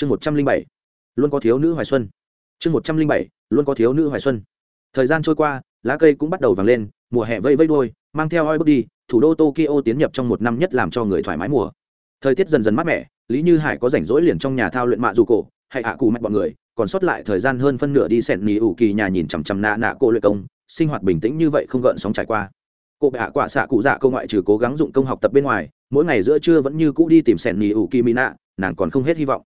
chương một trăm linh bảy, luôn có thiếu nữ hoài xuân. Chương một trăm linh bảy, luôn có thiếu nữ hoài xuân. Thời gian trôi qua, lá cây cũng bắt đầu vàng lên, mùa hè vây vây đôi mang theo oi bước đi, thủ đô tokyo tiến nhập trong một năm nhất làm cho người thoải mái mùa. Thời tiết dần dần mát mẻ, lý như hải có rảnh rỗi liền trong nhà thao luyện mạ dù cổ, hay ạ cù mạch bọn người, còn sót lại thời gian hơn phân nửa đi sẹn nỉ ủ kỳ nhà nhìn chằm chằm nạ nạ cô luyện công, sinh hoạt bình tĩnh như vậy không gợn sóng trải qua. Cô bệ hạ quả xạ cụ dạ câu ngoại trừ cố gắng dụng công học tập bên ngoài, mỗi ngày giữa trưa vẫn như cũ đi tìm sẹn nỉ ủ kỳ mỹ nạ, nàng còn không hết hy vọng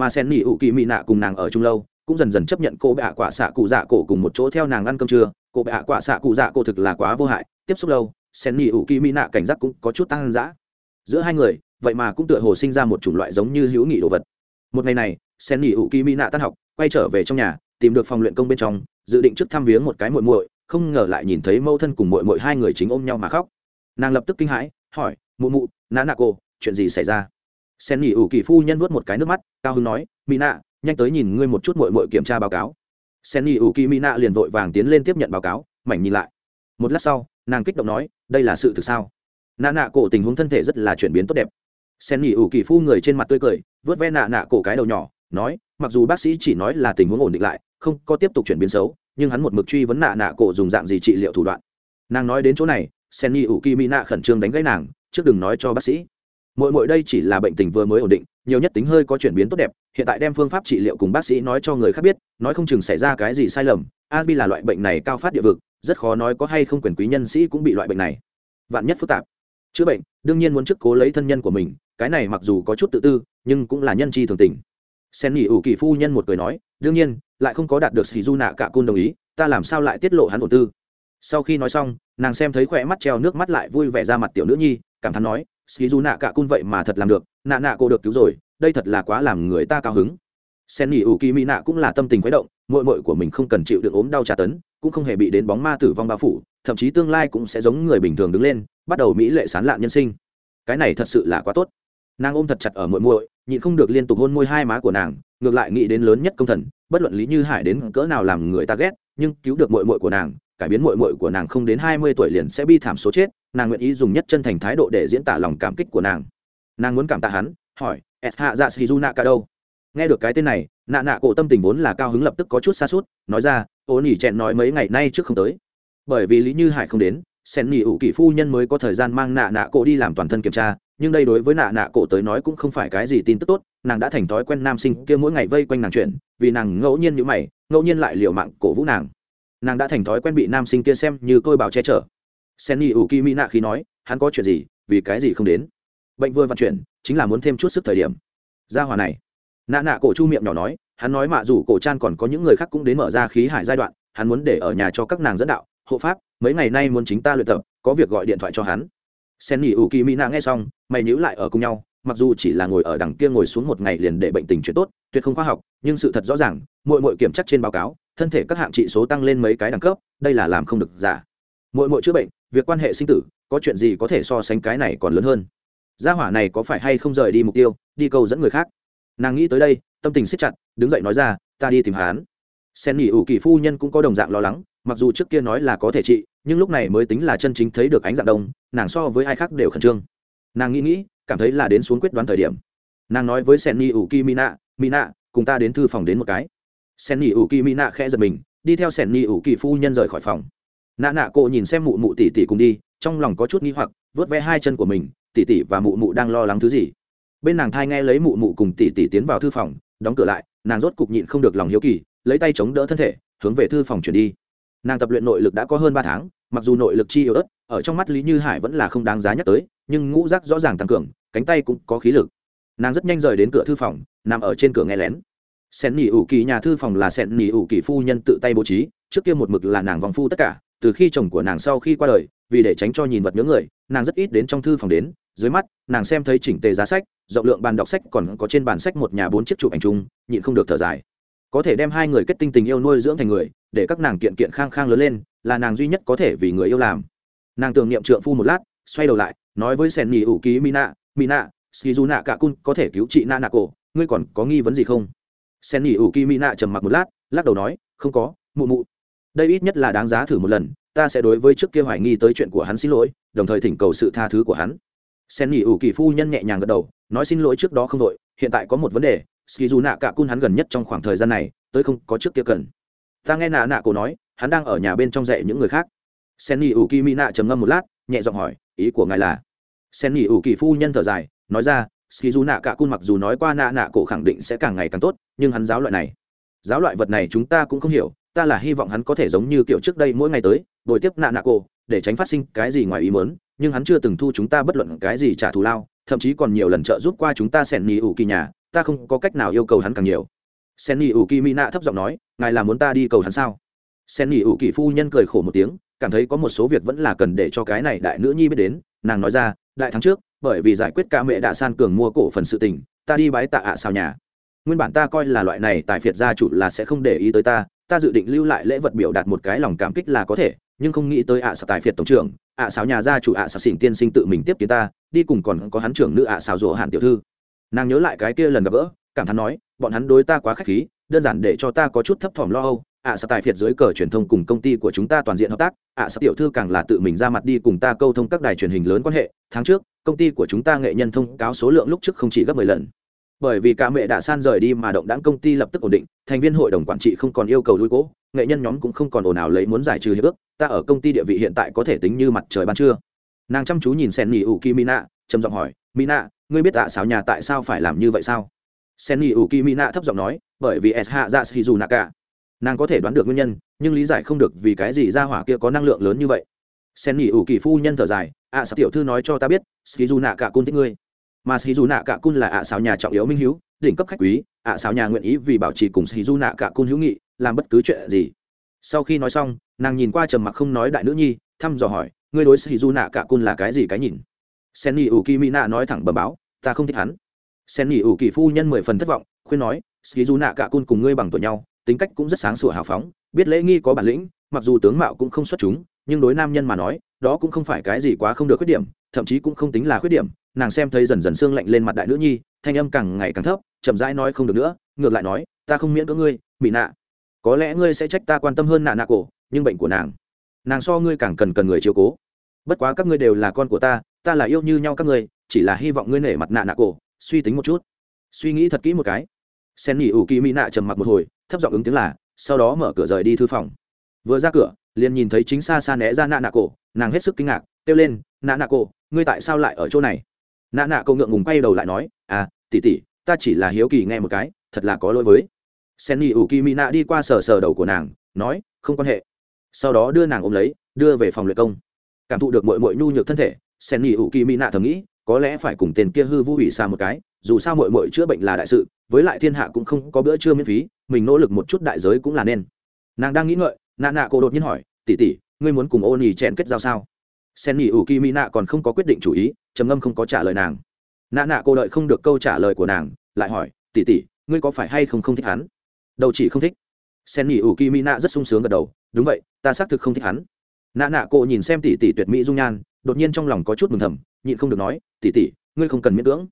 mà sen nỉ ủ kỳ mỹ nạ cùng nàng ở chung lâu, cũng dần dần chấp nhận cô bệ hạ quả xạ cụ dạ cổ cùng một chỗ theo nàng ăn cơm trưa. Cô bệ hạ quả xạ cụ dạ cổ thực là quá vô hại, tiếp xúc lâu, sen nỉ ủ kỳ mỹ nạ cảnh giác cũng có chút tăng dã. Giữa hai người, vậy mà cũng tựa hồ sinh ra một chủng loại giống như hữu nghị đồ vật. Một ngày này, sen Nỉ ủ kỳ mỹ nạ tan học, quay trở về trong nhà, tìm được phòng luyện công bên trong, dự định trước thăm viếng một cái muội muội, không ngờ lại nhìn thấy mẫu thân cùng muội muội hai người chính ôm nhau mà khóc. Nàng lập tức kinh hãi, hỏi, mụ mụ, nã nạ cô, chuyện gì xảy ra? Sen nghỉ ủ kỳ phu nhân vuốt một cái nước mắt, cao hưng nói mỹ nạ nhanh tới nhìn ngươi một chút muội muội kiểm tra báo cáo. Sen nghỉ ủ kỳ mỹ nạ liền vội vàng tiến lên tiếp nhận báo cáo, mảnh nhìn lại. Một lát sau, nàng kích động nói, đây là sự thực sao? Nạ nạ cổ tình huống thân thể rất là chuyển biến tốt đẹp. Sen nghỉ ủ kỳ phu người trên mặt tươi cười vớt ve nạ nạ cổ cái đầu nhỏ, nói, mặc dù bác sĩ chỉ nói là tình huống ổn định lại, không có tiếp tục chuyển biến xấu, nhưng hắn một mực truy vấn nạ nạ cổ dùng dạng gì trị liệu thủ đoạn? Nàng nói đến chỗ này, sen nghỉ ủ kỳ mỹ nạ khẩn trương đánh gãy nàng, trước đừng nói cho bác sĩ mỗi mỗi đây chỉ là bệnh tình vừa mới ổn định, nhiều nhất tính hơi có chuyển biến tốt đẹp, hiện tại đem phương pháp trị liệu cùng bác sĩ nói cho người khác biết, nói không chừng xảy ra cái gì sai lầm. Asbi là loại bệnh này cao phát địa vực, rất khó nói có hay không quyền quý nhân sĩ cũng bị loại bệnh này. Vạn nhất phức tạp. Chữa bệnh, đương nhiên muốn trước cố lấy thân nhân của mình, cái này mặc dù có chút tự tư, nhưng cũng là nhân chi thường tình. Sen nghỉ ủ kỳ phu nhân một cười nói, đương nhiên, lại không có đạt được sĩ du nạ cả cun đồng ý, ta làm sao lại tiết lộ hắn ổn tư? Sau khi nói xong, nàng xem thấy khỏe mắt treo nước mắt lại vui vẻ ra mặt tiểu nữ nhi, cảm thán nói ski du nạ cả cun vậy mà thật làm được, nạ nạ cô được cứu rồi, đây thật là quá làm người ta cao hứng. Sen nghỉ ủ kỳ mỹ nạ cũng là tâm tình khuấy động mội mội của mình không cần chịu được ốm đau tra tấn, cũng không hề bị đến bóng ma tử vong bao phủ, thậm chí tương lai cũng sẽ giống người bình thường đứng lên, bắt đầu mỹ lệ sán lạn nhân sinh. Cái này thật sự là quá tốt. Nàng ôm thật chặt ở muội muội, nhịn không được liên tục hôn môi hai má của nàng, ngược lại nghĩ đến lớn nhất công thần, bất luận lý như hải đến cỡ nào làm người ta ghét, nhưng cứu được muội muội của nàng, cải biến muội muội của nàng không đến hai mươi tuổi liền sẽ bi thảm số chết nàng nguyện ý dùng nhất chân thành thái độ để diễn tả lòng cảm kích của nàng. Nàng muốn cảm tạ hắn, hỏi s hạ dạ shizuna cả đâu? Nghe được cái tên này, nạ nạ cổ tâm tình vốn là cao hứng lập tức có chút xa suốt nói ra, ô nỉ chẹn nói mấy ngày nay trước không tới. Bởi vì lý như hải không đến, sen nỉ ủ kỷ phu nhân mới có thời gian mang nạ nạ cổ đi làm toàn thân kiểm tra, nhưng đây đối với nạ nạ cổ tới nói cũng không phải cái gì tin tức tốt, nàng đã thành thói quen nam sinh kia mỗi ngày vây quanh nàng chuyện, vì nàng ngẫu nhiên như mày, ngẫu nhiên lại liều mạng cổ vũ nàng. Nàng đã thành thói quen bị nam sinh kia xem như tôi bảo che chở senny nỉ ủ kỳ khi nói, hắn có chuyện gì, vì cái gì không đến? Bệnh vừa vận chuyển, chính là muốn thêm chút sức thời điểm. Gia hòa này. Nạ nạ cổ chu miệng nhỏ nói, hắn nói mạ dù cổ chan còn có những người khác cũng đến mở ra khí hải giai đoạn, hắn muốn để ở nhà cho các nàng dẫn đạo, hộ pháp, mấy ngày nay muốn chính ta luyện tập, có việc gọi điện thoại cho hắn. Sen nghỉ ủ kỳ mỹ nạ nghe xong, mày nhữ lại ở cùng nhau, mặc dù chỉ là ngồi ở đằng kia ngồi xuống một ngày liền để bệnh tình chuyển tốt, tuyệt không khoa học, nhưng sự thật rõ ràng mỗi mỗi kiểm chắc trên báo cáo, thân thể các hạng trị số tăng lên mấy cái đẳng cấp, đây là làm không được giả mỗi mỗi chữa bệnh, việc quan hệ sinh tử, có chuyện gì có thể so sánh cái này còn lớn hơn. Gia hỏa này có phải hay không rời đi mục tiêu, đi câu dẫn người khác? Nàng nghĩ tới đây, tâm tình siết chặt, đứng dậy nói ra, ta đi tìm hắn. Sen nghỉ ủ kỳ phu nhân cũng có đồng dạng lo lắng, mặc dù trước kia nói là có thể trị, nhưng lúc này mới tính là chân chính thấy được ánh dạng đông, nàng so với ai khác đều khẩn trương. Nàng nghĩ nghĩ, cảm thấy là đến xuống quyết đoán thời điểm. Nàng nói với sen nghỉ ủ kỳ mina mina, cùng ta đến thư phòng đến một cái. Sen nghỉ ủ kỳ mina khẽ giật mình, đi theo sen nghỉ ủ kỳ phu nhân rời khỏi phòng nạ nạ cô nhìn xem mụ mụ tỉ tỉ cùng đi, trong lòng có chút nghi hoặc, vớt ve hai chân của mình, tỉ tỉ và mụ mụ đang lo lắng thứ gì? Bên nàng thai nghe lấy mụ mụ cùng tỉ tỉ tiến vào thư phòng, đóng cửa lại, nàng rốt cục nhịn không được lòng hiếu kỳ, lấy tay chống đỡ thân thể, hướng về thư phòng chuyển đi. Nàng tập luyện nội lực đã có hơn ba tháng, mặc dù nội lực chi yếu ớt, ở trong mắt lý như hải vẫn là không đáng giá nhắc tới, nhưng ngũ rác rõ ràng tăng cường, cánh tay cũng có khí lực. Nàng rất nhanh rời đến cửa thư phòng, nằm ở trên cửa nghe lén. Sen nỉ ủ kỳ, nhà thư phòng là sen nỉ ủ kỳ phu nhân tự tay bố trí, trước kia một mực là nàng vòng phu tất cả từ khi chồng của nàng sau khi qua đời, vì để tránh cho nhìn vật nhớ người, nàng rất ít đến trong thư phòng đến, dưới mắt, nàng xem thấy chỉnh tề giá sách, rộng lượng bàn đọc sách còn có trên bàn sách một nhà bốn chiếc chụp ảnh chung, nhịn không được thở dài. Có thể đem hai người kết tinh tình yêu nuôi dưỡng thành người, để các nàng kiện kiện khang khang lớn lên, là nàng duy nhất có thể vì người yêu làm. Nàng tưởng niệm trượng phu một lát, xoay đầu lại, nói với sen nhì ủ ký mina mina skizu cả cun có thể cứu chị na nạ cổ ngươi còn có nghi vấn gì không? Sen nhì ủ ký mina trầm mặc một lát, lắc đầu nói, không có, mụ mụ đây ít nhất là đáng giá thử một lần, ta sẽ đối với trước kia hoài nghi tới chuyện của hắn xin lỗi, đồng thời thỉnh cầu sự tha thứ của hắn. Sen nghỉ ủ kỳ phu nhân nhẹ nhàng gật đầu, nói xin lỗi trước đó không đội hiện tại có một vấn đề ski dù nạ cả cun hắn gần nhất trong khoảng thời gian này, tới không có trước kia cần. Ta nghe nạ nạ cổ nói, hắn đang ở nhà bên trong dạy những người khác. Sen nghỉ ủ kỳ mỹ nạ trầm ngâm một lát, nhẹ giọng hỏi, ý của ngài là? Sen nghỉ ủ kỳ phu nhân thở dài, nói ra ski dù nạ cả cun mặc dù nói qua nạ nạ cổ khẳng định sẽ càng ngày càng tốt, nhưng hắn giáo loại này, giáo loại vật này chúng ta cũng không hiểu ta là hy vọng hắn có thể giống như kiểu trước đây mỗi ngày tới, bồi tiếp nạ nạ cổ, để tránh phát sinh cái gì ngoài ý mớn nhưng hắn chưa từng thu chúng ta bất luận cái gì trả thù lao, thậm chí còn nhiều lần trợ giúp qua chúng ta sẻn nhì ủ kỳ nhà, ta không có cách nào yêu cầu hắn càng nhiều. Sẻn nhì ủ kỳ mỹ nạ thấp giọng nói, ngài là muốn ta đi cầu hắn sao? Sẻn nhì ủ kỳ phu nhân cười khổ một tiếng, cảm thấy có một số việc vẫn là cần để cho cái này đại nữ nhi biết đến, nàng nói ra, đại tháng trước, bởi vì giải quyết ca mẹ đạ san cường mua cổ phần sự tình, ta đi bái tạ ạ sao nhà. Nguyên bản ta coi là loại này tại phiệt gia chủ là sẽ không để ý tới ta ta dự định lưu lại lễ vật biểu đạt một cái lòng cảm kích là có thể, nhưng không nghĩ tới ạ à tài phiệt tổng trưởng, ạ à nhà gia chủ ạ à xỉn tiên sinh tự mình tiếp kiến ta, đi cùng còn có hắn trưởng nữ ạ sáo rủa hạn tiểu thư. Nàng nhớ lại cái kia lần gặp gỡ, cảm thán nói, bọn hắn đối ta quá khách khí, đơn giản để cho ta có chút thấp thỏm lo âu, ạ sạp tài phiệt dưới cờ truyền thông cùng công ty của chúng ta toàn diện hợp tác, ạ sạp tiểu thư càng là tự mình ra mặt đi cùng ta câu thông các đài truyền hình lớn quan hệ, tháng trước, công ty của chúng ta nghệ nhân thông cáo số lượng lúc trước không chỉ gấp mười lần bởi vì cả mẹ đã san rời đi mà động đáng công ty lập tức ổn định thành viên hội đồng quản trị không còn yêu cầu lui cố nghệ nhân nhóm cũng không còn ồn ào lấy muốn giải trừ hiệp ước ta ở công ty địa vị hiện tại có thể tính như mặt trời ban trưa. Nàng chăm chú nhìn sen nghỉ ủ kỳ mina trầm giọng hỏi mina ngươi biết tạ xáo nhà tại sao phải làm như vậy sao? Sen nghỉ ủ kỳ mina thấp giọng nói bởi vì s hạ dạ shizu naka nàng có thể đoán được nguyên nhân nhưng lý giải không được vì cái gì ra hỏa kia có năng lượng lớn như vậy. Sen nghỉ ủ kỳ phu nhân thở dài ạ à, tiểu thư nói cho ta biết shizu naka cun thích ngươi mà shizu cả cun là ạ xào nhà trọng yếu minh hiếu, đỉnh cấp khách quý, ạ xào nhà nguyện ý vì bảo trì cùng shizu cả cun hữu nghị, làm bất cứ chuyện gì. Sau khi nói xong, nàng nhìn qua trầm mặc không nói đại nữ nhi, thăm dò hỏi, ngươi đối shizu cả cun là cái gì cái nhìn? Sen nghỉ ủ kỳ mỹ nạ nói thẳng bờ báo, ta không thích hắn. Sen nghỉ ủ kỳ phu nhân mười phần thất vọng, khuyên nói shizu cả cun cùng ngươi bằng tuổi nhau, tính cách cũng rất sáng sủa hào phóng, biết lễ nghi có bản lĩnh, mặc dù tướng mạo cũng không xuất chúng, nhưng đối nam nhân mà nói, đó cũng không phải cái gì quá không được khuyết điểm, thậm chí cũng không tính là khuyết điểm nàng xem thấy dần dần xương lạnh lên mặt đại nữ nhi, thanh âm càng ngày càng thấp, chậm rãi nói không được nữa, ngược lại nói, ta không miễn cỡ ngươi bị nạ. Có lẽ ngươi sẽ trách ta quan tâm hơn nạ nạ cổ, nhưng bệnh của nàng nàng so ngươi càng cần cần người chiều cố. Bất quá các ngươi đều là con của ta ta là yêu như nhau các ngươi, chỉ là hy vọng ngươi nể mặt nạ nạ cổ, suy tính một chút. Suy nghĩ thật kỹ một cái, sen nghỉ ủ kỳ mỹ nạ trầm mặc một hồi, thấp giọng ứng tiếng là, sau đó mở cửa rời đi thư phòng. Vừa ra cửa, liền nhìn thấy chính xa xa né ra nạ nạ cổ, nàng hết sức kinh ngạc, kêu lên, nạ nạ cổ, ngươi tại sao lại ở chỗ này? Nạ nạ cổ ngượng ngùng quay đầu lại nói à tỉ tỉ, ta chỉ là hiếu kỳ nghe một cái, thật là có lỗi với. Sen nghỉ ủ kỳ mỹ nạ đi qua sờ sờ đầu của nàng, nói, không quan hệ. Sau đó đưa nàng ôm lấy, đưa về phòng luyện công. Cảm thụ được mội mội nhu nhược thân thể sen nghỉ ủ kỳ mỹ nạ thầm nghĩ, có lẽ phải cùng tên kia hư vu hủy xa một cái, dù sao mội mội chữa bệnh là đại sự, với lại thiên hạ cũng không có bữa trưa miễn phí, mình nỗ lực một chút đại giới cũng là nên. Nàng đang nghĩ ngợi, nạ nạ cô đột nhiên hỏi, tỉ tỉ, ngươi muốn cùng ô nỉ chèn kết giao sao? Sen nỉ ủ kỳ mỹ nạ còn không có quyết định chủ ý, trầm ngâm không có trả lời nàng. Nạ nạ cô đợi không được câu trả lời của nàng, lại hỏi tỉ tỉ ngươi có phải hay không không thích hắn? Đầu chỉ không thích. Sen nỉ ủ kỳ mỹ nạ rất sung sướng gật đầu, đúng vậy, ta xác thực không thích hắn. Nạ nạ cô nhìn xem tỉ tỉ tuyệt mỹ dung nhan, đột nhiên trong lòng có chút mừng thầm, nhịn không được nói tỉ tỉ ngươi không cần miễn cưỡng.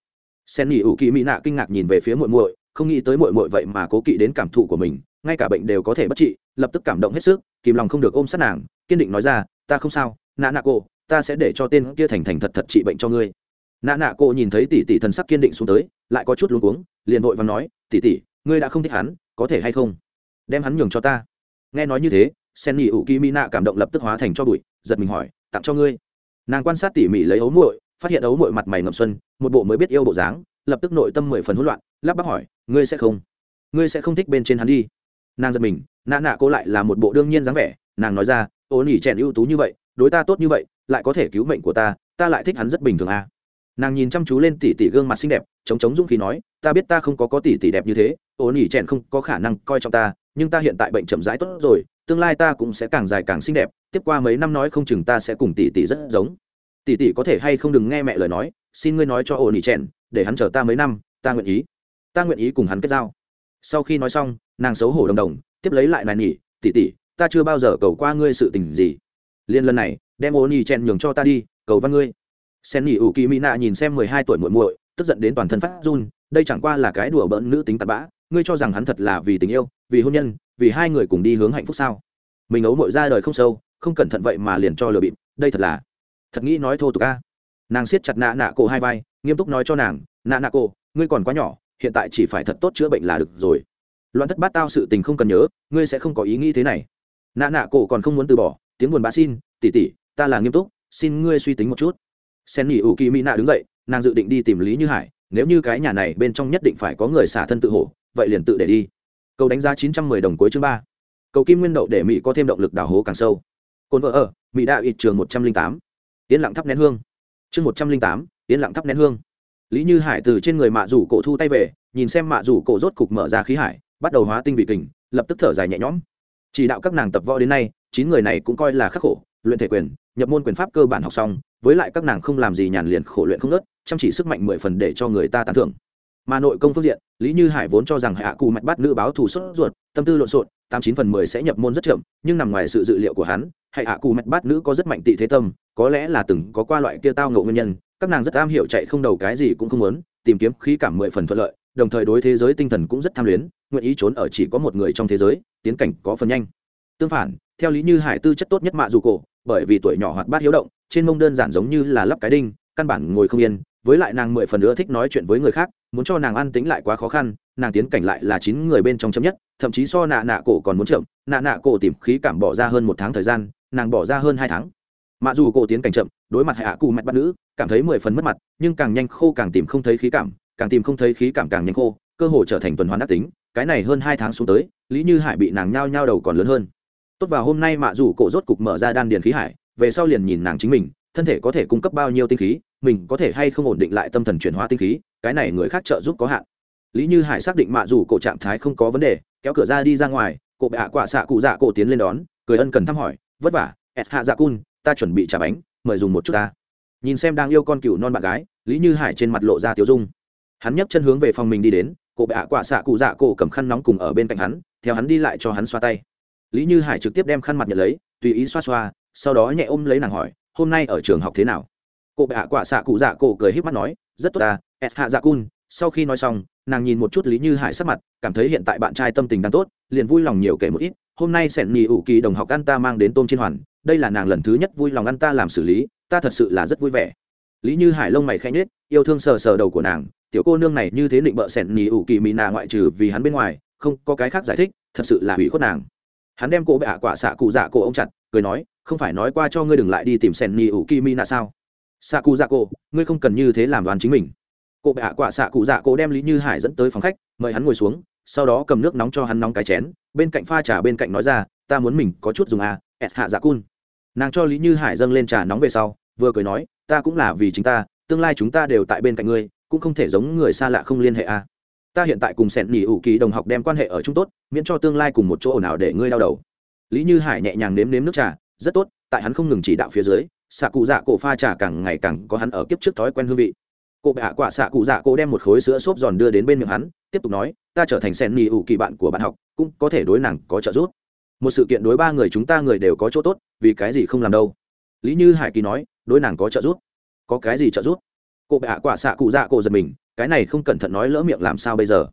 Sen nghỉ ủ kỳ mỹ nạ kinh ngạc nhìn về phía muội muội, không nghĩ tới muội muội vậy mà cố kỵ đến cảm thụ của mình, ngay cả bệnh đều có thể bất trị, lập tức cảm động hết sức, kìm lòng không được ôm sát nàng, kiên định nói ra, ta không sao nạ nạ cô ta sẽ để cho tên kia thành thành thật thật trị bệnh cho ngươi. Nạ nạ cô nhìn thấy tỷ tỷ thần sắc kiên định xuống tới, lại có chút luống cuống, liền vội và nói, tỷ tỷ, ngươi đã không thích hắn, có thể hay không? Đem hắn nhường cho ta. Nghe nói như thế sen nghỉ ủ kỳ mỹ nạ cảm động lập tức hóa thành cho bụi, giật mình hỏi, tặng cho ngươi. Nàng quan sát tỉ mỉ lấy ấu muội, phát hiện ấu muội mặt mày ngậm xuân, một bộ mới biết yêu bộ dáng, lập tức nội tâm mười phần hỗn loạn, lắp bắp hỏi, ngươi sẽ không? Ngươi sẽ không thích bên trên hắn đi? Nàng giật mình, nạ nạ cô lại là một bộ đương nhiên dáng vẻ, nàng nói ra ô nỉ trẻ ưu tú như vậy đối ta tốt như vậy, lại có thể cứu mệnh của ta ta lại thích hắn rất bình thường à. nàng nhìn chăm chú lên tỷ tỷ gương mặt xinh đẹp, chống chống dũng khí nói, ta biết ta không có có tỷ tỷ đẹp như thế ô nỉ chèn không có khả năng coi trọng ta, nhưng ta hiện tại bệnh chậm rãi tốt rồi, tương lai ta cũng sẽ càng dài càng xinh đẹp, tiếp qua mấy năm nói không chừng ta sẽ cùng tỷ tỷ rất giống. Tỷ tỷ có thể hay không đừng nghe mẹ lời nói, xin ngươi nói cho ô nỉ chèn, để hắn chờ ta mấy năm, ta nguyện ý. Ta nguyện ý cùng hắn kết giao. Sau khi nói xong, nàng xấu hổ đồng đồng, tiếp lấy lại nài nhỉ tỉ tỉ ta chưa bao giờ cầu qua ngươi sự tình gì liên lần này, đem ô nhi chen nhường cho ta đi, cầu văn ngươi. Sen nỉ ủ kỳ mỹ nạ nhìn xem mười hai tuổi muội muội, tức giận đến toàn thân phát run, đây chẳng qua là cái đùa bỡn nữ tính tạt bã, ngươi cho rằng hắn thật là vì tình yêu, vì hôn nhân, vì hai người cùng đi hướng hạnh phúc sao? Mình ấu mội ra đời không sâu, không cẩn thận vậy mà liền cho lừa bịp, đây thật là, thật nghĩ nói thô tục a. Nàng siết chặt nạ nạ cổ hai vai, nghiêm túc nói cho nàng, nạ nạ cổ, ngươi còn quá nhỏ, hiện tại chỉ phải thật tốt chữa bệnh là được rồi. Loạn thất bát tao sự tình không cần nhớ, ngươi sẽ không có ý nghĩ thế này. Nạ nạ cổ còn không muốn từ bỏ tiếng buồn bã xin tỉ tỉ ta là nghiêm túc, xin ngươi suy tính một chút. Sen nghỉ ủ kỳ mỹ nạ đứng dậy, nàng dự định đi tìm lý như hải, nếu như cái nhà này bên trong nhất định phải có người xả thân tự hổ, vậy liền tự để đi. Câu đánh giá chín trăm mười đồng cuối chương ba. Cầu kim nguyên đậu để mỹ có thêm động lực đào hố càng sâu. Cồn vợ ở, mỹ đạo ít trường một trăm linh tám. Yên lặng thắp nén hương. Chương một trăm linh tám, yên lặng thắp nén hương. Lý như hải từ trên người mạ rủ cổ thu tay về, nhìn xem mạ rủ cổ rốt cục mở ra khí hải, bắt đầu hóa tinh vị kình, lập tức thở dài nhẹ nhõm. Chỉ đạo các nàng tập võ đến nay chín người này cũng coi là khắc khổ, luyện thể quyền, nhập môn quyền pháp cơ bản học xong, với lại các nàng không làm gì nhàn liền khổ luyện không nớt chăm chỉ sức mạnh mười phần để cho người ta tán thưởng. Mà nội công phương diện, lý như hải vốn cho rằng hạ cụ mạch bắt nữ báo thù sốt ruột, tâm tư lộn xộn, tám chín phần mười sẽ nhập môn rất chậm, nhưng nằm ngoài sự dự liệu của hắn hạ cụ mạch bắt nữ có rất mạnh tị thế tâm, có lẽ là từng có qua loại kia tao ngộ nguyên nhân, các nàng rất am hiểu chạy không đầu cái gì cũng không muốn, tìm kiếm khí cảm mười phần thuận lợi, đồng thời đối thế giới tinh thần cũng rất tham luyến, nguyện ý trốn ở chỉ có một người trong thế giới, tiến cảnh có phần nhanh. Tương phản theo lý như hải tư chất tốt nhất mạ dù cổ, bởi vì tuổi nhỏ hoạt bát hiếu động, trên mông đơn giản giống như là lắp cái đinh, căn bản ngồi không yên, với lại nàng mười phần nữa thích nói chuyện với người khác, muốn cho nàng ăn tính lại quá khó khăn, nàng tiến cảnh lại là chín người bên trong chấm nhất, thậm chí so nạ nạ cổ còn muốn chậm, nạ nạ cổ tìm khí cảm bỏ ra hơn một tháng thời gian, nàng bỏ ra hơn hai tháng. Mặc dù cổ tiến cảnh chậm, đối mặt hạ cụ mạch bắt nữ, cảm thấy mười phần mất mặt, nhưng càng nhanh khô càng tìm không thấy khí cảm, càng tìm không thấy khí cảm càng nhanh khô, cơ hội trở thành tuần hoàn đắc tính, cái này hơn hai tháng xuống tới, lý như hải bị nàng nhao nhao đầu còn lớn hơn tốt vào hôm nay mạ dù cổ rốt cục mở ra đan điền khí hải, về sau liền nhìn nàng chính mình, thân thể có thể cung cấp bao nhiêu tinh khí, mình có thể hay không ổn định lại tâm thần chuyển hóa tinh khí, cái này người khác trợ giúp có hạn. Lý như hải xác định mạ dù cổ trạng thái không có vấn đề, kéo cửa ra đi ra ngoài, cổ bệ hạ quạ xạ cụ dạ cổ tiến lên đón, cười ân cần thăm hỏi, vất vả ẹt hạ dạ cun, ta chuẩn bị trả bánh, mời dùng một chút ta. Nhìn xem đang yêu con cừu non bạn gái, lý như hải trên mặt lộ ra tiêu dung. Hắn nhấc chân hướng về phòng mình đi đến, cổ bệ hạ quạ xạ cụ dạ cổ cầm khăn nóng cùng ở bên cạnh hắn, theo hắn đi lại cho hắn xoa tay lý như hải trực tiếp đem khăn mặt nhận lấy, tùy ý xoa xoa, sau đó nhẹ ôm lấy nàng hỏi, hôm nay ở trường học thế nào? Cô bệ hạ quả xạ cụ dạ cổ cười h í p mắt nói, rất tốt ta s hạ dạ cun. Sau khi nói xong, nàng nhìn một chút lý như hải sắc mặt, cảm thấy hiện tại bạn trai tâm tình đang tốt, liền vui lòng nhiều kể một ít, hôm nay sẻn nhì ủ kỳ đồng học ăn ta mang đến tôm trên hoàn, đây là nàng lần thứ nhất vui lòng ăn ta làm xử lý, ta thật sự là rất vui vẻ. Lý như hải lông mày khẽ nhết yêu thương sờ sờ đầu của nàng, tiểu cô nương này như thế định bợ sẻn nhì ủ kỳ mì nà ngoại trừ vì hắn bên ngoài, không có cái khác giải thích, thật sự là hủy khuất nàng hắn đem cô bệ hạ quả xạ cụ dạ cổ ông chặt, cười nói, không phải nói qua cho ngươi đừng lại đi tìm sen ni ủ kim i nạ sao? Xạ cụ dạ cổ, ngươi không cần như thế làm đoàn chính mình. Cô bệ hạ quả xạ cụ dạ cổ đem lý như hải dẫn tới phòng khách, mời hắn ngồi xuống, sau đó cầm nước nóng cho hắn nóng cái chén, bên cạnh pha trà bên cạnh nói ra, ta muốn mình có chút dùng à ẹt hạ dạ cun. Nàng cho lý như hải dâng lên trà nóng về sau, vừa cười nói, ta cũng là vì chính ta, tương lai chúng ta đều tại bên cạnh ngươi, cũng không thể giống người xa lạ không liên hệ à ta hiện tại cùng sẹn nỉ ủ kỳ đồng học đem quan hệ ở chung tốt, miễn cho tương lai cùng một chỗ nào để ngươi đau đầu. Lý như hải nhẹ nhàng nếm nếm nước trà, rất tốt, tại hắn không ngừng chỉ đạo phía dưới xạ cụ dạ cổ pha trà càng ngày càng có hắn ở kiếp trước thói quen hương vị. Cụ bệ hạ quả xạ cụ dạ cổ đem một khối sữa xốp giòn đưa đến bên miệng hắn, tiếp tục nói, ta trở thành sen nỉ ủ kỳ bạn của bạn học, cũng có thể đối nàng có trợ giúp. Một sự kiện đối ba người chúng ta người đều có chỗ tốt, vì cái gì không làm đâu? Lý như hải kỳ nói, đối nàng có trợ giúp. Có cái gì trợ giúp? Cụ bệ hạ quả xạ cụ dạ cổ giật mình cái này không cẩn thận nói lỡ miệng làm sao bây giờ?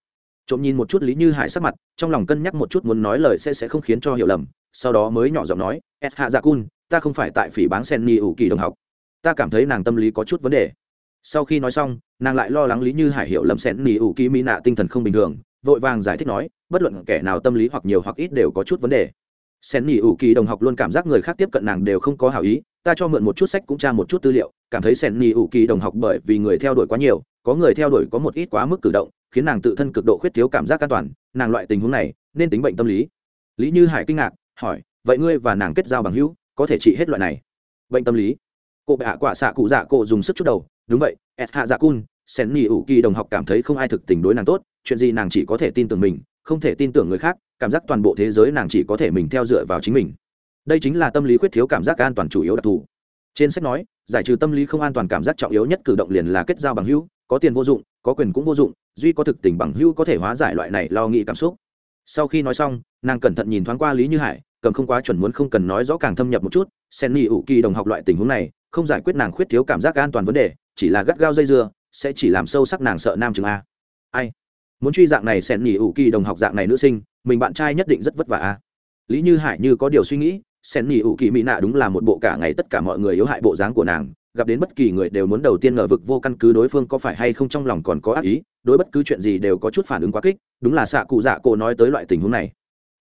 Trộm nhìn một chút lý như hải sắc mặt, trong lòng cân nhắc một chút muốn nói lời sẽ sẽ không khiến cho hiểu lầm, sau đó mới nhỏ giọng nói s hạ dạ cun, ta không phải tại phỉ báng sen ni ủ kỳ đồng học. Ta cảm thấy nàng tâm lý có chút vấn đề. Sau khi nói xong, nàng lại lo lắng lý như hải hiểu lầm sen ni ủ kỳ mỹ nạ tinh thần không bình thường, vội vàng giải thích nói, bất luận kẻ nào tâm lý hoặc nhiều hoặc ít đều có chút vấn đề. Sen ni ủ kỳ đồng học luôn cảm giác người khác tiếp cận nàng đều không có hảo ý, ta cho mượn một chút sách cũng tra một chút tư liệu, cảm thấy sen ni ủ kỳ đồng học bởi vì người theo đuổi quá nhiều có người theo đuổi có một ít quá mức cử động, khiến nàng tự thân cực độ khuyết thiếu cảm giác an toàn, nàng loại tình huống này, nên tính bệnh tâm lý. Lý như hải kinh ngạc, hỏi, vậy ngươi và nàng kết giao bằng hữu, có thể trị hết loại này? Bệnh tâm lý. Cô bệ hạ quả xạ cụ dạ cô dùng sức chút đầu, đúng vậy s hạ dạ cun, sen ni ủ kỳ đồng học cảm thấy không ai thực tình đối nàng tốt, chuyện gì nàng chỉ có thể tin tưởng mình, không thể tin tưởng người khác, cảm giác toàn bộ thế giới nàng chỉ có thể mình theo dựa vào chính mình. Đây chính là tâm lý khuyết thiếu cảm giác an toàn chủ yếu đặc thù. Trên sách nói, giải trừ tâm lý không an toàn cảm giác trọng yếu nhất cử động liền là kết giao bằng hữu có tiền vô dụng, có quyền cũng vô dụng, duy có thực tình bằng hữu có thể hóa giải loại này lo nghĩ cảm xúc. Sau khi nói xong, nàng cẩn thận nhìn thoáng qua lý như hải, cầm không quá chuẩn muốn không cần nói rõ càng thâm nhập một chút, sen ni ủ kỳ đồng học loại tình huống này, không giải quyết nàng khuyết thiếu cảm giác an toàn vấn đề, chỉ là gắt gao dây dưa, sẽ chỉ làm sâu sắc nàng sợ nam chừng a. Ai? Muốn truy dạng này sen ni ủ kỳ đồng học dạng này nữ sinh, mình bạn trai nhất định rất vất vả a. Lý như hải như có điều suy nghĩ, sen ni ủ kỳ mỹ nạ đúng là một bộ cả ngày tất cả mọi người yếu hại bộ dáng của nàng gặp đến bất kỳ người đều muốn đầu tiên ngờ vực vô căn cứ đối phương có phải hay không trong lòng còn có ác ý, đối bất cứ chuyện gì đều có chút phản ứng quá kích, đúng là xạ cụ dạ cổ nói tới loại tình huống này.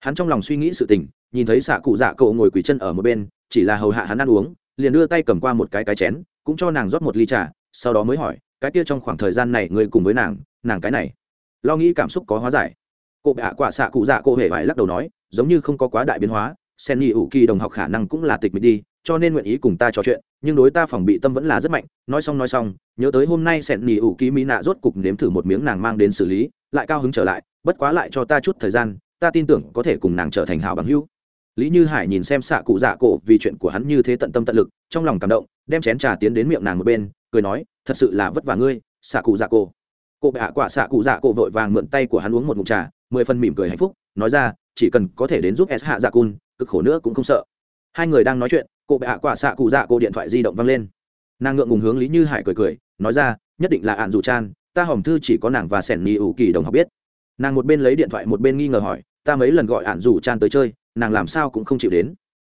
Hắn trong lòng suy nghĩ sự tình, nhìn thấy xạ cụ dạ cổ ngồi quỳ chân ở một bên, chỉ là hầu hạ hắn ăn uống, liền đưa tay cầm qua một cái cái chén, cũng cho nàng rót một ly trà, sau đó mới hỏi, cái kia trong khoảng thời gian này ngươi cùng với nàng nàng cái này? Lo nghĩ cảm xúc có hóa giải. Cô bạ quả xạ cụ dạ cô hề vải lắc đầu nói, giống như không có quá đại biến hóa sen nhi ủ kỳ đồng học khả năng cũng là tịch mịch đi, cho nên nguyện ý cùng ta trò chuyện, nhưng đối ta phòng bị tâm vẫn là rất mạnh. Nói xong nói xong, nhớ tới hôm nay sẹn nỉ ủ kỳ mỹ nạ rốt cục nếm thử một miếng nàng mang đến xử lý, lại cao hứng trở lại, bất quá lại cho ta chút thời gian, ta tin tưởng có thể cùng nàng trở thành hảo bằng hữu. Lý như hải nhìn xem xạ cụ dạ cổ vì chuyện của hắn như thế tận tâm tận lực, trong lòng cảm động, đem chén trà tiến đến miệng nàng một bên, cười nói, thật sự là vất vả ngươi, xạ cụ dạ cổ. Cụ bệ hạ quả xạ cụ dạ cổ vội vàng mượn tay của hắn uống một mụn trà, mười phần mỉm cười hạnh phúc, nói ra, chỉ cần có thể đến giúp s hạ dạ cun cực khổ nữa cũng không sợ. Hai người đang nói chuyện, cô bệ hạ quả xạ cụ dạ cổ điện thoại di động văng lên. Nàng ngượng ngùng hướng lý như hải cười cười, nói ra, nhất định là ạn dù chan, ta hòm thư chỉ có nàng và sẻn nhì ủ kỳ đồng học biết. Nàng một bên lấy điện thoại một bên nghi ngờ hỏi, ta mấy lần gọi ạn dù chan tới chơi, nàng làm sao cũng không chịu đến.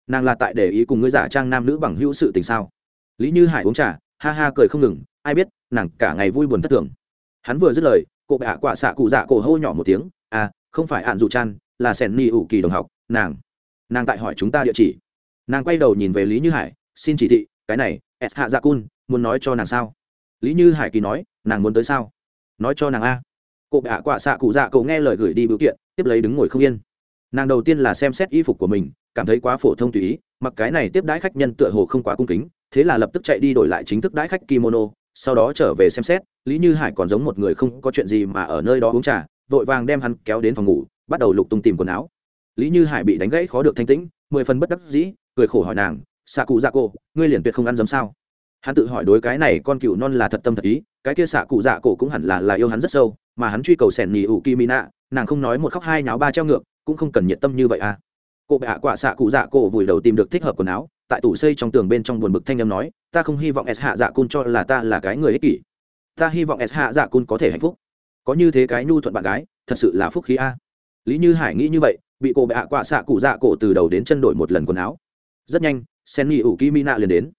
Nàng là tại để ý cùng ngươi giả trang nam nữ bằng hữu sự tình sao? Lý như hải uống trà, ha ha cười không ngừng, ai biết, nàng cả ngày vui buồn thất thường. Hắn vừa dứt lời, cô bệ hạ quả xạ cụ dạ cổ hô nhỏ một tiếng à không phải ạn dù chan, là sẻn ni ủ kỳ đồng học, nàng nàng tại hỏi chúng ta địa chỉ. Nàng quay đầu nhìn về lý như hải, xin chỉ thị, cái này s hạ dạ cun, muốn nói cho nàng sao? Lý như hải kỳ nói, nàng muốn tới sao? Nói cho nàng a. Cụ bạ quạ xạ cụ dạ cậu nghe lời gửi đi biểu kiện, tiếp lấy đứng ngồi không yên. Nàng đầu tiên là xem xét y phục của mình, cảm thấy quá phổ thông tùy ý, mặc cái này tiếp đãi khách nhân tựa hồ không quá cung kính, thế là lập tức chạy đi đổi lại chính thức đãi khách kimono, sau đó trở về xem xét, lý như hải còn giống một người không có chuyện gì mà ở nơi đó uống trà, vội vàng đem hắn kéo đến phòng ngủ, bắt đầu lục tung tìm quần áo lý như hải bị đánh gãy khó được thanh tĩnh, mười phần bất đắc dĩ, cười khổ hỏi nàng xạ cụ dạ cô ngươi liền tuyệt không ăn dấm sao? Hắn tự hỏi đối cái này con cựu non là thật tâm thật ý, cái kia xạ cụ dạ cổ cũng hẳn là là yêu hắn rất sâu, mà hắn truy cầu sẻn nhì ủ kim nạ, nàng không nói một khóc hai nháo ba treo ngược, cũng không cần nhiệt tâm như vậy à. Cụ bạ quả xạ cụ dạ cổ vùi đầu tìm được thích hợp quần áo, tại tủ xây trong tường bên trong buồn bực thanh âm nói, ta không hy vọng s hạ dạ cun cho là ta là cái người ích kỷ. Ta hy vọng s hạ dạ cun có thể hạnh phúc. Có như thế cái nhu thuận bạn gái, thật sự là phúc khí a. Lý như hải nghĩ như vậy bị cô bệ ạ quạ xạ cụ dạ cổ từ đầu đến chân đổi một lần quần áo. Rất nhanh, sen nghi ủ kim mina liền đến.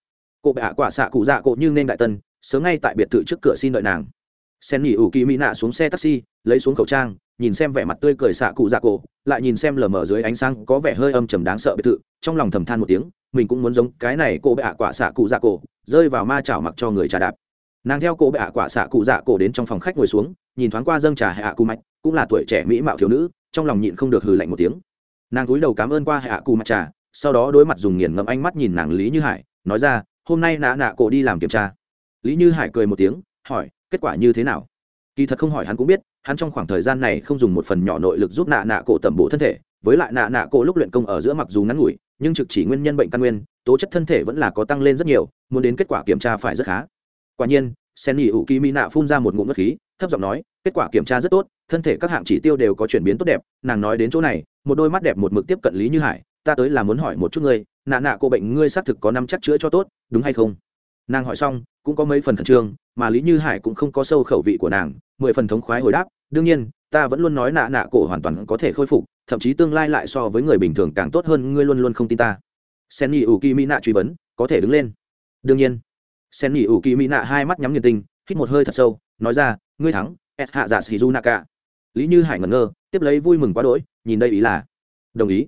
Cô bệ ạ quạ xạ cụ dạ cổ như nên đại tân, sớm ngay tại biệt thự trước cửa xin đợi nàng. Sen nghỉ ủ kỳ mỹ nạ xuống xe taxi, lấy xuống khẩu trang, nhìn xem vẻ mặt tươi cười xạ cụ dạ cổ, lại nhìn xem lờ mờ dưới ánh sáng có vẻ hơi âm trầm đáng sợ biệt thự, trong lòng thầm than một tiếng, mình cũng muốn giống cái này cô bệ ạ quả xạ cụ dạ cổ, rơi vào ma chảo mặc cho người trà đạp. Nàng theo cô bệ ạ quả xạ cụ dạ cổ đến trong phòng khách ngồi xuống, nhìn thoáng qua dâng trà hạ cụ mạch, cũng là tuổi trẻ mỹ mạo thiếu nữ trong lòng nhịn không được hừ lạnh một tiếng. Nàng cúi đầu cảm ơn qua hạ cù mặt trà, sau đó đối mặt dùng nghiền ngẫm ánh mắt nhìn nàng lý như hải, nói ra, hôm nay nạ nạ cổ đi làm kiểm tra. Lý như hải cười một tiếng, hỏi, kết quả như thế nào? Kỳ thật không hỏi hắn cũng biết, hắn trong khoảng thời gian này không dùng một phần nhỏ nội lực giúp nạ nạ cổ tẩm bổ thân thể, với lại nạ nạ cổ lúc luyện công ở giữa mặc dù ngắn ngủi, nhưng trực chỉ nguyên nhân bệnh căn nguyên, tố chất thân thể vẫn là có tăng lên rất nhiều, muốn đến kết quả kiểm tra phải rất khá. Quả nhiên, sen nghỉ ủ kỳ mỹ nạ phun ra một ngụm nước khí, thấp giọng nói kết quả kiểm tra rất tốt, thân thể các hạng chỉ tiêu đều có chuyển biến tốt đẹp, nàng nói đến chỗ này, một đôi mắt đẹp một mực tiếp cận lý như hải, ta tới là muốn hỏi một chút ngươi, nạ nạ cô bệnh ngươi xác thực có năm chắc chữa cho tốt, đúng hay không? Nàng hỏi xong, cũng có mấy phần khẩn trương, mà lý như hải cũng không có sâu khẩu vị của nàng, mười phần thống khoái hồi đáp, đương nhiên, ta vẫn luôn nói nạ nạ cổ hoàn toàn có thể khôi phục, thậm chí tương lai lại so với người bình thường càng tốt hơn, ngươi luôn luôn không tin ta. Sen nghỉ ủ kỳ mỹ nạ truy vấn, có thể đứng lên. Đương nhiên. Sen nghỉ ủ kỳ mỹ nạ hai mắt nhắm nghiền tinh, hít một hơi thật sâu, nói ra, ngươi thắng s hạ giả shizu naka lý như hải ngẩn ngơ, tiếp lấy vui mừng quá đỗi, nhìn đây ý là. Đồng ý.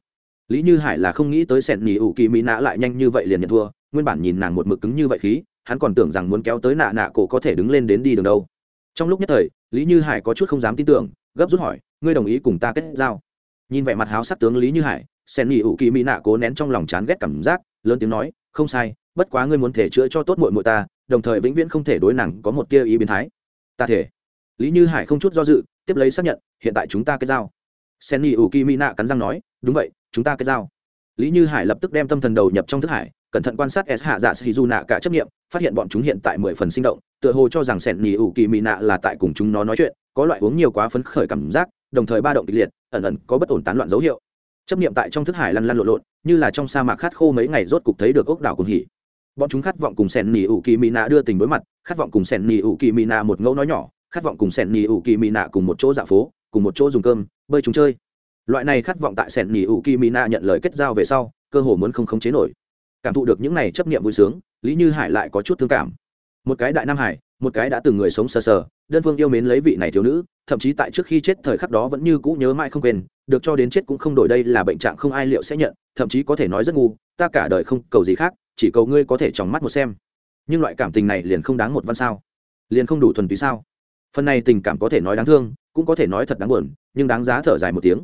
Lý như hải là không nghĩ tới sẹn nỉ ủ kỳ mỹ nạ lại nhanh như vậy liền nhận thua, nguyên bản nhìn nàng một mực cứng như vậy khí, hắn còn tưởng rằng muốn kéo tới nạ nạ cổ có thể đứng lên đến đi đường đâu. Trong lúc nhất thời, lý như hải có chút không dám tin tưởng, gấp rút hỏi, ngươi đồng ý cùng ta kết giao? Nhìn vẻ mặt háo sắc tướng lý như hải sen nỉ ủ kỳ mỹ nạ cố nén trong lòng chán ghét cảm giác, lớn tiếng nói, không sai, bất quá ngươi muốn thể chữa cho tốt mội mội ta, đồng thời vĩnh viễn không thể đối nàng có một tia ý biến thái. Ta thể? Lý như hải không chút do dự, tiếp lấy xác nhận, hiện tại chúng ta kết giao. Sen ni ủ kỳ mỹ nạ cắn răng nói, đúng vậy, chúng ta kết giao. Lý như hải lập tức đem tâm thần đầu nhập trong thức hải, cẩn thận quan sát s hạ dạ sĩ du nạ cả chấp nghiệm phát hiện bọn chúng hiện tại mười phần sinh động, tựa hồ cho rằng sẻn nhì ủ kỳ mỹ nạ là tại cùng chúng nó nói chuyện, có loại uống nhiều quá phấn khởi cảm giác, đồng thời ba động kịch liệt, ẩn ẩn có bất ổn tán loạn dấu hiệu. Chấp nghiệm tại trong thức hải lăn lăn lộn lộn, như là trong sa mạc khát khô mấy ngày rốt cục thấy được ốc đảo cùng hỉ. Bọn chúng khát vọng cùng sẻn nhì ủ kỳ mỹ nạ đưa tình đối mặt, khát vọng cùng sẻn nhì ủ kỳ mỹ nạ một ngẫu nói nhỏ khát vọng cùng sẻn nhì ủ kỳ mỹ nạ cùng một chỗ dạ phố, cùng một chỗ dùng cơm, bơi chúng chơi. Loại này khát vọng tại sẻn nhì ủ kỳ mỹ nạ nhận lời kết giao về sau, cơ hồ muốn không khống chế nổi. Cảm thụ được những này chấp niệm vui sướng, lý như hải lại có chút thương cảm. Một cái đại nam hải, một cái đã từng người sống sờ sờ, đơn phương yêu mến lấy vị này thiếu nữ, thậm chí tại trước khi chết thời khắc đó vẫn như cũ nhớ mãi không quên, được cho đến chết cũng không đổi đây là bệnh trạng không ai liệu sẽ nhận, thậm chí có thể nói rất ngu, ta cả đời không cầu gì khác, chỉ cầu ngươi có thể tròng mắt một xem. Nhưng loại cảm tình này liền không đáng một văn sao. Liền không đủ thuần túy sao? Phần này tình cảm có thể nói đáng thương, cũng có thể nói thật đáng buồn, nhưng đáng giá thở dài một tiếng.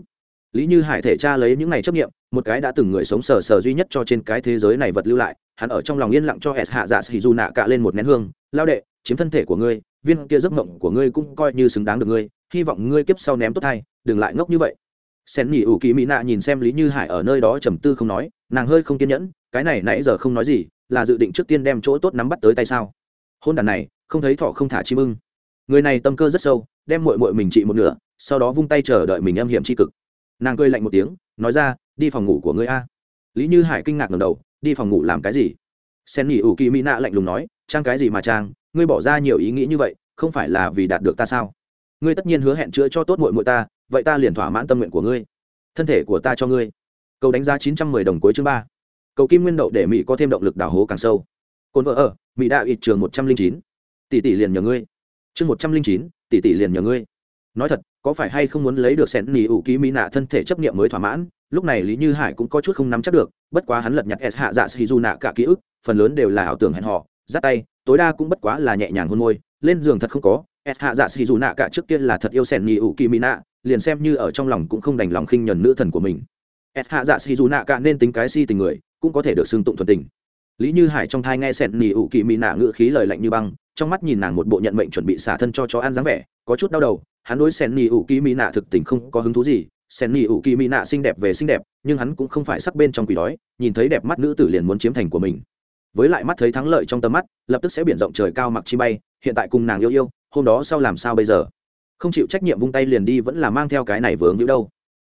Lý như hải thể tra lấy những ngày chấp nghiệm, một cái đã từng người sống sờ sờ duy nhất cho trên cái thế giới này vật lưu lại, hắn ở trong lòng yên lặng cho s hạ dạ xì dù nạ cạ lên một nén hương, lao đệ, chiếm thân thể của ngươi, viên kia giấc mộng của ngươi cũng coi như xứng đáng được ngươi, hy vọng ngươi kiếp sau ném tốt thay đừng lại ngốc như vậy. Sen nhỉ ủ kỳ mỹ nạ nhìn xem lý như hải ở nơi đó trầm tư không nói, nàng hơi không kiên nhẫn, cái này nãy giờ không nói gì, là dự định trước tiên đem chỗ tốt nắm bắt tới tay sao? Hôn đàn này, không thấy thọ không thả chim ưng người này tâm cơ rất sâu, đem mội mội mình trị một nửa, sau đó vung tay chờ đợi mình âm hiểm c h i cực. Nàng cười lạnh một tiếng, nói ra, đi phòng ngủ của ngươi a. Lý như hải kinh ngạc ngầm đầu, đi phòng ngủ làm cái gì? Sen nghỉ ủ kỳ mỹ nạ lạnh lùng nói, trang cái gì mà trang, ngươi bỏ ra nhiều ý nghĩ như vậy, không phải là vì đạt được ta sao? Ngươi tất nhiên hứa hẹn chữa cho tốt mội mội ta, vậy ta liền thỏa mãn tâm nguyện của ngươi. Thân thể của ta cho ngươi. Cầu đánh giá chín trăm mười đồng cuối chương ba. Cầu kim nguyên đậu để mỹ có thêm động lực đào hố càng sâu. Cồn vợ ở, mỹ đạo ít trường một trăm linh chín. Tỷ tỷ liền nhờ ngươi chương một trăm linh chín, tỷ tỷ liền nhờ ngươi. Nói thật, có phải hay không muốn lấy được sẹn nỉ ủ ký mỹ nạ thân thể chấp nghiệm mới thỏa mãn? Lúc này lý như hải cũng có chút không nắm chắc được, bất quá hắn lật nhặt s hạ dạ sĩ du nạ cả ký ức, phần lớn đều là ảo tưởng hẹn họ dắt tay, tối đa cũng bất quá là nhẹ nhàng hôn môi, lên giường thật không có, s hạ dạ sĩ du nạ cả trước kia là thật yêu sẹn nỉ ủ ký mỹ nạ, liền xem như ở trong lòng cũng không đành lòng khinh nhuần nữ thần của mình. S hạ dạ sĩ du nạ cả nên tính cái si tình người, cũng có thể được xưng tụng thuần tình. Lý như hải trong thai nghe sẹn nỉ ủ kỳ mỹ nạ ngữ khí lời lạnh như băng trong mắt nhìn nàng một bộ nhận mệnh chuẩn bị xả thân cho chó ăn dáng vẻ, có chút đau đầu, hắn đối sen ni ủ kỳ mỹ nạ thực tình không có hứng thú gì. Sen ni ủ kỳ mỹ nạ xinh đẹp về xinh đẹp, nhưng hắn cũng không phải sắc bên trong quỷ đói, nhìn thấy đẹp mắt nữ tử liền muốn chiếm thành của mình. Với lại mắt thấy thắng lợi trong tầm mắt, lập tức sẽ biển rộng trời cao mặc chi bay, hiện tại cùng nàng yêu yêu, hôm đó sau làm sao bây giờ? Không chịu trách nhiệm vung tay liền đi vẫn là mang theo cái này vướng như đâu.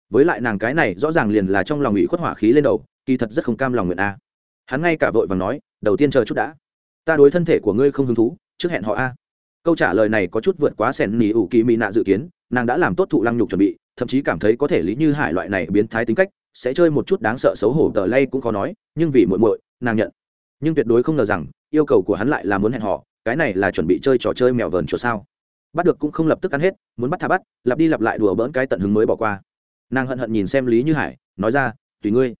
Với lại nàng cái này rõ ràng liền là trong lòng ủy khuất hỏa khí lên đầu, kỳ thật rất không cam lòng nguyện a. Hắn ngay cả vội và nói, đầu tiên chờ chút đã. Ta đối thân thể của ngươi không hứng thú trước hẹn họ a. Câu trả lời này có chút vượt quá sẻn nỉ ủ kỳ mỹ nạ dự kiến, nàng đã làm tốt thụ lăng nhục chuẩn bị, thậm chí cảm thấy có thể lý như hải loại này biến thái tính cách, sẽ chơi một chút đáng sợ xấu hổ tờ lay cũng khó nói, nhưng vì muội muội, nàng nhận. Nhưng tuyệt đối không ngờ rằng, yêu cầu của hắn lại là muốn hẹn họ, cái này là chuẩn bị chơi trò chơi mèo vờn chỗ sao. Bắt được cũng không lập tức ăn hết, muốn bắt thả bắt, lặp đi lặp lại đùa bỡn cái tận hứng mới bỏ qua. Nàng hận hận nhìn xem lý như hải, nói ra, tùy ngươi.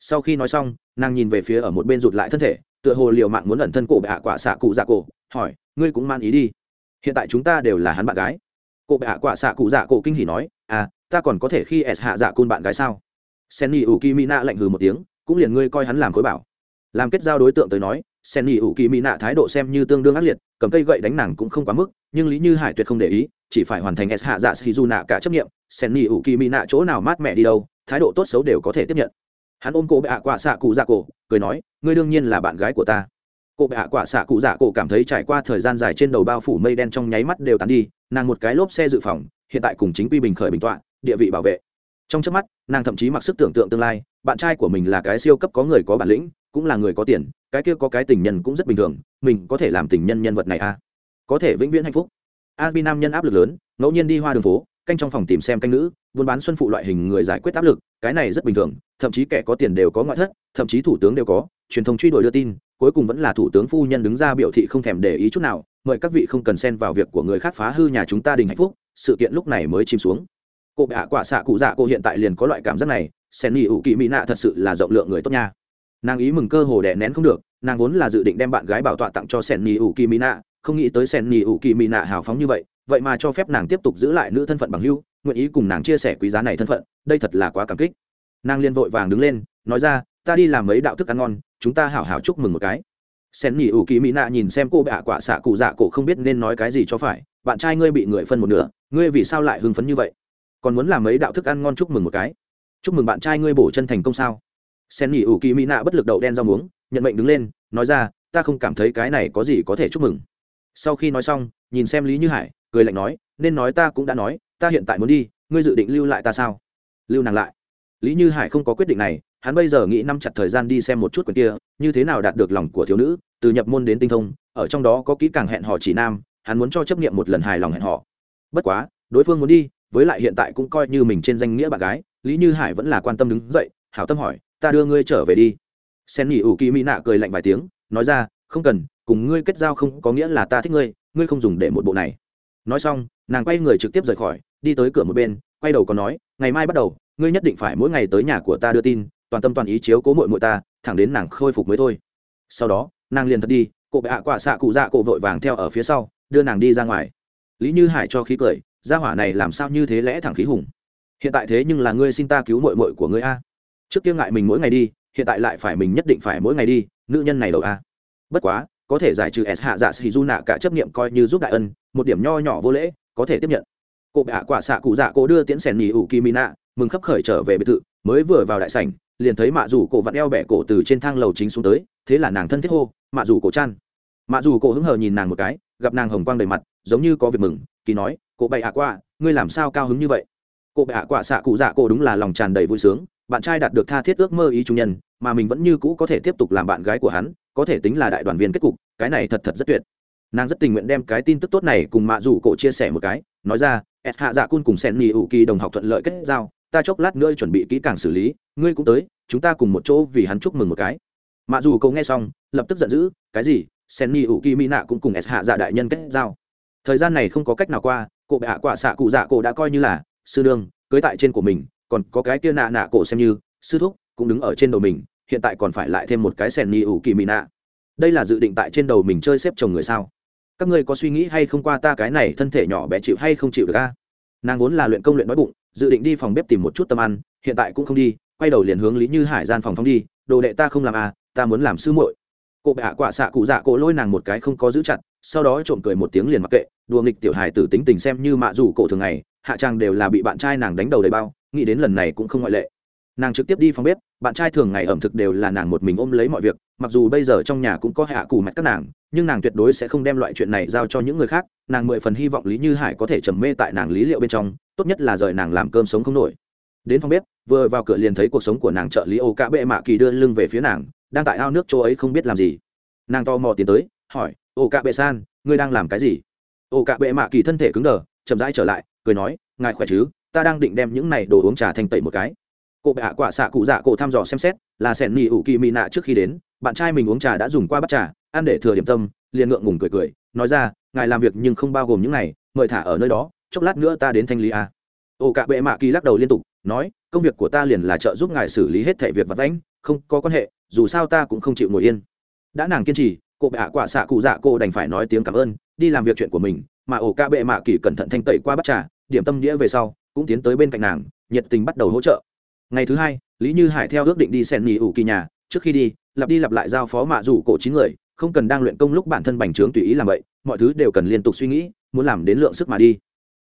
Sau khi nói xong, nàng nhìn về phía ở một bên rụt lại thân thể tựa hồ liều mạng muốn ẩn thân cổ bệ hạ quả xạ cụ dạ cổ, hỏi, ngươi cũng man ý đi. Hiện tại chúng ta đều là hắn bạn gái. Cổ bệ hạ quả xạ cụ dạ cổ kinh hỉ nói à ta còn có thể khi s hạ dạ côn bạn gái sao? Senny ủ kỳ mỹ nạ lạnh hừ một tiếng, cũng liền ngươi coi hắn làm khối bảo. Làm kết giao đối tượng tới nói senny ủ kỳ mỹ nạ thái độ xem như tương đương ác liệt, cầm cây gậy đánh nàng cũng không quá mức, nhưng lý như hải tuyệt không để ý, chỉ phải hoàn thành s hạ dạ shizu nạ cả chấp nghiệm senny ủ kỳ mỹ nạ chỗ nào mát mẹ đi đâu, thái độ tốt xấu đều có thể tiếp nhận hắn ôm cô bệ hạ quả xạ cụ dạ cổ, cười nói, ngươi đương nhiên là bạn gái của ta. Cô bệ hạ quả xạ cụ dạ cổ cảm thấy trải qua thời gian dài trên đầu bao phủ mây đen trong nháy mắt đều tàn đi, nàng một cái lốp xe dự phòng, hiện tại cùng chính quy bình khởi bình tọa, địa vị bảo vệ. Trong trước mắt, nàng thậm chí mặc sức tưởng tượng tương lai, bạn trai của mình là cái siêu cấp có người có bản lĩnh, cũng là người có tiền, cái kia có cái tình nhân cũng rất bình thường, mình có thể làm tình nhân nhân vật này à? Có thể vĩnh viễn hạnh phúc. A bi nam nhân áp lực lớn, ngẫu nhiên đi hoa đường phố canh trong phòng tìm xem canh nữ, buôn bán xuân phụ loại hình người giải quyết áp lực, cái này rất bình thường, thậm chí kẻ có tiền đều có ngoại thất, thậm chí thủ tướng đều có, truyền thông truy đuổi đưa tin, cuối cùng vẫn là thủ tướng phu nhân đứng ra biểu thị không thèm để ý chút nào, mời các vị không cần xen vào việc của người khác phá hư nhà chúng ta đình hạnh phúc, sự kiện lúc này mới chìm xuống. Cụ bạ quả xạ cụ dạ cô hiện tại liền có loại cảm giác này, sen nghỉ ủ kỳ mỹ nạ thật sự là rộng lượng người tốt nha. Nàng ý mừng cơ hồ đè nén không được, nàng vốn là dự định đem bạn gái bảo tọa tặng cho sen nghỉ ủ kỳ mỹ nạ, không nghĩ tới sen nghỉ ủ kỳ mỹ nạ hào phóng như vậy vậy mà cho phép nàng tiếp tục giữ lại nữ thân phận bằng hưu nguyện ý cùng nàng chia sẻ quý giá này thân phận, đây thật là quá cảm kích. Nàng liên vội vàng đứng lên, nói ra, ta đi làm mấy đạo thức ăn ngon, chúng ta hảo hảo chúc mừng một cái. Sen nhỉ ủ kỳ mỹ nạ nhìn xem cô bạ quả xạ cụ dạ cổ không biết nên nói cái gì cho phải, bạn trai ngươi bị người phân một nửa, ngươi vì sao lại hưng phấn như vậy? Còn muốn làm mấy đạo thức ăn ngon chúc mừng một cái? Chúc mừng bạn trai ngươi bổ chân thành công sao? Sen nhỉ ủ kỳ mỹ nạ bất lực đậu đen rau muống, nhận mệnh đứng lên, nói ra, ta không cảm thấy cái này có gì có thể chúc mừng. Sau khi nói xong, nhìn xem lý như hải cười lạnh nói, nên nói ta cũng đã nói, ta hiện tại muốn đi, ngươi dự định lưu lại ta sao? Lưu nàng lại. Lý như hải không có quyết định này, hắn bây giờ nghĩ năm chặt thời gian đi xem một chút quyển kia, như thế nào đạt được lòng của thiếu nữ, từ nhập môn đến tinh thông, ở trong đó có kỹ càng hẹn hò chỉ nam, hắn muốn cho chấp nghiệm một lần hài lòng hẹn hò. Bất quá, đối phương muốn đi, với lại hiện tại cũng coi như mình trên danh nghĩa bạn gái, lý như hải vẫn là quan tâm đứng dậy, hảo tâm hỏi, ta đưa ngươi trở về đi. Sen nghỉ ủ kỳ mỹ nạ cười lạnh vài tiếng, nói ra, không cần, cùng ngươi kết giao không có nghĩa là ta thích ngươi ngươi không dùng để một bộ này nói xong, nàng quay người trực tiếp rời khỏi, đi tới cửa một bên, quay đầu còn nói, ngày mai bắt đầu, ngươi nhất định phải mỗi ngày tới nhà của ta đưa tin, toàn tâm toàn ý chiếu cố mội mội ta, thẳng đến nàng khôi phục mới thôi. Sau đó, nàng liền thật đi cụ bệ hạ quả xạ cụ dạ cụ vội vàng theo ở phía sau, đưa nàng đi ra ngoài. Lý như hải cho khí cười, gia hỏa này làm sao như thế lẽ thẳng khí hùng? Hiện tại thế nhưng là ngươi xin ta cứu mội mội của ngươi a. Trước kia ngại mình mỗi ngày đi, hiện tại lại phải mình nhất định phải mỗi ngày đi, nữ nhân này đầu a. Bất quá có thể giải trừ s hạ dạ sĩ du nạ cả chấp nghiệm coi như giúp đại ân, một điểm nho nhỏ vô lễ, có thể tiếp nhận. Cụ bệ hạ quả xạ cụ dạ cô đưa tiễn sèn nhì ủ kỳ nạ, mừng khấp khởi trở về biệt thự, mới vừa vào đại sảnh, liền thấy mạ rủ cổ vặn eo bẻ cổ từ trên thang lầu chính xuống tới, thế là nàng thân thiết hô, mạ rủ cổ chăn mạ rủ cổ hứng hờ nhìn nàng một cái, gặp nàng hồng quang đầy mặt, giống như có việc mừng, kỳ nói cụ bậy hạ qua ngươi làm sao cao hứng như vậy? Cụ bệ hạ quả xạ cụ dạ cô đúng là lòng tràn đầy vui sướng, bạn trai đạt được tha thiết ước mơ ý trung nhân, mà mình vẫn như cũ có thể tiếp tục làm bạn gái của hắn có thể tính là đại đoàn viên kết cục, cái này thật thật rất tuyệt. Nàng rất tình nguyện đem cái tin tức tốt này cùng mạ rủ cổ chia sẻ một cái, nói ra s hạ dạ cun cùng sen nhì ủ kỳ đồng học thuận lợi kết giao, ta chốc lát nữa chuẩn bị kỹ càng xử lý, ngươi cũng tới, chúng ta cùng một chỗ vì hắn chúc mừng một cái. Mạ dù cậu nghe xong, lập tức giận dữ, cái gì? Sen nhì ủ kỳ mỹ nạ cũng cùng s hạ dạ đại nhân kết giao? Thời gian này không có cách nào qua cụ bệ hạ quả xạ cụ dạ cổ đã coi như là, sư đương cưới tại trên của mình, còn có cái kia nạ nạ cổ xem như, sư thúc cũng đứng ở trên đầu mình hiện tại còn phải lại thêm một cái sèn ni ủ kỳ mỹ nạ. Đây là dự định tại trên đầu mình chơi xếp chồng người sao? Các ngươi có suy nghĩ hay không qua ta cái này thân thể nhỏ bé chịu hay không chịu được a? Nàng vốn là luyện công luyện đói bụng, dự định đi phòng bếp tìm một chút tâm ăn, hiện tại cũng không đi, quay đầu liền hướng lý như hải gian phòng phong đi, đồ đệ ta không làm à ta muốn làm sư muội. Cụ bạ quả xạ cụ dạ cổ lôi nàng một cái không có giữ chặt, sau đó trộm cười một tiếng liền mặc kệ, đùa nghịch tiểu hài tử tính tình xem như mạ rủ cổ thường ngày, hạ trang đều là bị bạn trai nàng đánh đầu đầy bao, nghĩ đến lần này cũng không ngoại lệ nàng trực tiếp đi phòng bếp, bạn trai thường ngày ẩm thực đều là nàng một mình ôm lấy mọi việc, mặc dù bây giờ trong nhà cũng có hạ cù mạch các nàng, nhưng nàng tuyệt đối sẽ không đem loại chuyện này giao cho những người khác, nàng mười phần hy vọng lý như hải có thể trầm mê tại nàng lý liệu bên trong, tốt nhất là rời nàng làm cơm sống không nổi. Đến phòng bếp, vừa vào cửa liền thấy cuộc sống của nàng trợ lý ô cá bệ mạ kỳ đưa lưng về phía nàng, đang tại ao nước chỗ ấy không biết làm gì. Nàng to mò tiến tới, hỏi ô cả bệ san, ngươi đang làm cái gì? Ô cả bệ mạ kỳ thân thể cứng đờ, chậm rãi trở lại, cười nói, ngài khỏe chứ? Ta đang định đem những này đồ uống trà thành tẩy một cái cô bệ hạ quả xạ cụ dạ cổ thăm dò xem xét, là sẻn nỉ ủ kỳ mỹ nạ trước khi đến, bạn trai mình uống trà đã dùng qua bắt trà, ăn để thừa điểm tâm, liền ngượng ngùng cười cười, nói ra, ngài làm việc nhưng không bao gồm những này, mời thả ở nơi đó, chốc lát nữa ta đến thanh lý a à. ô cạ bệ mạ kỳ lắc đầu liên tục, nói, công việc của ta liền là trợ giúp ngài xử lý hết thẻ việc vật vãnh, không có quan hệ, dù sao ta cũng không chịu ngồi yên đã nàng kiên trì, cô bệ hạ quả xạ cụ dạ cô đành phải nói tiếng cảm ơn, đi làm việc chuyện của mình, mà ổ ca bệ mạ kỳ cẩn thận thanh tẩy qua bắt trà, điểm tâm đĩa về sau, cũng tiến tới bên cạnh nàng, nhiệt tình bắt đầu hỗ trợ ngày thứ hai, lý như hải theo ước định đi sen nghỉ ủ kỳ nhà. Trước khi đi, lặp đi lặp lại giao phó mạ rủ cổ chín người, không cần đang luyện công lúc bản thân bành trướng tùy ý làm vậy, mọi thứ đều cần liên tục suy nghĩ, muốn làm đến lượng sức mà đi.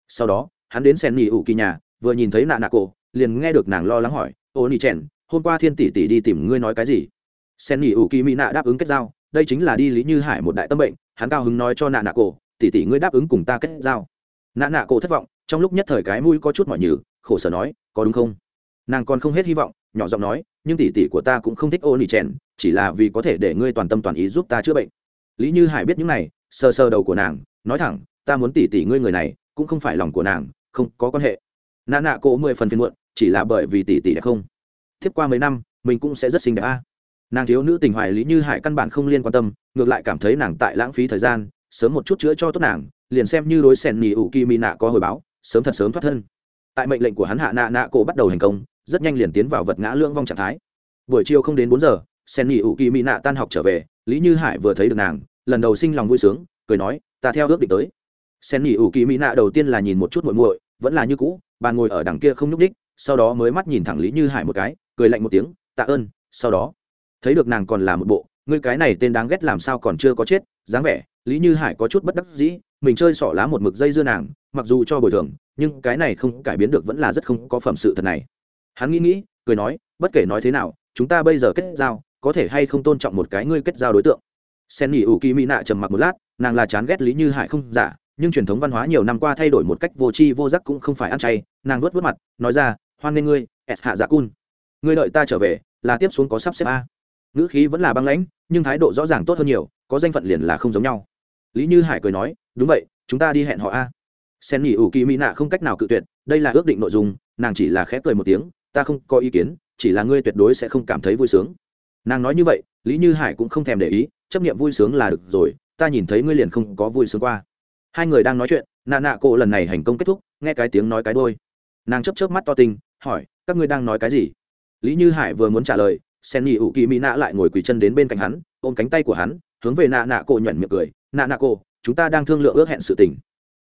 Sau đó, hắn đến sen nghỉ ủ kỳ nhà, vừa nhìn thấy nạ nạ cổ, liền nghe được nàng lo lắng hỏi, ô nỉ chèn, hôm qua thiên tỷ tỷ đi tìm ngươi nói cái gì? Sen nghỉ ủ kỳ mỹ nạ đáp ứng kết giao, đây chính là đi lý như hải một đại tâm bệnh, hắn cao hứng nói cho nạ nạ cổ, tỷ tỷ ngươi đáp ứng cùng ta kết giao. Nạ nạ cổ thất vọng, trong lúc nhất thời cái mũi có chút mỏi nhừ, khổ sở nói, có đúng không? Nàng còn không hết hy vọng, nhỏ giọng nói, nhưng tỷ tỷ của ta cũng không thích ô nỉ chèn chỉ là vì có thể để ngươi toàn tâm toàn ý giúp ta chữa bệnh. Lý như hải biết những này, sờ sờ đầu của nàng, nói thẳng, ta muốn tỷ tỷ ngươi người này, cũng không phải lòng của nàng, không có quan hệ. Nạ nạ cổ mười phần phiền muộn, chỉ là bởi vì tỷ tỷ đẹp không? Tiếp qua mấy năm, mình cũng sẽ rất xinh đẹp a. Nàng thiếu nữ tình hoài lý như hải căn bản không liên quan tâm, ngược lại cảm thấy nàng tại lãng phí thời gian, sớm một chút chữa cho tốt nàng, liền xem như đối sẻn nhì ủ kỳ mỹ nạ có hồi báo, sớm thật sớm thoát thân. Tại mệnh lệnh của hắn hạ nạ nạ cổ bắt đầu hành công rất nhanh liền tiến vào vật ngã lưỡng vong trạng thái. Buổi chiều không đến bốn giờ sen nghỉ ủ kỳ mỹ nạ tan học trở về, lý như hải vừa thấy được nàng, lần đầu sinh lòng vui sướng, cười nói, ta theo ước định tới. Sen nghỉ ủ kỳ mỹ nạ đầu tiên là nhìn một chút muội muội, vẫn là như cũ bàn ngồi ở đằng kia không nhúc đích sau đó mới mắt nhìn thẳng lý như hải một cái, cười lạnh một tiếng, tạ ơn, sau đó. Thấy được nàng còn là một bộ, ngươi cái này tên đáng ghét làm sao còn chưa có chết, dáng vẻ, lý như hải có chút bất đắc dĩ, mình chơi xỏ lá một mực dây dưa nàng, mặc dù cho bồi thường, nhưng cái này không cải biến được vẫn là rất không có phẩm sự thật này hắn nghĩ nghĩ, cười nói, bất kể nói thế nào, chúng ta bây giờ kết giao, có thể hay không tôn trọng một cái ngươi kết giao đối tượng? Sen nghỉ ủ kỳ mỹ nạ trầm mặc một lát, nàng là chán ghét lý như hải không giả, nhưng truyền thống văn hóa nhiều năm qua thay đổi một cách vô tri vô giác cũng không phải ăn chay, nàng vớt vớt mặt, nói ra, hoan nghê ngươi ẹt hạ dạ cun. Ngươi đợi ta trở về, là tiếp xuống có sắp xếp a. Ngữ khí vẫn là băng lãnh, nhưng thái độ rõ ràng tốt hơn nhiều, có danh phận liền là không giống nhau. Lý như hải cười nói, đúng vậy, chúng ta đi hẹn họ a. Sen nghỉ ủ kỳ mỹ nạ không cách nào cự tuyệt, đây là ước định nội dung, nàng chỉ là khẽ cười một tiếng ta không có ý kiến, chỉ là ngươi tuyệt đối sẽ không cảm thấy vui sướng. Nàng nói như vậy, lý như hải cũng không thèm để ý, chấp nghiệm vui sướng là được rồi, ta nhìn thấy ngươi liền không có vui sướng qua. Hai người đang nói chuyện nạ nạ cổ lần này hành công kết thúc, nghe cái tiếng nói cái đôi. Nàng chấp chớp mắt to tinh hỏi, các ngươi đang nói cái gì? Lý như hải vừa muốn trả lời, sen nhị ủ kỳ mỹ nạ lại ngồi quỳ chân đến bên cạnh hắn, ôm cánh tay của hắn, hướng về nạ nạ cổ nhuận miệng cười nạ nạ cổ, chúng ta đang thương lượng ước hẹn sự tình.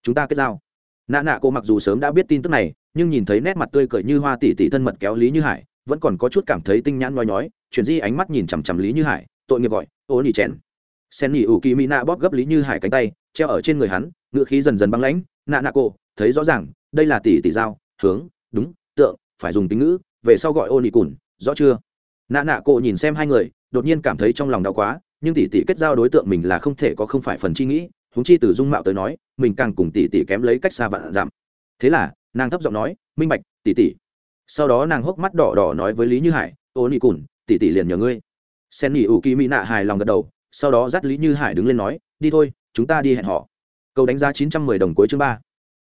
Chúng ta kết giao. Nạ nạ cổ mặc dù sớm đã biết tin tức này nhưng nhìn thấy nét mặt tươi cười như hoa tỷ tỷ thân mật kéo lý như hải, vẫn còn có chút cảm thấy tinh nhãn nói nhói, chuyển di ánh mắt nhìn chằm chằm lý như hải, tội nghiệp gọi, ô nỉ chèn. Sen nhị ủ kỳ mỹ nạ bóp gấp lý như hải cánh tay, treo ở trên người hắn ngựa khí dần dần băng lãnh, nạ nạ cô, thấy rõ ràng, đây là tỷ tỷ giao, hướng, đúng, tượng, phải dùng tính ngữ, về sau gọi ô nỉ cùn, rõ chưa? Nạ nạ cô nhìn xem hai người, đột nhiên cảm thấy trong lòng đau quá, nhưng tỷ tỷ kết giao đối tượng mình là không thể có không phải phần chi nghĩ húng chi từ dung mạo tới nói, mình càng cùng tỷ tỷ kém lấy cách xa vạn giảm. Thế là nàng thấp giọng nói, minh bạch tỉ tỉ. sau đó nàng hốc mắt đỏ đỏ nói với lý như hải, ô nị cùn tỉ tỉ liền nhờ ngươi. Sen nỉ ủ kỳ mỹ nạ hài lòng gật đầu, sau đó dắt lý như hải đứng lên nói, đi thôi, chúng ta đi hẹn họ. Cầu đánh giá chín trăm mười đồng cuối chương ba.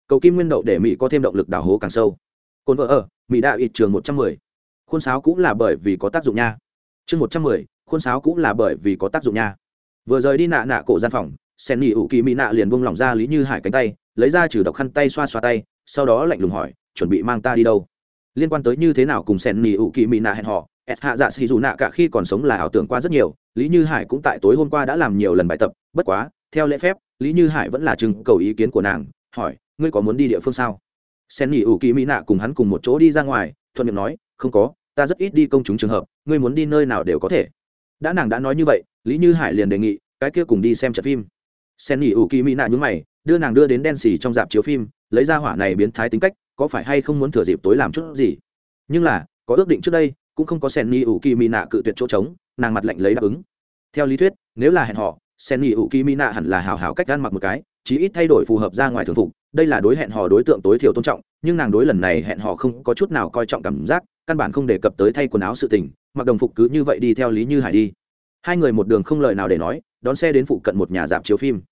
Cầu kim nguyên đậu để mỹ có thêm động lực đào hố càng sâu. Cồn vợ ở, mỹ đạo ít trường một trăm mười. Khuôn sáo cũng là bởi vì có tác dụng nha. Chương một trăm mười, khuôn sáo cũng là bởi vì có tác dụng nha. Vừa rời đi nạ nạ cổ gian phòng, sen nỉ ủ kỳ mỹ nạ liền buông lỏng ra lý như hải cánh tay, lấy ra trừ độc khăn tay xoa xoa tay sau đó lạnh lùng hỏi, chuẩn bị mang ta đi đâu? Liên quan tới như thế nào cùng sen nỉ ủ kỳ mỹ nạ hẹn họ Et hạ dạ xì dù nạ cả khi còn sống là ảo tưởng qua rất nhiều, lý như hải cũng tại tối hôm qua đã làm nhiều lần bài tập, bất quá, theo lễ phép, lý như hải vẫn là chừng cầu ý kiến của nàng, hỏi, ngươi có muốn đi địa phương sao? Sen nỉ ủ kỳ mỹ nạ cùng hắn cùng một chỗ đi ra ngoài, thuận miệng nói, không có, ta rất ít đi công chúng trường hợp, ngươi muốn đi nơi nào đều có thể. Đã nàng đã nói như vậy, lý như hải liền đề nghị, cái kia cùng đi xem trận phim sen nghỉ ủ kỳ mỹ nạ nhúng mày, đưa nàng đưa đến đen xì trong dạp chiếu phim, lấy ra hỏa này biến thái tính cách, có phải hay không muốn thừa dịp tối làm chút gì? Nhưng là, có ước định trước đây, cũng không có sen nghỉ ủ kỳ mỹ nạ cự tuyệt chỗ trống, nàng mặt lạnh lấy đáp ứng. Theo lý thuyết, nếu là hẹn họ, sen nghỉ ủ kỳ mỹ nạ hẳn là hào hào cách ăn mặc một cái, chí ít thay đổi phù hợp ra ngoài thường phục, đây là đối hẹn hò đối tượng tối thiểu tôn trọng, nhưng nàng đối lần này hẹn hò không có chút nào coi trọng cảm giác, căn bản không đề cập tới thay quần áo sự tình, mặc đồng phục cứ như vậy đi theo lý như hải đi. Hai người một đường không lời nào để nói, đón xe đến phụ cận một nhà dạp chiếu phim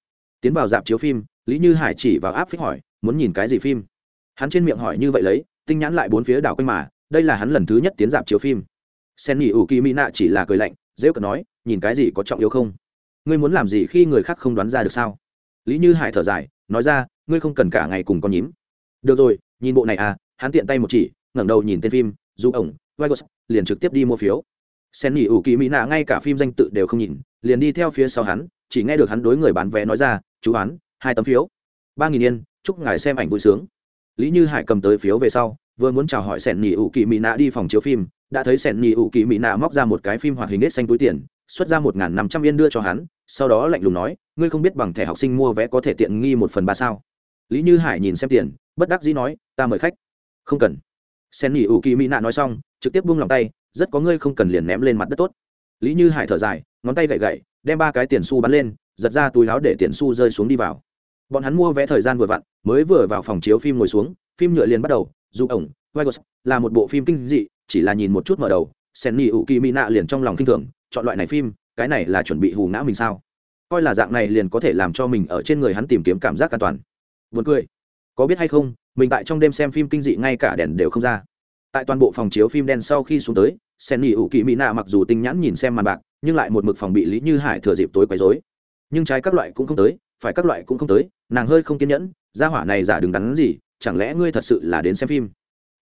tiến vào dạp chiếu phim lý như hải chỉ vào áp phích hỏi muốn nhìn cái gì phim? Hắn trên miệng hỏi như vậy lấy tinh nhãn lại bốn phía đảo quanh mà đây là hắn lần thứ nhất tiến dạp chiếu phim. Sen nghỉ ủ kỳ mỹ nạ chỉ là cười lạnh dễ cận nói nhìn cái gì có trọng yếu không? Ngươi muốn làm gì khi người khác không đoán ra được sao? Lý như hải thở dài nói ra ngươi không cần cả ngày cùng con nhím. Được rồi nhìn bộ này à. Hắn tiện tay một chỉ ngẩng đầu nhìn tên phim dù ổng Vagos, liền trực tiếp đi mua phiếu. Sen nghỉ ủ kỳ mỹ nạ ngay cả phim danh tự đều không nhìn liền đi theo phía sau hắn chỉ nghe được hắn đối người bán vé nói ra chú án hai tấm phiếu. Ba nghìn yên, chúc ngài xem ảnh vui sướng. Lý như hải cầm tới phiếu về sau, vừa muốn chào hỏi sẻn nhị ủ kỳ mỹ nạ đi phòng chiếu phim, đã thấy sẻn nhị ủ kỳ mỹ nạ móc ra một cái phim hoạt hình nết xanh túi tiền, xuất ra một n g h n năm trăm yên đưa cho hắn, sau đó lạnh lùng nói, ngươi không biết bằng thẻ học sinh mua vé có thể tiện nghi một phần ba sao? Lý như hải nhìn xem tiền, bất đắc dĩ nói, ta mời khách. Không cần. Sen nhị ủ kỳ mỹ nạ nói xong, trực tiếp buông lòng tay, rất có ngươi không cần liền ném lên mặt đất tốt. Lý như hải thở dài, ngón tay gậy gậy, đem ba cái tiền xu bắn lên giật ra túi láo để tiền xu rơi xuống đi vào bọn hắn mua vé thời gian vừa vặn mới vừa vào phòng chiếu phim ngồi xuống phim nhựa liền bắt đầu dù ổng Vegas là một bộ phim kinh dị chỉ là nhìn một chút mở đầu sen nhị ủ kỳ mỹ nạ liền trong lòng kinh thường chọn loại này phim cái này là chuẩn bị hù ngã mình sao coi là dạng này liền có thể làm cho mình ở trên người hắn tìm kiếm cảm giác an toàn Buồn cười. Có biết hay không, mình tại trong đêm xem phim kinh dị ngay cả đèn đều không ra. Tại toàn bộ phòng chiếu phim đen sau khi xuống tới, Senny ủ kỳ mỹ nạ mặc dù tinh nhãn nhìn xem màn bạc, nhưng lại một mực phòng bị Lý Như Hải thừa dịp tối quấy rối. Nhưng trái các loại cũng không tới, phải các loại cũng không tới, nàng hơi không kiên nhẫn, gia hỏa này giả đừng đắn gì, chẳng lẽ ngươi thật sự là đến xem phim?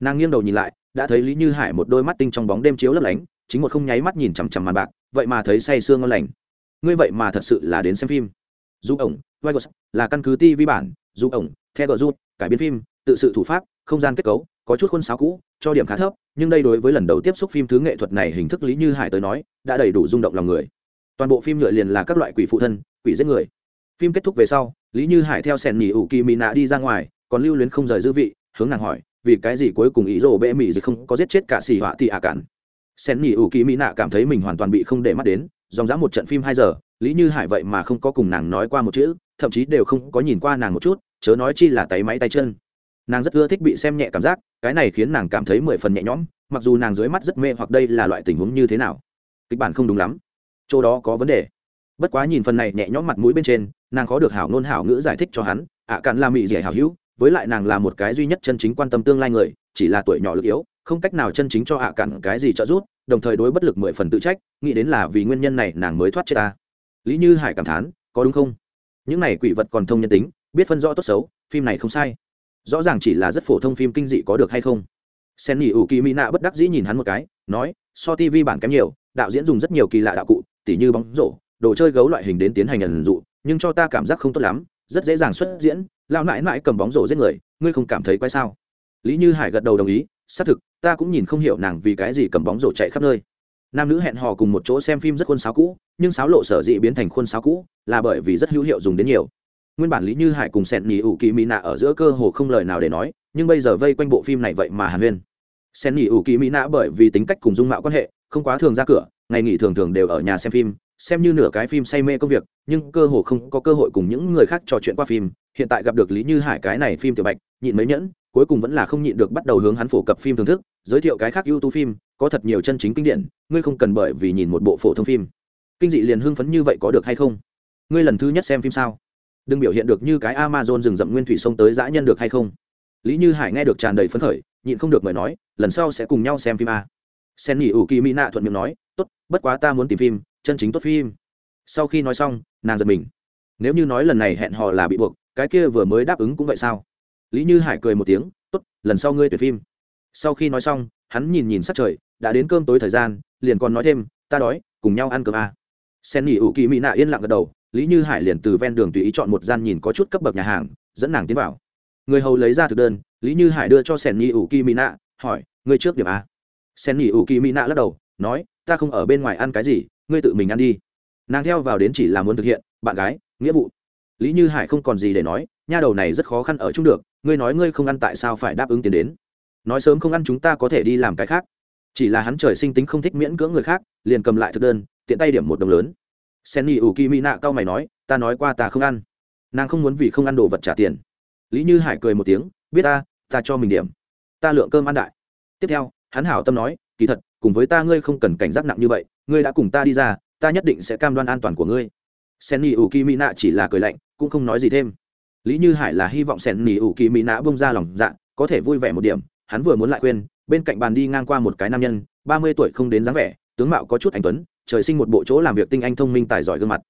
Nàng nghiêng đầu nhìn lại, đã thấy Lý Như Hải một đôi mắt tinh trong bóng đêm chiếu lấp lánh, chính một không nháy mắt nhìn chằm chằm màn bạc, vậy mà thấy say sương ngon lành. Ngươi vậy mà thật sự là đến xem phim. Dù ổng, vagos là căn cứ TV bản, dù ổng theo gờ rút cải biên phim tự sự thủ pháp không gian kết cấu có chút khuôn sáo cũ cho điểm khá thấp nhưng đây đối với lần đầu tiếp xúc phim thứ nghệ thuật này hình thức lý như hải tới nói đã đầy đủ rung động lòng người toàn bộ phim nhựa liền là các loại quỷ phụ thân, quỷ giết người. Phim kết thúc về sau, lý như hải theo sẻn nhì ủ kỳ mỹ nạ đi ra ngoài, còn lưu luyến không rời dư vị, hướng nàng hỏi, vì cái gì cuối cùng ý rồ bệ mỹ gì không có giết chết cả xì họa thì ạ cản sẻn nhì ủ kỳ mỹ nạ cảm thấy mình hoàn toàn bị không để mắt đến, dòng dã một trận phim hai giờ, lý như hải vậy mà không có cùng nàng nói qua một chữ, thậm chí đều không có nhìn qua nàng một chút, chớ nói chi là tay máy tay chân. Nàng rất ưa thích bị xem nhẹ cảm giác, cái này khiến nàng cảm thấy mười phần nhẹ nhõm, mặc dù nàng dưới mắt rất mê hoặc đây là loại tình huống như thế nào. Kịch bản không đúng lắm chỗ đó có vấn đề. Bất quá nhìn phần này nhẹ nhõm mặt mũi bên trên nàng có được hảo ngôn hảo ngữ giải thích cho hắn ạ à, cạn là mị dẻ hảo hữu với lại nàng là một cái duy nhất chân chính quan tâm tương lai người chỉ là tuổi nhỏ lực yếu không cách nào chân chính cho ạ à cạn cái gì trợ giúp đồng thời đối bất lực mười phần tự trách nghĩ đến là vì nguyên nhân này nàng mới thoát chết ta. Lý như hải cảm thán có đúng không? Những này quỷ vật còn thông nhân tính biết phân rõ tốt xấu phim này không sai. Rõ ràng chỉ là rất phổ thông phim kinh dị có được hay không? Sen nghỉ ủ kỳ mỹ nạ bất đắc dĩ nhìn hắn một cái nói so tv bản kém nhiều đạo diễn dùng rất nhiều kỳ lạ đạo cụ tỉ như bóng rổ, đồ chơi gấu loại hình đến tiến hành ẩn dụ, nhưng cho ta cảm giác không tốt lắm, rất dễ dàng xuất diễn lao nãi nãi cầm bóng rổ giết người, ngươi không cảm thấy quái sao? Lý như hải gật đầu đồng ý, xác thực, ta cũng nhìn không hiểu nàng vì cái gì cầm bóng rổ chạy khắp nơi. Nam nữ hẹn hò cùng một chỗ xem phim rất khuôn sáo cũ, nhưng sáo lộ sở dị biến thành khuôn sáo cũ là bởi vì rất hữu hiệu dùng đến nhiều. Nguyên bản lý như hải cùng sẹn nhì ủ kỳ mỹ nạ ở giữa cơ hồ không lời nào để nói, nhưng bây giờ vây quanh bộ phim này vậy mà hàn huyên. Sen nhì ủ kỳ mỹ nạ bởi vì tính cách cùng dung mạo quan hệ, không quá thường ra cửa ngày nghỉ thường thường đều ở nhà xem phim, xem như nửa cái phim say mê công việc, nhưng cơ hồ không có cơ hội cùng những người khác trò chuyện qua phim. Hiện tại gặp được lý như hải cái này phim tiểu bạch, nhịn mấy nhẫn, cuối cùng vẫn là không nhịn được bắt đầu hướng hắn phổ cập phim thưởng thức, giới thiệu cái khác ưu tú phim, có thật nhiều chân chính kinh điển, ngươi không cần bởi vì nhìn một bộ phổ thông phim. Kinh dị liền hưng phấn như vậy có được hay không? Ngươi lần thứ nhất xem phim sao? Đừng biểu hiện được như cái amazon rừng rậm nguyên thủy sông tới dã nhân được hay không? Lý như hải nghe được tràn đầy phấn khởi, nhịn không được mời nói, lần sau sẽ cùng nhau xem phim a sen nghỉ ủ kỳ mỹ nạ thuận miệng nói, tốt, bất quá ta muốn tìm phim, chân chính tốt phim. Sau khi nói xong, nàng giật mình. Nếu như nói lần này hẹn hò là bị buộc, cái kia vừa mới đáp ứng cũng vậy sao? Lý như hải cười một tiếng, tốt, lần sau ngươi tuyển phim. Sau khi nói xong, hắn nhìn nhìn sắc trời, đã đến cơm tối thời gian, liền còn nói thêm, ta đói, cùng nhau ăn cơm à? sen nghỉ ủ kỳ mỹ nạ yên lặng gật đầu, lý như hải liền từ ven đường tùy ý chọn một gian nhìn có chút cấp bậc nhà hàng, dẫn nàng tiến vào. Người hầu lấy ra thực đơn, lý như hải đưa cho sen nghỉ ủ kỳ mỹ nạ, hỏi, ngươi trước điểm a? Sen nghỉ ủ kỳ mỹ nạ lắc đầu, nói, ta không ở bên ngoài ăn cái gì, ngươi tự mình ăn đi. Nàng theo vào đến chỉ là muốn thực hiện, bạn gái, nghĩa vụ. Lý như hải không còn gì để nói, nha đầu này rất khó khăn ở chung được, ngươi nói ngươi không ăn tại sao phải đáp ứng tiền đến? Nói sớm không ăn chúng ta có thể đi làm cái khác. Chỉ là hắn trời sinh tính không thích miễn cưỡng người khác, liền cầm lại thực đơn, tiện tay điểm một đồng lớn. Senni ủ kỳ mỹ nạ cao mày nói, ta nói qua ta không ăn. Nàng không muốn vì không ăn đồ vật trả tiền. Lý như hải cười một tiếng, biết ta ta cho mình điểm. Ta lượng cơm ăn đại. Tiếp theo hắn hảo tâm nói, kỳ thật, cùng với ta ngươi không cần cảnh giác nặng như vậy, ngươi đã cùng ta đi ra, ta nhất định sẽ cam đoan an toàn của ngươi. Senni ủ kỳ mỹ nạ chỉ là cười lạnh, cũng không nói gì thêm. Lý như hải là hy vọng senni ủ kỳ mỹ nạ bông ra lòng dạ có thể vui vẻ một điểm. Hắn vừa muốn lại khuyên, bên cạnh bàn đi ngang qua một cái nam nhân, ba mươi tuổi không đến dáng vẻ, tướng mạo có chút anh tuấn, trời sinh một bộ chỗ làm việc tinh anh thông minh tài giỏi gương mặt.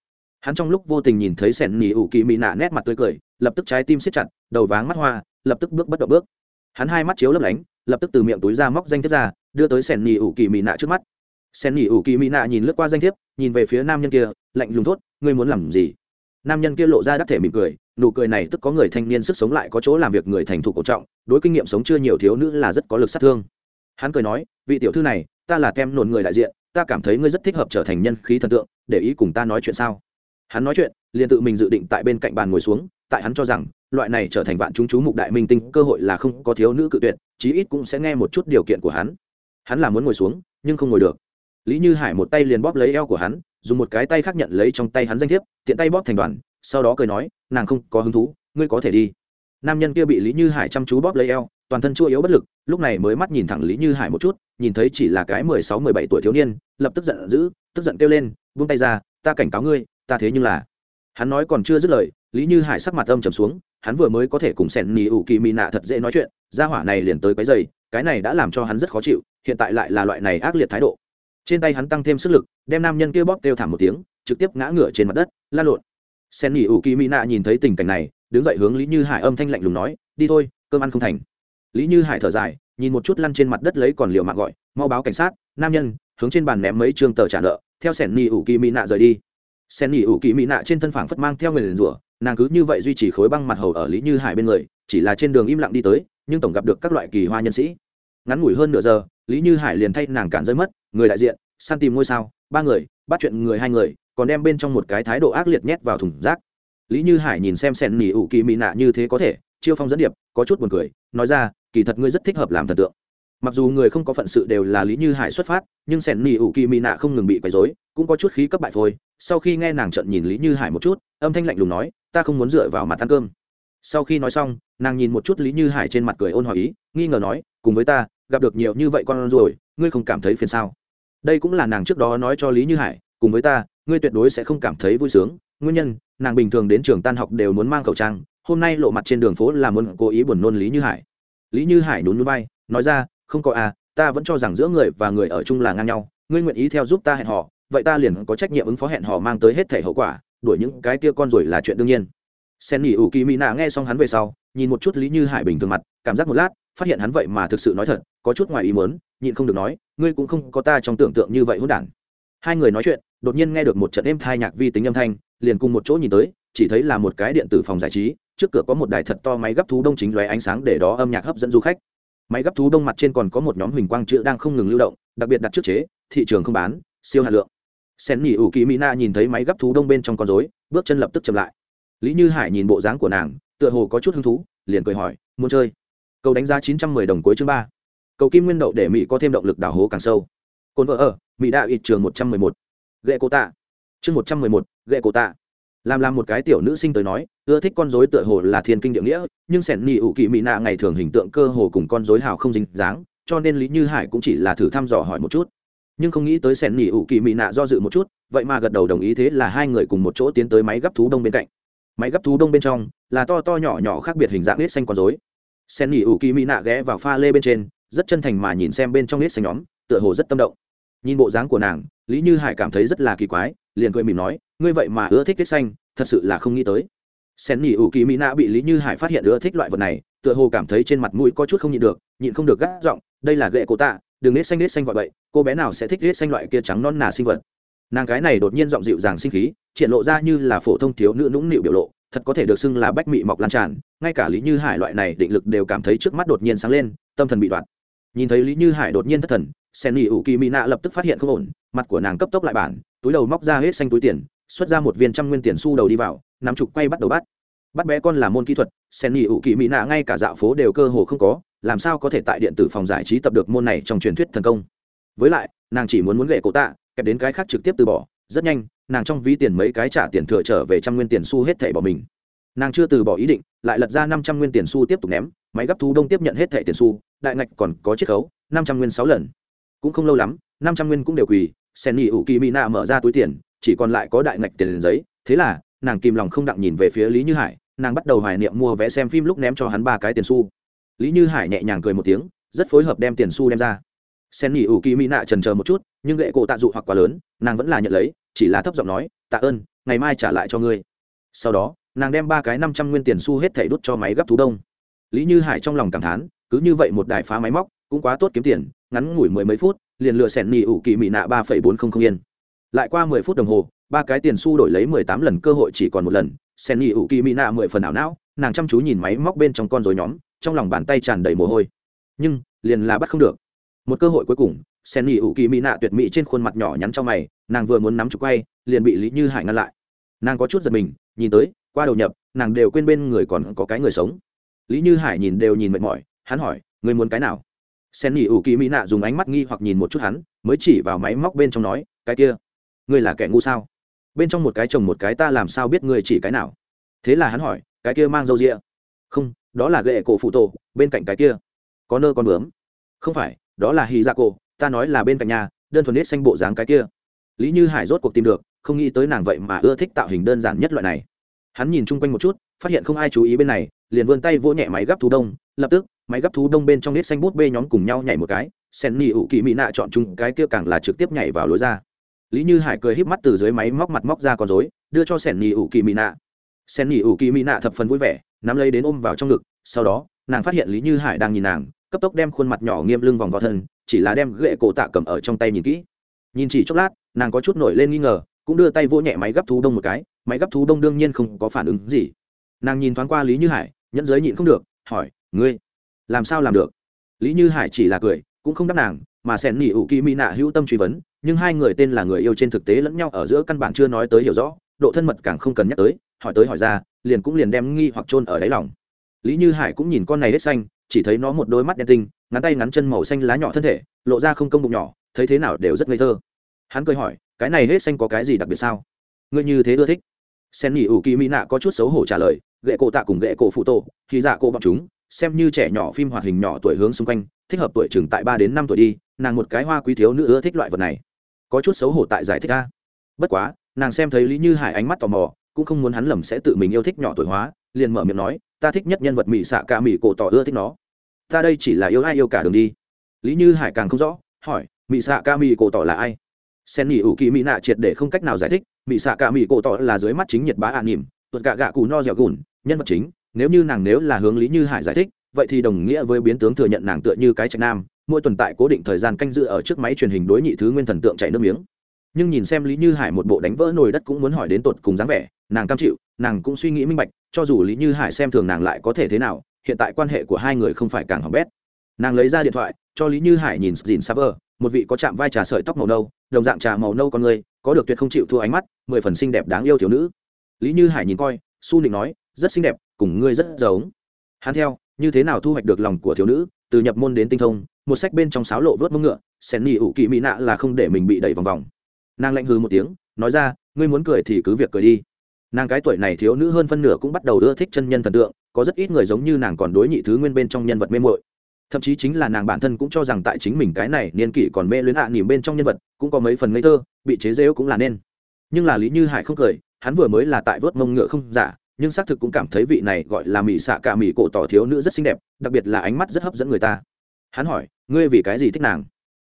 Hắn trong lúc vô tình nhìn thấy sẻn nỉ ủ kỳ mỹ nạ nét mặt tươi cười, lập tức trái tim siết chặt, đầu váng mắt hoa, lập tức bước bất động bước. Hắn hai mắt chiếu lấp lánh lập tức từ miệng túi ra móc danh thiếp ra, đưa tới sẻn nhì ủ kỳ mỹ nạ trước mắt. Sẻn nhì ủ kỳ mỹ nạ nhìn lướt qua danh thiếp, nhìn về phía nam nhân kia, lạnh lùng thốt, ngươi muốn làm gì? Nam nhân kia lộ ra đắc thể mỉm cười, nụ cười này tức có người thanh niên sức sống lại có chỗ làm việc người thành thục cổ trọng, đối kinh nghiệm sống chưa nhiều thiếu nữ là rất có lực sát thương. Hắn cười nói, vị tiểu thư này, ta là kem nồn người đại diện, ta cảm thấy ngươi rất thích hợp trở thành nhân khí thần tượng, để ý cùng ta nói chuyện sao? Hắn nói chuyện, liền tự mình dự định tại bên cạnh bàn ngồi xuống tại hắn cho rằng, loại này trở thành vạn chúng chú mục đại minh tinh, cơ hội là không có thiếu nữ cự tuyệt, chí ít cũng sẽ nghe một chút điều kiện của hắn. Hắn là muốn ngồi xuống, nhưng không ngồi được. Lý như hải một tay liền bóp lấy eo của hắn, dùng một cái tay khác nhận lấy trong tay hắn danh thiếp, tiện tay bóp thành đoàn, sau đó cười nói, nàng không có hứng thú, ngươi có thể đi. Nam nhân kia bị lý như hải chăm chú bóp lấy eo, toàn thân chua yếu bất lực, lúc này mới mắt nhìn thẳng lý như hải một chút, nhìn thấy chỉ là cái mười sáu, mười bảy tuổi thiếu niên, lập tức giận dữ, tức giận kêu lên, buông tay ra, ta cảnh cáo ngươi, ta thế nhưng là hắn nói còn chưa dứt lời, lý như hải sắc mặt âm trầm xuống, hắn vừa mới có thể cùng sẻn nỉ ủ kỳ mị nạ thật dễ nói chuyện, gia hỏa này liền tới cái giày cái này đã làm cho hắn rất khó chịu, hiện tại lại là loại này ác liệt thái độ. Trên tay hắn tăng thêm sức lực, đem nam nhân kia bóp kêu thảm một tiếng, trực tiếp ngã ngửa trên mặt đất, la lộn. Sen nỉ ủ kỳ mỹ nạ nhìn thấy tình cảnh này, đứng dậy hướng lý như hải âm thanh lạnh lùng nói, đi thôi, cơm ăn không thành. Lý như hải thở dài, nhìn một chút lăn trên mặt đất lấy còn liều mạng gọi, mau báo cảnh sát, nam nhân, hướng trên bàn ném mấy trường tờ trả nợ, theo sẻn nỉ ủ kỳ mỹ nạ rời đi sen nghỉ ủ kỳ mỹ nạ trên thân phảng phất mang theo người liền rủa, nàng cứ như vậy duy trì khối băng mặt hầu ở lý như hải bên người, chỉ là trên đường im lặng đi tới, nhưng tổng gặp được các loại kỳ hoa nhân sĩ. Ngắn ngủi hơn nửa giờ, lý như hải liền thay nàng cản rơi mất, người đại diện, săn tìm ngôi sao, ba người, bắt chuyện người hai người, còn đem bên trong một cái thái độ ác liệt nhét vào thùng rác. Lý như hải nhìn xem sen nghỉ ủ kỳ mỹ nạ như thế có thể, chiêu phong dẫn điệp, có chút buồn cười, nói ra, kỳ thật ngươi rất thích hợp làm thần tượng. Mặc dù người không có phận sự đều là lý như hải xuất phát, nhưng sen nỉ ủ kỳ mỹ nạ không ngừng bị quấy dối cũng có chút khí cấp bại phôi sau khi nghe nàng trận nhìn lý như hải một chút, âm thanh lạnh lùng nói, ta không muốn dựa vào mặt ăn cơm. Sau khi nói xong, nàng nhìn một chút lý như hải trên mặt cười ôn hỏi ý, nghi ngờ nói, cùng với ta, gặp được nhiều như vậy con rồi, ngươi không cảm thấy phiền sao? Đây cũng là nàng trước đó nói cho lý như hải, cùng với ta, ngươi tuyệt đối sẽ không cảm thấy vui sướng. Nguyên nhân, nàng bình thường đến trường tan học đều muốn mang khẩu trang, hôm nay lộ mặt trên đường phố là muốn cố ý buồn nôn lý như hải. Lý như hải nhún núi bay nói ra, không có à ta vẫn cho rằng giữa người và người ở chung là ngang nhau, ngươi nguyện ý theo giúp ta hẹn họ vậy ta liền có trách nhiệm ứng phó hẹn họ mang tới hết thể hậu quả, đuổi những cái kia con rồi là chuyện đương nhiên. Sen nghỉ ủ kỳ mỹ nạ nghe xong hắn về sau, nhìn một chút lý như hải bình thường mặt, cảm giác một lát, phát hiện hắn vậy mà thực sự nói thật, có chút ngoài ý mớn nhịn không được nói, ngươi cũng không có ta trong tưởng tượng như vậy hôn đản. Hai người nói chuyện, đột nhiên nghe được một trận êm thai nhạc vi tính âm thanh, liền cùng một chỗ nhìn tới, chỉ thấy là một cái điện tử phòng giải trí, trước cửa có một đài thật to máy gấp thú đông chính lóe ánh sáng để đó âm nhạc hấp dẫn du khách. Máy gấp thú đông mặt trên còn có một nhóm huỳnh quang chữ đang không ngừng lưu động, đặc biệt đặt trước chế, thị trường không bán, siêu hạt lượng sen nhị ủ kỳ mỹ na nhìn thấy máy gấp thú đông bên trong con rối, bước chân lập tức chậm lại. Lý như hải nhìn bộ dáng của nàng, tựa hồ có chút hứng thú, liền cười hỏi, muốn chơi? Cầu đánh giá chín trăm mười đồng cuối chương ba. Cầu kim nguyên đậu để mỹ có thêm động lực đào hố càng sâu. Cồn vợ ở, mỹ đã ít trường một trăm mười một. Ghệ cô tạ. Chương một trăm mười một ghệ cô tạ. Làm làm một cái tiểu nữ sinh tới nói, ưa thích con dối tựa hồ là thiên kinh địa nghĩa, nhưng sẻn nhị ủ kỳ mỹ nạ ngày thường hình tượng cơ hồ cùng con dối hào không dính dáng, cho nên lý như hải cũng chỉ là thử thăm dò hỏi một chút nhưng không nghĩ tới sẻn nỉ ủ kỳ mỹ nạ do dự một chút, vậy mà gật đầu đồng ý thế là hai người cùng một chỗ tiến tới máy gấp thú đông bên cạnh. Máy gấp thú đông bên trong là to to nhỏ nhỏ khác biệt hình dạng nết xanh con dối sen nỉ ủ kỳ mỹ nạ ghé vào pha lê bên trên, rất chân thành mà nhìn xem bên trong nết xanh nhóm, tựa hồ rất tâm động. Nhìn bộ dáng của nàng, lý như hải cảm thấy rất là kỳ quái, liền cười mỉm nói, ngươi vậy mà ưa thích nết xanh, thật sự là không nghĩ tới. Sen nỉ ủ kỳ mỹ nạ bị lý như hải phát hiện ưa thích loại vật này, tựa hồ cảm thấy trên mặt mũi có chút không nhịn được, nhịn không được gắt giọng, đây là ghệ cổ tạ, đừng nết xanh nết xanh gọi vậy cô bé nào sẽ thích riết xanh loại kia trắng non nà sinh vật? Nàng cái này đột nhiên giọng dịu dàng sinh khí, triển lộ ra như là phổ thông thiếu nữ nũng nịu biểu lộ, thật có thể được xưng là bách mị mọc lan tràn, ngay cả lý như hải loại này định lực đều cảm thấy trước mắt đột nhiên sáng lên, tâm thần bị đoạn. Nhìn thấy lý như hải đột nhiên thất thần sen nghỉ ủ kỳ mỹ nạ lập tức phát hiện không ổn, mặt của nàng cấp tốc lại bản, túi đầu móc ra hết xanh túi tiền, xuất ra một viên trăm nguyên tiền xu đầu đi vào, nắm chục quay bắt đầu bắt. Bắt bé con là môn kỹ thuật sen nghỉ ủ kỳ mỹ nạ ngay cả dạo phố đều cơ hồ không có, làm sao có thể tại điện tử phòng giải trí tập được môn này trong truyền thuyết thần công? Với lại, nàng chỉ muốn muốn lệ cổ tạ, kẹp đến cái khác trực tiếp từ bỏ. Rất nhanh, nàng trong ví tiền mấy cái trả tiền thừa trở về trăm nguyên tiền xu hết thẻ bỏ mình. Nàng chưa từ bỏ ý định, lại lật ra năm trăm nguyên tiền xu tiếp tục ném. Máy gấp thu đông tiếp nhận hết thẻ tiền xu, đại ngạch còn có chiết khấu, năm trăm nguyên sáu lần. Cũng không lâu lắm, năm trăm nguyên cũng đều quỳ. Sen nghỉ ủ kỳ mỹ nạ mở ra túi tiền, chỉ còn lại có đại ngạch tiền giấy. Thế là, nàng kìm lòng không đặng nhìn về phía lý như hải. Nàng bắt đầu hoài niệm mua vé xem phim lúc ném cho hắn ba cái tiền xu. Lý như hải nhẹ nhàng cười một tiếng, rất phối hợp đem tiền xu đem ra sen nghỉ ủ kỳ mỹ nạ trần chờ một chút, nhưng gậy cổ tạ dụ hoặc quá lớn, nàng vẫn là nhận lấy, chỉ là thấp giọng nói, tạ ơn, ngày mai trả lại cho ngươi. Sau đó, nàng đem ba cái năm trăm nguyên tiền xu hết thảy đút cho máy gấp thú đông. Lý như hải trong lòng cảm thán, cứ như vậy một đài phá máy móc, cũng quá tốt kiếm tiền, ngắn ngủi mười mấy phút, liền lựa sẻn nỉ ủ kỳ mỹ nạ ba phẩy bốn không không yên. Lại qua mười phút đồng hồ, ba cái tiền xu đổi lấy mười tám lần, cơ hội chỉ còn một lần sẻn nỉ ủ kỳ mỹ nạ mười phần ảo não, nàng chăm chú nhìn máy móc bên trong con rối nhóm, trong lòng bàn tay tràn đầy mồ hôi. Nhưng, liền là bắt không được một cơ hội cuối cùng, sen nghỉ ủ kỳ mỹ nạ tuyệt mỹ trên khuôn mặt nhỏ nhắn trong mày, nàng vừa muốn nắm chụp quay, liền bị lý như hải ngăn lại. Nàng có chút giật mình, nhìn tới, qua đầu nhập, nàng đều quên bên người còn có cái người sống. Lý như hải nhìn đều nhìn mệt mỏi, hắn hỏi người muốn cái nào? Sen nghỉ ủ kỳ mỹ nạ dùng ánh mắt nghi hoặc nhìn một chút hắn, mới chỉ vào máy móc bên trong nói, cái kia, ngươi là kẻ ngu sao? Bên trong một cái chồng một cái ta làm sao biết ngươi chỉ cái nào? Thế là hắn hỏi, cái kia mang dâu rịa? Không, đó là gậy cổ phụ tổ, bên cạnh cái kia, có nơ con bướm. Không phải đó là hy dạ cổ ta nói là bên cạnh nhà, đơn thuần nết xanh bộ dáng cái kia. Lý như hải rốt cuộc tìm được, không nghĩ tới nàng vậy mà ưa thích tạo hình đơn giản nhất loại này. Hắn nhìn chung quanh một chút, phát hiện không ai chú ý bên này, liền vươn tay vỗ nhẹ máy gấp thú đông, lập tức, máy gấp thú đông bên trong nết xanh bút bê nhóm cùng nhau nhảy một cái, sen ni ủ kỳ mỹ nạ chọn chung cái kia càng là trực tiếp nhảy vào lối ra. Lý như hải cười híp mắt từ dưới máy móc mặt móc ra con dối đưa cho sen ni ủ kỳ mỹ nạ. Sen ni ủ kỳ mỹ nạ thập phần vui vẻ, nắm lấy đến ôm vào trong ngực, sau đó, nàng phát hiện lý như hải đang nhìn nàng cấp tốc đem khuôn mặt nhỏ nghiêm lưng vòng vào thân, chỉ là đem gậy cổ tạ cầm ở trong tay nhìn kỹ. Nhìn chỉ chốc lát, nàng có chút nổi lên nghi ngờ, cũng đưa tay vỗ nhẹ máy gấp thú đông một cái, máy gấp thú đông đương nhiên không có phản ứng gì. Nàng nhìn thoáng qua lý như hải, nhẫn giới nhịn không được, hỏi, ngươi, làm sao làm được? Lý như hải chỉ là cười, cũng không đáp nàng, mà sẻn nỉ ủ kỳ mỹ nạ hữu tâm truy vấn, nhưng hai người tên là người yêu trên thực tế lẫn nhau ở giữa căn bản chưa nói tới hiểu rõ, độ thân mật càng không cần nhắc tới, hỏi tới hỏi ra, liền cũng liền đem nghi hoặc chôn ở đáy lòng. Lý như hải cũng nhìn con này hết xanh chỉ thấy nó một đôi mắt đen tinh ngắn tay ngắn chân màu xanh lá nhỏ thân thể, lộ ra không công bụng nhỏ, thấy thế nào đều rất ngây thơ. Hắn cười hỏi, cái này hết xanh có cái gì đặc biệt sao? Ngươi như thế ưa thích. Sen nghỉ ủ kỳ mỹ nạ có chút xấu hổ trả lời gậy cổ tạ cùng gậy cổ phụ tổ, thì dạ cô bọn chúng, xem như trẻ nhỏ phim hoạt hình nhỏ tuổi hướng xung quanh, thích hợp tuổi chừng tại ba đến năm tuổi đi, nàng một cái hoa quý thiếu nữ ưa thích loại vật này. Có chút xấu hổ tại giải thích a. Bất quá, nàng xem thấy lý như hải ánh mắt tò mò, cũng không muốn hắn lầm sẽ tự mình yêu thích nhỏ tuổi hóa, liền mở miệng nói ta thích nhất nhân vật mỹ xạ cả mỹ cổ tỏ ưa thích nó. Ta đây chỉ là yêu ai yêu cả đường đi. Lý như hải càng không rõ, hỏi, mỹ xạ ca mỹ cổ tỏ là ai? Sen nghỉ ủ kỳ mỹ nạ triệt để không cách nào giải thích, mỹ xạ ca mỹ cổ tỏ là dưới mắt chính nhiệt bá ạ à nỉm tuột gạ gạ cù no dẻo gùn, nhân vật chính, nếu như nàng nếu là hướng lý như hải giải thích, vậy thì đồng nghĩa với biến tướng thừa nhận nàng tựa như cái trạch nam, mỗi tuần tại cố định thời gian canh dự ở trước máy truyền hình đối nhị thứ nguyên thần tượng chảy nước miếng. Nhưng nhìn xem lý như hải một bộ đánh vỡ nồi đất cũng muốn hỏi đến tột cùng dáng vẻ, nàng cam chịu, nàng cũng suy nghĩ minh bạch cho dù lý như hải xem thường nàng lại có thể thế nào, hiện tại quan hệ của hai người không phải càng hỏng bét. Nàng lấy ra điện thoại, cho lý như hải nhìn dìn saver một vị có chạm vai trà sợi tóc màu nâu, đồng dạng trà màu nâu con người, có được tuyệt không chịu thua ánh mắt, mười phần xinh đẹp đáng yêu thiếu nữ. Lý như hải nhìn coi, su nịnh nói, rất xinh đẹp, cùng ngươi rất giống. Hắn theo, như thế nào thu hoạch được lòng của thiếu nữ? Từ nhập môn đến tinh thông, một sách bên trong sáo lộ vớt mông ngựa, sen nhị ủ kỳ mỹ nạ là không để mình bị đẩy vòng vòng. Nàng lạnh hư một tiếng, nói ra, ngươi muốn cười thì cứ việc cười đi nàng cái tuổi này thiếu nữ hơn phân nửa cũng bắt đầu ưa thích chân nhân thần tượng, có rất ít người giống như nàng còn đối nhị thứ nguyên bên trong nhân vật mê mội thậm chí chính là nàng bản thân cũng cho rằng tại chính mình cái này niên kỷ còn mê luyến hạ à nỉm bên trong nhân vật, cũng có mấy phần ngây thơ, bị chế rêu cũng là nên. Nhưng là lý như hải không cười, hắn vừa mới là tại vớt mông ngựa không giả, nhưng xác thực cũng cảm thấy vị này gọi là mỹ xạ cả mỹ cổ tỏ thiếu nữ rất xinh đẹp, đặc biệt là ánh mắt rất hấp dẫn người ta. Hắn hỏi, ngươi vì cái gì thích nàng?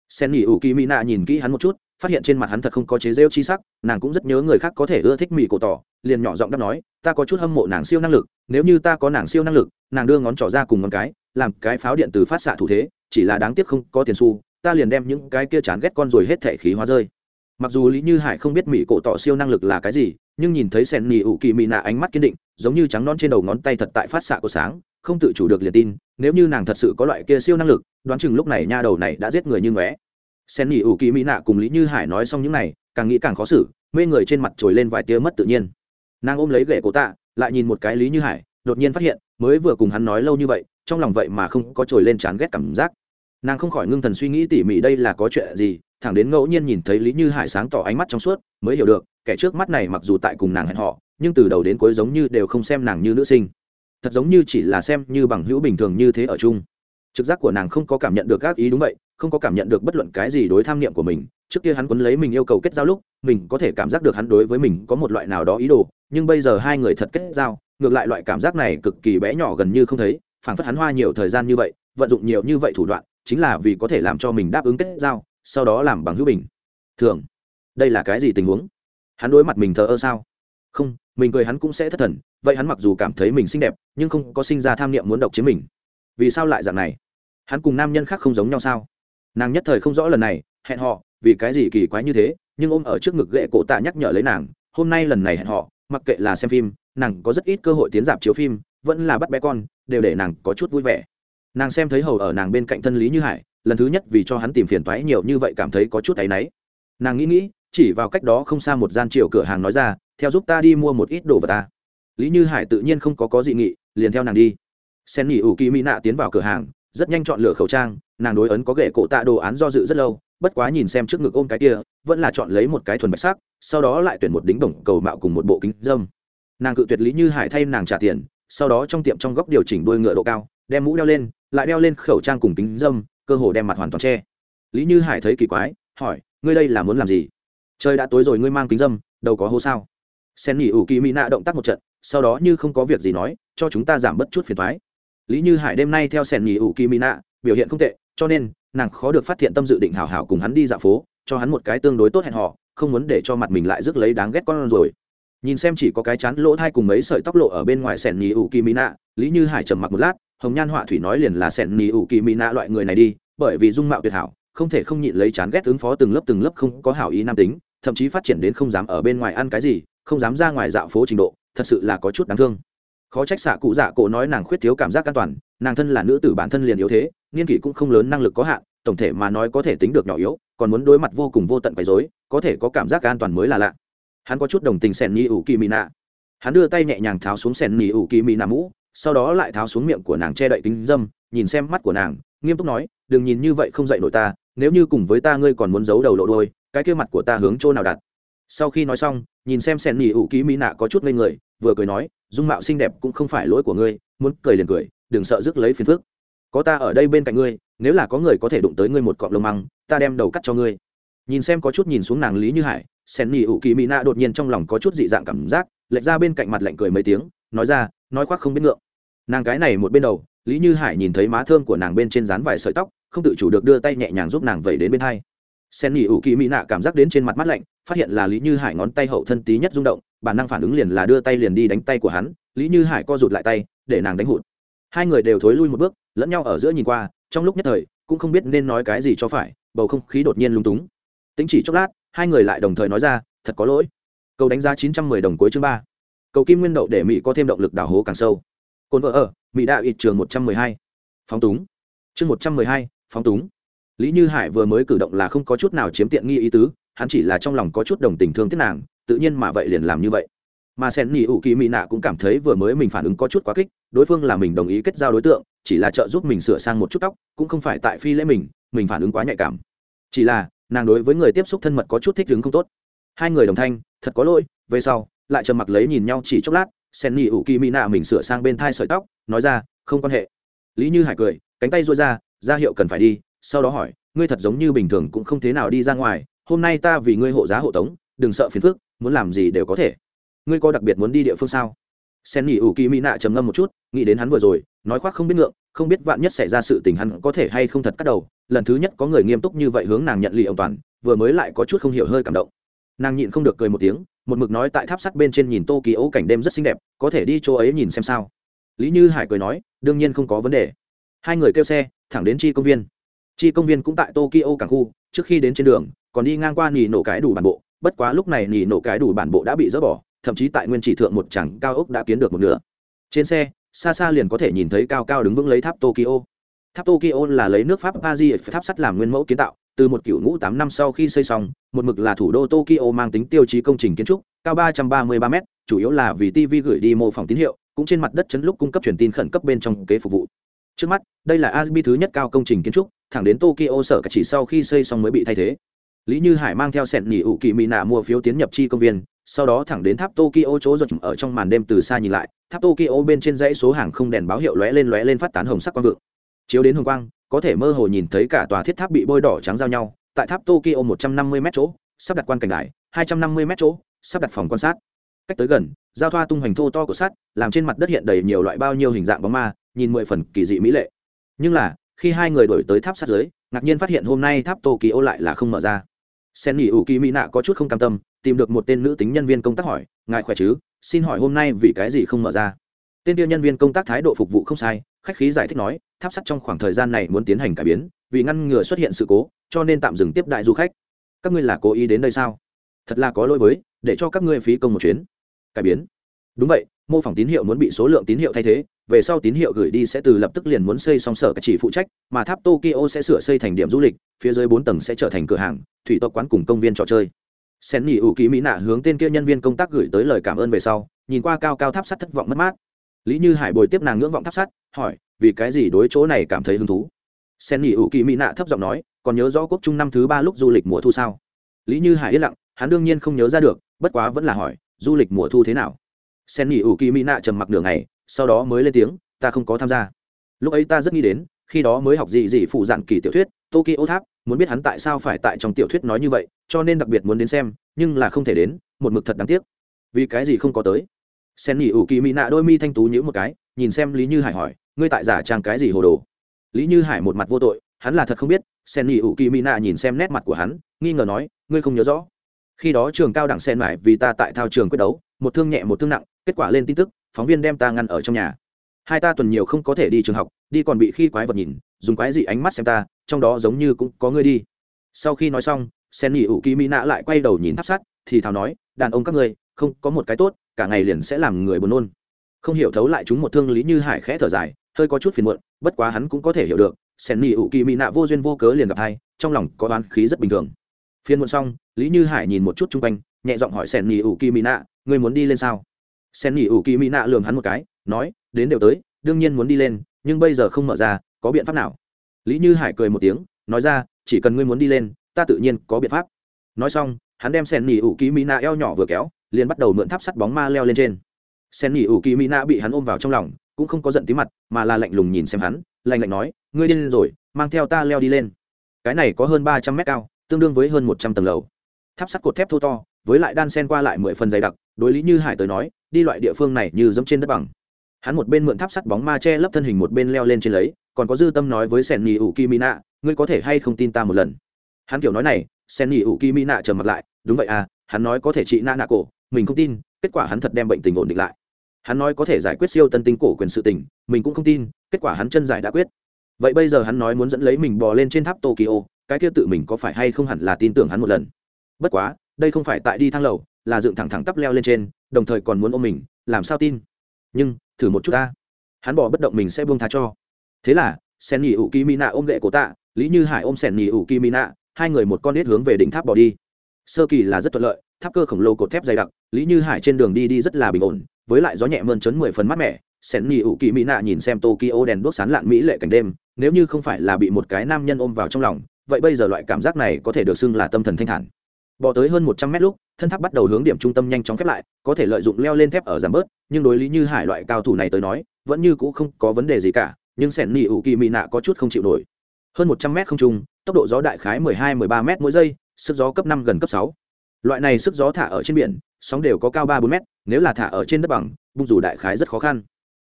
Sen nghỉ ủ kỳ mỹ nạ nhìn kỹ hắn một chút phát hiện trên mặt hắn thật không có chế rêu chi sắc, nàng cũng rất nhớ người khác có thể ưa thích mỹ cổ tỏ, liền nhỏ giọng đáp nói, ta có chút hâm mộ nàng siêu năng lực, nếu như ta có nàng siêu năng lực, nàng đưa ngón trỏ ra cùng ngón cái, làm cái pháo điện từ phát xạ thủ thế, chỉ là đáng tiếc không có tiền xu, ta liền đem những cái kia chán ghét con rồi hết thể khí hóa rơi. Mặc dù lý như hải không biết mỹ cổ tỏ siêu năng lực là cái gì, nhưng nhìn thấy sen nỉ ủ kỳ mỹ nạ ánh mắt kiên định, giống như trắng non trên đầu ngón tay thật tại phát xạ của sáng, không tự chủ được liền tin, nếu như nàng thật sự có loại kia siêu năng lực, đoán chừng lúc này nha đầu này đã giết người như ngóe sen nghỉ ủ kỳ mỹ nạ cùng lý như hải nói xong những này, càng nghĩ càng khó xử, mê người trên mặt trồi lên vài tia mất tự nhiên. Nàng ôm lấy ghệ cổ tạ, lại nhìn một cái lý như hải, đột nhiên phát hiện, mới vừa cùng hắn nói lâu như vậy, trong lòng vậy mà không có trồi lên chán ghét cảm giác. Nàng không khỏi ngưng thần suy nghĩ tỉ mỉ đây là có chuyện gì, thẳng đến ngẫu nhiên nhìn thấy lý như hải sáng tỏ ánh mắt trong suốt, mới hiểu được, kẻ trước mắt này mặc dù tại cùng nàng hẹn họ nhưng từ đầu đến cuối giống như đều không xem nàng như nữ sinh. Thật giống như chỉ là xem như bằng hữu bình thường như thế ở chung. Trực giác của nàng không có cảm nhận được các ý đúng vậy không có cảm nhận được bất luận cái gì đối tham niệm của mình, trước kia hắn quấn lấy mình yêu cầu kết giao lúc, mình có thể cảm giác được hắn đối với mình có một loại nào đó ý đồ, nhưng bây giờ hai người thật kết giao, ngược lại loại cảm giác này cực kỳ bé nhỏ gần như không thấy, phảng phất hắn hoa nhiều thời gian như vậy, vận dụng nhiều như vậy thủ đoạn, chính là vì có thể làm cho mình đáp ứng kết giao, sau đó làm bằng hữu bình. Thường, đây là cái gì tình huống? Hắn đối mặt mình thờ ơ sao? Không, mình cười hắn cũng sẽ thất thần, vậy hắn mặc dù cảm thấy mình xinh đẹp, nhưng không có sinh ra tham niệm muốn độc chiếm mình. Vì sao lại dạng này? Hắn cùng nam nhân khác không giống nhau sao? Nàng nhất thời không rõ lần này, hẹn họ vì cái gì kỳ quái như thế, nhưng ôm ở trước ngực ghệ cổ tạ nhắc nhở lấy nàng, hôm nay lần này hẹn họ mặc kệ là xem phim, nàng có rất ít cơ hội tiến dạp chiếu phim, vẫn là bắt bé con, đều để nàng có chút vui vẻ. Nàng xem thấy hầu ở nàng bên cạnh thân lý như hải, lần thứ nhất vì cho hắn tìm phiền toái nhiều như vậy cảm thấy có chút áy náy. Nàng nghĩ nghĩ, chỉ vào cách đó không xa một gian chiều cửa hàng nói ra, theo giúp ta đi mua một ít đồ vật ta. Lý như hải tự nhiên không có có dị nghị, liền theo nàng đi. Sen nghỉ ủ kỳ mỹ nạ tiến vào cửa hàng, rất nhanh chọn lựa khẩu trang nàng đối ấn có ghệ cổ tạ đồ án do dự rất lâu, bất quá nhìn xem trước ngực ôm cái kia, vẫn là chọn lấy một cái thuần bạch sắc, sau đó lại tuyển một đính bổng cầu mạo cùng một bộ kính dâm. Nàng cự tuyệt lý như hải thay nàng trả tiền, sau đó trong tiệm trong góc điều chỉnh đôi ngựa độ cao, đem mũ đeo lên, lại đeo lên khẩu trang cùng kính dâm, cơ hồ đem mặt hoàn toàn che. Lý như hải thấy kỳ quái, hỏi, ngươi đây là muốn làm gì? Trời đã tối rồi, ngươi mang kính dâm, đâu có hố sao? Sen nghỉ ủ kỳ mỹ nạ động tác một trận, sau đó như không có việc gì nói, cho chúng ta giảm bớt chút phiền thoái lý như hải đêm nay theo sen nghỉ ủ kỳ mỹ nạ, biểu hiện không tệ cho nên, nàng khó được phát hiện tâm dự định hảo hảo cùng hắn đi dạo phố, cho hắn một cái tương đối tốt hẹn họ không muốn để cho mặt mình lại rước lấy đáng ghét con rồi. Nhìn xem chỉ có cái chán lỗ thai cùng mấy sợi tóc lộ ở bên ngoài sẻn nhì ủ kỳ mỹ nạ, lý như hải trầm mặc một lát, hồng nhan họa thủy nói liền là sẻn nhì ủ kỳ mỹ nạ loại người này đi, bởi vì dung mạo tuyệt hảo, không thể không nhịn lấy chán ghét ứng phó từng lớp từng lớp không có hảo ý nam tính, thậm chí phát triển đến không dám ở bên ngoài ăn cái gì, không dám ra ngoài dạo phố trình độ, thật sự là có chút đáng thương. Khó trách xạ cụ dạ cổ nói nàng khuyết thiếu cảm giác an toàn, nàng thân là nữ tử bản thân liền yếu thế niên kỷ cũng không lớn năng lực có hạn, tổng thể mà nói có thể tính được nhỏ yếu, còn muốn đối mặt vô cùng vô tận quấy rối, có thể có cảm giác an toàn mới là lạ. Hắn có chút đồng tình sẻn nhị ủ kỳ mỹ nạ hắn đưa tay nhẹ nhàng tháo xuống sẻn nhị ủ kỳ mỹ nạ mũ, sau đó lại tháo xuống miệng của nàng che đậy kính dâm, nhìn xem mắt của nàng, nghiêm túc nói, đừng nhìn như vậy không dạy nổi ta, nếu như cùng với ta ngươi còn muốn giấu đầu lộ đôi cái kia mặt của ta hướng chỗ nào đặt? Sau khi nói xong, nhìn xem sẻn nhị ủ kỳ mỹ nạ có chút lên người, vừa cười nói, dung mạo xinh đẹp cũng không phải lỗi của ngươi, muốn cười liền cười, đừng sợ rước lấy phiền phức có ta ở đây bên cạnh ngươi, nếu là có người có thể đụng tới ngươi một cọng lông măng, ta đem đầu cắt cho ngươi. Nhìn xem có chút nhìn xuống nàng lý như hải, sen Nỉ ủ kỳ mỹ nạ đột nhiên trong lòng có chút dị dạng cảm giác, lệch ra bên cạnh mặt lạnh cười mấy tiếng, nói ra, nói khoác không biết ngượng. Nàng cái này một bên đầu, lý như hải nhìn thấy má thơm của nàng bên trên dán vài sợi tóc, không tự chủ được đưa tay nhẹ nhàng giúp nàng vẩy đến bên hai. Sen Nỉ ủ kỳ mỹ nạ cảm giác đến trên mặt mắt lạnh, phát hiện là lý như hải ngón tay hậu thân tí nhất rung động, bản năng phản ứng liền là đưa tay liền đi đánh tay của hắn, lý như hải co rụt lại tay, để nàng đánh hụt hai người đều thối lui một bước, lẫn nhau ở giữa nhìn qua, trong lúc nhất thời, cũng không biết nên nói cái gì cho phải, bầu không khí đột nhiên lung túng. Tính chỉ chốc lát, hai người lại đồng thời nói ra, thật có lỗi. Cầu đánh giá chín trăm mười đồng cuối chương ba. Cầu kim nguyên đậu để mỹ có thêm động lực đào hố càng sâu. Cồn vợ ở, mỹ đạo ít trường một trăm mười hai. Phóng túng. Chương một trăm mười hai, phóng túng. Lý như hải vừa mới cử động là không có chút nào chiếm tiện nghi ý tứ, hắn chỉ là trong lòng có chút đồng tình thương tiếc nàng, tự nhiên mà vậy liền làm như vậy mà sen nỉ ủ kỳ mỹ nạ cũng cảm thấy vừa mới mình phản ứng có chút quá kích, đối phương là mình đồng ý kết giao đối tượng, chỉ là trợ giúp mình sửa sang một chút tóc, cũng không phải tại phi lễ mình mình phản ứng quá nhạy cảm. Chỉ là, nàng đối với người tiếp xúc thân mật có chút thích ứng không tốt. Hai người đồng thanh, thật có lỗi, về sau, lại trầm mặc lấy nhìn nhau chỉ chốc lát, sen nỉ ủ kỳ mỹ nạ mình sửa sang bên thai sợi tóc, nói ra, không quan hệ. Lý như hải cười, cánh tay rối ra ra hiệu cần phải đi. Sau đó hỏi, ngươi thật giống như bình thường cũng không thế nào đi ra ngoài, hôm nay ta vì ngươi hộ giá hộ tống, đừng sợ phiền phức, muốn làm gì đều có thể ngươi có đặc biệt muốn đi địa phương sao? Sen nghỉ ủ kỳ mỹ nạ trầm ngâm một chút, nghĩ đến hắn vừa rồi, nói khoác không biết ngượng, không biết vạn nhất xảy ra sự tình hắn có thể hay không thật cắt đầu. Lần thứ nhất có người nghiêm túc như vậy hướng nàng nhận lì ông toàn, vừa mới lại có chút không hiểu hơi cảm động. Nàng nhịn không được cười một tiếng, một mực nói tại tháp sắt bên trên nhìn tô kỳ ấu cảnh đêm rất xinh đẹp, có thể đi chỗ ấy nhìn xem sao. Lý như hải cười nói, đương nhiên không có vấn đề. Hai người kêu xe, thẳng đến chi công viên. Chi công viên cũng tại tokyo cảng khu, trước khi đến trên đường, còn đi ngang qua nỉ nổ cái đủ bản bộ, bất quá lúc này nỉ nổ cái đủ bản bộ đã bị dỡ bỏ thậm chí tại nguyên chỉ thượng một chẳng cao ốc đã kiến được một nửa. Trên xe, xa xa liền có thể nhìn thấy cao cao đứng vững lấy tháp tokyo. Tháp tokyo là lấy nước pháp paris tháp sắt làm nguyên mẫu kiến tạo, từ một cựu ngũ tám năm sau khi xây xong, một mực là thủ đô tokyo mang tính tiêu chí công trình kiến trúc, cao ba trăm ba mươi ba m chủ yếu là vì tv gửi đi mô phỏng tín hiệu, cũng trên mặt đất chấn lúc cung cấp truyền tin khẩn cấp bên trong kế phục vụ. Trước mắt, đây là asbi thứ nhất cao công trình kiến trúc, thẳng đến tokyo sở cả chỉ sau khi xây xong mới bị thay thế. Lý như hải mang theo sẹn nghỉ ủ kỳ mỹ nạ mua phiếu tiến nhập chi công viên sau đó thẳng đến tháp tokyo chỗ giật ở trong màn đêm từ xa nhìn lại, tháp tokyo bên trên dãy số hàng không đèn báo hiệu lóe lên lóe lên phát tán hồng sắc quang vượng. Chiếu đến hồng quang, có thể mơ hồ nhìn thấy cả tòa thiết tháp bị bôi đỏ trắng giao nhau, tại tháp tokyo 150 trăm m chỗ, sắp đặt quan cảnh đài, hai trăm m chỗ, sắp đặt phòng quan sát. Cách tới gần, giao thoa tung hoành thô to của sắt, làm trên mặt đất hiện đầy nhiều loại bao nhiêu hình dạng bóng ma, nhìn mười phần kỳ dị mỹ lệ. Nhưng là, khi hai người đổi tới tháp sát dưới, ngạc nhiên phát hiện hôm nay tháp tokyo lại là không mở ra. Sen nghỉ ủ kỳ mỹ nạ có chút không cam tâm tìm được một tên nữ tính nhân viên công tác hỏi, ngài khỏe chứ? Xin hỏi hôm nay vì cái gì không mở ra? Tên tiêu nhân viên công tác thái độ phục vụ không sai, khách khí giải thích nói, tháp sắt trong khoảng thời gian này muốn tiến hành cải biến, vì ngăn ngừa xuất hiện sự cố, cho nên tạm dừng tiếp đại du khách. Các ngươi là cố ý đến đây sao? Thật là có lỗi với, để cho các ngươi phí công một chuyến. Cải biến? Đúng vậy, mô phỏng tín hiệu muốn bị số lượng tín hiệu thay thế, về sau tín hiệu gửi đi sẽ từ lập tức liền muốn xây xong sở các chỉ phụ trách, mà tháp tokyo sẽ sửa xây thành điểm du lịch, phía dưới bốn tầng sẽ trở thành cửa hàng, thủy tộc quán cùng công viên trò chơi sen nghỉ ủ ký mỹ nạ hướng tên kia nhân viên công tác gửi tới lời cảm ơn về sau, nhìn qua cao cao tháp sắt thất vọng mất mát. Lý như hải bồi tiếp nàng ngưỡng vọng tháp sắt, hỏi, vì cái gì đối chỗ này cảm thấy hứng thú? Sen nghỉ ủ kỳ mỹ nạ thấp giọng nói, còn nhớ rõ quốc trung năm thứ ba lúc du lịch mùa thu sao? Lý như hải yên lặng, hắn đương nhiên không nhớ ra được, bất quá vẫn là hỏi, du lịch mùa thu thế nào? Sen nghỉ ủ kỳ mỹ nạ trầm mặc nửa ngày, sau đó mới lên tiếng, ta không có tham gia. Lúc ấy ta rất nghĩ đến, khi đó mới học gì gì phụ dạng kỳ tiểu thuyết, tokyo tháp muốn biết hắn tại sao phải tại trong tiểu thuyết nói như vậy, cho nên đặc biệt muốn đến xem, nhưng là không thể đến, một mực thật đáng tiếc. Vì cái gì không có tới? Sen nghỉ ủ kỳ mỹ nạ đôi mi thanh tú nhữ một cái, nhìn xem lý như hải hỏi, ngươi tại giả trang cái gì hồ đồ? Lý như hải một mặt vô tội, hắn là thật không biết, sen nghỉ ủ kỳ mỹ nạ nhìn xem nét mặt của hắn, nghi ngờ nói, ngươi không nhớ rõ? Khi đó trường cao đẳng sen mải vì ta tại thao trường quyết đấu, một thương nhẹ một thương nặng, kết quả lên tin tức, phóng viên đem ta ngăn ở trong nhà. Hai ta tuần nhiều không có thể đi trường học, đi còn bị khi quái vật nhìn, dùng quái gì ánh mắt xem ta trong đó giống như cũng có ngươi đi. Sau khi nói xong, sen nghỉ ủ kỳ mỹ nạ lại quay đầu nhìn tháp sắt, thì thào nói, đàn ông các ngươi, không có một cái tốt, cả ngày liền sẽ làm người buồn nôn. Không hiểu thấu lại chúng một thương lý như hải khẽ thở dài, hơi có chút phiền muộn, bất quá hắn cũng có thể hiểu được, sen nghỉ ủ kỳ mỹ nạ vô duyên vô cớ liền gặp hai, trong lòng có oán khí rất bình thường. Phiền muộn xong, lý như hải nhìn một chút chung quanh, nhẹ giọng hỏi sen nghỉ ủ kỳ mỹ nạ, ngươi muốn đi lên sao? Sen nghỉ ủ kỳ mỹ nạ lường hắn một cái, nói, đến đều tới, đương nhiên muốn đi lên, nhưng bây giờ không mở ra, có biện pháp nào? Lý như hải cười một tiếng, nói ra, chỉ cần ngươi muốn đi lên, ta tự nhiên có biện pháp. Nói xong, hắn đem sen nỉ ủ kỳ mỹ nạ eo nhỏ vừa kéo, liền bắt đầu mượn tháp sắt bóng ma leo lên trên. Sen nỉ ủ kỳ mỹ nạ bị hắn ôm vào trong lòng, cũng không có giận tí mặt, mà là lạnh lùng nhìn xem hắn, lạnh lạnh nói, ngươi điên rồi, mang theo ta leo đi lên. Cái này có hơn ba trăm mét cao, tương đương với hơn một trăm tầng lầu. Tháp sắt cột thép thô to, với lại đan sen qua lại mười phần dày đặc, đối lý như hải tới nói, đi loại địa phương này như dẫm trên đất bằng hắn một bên mượn tháp sắt bóng ma che lấp thân hình một bên leo lên trên lấy, còn có dư tâm nói với sen nghỉ ủ kimina ngươi có thể hay không tin ta một lần? Hắn kiểu nói này sen nghỉ ủ kimina trầm mặt lại, đúng vậy à hắn nói có thể trị na nạ cổ, mình không tin, kết quả hắn thật đem bệnh tình ổn định lại. Hắn nói có thể giải quyết siêu tân tinh cổ quyền sự tình, mình cũng không tin, kết quả hắn chân giải đã quyết. Vậy bây giờ hắn nói muốn dẫn lấy mình bò lên trên tháp tokyo, cái kia tự mình có phải hay không hẳn là tin tưởng hắn một lần? Bất quá, đây không phải tại đi thang lầu, là dựng thẳng thẳng tắp leo lên trên, đồng thời còn muốn ôm mình, làm sao tin? Nhưng thử một chút ta. Hắn bỏ bất động mình sẽ buông tha cho. Thế là, sen nhì ủ kỳ mỹ nạ ôm gậy cổ tạ, lý như hải ôm sen nhì ủ kỳ mỹ nạ hai người một con nết hướng về đỉnh tháp bỏ đi. Sơ kỳ là rất thuận lợi, tháp cơ khổng lồ cột thép dày đặc, lý như hải trên đường đi đi rất là bình ổn, với lại gió nhẹ mơn trớn mười phần mát mẻ, sen nhì ủ kỳ mỹ nạ nhìn xem tokyo đèn đốt sán lạn mỹ lệ cảnh đêm, nếu như không phải là bị một cái nam nhân ôm vào trong lòng, vậy bây giờ loại cảm giác này có thể được xưng là tâm thần thanh thản. Bỏ tới hơn một trăm mét lúc thân tháp bắt đầu hướng điểm trung tâm nhanh chóng khép lại, có thể lợi dụng leo lên thép ở giảm bớt, nhưng đối lý như hải loại cao thủ này tới nói, vẫn như cũ không có vấn đề gì cả, nhưng sẻn nỉ ủ kỳ mị nạ có chút không chịu nổi. Hơn một trăm mét không trung, tốc độ gió đại khái mười hai, mười ba m mỗi giây, sức gió cấp năm gần cấp sáu. Loại này sức gió thả ở trên biển, sóng đều có cao ba, bốn m nếu là thả ở trên đất bằng, bung dù đại khái rất khó khăn.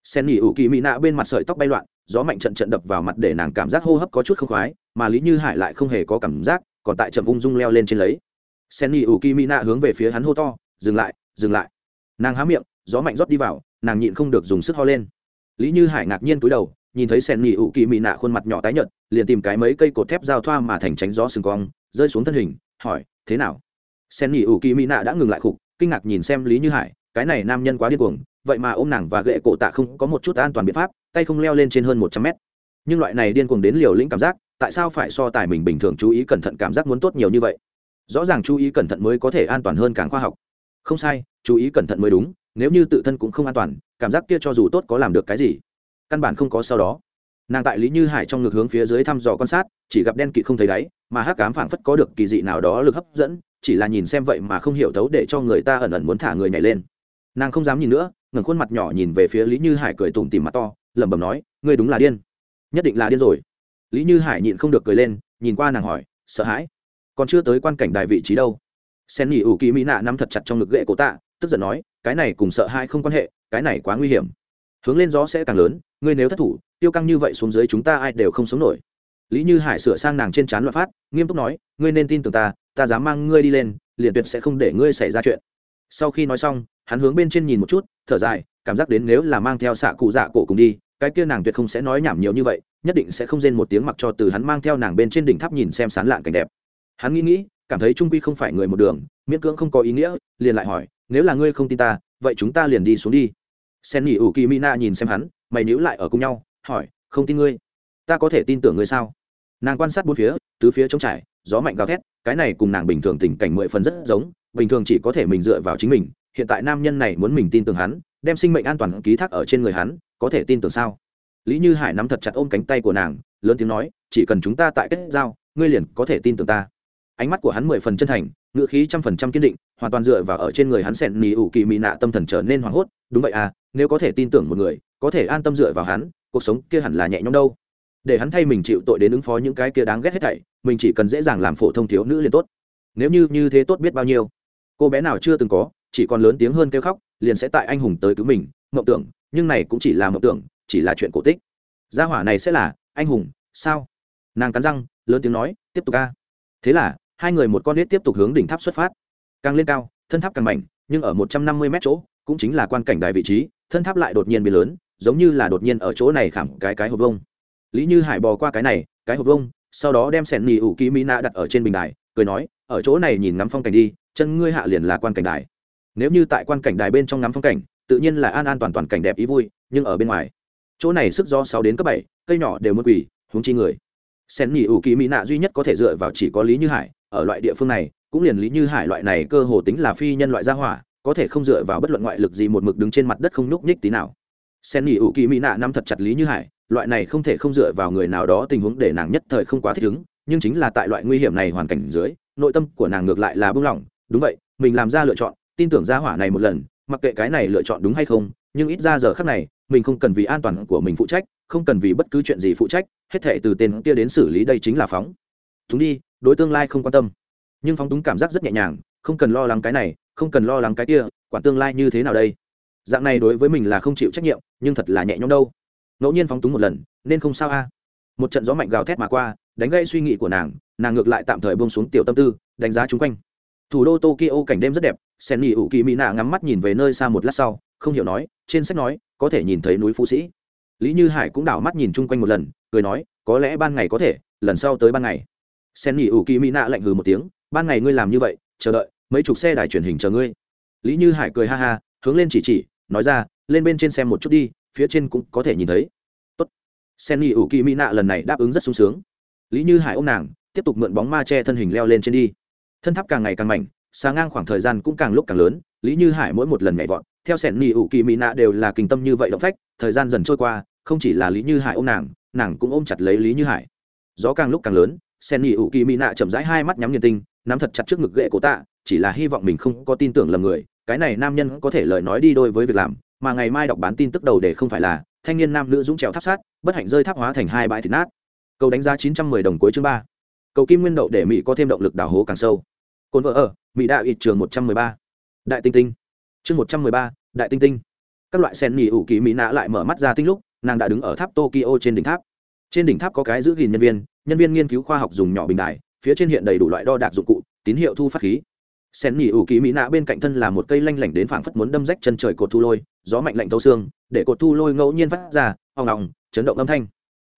Sen nỉ ủ kỳ mị nạ bên mặt sợi tóc bay loạn, gió mạnh trận trận đập vào mặt để nàng cảm giác hô hấp có chút không khoái, mà lý như hải lại không hề có cảm giác, còn tại trầm ung dung leo lên trên lấy sen ni u kỳ mị hướng về phía hắn hô to, dừng lại dừng lại. Nàng há miệng, gió mạnh rót đi vào, nàng nhịn không được dùng sức ho lên. Lý như hải ngạc nhiên cúi đầu, nhìn thấy sen ni u kỳ mị khuôn mặt nhỏ tái nhợt, liền tìm cái mấy cây cột thép giao thoa mà thành tránh gió sừng cong, rơi xuống thân hình, hỏi, thế nào? Sen ni u kỳ mị đã ngừng lại khục, kinh ngạc nhìn xem lý như hải, cái này nam nhân quá điên cuồng, vậy mà ôm nàng và gậy cổ tạ không có một chút an toàn biện pháp, tay không leo lên trên hơn một trăm mét. Nhưng loại này điên cuồng đến liều lĩnh cảm giác, tại sao phải so tài mình bình thường chú ý cẩn thận cảm giác muốn tốt nhiều như vậy? Rõ ràng chú ý cẩn thận mới có thể an toàn hơn càng khoa học. Không sai, chú ý cẩn thận mới đúng, nếu như tự thân cũng không an toàn, cảm giác kia cho dù tốt có làm được cái gì, căn bản không có sau đó. Nàng tại lý như hải trong ngực hướng phía dưới thăm dò quan sát, chỉ gặp đen kịt không thấy đáy, mà hắc cám phảng phất có được kỳ dị nào đó lực hấp dẫn, chỉ là nhìn xem vậy mà không hiểu thấu để cho người ta ẩn ẩn muốn thả người nhảy lên. Nàng không dám nhìn nữa, ngẩng khuôn mặt nhỏ nhìn về phía lý như hải cười tủm tìm mặt to, lẩm bẩm nói, ngươi đúng là điên. Nhất định là điên rồi. Lý như hải nhịn không được cười lên, nhìn qua nàng hỏi, sợ hãi? Còn chưa tới quan cảnh đài vị trí đâu. Sen nghỉ ủ kỳ mỹ nạ nắm thật chặt trong ngực ghệ cổ tạ, tức giận nói, cái này cùng sợ hai không quan hệ, cái này quá nguy hiểm. Hướng lên gió sẽ càng lớn, ngươi nếu thất thủ, tiêu căng như vậy xuống dưới chúng ta ai đều không sống nổi. Lý như hải sửa sang nàng trên trán loạn phát, nghiêm túc nói, ngươi nên tin tưởng ta ta dám mang ngươi đi lên, liền tuyệt sẽ không để ngươi xảy ra chuyện. Sau khi nói xong, hắn hướng bên trên nhìn một chút, thở dài, cảm giác đến nếu là mang theo xạ cụ dạ cổ cùng đi, cái kia nàng tuyệt không sẽ nói nhảm nhiều như vậy, nhất định sẽ không rên một tiếng mặc cho từ hắn mang theo nàng bên trên đỉnh tháp nhìn xem sán lạng cảnh đẹp hắn nghĩ nghĩ, cảm thấy trung quy không phải người một đường, miễn cưỡng không có ý nghĩa, liền lại hỏi, nếu là ngươi không tin ta, vậy chúng ta liền đi xuống đi. Sen nghỉ ủ kỳ mina nhìn xem hắn, mày níu lại ở cùng nhau, hỏi, không tin ngươi? Ta có thể tin tưởng ngươi sao? Nàng quan sát bốn phía, tứ phía trống trải, gió mạnh gào thét, cái này cùng nàng bình thường tình cảnh mười phần rất giống, bình thường chỉ có thể mình dựa vào chính mình, hiện tại nam nhân này muốn mình tin tưởng hắn, đem sinh mệnh an toàn ký thác ở trên người hắn, có thể tin tưởng sao? Lý như hải nắm thật chặt ôm cánh tay của nàng, lớn tiếng nói, chỉ cần chúng ta tại kết giao, ngươi liền có thể tin tưởng ta ánh mắt của hắn mười phần chân thành ngự khí trăm phần trăm kiên định, hoàn toàn dựa vào ở trên người hắn sẹn nỉ ủ kỳ mị nạ tâm thần trở nên hoảng hốt. Đúng vậy à nếu có thể tin tưởng một người, có thể an tâm dựa vào hắn, cuộc sống kia hẳn là nhẹ nhõm đâu. Để hắn thay mình chịu tội đến ứng phó những cái kia đáng ghét hết thảy, mình chỉ cần dễ dàng làm phổ thông thiếu nữ liền tốt. Nếu như như thế tốt biết bao nhiêu. Cô bé nào chưa từng có, chỉ còn lớn tiếng hơn kêu khóc, liền sẽ tại anh hùng tới cứu mình, mộng tưởng, nhưng này cũng chỉ là mộng tưởng, chỉ là chuyện cổ tích. Gia hỏa này sẽ là, anh hùng, sao? Nàng cắn răng, lớn tiếng nói, tiếp tục ca. Thế là hai người một con nết tiếp tục hướng đỉnh tháp xuất phát. Càng lên cao, thân tháp càng mạnh nhưng ở một trăm năm mươi mét chỗ, cũng chính là quan cảnh đài vị trí, thân tháp lại đột nhiên bị lớn, giống như là đột nhiên ở chỗ này khảm cái cái hộp vông lý như hải bò qua cái này, cái hộp vông sau đó đem sẻn nỉ ủ ký mỹ nạ đặt ở trên bình đài, cười nói, ở chỗ này nhìn ngắm phong cảnh đi, chân ngươi hạ liền là quan cảnh đài. Nếu như tại quan cảnh đài bên trong ngắm phong cảnh, tự nhiên là an an toàn toàn cảnh đẹp ý vui, nhưng ở bên ngoài, chỗ này sức gió sáu đến cấp bảy, cây nhỏ đều mất quỷ húng chi người. Sen nhị ủ kỳ mỹ nạ duy nhất có thể dựa vào chỉ có lý như hải ở loại địa phương này, cũng liền lý như hải loại này cơ hồ tính là phi nhân loại gia hỏa, có thể không dựa vào bất luận ngoại lực gì một mực đứng trên mặt đất không nhúc nhích tí nào. Sen nhị ủ kỳ mỹ nạ nắm thật chặt lý như hải, loại này không thể không dựa vào người nào đó tình huống để nàng nhất thời không quá thích ứng, nhưng chính là tại loại nguy hiểm này hoàn cảnh dưới, nội tâm của nàng ngược lại là bưng lỏng, đúng vậy, mình làm ra lựa chọn, tin tưởng gia hỏa này một lần, mặc kệ cái này lựa chọn đúng hay không, nhưng ít ra giờ khác này, mình không cần vì an toàn của mình phụ trách, không cần vì bất cứ chuyện gì phụ trách, hết thể từ tên kia đến xử lý đây chính là phóng túng đi, đối tương lai không quan tâm. Nhưng phóng túng cảm giác rất nhẹ nhàng, không cần lo lắng cái này, không cần lo lắng cái kia, quản tương lai như thế nào đây? Dạng này đối với mình là không chịu trách nhiệm, nhưng thật là nhẹ nhõm đâu. Ngẫu nhiên phóng túng một lần, nên không sao a. Một trận gió mạnh gào thét mà qua, đánh gây suy nghĩ của nàng nàng ngược lại tạm thời bông xuống tiểu tâm tư, đánh giá chung quanh. Thủ đô tokyo cảnh đêm rất đẹp, sen nghỉ ủ kỳ mỹ nạ ngắm mắt nhìn về nơi xa một lát sau, không hiểu nói, trên sách nói, có thể nhìn thấy núi phú sĩ. Lý như hải cũng đảo mắt nhìn chung quanh một lần, cười nói, có lẽ ban ngày có thể, lần sau tới ban ngày sen nghỉ ủ kỳ mỹ nạ lạnh hừ một tiếng, ban ngày ngươi làm như vậy, chờ đợi, mấy chục xe đài truyền hình chờ ngươi. Lý như hải cười ha ha, hướng lên chỉ chỉ, nói ra, lên bên trên xem một chút đi, phía trên cũng có thể nhìn thấy. Tốt. sen nghỉ ủ kỳ mỹ nạ lần này đáp ứng rất sung sướng. Lý như hải ôm nàng, tiếp tục mượn bóng ma che thân hình leo lên trên đi. Thân tháp càng ngày càng mạnh xa ngang khoảng thời gian cũng càng lúc càng lớn, lý như hải mỗi một lần nhảy vọt, theo sẻn nỉ ủ kỳ mỹ nạ đều là kinh tâm như vậy động phách, thời gian dần trôi qua, không chỉ là lý như hải ôm nàng nàng cũng ôm chặt lấy lý như hải. Gió càng lúc càng lớn sen nỉ ủ kỳ mỹ nạ chậm rãi hai mắt nhắm nghiền tinh, nắm thật chặt trước ngực ghệ cổ tạ, chỉ là hy vọng mình không có tin tưởng lầm người, cái này nam nhân có thể lời nói đi đôi với việc làm, mà ngày mai đọc bán tin tức đầu để không phải là, thanh niên nam nữ dũng trèo tháp sát, bất hạnh rơi tháp hóa thành hai bãi thịt nát. Cầu đánh giá chín trăm mười đồng cuối chương ba. Cầu kim nguyên đậu để mỹ có thêm động lực đào hố càng sâu. Cồn vợ ở, mỹ đạo ít trường một trăm mười ba. Đại tinh tinh. Chương một trăm mười ba, đại tinh tinh. Các loại sen nghỉ ủ kỳ mỹ nạ lại mở mắt ra tinh lúc, nàng đã đứng ở tháp tokyo trên đỉnh tháp trên đỉnh tháp có cái giữ gìn nhân viên nhân viên nghiên cứu khoa học dùng nhỏ bình đài, phía trên hiện đầy đủ loại đo đạc dụng cụ, tín hiệu thu phát khí. Sen nỉ ủ kỳ mỹ nạ bên cạnh thân là một cây lanh lảnh đến phảng phất muốn đâm rách chân trời cột thu lôi, gió mạnh lạnh thấu xương, để cột thu lôi ngẫu nhiên phát ra hoang lòng chấn động âm thanh.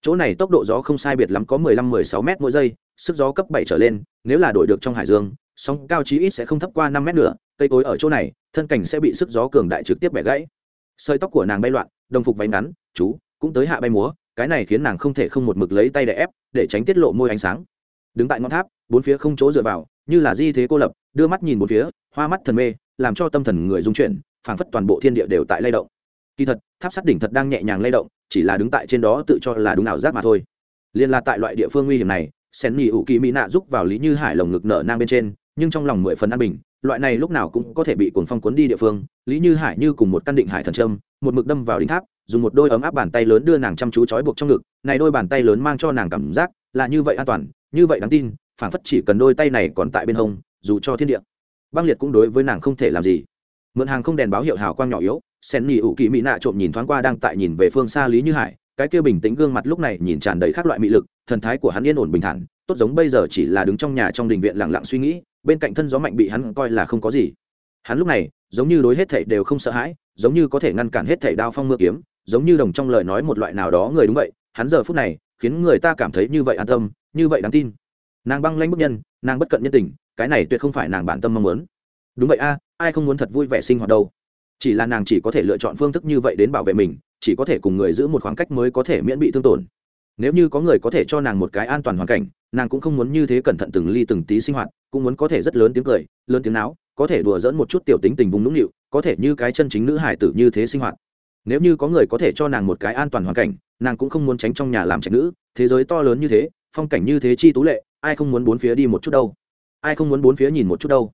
Chỗ này tốc độ gió không sai biệt lắm có mười lăm mười sáu m mỗi giây, sức gió cấp bảy trở lên, nếu là đổi được trong hải dương, sóng cao chí ít sẽ không thấp qua năm mét nữa, cây cối ở chỗ này, thân cảnh sẽ bị sức gió cường đại trực tiếp bẻ gãy. Sợi tóc của nàng bay loạn, đồng phục váy ngắn, chú, cũng tới hạ bay múa cái này khiến nàng không thể không một mực lấy tay để ép, để tránh tiết lộ môi ánh sáng. Đứng tại ngọn tháp, bốn phía không chỗ dựa vào, như là di thế cô lập, đưa mắt nhìn bốn phía, hoa mắt thần mê, làm cho tâm thần người dung chuyển, phảng phất toàn bộ thiên địa đều tại lay động. Kỳ thật, tháp sắt đỉnh thật đang nhẹ nhàng lay động, chỉ là đứng tại trên đó tự cho là đúng ảo giác mà thôi. Liên là tại loại địa phương nguy hiểm này, sen nhì ủ kỳ mỹ nạ giúp vào lý như hải lồng ngực nở nang bên trên, nhưng trong lòng mười phần an bình, loại này lúc nào cũng có thể bị cuồng phong cuốn đi địa phương, lý như hải như cùng một căn định hải thần trâm một mực đâm vào đỉnh tháp dùng một đôi ấm áp bàn tay lớn đưa nàng chăm chú trói buộc trong ngực, này đôi bàn tay lớn mang cho nàng cảm giác là như vậy an toàn, như vậy đáng tin, phản phất chỉ cần đôi tay này còn tại bên hông, dù cho thiên địa. Băng liệt cũng đối với nàng không thể làm gì. Mượn hàng không đèn báo hiệu hào quang nhỏ yếu, sen nghỉ ủ kỳ mỹ nạ trộm nhìn thoáng qua đang tại nhìn về phương xa lý như hải, cái kia bình tĩnh gương mặt lúc này nhìn tràn đầy các loại mị lực, thần thái của hắn yên ổn bình thản, tốt giống bây giờ chỉ là đứng trong nhà trong đình viện lặng lặng suy nghĩ, bên cạnh thân gió mạnh bị hắn coi là không có gì. Hắn lúc này, giống như đối hết thảy đều không sợ hãi, giống như có thể ngăn cản hết thảy đao phong mưa kiếm giống như đồng trong lời nói một loại nào đó người đúng vậy, hắn giờ phút này khiến người ta cảm thấy như vậy an tâm, như vậy đáng tin. Nàng băng lanh bức nhân, nàng bất cận nhân tình, cái này tuyệt không phải nàng bản tâm mong muốn. Đúng vậy a, ai không muốn thật vui vẻ sinh hoạt đâu. Chỉ là nàng chỉ có thể lựa chọn phương thức như vậy đến bảo vệ mình, chỉ có thể cùng người giữ một khoảng cách mới có thể miễn bị thương tổn. Nếu như có người có thể cho nàng một cái an toàn hoàn cảnh, nàng cũng không muốn như thế cẩn thận từng ly từng tí sinh hoạt, cũng muốn có thể rất lớn tiếng cười, lớn tiếng náo, có thể đùa dẫn một chút tiểu tính tình vùng nũng nịu, có thể như cái chân chính nữ hải tử như thế sinh hoạt nếu như có người có thể cho nàng một cái an toàn hoàn cảnh, nàng cũng không muốn tránh trong nhà làm trạch nữ. Thế giới to lớn như thế, phong cảnh như thế chi tú lệ, ai không muốn bốn phía đi một chút đâu? Ai không muốn bốn phía nhìn một chút đâu?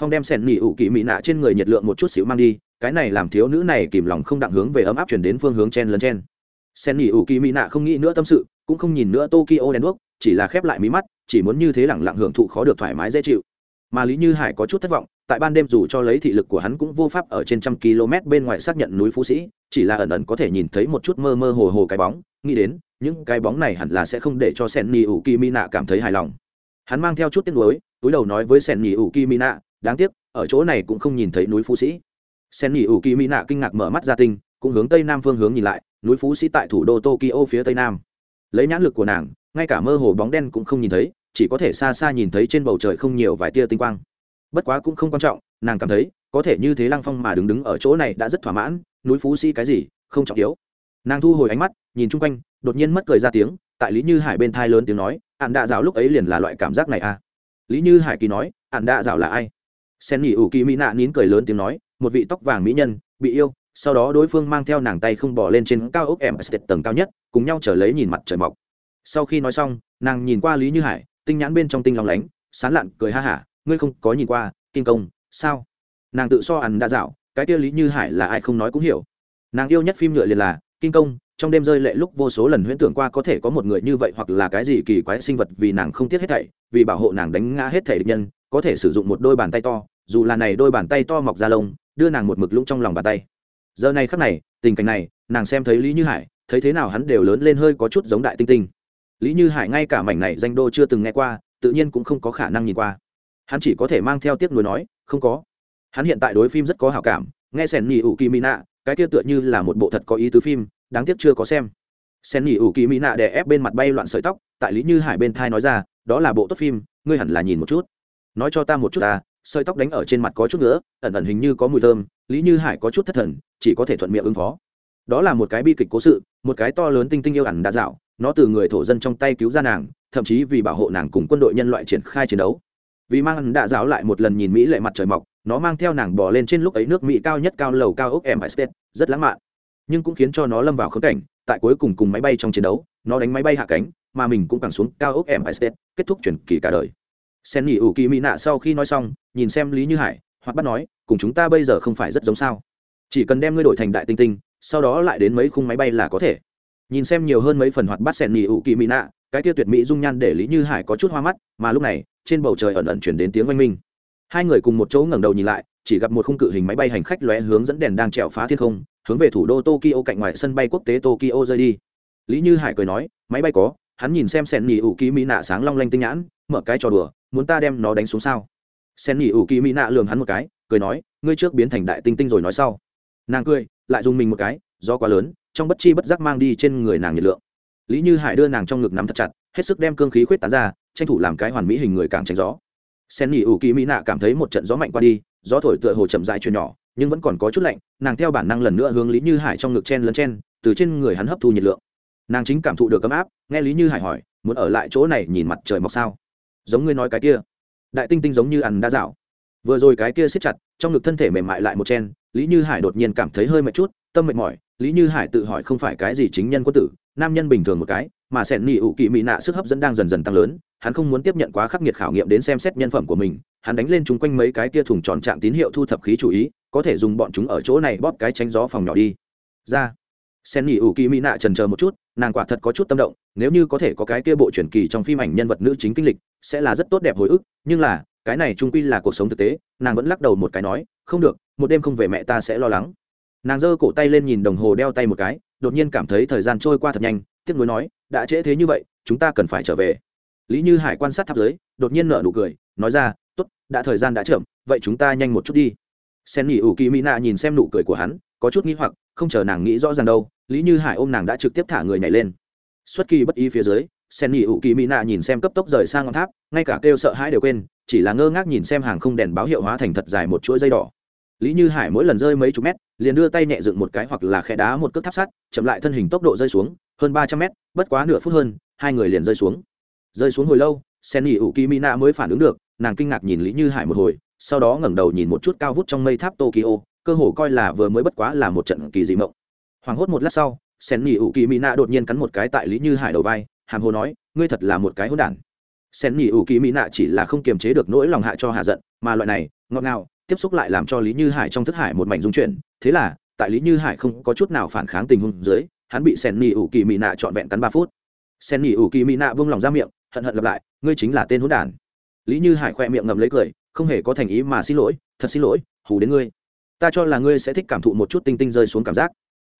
Phong đem sẻn nỉ ủ kỳ mị nạ trên người nhiệt lượng một chút xíu mang đi, cái này làm thiếu nữ này kìm lòng không đặng hướng về ấm áp chuyển đến phương hướng chen lấn chen. Sen nỉ ủ kỳ mị nạ không nghĩ nữa tâm sự, cũng không nhìn nữa tokyo đèn đuốc, chỉ là khép lại mí mắt, chỉ muốn như thế lẳng lặng hưởng thụ khó được thoải mái dễ chịu. Mà lý như hải có chút thất vọng, tại ban đêm dù cho lấy thị lực của hắn cũng vô pháp ở trên trăm km bên ngoài xác nhận núi phú sĩ chỉ là ẩn ẩn có thể nhìn thấy một chút mơ mơ hồ hồ cái bóng, nghĩ đến, những cái bóng này hẳn là sẽ không để cho sen ni ủ kỳ mỹ nạ cảm thấy hài lòng. Hắn mang theo chút tiếng lối túi đầu nói với sen ni ủ kỳ mỹ nạ đáng tiếc, ở chỗ này cũng không nhìn thấy núi phú sĩ. Sen ni ủ kỳ mỹ nạ kinh ngạc mở mắt ra tinh, cũng hướng tây nam phương hướng nhìn lại, núi phú sĩ tại thủ đô tokyo phía tây nam. Lấy nhãn lực của nàng, ngay cả mơ hồ bóng đen cũng không nhìn thấy, chỉ có thể xa xa nhìn thấy trên bầu trời không nhiều vài tia tinh quang. Bất quá cũng không quan trọng, nàng cảm thấy, có thể như thế lăng phong mà đứng đứng ở chỗ này đã rất thỏa mãn núi phú sĩ cái gì, không trọng yếu. Nàng thu hồi ánh mắt, nhìn chung quanh, đột nhiên mất cười ra tiếng, tại lý như hải bên thai lớn tiếng nói ạn đạ dạo lúc ấy liền là loại cảm giác này à? Lý như hải kỳ nói ạn đạ dạo là ai? Sen nghỉ ủ kỳ mỹ nạ nín cười lớn tiếng nói, một vị tóc vàng mỹ nhân, bị yêu, sau đó đối phương mang theo nàng tay không bỏ lên trên cao ốc em tầng cao nhất, cùng nhau trở lấy nhìn mặt trời mọc. Sau khi nói xong, nàng nhìn qua lý như hải, tinh nhãn bên trong tinh lòng lánh, sán lặn cười ha hả, ngươi không có nhìn qua, kinh công, sao? Nàng tự so ăn đã dạo cái kia lý như hải là ai không nói cũng hiểu. Nàng yêu nhất phim nhựa liền là kinh công trong đêm rơi lệ lúc vô số lần huyễn tưởng qua có thể có một người như vậy hoặc là cái gì kỳ quái sinh vật vì nàng không tiếc hết thảy, vì bảo hộ nàng đánh ngã hết thảy địch nhân, có thể sử dụng một đôi bàn tay to, dù là này đôi bàn tay to mọc ra lông, đưa nàng một mực lũng trong lòng bàn tay. Giờ này khắc này, tình cảnh này, nàng xem thấy lý như hải, thấy thế nào hắn đều lớn lên hơi có chút giống đại tinh tinh. Lý như hải ngay cả mảnh này danh đô chưa từng nghe qua, tự nhiên cũng không có khả năng nhìn qua. Hắn chỉ có thể mang theo tiếc nuối nói, không có hắn hiện tại đối phim rất có hảo cảm, nghe sen nghỉ ủ kỳ mỹ nạ cái kia tựa như là một bộ thật có ý tứ phim, đáng tiếc chưa có xem. Sen nghỉ ủ kỳ mỹ nạ đè ép bên mặt bay loạn sợi tóc, tại lý như hải bên thai nói ra, đó là bộ tốt phim, ngươi hẳn là nhìn một chút. Nói cho ta một chút ta, sợi tóc đánh ở trên mặt có chút nữa ẩn ẩn hình như có mùi thơm, lý như hải có chút thất thần, chỉ có thể thuận miệng ứng phó. Đó là một cái bi kịch cố sự, một cái to lớn tinh tinh yêu ẩn đa dạo, nó từ người thổ dân trong tay cứu ra nàng, thậm chí vì bảo hộ nàng cùng quân đội nhân loại triển khai chiến đấu vì mang đã giáo lại một lần nhìn mỹ lệ mặt trời mọc, nó mang theo nàng bỏ lên trên lúc ấy nước mỹ cao nhất cao lầu cao ốc em state, rất lãng mạn. Nhưng cũng khiến cho nó lâm vào khớp cảnh, tại cuối cùng cùng máy bay trong chiến đấu, nó đánh máy bay hạ cánh, mà mình cũng càng xuống cao ốc em state, kết thúc chuyển kỳ cả đời. Sen nghỉ ủ kỳ mỹ nạ sau khi nói xong, nhìn xem lý như hải, hoặc bắt nói, cùng chúng ta bây giờ không phải rất giống sao. Chỉ cần đem ngươi đổi thành đại tinh tinh, sau đó lại đến mấy khung máy bay là có thể nhìn xem nhiều hơn mấy phần hoạt bát sẹn nhị ụ kỳ mỹ nạ, cái kia tuyệt mỹ dung nhan để lý như hải có chút hoa mắt, mà lúc này, trên bầu trời ẩn ẩn chuyển đến tiếng oanh minh. Hai người cùng một chỗ ngẩng đầu nhìn lại, chỉ gặp một khung cự hình máy bay hành khách lóe hướng dẫn đèn đang trèo phá thiên không, hướng về thủ đô tokyo cạnh ngoài sân bay quốc tế tokyo rơi đi. Lý như hải cười nói, máy bay có, hắn nhìn xem sen nghỉ ủ kỳ mỹ nạ sáng long lanh tinh nhãn, mở cái trò đùa, muốn ta đem nó đánh xuống sao? Sen nghỉ ủ kỳ mỹ nạ lường hắn một cái, cười nói, ngươi trước biến thành đại tinh tinh rồi nói sau. Nàng cười, lại dùng mình một cái do quá lớn trong bất chi bất giác mang đi trên người nàng nhiệt lượng. Lý như hải đưa nàng trong ngực nắm thật chặt, hết sức đem cương khí khuyết tán ra, tranh thủ làm cái hoàn mỹ hình người càng tránh gió. Sen nghỉ ủ kỳ mỹ nạ cảm thấy một trận gió mạnh qua đi, gió thổi tựa hồ chậm dại chuyển nhỏ, nhưng vẫn còn có chút lạnh, nàng theo bản năng lần nữa hướng lý như hải trong ngực chen lấn chen, từ trên người hắn hấp thu nhiệt lượng. Nàng chính cảm thụ được ấm áp, nghe lý như hải hỏi, muốn ở lại chỗ này nhìn mặt trời mọc sao? Giống ngươi nói cái kia. Đại tinh tinh giống như ăn đa dạo. Vừa rồi cái kia siết chặt, trong ngực thân thể mềm mại lại một chen, lý như hải đột nhiên cảm thấy hơi mệt chút, tâm mệt mỏi lý như hải tự hỏi không phải cái gì chính nhân quân tử, nam nhân bình thường một cái, mà sẻn nỉ ủ kỳ mỹ nạ sức hấp dẫn đang dần dần tăng lớn, hắn không muốn tiếp nhận quá khắc nghiệt khảo nghiệm đến xem xét nhân phẩm của mình, hắn đánh lên chung quanh mấy cái kia thùng tròn trạng tín hiệu thu thập khí chủ ý, có thể dùng bọn chúng ở chỗ này bóp cái tránh gió phòng nhỏ đi. Ra. Sen nỉ ủ kỳ mỹ nạ trần chờ một chút, nàng quả thật có chút tâm động, nếu như có thể có cái kia bộ truyền kỳ trong phim ảnh nhân vật nữ chính kinh lịch, sẽ là rất tốt đẹp hồi ức, nhưng là, cái này trung quy là cuộc sống thực tế, nàng vẫn lắc đầu một cái nói, không được, một đêm không về mẹ ta sẽ lo lắng nàng giơ cổ tay lên nhìn đồng hồ đeo tay một cái, đột nhiên cảm thấy thời gian trôi qua thật nhanh, tiếc nuối nói, đã trễ thế như vậy, chúng ta cần phải trở về. Lý như hải quan sát tháp dưới đột nhiên nở nụ cười, nói ra t ố t đã thời gian đã chậm, vậy chúng ta nhanh một chút đi. Sen nghỉ ủ kỳ mỹ nạ nhìn xem nụ cười của hắn, có chút nghĩ hoặc, không chờ nàng nghĩ rõ ràng đâu, lý như hải ôm nàng đã trực tiếp thả người nhảy lên. Xuất kỳ bất ý phía dưới, sen nghỉ ủ kỳ mỹ nạ nhìn xem cấp tốc rời sang ngọn tháp, ngay cả kêu sợ hãi đều quên, chỉ là ngơ ngác nhìn xem hàng không đèn báo hiệu hóa thành thật dài một chuỗi dây đỏ lý như hải mỗi lần rơi mấy chục mét, liền đưa tay nhẹ dựng một cái hoặc là khe đá một cước tháp sắt, chậm lại thân hình tốc độ rơi xuống, hơn ba trăm mét, bất quá nửa phút hơn, hai người liền rơi xuống. Rơi xuống hồi lâu, sen nghỉ ủ kỳ mina mới phản ứng được, nàng kinh ngạc nhìn lý như hải một hồi, sau đó ngẩng đầu nhìn một chút cao vút trong mây tháp tokyo, cơ hồ coi là vừa mới bất quá là một trận kỳ dị mộng. Hoảng hốt một lát sau, sen nghỉ ủ kỳ mina đột nhiên cắn một cái tại lý như hải đầu vai, hàm hồ nói, ngươi thật là một cái hỗn đản. Sen nghỉ ủ kỳ mỹ nạ chỉ là không kiềm chế được nỗi lòng hạ cho hạ giận, mà loại này, ngọt ngào tiếp xúc lại làm cho lý như hải trong thức hải một mảnh dung chuyển. Thế là, tại lý như hải không có chút nào phản kháng tình huống dưới, hắn bị sen Nỉ ủ kỳ mỹ nạ trọn vẹn cắn ba phút. Sen Nỉ ủ kỳ mỹ nạ vung lòng ra miệng, hận hận lặp lại, ngươi chính là tên hỗn đản. Lý như hải khoe miệng ngậm lấy cười, không hề có thành ý mà xin lỗi, thật xin lỗi, hù đến ngươi. Ta cho là ngươi sẽ thích cảm thụ một chút tinh tinh rơi xuống cảm giác.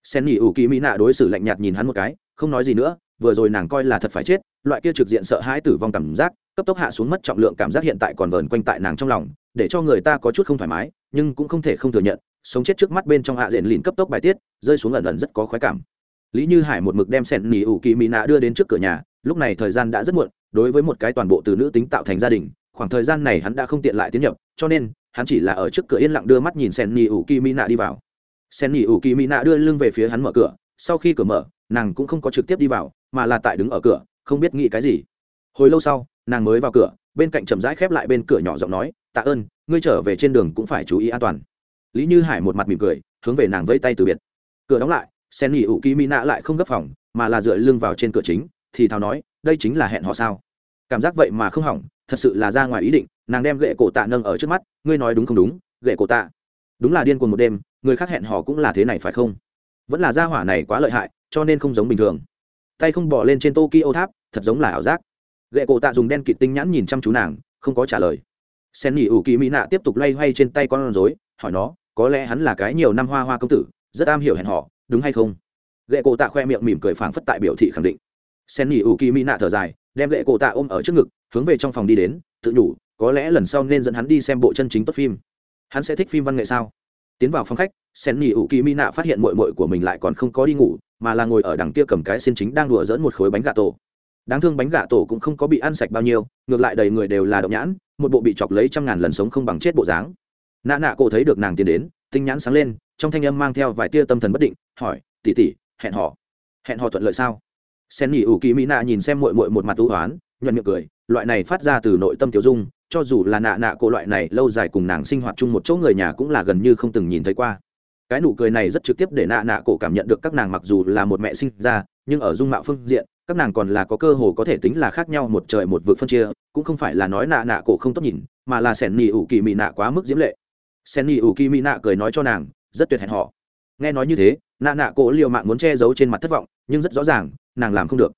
Sen Nỉ ủ kỳ mỹ nạ đối xử lạnh nhạt nhìn hắn một cái, không nói gì nữa, vừa rồi nàng coi là thật phải chết, loại kia trực diện sợ hãi tử vong cảm giác, cấp tốc hạ xuống mất trọng lượng cảm giác hiện tại còn vờn quanh tại nàng trong lòng để cho người ta có chút không thoải mái, nhưng cũng không thể không thừa nhận, sống chết trước mắt bên trong hạ diện lìn cấp tốc bài tiết, rơi xuống ẩn ẩn rất có khoái cảm. Lý như hải một mực đem sẹn nỉ ủ kỳ mỹ nạ đưa đến trước cửa nhà, lúc này thời gian đã rất muộn, đối với một cái toàn bộ từ nữ tính tạo thành gia đình, khoảng thời gian này hắn đã không tiện lại tiến nhập, cho nên, hắn chỉ là ở trước cửa yên lặng đưa mắt nhìn sen nỉ ủ kỳ mỹ nạ đi vào. Sen nỉ ủ kỳ mỹ nạ đưa lưng về phía hắn mở cửa, sau khi cửa mở, nàng cũng không có trực tiếp đi vào, mà là tại đứng ở cửa, không biết nghĩ cái gì. Hồi lâu sau, nàng mới vào cửa bên cạnh chậm rãi khép lại bên cửa nhỏ giọng nói, tạ ơn, ngươi trở về trên đường cũng phải chú ý an toàn. Lý như hải một mặt mỉm cười, hướng về nàng vẫy tay từ biệt. Cửa đóng lại, sen nghỉ ủ kỳ mỹ nạ lại không gấp phòng, mà là dựa lưng vào trên cửa chính, thì thào nói, đây chính là hẹn họ sao? Cảm giác vậy mà không hỏng, thật sự là ra ngoài ý định, nàng đem gậy cổ tạ nâng ở trước mắt, ngươi nói đúng không đúng, gậy cổ tạ. Đúng là điên cuồng một đêm, người khác hẹn họ cũng là thế này phải không? Vẫn là gia hỏa này quá lợi hại, cho nên không giống bình thường. Tay không bỏ lên trên tokyo tháp, thật giống là ảo giác ghệ cổ tạ dùng đen kịt tinh nhãn nhìn chăm chú nàng, không có trả lời. Sen nghỉ ủ kỳ mỹ nạ tiếp tục loay hoay trên tay con rối, hỏi nó, có lẽ hắn là cái nhiều năm hoa hoa công tử, rất am hiểu hẹn họ đúng hay không? Ghệ cổ tạ khoe miệng mỉm cười phảng phất tại biểu thị khẳng định. Sen nghỉ ủ kỳ mỹ nạ thở dài, đem ghệ cổ tạ ôm ở trước ngực, hướng về trong phòng đi đến, tự nhủ, có lẽ lần sau nên dẫn hắn đi xem bộ chân chính tốt phim. Hắn sẽ thích phim văn nghệ sao? Tiến vào phòng khách, sen nhị ủ kỳ mỹ nạ phát hiện mội mội của mình lại còn không có đi ngủ, mà là ngồi ở đằng kia cầm cái xin chính đang đùa dỡn một khối bánh gà tổ đáng thương bánh gà tổ cũng không có bị ăn sạch bao nhiêu, ngược lại đầy người đều là động nhãn, một bộ bị chọc lấy trăm ngàn lần sống không bằng chết bộ dáng. Nạ nạ cổ thấy được nàng tiến đến, tinh nhãn sáng lên, trong thanh âm mang theo vài tia tâm thần bất định, hỏi tỉ tỉ hẹn họ hẹn họ thuận lợi sao? Sen nghỉ ủ kỳ mỹ nạ nhìn xem mội mội một mặt ưu hoán, nhuận miệng cười, loại này phát ra từ nội tâm tiểu dung, cho dù là nạ nạ cổ loại này lâu dài cùng nàng sinh hoạt chung một chỗ người nhà cũng là gần như không từng nhìn thấy qua. Cái nụ cười này rất trực tiếp để nạ nạ cổ cảm nhận được các nàng mặc dù là một mẹ sinh ra, nhưng ở dung mạo phương diện các nàng còn là có cơ hồ có thể tính là khác nhau một trời một vực phân chia, cũng không phải là nói nạ nạ cổ không tốt nhìn, mà là sẻn nỉ ủ kỳ mị nạ quá mức diễm lệ. Sẻn nỉ ủ kỳ mị nạ cười nói cho nàng, rất tuyệt hẹn họ. Nghe nói như thế, nạ nạ cổ liều mạng muốn che giấu trên mặt thất vọng, nhưng rất rõ ràng, nàng làm không được.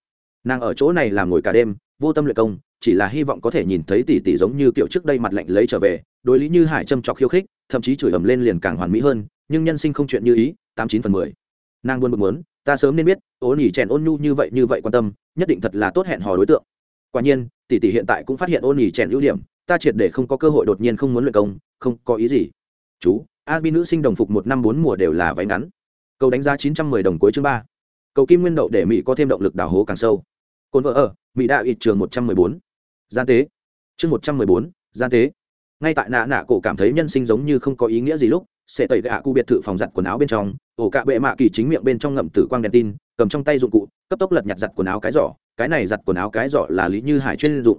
Nàng ở chỗ này làm ngồi cả đêm, vô tâm luyện công, chỉ là hy vọng có thể nhìn thấy tỷ tỷ giống như kiểu trước đây mặt lạnh lấy trở về, đối lý như hải châm trọc khiêu khích, thậm chí chửi ầm lên liền càng hoàn mỹ hơn, nhưng nhân sinh không chuyện như ý, tám chín phần mười. Nàng luôn bực muốn ta sớm nên biết ôn nhỉ chèn ôn nhu như vậy như vậy quan tâm, nhất định thật là tốt hẹn hò đối tượng. Quả nhiên, tỷ tỷ hiện tại cũng phát hiện ôn nhỉ chèn ưu điểm, ta triệt để không có cơ hội đột nhiên không muốn luyện công, không có ý gì. Chú a bi nữ sinh đồng phục một năm bốn mùa đều là váy ngắn. Cầu đánh giá chín trăm mười đồng cuối chương ba. Cầu kim nguyên đậu để mỹ có thêm động lực đào hố càng sâu. Cồn vợ ở, mỹ đạo ít trường một trăm mười bốn. Gian tế. Chương một trăm mười bốn, gian tế. Ngay tại nạ nạ cổ cảm thấy nhân sinh giống như không có ý nghĩa gì lúc sẽ tẩy gạ cụ biệt thự phòng giặt quần áo bên trong, ổ cạ bệ mạ kỳ chính miệng bên trong ngậm tử quang đèn tin, cầm trong tay dụng cụ, cấp tốc lật nhặt giặt quần áo cái giỏ. Cái này giặt quần áo cái giỏ là lý như hải chuyên dụng.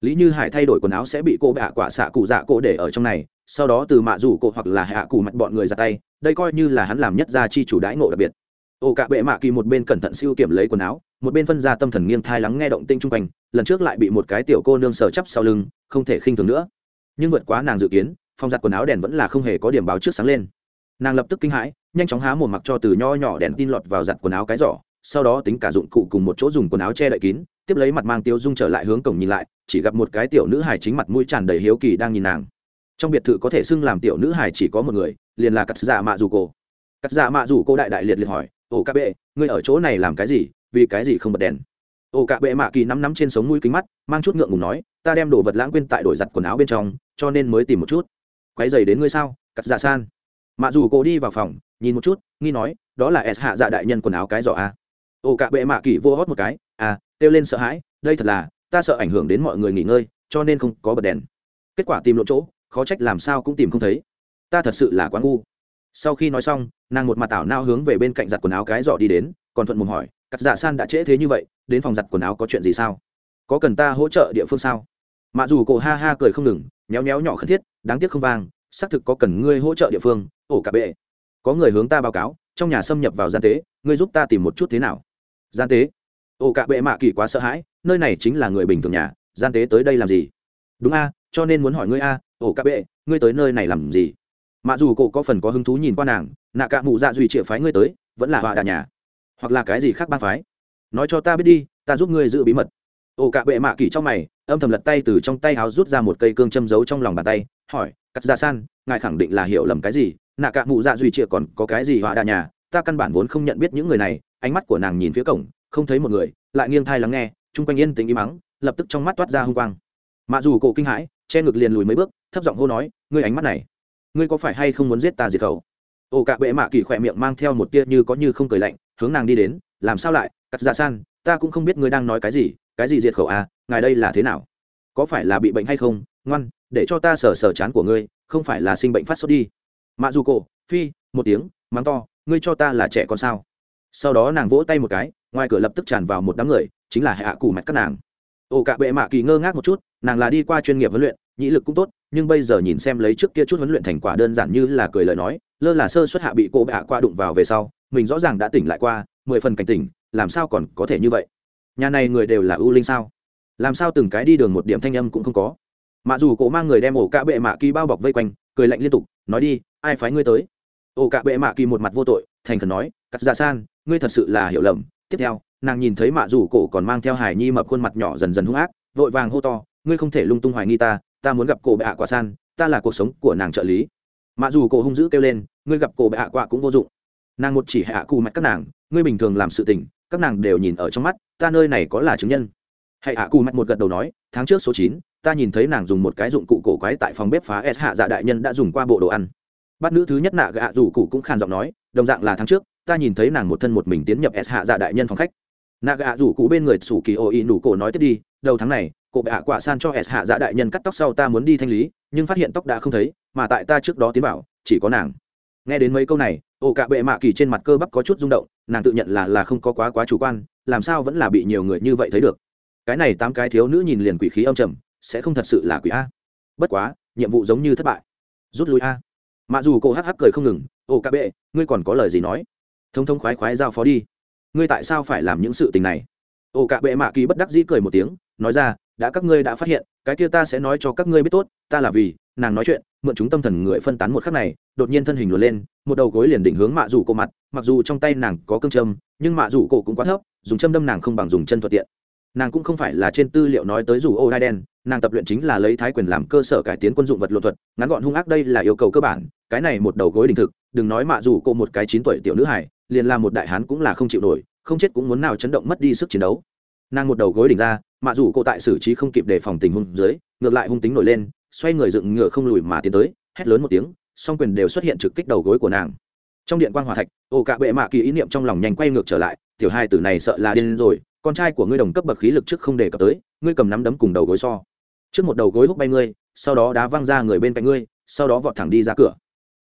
Lý như hải thay đổi quần áo sẽ bị cô bạ quả xạ cụ dạ cô để ở trong này, sau đó từ mạ rủ cô hoặc là hạ cụ mặt bọn người ra tay, đây coi như là hắn làm nhất ra chi chủ đãi ngộ đặc biệt. Ổ cạ bệ mạ kỳ một bên cẩn thận siêu kiểm lấy quần áo, một bên phân ra tâm thần nghiêng thai lắng nghe động tinh chung quanh, lần trước lại bị một cái tiểu cô nương sờ chắp sau lưng, không thể khinh thường nữa. Nhưng vượt quá nàng dự kiến phòng giặt quần áo đèn vẫn là không hề có điểm báo trước sáng lên. Nàng lập tức kinh hãi, nhanh chóng há một mặc cho từ nho nhỏ đèn tin lọt vào giặt quần áo cái giỏ, sau đó tính cả dụng cụ cùng một chỗ dùng quần áo che đậy kín, tiếp lấy mặt mang tiêu dung trở lại hướng cổng nhìn lại, chỉ gặp một cái tiểu nữ hài chính mặt mũi tràn đầy hiếu kỳ đang nhìn nàng. Trong biệt thự có thể xưng làm tiểu nữ hài chỉ có một người, liền là cắt dạ mạ dù cô. Cắt dạ mạ dù cô đại đại liệt liệt hỏi ồ ca bệ, ngươi ở chỗ này làm cái gì? Vì cái gì không bật đèn? Ồ cạ bệ mạ kỳ nắm nắm trên sống mũi kính mắt, mang chút ngượng ngùng nói, ta đem đồ vật lãng quên tại đổi giặt quần áo bên trong, cho nên mới tìm một chút quay dày đến ngươi sao, cắt dạ san. Mạ dù cô đi vào phòng, nhìn một chút, nghi nói, đó là s hạ dạ đại nhân quần áo cái giỏ a ô cạ bệ mạ kỳ vô hót một cái à kêu lên sợ hãi, đây thật là, ta sợ ảnh hưởng đến mọi người nghỉ ngơi, cho nên không có bật đèn. Kết quả tìm lộ chỗ, khó trách làm sao cũng tìm không thấy. Ta thật sự là quá ngu. Sau khi nói xong, nàng một mặt tảo nao hướng về bên cạnh giặt quần áo cái giỏ đi đến, còn thuận mồm hỏi, cắt dạ san đã trễ thế như vậy, đến phòng giặt quần áo có chuyện gì sao? Có cần ta hỗ trợ địa phương sao? Mạ dù cổ ha ha cười không ngừng méo méo nhỏ khẩn thiết, đáng tiếc không vang, xác thực có cần ngươi hỗ trợ địa phương, ổ cả bệ. Có người hướng ta báo cáo, trong nhà xâm nhập vào gian tế, ngươi giúp ta tìm một chút thế nào? Gian tế? Ổ cả bệ mạ kỳ quá sợ hãi, nơi này chính là người bình thường nhà, gian tế tới đây làm gì? Đúng a, cho nên muốn hỏi ngươi a, ổ cả bệ, ngươi tới nơi này làm gì? Mặc dù cổ có phần có hứng thú nhìn qua nàng, nạ cả mụ dạ duy triệu phái ngươi tới, vẫn là họa đà nhà. Hoặc là cái gì khác ba phái? Nói cho ta biết đi, ta giúp ngươi giữ bí mật. Ổ cả bệ mạ kỳ trong mày âm thầm lật tay từ trong tay háo rút ra một cây cương châm giấu trong lòng bàn tay, hỏi, cắt ra san, ngài khẳng định là hiểu lầm cái gì? Nạ cạ mụ dạ duy trịa còn có cái gì họa đà nhà? Ta căn bản vốn không nhận biết những người này. Ánh mắt của nàng nhìn phía cổng, không thấy một người, lại nghiêng thai lắng nghe, chung quanh yên tĩnh im mắng lập tức trong mắt toát ra hung quang. Mạ dù cổ kinh hãi, che ngực liền lùi mấy bước, thấp giọng hô nói, ngươi ánh mắt này, ngươi có phải hay không muốn giết ta diệt khẩu? Ô cạ bệ mạ kỳ khỏe miệng mang theo một tia như có như không cười lạnh, hướng nàng đi đến, làm sao lại? Cắt ra san, ta cũng không biết ngươi đang nói cái gì cái gì diệt khẩu à ngài đây là thế nào? Có phải là bị bệnh hay không? Ngoan, để cho ta sờ sờ chán của ngươi, không phải là sinh bệnh phát sốt đi. Mạ dù cổ, phi, một tiếng, mắng to, ngươi cho ta là trẻ con sao? Sau đó nàng vỗ tay một cái, ngoài cửa lập tức tràn vào một đám người, chính là hạ cù mạch các nàng. Ồ cả bệ mạ kỳ ngơ ngác một chút, nàng là đi qua chuyên nghiệp huấn luyện, nhĩ lực cũng tốt, nhưng bây giờ nhìn xem lấy trước kia chút huấn luyện thành quả đơn giản như là cười lời nói, lơ là sơ xuất hạ bị cô bạ qua đụng vào về sau, mình rõ ràng đã tỉnh lại qua, mười phần cảnh tỉnh, làm sao còn có thể như vậy? Nhà này người đều là ưu linh sao? Làm sao từng cái đi đường một điểm thanh âm cũng không có? Mạ dù cổ mang người đem ổ cạ bệ mạ kỳ bao bọc vây quanh, cười lạnh liên tục, nói đi, ai phái ngươi tới? Ổ cạ bệ mạ kỳ một mặt vô tội, thành khẩn nói, cắt ra san, ngươi thật sự là hiểu lầm. Tiếp theo, nàng nhìn thấy mạ Dù cổ còn mang theo hải nhi mập khuôn mặt nhỏ dần dần hung ác, vội vàng hô to, ngươi không thể lung tung hoài nghi ta ta muốn gặp cổ bệ hạ quả san, ta là cuộc sống của nàng trợ lý. Mạ dù cổ hung dữ kêu lên, ngươi gặp cổ bệ hạ quả cũng vô dụng. Nàng một chỉ hạ cù mạch các nàng, ngươi bình thường làm sự tình, các nàng đều nhìn ở trong mắt ta nơi này có là chứng nhân. Hãy hạ cù mạch một gật đầu nói, tháng trước số chín, ta nhìn thấy nàng dùng một cái dụng cụ cổ quái tại phòng bếp phá s hạ dạ đại nhân đã dùng qua bộ đồ ăn. Bắt nữ thứ nhất nạ gạ rủ cụ cũng khàn giọng nói, đồng dạng là tháng trước, ta nhìn thấy nàng một thân một mình tiến nhập s hạ dạ đại nhân phòng khách. Nạ gạ rủ cụ bên người sủ kỳ ô y nủ cổ nói tiếp đi, đầu tháng này cụ bệ hạ quả san cho s hạ dạ đại nhân cắt tóc sau ta muốn đi thanh lý, nhưng phát hiện tóc đã không thấy, mà tại ta trước đó tiến bảo, chỉ có nàng. Nghe đến mấy câu này, ô cạ bệ mạ kỳ trên mặt cơ bắp có chút rung động, nàng tự nhận là là không có quá quá chủ quan làm sao vẫn là bị nhiều người như vậy thấy được? Cái này tám cái thiếu nữ nhìn liền quỷ khí âm trầm, sẽ không thật sự là quỷ a. Bất quá, nhiệm vụ giống như thất bại. Rút lui a. Mặc dù cô hắc hắc cười không ngừng ồ cạ bệ, ngươi còn có lời gì nói? Thông thông khoái khoái giao phó đi. Ngươi tại sao phải làm những sự tình này? Ồ cạ bệ mạ kỳ bất đắc dĩ cười một tiếng, nói ra, đã các ngươi đã phát hiện, cái kia ta sẽ nói cho các ngươi biết tốt, ta là vì, nàng nói chuyện mượn chúng tâm thần người phân tán một khắc này, đột nhiên thân hình luồn lên, một đầu gối liền định hướng mạ rủ cổ mặt, mặc dù trong tay nàng có cương châm, nhưng mạ rủ cổ cũng quá thấp, dùng châm đâm nàng không bằng dùng chân thuận tiện. Nàng cũng không phải là trên tư liệu nói tới rủ ô đai đen, nàng tập luyện chính là lấy thái quyền làm cơ sở cải tiến quân dụng vật lộ thuật, ngắn gọn hung ác đây là yêu cầu cơ bản, cái này một đầu gối đình thực, đừng nói mạ rủ cổ một cái chín tuổi tiểu nữ hải liền là một đại hán cũng là không chịu nổi, không chết cũng muốn nào chấn động mất đi sức chiến đấu. Nàng một đầu gối đỉnh ra, mạ rủ cổ tại xử trí không kịp đề phòng tình huống dưới, ngược lại hung tính nổi lên xoay người dựng ngựa không lùi mà tiến tới, hét lớn một tiếng, song quyền đều xuất hiện trực kích đầu gối của nàng. Trong điện quan hòa thạch, ô cạ bệ mạ kỳ ý niệm trong lòng nhanh quay ngược trở lại, tiểu hai tử này sợ là điên rồi, con trai của ngươi đồng cấp bậc khí lực trước không đề cập tới, ngươi cầm nắm đấm cùng đầu gối so. Trước một đầu gối hút bay ngươi, sau đó đá văng ra người bên cạnh ngươi, sau đó vọt thẳng đi ra cửa.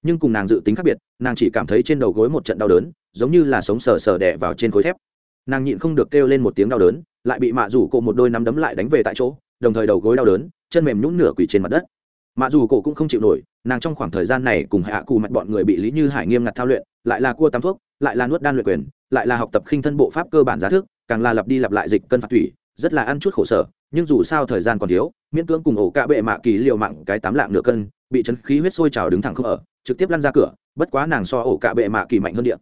Nhưng cùng nàng dự tính khác biệt, nàng chỉ cảm thấy trên đầu gối một trận đau đớn, giống như là sống sờ sờ đẻ vào trên khối thép. Nàng nhịn không được kêu lên một tiếng đau đớn, lại bị mạ rủ cộ một đôi nắm đấm lại đánh về tại chỗ, đồng thời đầu gối đau đớn chân mềm nhũng nửa quỳ trên mặt đất. Mặc dù cổ cũng không chịu nổi, nàng trong khoảng thời gian này cùng hạ cù mặt bọn người bị lý như hải nghiêm ngặt thao luyện, lại là cua tắm thuốc, lại là nuốt đan luyện quyền, lại là học tập khinh thân bộ pháp cơ bản giá thức, càng là lặp đi lặp lại dịch cân phạt thủy, rất là ăn chút khổ sở, nhưng dù sao thời gian còn thiếu, miễn cưỡng cùng ổ cạ bệ mạ kỳ liều mạng cái tám lạng nửa cân, bị chấn khí huyết sôi trào đứng thẳng không ở, trực tiếp lăn ra cửa, bất quá nàng so ổ cạ bệ mạ kỳ mạnh hơn điện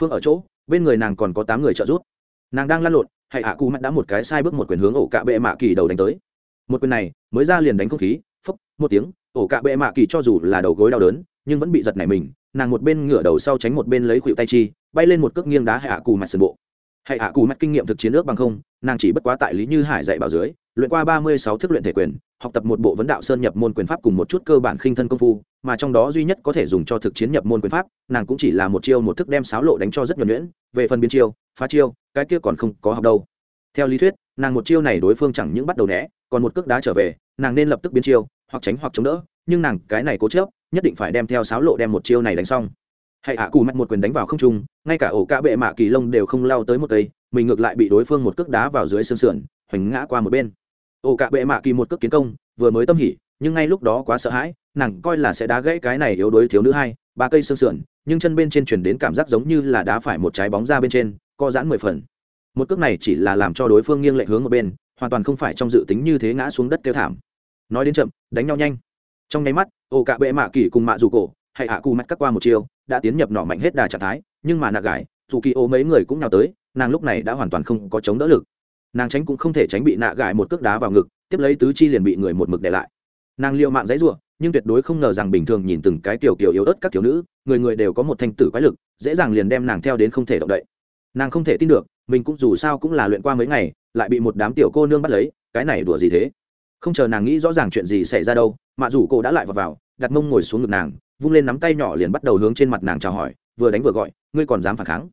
phương ở chỗ, bên người nàng còn có tám người trợ giúp. Nàng đang lăn lộn, hay hạ cù mặt đã một cái sai bước một quyền hướng ổ cạ bệ mạ kỳ đầu đánh tới một quyền này mới ra liền đánh không khí, phốc, một tiếng, ổ cạ bệ mạ kỳ cho dù là đầu gối đau đớn, nhưng vẫn bị giật nảy mình, nàng một bên ngửa đầu sau tránh một bên lấy khuỷu tay chi, bay lên một cước nghiêng đá hạ cù mặt sườn bộ. Hãy hạ cù mạch kinh nghiệm thực chiến ước bằng không, nàng chỉ bất quá tại lý như hải dạy bảo dưới, luyện qua ba mươi sáu thức luyện thể quyền, học tập một bộ vấn đạo sơn nhập môn quyền pháp cùng một chút cơ bản khinh thân công phu, mà trong đó duy nhất có thể dùng cho thực chiến nhập môn quyền pháp, nàng cũng chỉ là một chiêu một thức đem sáo lộ đánh cho rất nhuẩn nhuyễn, về phần biến chiêu, phá chiêu, cái kia còn không có học đâu. Theo lý thuyết nàng một chiêu này đối phương chẳng những bắt đầu né, còn một cước đá trở về, nàng nên lập tức biến chiêu, hoặc tránh hoặc chống đỡ, nhưng nàng cái này cố chớp nhất định phải đem theo sáo lộ đem một chiêu này đánh xong. Hãy ạ, cù mạch một quyền đánh vào không trung, ngay cả ổ cả bệ mạ kỳ lông đều không lao tới một cây, mình ngược lại bị đối phương một cước đá vào dưới xương sườn, hoành ngã qua một bên. Ổ cả bệ mạ kỳ một cước kiến công, vừa mới tâm hỉ, nhưng ngay lúc đó quá sợ hãi, nàng coi là sẽ đá gãy cái này yếu đuối thiếu nữ hai, ba cây xương sườn, nhưng chân bên trên chuyển đến cảm giác giống như là đá phải một trái bóng ra bên trên, co giãn mười phần một cước này chỉ là làm cho đối phương nghiêng lệch hướng một bên, hoàn toàn không phải trong dự tính như thế ngã xuống đất kêu thảm. Nói đến chậm, đánh nhau nhanh. Trong nháy mắt ổ cả bệ mạ kỳ cùng mạ dù cổ, hay hạ cù mắt cắt qua một chiều đã tiến nhập nỏ mạnh hết đà trạng thái, nhưng mà nạ gải, dù kỳ ô mấy người cũng nào tới, nàng lúc này đã hoàn toàn không có chống đỡ lực. Nàng tránh cũng không thể tránh bị nạ gải một cước đá vào ngực, tiếp lấy tứ chi liền bị người một mực để lại. Nàng liệu mạng dãy ruộng nhưng tuyệt đối không ngờ rằng bình thường nhìn từng cái tiểu kiểu yếu ớt các thiếu nữ, người người đều có một thanh tử quái lực, dễ dàng liền đem nàng theo đến không thể động đậy. Nàng không thể tin được mình cũng dù sao cũng là luyện qua mấy ngày lại bị một đám tiểu cô nương bắt lấy cái này đùa gì thế? Không chờ nàng nghĩ rõ ràng chuyện gì xảy ra đâu mà dù cô đã lại vào, vào đặt mông ngồi xuống ngực nàng vung lên nắm tay nhỏ liền bắt đầu hướng trên mặt nàng chào hỏi vừa đánh vừa gọi ngươi còn dám phản kháng?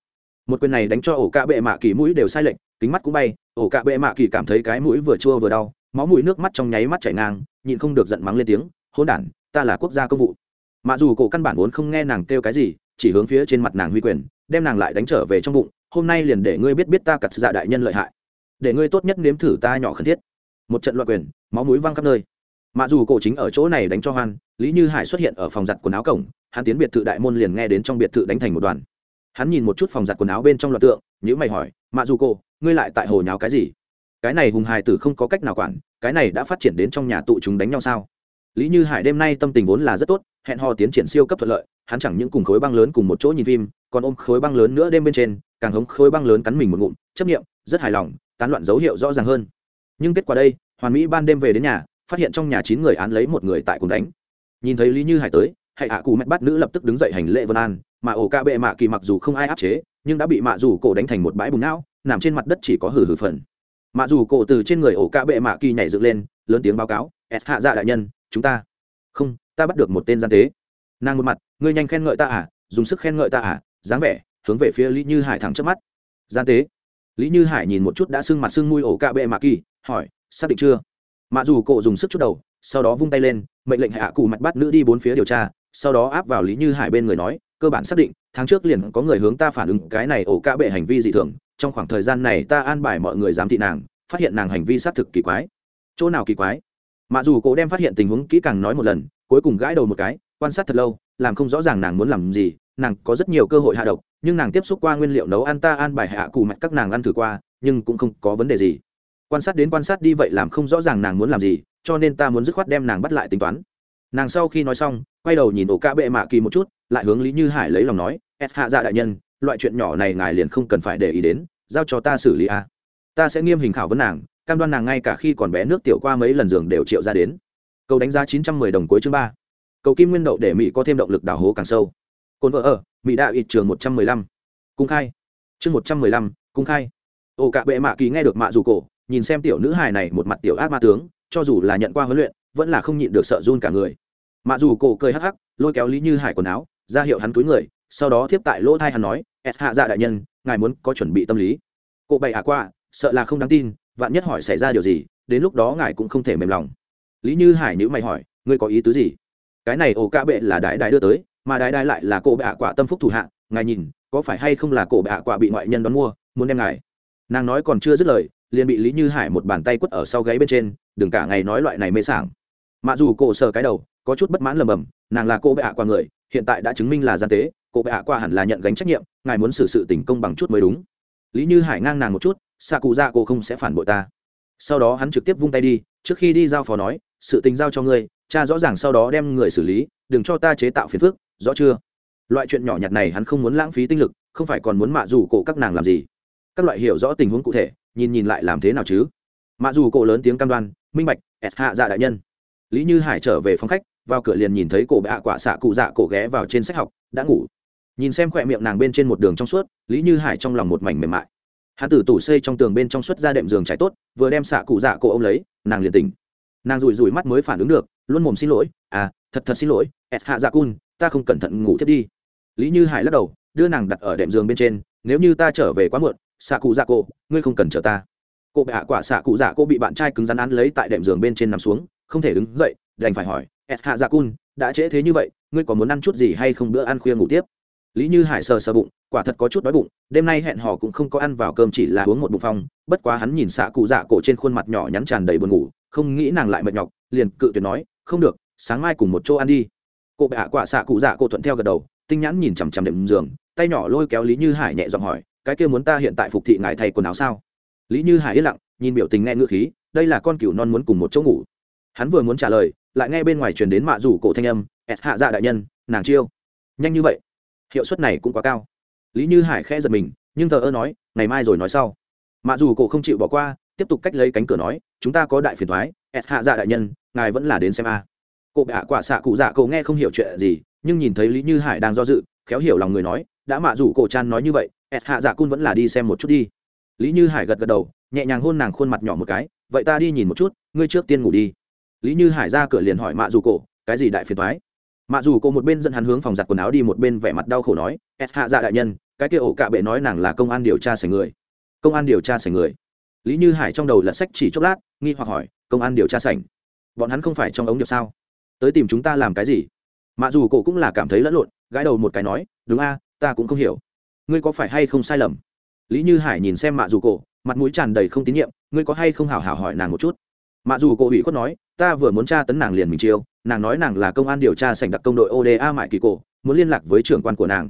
Một quyền này đánh cho ổ cạ bệ mạ kỳ mũi đều sai lệch kính mắt cũng bay ổ cạ bệ mạ kỳ cảm thấy cái mũi vừa chua vừa đau máu mũi nước mắt trong nháy mắt chảy ngang nhịn không được giận mắng lên tiếng hôn đản ta là quốc gia công vụ. Mạ dù cổ căn bản vốn không nghe nàng kêu cái gì chỉ hướng phía trên mặt nàng huy quyền đem nàng lại đánh trở về trong bụng hôm nay liền để ngươi biết biết ta cặt dạ đại nhân lợi hại. Để ngươi tốt nhất nếm thử ta nhỏ khẩn thiết. Một trận loạn quyền, máu mũi văng khắp nơi. Mà dù cổ chính ở chỗ này đánh cho hoan, lý như hải xuất hiện ở phòng giặt quần áo cổng, hắn tiến biệt thự đại môn liền nghe đến trong biệt thự đánh thành một đoàn. Hắn nhìn một chút phòng giặt quần áo bên trong loạt tượng nhữ mày hỏi, mạ dù cổ, ngươi lại tại hồ nháo cái gì? Cái này hùng hài tử không có cách nào quản, cái này đã phát triển đến trong nhà tụ chúng đánh nhau sao? Lý như hải đêm nay tâm tình vốn là rất tốt, hẹn hò tiến triển siêu cấp thuận lợi, hắn chẳng những cùng khối băng lớn cùng một chỗ nhìn phim còn ôm khối băng lớn nữa đêm bên trên, càng hống khối băng lớn cắn mình một ngụm, chấp nghiệm rất hài lòng, tán loạn dấu hiệu rõ ràng hơn. Nhưng kết quả đây, hoàn mỹ ban đêm về đến nhà, phát hiện trong nhà chín người án lấy một người tại cùng đánh. Nhìn thấy lý như hải tới hãy hạ cụ mẹ bắt nữ lập tức đứng dậy hành lễ vân an, mà ổ ca bệ mạ kỳ mặc dù không ai áp chế, nhưng đã bị mạ dù cổ đánh thành một bãi bùng não, nằm trên mặt đất chỉ có hử hử phần. Mạ dù cổ từ trên người ổ ca bệ mạ kỳ nhảy dựng lên, lớn tiếng báo cáo s hạ dạ đại nhân, chúng ta. Không, ta bắt được một tên gian tế. Nàng một mặt, ngươi nhanh khen ngợi ta à dùng sức khen ngợi ta à dáng vẻ, hướng về phía lý như hải thẳng trước mắt. Gian tế. Lý như hải nhìn một chút đã sưng mặt sưng mùi ổ cạ bệ mạ kỳ, hỏi, xác định chưa? Mạ dù cộ dùng sức chút đầu, sau đó vung tay lên, mệnh lệnh hạ cụ mặt bắt nữ đi bốn phía điều tra, sau đó áp vào lý như hải bên người nói, cơ bản xác định, tháng trước liền có người hướng ta phản ứng cái này ổ cạ bệ hành vi dị thường, trong khoảng thời gian này ta an bài mọi người giám thị nàng, phát hiện nàng hành vi xác thực kỳ quái. Chỗ nào kỳ quái? Mặc dù cổ đem phát hiện tình huống kỹ càng nói một lần, cuối cùng gãi đầu một cái, quan sát thật lâu, làm không rõ ràng nàng muốn làm gì nàng có rất nhiều cơ hội hạ độc, nhưng nàng tiếp xúc qua nguyên liệu nấu ăn ta an bài hạ cù mạch các nàng ăn thử qua, nhưng cũng không có vấn đề gì. Quan sát đến quan sát đi vậy làm không rõ ràng nàng muốn làm gì, cho nên ta muốn dứt khoát đem nàng bắt lại tính toán. Nàng sau khi nói xong, quay đầu nhìn ổ ca bệ mạ kỳ một chút, lại hướng lý như hải lấy lòng nói s hạ dạ đại nhân, loại chuyện nhỏ này ngài liền không cần phải để ý đến, giao cho ta xử lý a. À. ta sẽ nghiêm hình khảo vấn nàng, cam đoan nàng ngay cả khi còn bé nước tiểu qua mấy lần giường đều triệu ra đến. Câu đánh giá chín trăm mười đồng cuối chương ba. Cầu kim nguyên đậu để mỹ có thêm động lực đào hố càng sâu cồn vợ ở, mỹ đạo ít trường một trăm mười lăm. Cung khai. Chương một trăm mười lăm, cung khai. Ồ cả bệ mạ kỳ nghe được mạ dù cổ, nhìn xem tiểu nữ hài này một mặt tiểu ác ma tướng, cho dù là nhận qua huấn luyện, vẫn là không nhịn được sợ run cả người. Mạ dù cổ cười hắc hắc, lôi kéo lý như hải quần áo, ra hiệu hắn túi người, sau đó tiếp tại lỗ thai hắn nói s hạ dạ đại nhân, ngài muốn có chuẩn bị tâm lý. Cụ bậy hạ qua, sợ là không đáng tin, vạn nhất hỏi xảy ra điều gì, đến lúc đó ngài cũng không thể mềm lòng. Lý như hải nhữ mày hỏi, ngươi có ý tứ gì? Cái này ổ cả bệ là đại đại đưa tới mà đại đại lại là cổ bệ hạ quả tâm phúc thủ hạ, ngài nhìn, có phải hay không là cổ bệ hạ quả bị ngoại nhân đón mua, muốn đem ngài? Nàng nói còn chưa dứt lời, liền bị lý như hải một bàn tay quất ở sau gáy bên trên, đừng cả ngày nói loại này mê sảng. Mặc dù cổ sờ cái đầu, có chút bất mãn lầm bầm, nàng là cô bệ hạ qua người, hiện tại đã chứng minh là gian tế cô bệ hạ qua hẳn là nhận gánh trách nhiệm, ngài muốn xử sự tình công bằng chút mới đúng. Lý như hải ngang nàng một chút xạ cụ ra cô không sẽ phản bội ta. Sau đó hắn trực tiếp vung tay đi, trước khi đi giao phó nói, sự tình giao cho ngươi, cha rõ ràng sau đó đem người xử lý, đừng cho ta chế tạo phiền phức rõ chưa? Loại chuyện nhỏ nhặt này hắn không muốn lãng phí tinh lực, không phải còn muốn mạ dù cổ các nàng làm gì? Các loại hiểu rõ tình huống cụ thể, nhìn nhìn lại làm thế nào chứ? Mạ dù cổ lớn tiếng cam đoan, minh bạch ẹt hạ dạ đại nhân. Lý như hải trở về phòng khách, vào cửa liền nhìn thấy cổ bạ quả xạ cụ dạ cổ ghé vào trên sách học, đã ngủ. Nhìn xem khỏe miệng nàng bên trên một đường trong suốt, lý như hải trong lòng một mảnh mềm mại. Hắn tử tủ xây trong tường bên trong suốt ra đệm giường trái tốt, vừa đem xạ cụ dạ cổ ô m lấy, nàng liền tỉnh. Nàng rủi rủi mắt mới phản ứng được, luôn mồm xin lỗi à thật thật xin lỗi ẹt hạ dạ cun ta không cẩn thận ngủ thiết đi. Lý như hải lắc đầu đưa nàng đặt ở đệm giường bên trên nếu như ta trở về quá muộn xạ cụ dạ cô, ngươi không cần chờ ta. Cô bệ hạ quả xạ cụ dạ cô bị bạn trai cứng rắn án lấy tại đệm giường bên trên nằm xuống không thể đứng dậy đành phải hỏi ẹt hạ dạ cun đã trễ thế như vậy ngươi có muốn ăn chút gì hay không bữa ăn khuya ngủ tiếp? Lý như hải sờ sờ bụng quả thật có chút đói bụng đêm nay hẹn hò cũng không có ăn vào cơm chỉ là uống một bụng phong bất quá hắn nhìn xạ cụ dạ cổ trên khuôn mặt nhỏ nhắn tràn đầy buồn ngủ không nghĩ nàng lại mệt nhọc liền cự tuyệt nói không được sáng mai cùng một chỗ ăn đi cô bệ hạ quả xạ cụ dạ cô thuận theo gật đầu, tinh nhãn nhìn chằm chằm đệm giường, tay nhỏ lôi kéo lý như hải nhẹ giọng hỏi, cái kia muốn ta hiện tại phục thị ngài thay quần áo sao? Lý như hải yên lặng, nhìn biểu tình nghe ngữ khí, đây là con cừu non muốn cùng một chỗ ngủ. Hắn vừa muốn trả lời, lại nghe bên ngoài truyền đến mạ rủ cổ thanh âm ẹt hạ dạ đại nhân, nàng chiêu. Nhanh như vậy, hiệu suất này cũng quá cao. Lý như hải khẽ giật mình, nhưng thờ ơ nói, ngày mai rồi nói sau. Mạ dù cổ không chịu bỏ qua, tiếp tục cách lấy cánh cửa nói, chúng ta có đại phiền thoái ẹt hạ dạ đại nhân, ngài vẫn là đến xem a. à cô bạ quả xạ cụ dạ cậu nghe không hiểu chuyện gì, nhưng nhìn thấy lý như hải đang do dự, khéo hiểu lòng người nói, đã mạ rủ cổ chan nói như vậy, ẹt hạ dạ cun vẫn là đi xem một chút đi. Lý như hải gật gật đầu, nhẹ nhàng hôn nàng khuôn mặt nhỏ một cái, vậy ta đi nhìn một chút, ngươi trước tiên ngủ đi. Lý như hải ra cửa liền hỏi mạ dù cổ, cái gì đại phiền thoái mạ dù cổ một bên dẫn hắn hướng phòng giặt quần áo đi một bên vẻ mặt đau khổ nói s hạ dạ đại nhân, cái kia ổ cạ bệ nói nàng là công an điều tra sành người. Công an điều tra sành người? Lý như hải trong đầu lật sách chỉ chốc lát, nghi hoặc hỏi, công an điều tra sành bọn hắn không phải trong ống điệp sao? Tới tìm chúng ta làm cái gì? Mà dù cổ cũng là cảm thấy lẫn lộn, gãi đầu một cái nói, đúng a, ta cũng không hiểu. Ngươi có phải hay không sai lầm? Lý như hải nhìn xem mạ dù cổ, mặt mũi tràn đầy không tín nhiệm, ngươi có hay không hảo hảo hỏi nàng một chút? Mạ dù cổ ủy khuất nói, ta vừa muốn tra tấn nàng liền mình chiêu, nàng nói nàng là công an điều tra sành đặc công đội oda mại kỳ cổ, muốn liên lạc với trưởng quan của nàng.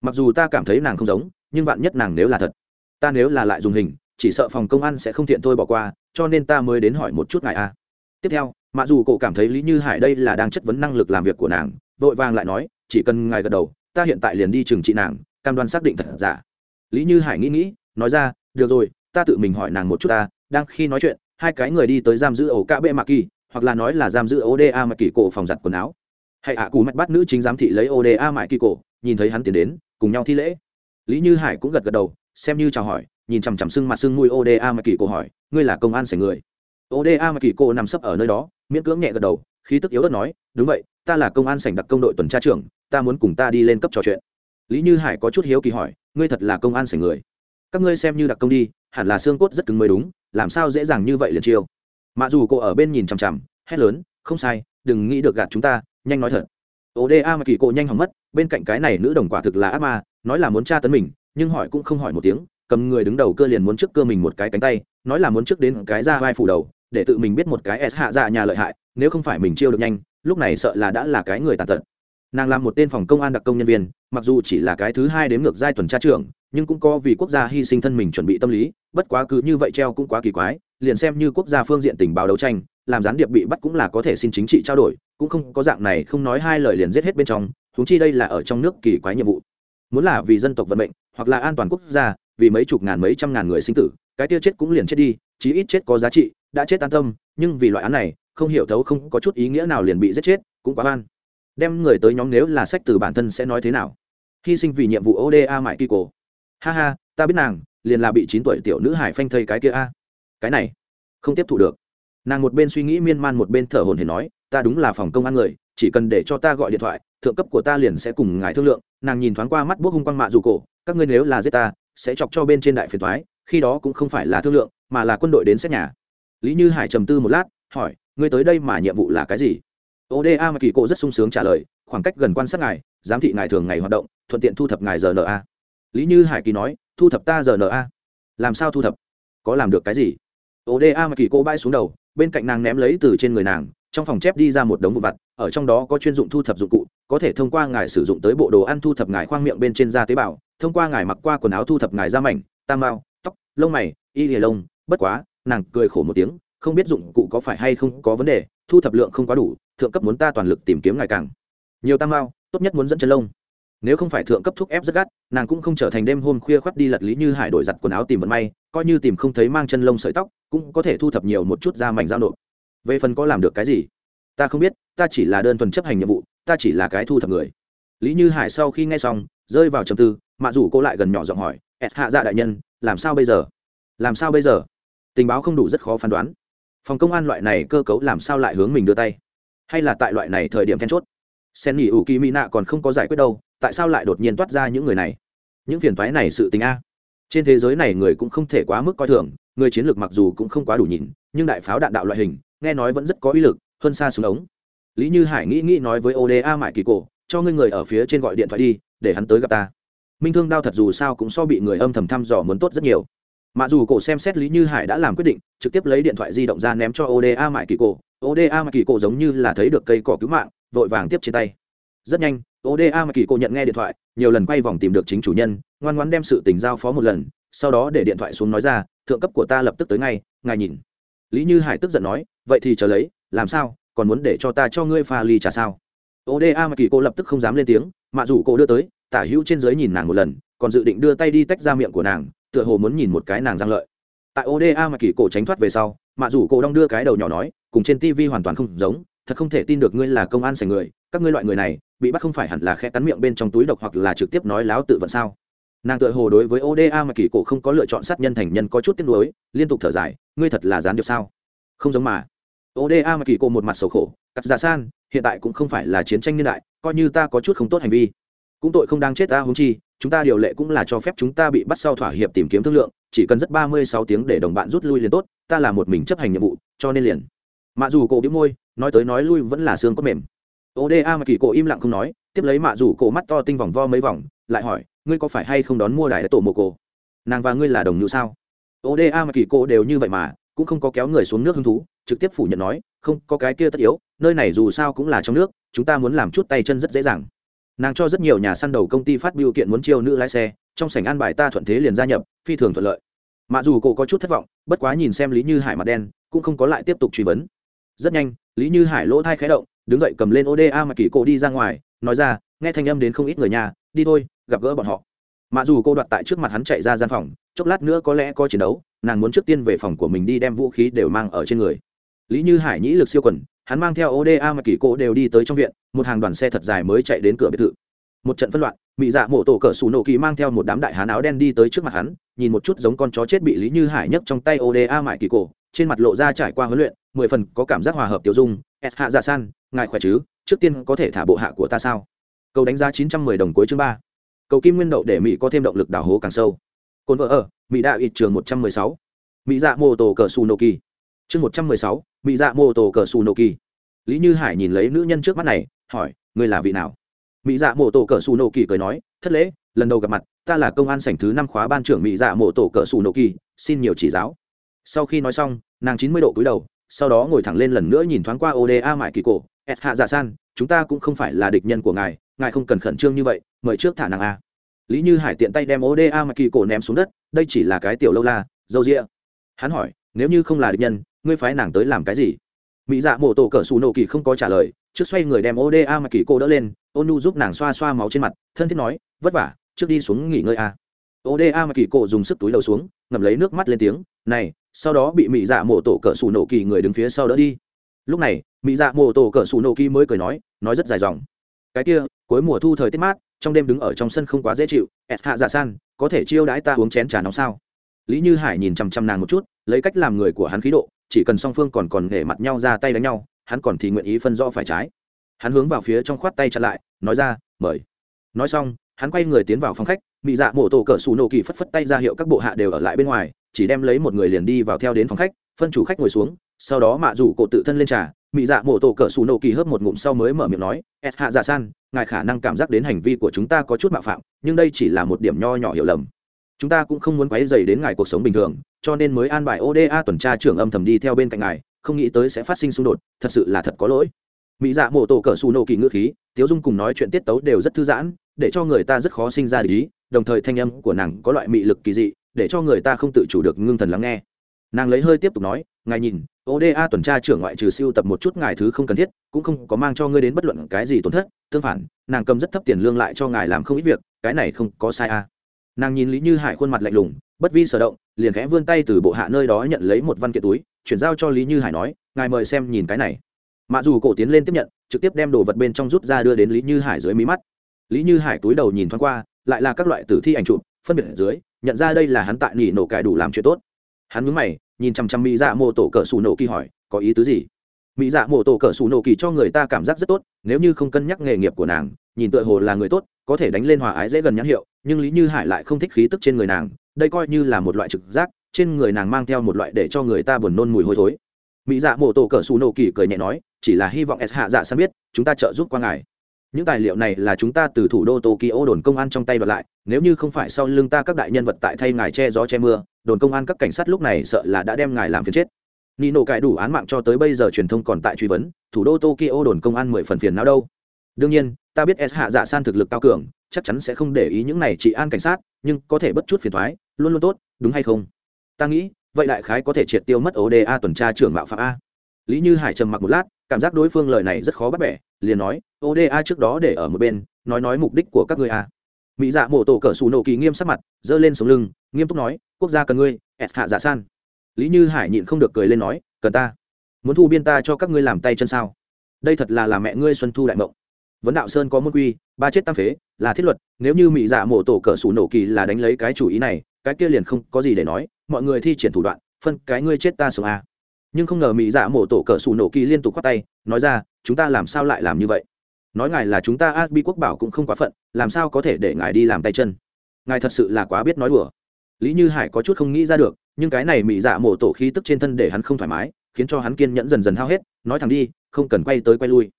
Mặc dù ta cảm thấy nàng không giống, nhưng vạn nhất nàng nếu là thật, ta nếu là lại dùng hình, chỉ sợ phòng công an sẽ không thiện thôi bỏ qua, cho nên ta mới đến hỏi một chút ngài a. Tiếp theo mà dù cổ cảm thấy lý như hải đây là đang chất vấn năng lực làm việc của nàng, vội vàng lại nói, chỉ cần ngài gật đầu, ta hiện tại liền đi trừng trị nàng, cam đoan xác định thật giả. Lý như hải nghĩ nghĩ, nói ra, được rồi, ta tự mình hỏi nàng một chút ta, đang khi nói chuyện, hai cái người đi tới giam giữ ổ cạ bệ mạc kỳ, hoặc là nói là giam giữ oda mạc kỳ cổ phòng giặt quần áo. Hãy ạ, cù mạch bắt nữ chính giám thị lấy oda mạc kỳ cổ, nhìn thấy hắn tiến đến, cùng nhau thi lễ. Lý như hải cũng gật gật đầu, xem như chào hỏi, nhìn chằm chằm sưng mặt sưng mùi oda mạc kỳ cổ hỏi, ngươi là công an sảnh người? Oda mạc kỳ cổ nằm sấp ở nơi đó miễn cưỡng nhẹ gật đầu, khí tức yếu ớt nói, đúng vậy, ta là công an sảnh đặc công đội tuần tra trưởng, ta muốn cùng ta đi lên cấp trò chuyện. Lý như hải có chút hiếu kỳ hỏi, ngươi thật là công an sảnh người? Các ngươi xem như đặc công đi, hẳn là xương cốt rất cứng mới đúng, làm sao dễ dàng như vậy liền chiêu? Mà dù cô ở bên nhìn chằm chằm, hét lớn, không sai, đừng nghĩ được gạt chúng ta, nhanh nói thật. Oda mà kỳ cô nhanh hỏng mất, bên cạnh cái này nữ đồng quả thực là ác ma, nói là muốn tra tấn mình, nhưng hỏi cũng không hỏi một tiếng, cầm người đứng đầu cơ liền muốn trước cơ mình một cái cánh tay, nói là muốn trước đến cái ra vai phủ đầu để tự mình biết một cái s hạ dạ nhà lợi hại, nếu không phải mình chiêu được nhanh, lúc này sợ là đã là cái người tàn tật. Nàng làm một tên phòng công an đặc công nhân viên, mặc dù chỉ là cái thứ hai đếm ngược giai tuần tra trưởng, nhưng cũng có vì quốc gia hy sinh thân mình chuẩn bị tâm lý, bất quá cứ như vậy treo cũng quá kỳ quái, liền xem như quốc gia phương diện tình báo đấu tranh, làm gián điệp bị bắt cũng là có thể xin chính trị trao đổi, cũng không có dạng này không nói hai lời liền giết hết bên trong thúng chi đây là ở trong nước kỳ quái nhiệm vụ. Muốn là vì dân tộc vận mệnh, hoặc là an toàn quốc gia, vì mấy chục ngàn mấy trăm ngàn người sinh tử, cái tiêu chết cũng liền chết đi chí ít chết có giá trị, đã chết an tâm, nhưng vì loại án này, không hiểu thấu không có chút ý nghĩa nào liền bị giết chết, cũng quá oan. Đem người tới nhóm nếu là sách từ bản thân sẽ nói thế nào? Hy sinh vì nhiệm vụ oda mãi kỳ cổ. Ha ha, ta biết nàng, liền là bị chín tuổi tiểu nữ hải phanh thây cái kia a. Cái này, không tiếp thu được. Nàng một bên suy nghĩ miên man một bên thở hồn hển nói, ta đúng là phòng công an người, chỉ cần để cho ta gọi điện thoại, thượng cấp của ta liền sẽ cùng ngài thương lượng. Nàng nhìn thoáng qua mắt bốc hung quang mạ dù cổ, các ngươi nếu là giết ta, sẽ chọc cho bên trên đại phiền thoái khi đó cũng không phải là thương lượng mà là quân đội đến xét nhà. Lý như hải trầm tư một lát, hỏi, ngươi tới đây mà nhiệm vụ là cái gì? Oda mà kỳ cổ rất sung sướng trả lời, khoảng cách gần quan sát ngài, giám thị ngài thường ngày hoạt động, thuận tiện thu thập ngài rna lý như hải kỳ nói, thu thập ta rna làm sao thu thập? Có làm được cái gì? Oda mà kỳ cô bay xuống đầu, bên cạnh nàng ném lấy từ trên người nàng, trong phòng chép đi ra một đống vụ vặt, ở trong đó có chuyên dụng thu thập dụng cụ, có thể thông qua ngài sử dụng tới bộ đồ ăn thu thập ngài khoang miệng bên trên da tế bào, thông qua ngài mặc qua quần áo thu thập ngài da mảnh, tam mao, tóc, lông mày, y lìa lông bất quá, nàng cười khổ một tiếng, không biết dụng cụ có phải hay không có vấn đề, thu thập lượng không quá đủ, thượng cấp muốn ta toàn lực tìm kiếm ngày càng. Nhiều tam mao, tốt nhất muốn dẫn chân lông. Nếu không phải thượng cấp thúc ép rất gắt, nàng cũng không trở thành đêm hôm khuya khoắt đi lật lý như hải đổi giặt quần áo tìm vận may, coi như tìm không thấy mang chân lông sợi tóc, cũng có thể thu thập nhiều một chút da mảnh dao nộp. Về phần có làm được cái gì? Ta không biết, ta chỉ là đơn thuần chấp hành nhiệm vụ, ta chỉ là cái thu thập người. Lý như hải sau khi nghe xong, rơi vào trầm tư, mạ rủ cô lại gần nhỏ giọng hỏi, ẹt hạ dạ đại nhân, làm sao bây giờ? Làm sao bây giờ? Tình báo không đủ rất khó phán đoán. Phòng công an loại này cơ cấu làm sao lại hướng mình đưa tay? Hay là tại loại này thời điểm then chốt? Sen nghỉ ủ kỳ mỹ nạ còn không có giải quyết đâu, tại sao lại đột nhiên toát ra những người này? Những phiền toái này sự tình a. Trên thế giới này người cũng không thể quá mức coi thường, người chiến lược mặc dù cũng không quá đủ nhìn, nhưng đại pháo đạn đạo loại hình, nghe nói vẫn rất có uy lực, hơn xa súng ống. Lý như hải nghĩ nghĩ nói với oda mãi kỳ cổ, cho ngươi người ở phía trên gọi điện thoại đi, để hắn tới gặp ta. Minh thương đao thật dù sao cũng so bị người âm thầm thăm dò muốn tốt rất nhiều mà dù cổ xem xét lý như hải đã làm quyết định, trực tiếp lấy điện thoại di động ra ném cho oda mại kỳ cổ. Oda mại kỳ cổ giống như là thấy được cây cỏ cứu mạng, vội vàng tiếp trên tay. Rất nhanh oda mại kỳ cổ nhận nghe điện thoại, nhiều lần quay vòng tìm được chính chủ nhân, ngoan ngoãn đem sự tình giao phó một lần, sau đó để điện thoại xuống nói ra, thượng cấp của ta lập tức tới ngay, ngài nhìn. Lý như hải tức giận nói, vậy thì chờ lấy, làm sao, còn muốn để cho ta cho ngươi pha ly trà sao? Oda mãi kỳ cô lập tức không dám lên tiếng mạ dù cổ đưa tới, tả hữu trên dưới nhìn nàng một lần, còn dự định đưa tay đi tách ra miệng của nàng tựa hồ muốn nhìn một cái nàng giang lợi. Tại oda mà kỳ cổ tránh thoát về sau mạ dù cô đong đưa cái đầu nhỏ nói, cùng trên tv hoàn toàn không giống, thật không thể tin được ngươi là công an sành người, các ngươi loại người này, bị bắt không phải hẳn là khe cắn miệng bên trong túi độc hoặc là trực tiếp nói láo tự vận sao? Nàng tự hồ đối với oda mà kỳ cổ không có lựa chọn sát nhân thành nhân có chút tiếc nuối, liên tục thở dài, ngươi thật là gián điệp sao? Không giống mà. Oda mà kỳ cổ một mặt sầu khổ, cắt giả san, hiện tại cũng không phải là chiến tranh niên đại, coi như ta có chút không tốt hành vi cũng tội không đang chết ta huống chi, chúng ta điều lệ cũng là cho phép chúng ta bị bắt sau thỏa hiệp tìm kiếm thương lượng, chỉ cần rất ba mươi sáu tiếng để đồng bạn rút lui liền tốt, ta là một mình chấp hành nhiệm vụ, cho nên liền. Mạ dù cổ đĩu môi, nói tới nói lui vẫn là xương có mềm. Oda mà kỳ cổ im lặng không nói, tiếp lấy mạ dù cổ mắt to tinh vòng vo mấy vòng, lại hỏi, ngươi có phải hay không đón mua đài tổ mộ cổ? Nàng và ngươi là đồng như sao? Oda mà kỳ cổ đều như vậy mà, cũng không có kéo người xuống nước hứng thú, trực tiếp phủ nhận nói, không, có cái kia tất yếu, nơi này dù sao cũng là trong nước, chúng ta muốn làm chút tay chân rất dễ dàng nàng cho rất nhiều nhà săn đầu công ty phát biểu kiện muốn chiêu nữ lái xe, trong sảnh an bài ta thuận thế liền gia nhập, phi thường thuận lợi. Mặc dù cô có chút thất vọng, bất quá nhìn xem lý như hải mặt đen, cũng không có lại tiếp tục truy vấn. Rất nhanh, lý như hải lỗ thai khé động, đứng dậy cầm lên oda mà kỳ cô đi ra ngoài, nói ra, nghe thanh âm đến không ít người nhà, đi thôi, gặp gỡ bọn họ. Mặc dù cô đoạt tại trước mặt hắn chạy ra gian phòng, chốc lát nữa có lẽ có chiến đấu, nàng muốn trước tiên về phòng của mình đi đem vũ khí đều mang ở trên người lý như hải nhĩ lực siêu quần, hắn mang theo oda mà kỳ Cổ đều đi tới trong viện, một hàng đoàn xe thật dài mới chạy đến cửa biệt thự. Một trận phân loạn mỹ dạ mộ tổ cỡ xù nổ kỳ mang theo một đám đại hán áo đen đi tới trước mặt hắn, nhìn một chút giống con chó chết bị lý như hải nhấc trong tay oda mại kỳ cổ, trên mặt lộ ra trải qua huấn luyện, mười phần có cảm giác hòa hợp tiêu dung s hạ dạ san, ngài khỏe chứ? Trước tiên có thể thả bộ hạ của ta sao? Câu đánh giá chín trăm mười đồng cuối chương ba. Cầu kim nguyên đậu để mỹ có thêm động lực đào hố càng sâu. Cồn vợ ở, mỹ đạo ít trường một trăm mười sáu. Mỹ dạ mô tổ cờ xù nô kỳ. Chương một trăm mười sáu mỹ dạ mô tổ cờ xù nô kỳ. Lý như hải nhìn lấy nữ nhân trước mắt này, hỏi, ngươi là vị nào? Mỹ dạ mô tổ cờ xù nô kỳ cười nói, thất lễ, lần đầu gặp mặt, ta là công an sảnh thứ năm khóa ban trưởng mỹ dạ mô tổ cờ xù nô kỳ, xin nhiều chỉ giáo. Sau khi nói xong, nàng chín mươi độ cúi đầu, sau đó ngồi thẳng lên lần nữa nhìn thoáng qua oda mãi kỳ cổ s hạ giả san, chúng ta cũng không phải là địch nhân của ngài ngài không cần khẩn trương như vậy, mời trước thả nàng a. Lý như hải tiện tay đem oda mãi kỳ cổ ném xuống đất, đây chỉ là cái tiểu lâu la, dâu rịa hắn hỏi, nếu như không là địch nhân ngươi phái nàng tới làm cái gì? Mỹ dạ mộ tổ cỡ xù nổ kỳ không có trả lời, trước xoay người đem oda mà kỳ Cô đỡ lên ônu giúp nàng xoa xoa máu trên mặt, thân thiết nói, vất vả, trước đi xuống nghỉ ngơi a. Oda mà kỳ Cô dùng sức túi đầu xuống, ngậm lấy nước mắt lên tiếng, này, sau đó bị mỹ dạ mộ tổ cỡ xù nổ kỳ người đứng phía sau đỡ đi. Lúc này mỹ dạ mộ tổ cỡ xù nổ kỳ mới cười nói nói rất dài dòng. Cái kia, cuối mùa thu thời tiết mát, trong đêm đứng ở trong sân không quá dễ chịu ẹt hạ dạ san, có thể chiêu đãi ta uống chén trà nóng sao? Lý như hải nhìn chằm chằm nàng một chút, lấy cách làm người của hắn khí độ chỉ cần song phương còn còn để mặt nhau ra tay đánh nhau, hắn còn thì nguyện ý phân rõ phải trái. Hắn hướng vào phía trong khoát tay chặn lại, nói ra, mời. Nói xong, hắn quay người tiến vào phòng khách mỹ dạ mổ tổ cỡ xù nổ kỳ phất phất tay ra hiệu các bộ hạ đều ở lại bên ngoài, chỉ đem lấy một người liền đi vào theo đến phòng khách, phân chủ khách ngồi xuống, sau đó mạ rủ cổ tự thân lên trà mỹ dạ mổ tổ cỡ xù nổ kỳ hớp một ngụm sau mới mở miệng nói s hạ dạ san, ngài khả năng cảm giác đến hành vi của chúng ta có chút mạo phạm, nhưng đây chỉ là một điểm nho nhỏ hiểu lầm chúng ta cũng không muốn quấy dày đến ngài cuộc sống bình thường, cho nên mới an bài oda tuần tra trưởng âm thầm đi theo bên cạnh ngài, không nghĩ tới sẽ phát sinh xung đột, thật sự là thật có lỗi mỹ dạ mổ tổ cỡ xù nổ kỳ ngữ khí, tiếu dung cùng nói chuyện tiết tấu đều rất thư giãn, để cho người ta rất khó sinh ra ý, đồng thời thanh âm của nàng có loại mị lực kỳ dị, để cho người ta không tự chủ được ngưng thần lắng nghe nàng lấy hơi tiếp tục nói, ngài nhìn oda tuần tra trưởng ngoại trừ siêu tập một chút ngài thứ không cần thiết, cũng không có mang cho ngươi đến bất luận cái gì tổn thất, tương phản, nàng cầm rất thấp tiền lương lại cho ngài làm không ít việc, cái này không có sai à nàng nhìn lý như hải khuôn mặt lạnh lùng, bất vi sở động, liền khẽ vươn tay từ bộ hạ nơi đó nhận lấy một văn kiện túi, chuyển giao cho lý như hải nói, ngài mời xem nhìn cái này. Mặc dù cổ tiến lên tiếp nhận, trực tiếp đem đồ vật bên trong rút ra đưa đến lý như hải dưới mí mắt. Lý như hải túi đầu nhìn thoáng qua, lại là các loại tử thi ảnh chụp, phân biệt ở dưới, nhận ra đây là hắn tại nỉ nổ cải đủ làm chuyện tốt. Hắn mướn mày, nhìn chăm chăm mỹ dạ mô tổ cỡ xù nổ kỳ hỏi, có ý tứ gì? Mỹ dạ mô tổ cỡ xù nổ kỳ cho người ta cảm giác rất tốt, nếu như không cân nhắc nghề nghiệp của nàng, nhìn tựa hồ là người tốt, có thể đánh lên hòa ái dễ gần nhãn hiệu nhưng lý như hải lại không thích khí tức trên người nàng đây coi như là một loại trực giác trên người nàng mang theo một loại để cho người ta buồn nôn mùi hôi thối mỹ dạ mổ tổ cỡ xù nổ kỳ cười nhẹ nói chỉ là hy vọng s hạ dạ san biết chúng ta trợ giúp qua ngài những tài liệu này là chúng ta từ thủ đô tokyo đồn công an trong tay đoạt lại nếu như không phải sau lưng ta các đại nhân vật tại thay ngài che gió che mưa đồn công an các cảnh sát lúc này sợ là đã đem ngài làm phiền chết nino cải đủ án mạng cho tới bây giờ truyền thông còn tại truy vấn thủ đô tokyo đồn công an mười phần phiền nào đâu đương nhiên ta biết s hạ dạ san thực lực cao cường chắc chắn sẽ không để ý những này chị an cảnh sát, nhưng có thể bất chút phiền thoái luôn luôn tốt, đúng hay không? Ta nghĩ, vậy đại khái có thể triệt tiêu mất oda tuần tra trưởng mạo phạm a. Lý như hải trầm mặc một lát, cảm giác đối phương lời này rất khó bắt bẻ, liền nói oda trước đó để ở một bên, nói nói mục đích của các ngươi a. Mỹ dạ mộ tổ cỡ xù nổ kỳ nghiêm sắc mặt, giơ lên sống lưng, nghiêm túc nói, quốc gia cần ngươi, ẹt hạ dạ san. Lý như hải nhịn không được cười lên nói, cần ta. Muốn thu biên ta cho các ngươi làm tay chân sao? Đây thật là làm mẹ ngươi xuân thu đại mộng vấn đạo sơn có môn quy, ba chết tam phế, là thiết luật, nếu như mỹ dạ mộ tổ cờ sủ nổ kỳ là đánh lấy cái chủ ý này, cái kia liền không có gì để nói, mọi người thi triển thủ đoạn, phân cái ngươi chết ta sống a nhưng không ngờ mỹ dạ mộ tổ cờ sủ nổ kỳ liên tục khoát tay, nói ra, chúng ta làm sao lại làm như vậy? Nói ngài là chúng ta a bi quốc bảo cũng không quá phận, làm sao có thể để ngài đi làm tay chân? Ngài thật sự là quá biết nói đùa. Lý như hải có chút không nghĩ ra được, nhưng cái này mỹ dạ mổ tổ khí tức trên thân để hắn không thoải mái, khiến cho hắn kiên nhẫn dần dần hao hết, nói thẳng đi, không cần quay tới quay lui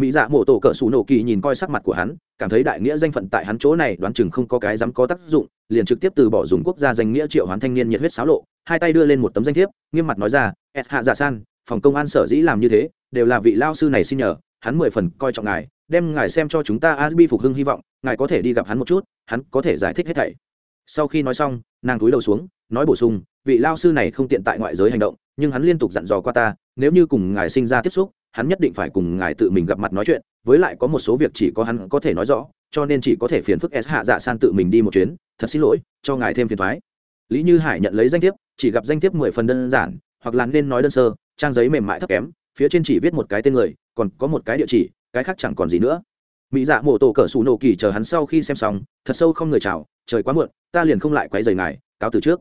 mỹ dạ mổ tổ cỡ sủ nổ kỳ nhìn coi sắc mặt của hắn, cảm thấy đại nghĩa danh phận tại hắn chỗ này đoán chừng không có cái dám có tác dụng, liền trực tiếp từ bỏ dùng quốc gia danh nghĩa triệu hoán thanh niên nhiệt huyết xáo lộ, hai tay đưa lên một tấm danh thiếp, nghiêm mặt nói ra, et hạ giả san, phòng công an sở dĩ làm như thế, đều là vị lao sư này xin nhờ, hắn mười phần coi trọng ngài, đem ngài xem cho chúng ta asbi phục hưng hy vọng, ngài có thể đi gặp hắn một chút, hắn có thể giải thích hết thảy. Sau khi nói xong, nàng túi đầu xuống, nói bổ sung, vị lao sư này không tiện tại ngoại giới hành động, nhưng hắn liên tục dặn dò qua ta, nếu như cùng ngài sinh ra tiếp xúc hắn nhất định phải cùng ngài tự mình gặp mặt nói chuyện, với lại có một số việc chỉ có hắn có thể nói rõ, cho nên chỉ có thể phiền phức s hạ dạ san tự mình đi một chuyến. Thật xin lỗi, cho ngài thêm phiền thoái lý như hải nhận lấy danh thiếp, chỉ gặp danh thiếp mười phần đơn giản, hoặc là nên nói đơn sơ, trang giấy mềm mại thấp kém, phía trên chỉ viết một cái tên người, còn có một cái địa chỉ, cái khác chẳng còn gì nữa. Mỹ dạ mổ tổ cỡ xù nổ kỳ chờ hắn sau khi xem xong, thật sâu không người chào, trời quá muộn, ta liền không lại quấy rầy ngài, cáo từ trước.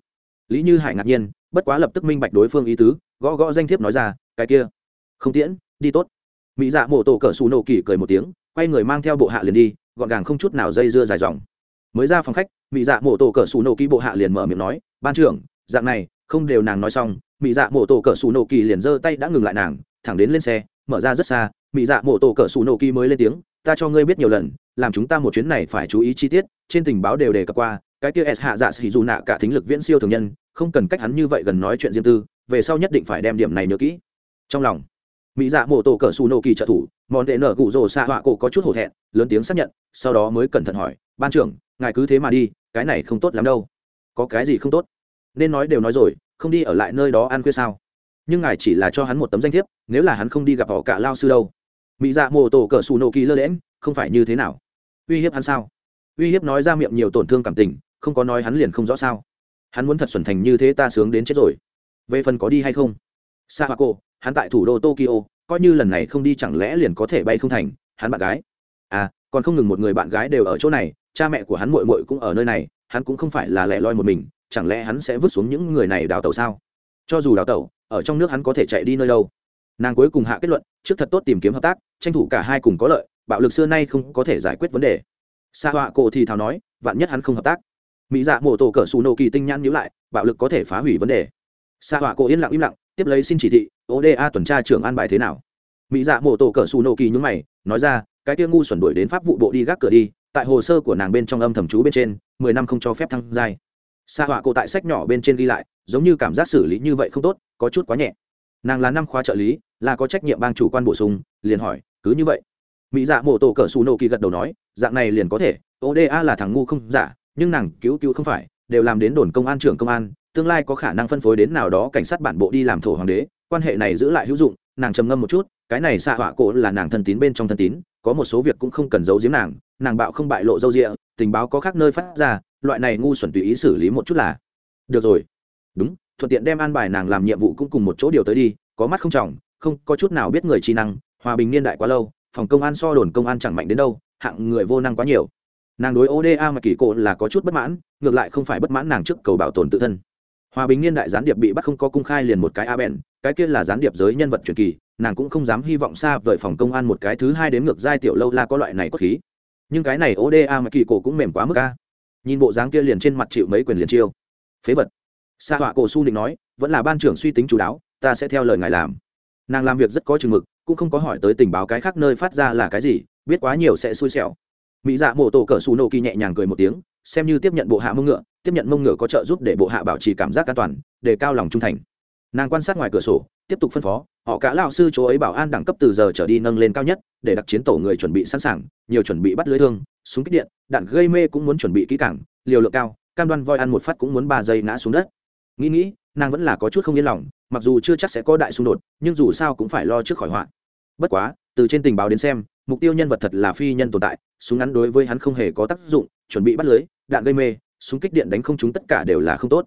Lý như hải ngạc nhiên, bất quá lập tức minh bạch đối phương ý tứ, gõ gõ danh thiếp nói ra, cái kia, không tiễn đi tốt. Mỹ dạ mổ tổ cỡ xù nổ kỳ cười một tiếng, quay người mang theo bộ hạ liền đi, gọn gàng không chút nào dây dưa dài dòng. Mới ra phòng khách, mỹ dạ mổ tổ cỡ xù nổ kỳ bộ hạ liền mở miệng nói, ban trưởng, dạng này, không đều nàng nói xong, mỹ dạ mổ tổ cỡ xù nổ kỳ liền giơ tay đã ngừng lại nàng, thẳng đến lên xe, mở ra rất xa, mỹ dạ mổ tổ cỡ xù nổ kỳ mới lên tiếng, ta cho ngươi biết nhiều lần, làm chúng ta một chuyến này phải chú ý chi tiết, trên tình báo đều đề cập qua, cái kia s hạ dạ xì dù nạ cả thính lực viễn siêu thường nhân, không cần cách hắn như vậy gần nói chuyện riêng tư, về sau nhất định phải đem điểm này nhớ kỹ. Trong lòng mỹ dạ mộ tổ cỡ xù nô kỳ trợ thủ, món tệ nở cụ rồ xạ họa cổ có chút hổ thẹn, lớn tiếng xác nhận, sau đó mới cẩn thận hỏi, ban trưởng, ngài cứ thế mà đi, cái này không tốt lắm đâu. Có cái gì không tốt? Nên nói đều nói rồi, không đi ở lại nơi đó ăn khuya sao? Nhưng ngài chỉ là cho hắn một tấm danh thiếp, nếu là hắn không đi gặp họ cả lao sư đâu. Mỹ dạ mộ tổ cỡ xù nô kỳ lơ lẽm không phải như thế nào? Uy hiếp hắn sao? Uy hiếp nói ra miệng nhiều tổn thương cảm tình, không có nói hắn liền không rõ sao? Hắn muốn thật xuẩn thành như thế ta sướng đến chết rồi. Về phần có đi hay không? Sa hoa cô hắn tại thủ đô tokyo, coi như lần này không đi chẳng lẽ liền có thể bay không thành, hắn bạn gái. À còn không ngừng một người bạn gái đều ở chỗ này, cha mẹ của hắn muội muội cũng ở nơi này, hắn cũng không phải là lẻ loi một mình, chẳng lẽ hắn sẽ vứt xuống những người này đào tẩu sao? Cho dù đào tẩu, ở trong nước hắn có thể chạy đi nơi đâu? Nàng cuối cùng hạ kết luận, trước thật tốt tìm kiếm hợp tác, tranh thủ cả hai cùng có lợi, bạo lực xưa nay không có thể giải quyết vấn đề. Sa họa cổ thì thào nói, vạn nhất hắn không hợp tác. Mỹ dạ mổ tổ cỡ xù nổ kỳ tinh nhãn nhữ lại, bạo lực có thể phá hủy vấn đề. Sa họa cổ yên lặng im lặng tiếp lấy xin chỉ thị oda tuần tra trưởng an bài thế nào? Mỹ dạ mổ tổ cỡ xù nổ kỳ nhúng mày, nói ra, cái kia ngu xuẩn đuổi đến pháp vụ bộ đi gác cửa đi, tại hồ sơ của nàng bên trong âm thầm chú bên trên, mười năm không cho phép thăng giai. Sa họa cô tại sách nhỏ bên trên ghi lại, giống như cảm giác xử lý như vậy không tốt, có chút quá nhẹ. Nàng là năm khóa trợ lý, là có trách nhiệm bang chủ quan bổ sung, liền hỏi, cứ như vậy. Mỹ dạ mổ tổ cỡ xù nổ kỳ gật đầu nói, dạng này liền có thể oda là thằng ngu không giả, nhưng nàng cứu cứu không phải, đều làm đến đồn công an trưởng công an tương lai có khả năng phân phối đến nào đó cảnh sát bản bộ đi làm thổ hoàng đế, quan hệ này giữ lại hữu dụng, nàng trầm ngâm một chút, cái này xạ họa cổ là nàng thân tín bên trong thân tín, có một số việc cũng không cần giấu giếm nàng nàng bạo không bại lộ dâu rịa, tình báo có khác nơi phát ra, loại này ngu xuẩn tùy ý xử lý một chút là được rồi. Đúng, thuận tiện đem an bài nàng làm nhiệm vụ cũng cùng một chỗ điều tới đi, có mắt không trọng, không có chút nào biết người trí năng, hòa bình niên đại quá lâu, phòng công an so đồn công an chẳng mạnh đến đâu, hạng người vô năng quá nhiều. Nàng đối oda mà kỳ cổ là có chút bất mãn, ngược lại không phải bất mãn nàng trước cầu bảo tồn tự thân hòa bình niên đại gián điệp bị bắt không có cung khai liền một cái a bèn, cái kia là gián điệp giới nhân vật truyền kỳ, nàng cũng không dám hy vọng xa vời phòng công an một cái thứ hai đến ngược giai tiểu lâu la có loại này có khí. Nhưng cái này oda mà kỳ cổ cũng mềm quá mức a. Nhìn bộ dáng kia liền trên mặt chịu mấy quyền liền chiêu. Phế vật. Sa họa cổ su định nói, vẫn là ban trưởng suy tính chú đáo, ta sẽ theo lời ngài làm. Nàng làm việc rất có chừng mực, cũng không có hỏi tới tình báo cái khác nơi phát ra là cái gì, biết quá nhiều sẽ xui xẻo. Mỹ dạ mổ tổ cỡ xù nổ kỳ nhẹ nhàng cười một tiếng, xem như tiếp nhận bộ hạ mông ngựa tiếp nhận mông ngựa có trợ giúp để bộ hạ bảo trì cảm giác an toàn, để cao lòng trung thành. Nàng quan sát ngoài cửa sổ, tiếp tục phân phó, họ cả lao sư chỗ ấy bảo an đẳng cấp từ giờ trở đi nâng lên cao nhất, để đặc chiến tổ người chuẩn bị sẵn sàng, nhiều chuẩn bị bắt lưới thương, súng kích điện, đạn gây mê cũng muốn chuẩn bị kỹ càng, liều lượng cao, cam đoan voi ăn một phát cũng muốn ba giây ngã xuống đất. Nghĩ nghĩ, nàng vẫn là có chút không yên lòng, mặc dù chưa chắc sẽ có đại xung đột, nhưng dù sao cũng phải lo trước khỏi họa. Bất quá, từ trên tình báo đến xem, mục tiêu nhân vật thật là phi nhân tồn tại, súng ngắn đối với hắn không hề có tác dụng, chuẩn bị bắt lưới, đạn gây mê súng kích điện đánh không chúng tất cả đều là không tốt.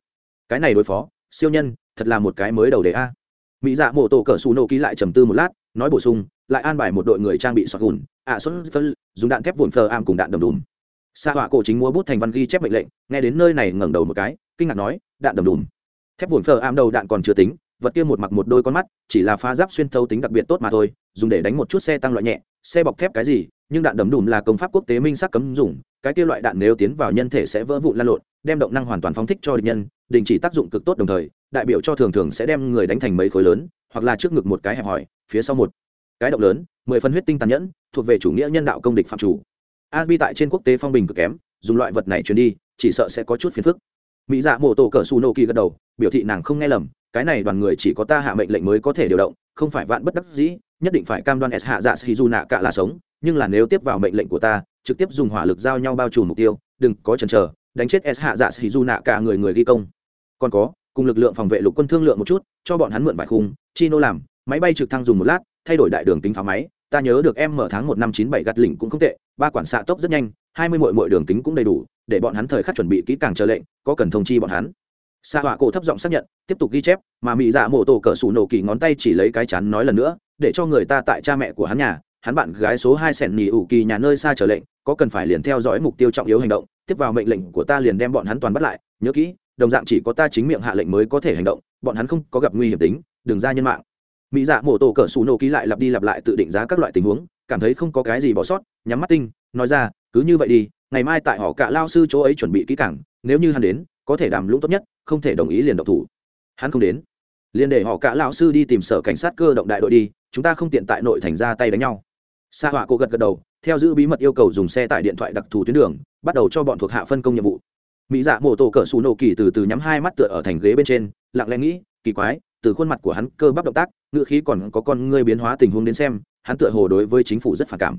Cái này đối phó, siêu nhân, thật là một cái mới đầu đề a. Mỹ dạ mổ tổ cỡ xù nổ ký lại trầm tư một lát, nói bổ sung, lại an bài một đội người trang bị sọt gùn, ạ xuất phân dùng đạn thép vồn phờ am cùng đạn đầm đùm. Xa họa cổ chính mua bút thành văn ghi chép mệnh lệnh, nghe đến nơi này ngẩng đầu một cái, kinh ngạc nói, đạn đầm đùm. Thép vồn phờ am đầu đạn còn chưa tính, vật kia một mặc một đôi con mắt, chỉ là phá giáp xuyên thấu tính đặc biệt tốt mà thôi, dùng để đánh một chút xe tăng loại nhẹ, xe bọc thép cái gì, nhưng đạn đầm đùm là công pháp quốc tế minh sắc cấm dùng cái kia loại đạn nếu tiến vào nhân thể sẽ vỡ vụn lan lộn, đem động năng hoàn toàn phóng thích cho địch nhân, đình chỉ tác dụng cực tốt đồng thời, đại biểu cho thường thường sẽ đem người đánh thành mấy khối lớn, hoặc là trước ngực một cái hẹp hòi, phía sau một cái động lớn, mười phân huyết tinh tàn nhẫn, thuộc về chủ nghĩa nhân đạo công địch phạm chủ. Asbi tại trên quốc tế phong bình cực kém, dùng loại vật này truyền đi, chỉ sợ sẽ có chút phiền phức. Mỹ dạ mổ tổ cỡ su nô kỳ gật đầu, biểu thị nàng không nghe lầm, cái này đoàn người chỉ có ta hạ mệnh lệnh mới có thể điều động, không phải vạn bất đắc dĩ nhất định phải cam đoan s hạ dạ sĩ du nạ cả là sống, nhưng là nếu tiếp vào mệnh lệnh của ta, trực tiếp dùng hỏa lực giao nhau bao trùm mục tiêu, đừng có chần chờ, đánh chết s hạ dạ sĩ du nạ cả người người ghi công. Còn có, cùng lực lượng phòng vệ lục quân thương lượng một chút, cho bọn hắn mượn vài khung, chi nô làm, máy bay trực thăng dùng một lát, thay đổi đại đường kính pháo máy, ta nhớ được em mở tháng một năm chín bảy gạt lỉnh cũng không tệ, ba quản xạ tốc rất nhanh, hai mươi mội mội đường kính cũng đầy đủ, để bọn hắn thời khắc chuẩn bị kỹ càng chờ lệnh, có cần thông chi bọn hắn. Xạ họa cổ thấp giọng xác nhận, tiếp tục ghi chép, mà mỹ dạ mổ tổ cỡ sủ nổ kỳ ngón tay chỉ lấy cái chắn nói lần nữa để cho người ta tại cha mẹ của hắn nhà, hắn bạn gái số hai sẻn nỉ ủ kỳ nhà nơi xa trở lệnh, có cần phải liền theo dõi mục tiêu trọng yếu hành động, tiếp vào mệnh lệnh của ta liền đem bọn hắn toàn bắt lại, nhớ kỹ, đồng dạng chỉ có ta chính miệng hạ lệnh mới có thể hành động, bọn hắn không có gặp nguy hiểm tính, đừng ra nhân mạng. Mỹ dạ mổ tổ cỡ xù nổ ký lại lặp đi lặp lại tự định giá các loại tình huống, cảm thấy không có cái gì bỏ sót, nhắm mắt tinh, nói ra, cứ như vậy đi, ngày mai tại họ cả lao sư chỗ ấy chuẩn bị kỹ cảng nếu như hắn đến, có thể đàm lũng tốt nhất, không thể đồng ý liền độc thủ. Hắn không đến. Liền để họ cả lao sư đi tìm sở cảnh sát cơ động đại đội đi chúng ta không tiện tại nội thành ra tay đánh nhau. Sa họa cô gật gật đầu, theo giữ bí mật yêu cầu dùng xe tải điện thoại đặc thù tuyến đường, bắt đầu cho bọn thuộc hạ phân công nhiệm vụ. Mỹ dạ mổ tổ cỡ xù nổ kỳ từ từ nhắm hai mắt tựa ở thành ghế bên trên, lặng lẽ nghĩ, kỳ quái, từ khuôn mặt của hắn, cơ bắp động tác ngựa khí còn có con ngươi biến hóa tình huống đến xem, hắn tựa hồ đối với chính phủ rất phản cảm.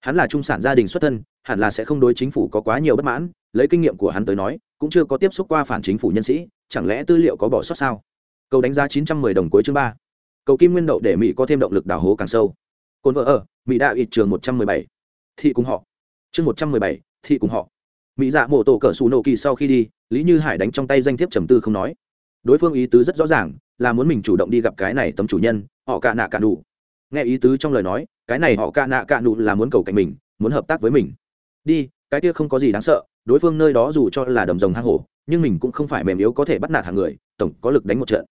Hắn là trung sản gia đình xuất thân, hẳn là sẽ không đối chính phủ có quá nhiều bất mãn, lấy kinh nghiệm của hắn tới nói, cũng chưa có tiếp xúc qua phản chính phủ nhân sĩ, chẳng lẽ tư liệu có bỏ sót sao? Câu đánh giá chín trăm mười đồng cuối chương ba cầu kim nguyên đậu để mỹ có thêm động lực đào hố càng sâu cồn vợ ở mỹ đạo ít trường một trăm mười bảy thị cùng họ chương một trăm mười bảy thị cùng họ mỹ dạ mổ tổ cỡ xù nổ kỳ sau khi đi lý như hải đánh trong tay danh thiếp trầm tư không nói đối phương ý tứ rất rõ ràng là muốn mình chủ động đi gặp cái này tấm chủ nhân họ cạ nạ cạ đủ nghe ý tứ trong lời nói cái này họ cạ nạ cạ đủ là muốn cầu cạnh mình muốn hợp tác với mình đi cái kia không có gì đáng sợ đối phương nơi đó dù cho là đầm rồng hang hổ nhưng mình cũng không phải mềm yếu có thể bắt nạt hàng người tổng có lực đánh một trận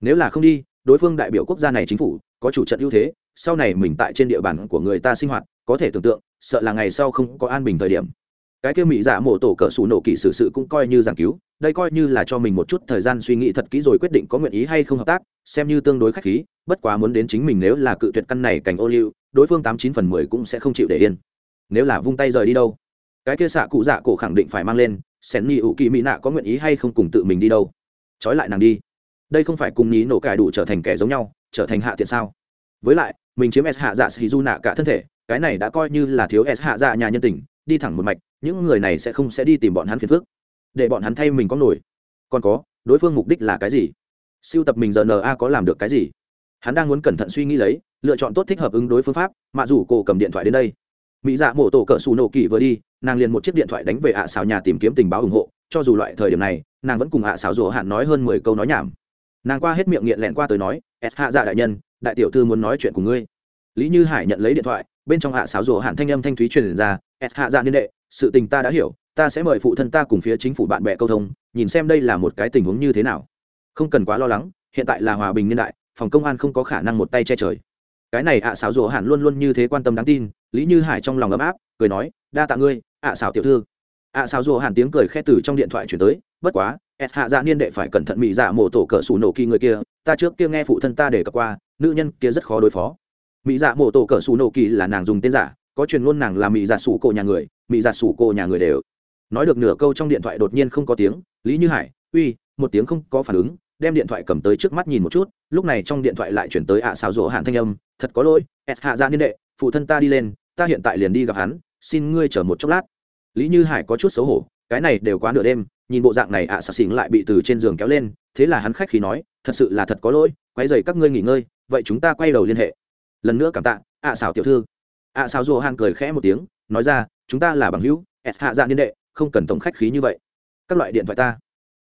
nếu là không đi đối phương đại biểu quốc gia này chính phủ, có chủ trận ưu thế, sau này mình tại trên địa bàn của người ta sinh hoạt, có thể tưởng tượng, sợ là ngày sau không có an bình thời điểm. Cái kia mỹ giả mổ tổ cỡ sủ nổ kỹ sự sự cũng coi như giảng cứu, đây coi như là cho mình một chút thời gian suy nghĩ thật kỹ rồi quyết định có nguyện ý hay không hợp tác, xem như tương đối khách khí, bất quá muốn đến chính mình nếu là cự tuyệt căn này cảnh ô liu, đối phương tám chín phần mười cũng sẽ không chịu để yên. Nếu là vung tay rời đi đâu? Cái kia xạ cụ dạ cổ khẳng định phải mang lên sẻn nhị ủ kỳ mỹ nạ có nguyện ý hay không cùng tự mình đi đâu? Trói lại nàng đi đây không phải cùng nhí nổ cải đủ trở thành kẻ giống nhau, trở thành hạ tiện sao? Với lại, mình chiếm s hạ dạ sĩ du nạ cả thân thể, cái này đã coi như là thiếu s hạ dạ nhà nhân tình, đi thẳng một mạch, những người này sẽ không sẽ đi tìm bọn hắn phiền phước để bọn hắn thay mình có nổi. Còn có, đối phương mục đích là cái gì? Siêu tập mình giờ na có làm được cái gì? Hắn đang muốn cẩn thận suy nghĩ lấy, lựa chọn tốt thích hợp ứng đối phương pháp, mà dù cổ cầm điện thoại đến đây. Mỹ dạ mổ tổ cỡ xù nổ kỳ vừa đi, nàng liền một chiếc điện thoại đánh về ạ xào nhà tìm kiếm tình báo ủng hộ, cho dù loại thời điểm này, nàng vẫn cùng ạ xào rủa hạn nói hơn mười câu nói nhảm nàng qua hết miệng nghiện lẹn qua tới nói, s hạ dạ đại nhân, đại tiểu thư muốn nói chuyện của ngươi. Lý như hải nhận lấy điện thoại, bên trong hạ Sáo rủa hạn thanh âm thanh thúy truyền ra, s hạ dạ niên đệ, sự tình ta đã hiểu, ta sẽ mời phụ thân ta cùng phía chính phủ bạn bè câu thông, nhìn xem đây là một cái tình huống như thế nào. Không cần quá lo lắng, hiện tại là hòa bình niên đại, phòng công an không có khả năng một tay che trời. Cái này ạ à xáo rủa hạn luôn luôn như thế quan tâm đáng tin, lý như hải trong lòng ấm áp, cười nói, đa tạ ngươi ạ à tiểu thư ạ à xáo hàn tiếng cười khẽ từ trong điện thoại chuyển tới, bất quá s hạ dạ niên đệ phải cẩn thận mỹ dạ mổ tổ cỡ sủ nổ kỳ người kia, ta trước kia nghe phụ thân ta để cập qua, nữ nhân kia rất khó đối phó. Mỹ dạ mổ tổ cỡ sủ nổ kỳ là nàng dùng tên giả, có truyền ngôn nàng là mỹ dạ sủ cổ nhà người mỹ dạ sủ cổ nhà người đều. Nói được nửa câu trong điện thoại đột nhiên không có tiếng, lý như hải, uy, một tiếng không có phản ứng, đem điện thoại cầm tới trước mắt nhìn một chút, lúc này trong điện thoại lại chuyển tới ạ à xào rỗ hạn thanh âm, thật có lỗi s hạ dạ niên đệ, phụ thân ta đi lên, ta hiện tại liền đi gặp hắn, xin ngươi chờ một chốc lát lý như hải có chút xấu hổ, cái này đều quá nửa đêm, nhìn bộ dạng này ạ xà xỉn lại bị từ trên giường kéo lên, thế là hắn khách khí nói, thật sự là thật có lỗi quay dày các ngươi nghỉ ngơi, vậy chúng ta quay đầu liên hệ. Lần nữa cảm tạ, ạ xảo tiểu thư. Ạ xảo rùa han cười khẽ một tiếng, nói ra, chúng ta là bằng hữu s hạ dạng niên đệ, không cần tổng khách khí như vậy. Các loại điện thoại ta.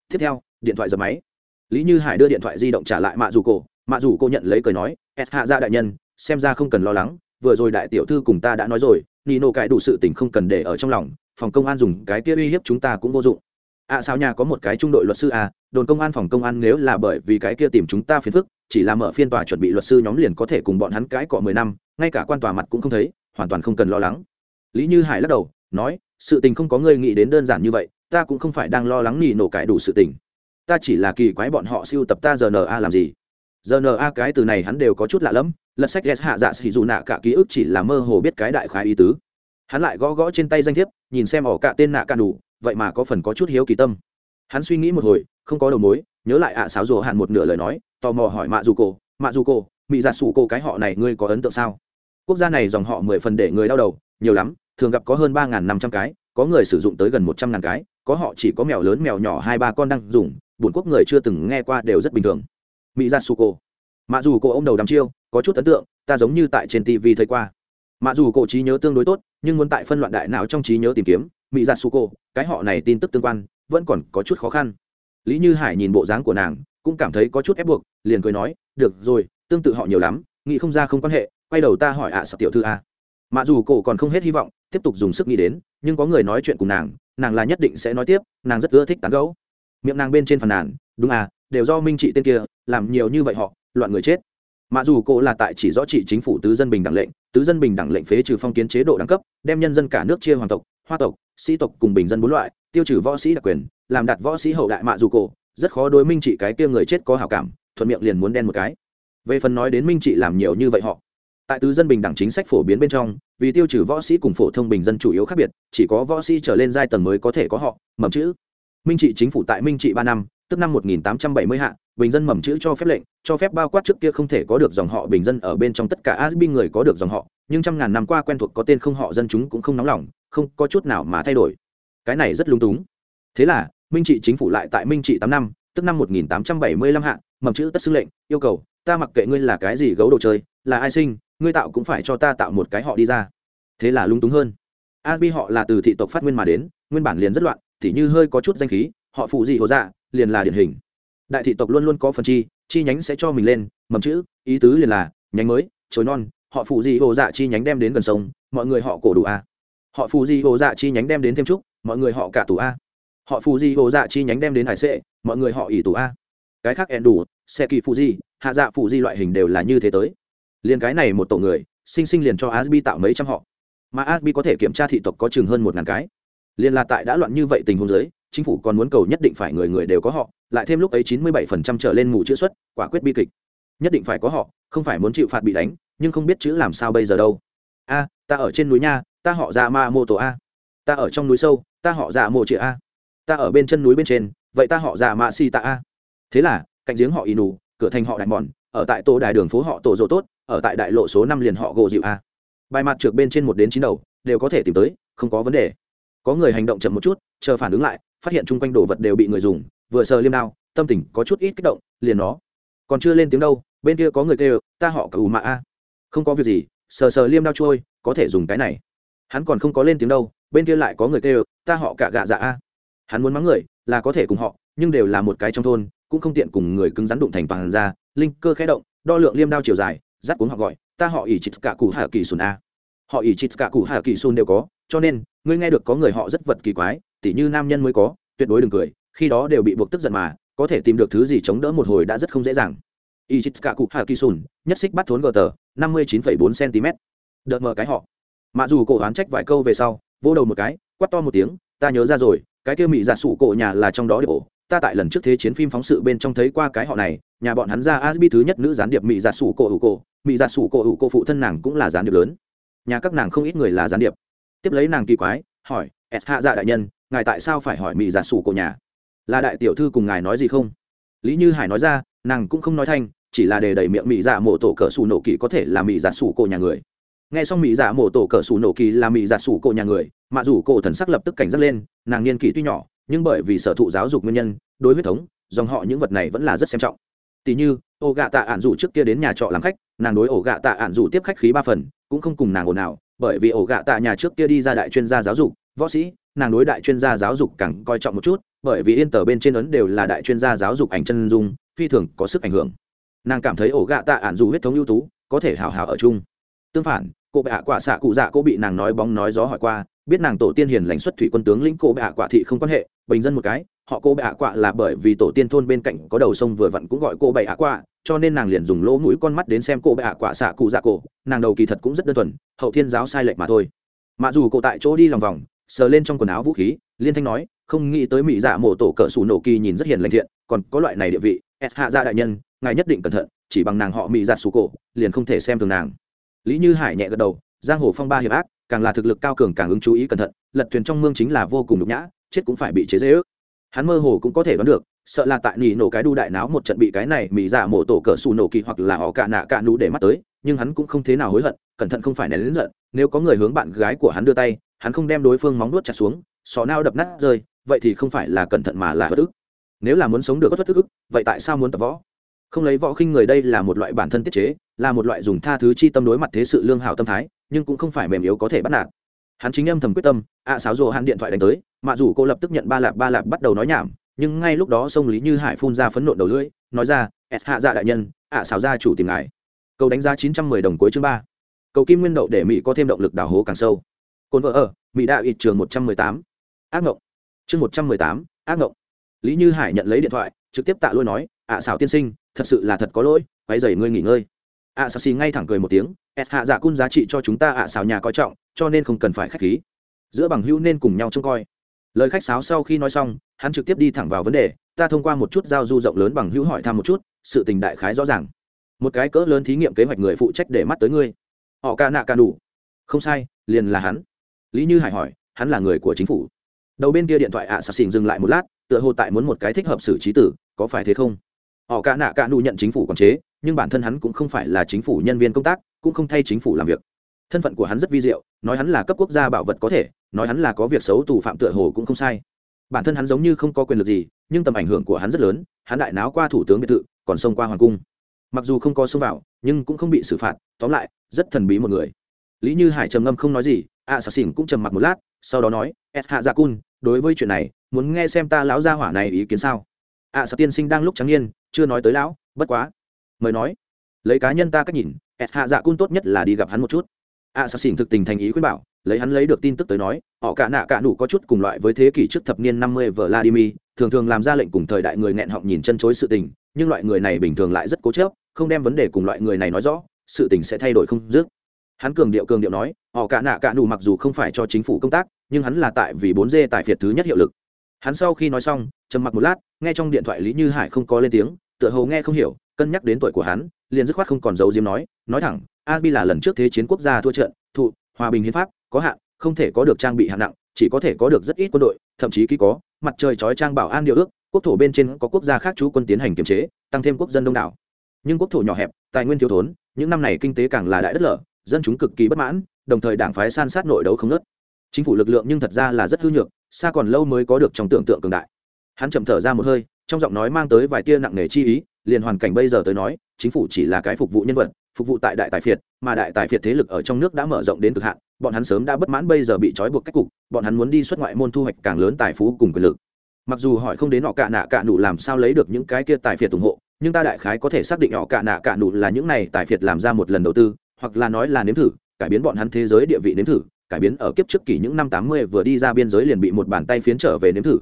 Tiếp theo, điện thoại dập máy. Lý như hải đưa điện thoại di động trả lại mạ dù cổ. Mạ dù cô nhận lấy cười nói s hạ ra đại nhân, xem ra không cần lo lắng, vừa rồi đại tiểu thư cùng ta đã nói rồi, nino cái đủ sự tình không cần để ở trong lòng phòng công an dùng cái kia uy hiếp chúng ta cũng vô dụng. Ạ à, sao nhà có một cái trung đội luật sư à? Đồn công an phòng công an nếu là bởi vì cái kia tìm chúng ta phiền phức chỉ là mở phiên tòa chuẩn bị luật sư nhóm liền có thể cùng bọn hắn cãi cọ mười năm ngay cả quan tòa mặt cũng không thấy hoàn toàn không cần lo lắng. Lý như hải lắc đầu nói sự tình không có người nghĩ đến đơn giản như vậy ta cũng không phải đang lo lắng nỉ nổ cãi đủ sự tình. Ta chỉ là kỳ quái bọn họ siêu tập ta giờ rna làm gì? Giờ rna cái từ này hắn đều có chút lạ lẫm lật sách ghét hạ dạ xì dù nạ cả ký ức chỉ là mơ hồ biết cái đại khái ý tứ hắn lại gõ gõ trên tay danh thiếp, nhìn xem ỏ cả tên nạ cả đủ vậy mà có phần có chút hiếu kỳ tâm. Hắn suy nghĩ một hồi, không có đầu mối, nhớ lại ạ à sáo rùa hạn một nửa lời nói, tò mò hỏi mạ dù cổ, mạ dù cổ mỹ giả dạ sủ cô cái họ này ngươi có ấn tượng sao? Quốc gia này dòng họ mười phần để người đau đầu, nhiều lắm, thường gặp có hơn ba năm trăm cái, có người sử dụng tới gần một trăm ngàn cái, có họ chỉ có mèo lớn mèo nhỏ hai ba con đang dùng bùn quốc người chưa từng nghe qua đều rất bình thường. Mỹ giặt dạ sủ cô mạ dù cô ô m đầu đắm chiêu, có chút ấn tượng, ta giống như tại trên tv thấy qua. Mạ dù cổ trí nhớ tương đối tốt nhưng muốn tại phân loạn đại não trong trí nhớ tìm kiếm mỹ giặt su cô cái họ này tin tức tương quan, vẫn còn có chút khó khăn. Lý như hải nhìn bộ dáng của nàng, cũng cảm thấy có chút ép buộc, liền cười nói, được rồi, tương tự họ nhiều lắm, nghĩ không ra không quan hệ, quay đầu ta hỏi ạ à tiểu thư a mặc dù cổ còn không hết hy vọng, tiếp tục dùng sức nghĩ đến, nhưng có người nói chuyện cùng nàng nàng là nhất định sẽ nói tiếp, nàng rất ưa thích tán gấu miệng nàng bên trên phần nàn, đúng à đều do minh trị tên kia, làm nhiều như vậy họ, loạn người chết. Mặc dù cô là tại chỉ rõ trị chính phủ tứ dân bình đẳng lệnh tứ dân bình đẳng lệnh phế trừ phong kiến chế độ đẳng cấp, đem nhân dân cả nước chia hoàng tộc, hoa tộc, sĩ tộc cùng bình dân bốn loại, tiêu trừ võ sĩ đặc quyền, làm đặt võ sĩ hậu đại mạ dù cổ, rất khó đối minh trị cái kia người chết có hảo cảm, thuận miệng liền muốn đen một cái. Về phần nói đến minh trị làm nhiều như vậy họ, tại tứ dân bình đẳng chính sách phổ biến bên trong, vì tiêu trừ võ sĩ cùng phổ thông bình dân chủ yếu khác biệt, chỉ có võ sĩ trở lên giai tầng mới có thể có họ, mầm chữ. Minh trị chính phủ tại minh trị ba năm tức năm 1870 hạ, bình dân mầm chữ cho phép lệnh, cho phép bao quát trước kia không thể có được dòng họ bình dân ở bên trong tất cả asbi người có được dòng họ, nhưng trăm ngàn năm qua quen thuộc có tên không họ dân chúng cũng không nóng lòng, không có chút nào mà thay đổi. Cái này rất lung túng. Thế là, minh trị chính phủ lại tại minh trị tám năm, tức năm 1875 hạ, mầm chữ tất xưng lệnh, yêu cầu, ta mặc kệ ngươi là cái gì gấu đồ chơi, là ai sinh, ngươi tạo cũng phải cho ta tạo một cái họ đi ra. Thế là lung túng hơn. Asbi họ là từ thị tộc phát nguyên mà đến, nguyên bản liền rất loạn thì như hơi có chút danh khí, họ phụ gì hồ dạ liền là điển hình. Đại thị tộc luôn luôn có phần chi chi nhánh sẽ cho mình lên, mầm chữ, ý tứ liền là, nhánh mới chối non, họ phụ gì hồ dạ chi nhánh đem đến gần sông, mọi người họ cổ đủ a. Họ phụ gì hồ dạ chi nhánh đem đến thêm trúc, mọi người họ cả tủ a. Họ phụ gì hồ dạ chi nhánh đem đến hải sệ, mọi người họ ỷ tủ a. Cái khác ẹn đủ xe kỳ phụ di, hạ dạ phụ di loại hình đều là như thế tới. Liền cái này một tổ người, sinh sinh liền cho asbi tạo mấy trăm họ. Mà asbi có thể kiểm tra thị tộc có chừng hơn một ngàn cái. Liền là tại đã loạn như vậy tình huống giới chính phủ còn muốn cầu nhất định phải người người đều có họ, lại thêm lúc ấy chín mươi bảy phần trăm trở lên mù chữ xuất, quả quyết bi kịch. Nhất định phải có họ, không phải muốn chịu phạt bị đánh, nhưng không biết chữ làm sao bây giờ đâu. A, ta ở trên núi nha, ta họ Dạ ma mô tổ a. Ta ở trong núi sâu, ta họ Dạ mô chữ a. Ta ở bên chân núi bên trên, vậy ta họ Dạ ma si ta a. Thế là, cạnh giếng họ inu cửa thành họ đại mòn, ở tại tổ đài đường phố họ tổ dỗ tốt, ở tại đại lộ số năm liền họ gỗ dịu a. Bài mặt trượt bên trên một đến chín đầu, đều có thể tìm tới, không có vấn đề. Có người hành động chậm một chút, chờ phản ứng lại phát hiện chung quanh đồ vật đều bị người dùng, vừa sờ liêm đao, tâm tình có chút ít kích động, liền nó. Còn chưa lên tiếng đâu, bên kia có người kêu, ta họ cù mạ a. Không có việc gì, sờ sờ liêm đao trôi, có thể dùng cái này. Hắn còn không có lên tiếng đâu, bên kia lại có người kêu, ta họ cả gạ dạ a. Hắn muốn mắng người, là có thể cùng họ, nhưng đều là một cái trong thôn, cũng không tiện cùng người cứng rắn đụng thành toàn ra, linh cơ khẽ động, đo lượng liêm đao chiều dài dắt cuốn họ gọi, ta họ ỷ chít cả cụ hạ kỳ sùn a. Họ ỷ chít cả cụ hạ kỳ sùn đều có, cho nên ngươi nghe được có người họ rất vật kỳ quái, tỉ như nam nhân mới có, tuyệt đối đừng cười, khi đó đều bị buộc tức giận mà, có thể tìm được thứ gì chống đỡ một hồi đã rất không dễ dàng. Ichitsuka cụ hạ kỳ sùn nhất xích bắt thốn gờ tờ, năm mươi chín phẩy bốn cm. Đợt mở cái họ. Mà dù cổ oán trách vài câu về sau, vỗ đầu một cái quắt to một tiếng, ta nhớ ra rồi, cái kia mỹ giả sụ cổ nhà là trong đó điệp ổ. Ta tại lần trước thế chiến phim phóng sự bên trong thấy qua cái họ này, nhà bọn hắn ra asbi thứ nhất nữ gián điệp mỹ giả sụ cổ hữu cổ mỹ giả sụ cổ hữu cổ phụ thân nàng cũng là gián điệp lớn. Nhà các nàng không ít người là gián điệp tiếp lấy nàng kỳ quái, hỏi s hạ dạ đại nhân, ngài tại sao phải hỏi mỹ giả dạ sủ cổ nhà? Là đại tiểu thư cùng ngài nói gì không? Lý như hải nói ra, nàng cũng không nói thanh, chỉ là để đẩy miệng mỹ giả dạ mổ tổ cờ sủ nổ kỳ có thể là mỹ giả dạ sủ cổ nhà người. Nghe xong mỹ giả mổ tổ cờ sủ nổ kỳ là mỹ giả sủ cổ nhà người mạ dù cổ thần sắc lập tức cảnh giác lên, nàng niên kỷ tuy nhỏ, nhưng bởi vì sở thụ giáo dục nguyên nhân, đối huyết thống, dòng họ những vật này vẫn là rất xem trọng. Tỷ như ổ gạ tạ ạn dù trước kia đến nhà trọ làm khách, nàng đối ổ gạ tạ ạn dù tiếp khách khí ba phần, cũng không cùng nàng ồn ào bởi vì ổ gạ tạ nhà trước kia đi ra đại chuyên gia giáo dục, võ sĩ, nàng đối đại chuyên gia giáo dục càng coi trọng một chút, bởi vì yên tờ bên trên ấn đều là đại chuyên gia giáo dục ảnh chân dung, phi thường có sức ảnh hưởng. Nàng cảm thấy ổ gạ tạ ản dù huyết thống ưu tú, có thể hào hào ở chung. Tương phản, cô bệ hạ quả xạ cụ dạ cô bị nàng nói bóng nói gió hỏi qua, biết nàng tổ tiên hiền lãnh xuất thủy quân tướng lĩnh cô bệ hạ quả thị không quan hệ, bình dân một cái họ cô bệ ạ quạ là bởi vì tổ tiên thôn bên cạnh có đầu sông vừa vặn cũng gọi cô bệ ạ quạ, cho nên nàng liền dùng lỗ mũi con mắt đến xem cô bệ ạ quạ xạ cụ dạ cổ. Nàng đầu kỳ thật cũng rất đơn thuần, hậu thiên giáo sai lệch mà thôi. Mà dù cô tại chỗ đi lòng vòng, sờ lên trong quần áo vũ khí, liên thanh nói, không nghĩ tới mỹ dạ mổ tổ cỡ sủ nổ kỳ nhìn rất hiền lành thiện, còn có loại này địa vị s hạ gia đại nhân, ngài nhất định cẩn thận, chỉ bằng nàng họ mỹ dạ sủ cổ, liền không thể xem thường nàng. Lý như hải nhẹ gật đầu, giang hồ phong ba hiệp ác, càng là thực lực cao cường càng ứng chú ý cẩn thận, lật thuyền trong mương chính là vô cùng nhục nhã, chết cũng phải bị chế dễ ước hắn mơ hồ cũng có thể đoán được sợ là tại nỉ nổ cái đu đại náo một trận bị cái này mỹ giả dạ mổ tổ cỡ xù nổ kỳ hoặc là họ cạ nạ cạ nú để mắt tới nhưng hắn cũng không thế nào hối hận cẩn thận không phải nén lớn giận nếu có người hướng bạn gái của hắn đưa tay hắn không đem đối phương móng nuốt chặt xuống xó nao đập nát rơi vậy thì không phải là cẩn thận mà là bất ức. Nếu là muốn sống được bất ức vậy tại sao muốn tập võ? Không lấy võ khinh người đây là một loại bản thân tiết chế là một loại dùng tha thứ chi tâm đối mặt thế sự lương hảo tâm thái nhưng cũng không phải mềm yếu có thể bắt nạt. Hắn chính âm thầm quyết tâm ạ à, sáo rồ hắn điện thoại đánh tới mạ dù cô lập tức nhận ba lạp ba lạp bắt đầu nói nhảm nhưng ngay lúc đó sông lý như hải phun ra phấn nộn đầu lưỡi nói ra s hạ dạ đại nhân ạ à, xào gia chủ tìm ngài. Cầu đánh giá chín trăm mười đồng cuối chương ba. Cầu kim nguyên đậu để mỹ có thêm động lực đào hố càng sâu. Cồn vợ ở mỹ đạo ít trường một trăm mười tám. Ác ngộng. Chương một trăm mười tám ác ngộng. Lý như hải nhận lấy điện thoại trực tiếp tạ lôi nói ạ xảo tiên sinh thật sự là thật có lỗi quay dày ngươi nghỉ ngơi. Ạ xảo xì ngay thẳng cười một tiếng ẹt hạ dạ cun giá trị cho chúng ta ạ xảo nhà coi trọng cho nên không cần phải khách khí. Giữa bằng hữu nên cùng nhau trông coi lời khách sáo sau khi nói xong, hắn trực tiếp đi thẳng vào vấn đề, ta thông qua một chút giao du rộng lớn bằng hữu hỏi thăm một chút, sự tình đại khái rõ ràng. Một cái cỡ lớn thí nghiệm kế hoạch người phụ trách để mắt tới ngươi. Họ ca nạ ca đủ không sai, liền là hắn. Lý như hải hỏi, hắn là người của chính phủ. Đầu bên kia điện thoại ạ sạc xỉn dừng lại một lát, tựa hồ tại muốn một cái thích hợp xử trí tử, có phải thế không? Họ ca nạ ca đủ nhận chính phủ quản chế, nhưng bản thân hắn cũng không phải là chính phủ nhân viên công tác, cũng không thay chính phủ làm việc. Thân phận của hắn rất vi diệu, nói hắn là cấp quốc gia bảo vật có thể nói hắn là có việc xấu tù phạm tựa hồ cũng không sai. Bản thân hắn giống như không có quyền lực gì, nhưng tầm ảnh hưởng của hắn rất lớn, hắn đại náo qua thủ tướng biệt thự, còn xông qua hoàng cung. Mặc dù không có xông vào, nhưng cũng không bị xử phạt, tóm lại, rất thần bí một người. Lý như hải trầm ngâm không nói gì, a xà xỉn cũng trầm mặc một lát, sau đó nói s hạ dạ cun, đối với chuyện này, muốn nghe xem ta lão gia hỏa này ý kiến sao? A xà tiên sinh đang lúc trắng nhiên chưa nói tới lão, bất quá, mời nói. Lấy cá nhân ta cách nhìn s hạ dạ cun tốt nhất là đi gặp hắn một chút. A xà xỉn thực tình thành ý khuyên bảo lấy hắn lấy được tin tức tới nói, họ cả nạ cả nụ có chút cùng loại với thế kỷ trước thập niên năm mươi vladimir, thường thường làm ra lệnh cùng thời đại người nghẹn họng nhìn chân chối sự tình, nhưng loại người này bình thường lại rất cố chớp không đem vấn đề cùng loại người này nói rõ, sự tình sẽ thay đổi không dứt. Hắn cường điệu cường điệu nói, họ cả nạ cả nụ mặc dù không phải cho chính phủ công tác, nhưng hắn là tại vì bốn d tại phiệt thứ nhất hiệu lực. Hắn sau khi nói xong, trầm mặc một lát, nghe trong điện thoại lý như hải không có lên tiếng, tựa hồ nghe không hiểu, cân nhắc đến tuổi của hắn, liền dứt khoát không còn giấu diếm nói nói thẳng a là lần trước thế chiến quốc gia thua trận, thụ, hòa bình hiến pháp có hạn, không thể có được trang bị hạng nặng, chỉ có thể có được rất ít quân đội, thậm chí ký có, mặt trời chói trang bảo an điều ước, quốc thổ bên trên có quốc gia khác chú quân tiến hành kiềm chế, tăng thêm quốc dân đông đảo. Nhưng quốc thổ nhỏ hẹp, tài nguyên thiếu thốn, những năm này kinh tế càng là đại đất lở, dân chúng cực kỳ bất mãn, đồng thời đảng phái san sát nội đấu không nớt chính phủ lực lượng nhưng thật ra là rất hư nhược, xa còn lâu mới có được trong tưởng tượng cường đại. Hắn chậm thở ra một hơi, trong giọng nói mang tới vài tia nặng nề chi ý, liền hoàn cảnh bây giờ tới nói, chính phủ chỉ là cái phục vụ nhân vật phục vụ tại đại tài phiệt, mà đại tài phiệt thế lực ở trong nước đã mở rộng đến cực hạn, bọn hắn sớm đã bất mãn bây giờ bị trói buộc cách cục, bọn hắn muốn đi xuất ngoại môn thu hoạch càng lớn tài phú cùng quyền lực. Mặc dù hỏi không đến họ cạ nạ cạ nụ làm sao lấy được những cái kia tài phiệt ủng hộ, nhưng ta đại khái có thể xác định họ cạ nạ cạ nụ là những này tài phiệt làm ra một lần đầu tư, hoặc là nói là nếm thử, cải biến bọn hắn thế giới địa vị nếm thử, cải biến ở kiếp trước kỷ những năm tám mươi vừa đi ra biên giới liền bị một bàn tay phiến trở về nếm thử.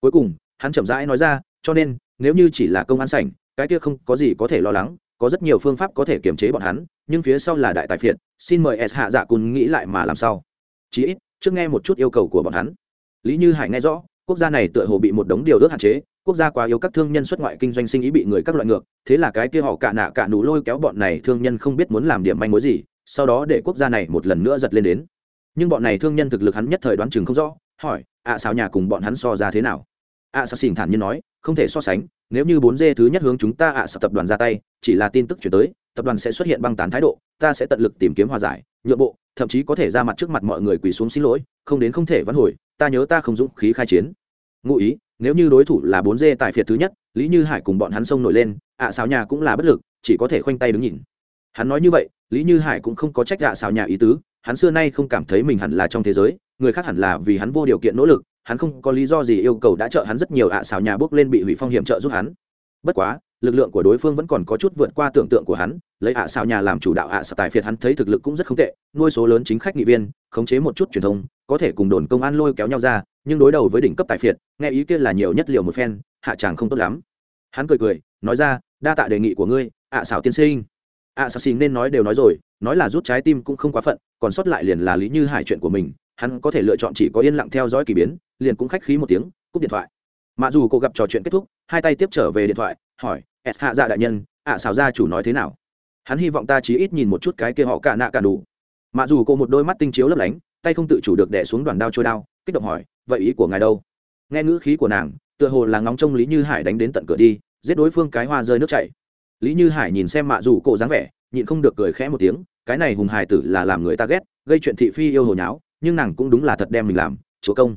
Cuối cùng, hắn chậm rãi nói ra, cho nên, nếu như chỉ là công an sảnh, cái kia không có gì có thể lo lắng có rất nhiều phương pháp có thể kiềm chế bọn hắn, nhưng phía sau là đại tài phiệt, xin mời s hạ dạ cùn nghĩ lại mà làm sao. Chí ít, trước nghe một chút yêu cầu của bọn hắn. Lý như hải nghe rõ, quốc gia này tựa hồ bị một đống điều ước hạn chế, quốc gia quá yếu các thương nhân xuất ngoại kinh doanh sinh ý bị người các loại ngược, thế là cái kia họ cạ nạ cạ nụ lôi kéo bọn này thương nhân không biết muốn làm điểm manh mối gì, sau đó để quốc gia này một lần nữa giật lên đến. Nhưng bọn này thương nhân thực lực hắn nhất thời đoán chừng không rõ, hỏi, ạ, sao nhà cùng bọn hắn so ra thế nào? Ạ sao xỉn thản nhiên nói, không thể so sánh nếu như bốn d thứ nhất hướng chúng ta ạ, sập tập đoàn ra tay, chỉ là tin tức chuyển tới, tập đoàn sẽ xuất hiện băng tán thái độ, ta sẽ tận lực tìm kiếm hòa giải, nhượng bộ, thậm chí có thể ra mặt trước mặt mọi người quỳ xuống xin lỗi, không đến không thể vãn hồi, ta nhớ ta không dũng khí khai chiến. Ngụ ý, nếu như đối thủ là bốn d tại phiệt thứ nhất, lý như hải cùng bọn hắn xông nổi lên, ạ à nhà cũng là bất lực, chỉ có thể khoanh tay đứng nhìn. Hắn nói như vậy, lý như hải cũng không có trách ạ à nhà ý tứ, hắn xưa nay không cảm thấy mình hẳn là trong thế giới, người khác hẳn là vì hắn vô điều kiện nỗ lực hắn không có lý do gì yêu cầu đã trợ hắn rất nhiều ạ à nhà bước lên bị hủy phong hiểm trợ giúp hắn. Bất quá, lực lượng của đối phương vẫn còn có chút vượt qua tưởng tượng của hắn, lấy ạ à nhà làm chủ đạo ạ à tài phiệt hắn thấy thực lực cũng rất không tệ, nuôi số lớn chính khách nghị viên, khống chế một chút truyền thông, có thể cùng đồn công an lôi kéo nhau ra, nhưng đối đầu với đỉnh cấp tài phiệt, nghe ý kiến là nhiều nhất liều một phen, hạ chàng không tốt lắm. Hắn cười cười, nói ra, đa tạ đề nghị của ngươi, ạ xào tiên sinh. Ạ xào xin nên nói đều nói rồi, nói là rút trái tim cũng không quá phận, còn sót lại liền là lý như hải chuyện của mình hắn có thể lựa chọn chỉ có yên lặng theo dõi k ỳ biến, liền cũng khách khí một tiếng, cúp điện thoại. Mặc dù cô gặp trò chuyện kết thúc, hai tay tiếp trở về điện thoại, hỏi s hạ dạ đại nhân, ạ à xào gia chủ nói thế nào? Hắn hy vọng ta chỉ ít nhìn một chút cái kia họ cả nạ cả đủ. Mặc dù cô một đôi mắt tinh chiếu lấp lánh, tay không tự chủ được đẻ xuống đoàn đao trôi đao, kích động hỏi, vậy ý của ngài đâu? Nghe ngữ khí của nàng, tựa hồ là ngóng trông lý như hải đánh đến tận cửa đi, giết đối phương cái hoa rơi nước chảy. Lý như hải nhìn xem mạ dù cổ dáng vẻ, nhịn không được cười khẽ một tiếng, cái này hùng hải tử là làm người ta ghét, gây chuyện thị phi yêu hồ nháo nhưng nàng cũng đúng là thật đem mình làm, chúa công.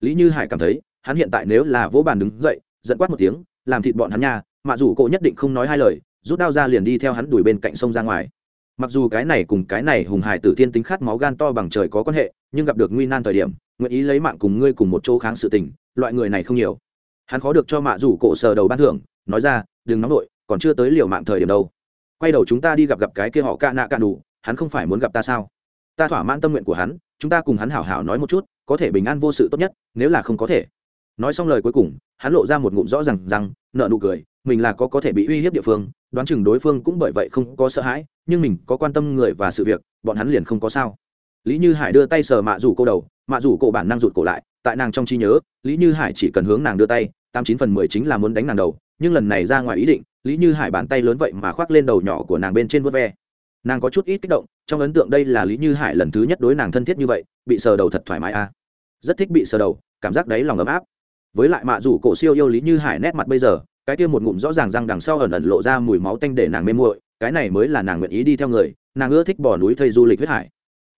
Lý như hải cảm thấy, hắn hiện tại nếu là vỗ bàn đứng dậy, giận quát một tiếng, làm thịt bọn hắn nha mạ dù cổ nhất định không nói hai lời, rút đao ra liền đi theo hắn đuổi bên cạnh sông ra ngoài. Mặc dù cái này cùng cái này hùng hải tử thiên tính khát máu gan to bằng trời có quan hệ, nhưng gặp được nguy nan thời điểm, nguyện ý lấy mạng cùng ngươi cùng một chỗ kháng sự tình, loại người này không nhiều. Hắn khó được cho mạ rủ cổ sờ đầu ban thưởng, nói ra, đừng nóng nổi còn chưa tới liều mạng thời điểm đâu. Quay đầu chúng ta đi gặp gặp cái kia họ ca nạ ca đủ hắn không phải muốn gặp ta sao? Ta thỏa mãn tâm nguyện của hắn chúng ta cùng hắn hảo hảo nói một chút, có thể bình an vô sự tốt nhất, nếu là không có thể. Nói xong lời cuối cùng, hắn lộ ra một ngụm rõ rằng rằng nợ nụ cười, mình là có có thể bị uy hiếp địa phương, đoán chừng đối phương cũng bởi vậy không có sợ hãi, nhưng mình có quan tâm người và sự việc, bọn hắn liền không có sao. Lý như hải đưa tay sờ mạ rủ cô đầu, mạ rủ cổ bản năng rụt cổ lại, tại nàng trong trí nhớ, lý như hải chỉ cần hướng nàng đưa tay, tám chín phần mười chính là muốn đánh nàng đầu, nhưng lần này ra ngoài ý định, lý như hải bàn tay lớn vậy mà khoác lên đầu nhỏ của nàng bên trên vớt ve nàng có chút ít kích động, trong ấn tượng đây là lý như hải lần thứ nhất đối nàng thân thiết như vậy, bị sờ đầu thật thoải mái à. rất thích bị sờ đầu, cảm giác đấy lòng ấm áp. Với lại mạ rủ cổ siêu yêu lý như hải nét mặt bây giờ, cái kia một ngụm rõ ràng răng đằng sau ẩn ẩn lộ ra mùi máu tanh để nàng mê muội, cái này mới là nàng nguyện ý đi theo người, nàng ưa thích bỏ núi thây du lịch huyết hải.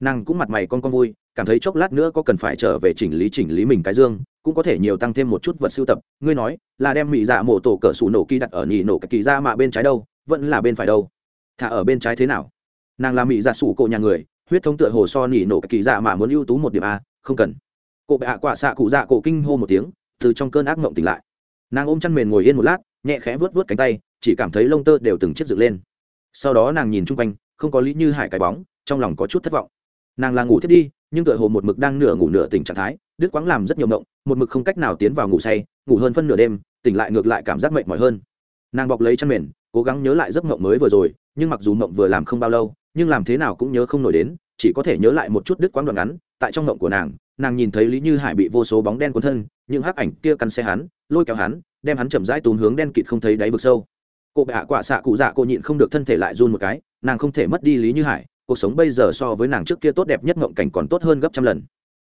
Nàng cũng mặt mày con con vui, cảm thấy chốc lát nữa có cần phải trở về chỉnh lý chỉnh lý mình cái dương, cũng có thể nhiều tăng thêm một chút vật sưu tập, ngươi nói, là đem mỹ dạ mổ tổ cỡ sủ nổ kỳ đặt ở nhì nổ cái kỳ ra mạ bên trái đâu, vẫn là bên phải đâu? Thả ở bên trái thế nào? Nàng là mỹ giả sủ cổ nhà người, huyết thống tựa hồ so nỉ nổ kỳ dạ mà muốn ưu tú một điểm a, không cần. Cô bệ hạ quả xạ cụ dạ cổ kinh hô một tiếng, từ trong cơn ác mộng tỉnh lại. Nàng ôm chăn mền ngồi yên một lát, nhẹ khẽ vớt vớt cánh tay, chỉ cảm thấy lông tơ đều từng chiếc dựng lên. Sau đó nàng nhìn chung quanh, không có lý như hải cái bóng, trong lòng có chút thất vọng. Nàng là ngủ thiết đi, nhưng tựa hồ một mực đang nửa ngủ nửa tỉnh trạng thái, đứt quãng làm rất nhiều mộng, một mực không cách nào tiến vào ngủ say, ngủ hơn phân nửa đêm, tỉnh lại ngược lại cảm giác mệt mỏi hơn. Nàng bọc lấy chăn mền, cố gắng nhớ lại giấc mộng mới vừa rồi nhưng mặc dù mộng vừa làm không bao lâu, nhưng làm thế nào cũng nhớ không nổi đến, chỉ có thể nhớ lại một chút đứt quãng đoạn ngắn, tại trong mộng của nàng nàng nhìn thấy lý như hải bị vô số bóng đen cuốn thân, những hắc ảnh kia cắn xe hắn, lôi kéo hắn, đem hắn chậm rãi tốn hướng đen kịt không thấy đáy vực sâu. Cô bệ hạ quả xạ cụ dạ cô nhịn không được thân thể lại run một cái, nàng không thể mất đi lý như hải, cuộc sống bây giờ so với nàng trước kia tốt đẹp nhất mộng cảnh còn tốt hơn gấp trăm lần.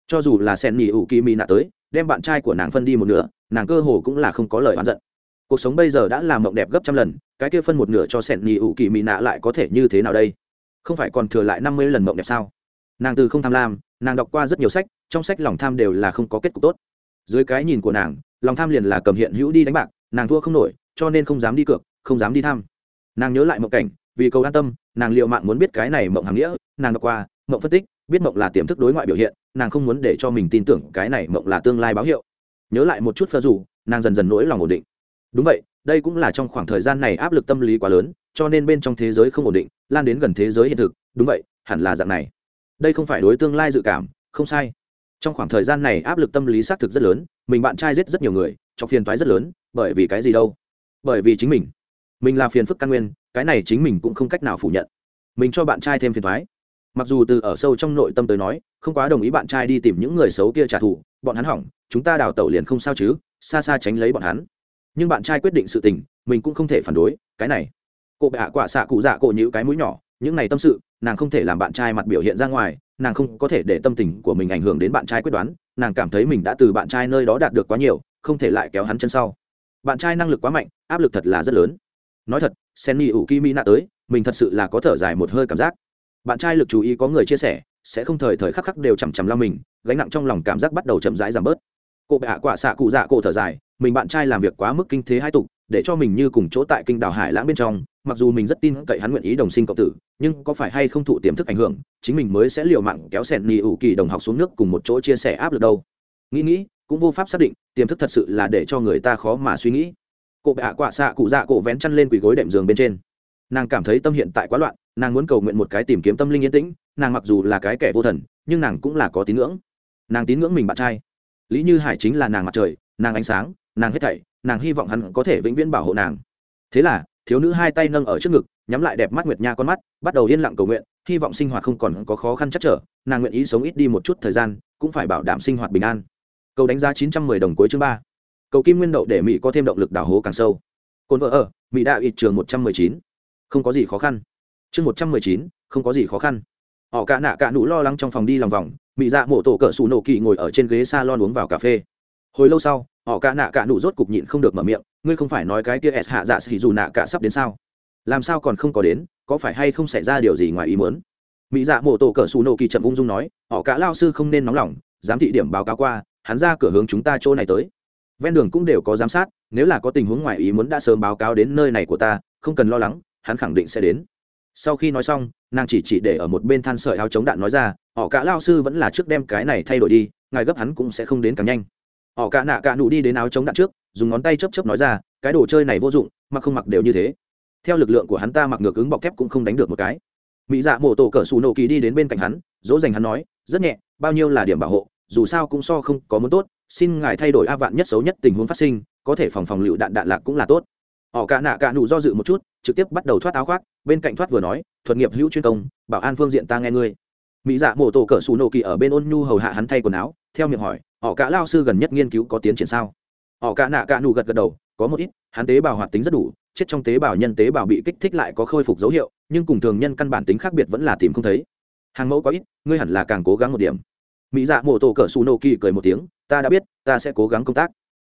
Cho dù là sen nhị ủ kỳ mỹ nạ tới, đem bạn trai của nàng phân đi một nửa, nàng cơ hồ cũng là không có lời oán giận cuộc sống bây giờ đã làm mộng đẹp gấp trăm lần, cái kia phân một nửa cho sẻn nhì ủ kỳ mỹ nạ lại có thể như thế nào đây? Không phải còn thừa lại năm mươi lần mộng đẹp sao? Nàng từ không tham lam, nàng đọc qua rất nhiều sách, trong sách lòng tham đều là không có kết cục tốt. Dưới cái nhìn của nàng, lòng tham liền là cầm hiện hữu đi đánh bạc, nàng thua không nổi, cho nên không dám đi cược, không dám đi tham. Nàng nhớ lại mộng cảnh, vì cầu an tâm, nàng liệu mạng muốn biết cái này mộng hàm nghĩa, nàng đọc qua, mộng phân tích, biết mộng là tiềm thức đối ngoại biểu hiện, nàng không muốn để cho mình tin tưởng cái này mộng là tương lai báo hiệu. Nhớ lại một chút phơ dù, nàng dần dần nỗi lòng ổn định đúng vậy, đây cũng là trong khoảng thời gian này áp lực tâm lý quá lớn, cho nên bên trong thế giới không ổn định, lan đến gần thế giới hiện thực, đúng vậy, hẳn là dạng này. Đây không phải đối tương lai dự cảm, không sai. Trong khoảng thời gian này áp lực tâm lý xác thực rất lớn, mình bạn trai giết rất nhiều người, cho phiền toái rất lớn, bởi vì cái gì đâu? Bởi vì chính mình. Mình là phiền phức căn nguyên, cái này chính mình cũng không cách nào phủ nhận. Mình cho bạn trai thêm phiền thoái mặc dù từ ở sâu trong nội tâm tới nói, không quá đồng ý bạn trai đi tìm những người xấu kia trả thù, bọn hắn hỏng, chúng ta đào tẩu liền không sao chứ, xa xa tránh lấy bọn hắn nhưng bạn trai quyết định sự tình, mình cũng không thể phản đối, cái này. Cô bệ hạ quả xạ cụ dạ cổ nhữ cái mũi nhỏ, những này tâm sự, nàng không thể làm bạn trai mặt biểu hiện ra ngoài, nàng không có thể để tâm tình của mình ảnh hưởng đến bạn trai quyết đoán, nàng cảm thấy mình đã từ bạn trai nơi đó đạt được quá nhiều, không thể lại kéo hắn chân sau. Bạn trai năng lực quá mạnh, áp lực thật là rất lớn. Nói thật sen ni ủ kimi nạ tới, mình thật sự là có thở dài một hơi cảm giác. Bạn trai lực chú ý có người chia sẻ, sẽ không thời thời khắc khắc đều chằm chằm lao mình, gánh nặng trong lòng cảm giác bắt đầu chậm rãi giảm bớt cô bệ hạ quả xạ cụ dạ cổ thở dài, mình bạn trai làm việc quá mức kinh thế hai tục, để cho mình như cùng chỗ tại kinh đảo hải lãng bên trong, mặc dù mình rất tin cậy hắn nguyện ý đồng sinh cộng tử, nhưng có phải hay không thụ tiềm thức ảnh hưởng, chính mình mới sẽ liều mạng kéo sẹn nhì ủ kỳ đồng học xuống nước cùng một chỗ chia sẻ áp lực đâu. Nghĩ nghĩ, cũng vô pháp xác định, tiềm thức thật sự là để cho người ta khó mà suy nghĩ. Cụ bệ hạ quạ xạ cụ dạ cổ vén chăn lên quỳ gối đệm giường bên trên. Nàng cảm thấy tâm hiện tại quá loạn, nàng muốn cầu nguyện một cái tìm kiếm tâm linh yên tĩnh, nàng mặc dù là cái kẻ vô thần, nhưng nàng cũng là có tín ngưỡng. Nàng tín ngưỡng mình bạn trai lý như hải chính là nàng mặt trời, nàng ánh sáng, nàng hết thảy, nàng hy vọng hắn có thể vĩnh viễn bảo hộ nàng. Thế là, thiếu nữ hai tay nâng ở trước ngực, nhắm lại đẹp mắt nguyệt nha con mắt, bắt đầu yên lặng cầu nguyện, hy vọng sinh hoạt không còn có khó khăn chắc trở, nàng nguyện ý sống ít đi một chút thời gian, cũng phải bảo đảm sinh hoạt bình an. Cầu đánh giá chín trăm mười đồng cuối chương ba. Cầu kim nguyên đậu để mỹ có thêm động lực đào hố càng sâu. Cồn vợ ở, mỹ đạo ít trường một trăm mười chín. Không có gì khó khăn. Chương một trăm mười chín, không có gì khó khăn. Họ cả nạ cả nụ lo lắng trong phòng đi lòng vòng mỹ dạ mổ tổ cỡ xù nổ kỳ ngồi ở trên ghế s a lon uống vào cà phê. Hồi lâu sau, họ cả nạ cả nụ rốt cục nhịn không được mở miệng, ngươi không phải nói cái kia s hạ dạ xì dù nạ cả sắp đến sao? Làm sao còn không có đến, có phải hay không xảy ra điều gì ngoài ý muốn? Mỹ dạ mổ tổ cỡ xù nổ kỳ chậm ung dung nói, họ cả lao sư không nên nóng lòng, giám thị điểm báo cáo qua, hắn ra cửa hướng chúng ta chỗ này tới. Ven đường cũng đều có giám sát, nếu là có tình huống ngoài ý muốn đã sớm báo cáo đến nơi này của ta, không cần lo lắng, hắn khẳng định sẽ đến sau khi nói xong, nàng chỉ chỉ để ở một bên than sợi áo chống đạn nói ra, họ cả lao sư vẫn là trước đem cái này thay đổi đi, ngài gấp hắn cũng sẽ không đến càng nhanh. Họ cả nạ cả nụ đi đến áo chống đạn trước, dùng ngón tay chấp chấp nói ra, cái đồ chơi này vô dụng mà không mặc đều như thế. Theo lực lượng của hắn ta mặc ngược ứng bọc thép cũng không đánh được một cái. Mỹ dạ mổ tổ cỡ xù nổ kỳ đi đến bên cạnh hắn, dỗ dành hắn nói, rất nhẹ, bao nhiêu là điểm bảo hộ, dù sao cũng so không có muốn tốt, xin ngài thay đổi a vạn nhất xấu nhất tình huống phát sinh, có thể phòng phòng lựu đạn đạn lạc cũng là tốt họ cả nạ cả nụ do dự một chút, trực tiếp bắt đầu thoát áo khoác, bên cạnh thoát vừa nói, thuật nghiệp hữu chuyên công, bảo an phương diện ta nghe ngươi. Mỹ dạ mổ tổ cỡ xù nổ kỳ ở bên ôn nhu hầu hạ hắn thay quần áo, theo miệng hỏi, họ cả lao sư gần nhất nghiên cứu có tiến triển sao? Họ cả nạ cả nụ gật gật đầu, có một ít, hắn tế bào hoạt tính rất đủ, chết trong tế bào nhân tế bào bị kích thích lại có khôi phục dấu hiệu, nhưng cùng thường nhân căn bản tính khác biệt vẫn là tìm không thấy. Hàng mẫu có ít, ngươi hẳn là càng cố gắng một điểm. Mỹ dạ mổ tổ cỡ xù nổ kỳ cười một tiếng, ta đã biết, ta sẽ cố gắng công tác.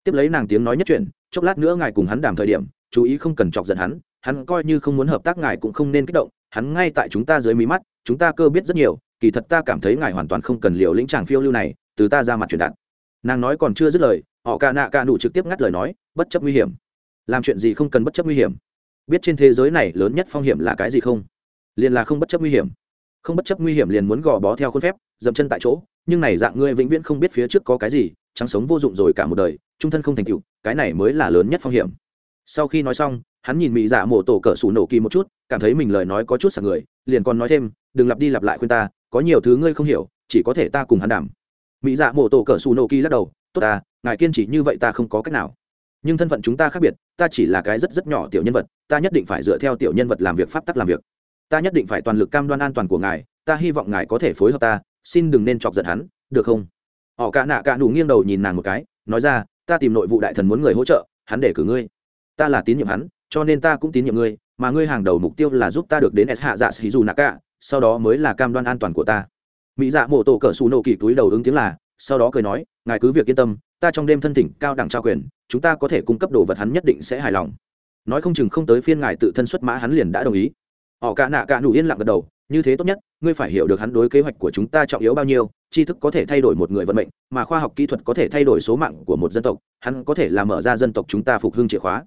Tiếp lấy nàng tiếng nói nhất chuyện chốc lát nữa ngài cùng hắn đàm thời điểm chú ý không cần chọc giận hắn hắn coi như không muốn hợp tác ngài cũng không nên kích động, hắn ngay tại chúng ta dưới mí mắt, chúng ta cơ biết rất nhiều, kỳ thật ta cảm thấy ngài hoàn toàn không cần liều lĩnh tràng phiêu lưu này, từ ta ra mặt truyền đạt. Nàng nói còn chưa dứt lời, họ ca nạ ca nụ trực tiếp ngắt lời nói, bất chấp nguy hiểm. Làm chuyện gì không cần bất chấp nguy hiểm? Biết trên thế giới này lớn nhất phong hiểm là cái gì không? Liền là không bất chấp nguy hiểm. Không bất chấp nguy hiểm liền muốn gò bó theo khuôn phép, dậm chân tại chỗ, nhưng này dạng ngươi vĩnh viễn không biết phía trước có cái gì, trắng sống vô dụng rồi cả một đời, trung thân không thành tựu, cái này mới là lớn nhất phong hiểm sau khi nói xong, hắn nhìn mỹ dạ mổ tổ cỡ sủ nổ kỳ một chút, cảm thấy mình lời nói có chút sạc người, liền còn nói thêm, đừng lặp đi lặp lại khuyên ta, có nhiều thứ ngươi không hiểu, chỉ có thể ta cùng hắn đảm. Mỹ dạ mổ tổ cỡ sủ nổ kỳ lắc đầu, tốt ta, ngài kiên trì như vậy ta không có cách nào. Nhưng thân phận chúng ta khác biệt, ta chỉ là cái rất rất nhỏ tiểu nhân vật, ta nhất định phải dựa theo tiểu nhân vật làm việc pháp tắc làm việc. Ta nhất định phải toàn lực cam đoan an toàn của ngài, ta hy vọng ngài có thể phối hợp ta, xin đừng nên chọc giận hắn, được không? Họ cả nạ cả đủ nghiêng đầu nhìn nàng một cái, nói ra, ta tìm nội vụ đại thần muốn người hỗ trợ, hắn để cử ngươi ta là tín nhiệm hắn, cho nên ta cũng tín nhiệm ngươi, mà ngươi hàng đầu mục tiêu là giúp ta được đến s hạ dạ sĩ dù nạ cả, sau đó mới là cam đoan an toàn của ta. Mỹ dạ mộ tổ cỡ xù nổ kỳ túi đầu ứng tiếng là, sau đó cười nói, ngài cứ việc yên tâm, ta trong đêm thân thỉnh cao đẳng trao quyền, chúng ta có thể cung cấp đồ vật hắn nhất định sẽ hài lòng. Nói không chừng không tới phiên ngài tự thân xuất mã hắn liền đã đồng ý. Họ cả nạ cả nụ yên lặng gật đầu, như thế tốt nhất, ngươi phải hiểu được hắn đối kế hoạch của chúng ta trọng yếu bao nhiêu, tri thức có thể thay đổi một người vận mệnh, mà khoa học kỹ thuật có thể thay đổi số mạng của một dân tộc, hắn có thể làm mở ra dân tộc chúng ta phục hưng chìa khóa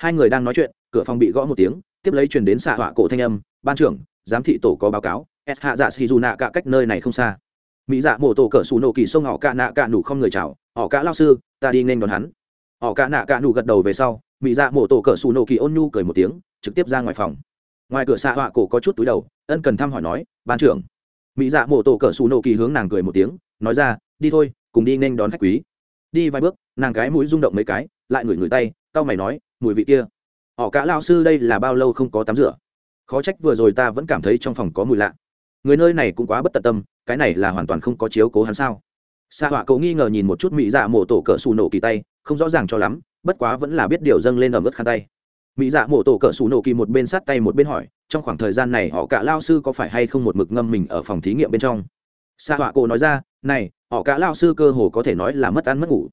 hai người đang nói chuyện, cửa phòng bị gõ một tiếng, tiếp lấy truyền đến xạ họa cổ thanh âm, ban trưởng, giám thị tổ có báo cáo s hạ dạ shizuna cả cách nơi này không xa. Mỹ dạ mổ tổ cỡ xù nổ kỳ sông họ cả nạ cả nủ không người chào, họ cả lao sư, ta đi nên đón hắn. Họ cả nạ cả nủ gật đầu về sau, mỹ dạ mổ tổ cỡ xù nổ kỳ ôn nhu cười một tiếng, trực tiếp ra ngoài phòng. Ngoài cửa xạ họa cổ có chút túi đầu, ân cần thăm hỏi nói, ban trưởng. Mỹ dạ mổ tổ cỡ xù nổ kỳ hướng nàng cười một tiếng, nói ra, đi thôi, cùng đi nên đón khách quý. Đi vài bước, nàng cái mũi rung động mấy cái, lại ngửi ngửi tay tao mày nói mùi vị kia. Họ cả lao sư đây là bao lâu không có tắm rửa? Khó trách vừa rồi ta vẫn cảm thấy trong phòng có mùi lạ. Người nơi này cũng quá bất tận tâm, cái này là hoàn toàn không có chiếu cố hắn sao? Xạ họa cậu nghi ngờ nhìn một chút mỹ dạ mổ tổ cỡ xù nổ kỳ tay, không rõ ràng cho lắm, bất quá vẫn là biết điều dâng lên ở mức khăn tay. Mỹ dạ mổ tổ cỡ xù nổ kỳ một bên sát tay một bên hỏi, trong khoảng thời gian này họ cả lao sư có phải hay không một mực ngâm mình ở phòng thí nghiệm bên trong? Xạ họa cậu nói ra, này, họ cả lao sư cơ hồ có thể nói là mất ăn mất ngủ.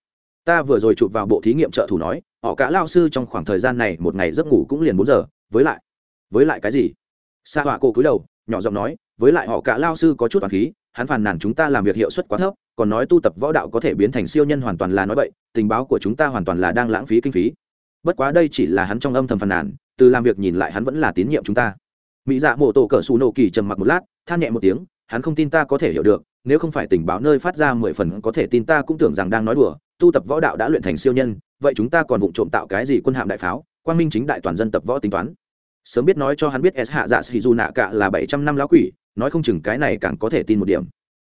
Ta vừa rồi chụp vào bộ thí nghiệm trợ thủ nói họ cả lao sư trong khoảng thời gian này một ngày giấc ngủ cũng liền bốn giờ. Với lại với lại cái gì? Sa họa cổ cúi đầu, nhỏ giọng nói, với lại họ cả lao sư có chút toàn khí, hắn phàn nàn chúng ta làm việc hiệu suất quá thấp, còn nói tu tập võ đạo có thể biến thành siêu nhân hoàn toàn là nói bậy, tình báo của chúng ta hoàn toàn là đang lãng phí kinh phí. Bất quá đây chỉ là hắn trong âm thầm phàn nàn, từ làm việc nhìn lại hắn vẫn là tín nhiệm chúng ta. Mỹ dạ mổ tổ cỡ xù nổ kỳ trầm mặc một lát, than nhẹ một tiếng, hắn không tin ta có thể hiểu được, nếu không phải tình báo nơi phát ra mười phần có thể tin ta cũng tưởng rằng đang nói đùa tu tập võ đạo đã luyện thành siêu nhân, vậy chúng ta còn vụng trộm tạo cái gì quân hạm đại pháo? Quan minh chính đại toàn dân tập võ tính toán. Sớm biết nói cho hắn biết s hạ dạ sĩ dù nạ cả là bảy trăm năm lão quỷ, nói không chừng cái này càng có thể tin một điểm.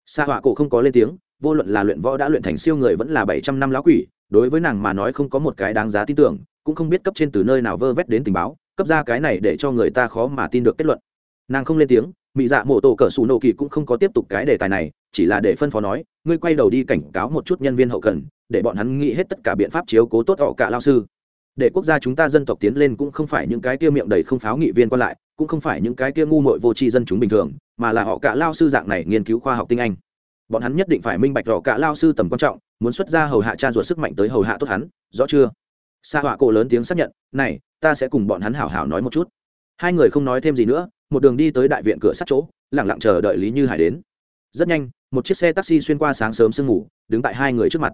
Xa họa cổ không có lên tiếng, vô luận là luyện võ đã luyện thành siêu người vẫn là bảy trăm năm lão quỷ, đối với nàng mà nói không có một cái đáng giá tin tưởng, cũng không biết cấp trên từ nơi nào vơ vét đến tình báo, cấp ra cái này để cho người ta khó mà tin được kết luận. Nàng không lên tiếng mỹ dạ mổ tổ cỡ xù nổ kỳ cũng không có tiếp tục cái đề tài này, chỉ là để phân phó nói, ngươi quay đầu đi cảnh cáo một chút nhân viên hậu cần để bọn hắn nghĩ hết tất cả biện pháp chiếu cố tốt họ cả lao sư. Để quốc gia chúng ta dân tộc tiến lên cũng không phải những cái kia miệng đầy không pháo nghị viên còn lại, cũng không phải những cái kia ngu muội vô tri dân chúng bình thường, mà là họ cả lao sư dạng này nghiên cứu khoa học tinh anh. Bọn hắn nhất định phải minh bạch họ cả lao sư tầm quan trọng, muốn xuất ra hầu hạ cha ruột sức mạnh tới hầu hạ tốt hắn, rõ chưa? Sa họa cổ lớn tiếng xác nhận, này, ta sẽ cùng bọn hắn hảo hảo nói một chút. Hai người không nói thêm gì nữa, một đường đi tới đại viện cửa sắt chỗ lẳng lặng chờ đợi lý như hải đến. Rất nhanh, một chiếc xe taxi xuyên qua sáng sớm sương ngủ đứng tại hai người trước mặt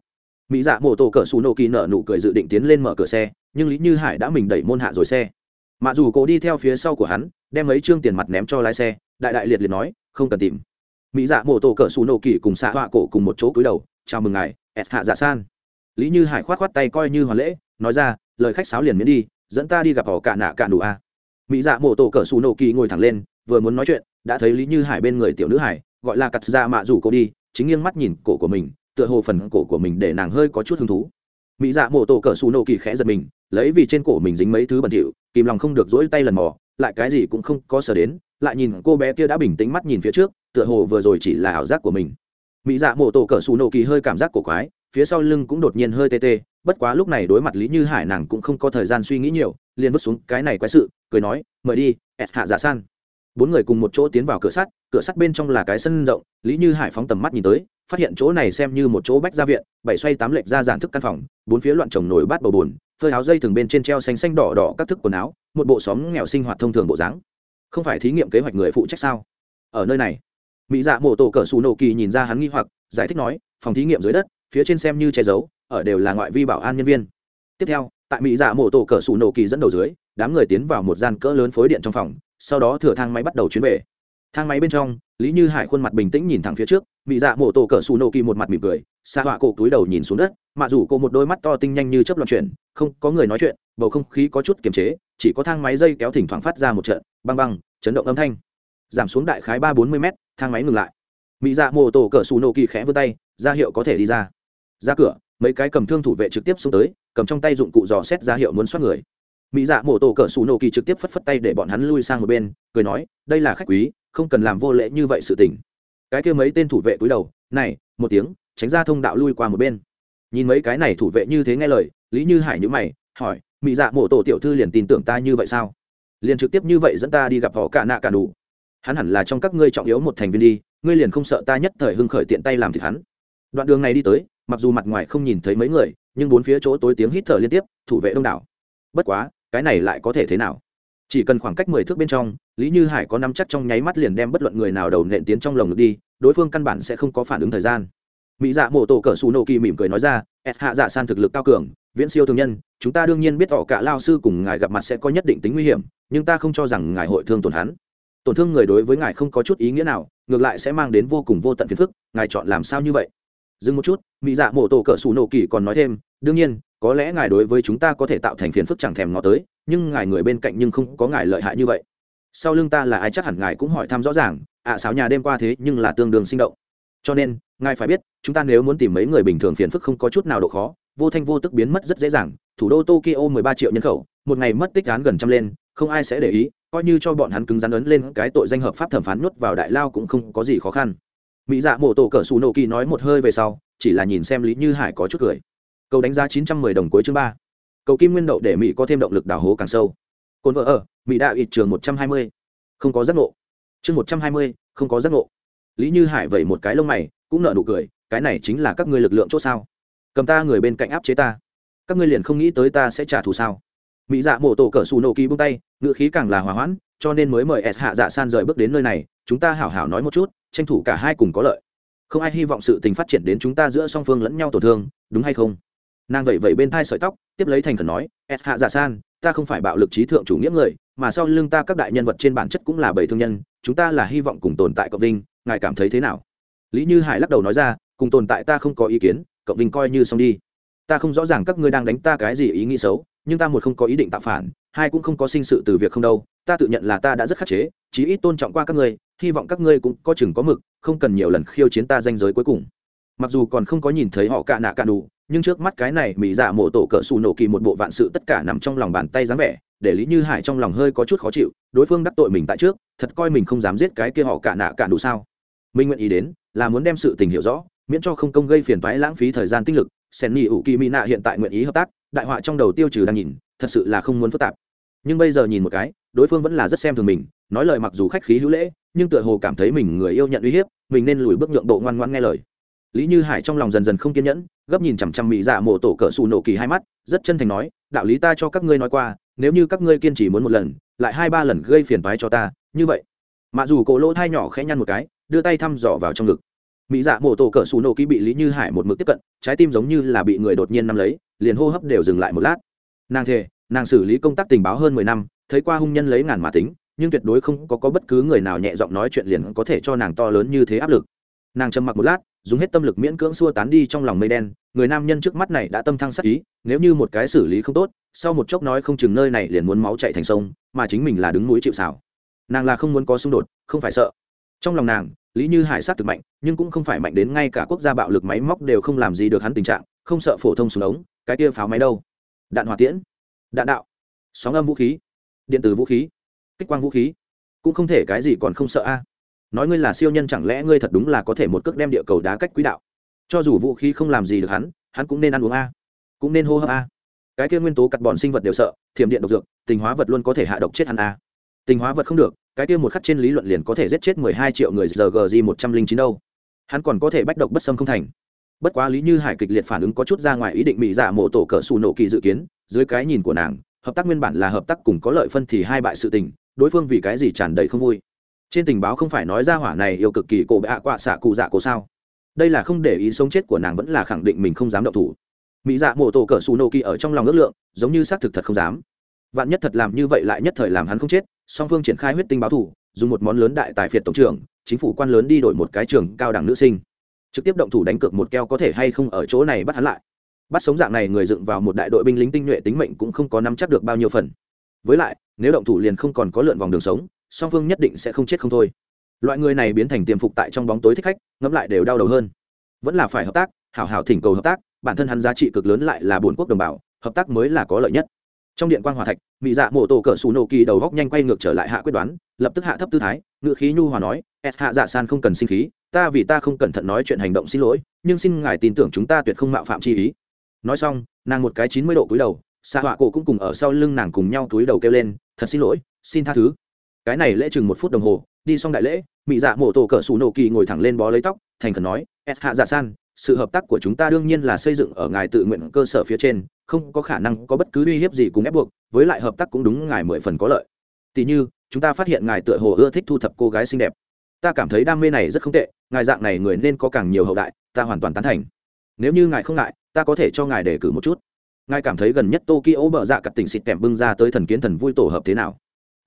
mỹ dạ mô tô cỡ xù nô kỳ nở nụ cười dự định tiến lên mở cửa xe, nhưng lý như hải đã mình đẩy môn hạ rồi xe. Mặc dù cô đi theo phía sau của hắn, đem mấy chương tiền mặt ném cho lái xe, đại đại liệt liệt nói, không cần tìm. Mỹ dạ mô tô cỡ xù nô kỳ cùng xạ họa cổ cùng một chỗ cúi đầu, chào mừng ngài ẹt hạ dạ san. Lý như hải khoát khoát tay coi như hoàn lễ, nói ra, lời khách sáo liền miễn đi, dẫn ta đi gặp họ cả nạ cả đủ a. Mỹ dạ mô tô cỡ xù nô kỳ ngồi thẳng lên, vừa muốn nói chuyện, đã thấy lý như hải bên người tiểu nữ hải, gọi là cặt ra dạ mạ rủ cô đi, chính nghiêng mắt nhìn cổ của mình tựa hồ phần cổ của mình để nàng hơi có chút hứng thú. Mỹ dạ mộ tổ cỡ xù nổ kỳ khẽ giật mình, lấy vì trên cổ mình dính mấy thứ bẩn thỉu, kìm lòng không được dỗi tay lần mò, lại cái gì cũng không có sở đến, lại nhìn cô bé kia đã bình tĩnh mắt nhìn phía trước, tựa hồ vừa rồi chỉ là ảo giác của mình. Mỹ dạ mộ tổ cỡ xù nổ kỳ hơi cảm giác cổ quái, phía sau lưng cũng đột nhiên hơi tê tê, bất quá lúc này đối mặt lý như hải nàng cũng không có thời gian suy nghĩ nhiều, liền vứt xuống cái này quái sự, cười nói, mời đi ẹt hạ giả san. Bốn người cùng một chỗ tiến vào cửa sắt cửa sắt bên trong là cái sân rộng, lý như hải phóng tầm mắt nhìn tới phát hiện chỗ này xem như một chỗ bách gia viện, bảy xoay tám lệch ra giản thức căn phòng, bốn phía loạn trồng nổi bát bầu bùn, phơi áo dây thường bên trên treo xanh xanh đỏ đỏ các thức quần áo, một bộ xóm nghèo sinh hoạt thông thường bộ dáng. Không phải thí nghiệm kế hoạch người phụ trách sao? Ở nơi này, mỹ dạ mổ tổ cỡ xù nổ kỳ nhìn ra hắn nghi hoặc, giải thích nói, phòng thí nghiệm dưới đất, phía trên xem như che giấu, ở đều là ngoại vi bảo an nhân viên. Tiếp theo, tại mỹ dạ mổ tổ cỡ xù nổ kỳ dẫn đầu dưới, đám người tiến vào một gian cỡ lớn phối điện trong phòng, sau đó thửa thang máy bắt đầu chuyến về thang máy bên trong, lý như hải khuôn mặt bình tĩnh nhìn thẳng phía trước mỹ dạ mộ tổ cỡ xù nổ kỳ một mặt mỉm cười, xa họa cổ túi đầu nhìn xuống đất, mạ rủ cô một đôi mắt to tinh nhanh như chấp loạn chuyển, không, có người nói chuyện, bầu không khí có chút kiềm chế, chỉ có thang máy dây kéo thỉnh thoảng phát ra một trận băng băng, chấn động âm thanh. Giảm xuống đại khái ba bốn mươi m thang máy ngừng lại. Mỹ dạ mộ tổ cỡ xù nổ kỳ khẽ vươn tay, ra hiệu có thể đi ra. Ra cửa, mấy cái cầm thương thủ vệ trực tiếp xuống tới, cầm trong tay dụng cụ dò xét ra hiệu muốn xoát người. Mỹ dạ mộ tổ cỡ xù nổ kỳ trực tiếp phất phất tay để bọn hắn lui sang một bên, cười nói, đây là khách quý không cần làm vô lễ như vậy sự tình. Cái kia mấy tên thủ vệ cúi đầu, này, một tiếng, tránh ra thông đạo lui qua một bên. Nhìn mấy cái này thủ vệ như thế nghe lời, lý như hải nhữ mày, hỏi, Mị dạ mộ tổ tiểu thư liền tin tưởng ta như vậy sao? Liền trực tiếp như vậy dẫn ta đi gặp họ cả nạ cả đủ hắn hẳn là trong các ngươi trọng yếu một thành viên đi, ngươi liền không sợ ta nhất thời hưng khởi tiện tay làm thịt hắn. Đoạn đường này đi tới, mặc dù mặt ngoài không nhìn thấy mấy người, nhưng bốn phía chỗ tối tiếng hít thở liên tiếp, thủ vệ đông đảo. Bất quá, cái này lại có thể thế nào? Chỉ cần khoảng cách mười thước bên trong, lý như hải có nắm chắc trong nháy mắt liền đem bất luận người nào đầu nện tiến trong lồng ngực đi, đối phương căn bản sẽ không có phản ứng thời gian. Mỹ dạ mộ tổ cỡ xù nổ kỳ mỉm cười nói ra s hạ dạ san thực lực cao cường, viễn siêu thường nhân, chúng ta đương nhiên biết họ cả lao sư cùng ngài gặp mặt sẽ có nhất định tính nguy hiểm, nhưng ta không cho rằng ngài hội thương tổn hắn. Tổn thương người đối với ngài không có chút ý nghĩa nào, ngược lại sẽ mang đến vô cùng vô tận phiền phức, ngài chọn làm sao như vậy? Dừng một chút, mỹ dạ mộ tổ cỡ xù nổ kỳ còn nói thêm, đương nhiên, có lẽ ngài đối với chúng ta có thể tạo thành phiền phức chẳng thèm ngó tới nhưng ngài người bên cạnh nhưng không có ngài lợi hại như vậy. Sau lưng ta là ai chắc hẳn ngài cũng hỏi thăm rõ ràng ạ à, sáo nhà đêm qua thế nhưng là tương đương sinh động. Cho nên ngài phải biết chúng ta nếu muốn tìm mấy người bình thường phiền phức không có chút nào độ khó vô thanh vô tức biến mất rất dễ dàng thủ đô tokyo mười ba triệu nhân khẩu một ngày mất tích án gần trăm lên không ai sẽ để ý coi như cho bọn hắn cứng rắn ấn lên cái tội danh hợp pháp thẩm phán nuốt vào đại lao cũng không có gì khó khăn. Mỹ dạ mổ tổ cỡ xù nổ kỳ nói một hơi về sau chỉ là nhìn xem lý như hải có chút cười. Câu đánh giá chín trăm mười đồng cuối chương ba cầu kim nguyên đậu để mỹ có thêm động lực đào hố càng sâu. Cồn vợ ở, mỹ đạo ít trường một trăm hai mươi. Không có giác ngộ. Chương một trăm hai mươi, không có giác ngộ. Lý như hải vẩy một cái lông mày, cũng nợ nụ cười, cái này chính là các ngươi lực lượng c h ỗ sao? Cầm ta người bên cạnh áp chế ta. Các ngươi liền không nghĩ tới ta sẽ trả thù sao? Mỹ dạ mộ tổ cỡ xù nổ kỳ bung tay, ngựa khí càng là hòa hoãn, cho nên mới mời s hạ dạ san rời bước đến nơi này, chúng ta hảo hảo nói một chút, tranh thủ cả hai cùng có lợi. Không ai hy vọng sự tình phát triển đến chúng ta giữa song phương lẫn nhau tổn thương, đúng hay không? Nàng vậy vậy bên thai sợi tóc, tiếp lấy thành khẩn nói s hạ giả san, ta không phải bạo lực trí thượng chủ nghĩa người, mà sau lưng ta các đại nhân vật trên bản chất cũng là bảy thương nhân, chúng ta là hy vọng cùng tồn tại cộng vinh, ngài cảm thấy thế nào? Lý như hải lắc đầu nói ra, cùng tồn tại ta không có ý kiến, cộng vinh coi như xong đi. Ta không rõ ràng các ngươi đang đánh ta cái gì ý nghĩ xấu, nhưng ta một không có ý định tạo phản, hai cũng không có sinh sự từ việc không đâu. Ta tự nhận là ta đã rất khắc chế, chí ít tôn trọng qua các ngươi, hy vọng các ngươi cũng có chừng có mực, không cần nhiều lần khiêu chiến ta danh giới cuối cùng. Mặc dù còn không có nhìn thấy họ cạ nạ cạ đủ nhưng trước mắt cái này mỹ dạ mộ tổ cỡ xù nổ kỳ một bộ vạn sự tất cả nằm trong lòng bàn tay dáng vẻ, để lý như hải trong lòng hơi có chút khó chịu, đối phương đắc tội mình tại trước, thật coi mình không dám giết cái kia họ cả nạ cả đủ sao. Minh nguyện ý đến, là muốn đem sự tình hiểu rõ, miễn cho không công gây phiền toái lãng phí thời gian tinh lực, sen nhị ủ kỳ mỹ nạ hiện tại nguyện ý hợp tác, đại họa trong đầu tiêu trừ đang nhìn, thật sự là không muốn phức tạp. Nhưng bây giờ nhìn một cái, đối phương vẫn là rất xem thường mình, nói lời mặc dù khách khí hữu lễ, nhưng tựa hồ cảm thấy mình người yêu nhận uy hiếp, mình nên lùi bước nhượng bộ ngoan ngoan nghe lời lý như hải trong lòng dần dần không kiên nhẫn gấp nhìn chằm chằm mỹ dạ mộ tổ cỡ xù nổ kỳ hai mắt rất chân thành nói đạo lý ta cho các ngươi nói qua nếu như các ngươi kiên trì muốn một lần lại hai ba lần gây phiền toái cho ta như vậy. Mặc dù cổ lỗ thai nhỏ khẽ nhăn một cái đưa tay thăm dò vào trong ngực. Mỹ dạ mộ tổ cỡ xù nổ kỳ bị lý như hải một mực tiếp cận trái tim giống như là bị người đột nhiên nắm lấy liền hô hấp đều dừng lại một lát. Nàng thề nàng xử lý công tác tình báo hơn mười năm thấy qua hung nhân lấy ngàn mà tính nhưng tuyệt đối không có, có bất cứ người nào nhẹ giọng nói chuyện liền có thể cho nàng to lớn như thế áp lực. Nàng trầm mặc một lát dùng hết tâm lực miễn cưỡng xua tán đi trong lòng mây đen, người nam nhân trước mắt này đã tâm thăng sắc ý, nếu như một cái xử lý không tốt, sau một chốc nói không chừng nơi này liền muốn máu chạy thành sông, mà chính mình là đứng núi chịu xảo nàng là không muốn có xung đột, không phải sợ. Trong lòng nàng, lý như hải sát thực mạnh, nhưng cũng không phải mạnh đến ngay cả quốc gia bạo lực máy móc đều không làm gì được hắn tình trạng, không sợ phổ thông súng ống, cái kia pháo máy đâu. Đạn hỏa tiễn, đạn đạo, sóng âm vũ khí, điện tử vũ khí, kích quang vũ khí. Cũng không thể cái gì còn không sợ a nói ngươi là siêu nhân chẳng lẽ ngươi thật đúng là có thể một cước đem địa cầu đá cách quỹ đạo? Cho dù vũ khí không làm gì được hắn hắn cũng nên ăn uống a. Cũng nên hô hấp a. Cái kia nguyên tố cắt bọn sinh vật đều sợ, thiểm điện độc dược, tình hóa vật luôn có thể hạ độc chết hắn a. Tình hóa vật không được, cái kia một khắc trên lý luận liền có thể giết chết mười hai triệu người giờ một trăm linh chín đâu. Hắn còn có thể bách độc bất xâm không thành. Bất quá lý như hải kịch liệt phản ứng có chút ra ngoài ý định mỹ giả mộ tổ cỡ xù nổ kỳ dự kiến, dưới cái nhìn của nàng, hợp tác nguyên bản là hợp tác cùng có lợi phân thì hai bại sự tình, đối phương vì cái gì tràn đầy không vui? Trên tình báo không phải nói ra hỏa này yêu cực kỳ cổ bệ ạ quạ xạ cụ dạ cổ sao? Đây là không để ý sống chết của nàng vẫn là khẳng định mình không dám động thủ. Mỹ dạ mổ tổ cỡ xù nô kỳ ở trong lòng ước lượng, giống như xác thực thật không dám. Vạn nhất thật làm như vậy lại nhất thời làm hắn không chết, song phương triển khai huyết tinh báo thủ, dùng một món lớn đại tài phiệt tổng trưởng, chính phủ quan lớn đi đổi một cái trường cao đẳng nữ sinh. Trực tiếp động thủ đánh cược một keo có thể hay không ở chỗ này bắt hắn lại. Bắt sống dạng này người dựng vào một đại đội binh lính tinh nhuệ tính mệnh cũng không có nắm chắc được bao nhiêu phần. Với lại, nếu động thủ liền không còn có lượn vòng đường sống song phương nhất định sẽ không chết không thôi. Loại người này biến thành tiềm phục tại trong bóng tối thích khách, ngẫm lại đều đau đầu hơn. Vẫn là phải hợp tác, hảo hảo thỉnh cầu hợp tác, bản thân hắn giá trị cực lớn lại là bốn quốc đồng bào, hợp tác mới là có lợi nhất. Trong điện quan hòa thạch mỹ dạ mổ tổ cỡ xù nổ kỳ đầu góc nhanh quay ngược trở lại hạ quyết đoán, lập tức hạ thấp tư thái ngự khí nhu hòa nói s hạ dạ san không cần sinh khí, ta vì ta không cẩn thận nói chuyện hành động xin lỗi, nhưng xin ngài tin tưởng chúng ta tuyệt không mạo phạm chi ý. Nói xong, nàng một cái chín mươi độ cúi đầu xạ họa cổ cũng cùng ở sau lưng nàng cùng nhau túi đầu kêu lên, thật xin lỗi, xin tha thứ cái này lễ chừng một phút đồng hồ, đi xong đại lễ mỹ dạ mổ tổ cỡ xù nổ kỳ ngồi thẳng lên bó lấy tóc, thành khẩn nói s hạ dạ san, sự hợp tác của chúng ta đương nhiên là xây dựng ở ngài tự nguyện cơ sở phía trên, không có khả năng có bất cứ uy hiếp gì cùng ép buộc, với lại hợp tác cũng đúng ngài mười phần có lợi. Tỉ như, chúng ta phát hiện ngài tựa hồ ưa thích thu thập cô gái xinh đẹp. Ta cảm thấy đam mê này rất không tệ, ngài dạng này người nên có càng nhiều hậu đại, ta hoàn toàn tán thành. Nếu như ngài không ngại, ta có thể cho ngài đề cử một chút. Ngài cảm thấy gần nhất tokyo bờ dạ cặp tỉnh xịt kèm bưng ra tới thần kiến thần vui tổ hợp thế nào?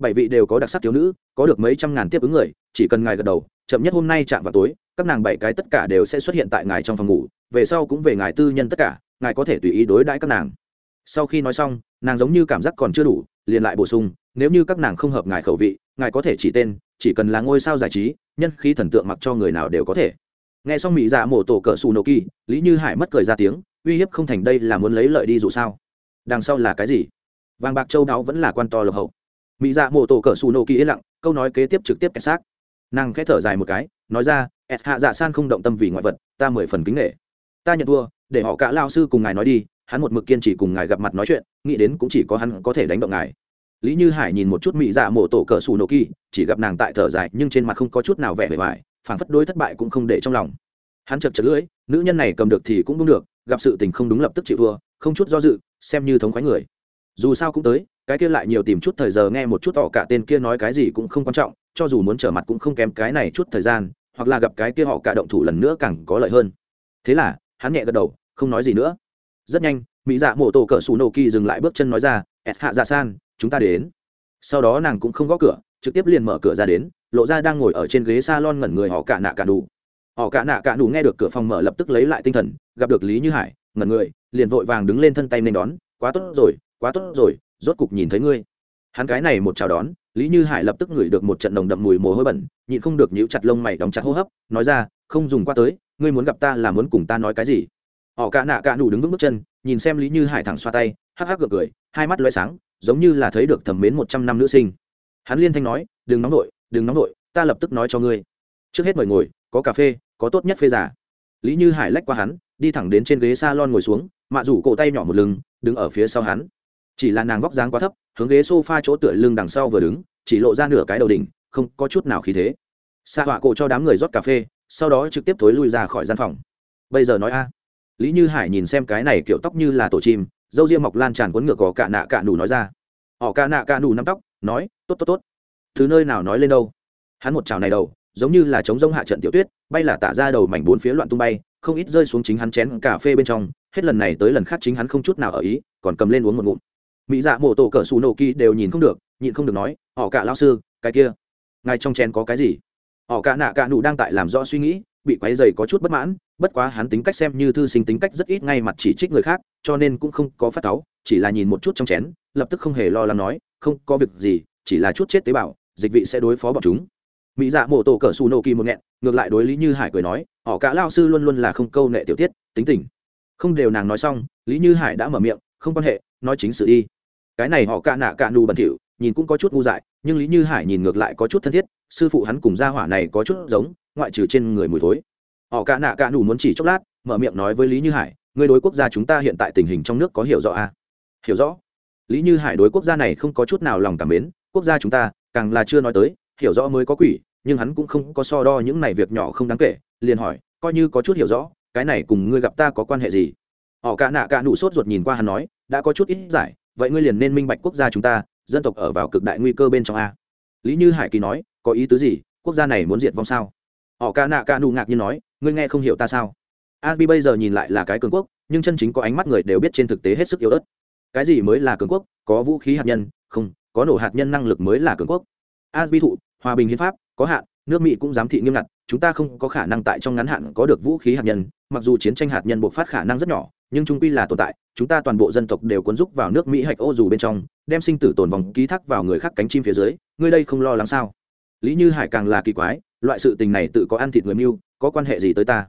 Bảy vị đều có đặc sắc thiếu nữ, có được mấy trăm ngàn tiếp ứng người, chỉ cần ngài gật đầu, chậm nhất hôm nay chạm vào tối, các nàng bảy cái tất cả đều sẽ xuất hiện tại ngài trong phòng ngủ, về sau cũng về ngài tư nhân tất cả, ngài có thể tùy ý đối đãi các nàng. Sau khi nói xong, nàng giống như cảm giác còn chưa đủ, liền lại bổ sung, nếu như các nàng không hợp ngài khẩu vị, ngài có thể chỉ tên, chỉ cần là ngôi sao giải trí, nhân khí thần tượng mặc cho người nào đều có thể. Nghe xong mỹ dạ mổ tổ cỡ xù nô kỳ, lý như hải mất cười ra tiếng, uy hiếp không thành đây là muốn lấy lợi đi dù sao. Đằng sau là cái gì? Vàng bạc châu đáo vẫn là quan to lộc hậu mỹ dạ mô tổ cỡ xù nô kỳ yên lặng câu nói kế tiếp trực tiếp kẹt xác. Nàng khẽ thở dài một cái nói ra ẹt hạ dạ san không động tâm vì ngoại vật ta mười phần kính nghệ ta nhận thua để họ cả lao sư cùng ngài nói đi hắn một mực kiên trì cùng ngài gặp mặt nói chuyện nghĩ đến cũng chỉ có hắn có thể đánh động ngài. Lý như hải nhìn một chút mỹ dạ mổ tổ cỡ xù nổ kỳ chỉ gặp nàng tại thở dài nhưng trên mặt không có chút nào vẻ vẻ vải, phản phất đôi thất bại cũng không để trong lòng. Hắn chật chật lưỡi nữ nhân này cầm được thì cũng đúng được gặp sự tình không đúng lập tức chịu thua không chút do dự xem như thống khoái người. Dù sao cũng tới cái kia lại nhiều tìm chút thời giờ nghe một chút tỏ cả tên kia nói cái gì cũng không quan trọng, cho dù muốn trở mặt cũng không kém cái này chút thời gian, hoặc là gặp cái kia họ cả động thủ lần nữa càng có lợi hơn. Thế là, hắn nhẹ gật đầu, không nói gì nữa. Rất nhanh, mỹ dạ mổ tổ cỡ xù nổ kỳ dừng lại bước chân nói ra ẹt hạ dạ san, chúng ta đến. Sau đó nàng cũng không gõ cửa, trực tiếp liền mở cửa ra đến, lộ ra đang ngồi ở trên ghế s a lon ngẩn người họ cả nạ cả đủ họ cả nạ cả đủ nghe được cửa phòng mở lập tức lấy lại tinh thần, gặp được lý như hải, ngẩn người, liền vội vàng đứng lên thân tay nên đón, quá tốt rồi, quá tốt rồi rốt cục nhìn thấy ngươi. Hắn cái này một chào đón, lý như hải lập tức ngửi được một trận nồng đậm mùi mồ hôi bẩn, nhịn không được nhíu chặt lông mày đóng chặt hô hấp, nói ra, không dùng qua tới, ngươi muốn gặp ta là muốn cùng ta nói cái gì? Họ cả nạ cả đủ đứng vững bước chân, nhìn xem lý như hải thẳng xoa tay, hắc hắc gượng cười, hai mắt loay sáng, giống như là thấy được thẩm mến một trăm năm nữ sinh. Hắn liên thanh nói, đừng nóng vội, đừng nóng vội, ta lập tức nói cho ngươi. Trước hết mời ngồi, có cà phê, có tốt nhất phê giả. Lý như hải lách qua hắn, đi thẳng đến trên ghế s a lon ngồi xuống, mạ rủ cổ tay nhỏ một lưng, đứng ở phía sau hắn chỉ là nàng vóc dáng quá thấp, hướng ghế s o f a chỗ tựa lưng đằng sau vừa đứng, chỉ lộ ra nửa cái đầu đỉnh, không có chút nào khí thế. Xạ họa cổ cho đám người rót cà phê, sau đó trực tiếp thối lui ra khỏi gian phòng. Bây giờ nói a. Lý như hải nhìn xem cái này kiểu tóc như là tổ chim, dâu ria mọc lan tràn cuốn ngược có cạ nạ cạ nù nói ra. Họ cạ nạ cạ nù nắm tóc, nói, tốt tốt tốt. Thứ nơi nào nói lên đâu? Hắn một chảo này đầu, giống như là chống rông hạ trận tiểu tuyết, bay là tả ra đầu mảnh bốn phía loạn tung bay, không ít rơi xuống chính hắn chén cà phê bên trong, hết lần này tới lần khác chính hắn không chút nào ở ý, còn cầm lên uống một ngụm mỹ dạ mổ tổ cỡ xù nổ kỳ đều nhìn không được, nhịn không được nói, họ cả lao sư, cái kia ngay trong chén có cái gì? Họ cả nạ cả nụ đang tại làm rõ suy nghĩ, bị quấy dày có chút bất mãn, bất quá hắn tính cách xem như thư sinh tính cách rất ít ngay mặt chỉ trích người khác, cho nên cũng không có phát cáu, chỉ là nhìn một chút trong chén, lập tức không hề lo lắng nói, không có việc gì, chỉ là chút chết tế bào, dịch vị sẽ đối phó bọn chúng. Mỹ dạ mổ tổ cỡ xù nổ kỳ một nghẹn, ngược lại đối lý như hải cười nói, họ cả lao sư luôn luôn là không câu nệ tiểu tiết, tính tình. Không đều nàng nói xong, lý như hải đã mở miệng, không quan hệ, nói chính sự đi cái này họ cạ nạ cạ nù bẩn thỉu, nhìn cũng có chút ngu dại, nhưng lý như hải nhìn ngược lại có chút thân thiết, sư phụ hắn cùng gia hỏa này có chút giống, ngoại trừ trên người mùi thối. Họ cạ nạ cạ nù muốn chỉ chốc lát, mở miệng nói với lý như hải người đối quốc gia chúng ta hiện tại tình hình trong nước có hiểu rõ à? hiểu rõ. Lý như hải đối quốc gia này không có chút nào lòng cảm mến, quốc gia chúng ta, càng là chưa nói tới, hiểu rõ mới có quỷ, nhưng hắn cũng không có so đo những này việc nhỏ không đáng kể, liền hỏi, coi như có chút hiểu rõ, cái này cùng ngươi gặp ta có quan hệ gì? Họ cả nạ cả nụ sốt ruột nhìn qua hắn nói, đã có chút ít giải vậy ngươi liền nên minh bạch quốc gia chúng ta dân tộc ở vào cực đại nguy cơ bên trong a lý như hải kỳ nói có ý tứ gì quốc gia này muốn diệt vong sao họ ca nạ ca nụ ngạc như nói ngươi nghe không hiểu ta sao Abi bây giờ nhìn lại là cái cường quốc, nhưng chân chính có ánh mắt người đều biết trên thực tế hết sức yếu ớt. Cái gì mới là cường quốc? Có vũ khí hạt nhân, không, có nổ hạt nhân năng lực mới là cường quốc. Abi thụ, hòa bình hiến pháp, có hạn, nước Mỹ cũng giám thị nghiêm ngặt, chúng ta không có khả năng tại trong ngắn hạn có được vũ khí hạt nhân, mặc dù chiến tranh hạt nhân bộc phát khả năng rất nhỏ, nhưng trung quy là tồn tại, chúng ta toàn bộ dân tộc đều cuốn rúc vào nước Mỹ hạch ô dù bên trong, đem sinh tử tồn vòng ký thác vào người khác cánh chim phía dưới, ngươi đây không lo lắng sao? Lý Như Hải càng là kỳ quái, loại sự tình này tự có ăn thịt người mưu, có quan hệ gì tới ta?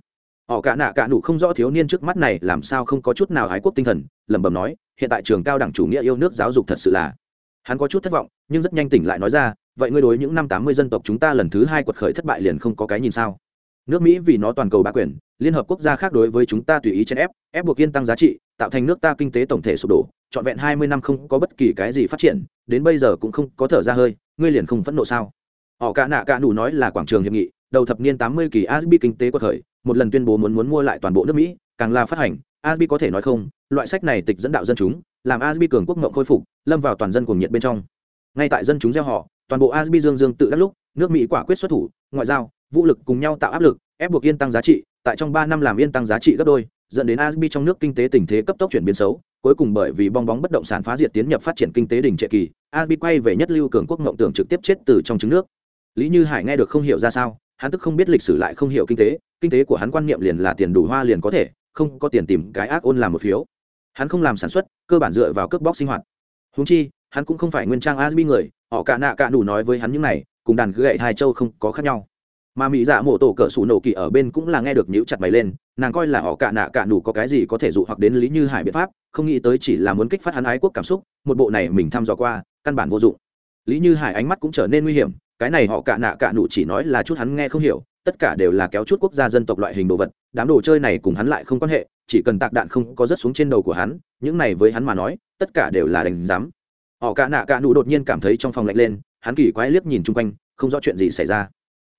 họ cả nạ cả nụ không rõ thiếu niên trước mắt này làm sao không có chút nào ái quốc tinh thần lẩm bẩm nói hiện tại trường cao đẳng chủ nghĩa yêu nước giáo dục thật sự là hắn có chút thất vọng nhưng rất nhanh tỉnh lại nói ra vậy ngươi đối những năm tám mươi dân tộc chúng ta lần thứ hai quật khởi thất bại liền không có cái nhìn sao nước mỹ vì nó toàn cầu bá quyền liên hợp quốc gia khác đối với chúng ta tùy ý chèn ép ép buộc yên tăng giá trị, tạo thành nước ta kinh tế tổng thể sụp đổ, trọn vẹn hai mươi năm không có bất kỳ cái gì phát triển, đến bây giờ cũng không có thở ra hơi, ngươi liền không phẫn nộ sao? Họ cả nạ cả đủ nói là quảng trường hiệp nghị, đầu thập niên tám mươi kỳ asbi kinh tế quật khởi, một lần tuyên bố muốn muốn mua lại toàn bộ nước mỹ, càng là phát hành asbi có thể nói không, loại sách này tịch dẫn đạo dân chúng, làm asbi cường quốc mộng khôi phục, lâm vào toàn dân cuồng nhiệt bên trong. Ngay tại dân chúng gieo họ, toàn bộ asbi dương dương tự đắc lúc, nước mỹ quả quyết xuất thủ, ngoại giao, vũ lực cùng nhau tạo áp lực ép buộc yên tăng giá trị, tại trong ba năm làm yên tăng giá trị gấp đôi, dẫn đến asbi trong nước kinh tế tình thế cấp tốc chuyển biến xấu, cuối cùng bởi vì bong bóng bất động sản phá diệt tiến nhập phát triển kinh tế đỉnh trệ kỳ asbi quay về nhất lưu cường quốc ngộng tưởng trực tiếp chết từ trong trứng nước. Lý như hải nghe được không hiểu ra sao, hắn tức không biết lịch sử lại không hiểu kinh tế kinh tế của hắn quan niệm liền là tiền đủ hoa liền có thể, không có tiền tìm cái ác ôn làm một phiếu. Hắn không làm sản xuất, cơ bản dựa vào cướp bóc sinh hoạt. Húng chi, hắn cũng không phải nguyên trang asbi người, họ cả nạ cả đủ nói với hắn những này, cùng đàn gậy hai châu không có khác nhau mà mỹ dạ mổ tổ cỡ sủ nổ kỳ ở bên cũng là nghe được nhíu chặt mày lên, nàng coi là họ cả nạ cả nủ có cái gì có thể dụ hoặc đến lý như hải biện pháp, không nghĩ tới chỉ là muốn kích phát hắn ái quốc cảm xúc, một bộ này mình thăm dò qua, căn bản vô dụng. Lý như hải ánh mắt cũng trở nên nguy hiểm, cái này họ cả nạ cả nụ chỉ nói là chút hắn nghe không hiểu, tất cả đều là kéo chút quốc gia dân tộc loại hình đồ vật, đám đồ chơi này cùng hắn lại không quan hệ, chỉ cần tạc đạn không có rớt xuống trên đầu của hắn, những này với hắn mà nói, tất cả đều là đánh giám. Họ cả nạ cả nụ đột nhiên cảm thấy trong phòng lạnh lên, hắn kỳ quái liếc nhìn chung quanh, không rõ chuyện gì xảy ra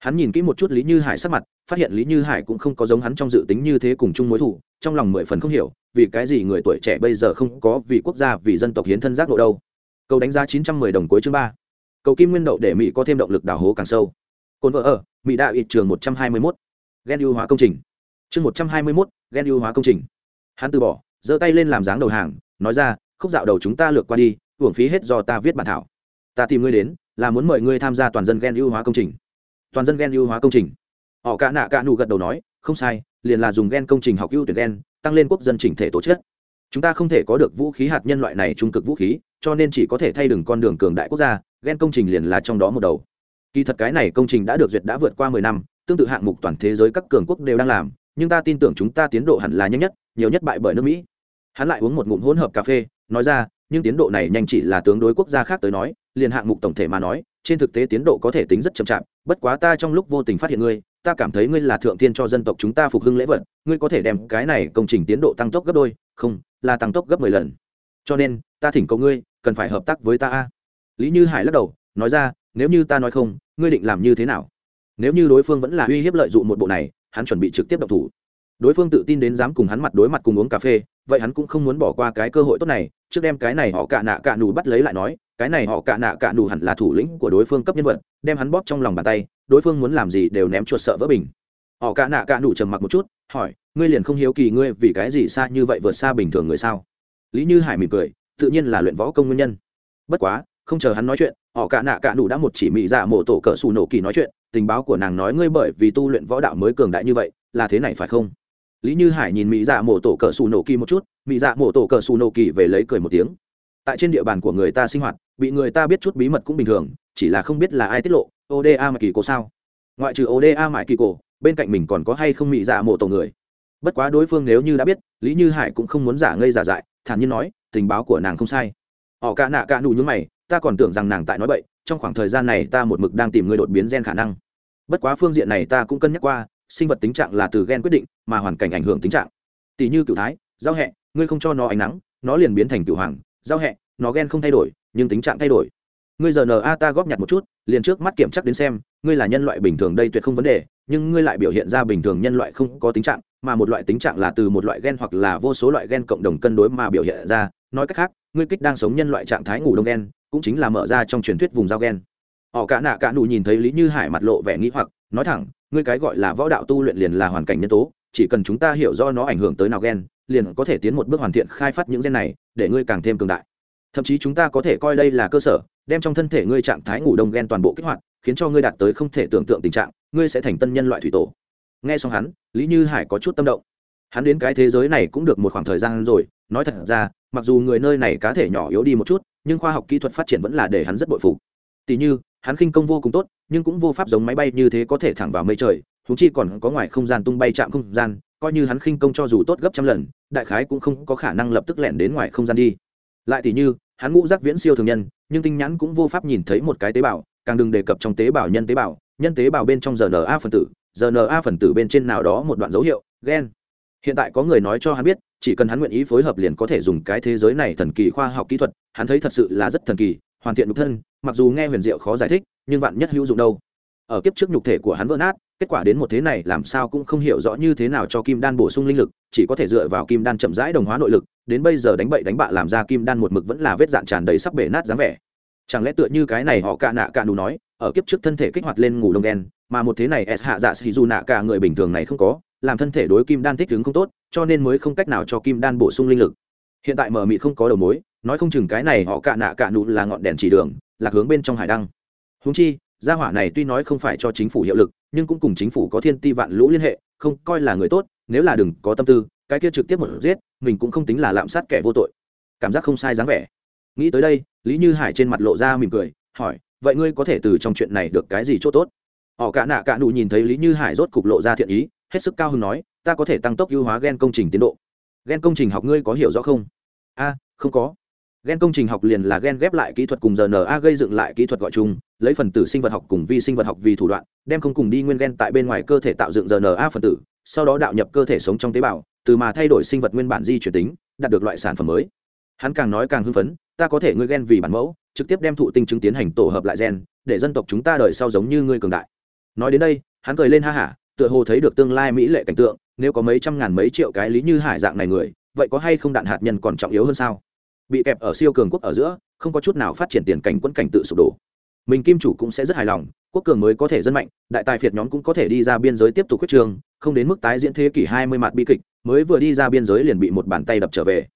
hắn nhìn kỹ một chút lý như hải sắc mặt, phát hiện lý như hải cũng không có giống hắn trong dự tính như thế cùng chung mối thủ, trong lòng mười phần không hiểu, vì cái gì người tuổi trẻ bây giờ không có vì quốc gia, vì dân tộc hiến thân giác độ đâu. Câu đánh giá chín trăm mười đồng cuối chương ba. Cầu kim nguyên đậu để mỹ có thêm động lực đào hố càng sâu. Cồn vợ ở, mỹ đạo ít trường một trăm hai mươi mốt. Ghen ưu hóa công trình. Chương một trăm hai mươi mốt ghen ưu hóa công trình. Hắn từ bỏ, giơ tay lên làm dáng đầu hàng, nói ra, khúc dạo đầu chúng ta lược qua đi, hưởng phí hết do ta viết bản thảo. Ta tìm ngươi đến, là muốn mời ngươi tham gia toàn dân ghen ưu hóa công trình toàn dân ghen ưu hóa công trình. Họ cả nạ cả nụ gật đầu nói, không sai, liền là dùng ghen công trình học ưu tuyển ghen tăng lên quốc dân chỉnh thể tổ chức. Chúng ta không thể có được vũ khí hạt nhân loại này trung cực vũ khí, cho nên chỉ có thể thay đường con đường cường đại quốc gia ghen công trình liền là trong đó một đầu. Kỳ thật cái này công trình đã được duyệt đã vượt qua mười năm, tương tự hạng mục toàn thế giới các cường quốc đều đang làm, nhưng ta tin tưởng chúng ta tiến độ hẳn là nhanh nhất, nhiều nhất bại bởi nước mỹ. Hắn lại uống một ngụm hỗn hợp cà phê, nói ra, nhưng tiến độ này nhanh chỉ là tướng đối quốc gia khác tới nói, liền hạng mục tổng thể mà nói, trên thực tế tiến độ có thể tính rất chậm chạp bất quá ta trong lúc vô tình phát hiện ngươi, ta cảm thấy ngươi là thượng tiên cho dân tộc chúng ta phục hưng lễ vật, ngươi có thể đem cái này công trình tiến độ tăng tốc gấp đôi, không, là tăng tốc gấp mười lần. Cho nên, ta thỉnh cầu ngươi, cần phải hợp tác với ta a. Lý như hải lắc đầu, nói ra, nếu như ta nói không, ngươi định làm như thế nào? Nếu như đối phương vẫn là uy hiếp lợi dụng một bộ này, hắn chuẩn bị trực tiếp độc thủ đối phương tự tin đến dám cùng hắn mặt đối mặt cùng uống cà phê, vậy hắn cũng không muốn bỏ qua cái cơ hội tốt này, trước đem cái này họ cạ nạ cạ nù bắt lấy lại nói, cái này họ cạ nạ cạ nù hẳn là thủ lĩnh của đối phương cấp nhân vật, đem hắn bóp trong lòng bàn tay, đối phương muốn làm gì đều ném chuột sợ vỡ bình. Họ cạ nạ cạ nù trầm mặc một chút, hỏi, ngươi liền không hiếu kỳ ngươi vì cái gì xa như vậy vượt xa bình thường người sao? Lý như hải mỉm cười, tự nhiên là luyện võ công nguyên nhân. Bất quá, không chờ hắn nói chuyện, họ cạ nạ cạ nù đã một chỉ mị dạ mổ tổ cỡ xù nổ kỳ nói chuyện, tình báo của nàng nói ngươi bởi vì tu luyện võ đạo mới cường đại như vậy, là thế này phải không? Lý như hải nhìn mỹ dạ mộ tổ Cờ xù nổ kỳ một chút mỹ dạ mộ tổ Cờ xù nổ kỳ về lấy cười một tiếng. Tại trên địa bàn của người ta sinh hoạt, bị người ta biết chút bí mật cũng bình thường, chỉ là không biết là ai tiết lộ oda mãi kỳ cổ sao? Ngoại trừ oda mãi kỳ cổ, bên cạnh mình còn có hay không mị dạ mộ tổ người? Bất quá đối phương nếu như đã biết, lý như hải cũng không muốn giả ngây giả dại, thản nhiên nói, tình báo của nàng không sai. Họ cả nạ cả nụ nhúng mày, ta còn tưởng rằng nàng tại nói bậy, trong khoảng thời gian này ta một mực đang tìm người đột biến gen khả năng. Bất quá phương diện này ta cũng cân nhắc qua sinh vật tính trạng là từ gen quyết định, mà hoàn cảnh ảnh hưởng tính trạng. Tỷ như cựu thái giao hẹ, ngươi không cho nó ánh nắng, nó liền biến thành cựu hoàng. Giao hẹ, nó gen không thay đổi, nhưng tính trạng thay đổi. Ngươi giờ na ta góp nhặt một chút, liền trước mắt kiểm chắc đến xem, ngươi là nhân loại bình thường đây tuyệt không vấn đề, nhưng ngươi lại biểu hiện ra bình thường nhân loại không có tính trạng, mà một loại tính trạng là từ một loại gen hoặc là vô số loại gen cộng đồng cân đối mà biểu hiện ra. Nói cách khác, ngươi kích đang sống nhân loại trạng thái ngủ đông gen, cũng chính là mở ra trong truyền thuyết vùng giao gen. Họ cả nạ cả nụ nhìn thấy lý như hải mặt lộ vẻ nghĩ hoặc, nói thẳng ngươi cái gọi là võ đạo tu luyện liền là hoàn cảnh nhân tố, chỉ cần chúng ta hiểu do nó ảnh hưởng tới nào gen, liền có thể tiến một bước hoàn thiện khai phát những gen này, để ngươi càng thêm cường đại. Thậm chí chúng ta có thể coi đây là cơ sở, đem trong thân thể ngươi trạng thái ngủ đông gen toàn bộ kích hoạt, khiến cho ngươi đạt tới không thể tưởng tượng tình trạng, ngươi sẽ thành tân nhân loại thủy tổ. Nghe xong hắn, lý như hải có chút tâm động. Hắn đến cái thế giới này cũng được một khoảng thời gian rồi, nói thật ra, mặc dù người nơi này cá thể nhỏ yếu đi một chút, nhưng khoa học kỹ thuật phát triển vẫn là để hắn rất bội phục. Tỷ như, hắn khinh công vô cùng tốt nhưng cũng vô pháp giống máy bay như thế có thể thẳng vào mây trời húng chi còn có ngoài không gian tung bay chạm không gian, coi như hắn khinh công cho dù tốt gấp trăm lần, đại khái cũng không có khả năng lập tức lẻn đến ngoài không gian đi. Lại tỷ như, hắn ngũ giác viễn siêu thường nhân, nhưng tinh nhãn cũng vô pháp nhìn thấy một cái tế bào, càng đừng đề cập trong tế bào nhân tế bào, nhân tế bào bên trong rna phần tử rna phần tử bên trên nào đó một đoạn dấu hiệu, gen. Hiện tại có người nói cho hắn biết, chỉ cần hắn nguyện ý phối hợp liền có thể dùng cái thế giới này thần kỳ khoa học kỹ thuật, hắn thấy thật sự là rất thần kỳ, hoàn thiện độc thân, mặc dù nghe huyền diệu khó giải thích nhưng vạn nhất hữu dụng đâu? Ở kiếp trước nhục thể của hắn vỡ nát, kết quả đến một thế này làm sao cũng không hiểu rõ như thế nào cho kim đan bổ sung linh lực, chỉ có thể dựa vào kim đan chậm rãi đồng hóa nội lực, đến bây giờ đánh bậy đánh bạ làm ra kim đan một mực vẫn là vết dạn tràn đầy sắc bể nát dáng vẻ. Chẳng lẽ tựa như cái này họ cạ nạ cạ nù nói, ở kiếp trước thân thể kích hoạt lên ngủ đông đen, mà một thế này s hạ dạ sĩ dù nạ cả người bình thường này không có, làm thân thể đối kim đan thích ứng không tốt, cho nên mới không cách nào cho kim đan bổ sung linh lực. Hiện tại mở mị không có đầu mối, nói không chừng cái này họ cạ nạ cạ nụ là ngọn đèn chỉ đường, lạc hướng bên trong hải đăng húng chi, gia hỏa này tuy nói không phải cho chính phủ hiệu lực, nhưng cũng cùng chính phủ có thiên ti vạn lũ liên hệ, không coi là người tốt, nếu là đừng có tâm tư, cái kia trực tiếp một giết, mình cũng không tính là lạm sát kẻ vô tội. Cảm giác không sai dáng vẻ. Nghĩ tới đây, lý như hải trên mặt lộ ra mỉm cười, hỏi, vậy ngươi có thể từ trong chuyện này được cái gì c h ỗ t ố t họ cả nạ cả nụ nhìn thấy lý như hải rốt cục lộ ra thiện ý, hết sức cao hứng nói, ta có thể tăng tốc ưu hóa g e n công trình tiến độ. G e n công trình học ngươi có hiểu rõ không? A, không có. G e n công trình học liền là g e n ghép lại kỹ thuật cùng rna gây dựng lại kỹ thuật gọi chung lấy phần tử sinh vật học cùng vi sinh vật học vì thủ đoạn, đem không cùng đi nguyên gen tại bên ngoài cơ thể tạo dựng rna phần tử, sau đó đạo nhập cơ thể sống trong tế bào, từ mà thay đổi sinh vật nguyên bản di chuyển tính, đạt được loại sản phẩm mới. Hắn càng nói càng hưng phấn, ta có thể ngươi gen vì bản mẫu, trực tiếp đem thụ tinh chứng tiến hành tổ hợp lại gen, để dân tộc chúng ta đời sau giống như ngươi cường đại. Nói đến đây, hắn cười lên ha hả, tựa hồ thấy được tương lai mỹ lệ cảnh tượng, nếu có mấy trăm ngàn mấy triệu cái lý như hải dạng này người, vậy có hay không đạn hạt nhân còn trọng yếu hơn sao? Bị kẹp ở siêu cường quốc ở giữa, không có chút nào phát triển tiền cảnh quân cảnh tự sụp đổ mình kim chủ cũng sẽ rất hài lòng, quốc cường mới có thể dân mạnh, đại tài phiệt nhóm cũng có thể đi ra biên giới tiếp tục quyết trường, không đến mức tái diễn thế kỷ hai mươi mặt bi kịch, mới vừa đi ra biên giới liền bị một bàn tay đập trở về.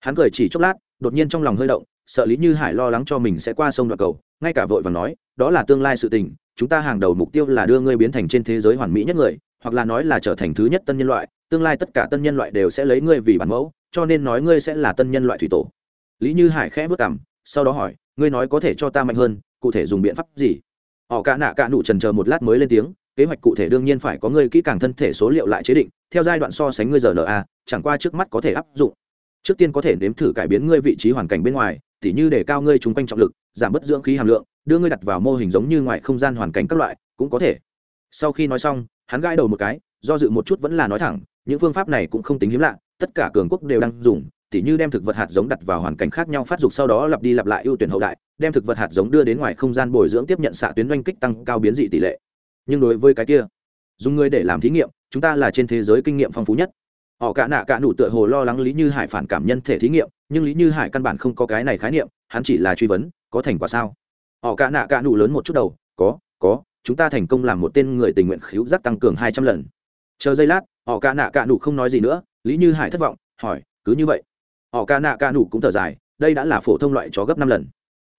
Hắn cười chỉ chốc lát, đột nhiên trong lòng hơi động, sợ lý như hải lo lắng cho mình sẽ qua sông đoạn cầu, ngay cả vội và nói, đó là tương lai sự tình, chúng ta hàng đầu mục tiêu là đưa ngươi biến thành trên thế giới hoàn mỹ nhất người, hoặc là nói là trở thành thứ nhất tân nhân loại, tương lai tất cả tân nhân loại đều sẽ lấy ngươi vì bản mẫu, cho nên nói ngươi sẽ là tân nhân loại thủy tổ. Lý như hải khẽ vất cảm sau đó hỏi, ngươi nói có thể cho ta mạnh hơn cụ thể dùng biện pháp gì? Họ cả nạ cả nụ trần chờ một lát mới lên tiếng, kế hoạch cụ thể đương nhiên phải có ngươi kỹ càng thân thể số liệu lại chế định, theo giai đoạn so sánh ngươi giờ na chẳng qua trước mắt có thể áp dụng. Trước tiên có thể nếm thử cải biến ngươi vị trí hoàn cảnh bên ngoài, tỉ như để cao ngươi chung quanh trọng lực, giảm bớt dưỡng khí hàm lượng, đưa ngươi đặt vào mô hình giống như ngoài không gian hoàn cảnh các loại, cũng có thể. Sau khi nói xong, hắn gãi đầu một cái, do dự một chút vẫn là nói thẳng, những phương pháp này cũng không tính hiếm lạ, tất cả cường quốc đều đang dùng, tỉ như đem thực vật hạt giống đặt vào hoàn cảnh khác nhau phát dục sau đó lặp đi lặp lại ưu tuyển hậu đại đem thực vật hạt giống đưa đến ngoài không gian bồi dưỡng tiếp nhận xạ tuyến oanh kích tăng cao biến dị tỷ lệ. Nhưng đối với cái kia, dùng ngươi để làm thí nghiệm, chúng ta là trên thế giới kinh nghiệm phong phú nhất. Họ cả nạ cả nụ tựa hồ lo lắng lý như hải phản cảm nhân thể thí nghiệm, nhưng lý như hải căn bản không có cái này khái niệm, hắn chỉ là truy vấn, có thành quả sao? Họ cả nạ cả nụ lớn một chút đầu, có có, chúng ta thành công làm một tên người tình nguyện khiếu giác tăng cường hai trăm lần. Chờ giây lát, họ cả nạ cả nụ không nói gì nữa, lý như hải thất vọng, hỏi, cứ như vậy. Họ cả nạ cả nụ cũng thở dài, đây đã là phổ thông loại chó gấp năm lần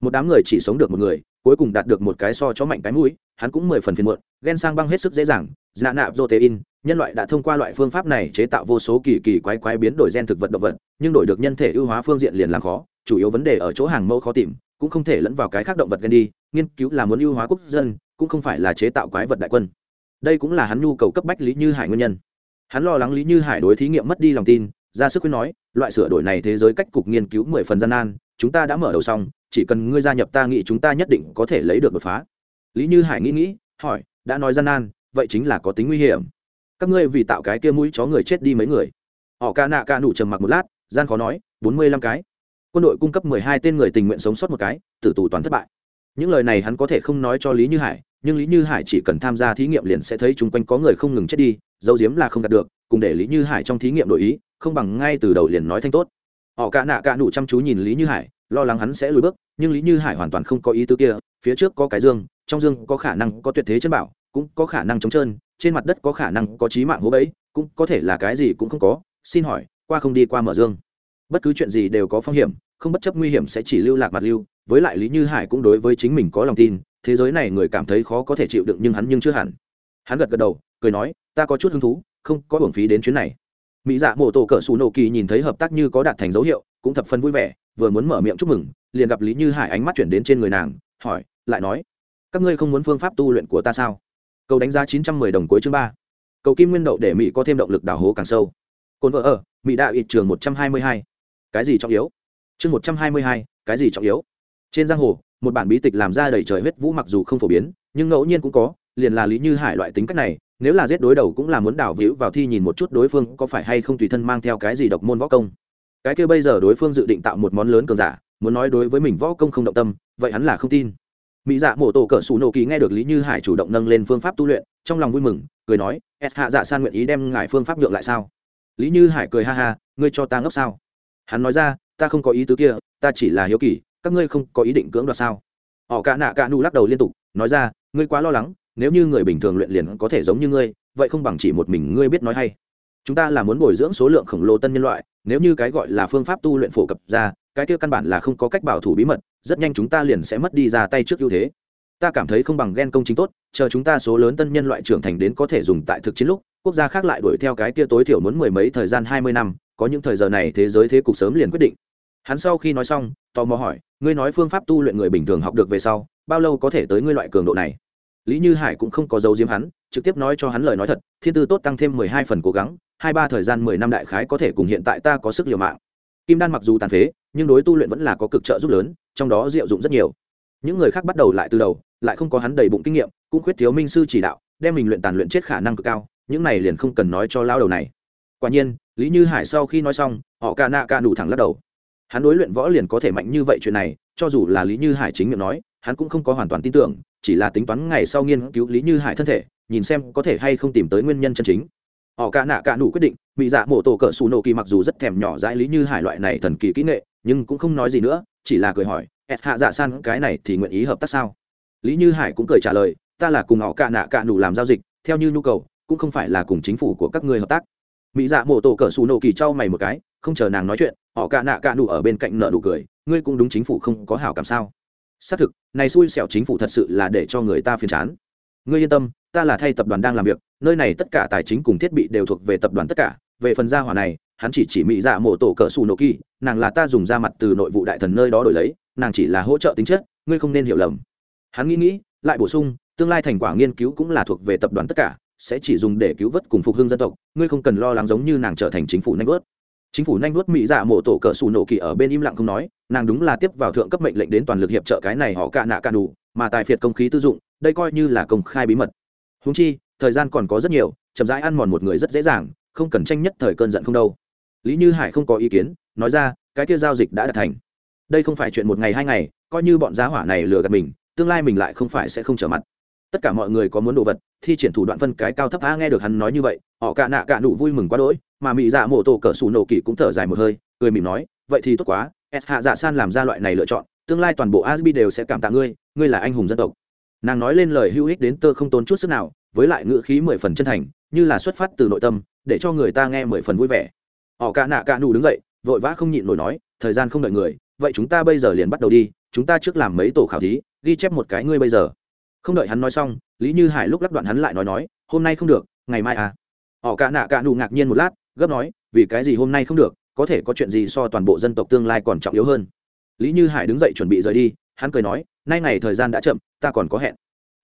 một đám người chỉ sống được một người, cuối cùng đạt được một cái so chó mạnh cái mũi, hắn cũng mười phần phiền muộn, ghen sang băng hết sức dễ dàng dạ nạp protein, nhân loại đã thông qua loại phương pháp này chế tạo vô số kỳ kỳ quái quái biến đổi gen thực vật động vật, nhưng đổi được nhân thể ưu hóa phương diện liền làm khó, chủ yếu vấn đề ở chỗ hàng mẫu khó tìm, cũng không thể lẫn vào cái khác động vật gen đi, nghiên cứu là muốn ưu hóa quốc dân, cũng không phải là chế tạo quái vật đại quân. Đây cũng là hắn nhu cầu cấp bách lý như hải nguyên nhân. Hắn lo lắng lý như hải đối thí nghiệm mất đi lòng tin, ra sức khuyên nói, loại sửa đổi này thế giới cách cục nghiên cứu mười phần gian nan, chúng ta đã mở đầu xong chỉ cần ngươi gia nhập ta nghĩ chúng ta nhất định có thể lấy được đột phá. Lý như hải nghĩ nghĩ, hỏi, đã nói gian nan, vậy chính là có tính nguy hiểm. Các ngươi vì tạo cái kia mũi chó người chết đi mấy người. Họ ca nạ ca nụ trầm mặc một lát, gian khó nói, bốn mươi lăm cái. Quân đội cung cấp mười hai tên người tình nguyện sống sót một cái, tử tù toàn thất bại. Những lời này hắn có thể không nói cho lý như hải, nhưng lý như hải chỉ cần tham gia thí nghiệm liền sẽ thấy chung quanh có người không ngừng chết đi, dấu diếm là không đạt được, cùng để lý như hải trong thí nghiệm đổi ý, không bằng ngay từ đầu liền nói thanh tốt. Họ cả nạ cả nụ chăm chú nhìn lý như hải lo lắng hắn sẽ lùi bước, nhưng lý như hải hoàn toàn không có ý tứ kia, phía trước có cái dương, trong dương có khả năng có tuyệt thế chân bảo, cũng có khả năng chống trơn, trên mặt đất có khả năng có trí mạng hố bẫy, cũng có thể là cái gì cũng không có, xin hỏi, qua không đi qua mở dương. Bất cứ chuyện gì đều có phong hiểm, không bất chấp nguy hiểm sẽ chỉ lưu lạc mặt lưu, với lại lý như hải cũng đối với chính mình có lòng tin, thế giới này người cảm thấy khó có thể chịu đựng nhưng hắn nhưng chưa hẳn. Hắn gật gật đầu, cười nói, ta có chút hứng thú, không có hưởng phí đến chuyến này. Mỹ dạ mổ tổ cỡ xù nổ kỳ nhìn thấy hợp tác như có đạt thành dấu hiệu, cũng thập phân vui vẻ vừa muốn mở miệng chúc mừng, liền gặp lý như hải ánh mắt chuyển đến trên người nàng, hỏi, lại nói, các ngươi không muốn phương pháp tu luyện của ta sao? Cầu đánh giá chín trăm mười đồng cuối chương ba. Cầu kim nguyên đậu để mỹ có thêm động lực đào hố càng sâu. Cồn vợ ở, mỹ đạo ít trường một trăm hai mươi hai. Cái gì trọng yếu? Chương một trăm hai mươi hai, cái gì trọng yếu? Trên giang hồ, một bản bí tịch làm ra đầy trời huyết vũ mặc dù không phổ biến, nhưng ngẫu nhiên cũng có, liền là lý như hải loại tính cách này, nếu là giết đối đầu cũng là muốn đảo víu vào thi nhìn một chút đối phương có phải hay không tùy thân mang theo cái gì độc môn võ công cái kia bây giờ đối phương dự định tạo một món lớn cường giả, muốn nói đối với mình võ công không động tâm, vậy hắn là không tin. Mỹ dạ mổ tổ cỡ sủ nổ kỳ nghe được lý như hải chủ động nâng lên phương pháp tu luyện, trong lòng vui mừng, cười nói s hạ dạ san nguyện ý đem ngài phương pháp nhượng lại sao? Lý như hải cười ha ha, ngươi cho ta ngốc sao? Hắn nói ra, ta không có ý tứ kia, ta chỉ là hiếu kỳ, các ngươi không có ý định cưỡng đoạt sao? Họ cả nạ cả nụ lắc đầu liên tục, nói ra, ngươi quá lo lắng, nếu như người bình thường luyện liền có thể giống như ngươi, vậy không bằng chỉ một mình ngươi biết nói hay chúng ta là muốn bồi dưỡng số lượng khổng lồ tân nhân loại, nếu như cái gọi là phương pháp tu luyện phổ cập ra, cái kia căn bản là không có cách bảo thủ bí mật, rất nhanh chúng ta liền sẽ mất đi ra tay trước ưu thế. Ta cảm thấy không bằng ghen công chính tốt, chờ chúng ta số lớn tân nhân loại trưởng thành đến có thể dùng tại thực chiến lúc, quốc gia khác lại đuổi theo cái kia tối thiểu muốn mười mấy thời gian hai mươi năm, có những thời giờ này thế giới thế cục sớm liền quyết định. Hắn sau khi nói xong, tò mò hỏi, ngươi nói phương pháp tu luyện người bình thường học được về sau, bao lâu có thể tới ngươi loại cường độ này? Lý như hải cũng không có dấu diếm hắn, trực tiếp nói cho hắn lời nói thật, thiên tư tốt tăng thêm mười hai phần cố gắng hai ba thời gian mười năm đại khái có thể cùng hiện tại ta có sức liều mạng. Kim đan mặc dù tàn phế, nhưng đối tu luyện vẫn là có cực trợ giúp lớn, trong đó diệu dụng rất nhiều. Những người khác bắt đầu lại từ đầu, lại không có hắn đầy bụng kinh nghiệm, cũng khuyết thiếu minh sư chỉ đạo, đem mình luyện tàn luyện chết khả năng cực cao, những này liền không cần nói cho lao đầu này. Quả nhiên, lý như hải sau khi nói xong, họ ca nạ ca đủ thẳng lắc đầu. Hắn đối luyện võ liền có thể mạnh như vậy chuyện này, cho dù là lý như hải chính miệng nói, hắn cũng không có hoàn toàn tin tưởng, chỉ là tính toán ngày sau nghiên cứu lý như hải thân thể, nhìn xem có thể hay không tìm tới nguyên nhân chân chính họ cả nạ cả nụ quyết định mỹ dạ mổ tổ cỡ xù nổ kỳ mặc dù rất thèm nhỏ dãi lý như hải loại này thần kỳ kỹ nghệ, nhưng cũng không nói gì nữa, chỉ là cười hỏi, ẹt hạ dạ san, cái này thì nguyện ý hợp tác sao? Lý như hải cũng cười trả lời, ta là cùng họ cả nạ cả nụ làm giao dịch, theo như nhu cầu, cũng không phải là cùng chính phủ của các người hợp tác. Mỹ dạ mổ tổ cỡ xù nổ kỳ trao mày một cái, không chờ nàng nói chuyện, họ cả nạ cả nụ ở bên cạnh nợ nụ cười, ngươi cũng đúng chính phủ không có hảo cảm sao? Xác thực, này xui xẻo chính phủ thật sự là để cho người ta phiền chán. Ngươi yên tâm ta là thay tập đoàn đang làm việc, nơi này tất cả tài chính cùng thiết bị đều thuộc về tập đoàn tất cả. Về phần gia hỏa này, hắn chỉ chỉ mỹ dạ mộ tổ cỡ xù nổ kỳ, nàng là ta dùng ra mặt từ nội vụ đại thần nơi đó đổi lấy, nàng chỉ là hỗ trợ tính chất, ngươi không nên hiểu lầm. Hắn nghĩ nghĩ, lại bổ sung, tương lai thành quả nghiên cứu cũng là thuộc về tập đoàn tất cả, sẽ chỉ dùng để cứu vớt cùng phục hưng dân tộc, ngươi không cần lo lắng giống như nàng trở thành chính phủ nanh vớt chính phủ nhanh vuốt mỹ dạ mổ tổ cỡ xù nổ kỳ ở bên im lặng không nói, nàng đúng là tiếp vào thượng cấp mệnh lệnh đến toàn lực hiệp trợ cái này họ cạ nạ cạ đủ, mà tài phiệt công khí tư dụng, đây coi như là công khai bí mật húng chi, thời gian còn có rất nhiều, chậm rãi ăn mòn một người rất dễ dàng, không cần tranh nhất thời cơn giận không đâu. Lý như hải không có ý kiến, nói ra, cái kia giao dịch đã đạt thành. Đây không phải chuyện một ngày hai ngày, coi như bọn giá hỏa này lừa gạt mình, tương lai mình lại không phải sẽ không trở mặt. Tất cả mọi người có muốn đồ vật, thi triển thủ đoạn phân cái cao thấp a nghe được hắn nói như vậy, họ cạ nạ cạ nụ vui mừng quá đỗi, mà mỹ dạ mổ tổ cỡ xù nổ kỳ cũng thở dài một hơi, cười mỉm nói, vậy thì tốt quá, s hạ dạ san làm ra loại này lựa chọn, tương lai toàn bộ asbi đều sẽ cảm tạ ngươi ngươi là anh hùng dân tộc nàng nói lên lời hữu ích đến tơ không tốn chút sức nào, với lại ngữ khí mười phần chân thành, như là xuất phát từ nội tâm, để cho người ta nghe mười phần vui vẻ. Họ cả nạ cả nụ đứng dậy, vội vã không nhịn nổi nói, thời gian không đợi người, vậy chúng ta bây giờ liền bắt đầu đi, chúng ta trước làm mấy tổ khảo thí, ghi chép một cái ngươi bây giờ. Không đợi hắn nói xong, lý như hải lúc lắc đoạn hắn lại nói nói, hôm nay không được, ngày mai à. Họ cả nạ cả nụ ngạc nhiên một lát, gấp nói, vì cái gì hôm nay không được, có thể có chuyện gì so toàn bộ dân tộc tương lai còn trọng yếu hơn. Lý như hải đứng dậy chuẩn bị rời đi, hắn cười nói nay ngày thời gian đã chậm, ta còn có hẹn.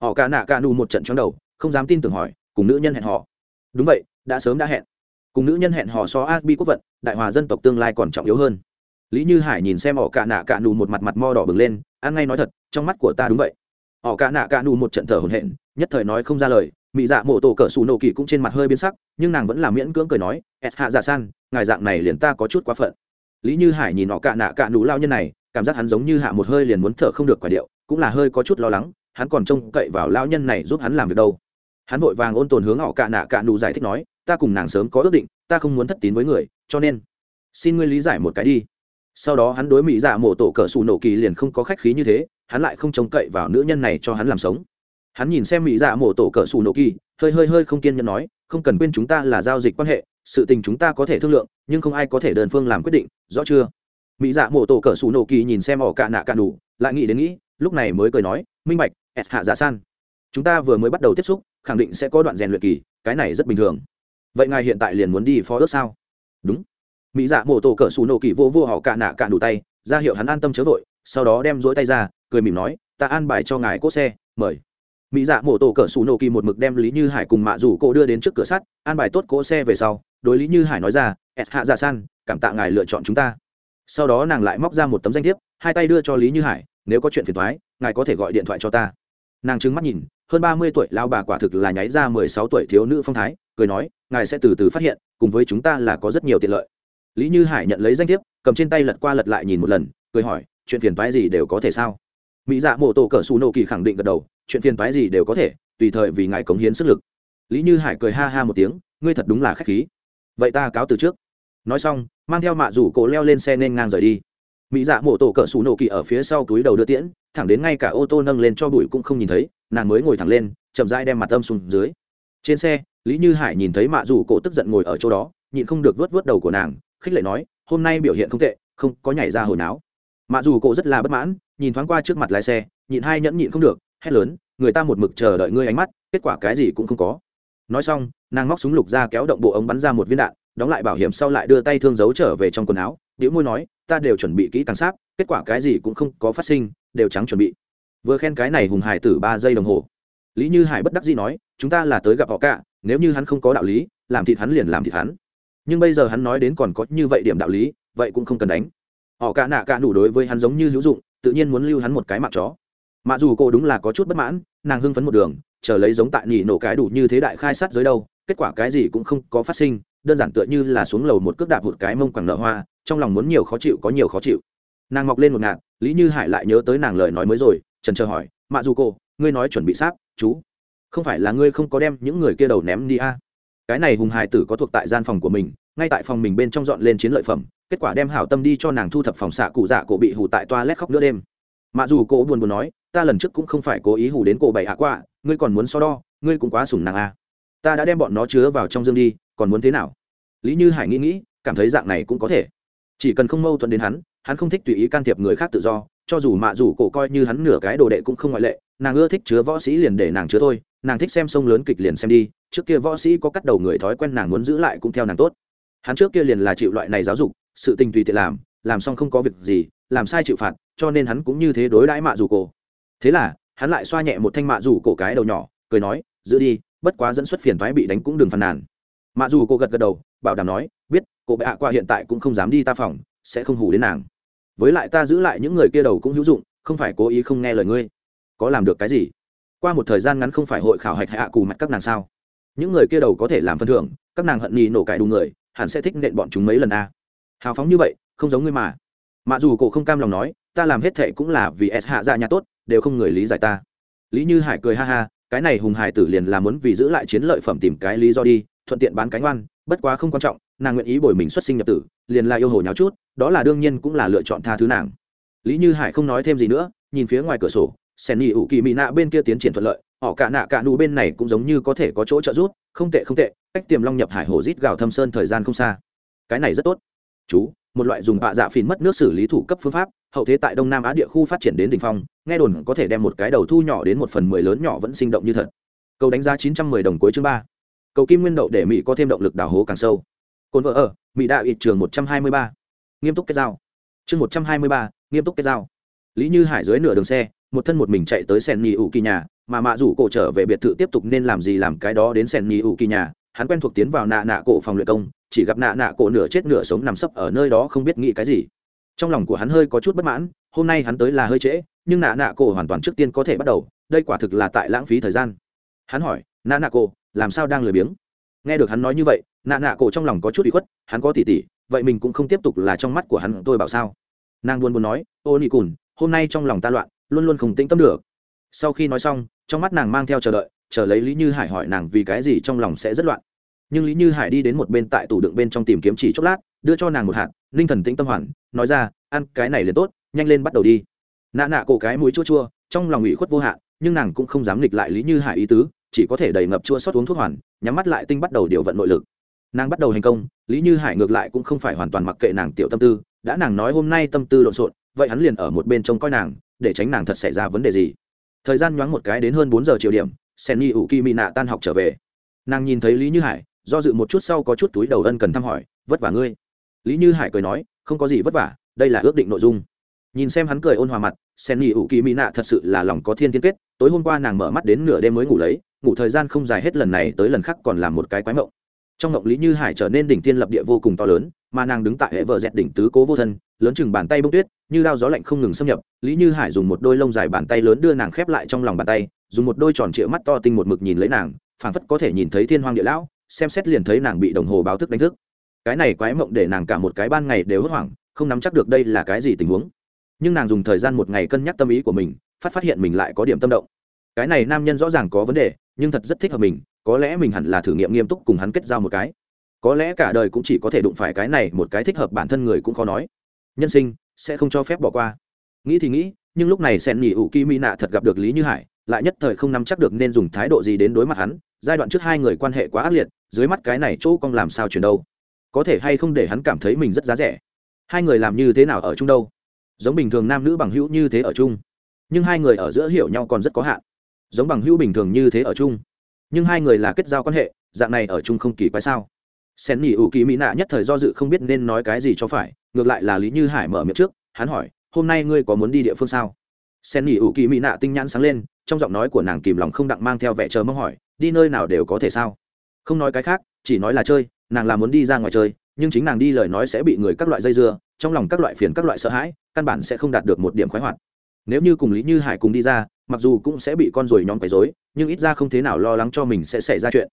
Họ cả nạ cả nù một trận trong đầu, không dám tin tưởng hỏi, cùng nữ nhân hẹn họ. Đúng vậy, đã sớm đã hẹn. Cùng nữ nhân hẹn họ so ác bi quốc vận, đại hòa dân tộc tương lai còn trọng yếu hơn. Lý như hải nhìn xem họ cả nạ cả nù một mặt mặt mo đỏ bừng lên, ăn ngay nói thật, trong mắt của ta đúng vậy. Họ cả nạ cả nù một trận thở hổn hển, nhất thời nói không ra lời mỹ dạ mộ tổ cỡ xù nổ kỳ cũng trên mặt hơi biến sắc, nhưng nàng vẫn là miễn cưỡng cười nói, ẹt hạ dạ san, ngài dạng này liền ta có chút quá phận. Lý như hải nhìn họ cả nạ cả nù lao nhân này, cảm giác hắn giống như hạ một hơi liền muốn thở không được quả điệu cũng là hơi có chút lo lắng, hắn còn trông cậy vào lao nhân này giúp hắn làm việc đâu. Hắn vội vàng ôn tồn hướng họ cạ nạ cạ nụ giải thích nói, ta cùng nàng sớm có ước định, ta không muốn thất tín với người, cho nên xin ngươi lý giải một cái đi. Sau đó hắn đối mỹ dạ mổ tổ cỡ xù nổ kỳ liền không có khách khí như thế, hắn lại không trông cậy vào nữ nhân này cho hắn làm sống. Hắn nhìn xem mỹ dạ mổ tổ cỡ xù nổ kỳ, hơi hơi hơi không kiên nhẫn nói, không cần quên chúng ta là giao dịch quan hệ, sự tình chúng ta có thể thương lượng, nhưng không ai có thể đơn phương làm quyết định, rõ chưa? Mỹ dạ mổ tổ cỡ xù nổ kỳ nhìn xem ỏ cạ nạ cạ đủ lại nghĩ đến nghĩ lúc này mới cười nói, minh bạch ẹt hạ giả san, chúng ta vừa mới bắt đầu tiếp xúc, khẳng định sẽ có đoạn rèn luyện kỳ, cái này rất bình thường. Vậy ngài hiện tại liền muốn đi phó ước sao? Đúng. Mỹ dạ mổ tổ cỡ xù nổ kỳ vô vô họ cạ nạ cạn đủ tay, ra hiệu hắn an tâm chớ vội, sau đó đem rỗi tay ra, cười mỉm nói, ta an bài cho ngài cốt xe, mời. Mỹ dạ mổ tổ cỡ xù nổ kỳ một mực đem lý như hải cùng mạ rủ cô đưa đến trước cửa sắt, an bài tốt cỗ xe về sau, đối lý như hải nói ra ẹt hạ giả san, cảm tạ ngài lựa chọn chúng ta. Sau đó nàng lại móc ra một tấm danh thiếp, hai tay đưa cho lý như hải nếu có chuyện phiền thoái, ngài có thể gọi điện thoại cho ta. Nàng trứng mắt nhìn, hơn ba mươi tuổi lao bà quả thực là nháy ra mười sáu tuổi thiếu nữ phong thái, cười nói, ngài sẽ từ từ phát hiện, cùng với chúng ta là có rất nhiều tiện lợi. Lý như hải nhận lấy danh thiếp, cầm trên tay lật qua lật lại nhìn một lần, cười hỏi, chuyện phiền thoái gì đều có thể sao? Mỹ dạ mô tô cỡ xù nô kỳ khẳng định gật đầu, chuyện phiền thoái gì đều có thể, tùy thời vì ngài cống hiến sức lực. Lý như hải cười ha ha một tiếng, ngươi thật đúng là k h á c h khí. Vậy ta cáo từ trước. Nói xong, mang theo mạ rủ cổ leo lên xe nên ngang rời đi mỹ dạ mổ tổ cỡ xù nổ kỳ ở phía sau túi đầu đưa tiễn, thẳng đến ngay cả ô tô nâng lên cho bụi cũng không nhìn thấy, nàng mới ngồi thẳng lên, chậm rãi đem mặt âm xuống dưới. Trên xe, lý như hải nhìn thấy mạ Dù cổ tức giận ngồi ở chỗ đó, nhịn không được vớt vớt đầu của nàng, khích lệ nói, hôm nay biểu hiện không tệ, không có nhảy ra hồi náo. Mạ dù cổ rất là bất mãn, nhìn thoáng qua trước mặt lái xe, nhịn hai nhẫn nhịn không được, hét lớn, người ta một mực chờ đợi ngươi ánh mắt, kết quả cái gì cũng không có. Nói xong, nàng móc súng lục ra kéo động bộ ống bắn ra một viên đạn, đóng lại bảo hiểm sau lại đưa tay thương giấu trở về trong quần áo điệu môi nói ta đều chuẩn bị kỹ càng sáp, kết quả cái gì cũng không có phát sinh, đều trắng chuẩn bị. Vừa khen cái này hùng hải tử ba giây đồng hồ. Lý như hải bất đắc dĩ nói, chúng ta là tới gặp họ cả, nếu như hắn không có đạo lý, làm thịt hắn liền làm thịt hắn. Nhưng bây giờ hắn nói đến còn có như vậy điểm đạo lý, vậy cũng không cần đánh. Họ cả nạ cả đủ đối với hắn giống như hữu dụng, tự nhiên muốn lưu hắn một cái mạng chó. Mà dù cô đúng là có chút bất mãn, nàng hưng phấn một đường, chờ lấy giống tại nỉ nổ cái đủ như thế đại khai sát dưới đâu, kết quả cái gì cũng không có phát sinh, đơn giản tựa như là xuống lầu một cước đạp một cái mông quẳng nợ hoa trong lòng muốn nhiều khó chịu có nhiều khó chịu. Nàng mọc lên một ngạt, lý như hải lại nhớ tới nàng lời nói mới rồi, trần chờ hỏi, mạ dù cô, ngươi nói chuẩn bị sáp, chú, không phải là ngươi không có đem những người kia đầu ném đi a? À? cái này hùng hải tử có thuộc tại gian phòng của mình, ngay tại phòng mình bên trong dọn lên chiến lợi phẩm, kết quả đem hảo tâm đi cho nàng thu thập phòng xạ cụ dạ cổ bị hù tại toa lét khóc nữa đêm. Mạ dù cô buồn buồn nói, ta lần trước cũng không phải cố ý hù đến cổ bảy hạ quạ, ngươi còn muốn so đo, ngươi cũng quá sủng nàng a. Ta đã đem bọn nó chứa vào trong dương đi, còn muốn thế nào? Lý như hải nghĩ nghĩ, cảm thấy dạng này cũng có thể chỉ cần không mâu thuẫn đến hắn hắn không thích tùy ý can thiệp người khác tự do, cho dù mạ dù cổ coi như hắn nửa cái đồ đệ cũng không ngoại lệ, nàng ưa thích chứa võ sĩ liền để nàng chứa thôi, nàng thích xem sông lớn kịch liền xem đi, trước kia võ sĩ có cắt đầu người thói quen nàng muốn giữ lại cũng theo nàng tốt. Hắn trước kia liền là chịu loại này giáo dục, sự tình tùy tiện làm làm xong không có việc gì, làm sai chịu phạt, cho nên hắn cũng như thế đối đãi mạ dù cổ. Thế là, hắn lại xoa nhẹ một thanh mạ dù cổ cái đầu nhỏ, cười nói, giữ đi, bất quá dẫn xuất phiền thoái bị đánh cũng đừng phàn nàn. Mạ dù cô gật gật đầu, bảo đảm nói, biết cô bệ hạ qua hiện tại cũng không dám đi ta phòng, sẽ không hủ đến nàng. Với lại ta giữ lại những người kia đầu cũng hữu dụng, không phải cố ý không nghe lời ngươi. Có làm được cái gì? Qua một thời gian ngắn không phải hội khảo hạch hạ cù mặt các nàng sao? Những người kia đầu có thể làm phân thưởng, các nàng hận nhì nổ cải đủ người, hẳn sẽ thích nện bọn chúng mấy lần a. Hào phóng như vậy, không giống ngươi mà. Mặc dù cổ không cam lòng nói, ta làm hết thệ cũng là vì s hạ ra nhà tốt, đều không người lý giải ta. Lý như hải cười ha ha, cái này hùng hải tử liền là muốn vì giữ lại chiến lợi phẩm tìm cái lý do đi, thuận tiện bán cánh oan, bất quá không quan trọng nàng nguyện ý bồi mình xuất sinh nhập tử, liền là yêu hồ nháo chút, đó là đương nhiên cũng là lựa chọn tha thứ nàng. Lý như hải không nói thêm gì nữa, nhìn phía ngoài cửa sổ, sen nhị ủ kỳ mỹ nạ bên kia tiến triển thuận lợi, họ cả nạ cả nụ bên này cũng giống như có thể có chỗ trợ giúp, không tệ không tệ, cách tiềm long nhập hải hồ rít gào thâm sơn thời gian không xa. Cái này rất tốt. Chú, một loại dùng bạ dạ phìn mất nước xử lý thủ cấp phương pháp, hậu thế tại đông nam á địa khu phát triển đến đỉnh phong, nghe đồn có thể đem một cái đầu thu nhỏ đến một phần mười lớn nhỏ vẫn sinh động như thật. Câu đánh giá chín trăm mười đồng cuối chương ba. Cầu kim nguyên đậu để mỹ có thêm động lực đào hố càng sâu cồn vợ ở, mỹ đạo ít trường một trăm hai mươi ba. Nghiêm túc kết giao. Chương một trăm hai mươi ba, nghiêm túc kết giao. Lý như hải dưới nửa đường xe, một thân một mình chạy tới sen nhì ủ kỳ nhà, mà mạ rủ cổ trở về biệt thự tiếp tục nên làm gì làm cái đó đến sen nhì ủ kỳ nhà. Hắn quen thuộc tiến vào nạ nạ cổ phòng luyện công, chỉ gặp nạ nạ cổ nửa chết nửa sống nằm sấp ở nơi đó không biết nghĩ cái gì. Trong lòng của hắn hơi có chút bất mãn, hôm nay hắn tới là hơi trễ, nhưng nạ nạ cổ hoàn toàn trước tiên có thể bắt đầu, đây quả thực là tại lãng phí thời gian. Hắn hỏi, nạ nạ cổ, làm sao đang lười biếng? Nghe được hắn nói như vậy, nạ nạ cổ trong lòng có chút bị khuất, hắn có tỉ tỉ vậy mình cũng không tiếp tục là trong mắt của hắn, tôi bảo sao? Nàng buồn buồn nói, ô nị cùn, hôm nay trong lòng ta loạn, luôn luôn không tĩnh tâm được. Sau khi nói xong, trong mắt nàng mang theo chờ đợi, chờ lấy lý như hải hỏi nàng vì cái gì trong lòng sẽ rất loạn. Nhưng lý như hải đi đến một bên tại tủ đựng bên trong tìm kiếm chỉ chốc lát, đưa cho nàng một hạt ninh thần tĩnh tâm hoàn, nói ra, ăn cái này liền tốt, nhanh lên bắt đầu đi. Nạ nạ cổ cái mũi chua chua, trong lòng ủy khuất vô hạn, nhưng nàng cũng không dám nghịch lại lý như hải ý tứ chỉ có thể đầy ngập chua xót uống thuốc hoàn, nhắm mắt lại tinh bắt đầu điều vận nội lực. Nàng bắt đầu hành công, lý như hải ngược lại cũng không phải hoàn toàn mặc kệ nàng tiểu tâm tư, đã nàng nói hôm nay tâm tư lộn xộn, vậy hắn liền ở một bên trông coi nàng, để tránh nàng thật xảy ra vấn đề gì. Thời gian nhoáng một cái đến hơn bốn giờ chiều điểm, sen nghi ủ kỳ mỹ nạ tan học trở về. Nàng nhìn thấy lý như hải, do dự một chút sau có chút túi đầu ân cần thăm hỏi, vất vả ngươi? Lý như hải cười nói, không có gì vất vả, đây là ước định nội dung. Nhìn xem hắn cười ôn hòa mặt, sen ni ủ kỳ mỹ nạ thật sự là lòng có thiên thiên kết, tối hôm qua nàng mở mắt đến nửa đêm mới ngủ lấy ngủ thời gian không dài hết lần này tới lần khác còn làm một cái quái mộng. Trong mộng lý như hải trở nên đỉnh thiên lập địa vô cùng to lớn, mà nàng đứng tại hệ vợ dẹt đỉnh tứ cố vô thân, lớn chừng bàn tay bông tuyết, như đao gió lạnh không ngừng xâm nhập. Lý như hải dùng một đôi lông dài bàn tay lớn đưa nàng khép lại trong lòng bàn tay, dùng một đôi tròn trịa mắt to tinh một mực nhìn lấy nàng, phảng phất có thể nhìn thấy thiên hoàng địa lão, xem xét liền thấy nàng bị đồng hồ báo thức đánh thức. Cái này quái mộng để nàng cả một cái ban ngày đều hốt hoảng, không nắm chắc được đây là cái gì tình huống. Nhưng nàng dùng thời gian một ngày cân nhắc tâm ý của mình, phát phát hiện mình lại có điểm tâm động. Cái này nam nhân rõ ràng có vấn đề nhưng thật rất thích hợp mình, có lẽ mình hẳn là thử nghiệm nghiêm túc cùng hắn kết giao một cái. Có lẽ cả đời cũng chỉ có thể đụng phải cái này một cái thích hợp bản thân người cũng khó nói. Nhân sinh sẽ không cho phép bỏ qua. Nghĩ thì nghĩ, nhưng lúc này sen nghỉ ủ kỳ mỹ nạ thật gặp được lý như hải, lại nhất thời không nắm chắc được nên dùng thái độ gì đến đối mặt hắn. Giai đoạn trước hai người quan hệ quá ác liệt, dưới mắt cái này chỗ cong làm sao chuyển đâu? Có thể hay không để hắn cảm thấy mình rất giá rẻ? Hai người làm như thế nào ở chung đâu? Giống bình thường nam nữ bằng hữu như thế ở chung, nhưng hai người ở giữa hiểu nhau còn rất có hạn giống bằng hữu bình thường như thế ở chung. Nhưng hai người là kết giao quan hệ, dạng này ở chung không kỳ quái sao? Sen Nỉ ủ kỳ mỹ nạ nhất thời do dự không biết nên nói cái gì cho phải, ngược lại là lý như hải mở miệng trước, hắn hỏi, hôm nay ngươi có muốn đi địa phương sao? Sen Nỉ ủ kỳ mỹ nạ tinh nhãn sáng lên, trong giọng nói của nàng kìm lòng không đặng mang theo vẻ chờ mong hỏi, đi nơi nào đều có thể sao? Không nói cái khác, chỉ nói là chơi, nàng là muốn đi ra ngoài chơi, nhưng chính nàng đi lời nói sẽ bị người các loại dây dưa, trong lòng các loại phiền các loại sợ hãi, căn bản sẽ không đạt được một điểm khoái hoạt. Nếu như cùng lý như hải cùng đi ra mặc dù cũng sẽ bị con ruồi nhóm quấy dối nhưng ít ra không thế nào lo lắng cho mình sẽ xảy ra chuyện.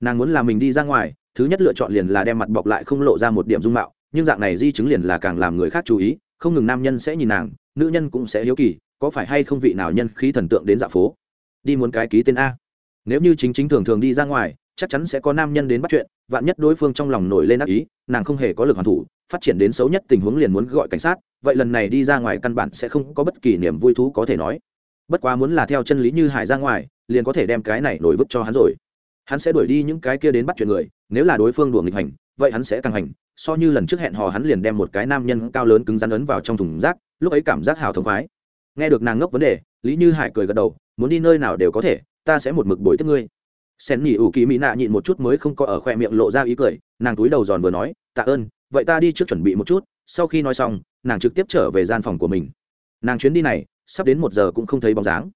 Nàng muốn là mình đi ra ngoài, thứ nhất lựa chọn liền là đem mặt bọc lại không lộ ra một điểm dung mạo, nhưng dạng này di chứng liền là càng làm người khác chú ý, không ngừng nam nhân sẽ nhìn nàng, nữ nhân cũng sẽ hiếu kỳ, có phải hay không vị nào nhân khí thần tượng đến dạ phố? Đi muốn cái ký tên a. Nếu như chính chính thường thường đi ra ngoài, chắc chắn sẽ có nam nhân đến bắt chuyện, vạn nhất đối phương trong lòng nổi lên ác ý, nàng không hề có lực hoàn thủ, phát triển đến xấu nhất tình huống liền muốn gọi cảnh sát, vậy lần này đi ra ngoài căn bản sẽ không có bất kỳ niềm vui thú có thể nói bất quá muốn là theo chân lý như hải ra ngoài, liền có thể đem cái này nổi vứt cho hắn rồi. Hắn sẽ đuổi đi những cái kia đến bắt chuyện người, nếu là đối phương đuổi nghịch hành, vậy hắn sẽ càng hành. So như lần trước hẹn hò hắn liền đem một cái nam nhân cao lớn cứng rắn ấn vào trong thùng rác, lúc ấy cảm giác hào thống khoái. Nghe được nàng ngốc vấn đề, lý như hải cười gật đầu, muốn đi nơi nào đều có thể, ta sẽ một mực bồi tiếp ngươi. Sen nhỉ ủ kỳ mỹ nạ nhịn một chút mới không có ở khoe miệng lộ ra ý cười, nàng túi đầu giòn vừa nói, tạ ơn, vậy ta đi trước chuẩn bị một chút, sau khi nói xong, nàng trực tiếp trở về gian phòng của mình. Nàng chuyến đi này sắp đến một giờ cũng không thấy bóng dáng.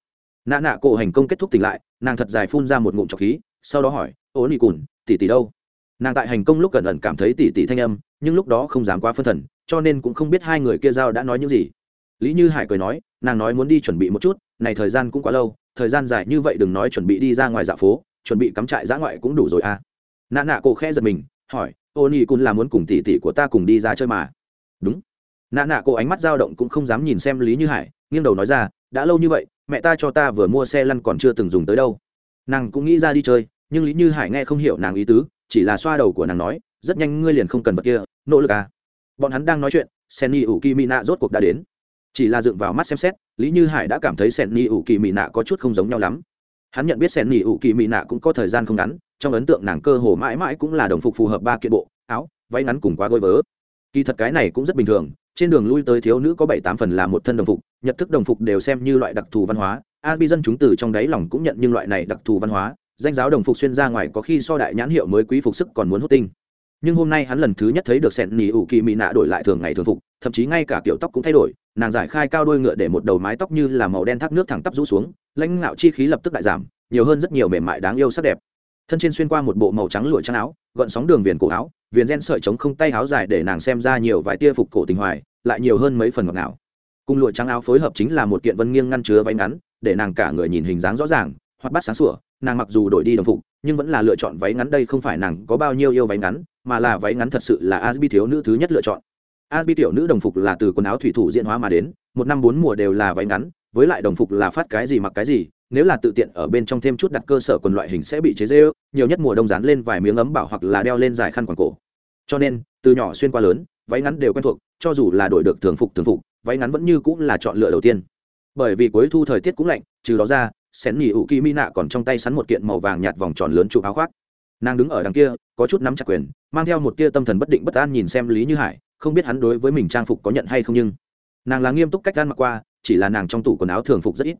Nạ nạ cổ hành công kết thúc tỉnh lại, nàng thật dài phun ra một ngụm trọc khí, sau đó hỏi ố nị cùn, tỷ tỷ đâu? Nàng tại hành công lúc cẩn ẩn cảm thấy tỷ tỷ thanh âm, nhưng lúc đó không dám quá phân thần, cho nên cũng không biết hai người kia giao đã nói những gì. Lý như hải cười nói, nàng nói muốn đi chuẩn bị một chút, này thời gian cũng quá lâu, thời gian dài như vậy đừng nói chuẩn bị đi ra ngoài dạ phố, chuẩn bị cắm trại dã ngoại cũng đủ rồi à. Nạ nạ cổ khẽ giật mình, hỏi, ô nhi cun là muốn cùng tỷ tỷ của ta cùng đi ra chơi mà? Đúng nạ nạ cô ánh mắt dao động cũng không dám nhìn xem lý như hải, nghiêng đầu nói ra, đã lâu như vậy, mẹ ta cho ta vừa mua xe lăn còn chưa từng dùng tới đâu. Nàng cũng nghĩ ra đi chơi, nhưng lý như hải nghe không hiểu nàng ý tứ, chỉ là xoa đầu của nàng nói, rất nhanh ngươi liền không cần vật kia, nỗ lực à. Bọn hắn đang nói chuyện, senni ủ kỳ mỹ nạ rốt cuộc đã đến. Chỉ là dựng vào mắt xem xét, lý như hải đã cảm thấy senni ủ kỳ mỹ nạ có chút không giống nhau lắm. Hắn nhận biết senni ủ kỳ mỹ nạ cũng có thời gian không ngắn, trong ấn tượng nàng cơ hồ mãi mãi cũng là đồng phục phù hợp ba kiện bộ, áo, váy ngắn cùng quá gối vớ. Kỳ thật cái này cũng rất bình thường trên đường lui tới thiếu nữ có bảy tám phần là một thân đồng phục nhận thức đồng phục đều xem như loại đặc thù văn hóa. A bi dân chúng từ trong đáy lòng cũng nhận nhưng loại này đặc thù văn hóa. Danh giáo đồng phục xuyên ra ngoài có khi so đại nhãn hiệu mới quý phục sức còn muốn hút tinh. Nhưng hôm nay hắn lần thứ nhất thấy được sẹn nỉ ủ kỳ mỹ nạ đổi lại thường ngày thường phục, thậm chí ngay cả kiểu tóc cũng thay đổi. Nàng giải khai cao đôi ngựa để một đầu mái tóc như là màu đen thác nước thẳng tắp rũ xuống, lãnh ngạo chi khí lập tức đại giảm, nhiều hơn rất nhiều mềm mại đáng yêu sắc đẹp. Thân trên xuyên qua một bộ màu trắng lụa trắng áo, gọn sóng đường viền cổ áo viền gen sợi trống không tay áo dài để nàng xem ra nhiều vài tia phục cổ tình hoài, lại nhiều hơn mấy phần ngọt ngào. Cùng lụa trắng áo phối hợp chính là một kiện vân nghiêng ngăn chứa váy ngắn, để nàng cả người nhìn hình dáng rõ ràng hoặc bắt sáng sủa, nàng mặc dù đổi đi đồng phục, nhưng vẫn là lựa chọn váy ngắn đây không phải nàng có bao nhiêu yêu váy ngắn, mà là váy ngắn thật sự là asbi thiếu nữ thứ nhất lựa chọn. Asbi tiểu nữ đồng phục là từ quần áo thủy thủ diễn hóa mà đến, một năm bốn mùa đều là váy ngắn, với lại đồng phục là phát cái gì mặc cái gì nếu là tự tiện ở bên trong thêm chút đặt cơ sở quần loại hình sẽ bị chế dê nhiều nhất mùa đông dán lên vài miếng ấm bảo hoặc là đeo lên dài khăn quàng cổ. Cho nên, từ nhỏ xuyên qua lớn, váy ngắn đều quen thuộc, cho dù là đổi được thường phục thường phục, váy ngắn vẫn như cũng là chọn lựa đầu tiên. Bởi vì cuối thu thời tiết cũng lạnh, trừ đó ra xén nhì ủ kỳ mi nạ còn trong tay sắn một kiện màu vàng nhạt vòng tròn lớn chụp áo khoác. Nàng đứng ở đằng kia, có chút nắm chặt quyền, mang theo một tia tâm thần bất định bất an nhìn xem lý như hải, không biết hắn đối với mình trang phục có nhận hay không nhưng nàng là nghiêm túc cách gan mặc qua, chỉ là nàng trong tủ quần áo thường phục rất ít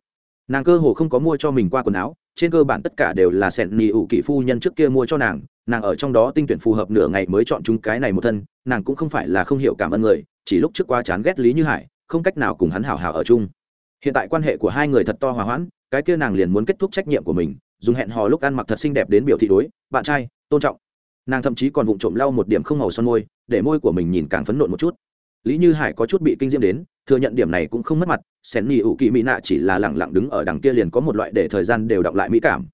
nàng cơ hồ không có mua cho mình qua quần áo, trên cơ bản tất cả đều là sẹn nhì ủ kỵ phu nhân trước kia mua cho nàng nàng ở trong đó tinh tuyển phù hợp nửa ngày mới chọn chúng cái này một thân, nàng cũng không phải là không hiểu cảm ơn người, chỉ lúc trước qua chán ghét lý như hải, không cách nào cùng hắn hảo hảo ở chung. Hiện tại quan hệ của hai người thật to hòa hoãn, cái kia nàng liền muốn kết thúc trách nhiệm của mình, dùng hẹn hò lúc ăn mặc thật xinh đẹp đến biểu thị đối, bạn trai, tôn trọng. Nàng thậm chí còn vụng trộm lau một điểm không màu son môi, để môi của mình nhìn càng phấn nộn một chút lý như hải có chút bị kinh diễm đến, thừa nhận điểm này cũng không mất mặt xén nhì ủ kỳ mỹ nạ chỉ là lẳng lặng đứng ở đằng kia liền có một loại để thời gian đều đọng lại mỹ cảm.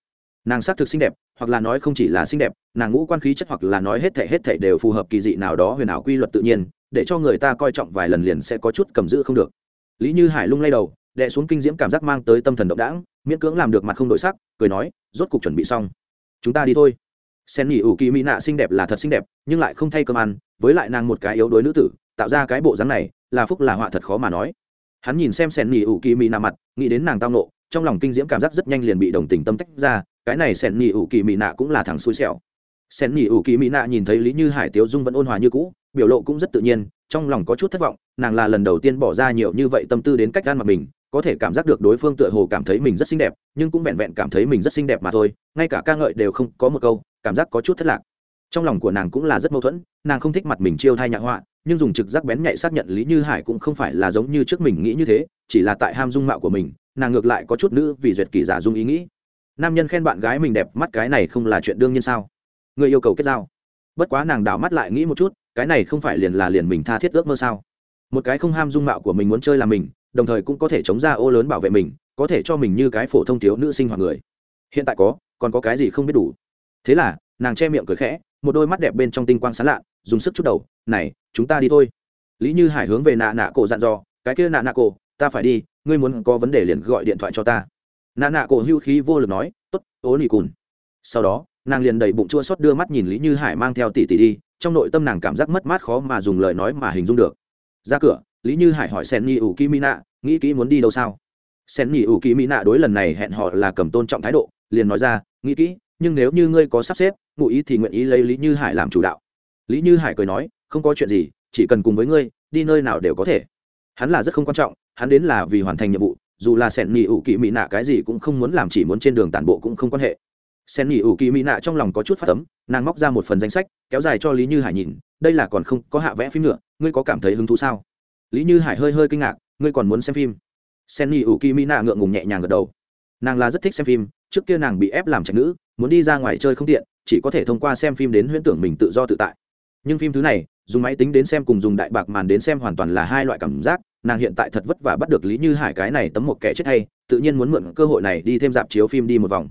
Nàng xác thực xinh đẹp, hoặc là nói không chỉ là xinh đẹp, nàng ngũ quan khí chất hoặc là nói hết thể hết thể đều phù hợp kỳ dị nào đó huyền ảo quy luật tự nhiên, để cho người ta coi trọng vài lần liền sẽ có chút cầm giữ không được. Lý như hải lung lay đầu, đè xuống kinh diễm cảm giác mang tới tâm thần động đãng, miễn cưỡng làm được mặt không đổi sắc, cười nói, rốt cục chuẩn bị xong. Chúng ta đi thôi. Sen nghỉ ủ kỳ mỹ nạ xinh đẹp là thật xinh đẹp, nhưng lại không thay cơm ăn, với lại nàng một cái yếu đuối nữ tử tạo ra cái bộ dáng này, là phúc là họa thật khó mà nói. Hắn nhìn xem sen nỉ ủ kỳ mỹ nạ mặt, nghĩ đến nàng tao nộ trong lòng kinh diễm cảm giác rất nhanh liền bị đồng tình tâm tách ra, cái này sen nỉ ủ kỳ mỹ nạ cũng là thằng xui xẻo. Sen nỉ ủ kỳ mỹ nạ nhìn thấy lý như hải, tiếu dung vẫn ôn hòa như cũ, biểu lộ cũng rất tự nhiên, trong lòng có chút thất vọng, nàng là lần đầu tiên bỏ ra nhiều như vậy tâm tư đến cách gan mặt mình, có thể cảm giác được đối phương tựa hồ cảm thấy mình rất xinh đẹp, nhưng cũng vẹn vẹn cảm thấy mình rất xinh đẹp mà thôi, ngay cả ca ngợi đều không có một câu, cảm giác có chút thất lạc. Trong lòng của nàng cũng là rất mâu thuẫn, nàng không thích mặt mình chiêu thai nhạ họa nhưng dùng trực giác bén nhạy xác nhận lý như hải cũng không phải là giống như trước mình nghĩ như thế, chỉ là tại ham dung mạo của mình, nàng ngược lại có chút nữ vì duyệt kỳ giả dung ý nghĩ. Nam nhân khen bạn gái mình đẹp, mắt cái này không là chuyện đương nhiên sao? Người yêu cầu kết giao. Bất quá nàng đảo mắt lại nghĩ một chút, cái này không phải liền là liền mình tha thiết ước mơ sao? Một cái không ham dung mạo của mình muốn chơi là mình, đồng thời cũng có thể chống ra ô lớn bảo vệ mình, có thể cho mình như cái phổ thông thiếu nữ sinh hoạt người. Hiện tại có, còn có cái gì không biết đủ? Thế là, nàng che miệng cười khẽ, một đôi mắt đẹp bên trong tinh quang sán lạ dùng sức chút đầu, này, chúng ta đi thôi. Lý như hải hướng về nạ nạ cổ dặn dò, cái kia nạ nạ cổ, ta phải đi, ngươi muốn có vấn đề liền gọi điện thoại cho ta. Nạ nạ cổ hưu khí vô lực nói t ố t ố nỉ cùn. Sau đó, nàng liền đầy bụng chua xót đưa mắt nhìn lý như hải mang theo tỷ tỷ đi, trong nội tâm nàng cảm giác mất mát khó mà dùng lời nói mà hình dung được. Ra cửa, lý như hải hỏi sen nhi ủ kim mỹ nạ, nghĩ kỹ muốn đi đâu sao? Sen nhi ủ kim mỹ nạ đối lần này hẹn họ là cầm tôn trọng thái độ, liền nói ra, nghĩ kỹ, nhưng nếu như ngươi có sắp xếp, ngụ ý thì nguyện ý lấy lý như hải làm chủ đạo lý như hải cười nói, không có chuyện gì, chỉ cần cùng với ngươi, đi nơi nào đều có thể. Hắn là rất không quan trọng, hắn đến là vì hoàn thành nhiệm vụ, dù là sẻn nghỉ ủ kỳ mỹ nạ cái gì cũng không muốn làm chỉ muốn trên đường tản bộ cũng không quan hệ. Sẻn nghỉ ủ kỳ mỹ nạ trong lòng có chút phát tấm nàng móc ra một phần danh sách, kéo dài cho lý như hải nhìn, đây là còn không có hạ vẽ phim nữa, ngươi có cảm thấy hứng thú sao? Lý như hải hơi hơi kinh ngạc, ngươi còn muốn xem phim? Sẻn nghỉ ủ kỳ mỹ nạ ngượng ngùng nhẹ nhàng gật đầu. Nàng là rất thích xem phim, trước kia nàng bị ép làm trạch nữ, muốn đi ra ngoài chơi không tiện, chỉ có thể thông qua xem phim đến huyễn tưởng mình tự do tự tại nhưng phim thứ này, dùng máy tính đến xem cùng dùng đại bạc màn đến xem hoàn toàn là hai loại cảm giác, nàng hiện tại thật vất vả bắt được lý như hải cái này tấm một kẻ chết hay, tự nhiên muốn mượn cơ hội này đi thêm dạp chiếu phim đi một vòng.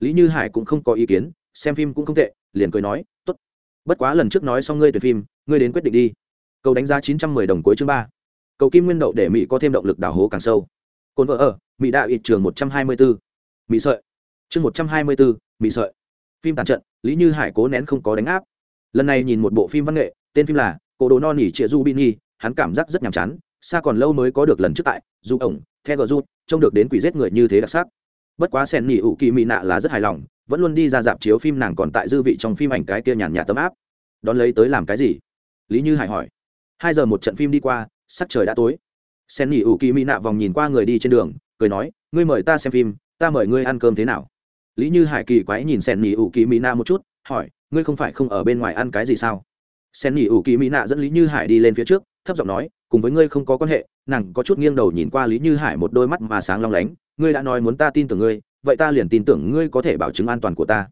Lý như hải cũng không có ý kiến, xem phim cũng không tệ, liền cười nói t ố t bất quá lần trước nói xong ngươi tuyển phim, ngươi đến quyết định đi. Cầu đánh giá chín trăm mười đồng cuối chương ba. Cầu kim nguyên đậu để mỹ có thêm động lực đào hố càng sâu. Cồn vợ ở, mỹ đạo ít trường một trăm hai mươi bốn mỹ sợi. Chương một trăm hai mươi bốn mỹ sợi. Phim tàn trận, lý như hải cố nén không có đánh áp lần này nhìn một bộ phim văn nghệ, tên phim là cổ đồ no nỉ chĩa du bini, hắn cảm giác rất nhàm chán, xa còn lâu mới có được lần trước tại du ổng theo gờ du trông được đến quỷ giết người như thế đặc sắc. Bất quá sen nỉ ủ kỳ mỹ nạ là rất hài lòng, vẫn luôn đi ra dạp chiếu phim nàng còn tại dư vị trong phim ảnh cái kia nhàn nhạt tấm áp. Đón lấy tới làm cái gì? Lý như hải hỏi. Hai giờ một trận phim đi qua, sắc trời đã tối. Sen nỉ ủ kỳ mỹ nạ vòng nhìn qua người đi trên đường, cười nói, ngươi mời ta xem phim, ta mời ngươi ăn cơm thế nào? Lý như hải kỳ quái nhìn sen nỉ ủ kỳ mỹ nạ một chút, hỏi ngươi không phải không ở bên ngoài ăn cái gì sao? Sen nghỉ ủ kỳ mỹ nạ dẫn lý như hải đi lên phía trước, thấp giọng nói, cùng với ngươi không có quan hệ, nàng có chút nghiêng đầu nhìn qua lý như hải một đôi mắt mà sáng long lánh, ngươi đã nói muốn ta tin tưởng ngươi, vậy ta liền tin tưởng ngươi có thể bảo chứng an toàn của ta.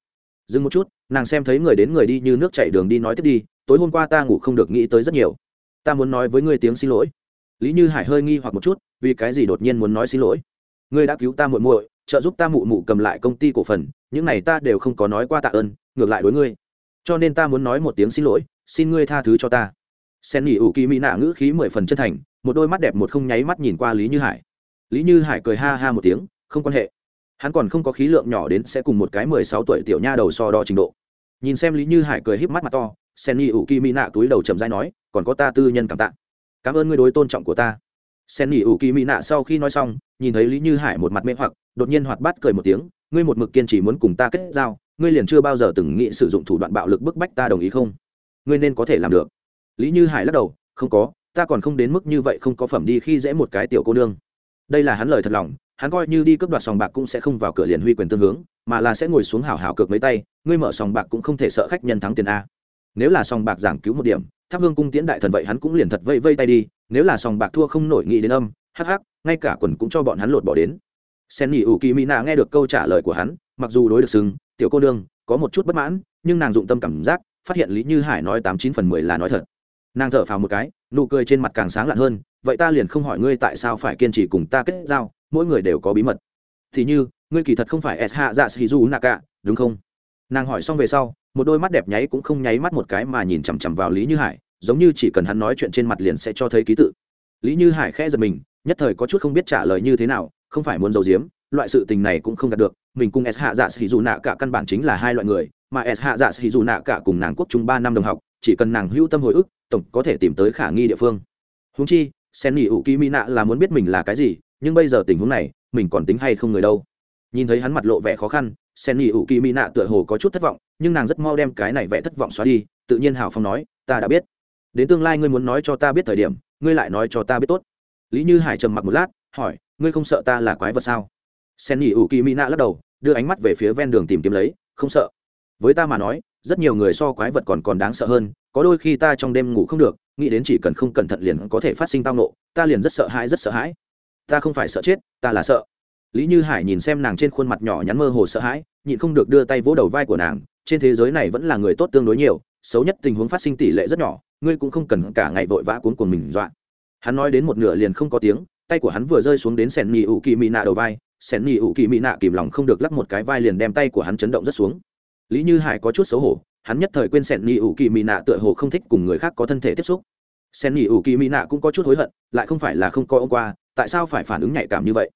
Dừng một chút, nàng xem thấy người đến người đi như nước chảy đường đi nói tiếp đi, tối hôm qua ta ngủ không được nghĩ tới rất nhiều. Ta muốn nói với ngươi tiếng xin lỗi. Lý như hải hơi nghi hoặc một chút, vì cái gì đột nhiên muốn nói xin lỗi? Ngươi đã cứu ta muội muội, trợ giúp ta mụ mụ cầm lại công ty cổ phần, những này ta đều không có nói qua tạ ơn, ngược lại đối ngươi cho nên ta muốn nói một tiếng xin lỗi, xin ngươi tha thứ cho ta. Sen nghỉ ủ kỳ mỹ nạ ngữ khí mười phần chân thành, một đôi mắt đẹp một không nháy mắt nhìn qua lý như hải. Lý như hải cười ha ha một tiếng, không quan hệ. Hắn còn không có khí lượng nhỏ đến sẽ cùng một cái mười sáu tuổi tiểu nha đầu so đo trình độ. Nhìn xem lý như hải cười híp mắt mặt to, sen nghỉ ủ kỳ mỹ nạ túi đầu chầm dai nói, còn có ta tư nhân cảm tạ. Cảm ơn ngươi đối tôn trọng của ta. Sen nghỉ ủ kỳ mỹ nạ sau khi nói xong, nhìn thấy lý như hải một mặt mê hoặc, đột nhiên hoạt bát cười một tiếng, ngươi một mực kiên trì muốn cùng ta kết giao ngươi liền chưa bao giờ từng nghĩ sử dụng thủ đoạn bạo lực bức bách ta đồng ý không? Ngươi nên có thể làm được. Lý như hải lắc đầu, không có, ta còn không đến mức như vậy không có phẩm đi khi dễ một cái tiểu cô nương. Đây là hắn lời thật lòng, hắn coi như đi cướp đoạt sòng bạc cũng sẽ không vào cửa liền huy quyền tương hướng, mà là sẽ ngồi xuống hào hào cược mấy tay, ngươi mở sòng bạc cũng không thể sợ khách nhân thắng tiền a. Nếu là sòng bạc giảng cứu một điểm, tháp hương cung tiễn đại thần vậy hắn cũng liền thật vây vây tay đi, nếu là sòng bạc thua không nổi nghĩ đến âm, hắc hắc, ngay cả quần cũng cho bọn hắn lột bỏ đến. Sen nghỉ ủ kỳ mỹ nạ nghe được câu trả lời của hắn, mặc dù đối được sừng tiểu cô nương có một chút bất mãn nhưng nàng dụng tâm cảm giác phát hiện lý như hải nói tám chín phần mười là nói thật. Nàng thở phào một cái nụ cười trên mặt càng sáng lạn hơn vậy ta liền không hỏi ngươi tại sao phải kiên trì cùng ta kết giao mỗi người đều có bí mật. Thì như ngươi kỳ thật không phải s hạ dạ sĩ du cả, đúng không? Nàng hỏi xong về sau một đôi mắt đẹp nháy cũng không nháy mắt một cái mà nhìn chằm chằm vào lý như hải giống như chỉ cần hắn nói chuyện trên mặt liền sẽ cho thấy ký tự. Lý như hải khẽ giật mình nhất thời có chút không biết trả lời như thế nào không phải muốn giấu giếm loại sự tình này cũng không đạt được mình cùng s hạ dạ sĩ dù nạ cả căn bản chính là hai loại người, mà s hạ dạ sĩ dù nạ cả cùng nàng quốc trung ba năm đồng học, chỉ cần nàng hữu tâm hồi ức, tổng có thể tìm tới khả nghi địa phương. Húng chi sen nghỉ ủ kỳ mỹ nạ là muốn biết mình là cái gì, nhưng bây giờ tình huống này, mình còn tính hay không người đâu. Nhìn thấy hắn mặt lộ vẻ khó khăn sen nghỉ ủ kỳ mỹ nạ tựa hồ có chút thất vọng, nhưng nàng rất mau đem cái này vẻ thất vọng xóa đi, tự nhiên hào phong nói, ta đã biết. Đến tương lai ngươi muốn nói cho ta biết thời điểm, ngươi lại nói cho ta biết tốt. Lý như hải trầm mặc một lát, hỏi, ngươi không sợ ta là quái vật sao? Sen nghỉ ủ kỳ mỹ nạ lắc đầu đưa ánh mắt về phía ven đường tìm kiếm lấy, không sợ. Với ta mà nói, rất nhiều người so quái vật còn còn đáng sợ hơn, có đôi khi ta trong đêm ngủ không được, nghĩ đến chỉ cần không cẩn thận liền có thể phát sinh tao nộ ta liền rất sợ hãi, rất sợ hãi. Ta không phải sợ chết, ta là sợ. Lý như hải nhìn xem nàng trên khuôn mặt nhỏ nhắn mơ hồ sợ hãi, nhịn không được đưa tay vỗ đầu vai của nàng, trên thế giới này vẫn là người tốt tương đối nhiều, xấu nhất tình huống phát sinh tỷ lệ rất nhỏ, ngươi cũng không cần cả ngày vội vã cuốn cuồng mình dọa. Hắn nói đến một nửa liền không có tiếng, tay của hắn vừa rơi xuống đến sẻn nhì ủ kỳ mì nạ đầu vai sẻn nhì ủ kỳ mỹ nạ kìm lòng không được lắc một cái vai liền đem tay của hắn chấn động rất xuống. Lý như hải có chút xấu hổ, hắn nhất thời quên sẻn nhì ủ kỳ mỹ nạ tựa hồ không thích cùng người khác có thân thể tiếp xúc. Sẻn nhì ủ kỳ mỹ nạ cũng có chút hối hận, lại không phải là không coi ông qua, tại sao phải phản ứng nhạy cảm như vậy?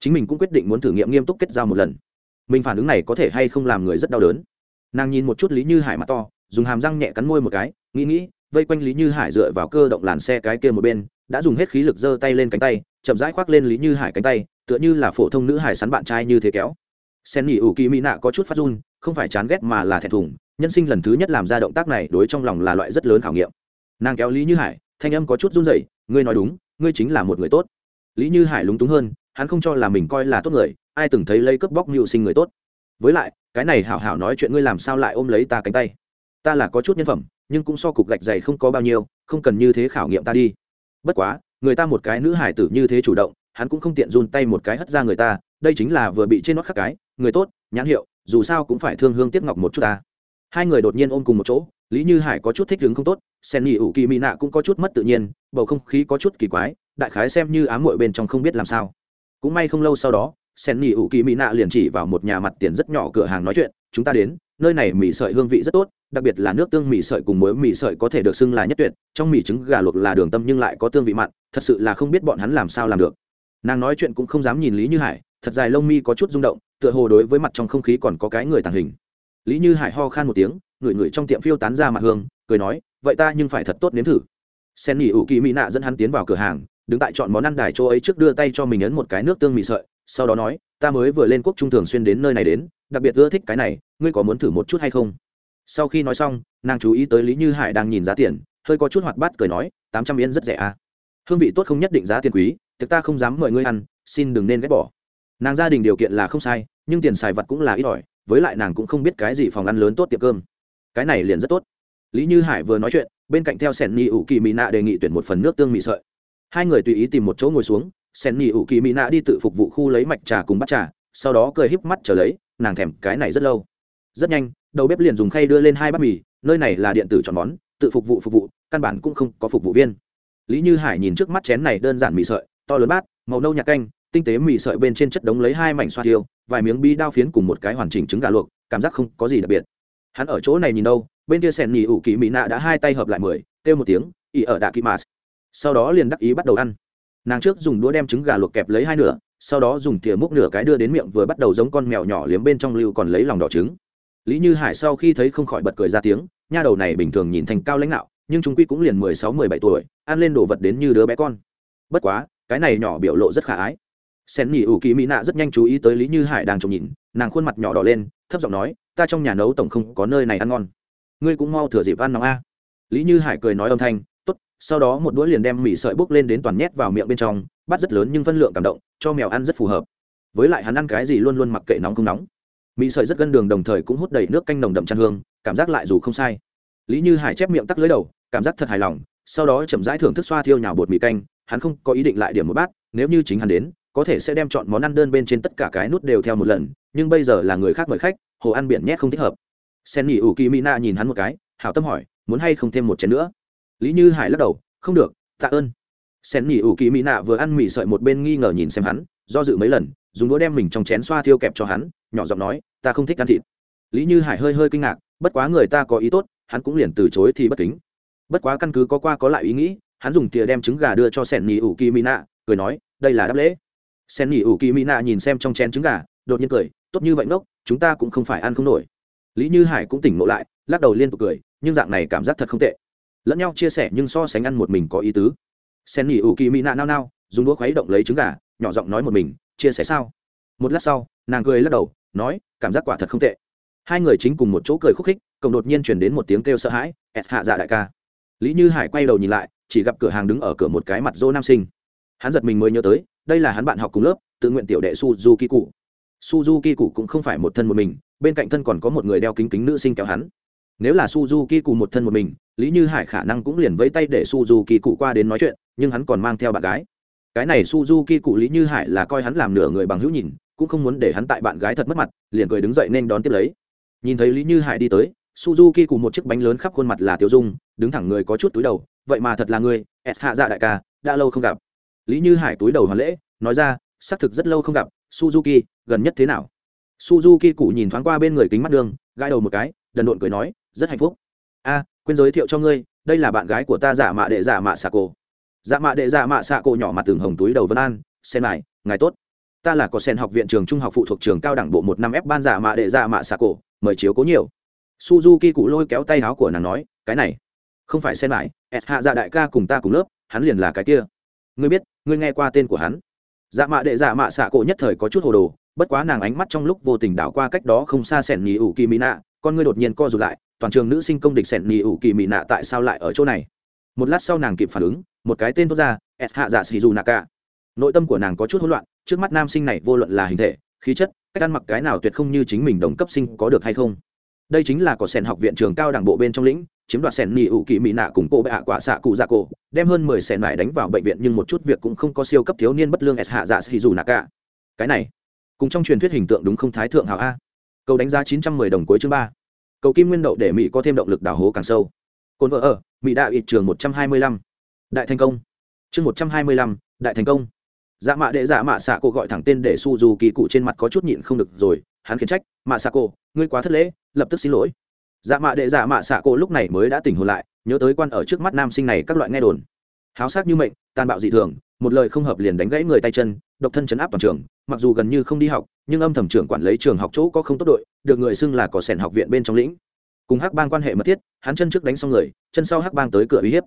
Chính mình cũng quyết định muốn thử nghiệm nghiêm túc kết giao một lần. Mình phản ứng này có thể hay không làm người rất đau đớn? Nàng nhìn một chút lý như hải mặt to, dùng hàm răng nhẹ cắn môi một cái, nghĩ nghĩ, vây quanh lý như hải dựa vào cơ động làn xe cái kia một bên, đã dùng hết khí lực giơ tay lên cánh tay, chậm rãi khoác lên lý như hải cánh tay tựa như là phổ thông nữ hải sắn bạn trai như thế kéo. Sen nghỉ ủ kỳ mỹ nạ có chút phát run, không phải chán ghét mà là thẹn thùng, nhân sinh lần thứ nhất làm ra động tác này đối trong lòng là loại rất lớn khảo nghiệm. Nàng kéo lý như hải, thanh âm có chút run rẩy, ngươi nói đúng, ngươi chính là một người tốt. Lý như hải lúng túng hơn, hắn không cho là mình coi là tốt người, ai từng thấy lấy cướp bóc mưu sinh người tốt. Với lại, cái này hảo hảo nói chuyện ngươi làm sao lại ôm lấy ta cánh tay? Ta là có chút nhân phẩm, nhưng cũng so cục gạch dày không có bao nhiêu, không cần như thế khảo nghiệm ta đi. Bất quá, người ta một cái nữ hải tử như thế chủ động hắn cũng không tiện run tay một cái hất ra người ta, đây chính là vừa bị trên nót khắc cái, người tốt, nhãn hiệu, dù sao cũng phải thương hương tiếp ngọc một chút ta. Hai người đột nhiên ôm cùng một chỗ, lý như hải có chút thích đứng không tốt, sen nghỉ ủ kỳ mỹ nạ cũng có chút mất tự nhiên, bầu không khí có chút kỳ quái, đại khái xem như ám muội bên trong không biết làm sao. Cũng may không lâu sau đó, sen nghỉ ủ kỳ mỹ nạ liền chỉ vào một nhà mặt tiền rất nhỏ cửa hàng nói chuyện, chúng ta đến, nơi này mì sợi hương vị rất tốt, đặc biệt là nước tương mì sợi cùng muối mì sợi có thể được xưng là nhất tuyệt, trong mì trứng gà luộc là đường tâm nhưng lại có tương vị mặn, thật sự là không biết bọn hắn làm sao làm được nàng nói chuyện cũng không dám nhìn lý như hải, thật dài lông mi có chút rung động, tựa hồ đối với mặt trong không khí còn có cái người tàng hình. Lý như hải ho khan một tiếng, ngửi ngửi trong tiệm phiêu tán ra mặt hương, cười nói, vậy ta nhưng phải thật tốt nếm thử. Sen nghỉ ủ kỳ mỹ nạ dẫn hắn tiến vào cửa hàng, đứng tại chọn món ăn đài chỗ ấy trước đưa tay cho mình ấn một cái nước tương mì sợi, sau đó nói, ta mới vừa lên quốc trung thường xuyên đến nơi này đến, đặc biệt ưa thích cái này, ngươi có muốn thử một chút hay không? Sau khi nói xong, nàng chú ý tới lý như hải đang nhìn giá tiền, hơi có chút hoạt bát cười nói, tám trăm yên rất rẻ à. hương vị tốt không nhất định giá tiền quý thực ta không dám mời ngươi ăn, xin đừng nên ghét bỏ. Nàng gia đình điều kiện là không sai, nhưng tiền xài vật cũng là ít ỏi, với lại nàng cũng không biết cái gì phòng ăn lớn tốt tiệm cơm. Cái này liền rất tốt. Lý như hải vừa nói chuyện, bên cạnh theo sẻn nhị ủ kỳ mỹ nạ đề nghị tuyển một phần nước tương mì sợi. Hai người tùy ý tìm một chỗ ngồi xuống, sẻn nhị ủ kỳ mỹ nạ đi tự phục vụ khu lấy mạch trà cùng bắt trà, sau đó cười híp mắt trở lấy, nàng thèm cái này rất lâu. Rất nhanh, đầu bếp liền dùng khay đưa lên hai bát mì, nơi này là điện tử chọn món, tự phục vụ phục vụ, căn bản cũng không có phục vụ viên. Lý như hải nhìn trước mắt chén này đơn giản mì sợi to lớn bát, màu nâu nhạt canh, tinh tế mì sợi bên trên chất đống lấy hai mảnh xoa tiêu, vài miếng bi đao phiến cùng một cái hoàn chỉnh trứng gà luộc, cảm giác không có gì đặc biệt. Hắn ở chỗ này nhìn đâu, bên kia sẻn nhì ủ kỳ mỹ nạ đã hai tay hợp lại mười, kêu một tiếng ỉ ở đạ kỳ mạt. Sau đó liền đắc ý bắt đầu ăn. Nàng trước dùng đũa đem trứng gà luộc kẹp lấy hai nửa, sau đó dùng thìa múc nửa cái đưa đến miệng vừa bắt đầu giống con mèo nhỏ liếm bên trong lưu còn lấy lòng đỏ trứng. Lý như hải sau khi thấy không khỏi bật cười ra tiếng, nha đầu này bình thường nhìn thành cao lãnh đạo, nhưng chúng quy cũng liền mười sáu, mười bảy tuổi, ăn lên đồ vật đến như đứa bé con. Bất quá cái này nhỏ biểu lộ rất khả ái. Sen nhị ủ kỳ mỹ nạ rất nhanh chú ý tới lý như hải đang trông nhìn, nàng khuôn mặt nhỏ đỏ lên, thấp giọng nói, ta trong nhà nấu tổng không có nơi này ăn ngon. Ngươi cũng mau thừa dịp ăn nóng a. Lý như hải cười nói âm thanh t ố t sau đó một đũa liền đem mì sợi bốc lên đến toàn nhét vào miệng bên trong, bắt rất lớn nhưng phân lượng cảm động, cho mèo ăn rất phù hợp. Với lại hắn ăn cái gì luôn luôn mặc kệ nóng không nóng. Mì sợi rất gân đường đồng thời cũng hút đầy nước canh nồng đậm chăn hương, cảm giác lại dù không sai. Lý như hải chép miệng tắc lưới đầu, cảm giác thật hài lòng, sau đó chậm rãi thưởng thức xoa thiêu nhào bột mì canh hắn không có ý định lại điểm một bát, nếu như chính hắn đến, có thể sẽ đem chọn món ăn đơn bên trên tất cả cái nút đều theo một lần, nhưng bây giờ là người khác mời khách, hồ ăn biển nhét không thích hợp. Sen nghỉ ủ kỳ mỹ nhìn hắn một cái, hảo tâm hỏi, muốn hay không thêm một chén nữa? Lý như hải lắc đầu, không được, tạ ơn. Sen nghỉ ủ kỳ mỹ nạ vừa ăn mì sợi một bên nghi ngờ nhìn xem hắn, do dự mấy lần, dùng đũa đem mình trong chén xoa thiêu kẹp cho hắn, nhỏ giọng nói, ta không thích ăn thịt. Lý như hải hơi hơi kinh ngạc, bất quá người ta có ý tốt, hắn cũng liền từ chối thì bất kính. Bất quá căn cứ có qua có lại ý nghĩ hắn dùng thìa đem trứng gà đưa cho sen nhì ủ kỳ mỹ nạ, cười nói, đây là đáp lễ. Sen nhì ủ kỳ mỹ nạ nhìn xem trong chén trứng gà, đột nhiên cười, tốt như vậy ngốc, chúng ta cũng không phải ăn không nổi. Lý như hải cũng tỉnh ngộ lại, lắc đầu liên tục cười, nhưng dạng này cảm giác thật không tệ. Lẫn nhau chia sẻ nhưng so sánh ăn một mình có ý tứ. Sen nghỉ ủ kỳ mỹ nạ nao nao, dùng đũa khuấy động lấy trứng gà, nhỏ giọng nói một mình, chia sẻ sao? Một lát sau, nàng cười lắc đầu, nói, cảm giác quả thật không tệ. Hai người chính cùng một chỗ cười khúc khích cộng đột nhiên chuyển đến một tiếng kêu sợ hãi, ẹt hạ dạ đại ca. Lý như hải quay đầu nhìn lại chỉ gặp cửa hàng đứng ở cửa một cái mặt dô nam sinh. Hắn giật mình mới nhớ tới, đây là hắn bạn học cùng lớp, tự nguyện tiểu đệ suzuki cụ. Suzuki cụ cũng không phải một thân một mình, bên cạnh thân còn có một người đeo kính kính nữ sinh kéo hắn. Nếu là suzuki cụ một thân một mình, lý như hải khả năng cũng liền vẫy tay để suzuki cụ qua đến nói chuyện, nhưng hắn còn mang theo bạn gái. Cái này suzuki cụ lý như hải là coi hắn làm nửa người bằng hữu nhìn, cũng không muốn để hắn tại bạn gái thật mất mặt, liền cười đứng dậy nên đón tiếp lấy. Nhìn thấy lý như hải đi tới, suzuki cụ một chiếc bánh lớn khắp khuôn mặt là tiêu dung, đứng thẳng người có chút túi đầu vậy mà thật là người s hạ dạ đại ca, đã lâu không gặp. Lý như hải túi đầu hoàn lễ, nói ra, xác thực rất lâu không gặp, suzuki, gần nhất thế nào? Suzuki cụ nhìn thoáng qua bên người kính mắt đường, gãi đầu một cái, đần độn cười nói, rất hạnh phúc. A, quên giới thiệu cho ngươi, đây là bạn gái của ta giả mạ đệ giả mạ xạ cổ. Giả mạ đệ giả mạ xạ cổ nhỏ mặt tường hồng túi đầu vân an, sen này, ngài tốt. Ta là có sen học viện trường trung học phụ thuộc trường cao đẳng bộ một năm f ban giả mạ đệ giả mạ xạ cổ, mời chiếu cố nhiều. Suzuki cụ lôi kéo tay áo của nàng nói, cái này, không phải sen lại s hạ dạ đại ca cùng ta cùng lớp, hắn liền là cái kia. Ngươi biết, ngươi nghe qua tên của hắn. Dạ mạ đệ dạ mạ xạ cổ nhất thời có chút hồ đồ, bất quá nàng ánh mắt trong lúc vô tình đảo qua cách đó không xa sẻn nhì ủ kỳ mỹ nạ, con ngươi đột nhiên co rụt lại, toàn trường nữ sinh công địch sẻn nhì ủ kỳ mỹ nạ tại sao lại ở chỗ này? Một lát sau nàng kịp phản ứng, một cái tên thốt ra, s hạ dạ xì dù nạ cả nội tâm của nàng có chút hỗn loạn, trước mắt nam sinh này vô luận là hình thể, khí chất, cách ăn mặc cái nào tuyệt không như chính mình đồng cấp sinh có được hay không? Đây chính là có sẻn học viện trường cao đảng bộ bên trong lĩnh chiếm đoạt sẻn nỉ ủ kỳ mỹ nạ cùng cô bệ hạ quả xạ cụ dạ cổ, đem hơn mười sẻn mải đánh vào bệnh viện nhưng một chút việc cũng không có siêu cấp thiếu niên bất lương s hạ dạ xì dù nạ cả. Cái này, cùng trong truyền thuyết hình tượng đúng không thái thượng hảo a? Cầu đánh giá chín trăm mười đồng cuối chương ba. Cầu kim nguyên đậu để mỹ có thêm động lực đào hố càng sâu. Cồn vợ ở, mỹ đạo ít trường một trăm hai mươi lăm. Đại thành công. Chương một trăm hai mươi lăm, đại thành công. Dạ mạ đệ dạ mạ xạ cô gọi thẳng tên để su dù kỳ cụ trên mặt có chút nhịn không được rồi, hắn khiển trách, mạ xạ cô ngươi quá thất lễ, lập tức xin lỗi dạ mạ đệ dạ mạ xạ cổ lúc này mới đã tỉnh hồn lại, nhớ tới quan ở trước mắt nam sinh này các loại nghe đồn. Háo sắc như mệnh, tàn bạo dị thường, một lời không hợp liền đánh gãy người tay chân, độc thân chấn áp toàn trường, mặc dù gần như không đi học, nhưng âm thầm trưởng quản lấy trường học chỗ có không tốt đội, được người xưng là có sẻn học viện bên trong lĩnh. Cùng hắc bang quan hệ mật thiết, hắn chân trước đánh xong người, chân sau hắc bang tới cửa uy hiếp.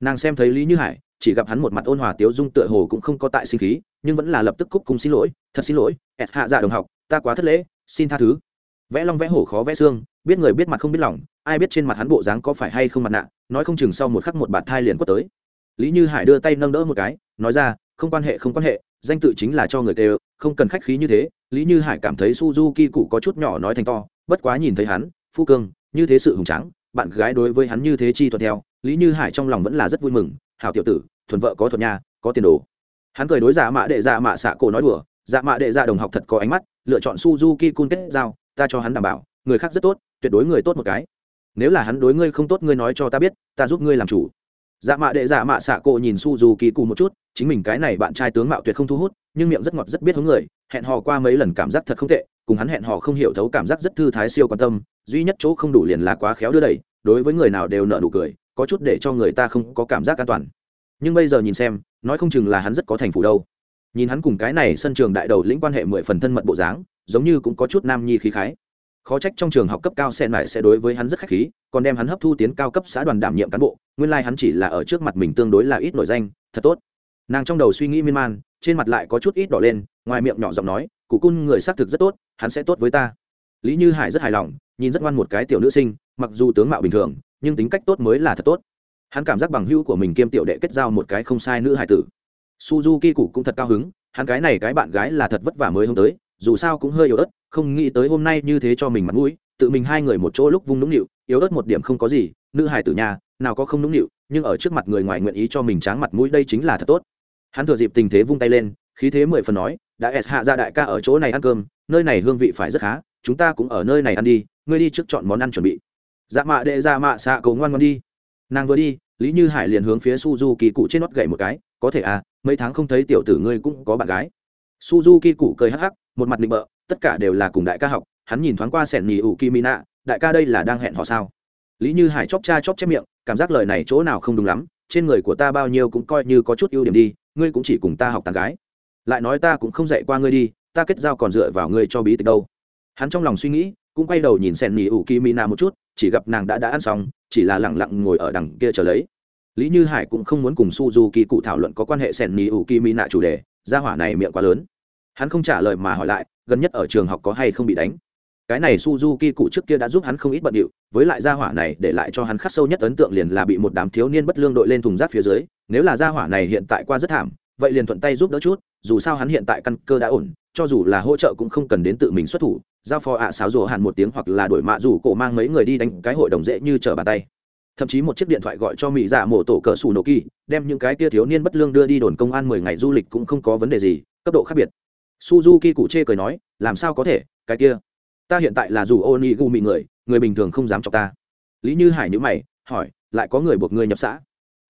Nàng xem thấy lý như hải, chỉ gặp hắn một mặt ôn hòa tiếu dung tựa hồ cũng không có tại sinh khí, nhưng vẫn là lập tức cúc cùng xin lỗi, thật xin lỗi, ẹt hạ dạ đồng học, ta quá thất lễ, xin tha thứ. Vẽ long vẽ hổ khó vẽ xương biết người biết mặt không biết lòng, ai biết trên mặt hắn bộ dáng có phải hay không mặt nạ, nói không chừng sau một khắc một bạt thai liền quất tới. Lý như hải đưa tay nâng đỡ một cái, nói ra, không quan hệ, không quan hệ, danh tự chính là cho người tê không cần khách khí như thế. Lý như hải cảm thấy suzuki cụ có chút nhỏ nói thành to, bất quá nhìn thấy hắn, phu cương, như thế sự hùng tráng, bạn gái đối với hắn như thế chi thuận theo, lý như hải trong lòng vẫn là rất vui mừng, hảo tiểu tử, thuần vợ có thuật nhà có tiền đồ. Hắn cười đối dạ mạ đệ dạ mạ xạ cổ nói đùa dạ mạ đệ dạ đồng học thật có ánh mắt, lựa chọn suzuki cun kết giao, ta cho hắn đảm bảo, người khác rất tốt tuyệt đối người tốt một cái. Nếu là hắn đối ngươi không tốt, ngươi nói cho ta biết, ta giúp ngươi làm chủ. Dạ mạ đệ dạ mạ xạ cộ nhìn su dù kỳ cụ một chút, chính mình cái này bạn trai tướng mạo tuyệt không thu hút, nhưng miệng rất ngọt, rất biết hướng người, hẹn hò qua mấy lần cảm giác thật không tệ, cùng hắn hẹn hò không hiểu thấu cảm giác rất thư thái siêu quan tâm, duy nhất chỗ không đủ liền là quá khéo đưa đẩy, đối với người nào đều nợ nụ cười, có chút để cho người ta không có cảm giác an toàn. Nhưng bây giờ nhìn xem, nói không chừng là hắn rất có thành phủ đâu. Nhìn hắn cùng cái này sân trường đại đầu lĩnh quan hệ mười phần thân mật bộ dáng, giống như cũng có chút nam nhi khí khái khó trách trong trường học cấp cao sen lại sẽ đối với hắn rất khách khí, còn đem hắn hấp thu tiến cao cấp xã đoàn đảm nhiệm cán bộ, nguyên lai、like、hắn chỉ là ở trước mặt mình tương đối là ít nổi danh, thật tốt. Nàng trong đầu suy nghĩ miên man, trên mặt lại có chút ít đỏ lên, ngoài miệng nhỏ giọng nói, cụ cun người xác thực rất tốt, hắn sẽ tốt với ta. Lý như hải rất hài lòng, nhìn rất ngoan một cái tiểu nữ sinh, mặc dù tướng mạo bình thường, nhưng tính cách tốt mới là thật tốt. Hắn cảm giác bằng hữu của mình kiêm tiểu đệ kết giao một cái không sai nữ hải tử. Suzuki cụ cũng thật cao hứng, hắn cái này cái bạn gái là thật vất vả mới hôm tới, dù sao cũng hơi yếu ớt không nghĩ tới hôm nay như thế cho mình mặt mũi, tự mình hai người một chỗ lúc vung nũng nịu, yếu ớt một điểm không có gì, nữ hải tử nhà, nào có không nũng nịu, nhưng ở trước mặt người ngoài nguyện ý cho mình tráng mặt mũi đây chính là thật tốt. Hắn thừa dịp tình thế vung tay lên, khí thế mười phần nói, đã s hạ ra đại ca ở chỗ này ăn cơm, nơi này hương vị phải rất khá, chúng ta cũng ở nơi này ăn đi, ngươi đi trước chọn món ăn chuẩn bị. Dạ mạ đệ dạ mạ xạ cầu ngoan ngoan đi. Nàng vừa đi, lý như hải liền hướng phía suzuki cụ trên nót gậy một cái, có thể à mấy tháng không thấy tiểu tử ngươi cũng có bạn gái. Suzuki cụ cười hắc hắc, một mặt định bợ tất cả đều là cùng đại ca học, hắn nhìn thoáng qua sẻn nhì ủ kimina đại ca đây là đang hẹn họ sao? Lý như hải chóp cha chóp chép miệng, cảm giác lời này chỗ nào không đúng lắm, trên người của ta bao nhiêu cũng coi như có chút ưu điểm đi, ngươi cũng chỉ cùng ta học tàn gái. Lại nói ta cũng không dạy qua ngươi đi, ta kết giao còn dựa vào ngươi cho bí tịch đâu. Hắn trong lòng suy nghĩ, cũng quay đầu nhìn sẻn nhì ủ kỳ mina một chút, chỉ gặp nàng đã đã ăn xong, chỉ là lẳng lặng ngồi ở đằng kia chờ lấy. Lý như hải cũng không muốn cùng suzuki cụ thảo luận có quan hệ sẻn nhì ủ kỳ mina chủ đề, gia hỏa này miệng quá lớn hắn không trả lời mà hỏi lại, gần nhất ở trường học có hay không bị đánh? Cái này suzuki cụ trước kia đã giúp hắn không ít bận điệu, với lại gia hỏa này để lại cho hắn khắc sâu nhất ấn tượng liền là bị một đám thiếu niên bất lương đội lên thùng rác phía dưới. Nếu là gia hỏa này hiện tại qua rất thảm, vậy liền thuận tay giúp đỡ chút, dù sao hắn hiện tại căn cơ đã ổn, cho dù là hỗ trợ cũng không cần đến tự mình xuất thủ. Giao phó ạ à sáo rồ hàn một tiếng hoặc là đổi mạ rủ cổ mang mấy người đi đánh cái hội đồng dễ như trở bàn tay. Thậm chí một chiếc điện thoại gọi cho mỹ dạ mổ tổ cờ sủ nổ kỳ, đem những cái kia thiếu niên bất lương đưa đi đồn công an mười ngày du lịch cũng không có vấn đề gì, cấp độ khác biệt suzuki cụ chê cười nói, làm sao có thể, cái kia? Ta hiện tại là dù ô ni gu mị người người bình thường không dám chọc ta. Lý như hải nhữ mày, hỏi, lại có người buộc người nhập xã?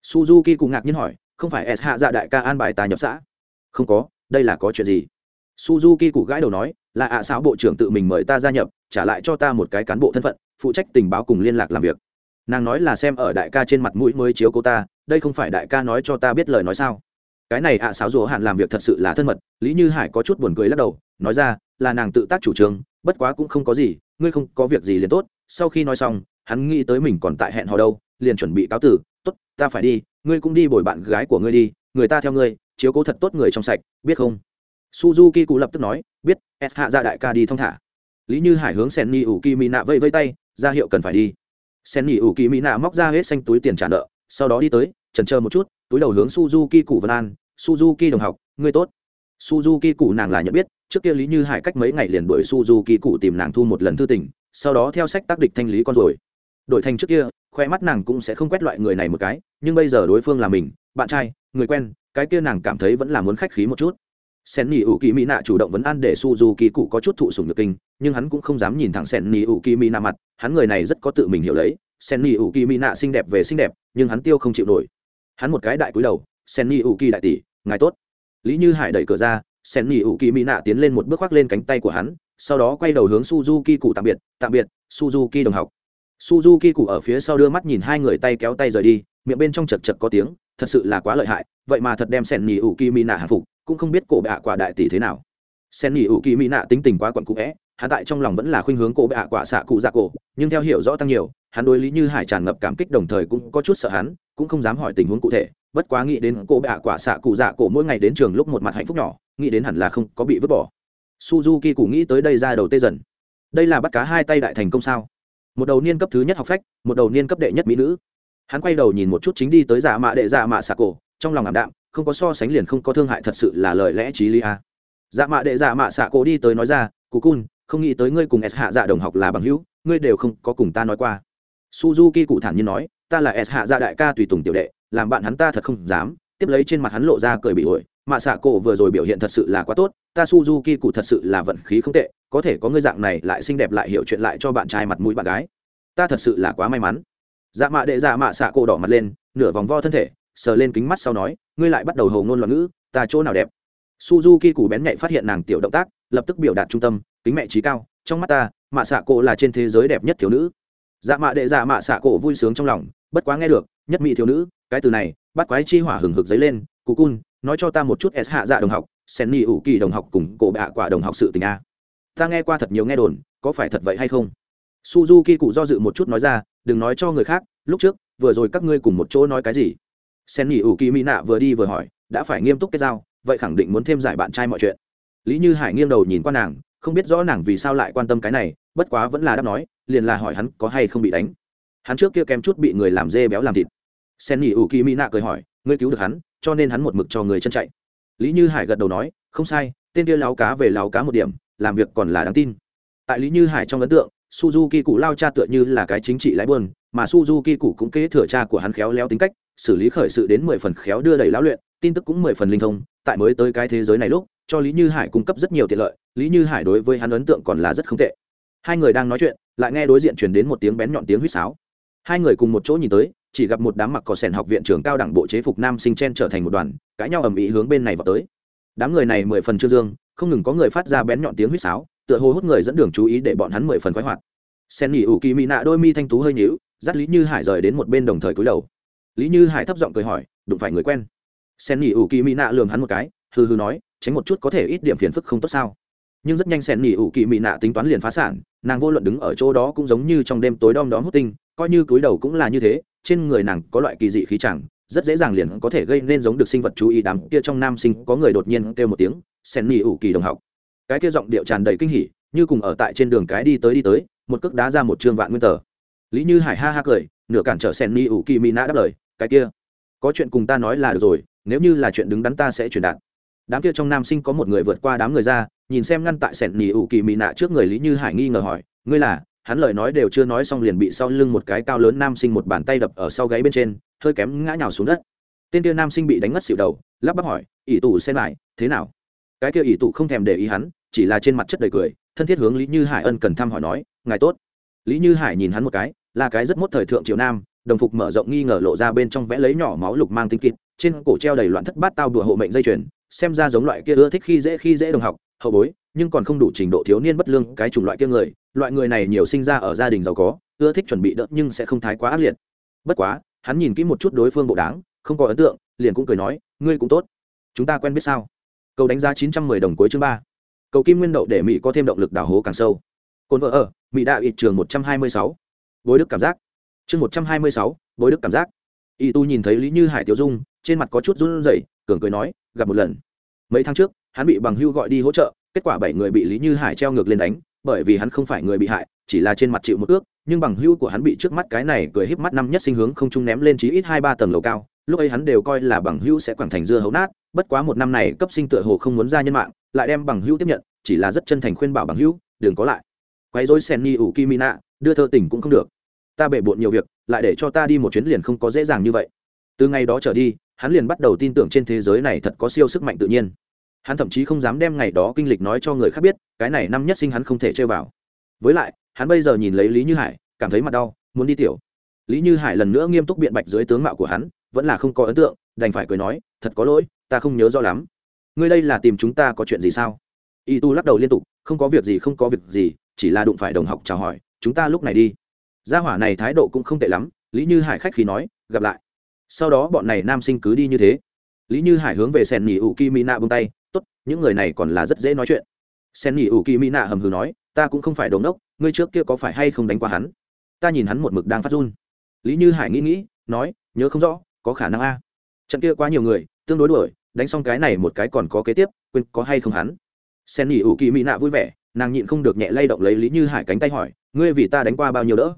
Suzuki cụ ngạc nhiên hỏi, không phải s hạ dạ đại ca an bài ta nhập xã? Không có, đây là có chuyện gì? Suzuki cụ gãi đầu nói, là ạ à sao bộ trưởng tự mình mời ta gia nhập, trả lại cho ta một cái cán bộ thân phận, phụ trách tình báo cùng liên lạc làm việc. Nàng nói là xem ở đại ca trên mặt mũi mới chiếu cô ta, đây không phải đại ca nói cho ta biết lời nói sao? Cái này ạ à sáo rùa hạn làm việc thật sự là thân mật, lý như hải có chút buồn cười lắc đầu, nói ra, là nàng tự tác chủ trương, bất quá cũng không có gì, ngươi không có việc gì liền tốt, sau khi nói xong, hắn nghĩ tới mình còn tại hẹn hò đâu, liền chuẩn bị cáo tử, tốt, ta phải đi, ngươi cũng đi bồi bạn gái của ngươi đi, người ta theo ngươi, chiếu cố thật tốt người trong sạch, biết không? Suzuki cụ lập tức nói, biết s hạ ra đại ca đi thong thả. Lý như hải hướng sen ni ủ kỳ mỹ nạ vây vây tay, ra hiệu cần phải đi. Sen ni ủ kỳ mỹ nạ móc ra hết xanh túi tiền trả nợ, sau đó đi tới trần chờ một chút, túi đầu hướng suzuki cụ vân an suzuki đồng học, ngươi tốt. Suzuki cụ nàng là nhận biết, trước kia lý như hải cách mấy ngày liền đuổi suzuki cụ tìm nàng thu một lần thư tình, sau đó theo sách tác địch thanh lý con rồi. Đổi thành trước kia, khoe mắt nàng cũng sẽ không quét loại người này một cái, nhưng bây giờ đối phương là mình, bạn trai, người quen, cái kia nàng cảm thấy vẫn là muốn khách khí một chút. Sen ni ủ kỳ mỹ nạ chủ động vấn an để suzuki cụ có chút thụ sùng nhược kinh, nhưng hắn cũng không dám nhìn thẳng sen ni ủ kỳ mỹ nạ mặt, hắn người này rất có tự mình hiểu lấy. Sen ni ủ kỳ mỹ nạ xinh đẹp về xinh đẹp, nhưng hắn tiêu không chịu nổi. Hắn một cái đại cúi đầu sen ni ủ kỳ đại tỷ, ngài tốt. Lý như hải đẩy cửa ra sen ni ủ kỳ mỹ nạ tiến lên một bước khoác lên cánh tay của hắn, sau đó quay đầu hướng suzuki cụ tạm biệt tạm biệt, suzuki đồng học. Suzuki cụ ở phía sau đưa mắt nhìn hai người tay kéo tay rời đi, miệng bên trong chật chật có tiếng, thật sự là quá lợi hại, vậy mà thật đem sen ni ủ kỳ mỹ nạ hạ phục, cũng không biết cổ bệ ạ quả đại tỷ thế nào. Sen ni ủ kỳ mỹ nạ tính tình quá quặn cụ vẽ, hắn tại trong lòng vẫn là khuynh hướng cổ bệ ạ quả xạ cụ dạ cổ, nhưng theo hiểu rõ tăng nhiều, hắn đối lý như hải tràn ngập cảm kích đồng thời cũng có chút sợ hắn, cũng không dám hỏi tình huống cụ thể bất quá nghĩ đến cô bệ ạ quả xạ cụ dạ cổ mỗi ngày đến trường lúc một mặt hạnh phúc nhỏ, nghĩ đến hẳn là không có bị vứt bỏ. Suzuki cụ nghĩ tới đây ra đầu tê dần. Đây là bắt cá hai tay đại thành công sao? Một đầu niên cấp thứ nhất học phách, một đầu niên cấp đệ nhất mỹ nữ. Hắn quay đầu nhìn một chút chính đi tới giả mạ đệ giả mạ xạ cổ, trong lòng ảm đạm, không có so sánh liền không có thương hại thật sự là lời lẽ trí r í lý a. Dạ mạ đệ dạ mạ xạ cổ đi tới nói ra, cụ cun, không nghĩ tới ngươi cùng s hạ dạ đồng học là bằng hữu, ngươi đều không có cùng ta nói qua. Suzuki cụ thản nhiên nói, ta là s hạ dạ đại ca tùy tùng tiểu đệ làm bạn hắn ta thật không dám, tiếp lấy trên mặt hắn lộ ra cười bị ổi. Mạ xạ cổ vừa rồi biểu hiện thật sự là quá tốt, ta suzuki cụ thật sự là vận khí không tệ, có thể có ngươi dạng này lại xinh đẹp lại hiểu chuyện lại cho bạn trai mặt mũi bạn gái. Ta thật sự là quá may mắn. Dạ mạ đệ dạ mạ xạ cổ đỏ mặt lên, nửa vòng vo thân thể, sờ lên kính mắt sau nói, ngươi lại bắt đầu hầu ngôn loạn ngữ, ta chỗ nào đẹp? Suzuki cụ bén nhạy phát hiện nàng tiểu động tác, lập tức biểu đạt trung tâm, kính mẹ trí cao, trong mắt ta, mạ xạ cổ là trên thế giới đẹp nhất thiếu nữ. Dạ mạ đệ dạ mạ xạ cổ vui sướng trong lòng, bất quá nghe được, nhất mỹ thiếu nữ cái từ này, bắt quái chi hỏa hừng hực dấy lên cụ cun, nói cho ta một chút s hạ dạ đồng học, sen ni ủ kỳ đồng học cùng cổ bạ quả đồng học sự tình a. Ta nghe qua thật nhiều nghe đồn, có phải thật vậy hay không? Suzuki cụ do dự một chút nói ra, đừng nói cho người khác, lúc trước, vừa rồi các ngươi cùng một chỗ nói cái gì? Sen ni ủ kỳ mỹ nạ vừa đi vừa hỏi, đã phải nghiêm túc kết giao, vậy khẳng định muốn thêm giải bạn trai mọi chuyện. Lý như hải nghiêng đầu nhìn qua nàng, không biết rõ nàng vì sao lại quan tâm cái này, bất quá vẫn là đáp nói, liền là hỏi hắn có hay không bị đánh. Hắn trước kia kém chút bị người làm dê béo làm thịt sen nghỉ ủ kỳ mỹ nạ cười hỏi, ngươi cứu được hắn, cho nên hắn một mực cho người chân chạy. Lý như hải gật đầu nói, không sai, tên kia láo cá về láo cá một điểm, làm việc còn là đáng tin. Tại lý như hải trong ấn tượng, suzuki cụ lao cha tựa như là cái chính trị lái buôn, mà suzuki cụ cũng kế thừa cha của hắn khéo léo tính cách, xử lý khởi sự đến mười phần khéo đưa đẩy lão luyện, tin tức cũng mười phần linh thông. Tại mới tới cái thế giới này lúc, cho lý như hải cung cấp rất nhiều tiện lợi, lý như hải đối với hắn ấn tượng còn là rất không tệ. Hai người đang nói chuyện, lại nghe đối diện truyền đến một tiếng bén nhọn tiếng huýt sáo. Hai người cùng một chỗ nhìn tới chỉ gặp một đám mặc cỏ sèn học viện trưởng cao đẳng bộ chế phục nam sinh chen trở thành một đoàn, cãi nhau ầm ĩ hướng bên này vào tới. Đám người này mười phần trương dương, không ngừng có người phát ra bén nhọn tiếng huýt sáo, tựa hồ hút người dẫn đường chú ý để bọn hắn mười phần khoái hoạt. Sen nghỉ ủ kỳ mỹ nạ đôi mi thanh tú hơi nhíu, dắt lý như hải rời đến một bên đồng thời cúi đầu. Lý như hải thấp giọng cười hỏi, đụng phải người quen. Sen nghỉ ủ kỳ mỹ nạ lườm hắn một cái hư hư nói, tránh một chút có thể ít điểm phiền phức không tốt sao. Nhưng rất nhanh sen nghỉ ủ kỳ mỹ nạ tính toán liền phá sản, nàng vô luận đứng ở chỗ đó cũng giống như trong đêm tối đom đóm hút tinh coi như cúi đầu cũng là như thế, trên người nàng có loại kỳ dị khí chẳng, rất dễ dàng liền có thể gây nên giống được sinh vật chú ý đám kia trong nam sinh, có người đột nhiên kêu một tiếng, sen nỉ ủ kỳ đồng học. Cái kia giọng điệu tràn đầy kinh hỉ, như cùng ở tại trên đường cái đi tới đi tới, một cước đá ra một trương vạn nguyên tờ. Lý như hải ha ha cười, nửa cản trở sen nỉ ủ kỳ mỹ nã đáp lời, cái kia, có chuyện cùng ta nói là được rồi, nếu như là chuyện đứng đắn ta sẽ truyền đạt. Đám kia trong nam sinh có một người vượt qua đám người ra, nhìn xem ngăn tại sẻn nỉ ủ kỳ mỹ nạ trước người lý như hải nghi ngờ hỏi, ngươi là hắn lời nói đều chưa nói xong liền bị sau lưng một cái cao lớn nam sinh một bàn tay đập ở sau gáy bên trên, hơi kém ngã nhào xuống đất. Tên kia nam sinh bị đánh ngất xịu đầu, lắp bắp hỏi, ỷ tụ xem lại, thế nào? Cái kia ỷ tụ không thèm để ý hắn, chỉ là trên mặt chất đầy cười, thân thiết hướng lý như hải ân cần thăm hỏi nói, ngài tốt. Lý như hải nhìn hắn một cái, là cái rất mốt thời thượng triều nam, đồng phục mở rộng nghi ngờ lộ ra bên trong vẽ lấy nhỏ máu lục mang tinh kịt, trên cổ treo đầy loạn thất bát tao đùa hộ mệnh dây chuyền, xem ra giống loại kia ưa thích khi dễ khi dễ đồng học, hậu bối, nhưng còn không đủ trình độ thiếu niên bất lương cái chủng loại kia người loại người này nhiều sinh ra ở gia đình giàu có, ưa thích chuẩn bị đỡ nhưng sẽ không thái quá ác liệt. Bất quá, hắn nhìn kỹ một chút đối phương bộ đáng không có ấn tượng, liền cũng cười nói, ngươi cũng tốt. Chúng ta quen biết sao? Cầu đánh giá chín trăm mười đồng cuối chương ba. Cầu kim nguyên đậu để mỹ có thêm động lực đào hố càng sâu. Cồn vợ ở, mỹ đạo ít trường một trăm hai mươi sáu. Bối đức cảm giác. Chương một trăm hai mươi sáu, bối đức cảm giác. Y tu nhìn thấy lý như hải tiêu dung, trên mặt có chút run rẩy, cường cười nói, gặp một lần. Mấy tháng trước, hắn bị bằng hưu gọi đi hỗ trợ, kết quả bảy người bị lý như hải treo ngược lên đánh bởi vì hắn không phải người bị hại chỉ là trên mặt chịu một ước nhưng bằng hữu của hắn bị trước mắt cái này cười híp mắt năm nhất sinh hướng không trung ném lên chí ít hai ba tầng lầu cao lúc ấy hắn đều coi là bằng hữu sẽ quẳng thành dưa hấu nát bất quá một năm này cấp sinh tựa hồ không muốn ra nhân mạng lại đem bằng hữu tiếp nhận chỉ là rất chân thành khuyên bảo bằng hữu, đừng có lại. Quấy rối sen ni ủ kimina đưa thơ tình cũng không được. Ta bể bộn nhiều việc lại để cho ta đi một chuyến liền không có dễ dàng như vậy. Từ ngày đó trở đi hắn liền bắt đầu tin tưởng trên thế giới này thật có siêu sức mạnh tự nhiên hắn thậm chí không dám đem ngày đó kinh lịch nói cho người khác biết, cái này năm nhất sinh hắn không thể chơi vào. Với lại, hắn bây giờ nhìn lấy lý như hải, cảm thấy mặt đau, muốn đi tiểu. Lý như hải lần nữa nghiêm túc biện bạch dưới tướng mạo của hắn, vẫn là không có ấn tượng, đành phải cười nói, thật có lỗi, ta không nhớ rõ lắm. Ngươi đây là tìm chúng ta có chuyện gì sao? Y tu lắc đầu liên tục, không có việc gì, không có việc gì, chỉ là đụng phải đồng học chào hỏi, chúng ta lúc này đi. Gia hỏa này thái độ cũng không tệ lắm, lý như hải khách khi nói, gặp lại. Sau đó bọn này nam sinh cứ đi như thế. Lý như hải hướng về sèn nỉ ủ kỳ mỹ nạ bông tay tốt, những người này còn là rất dễ nói chuyện. Sen nghỉ ủ kỳ mỹ nạ hầm hừ nói ta cũng không phải đồn đốc ngươi trước kia có phải hay không đánh qua hắn? Ta nhìn hắn một mực đang phát run. Lý như hải nghĩ nghĩ nói nhớ không rõ có khả năng a. Trận kia quá nhiều người tương đối đuổi đánh xong cái này một cái còn có kế tiếp quên có hay không hắn. Sen nghỉ ủ kỳ mỹ nạ vui vẻ nàng nhịn không được nhẹ lay động lấy lý như hải cánh tay hỏi ngươi vì ta đánh qua bao nhiêu đỡ?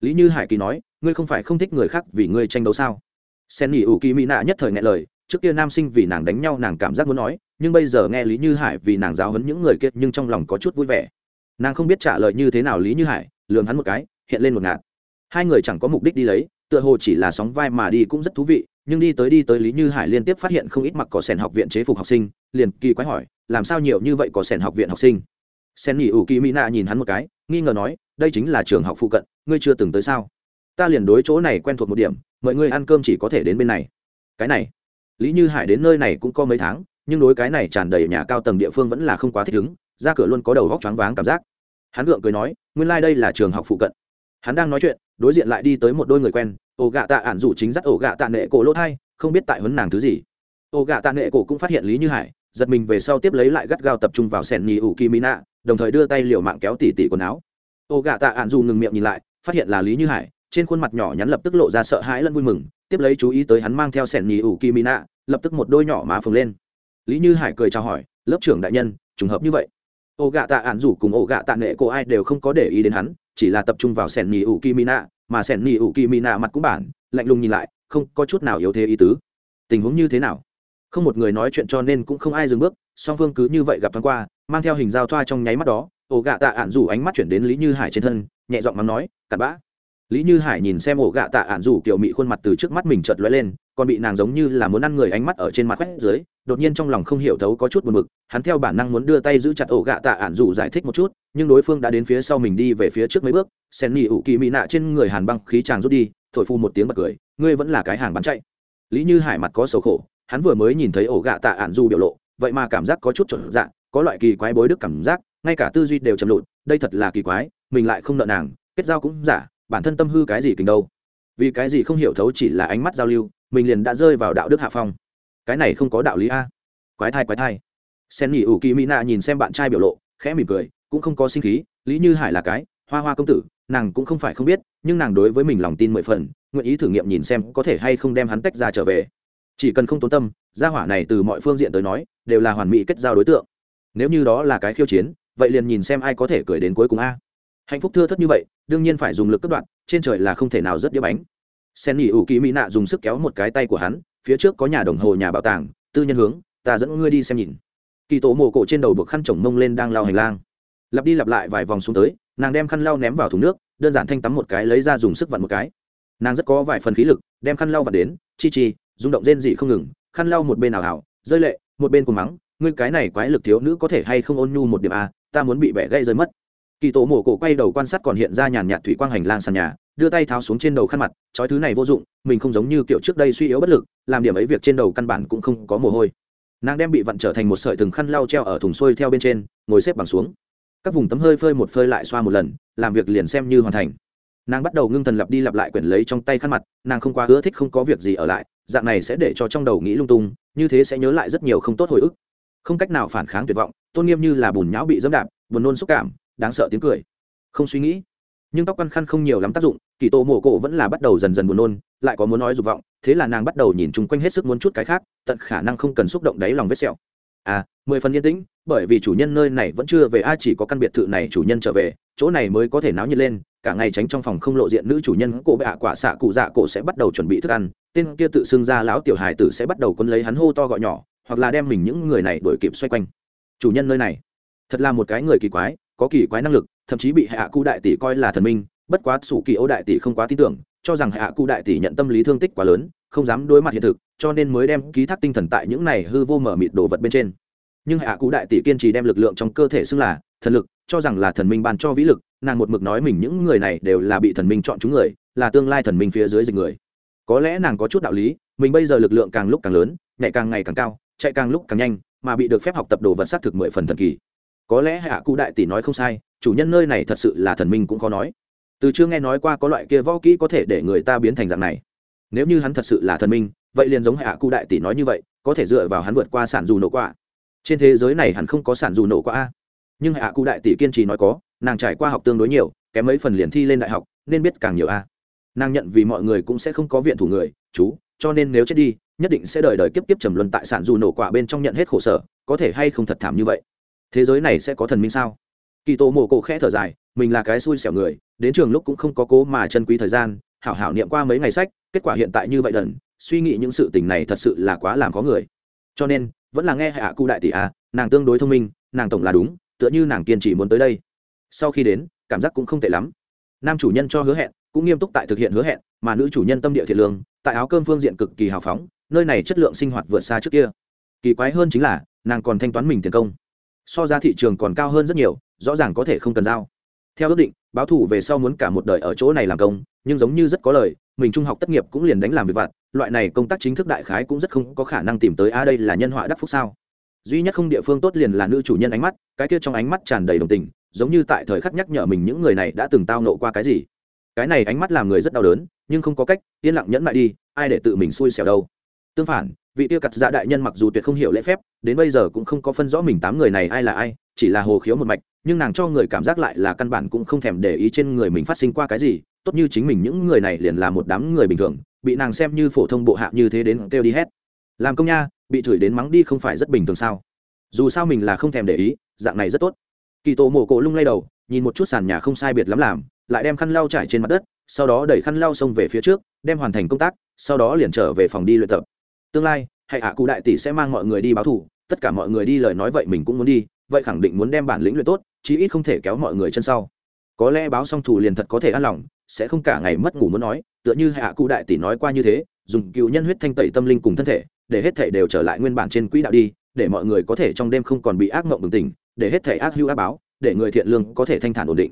Lý như hải kỳ nói ngươi không phải không thích người khác vì ngươi tranh đấu sao? Sen nghỉ ủ kỳ mỹ nạ nhất thời nghe lời trước kia nam sinh vì nàng đánh nhau nàng cảm giác muốn nói nhưng bây giờ nghe lý như hải vì nàng giáo hấn những người kia nhưng trong lòng có chút vui vẻ. Nàng không biết trả lời như thế nào lý như hải lường hắn một cái, hiện lên một ngạt. Hai người chẳng có mục đích đi lấy, tựa hồ chỉ là sóng vai mà đi cũng rất thú vị, nhưng đi tới đi tới lý như hải liên tiếp phát hiện không ít mặc cỏ sèn học viện chế phục học sinh, liền kỳ quái hỏi, làm sao nhiều như vậy có sèn học viện học sinh? Sen nghỉ ủ kỳ mỹ nạ nhìn hắn một cái, nghi ngờ nói, đây chính là trường học phụ cận, ngươi chưa từng tới sao? Ta liền đối chỗ này quen thuộc một điểm, mọi người ăn cơm chỉ có thể đến bên này. Cái này, lý như hải đến nơi này cũng có mấy tháng nhưng đối cái này tràn đầy nhà cao tầng địa phương vẫn là không quá thích ứng, ra cửa luôn có đầu vóc choáng váng cảm giác. Hắn gượng cười nói, nguyên lai、like、đây là trường học phụ cận. Hắn đang nói chuyện, đối diện lại đi tới một đôi người quen, ổ gạ tạ ản rủ chính dắt ổ gạ tạ nệ cổ lỗ thai không biết tại huấn nàng thứ gì. Ổ gạ tạ nệ cổ cũng phát hiện lý như hải, giật mình về sau tiếp lấy lại gắt gao tập trung vào sẻn nhì ủ kỳ mỹ nạ, đồng thời đưa tay liều mạng kéo tỉ tỉ quần áo. Ổ gạ tạ ản rủ ngừng miệng nhìn lại, phát hiện là lý như hải, trên khuôn mặt nhỏ nhắn lập tức lộ ra sợ hãi lẫn vui mừng, tiếp lấy chú ý tới hắn mang theo sẻn nhì ủ kỳ mỹ nạ, lập tức một đôi nhỏ má phồng lên lý như hải cười chào hỏi, lớp trưởng đại nhân, trùng hợp như vậy. Ô gạ tạ ản rủ cùng ô gạ tạ nệ cô ai đều không có để ý đến hắn, chỉ là tập trung vào sẻn nhì ủ kỳ mỹ nạ mà sẻn nhì ủ kỳ mỹ nạ mặt cũng bản, lạnh lùng nhìn lại, không có chút nào yếu thế ý tứ. Tình huống như thế nào? Không một người nói chuyện cho nên cũng không ai dừng bước, song phương cứ như vậy gặp thoáng qua, mang theo hình giao thoa trong nháy mắt đó ổ gạ tạ ạn rủ ánh mắt chuyển đến lý như hải trên thân, nhẹ giọng mắng nói, cặn bã. Lý như hải nhìn xem ổ gạ tạ ạn rủ kiểu mị khuôn mặt từ trước mắt mình chợt lóe lên, còn bị nàng giống như là muốn ăn người ánh mắt ở trên mặt quét dưới đột nhiên trong lòng không hiểu thấu có chút buồn bực hắn theo bản năng muốn đưa tay giữ chặt ổ gạ tạ ạn rủ giải thích một chút nhưng đối phương đã đến phía sau mình đi về phía trước mấy bước sen nhị ủ kỳ mỹ nạ trên người hàn băng khí chàng rút đi thổi phu một tiếng bật cười ngươi vẫn là cái hàng bán chạy. Lý như hải mặt có sầu khổ hắn vừa mới nhìn thấy ổ gạ tạ ạn du biểu lộ vậy mà cảm giác có chút trộn dạng có loại kỳ quái bối đức cảm giác ngay cả tư duy đều chầm lụt, đây thật là kỳ quái mình lại không nợ nàng kết giao cũng giả bản thân tâm hư cái gì kình đâu? Vì cái gì không hiểu thấu chỉ là ánh mắt giao lưu mình liền đã rơi vào đạo đức hạ phong cái này không có đạo lý a. Quái thai quái thai. Sen nghỉ ủ kỳ mỹ nạ nhìn xem bạn trai biểu lộ, khẽ mỉm cười, cũng không có sinh khí, lý như hải là cái hoa hoa công tử, nàng cũng không phải không biết, nhưng nàng đối với mình lòng tin mười phần, nguyện ý thử nghiệm nhìn xem có thể hay không đem hắn tách ra trở về. Chỉ cần không tốn tâm, gia hỏa này từ mọi phương diện tới nói, đều là hoàn mỹ kết giao đối tượng. Nếu như đó là cái khiêu chiến, vậy liền nhìn xem ai có thể cười đến cuối cùng a. Hạnh phúc thưa thất như vậy, đương nhiên phải dùng lực cất đoạn, trên trời là không thể nào rất đĩa bánh. Sen nghỉ ủ kỳ mỹ nạ dùng sức kéo một cái tay của hắn phía trước có nhà đồng hồ nhà bảo tàng, tư nhân hướng, ta dẫn ngươi đi xem nhìn. Kỳ tổ mồ cổ trên đầu buộc khăn chồng mông lên đang lao hành lang. Lặp đi lặp lại vài vòng xuống tới, nàng đem khăn lau ném vào thùng nước, đơn giản thanh tắm một cái lấy ra dùng sức vặn một cái. Nàng rất có vài phần khí lực, đem khăn lau vặn đến, chi chi, rung động rên dị không ngừng, khăn lau một bên ảo ảo, rơi lệ, một bên cùng mắng, ngươi cái này quái lực thiếu nữ có thể hay không ôn nhu một điểm a ta muốn bị bẻ gây rơi mất kỳ tổ mổ cổ quay đầu quan sát còn hiện ra nhàn nhạt thủy quang hành lang sàn nhà, đưa tay tháo xuống trên đầu khăn mặt trói thứ này vô dụng, mình không giống như kiểu trước đây suy yếu bất lực, làm điểm ấy việc trên đầu căn bản cũng không có mồ hôi. Nàng đem bị vặn trở thành một sợi từng khăn lau treo ở thùng xuôi theo bên trên, ngồi xếp bằng xuống. Các vùng tấm hơi phơi một phơi lại xoa một lần, làm việc liền xem như hoàn thành. Nàng bắt đầu ngưng thần lặp đi lặp lại quyển lấy trong tay khăn mặt, nàng không quá ưa thích không có việc gì ở lại, dạng này sẽ để cho trong đầu nghĩ lung tung, như thế sẽ nhớ lại rất nhiều không tốt hồi ức. Không cách nào phản kháng tuyệt vọng, tôn nghiêm như là bùn nhão bị dẫm đạp, buồn nôn xúc cảm đáng sợ tiếng cười. Không suy nghĩ. Nhưng tóc căn khăn không nhiều lắm tác dụng, kỳ tô mổ cổ vẫn là bắt đầu dần dần buồn nôn, lại có muốn nói dục vọng, thế là nàng bắt đầu nhìn chung quanh hết sức muốn chút cái khác, tận khả năng không cần xúc động đáy lòng vết sẹo. À mười phần yên tĩnh, bởi vì chủ nhân nơi này vẫn chưa về a chỉ có căn biệt thự này chủ nhân trở về, chỗ này mới có thể náo nhiệt lên, cả ngày tránh trong phòng không lộ diện nữ chủ nhân cổ bệ hạ quả xạ cụ dạ cổ sẽ bắt đầu chuẩn bị thức ăn, tên kia tự xưng ra lão tiểu hài tử sẽ bắt đầu quân lấy hắn hô to gọi nhỏ, hoặc là đem mình những người này đuổi kịp xoay quanh. Chủ nhân nơi này, thật là một cái người kỳ quái có kỳ quái năng lực, thậm chí bị hạ cụ đại tỷ coi là thần minh, bất quá sủ kỳ ô đại tỷ không quá tin tưởng, cho rằng hạ cụ đại tỷ nhận tâm lý thương tích quá lớn, không dám đối mặt hiện thực, cho nên mới đem ký thác tinh thần tại những này hư vô mở mịt đồ vật bên trên. Nhưng hạ cụ đại tỷ kiên trì đem lực lượng trong cơ thể xưng là thần lực, cho rằng là thần minh ban cho vĩ lực, nàng một mực nói mình những người này đều là bị thần minh chọn chúng người, là tương lai thần minh phía dưới dịch người. Có lẽ nàng có chút đạo lý, mình bây giờ lực lượng càng lúc càng lớn nhạy càng ngày càng cao, chạy càng lúc càng nhanh, mà bị được phép học tập đồ vật xác thực mười phần thần kỳ có lẽ hạ cụ đại tỷ nói không sai, chủ nhân nơi này thật sự là thần minh cũng khó nói. Từ chưa nghe nói qua có loại kia võ kỹ có thể để người ta biến thành dạng này. Nếu như hắn thật sự là thần minh, vậy liền giống hạ cụ đại tỷ nói như vậy, có thể dựa vào hắn vượt qua sản dù nổ quả. Trên thế giới này hắn không có sản dù nổ quả a. Nhưng hạ cụ đại tỷ kiên trì nói có, nàng trải qua học tương đối nhiều, kém mấy phần liền thi lên đại học, nên biết càng nhiều a. Nàng nhận vì mọi người cũng sẽ không có viện thủ người, chú, cho nên nếu chết đi, nhất định sẽ đời đời kiếp kiếp trầm luân tại sản dù nổ quả bên trong nhận hết khổ sở, có thể hay không thật thảm như vậy thế giới này sẽ có thần minh sao? Kỳ tổ mổ cổ khẽ thở dài mình là cái xui xẻo người đến trường lúc cũng không có cố mà chân quý thời gian hảo hảo niệm qua mấy ngày sách kết quả hiện tại như vậy đần suy nghĩ những sự tình này thật sự là quá làm có người. Cho nên vẫn là nghe hạ cụ đại tỷ à, nàng tương đối thông minh nàng tổng là đúng tựa như nàng kiên trì muốn tới đây. Sau khi đến cảm giác cũng không tệ lắm. Nam chủ nhân cho hứa hẹn cũng nghiêm túc tại thực hiện hứa hẹn mà nữ chủ nhân tâm địa thiện lương tại áo cơm phương diện cực kỳ hào phóng nơi này chất lượng sinh hoạt vượt xa trước kia. Kỳ quái hơn chính là nàng còn thanh toán mình tiền công so ra thị trường còn cao hơn rất nhiều, rõ ràng có thể không cần giao. Theo ước định, báo thủ về sau muốn cả một đời ở chỗ này làm công, nhưng giống như rất có lời, mình trung học tất nghiệp cũng liền đánh làm việc vặt, loại này công tác chính thức đại khái cũng rất không có khả năng tìm tới, a, đây là nhân họa đắc phúc sao? Duy nhất không địa phương tốt liền là nữ chủ nhân ánh mắt, cái kia trong ánh mắt tràn đầy đồng tình, giống như tại thời khắc nhắc nhở mình những người này đã từng tao nộ qua cái gì. Cái này ánh mắt làm người rất đau đớn, nhưng không có cách, yên lặng nhẫn lại đi, ai để tự mình xui xẻo đâu tương phản, vị tiêu cặt dạ đại nhân mặc dù tuyệt không hiểu lễ phép, đến bây giờ cũng không có phân rõ mình tám người này ai là ai, chỉ là hồ khiếu một mạch, nhưng nàng cho người cảm giác lại là căn bản cũng không thèm để ý trên người mình phát sinh qua cái gì, tốt như chính mình những người này liền là một đám người bình thường, bị nàng xem như phổ thông bộ hạ như thế đến kêu đi hết. Làm công nha, bị chửi đến mắng đi không phải rất bình thường sao? Dù sao mình là không thèm để ý, dạng này rất tốt. Kỳ tổ mổ cổ lung lay đầu, nhìn một chút sàn nhà không sai biệt lắm làm, lại đem khăn lau trải trên mặt đất, sau đó đẩy khăn lau xông về phía trước, đem hoàn thành công tác, sau đó liền trở về phòng đi luyện tập tương lai hãy hạ cụ đại tỷ sẽ mang mọi người đi báo thủ tất cả mọi người đi lời nói vậy mình cũng muốn đi, vậy khẳng định muốn đem bản lĩnh luyện tốt, chí ít không thể kéo mọi người chân sau. Có lẽ báo xong thủ liền thật có thể an lòng, sẽ không cả ngày mất ngủ muốn nói, tựa như hạ cụ đại tỷ nói qua như thế, dùng cựu nhân huyết thanh tẩy tâm linh cùng thân thể, để hết thể đều trở lại nguyên bản trên quỹ đạo đi, để mọi người có thể trong đêm không còn bị ác mộng bừng tỉnh, để hết thể ác hữu ác báo, để người thiện lương có thể thanh thản ổn định.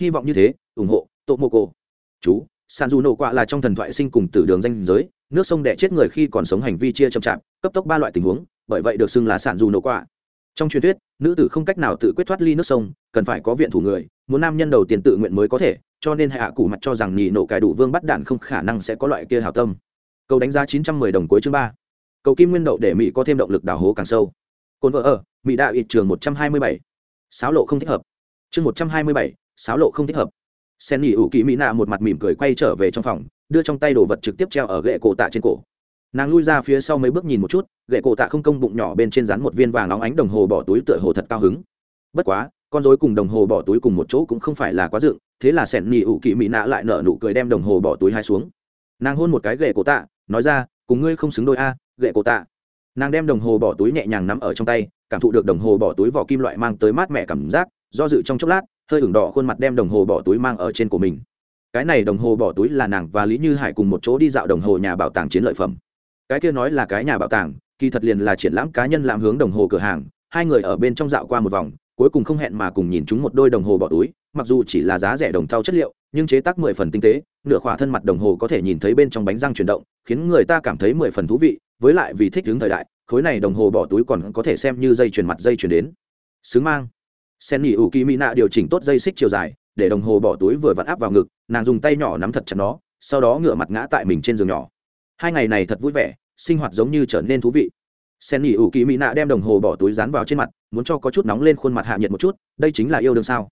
Hy vọng như thế, ủng hộ, tô mô cô. Chú sàn dù nổ quạ là trong thần thoại sinh cùng tử đường danh giới, nước sông đẻ chết người khi còn sống hành vi chia chậm chạp, cấp tốc ba loại tình huống, bởi vậy được xưng là sàn dù nổ quạ trong truyền thuyết, nữ tử không cách nào tự quyết thoát ly nước sông, cần phải có viện thủ người, muốn nam nhân đầu tiên tự nguyện mới có thể, cho nên hạ cụ mặt cho rằng nhị nổ cải đủ vương bắt đạn không khả năng sẽ có loại kia hảo tâm. Cầu đánh giá chín trăm mười đồng cuối chương ba. Cầu kim nguyên đậu để mỹ có thêm động lực đào hố càng sâu. Cồn vợ ở, mỹ đạo ít trường một trăm hai mươi bảy. Sáo lộ không thích hợp. Chương một trăm hai mươi bảy, sáo lộ không thích hợp sen nghỉ ủ kỳ mỹ nạ một mặt mỉm cười quay trở về trong phòng, đưa trong tay đồ vật trực tiếp treo ở gậy cổ tạ trên cổ. Nàng lui ra phía sau mấy bước nhìn một chút, gậy cổ tạ không công bụng nhỏ bên trên rắn một viên vàng óng ánh đồng hồ bỏ túi tựa hồ thật cao hứng. Bất quá, con dối cùng đồng hồ bỏ túi cùng một chỗ cũng không phải là quá dựng, thế là sẻn nhì ủ kỳ mỹ nạ lại nở nụ cười đem đồng hồ bỏ túi hai xuống. Nàng hôn một cái gậy cổ tạ, nói ra, cùng ngươi không xứng đôi a, gậy cổ tạ. Nàng đem đồng hồ bỏ túi nhẹ nhàng nắm ở trong tay, cảm thụ được đồng hồ bỏ túi vỏ kim loại mang tới mát mẻ cảm giác, do dự trong chốc lát hơi ửng đỏ khuôn mặt đem đồng hồ bỏ túi mang ở trên của mình. Cái này đồng hồ bỏ túi là nàng và lý như hải cùng một chỗ đi dạo đồng hồ nhà bảo tàng chiến lợi phẩm. Cái kia nói là cái nhà bảo tàng, kỳ thật liền là triển lãm cá nhân làm hướng đồng hồ cửa hàng, hai người ở bên trong dạo qua một vòng, cuối cùng không hẹn mà cùng nhìn chúng một đôi đồng hồ bỏ túi, mặc dù chỉ là giá rẻ đồng thau chất liệu, nhưng chế tác mười phần tinh tế, nửa khỏa thân mặt đồng hồ có thể nhìn thấy bên trong bánh răng chuyển động, khiến người ta cảm thấy mười phần thú vị, với lại vì thích hướng thời đại, khối này đồng hồ bỏ túi còn có thể xem như dây chuyển mặt dây chuyển đến. Xứng mang sen nghỉ ủ kỳ mỹ nạ điều chỉnh tốt dây xích chiều dài, để đồng hồ bỏ túi vừa vặn áp vào ngực, nàng dùng tay nhỏ nắm thật chặt nó, sau đó ngửa mặt ngã tại mình trên giường nhỏ. Hai ngày này thật vui vẻ, sinh hoạt giống như trở nên thú vị. Sen nghỉ ủ kỳ mỹ nạ đem đồng hồ bỏ túi dán vào trên mặt, muốn cho có chút nóng lên khuôn mặt hạ nhiệt một chút, đây chính là yêu đương sao.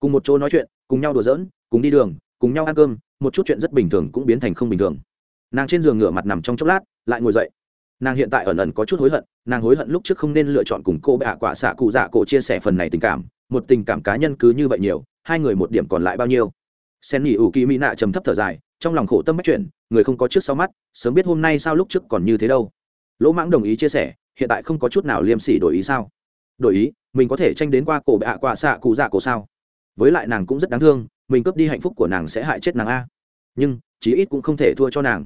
Cùng một chỗ nói chuyện, cùng nhau đùa giỡn, cùng đi đường, cùng nhau ăn cơm, một chút chuyện rất bình thường cũng biến thành không bình thường. Nàng trên giường ngửa mặt nằm trong chốc lát, lại ngồi dậy. Nàng hiện tại ẩn ẩn có chút hối hận, nàng hối hận lúc trước không nên lựa chọn cùng cô bạ quả xạ cụ dạ cổ chia sẻ phần này tình cảm một tình cảm cá nhân cứ như vậy nhiều, hai người một điểm còn lại bao nhiêu? Sen nghỉ ủ kỳ mỹ nạ trầm thấp thở dài, trong lòng khổ tâm bắt chuyển, người không có trước sau mắt, sớm biết hôm nay sao lúc trước còn như thế đâu. Lỗ mãng đồng ý chia sẻ, hiện tại không có chút nào liêm sỉ đổi ý sao? Đổi ý, mình có thể tranh đến qua cổ bạ qua xạ cụ dạ cổ sao? Với lại nàng cũng rất đáng thương, mình cướp đi hạnh phúc của nàng sẽ hại chết nàng a. Nhưng, chí ít cũng không thể thua cho nàng.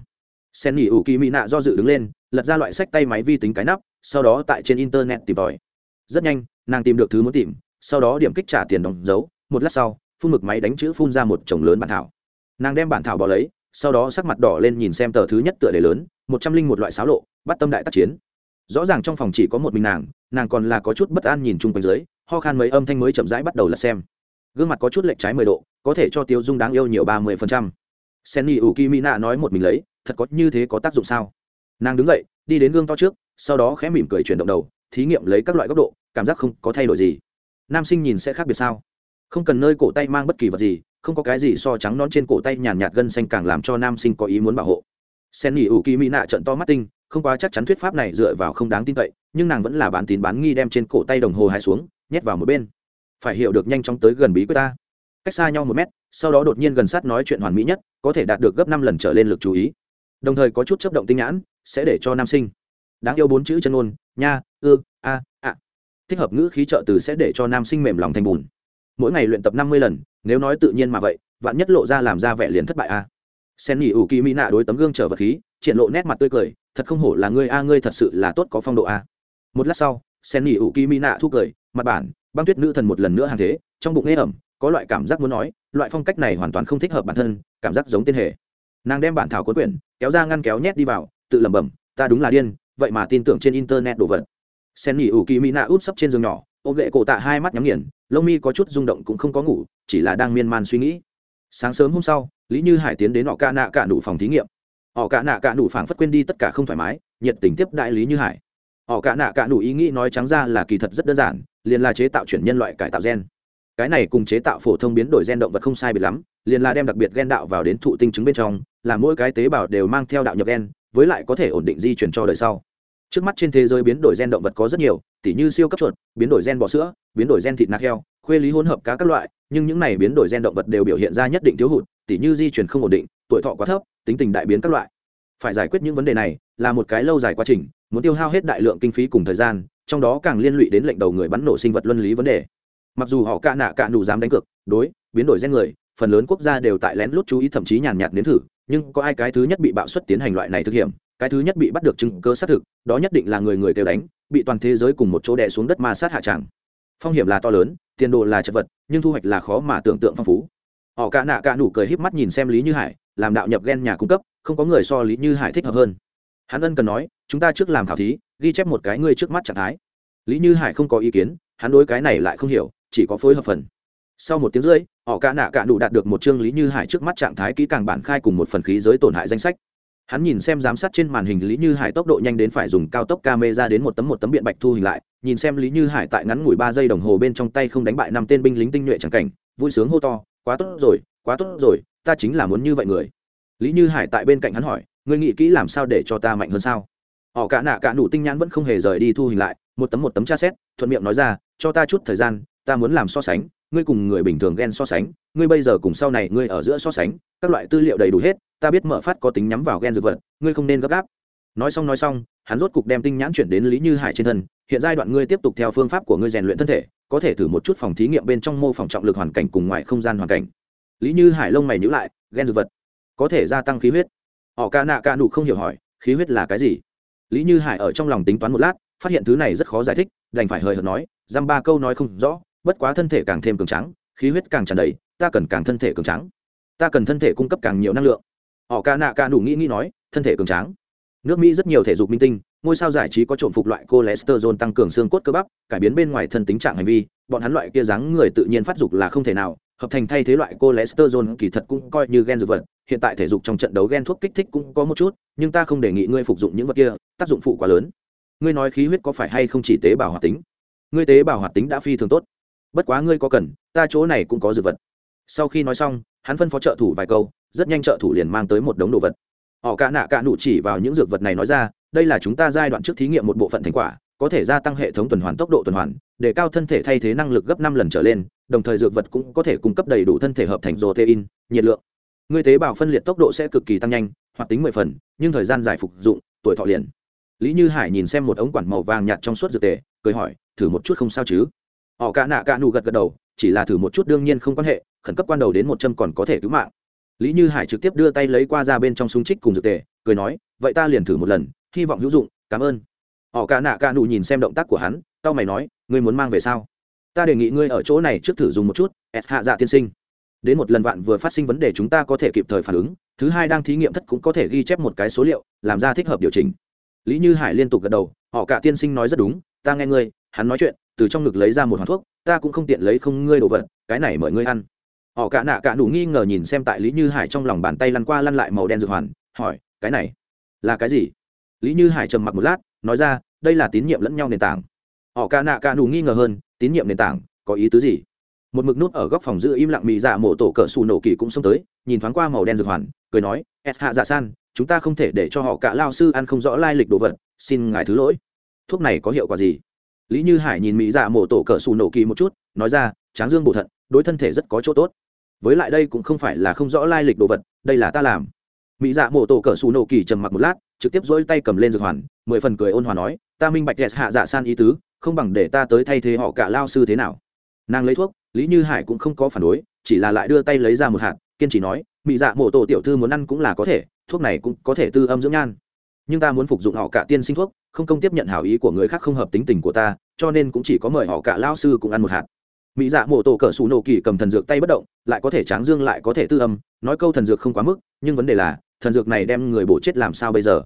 Sen nghỉ ủ kỳ mỹ nạ do dự đứng lên, lật ra loại sách tay máy vi tính cái nắp, sau đó tại trên internet tìm tòi. Rất nhanh, nàng tìm được thứ muốn tìm sau đó điểm kích trả tiền đóng dấu, một lát sau, phun mực máy đánh chữ phun ra một chồng lớn bản thảo. Nàng đem bản thảo bỏ lấy, sau đó sắc mặt đỏ lên nhìn xem tờ thứ nhất tựa đề lớn, một trăm linh một loại xáo lộ, bắt tâm đại tác chiến. Rõ ràng trong phòng chỉ có một mình nàng nàng còn là có chút bất an nhìn chung quanh dưới, ho khan mấy âm thanh mới chậm rãi bắt đầu lật xem. Gương mặt có chút lệch trái mười độ, có thể cho tiêu dung đáng yêu nhiều ba mươi phần trăm. Senni ủ kỳ mỹ nạ nói một mình lấy, thật có như thế có tác dụng sao? Nàng đứng dậy, đi đến gương to trước, sau đó khẽ mỉm cười chuyển động đầu, thí nghiệm lấy các loại góc độ, cảm giác không có thay đổi gì nam sinh nhìn sẽ khác biệt sao? Không cần nơi cổ tay mang bất kỳ vật gì, không có cái gì so trắng nón trên cổ tay nhàn nhạt gân xanh càng làm cho nam sinh có ý muốn bảo hộ. Sen nghỉ ủ kỳ mỹ nạ trận to mắt tinh, không quá chắc chắn thuyết pháp này dựa vào không đáng tin cậy, nhưng nàng vẫn là bán tín bán nghi đem trên cổ tay đồng hồ hai xuống, nhét vào một bên. Phải hiểu được nhanh chóng tới gần bí quyết ta. Cách xa nhau một mét, sau đó đột nhiên gần sát nói chuyện hoàn mỹ nhất, có thể đạt được gấp năm lần trở lên lực chú ý. Đồng thời có chút chấp động tinh nhãn, sẽ để cho nam sinh. Đáng yêu bốn chữ chân ôn, nha, ư, a thích hợp ngữ khí trợ từ sẽ để cho nam sinh mềm lòng thành bùn. Mỗi ngày luyện tập năm mươi lần, nếu nói tự nhiên mà vậy, vạn nhất lộ ra làm ra vẻ liền thất bại a. À. sen nghỉ ủ kỳ mỹ nạ đối tấm gương trở vật khí, triển lộ nét mặt tươi cười, thật không hổ là ngươi a, ngươi thật sự là tốt có phong độ a. Một lát sau, sen nghỉ ủ kỳ mỹ nạ thu cười, mặt bản, băng tuyết nữ thần một lần nữa hàng thế, trong bụng nghe ẩm, có loại cảm giác muốn nói, loại phong cách này hoàn toàn không thích hợp bản thân, cảm giác giống tên hề. Nàng đem bản thảo cuốn quyển, kéo ra ngăn kéo nhét đi vào, tự lẩm bẩm, ta đúng là điên, vậy mà tin tưởng trên internet đồ vật sen nghỉ ủ kỳ mỹ nạ úp sấp trên giường nhỏ, ôm gậy cổ tạ hai mắt nhắm nghiền, lông mi có chút rung động cũng không có ngủ, chỉ là đang miên man suy nghĩ. Sáng sớm hôm sau, lý như hải tiến đến họ ca nạ cả đủ phòng thí nghiệm. Họ cả nạ cả đủ phảng phất quên đi tất cả không thoải mái, nhiệt tình tiếp đại lý như hải. Họ cả nạ cả đủ ý nghĩ nói trắng ra là kỳ thật rất đơn giản, liền là chế tạo chuyển nhân loại cải tạo gen. Cái này cùng chế tạo phổ thông biến đổi gen động vật không sai biệt lắm, liền là đem đặc biệt gen đạo vào đến thụ tinh chứng bên trong, là mỗi cái tế bào đều mang theo đạo nhập gen, với lại có thể ổn định di chuyển cho đời sau trước mắt trên thế giới biến đổi gen động vật có rất nhiều, tỉ như siêu cấp chuột, biến đổi gen bò sữa, biến đổi gen thịt nạc heo, khuê lý hỗn hợp cá các loại, nhưng những này biến đổi gen động vật đều biểu hiện ra nhất định thiếu hụt, tỉ như di chuyển không ổn định, tuổi thọ quá thấp, tính tình đại biến các loại. Phải giải quyết những vấn đề này là một cái lâu dài quá trình, muốn tiêu hao hết đại lượng kinh phí cùng thời gian, trong đó càng liên lụy đến lệnh đầu người bắn nổ sinh vật luân lý vấn đề. Mặc dù họ cạ nạ cạ nụ dám đánh cược, đối, biến đổi gen người, phần lớn quốc gia đều tại lén lút chú ý thậm chí nhàn nhạt đến thử, nhưng có ai cái thứ nhất bị bạo suất tiến hành loại này thực hiện? Cái thứ nhất bị bắt được chứng cơ xác thực, đó nhất định là người người kêu đánh, bị toàn thế giới cùng một chỗ đè xuống đất ma sát hạ tràng. Phong hiểm là to lớn, tiền đồ là chật vật, nhưng thu hoạch là khó mà tưởng tượng phong phú. Họ cả nạ cả nụ cười híp mắt nhìn xem lý như hải, làm đạo nhập ghen nhà cung cấp, không có người so lý như hải thích hợp hơn. Hắn ân cần nói, chúng ta trước làm khảo thí, ghi chép một cái ngươi trước mắt trạng thái. Lý như hải không có ý kiến, hắn đối cái này lại không hiểu, chỉ có phối hợp phần. Sau một tiếng rưỡi, họ cả nạ cả nụ đạt được một chương lý như hải trước mắt trạng thái kỹ càng bản khai cùng một phần khí giới tổn hại danh sách hắn nhìn xem giám sát trên màn hình lý như hải tốc độ nhanh đến phải dùng cao tốc camera đến một tấm một tấm biện bạch thu hình lại, nhìn xem lý như hải tại ngắn ngủi ba giây đồng hồ bên trong tay không đánh bại năm tên binh lính tinh nhuệ chẳng cảnh, vui sướng hô to, quá tốt rồi, quá tốt rồi, ta chính là muốn như vậy người. Lý như hải tại bên cạnh hắn hỏi, ngươi nghĩ kỹ làm sao để cho ta mạnh hơn sao? Họ cả nạ cả nụ tinh nhãn vẫn không hề rời đi thu hình lại, một tấm một tấm tra xét, thuận miệng nói ra, cho ta chút thời gian, ta muốn làm so sánh, ngươi cùng người bình thường ghen so sánh, ngươi bây giờ cùng sau này ngươi ở giữa so sánh, các loại tư liệu đầy đủ hết ta biết mở phát có tính nhắm vào gen dược vật, ngươi không nên gấp gáp. Nói xong nói xong, hắn rốt cục đem tinh nhãn chuyển đến lý như hải trên thân, hiện giai đoạn ngươi tiếp tục theo phương pháp của ngươi rèn luyện thân thể, có thể thử một chút phòng thí nghiệm bên trong mô phòng trọng lực hoàn cảnh cùng ngoài không gian hoàn cảnh. Lý như hải lông mày nhữ lại ghen dược vật có thể gia tăng khí huyết. Họ ca nạ ca nụ không hiểu hỏi, khí huyết là cái gì? Lý như hải ở trong lòng tính toán một lát, phát hiện thứ này rất khó giải thích, đành phải hời hợt nói dăm ba câu nói không rõ, bất quá thân thể càng thêm cường trắng khí huyết càng tràn đầy, ta cần càng thân thể cường trắng ta cần thân thể cung cấp càng nhiều năng lượng họ ca nạ ca đủ nghĩ nghĩ nói, thân thể cường tráng. Nước mỹ rất nhiều thể dục minh tinh, ngôi sao giải trí có trộm phục loại cholesterol tăng cường xương cốt cơ bắp, cải biến bên ngoài thân tính trạng hành vi, bọn hắn loại kia dáng người tự nhiên phát dục là không thể nào, hợp thành thay thế loại cholesterol kỳ thật cũng coi như gen dược vật, hiện tại thể dục trong trận đấu gen thuốc kích thích cũng có một chút, nhưng ta không đề nghị ngươi phục dụng những vật kia, tác dụng phụ quá lớn. Ngươi nói khí huyết có phải hay không chỉ tế bào hoạt tính? Ngươi tế bào hoạt tính đã phi thường tốt. Bất quá ngươi có cần, ta chỗ này cũng có dược vật. Sau khi nói xong, hắn phân phó trợ thủ vài câu rất nhanh trợ thủ liền mang tới một đống đồ vật. Họ cả nạ cả nụ chỉ vào những dược vật này nói ra, đây là chúng ta giai đoạn trước thí nghiệm một bộ phận thành quả, có thể gia tăng hệ thống tuần hoàn tốc độ tuần hoàn, để cao thân thể thay thế năng lực gấp năm lần trở lên, đồng thời dược vật cũng có thể cung cấp đầy đủ thân thể hợp thành protein, nhiệt lượng. Người tế bào phân liệt tốc độ sẽ cực kỳ tăng nhanh, hoạt tính mười phần, nhưng thời gian dài phục dụng, tuổi thọ liền. Lý như hải nhìn xem một ống quản màu vàng nhạt trong suốt dược tề, cười hỏi, thử một chút không sao chứ? Họ cả nạ cả nụ gật gật đầu, chỉ là thử một chút đương nhiên không quan hệ, khẩn cấp quan đầu đến một châm còn có thể cứu mạng lý như hải trực tiếp đưa tay lấy qua ra bên trong súng trích cùng dược tề, cười nói, vậy ta liền thử một lần, hy vọng hữu dụng, cảm ơn. Họ cả nạ cả nụ nhìn xem động tác của hắn, tao mày nói, ngươi muốn mang về sao? Ta đề nghị ngươi ở chỗ này trước thử dùng một chút s hạ dạ tiên sinh. Đến một lần vạn vừa phát sinh vấn đề chúng ta có thể kịp thời phản ứng, thứ hai đang thí nghiệm thất cũng có thể ghi chép một cái số liệu, làm ra thích hợp điều chỉnh. Lý như hải liên tục gật đầu, họ cả tiên sinh nói rất đúng, ta nghe ngươi, hắn nói chuyện, từ trong ngực lấy ra một hoàn thuốc, ta cũng không tiện lấy không ngươi đồ vật, cái này mời ngươi ăn họ cả nạ cả đủ nghi ngờ nhìn xem tại lý như hải trong lòng bàn tay lăn qua lăn lại màu đen dược hoàn, hỏi, cái này là cái gì? Lý như hải trầm mặc một lát, nói ra, đây là tín nhiệm lẫn nhau nền tảng. Họ cả nạ cả đủ nghi ngờ hơn, tín nhiệm nền tảng, có ý tứ gì? Một mực nút ở góc phòng giữ im lặng mị dạ mổ tổ cỡ xù nổ kỳ cũng xông tới, nhìn thoáng qua màu đen dược hoàn, cười nói s hạ dạ san, chúng ta không thể để cho họ cả lao sư ăn không rõ lai lịch đồ vật, xin ngài thứ lỗi. Thuốc này có hiệu quả gì? Lý như hải nhìn mỹ dạ mổ tổ cỡ xù nổ kỳ một chút, nói ra, tráng dương bổ thận, đối thân thể rất có chỗ tốt với lại đây cũng không phải là không rõ lai lịch đồ vật, đây là ta làm. Mỹ dạ mổ tổ cỡ xù nổ kỳ trầm mặc một lát, trực tiếp dỗi tay cầm lên dược hoàn, mười phần cười ôn hòa nói, ta minh bạch đẹp hạ dạ san ý tứ, không bằng để ta tới thay thế họ cả lao sư thế nào. Nàng lấy thuốc, lý như hải cũng không có phản đối, chỉ là lại đưa tay lấy ra một hạt, kiên trì nói, mỹ dạ mổ tổ tiểu thư muốn ăn cũng là có thể, thuốc này cũng có thể tư âm dưỡng nhan. Nhưng ta muốn phục dụng họ cả tiên sinh thuốc, không công tiếp nhận hảo ý của người khác không hợp tính tình của ta, cho nên cũng chỉ có mời họ cả lao sư cũng ăn một hạt mỹ dạ mổ tổ cỡ xù nổ kỳ cầm thần dược tay bất động, lại có thể tráng dương, lại có thể tư âm. Nói câu thần dược không quá mức, nhưng vấn đề là, thần dược này đem người bổ chết làm sao bây giờ?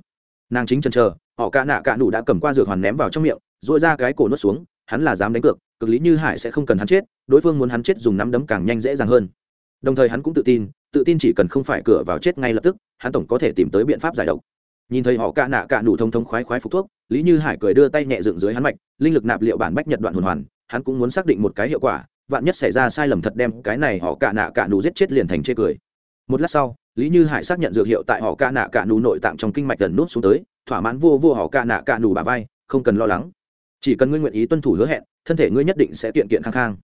Nàng chính chân chờ, họ cả nạ cả nụ đã cầm qua dược hoàn ném vào trong miệng dội ra cái cổ nuốt xuống, hắn là dám đánh cược, cực lý như hải sẽ không cần hắn chết, đối phương muốn hắn chết dùng nắm đấm càng nhanh dễ dàng hơn. Đồng thời hắn cũng tự tin tự tin chỉ cần không phải cửa vào chết ngay lập tức, hắn tổng có thể tìm tới biện pháp giải độc. Nhìn thấy họ cạ nạ cạ nụ thông thông khoái khoái phục thuốc, lý như hải cười đưa tay nhẹ dựng dưới hắn mạch, linh lực nạp liệu bản bách nhật đoạn hồn hoàn hắn cũng muốn xác định một cái hiệu quả, vạn nhất xảy ra sai lầm thật đem cái này họ cạ nạ cạ nụ giết chết liền thành chê cười. Một lát sau, lý như hải xác nhận dược hiệu tại họ cạ nạ cạ nù nội tạng trong kinh mạch gần nút xuống tới, thỏa mãn vô vô họ cạ nạ cạ nù bà vai, không cần lo lắng. Chỉ cần ngươi nguyện ý tuân thủ hứa hẹn, thân thể ngươi nhất định sẽ kiện kiện khang khang.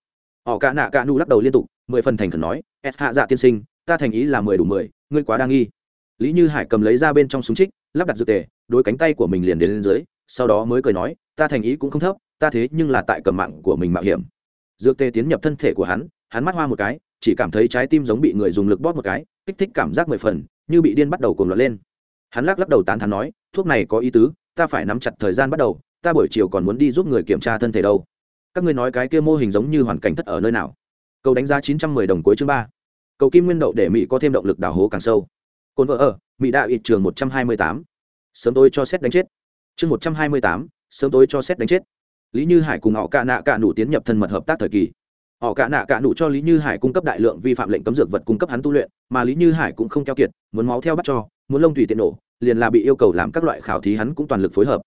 Họ cạ nạ cạ nù lắc đầu liên tục, mười phần thành khẩn nói s hạ dạ tiên sinh, ta thành ý là mười đủ mười, ngươi quá đa nghi. Lý như hải cầm lấy ra bên trong súng trích, lắp đặt dược tề, đôi cánh tay của mình liền đến lên dưới, sau đó mới cười nói, ta thành ý cũng không thấp ta thế nhưng là tại cầm mạng của mình mạo hiểm. Dược tê tiến nhập thân thể của hắn hắn mắt hoa một cái, chỉ cảm thấy trái tim giống bị người dùng lực bóp một cái, kích thích cảm giác mười phần, như bị điên bắt đầu cuồng loạn lên. Hắn lắc lắc đầu tán thán nói, thuốc này có ý tứ, ta phải nắm chặt thời gian bắt đầu, ta buổi chiều còn muốn đi giúp người kiểm tra thân thể đâu. Các ngươi nói cái kia mô hình giống như hoàn cảnh thất ở nơi nào? Cầu đánh giá chín trăm mười đồng cuối chương ba. Cầu kim nguyên đậu để mỹ có thêm động lực đào hố càng sâu. Cồn vợ ở, mỹ đạo ít trường một trăm hai mươi tám. Sớm tối cho xét đánh chết. Chương một trăm hai mươi tám, sớm tối cho xét đánh chết lý như hải cùng họ cạ nạ cạ nụ tiến nhập thân mật hợp tác thời kỳ. Họ cạ nạ cạ nụ cho lý như hải cung cấp đại lượng vi phạm lệnh cấm dược vật cung cấp hắn tu luyện, mà lý như hải cũng không keo kiệt, muốn máu theo bắt cho, muốn lông tùy tiện nổ, liền là bị yêu cầu làm các loại khảo thí hắn cũng toàn lực phối hợp.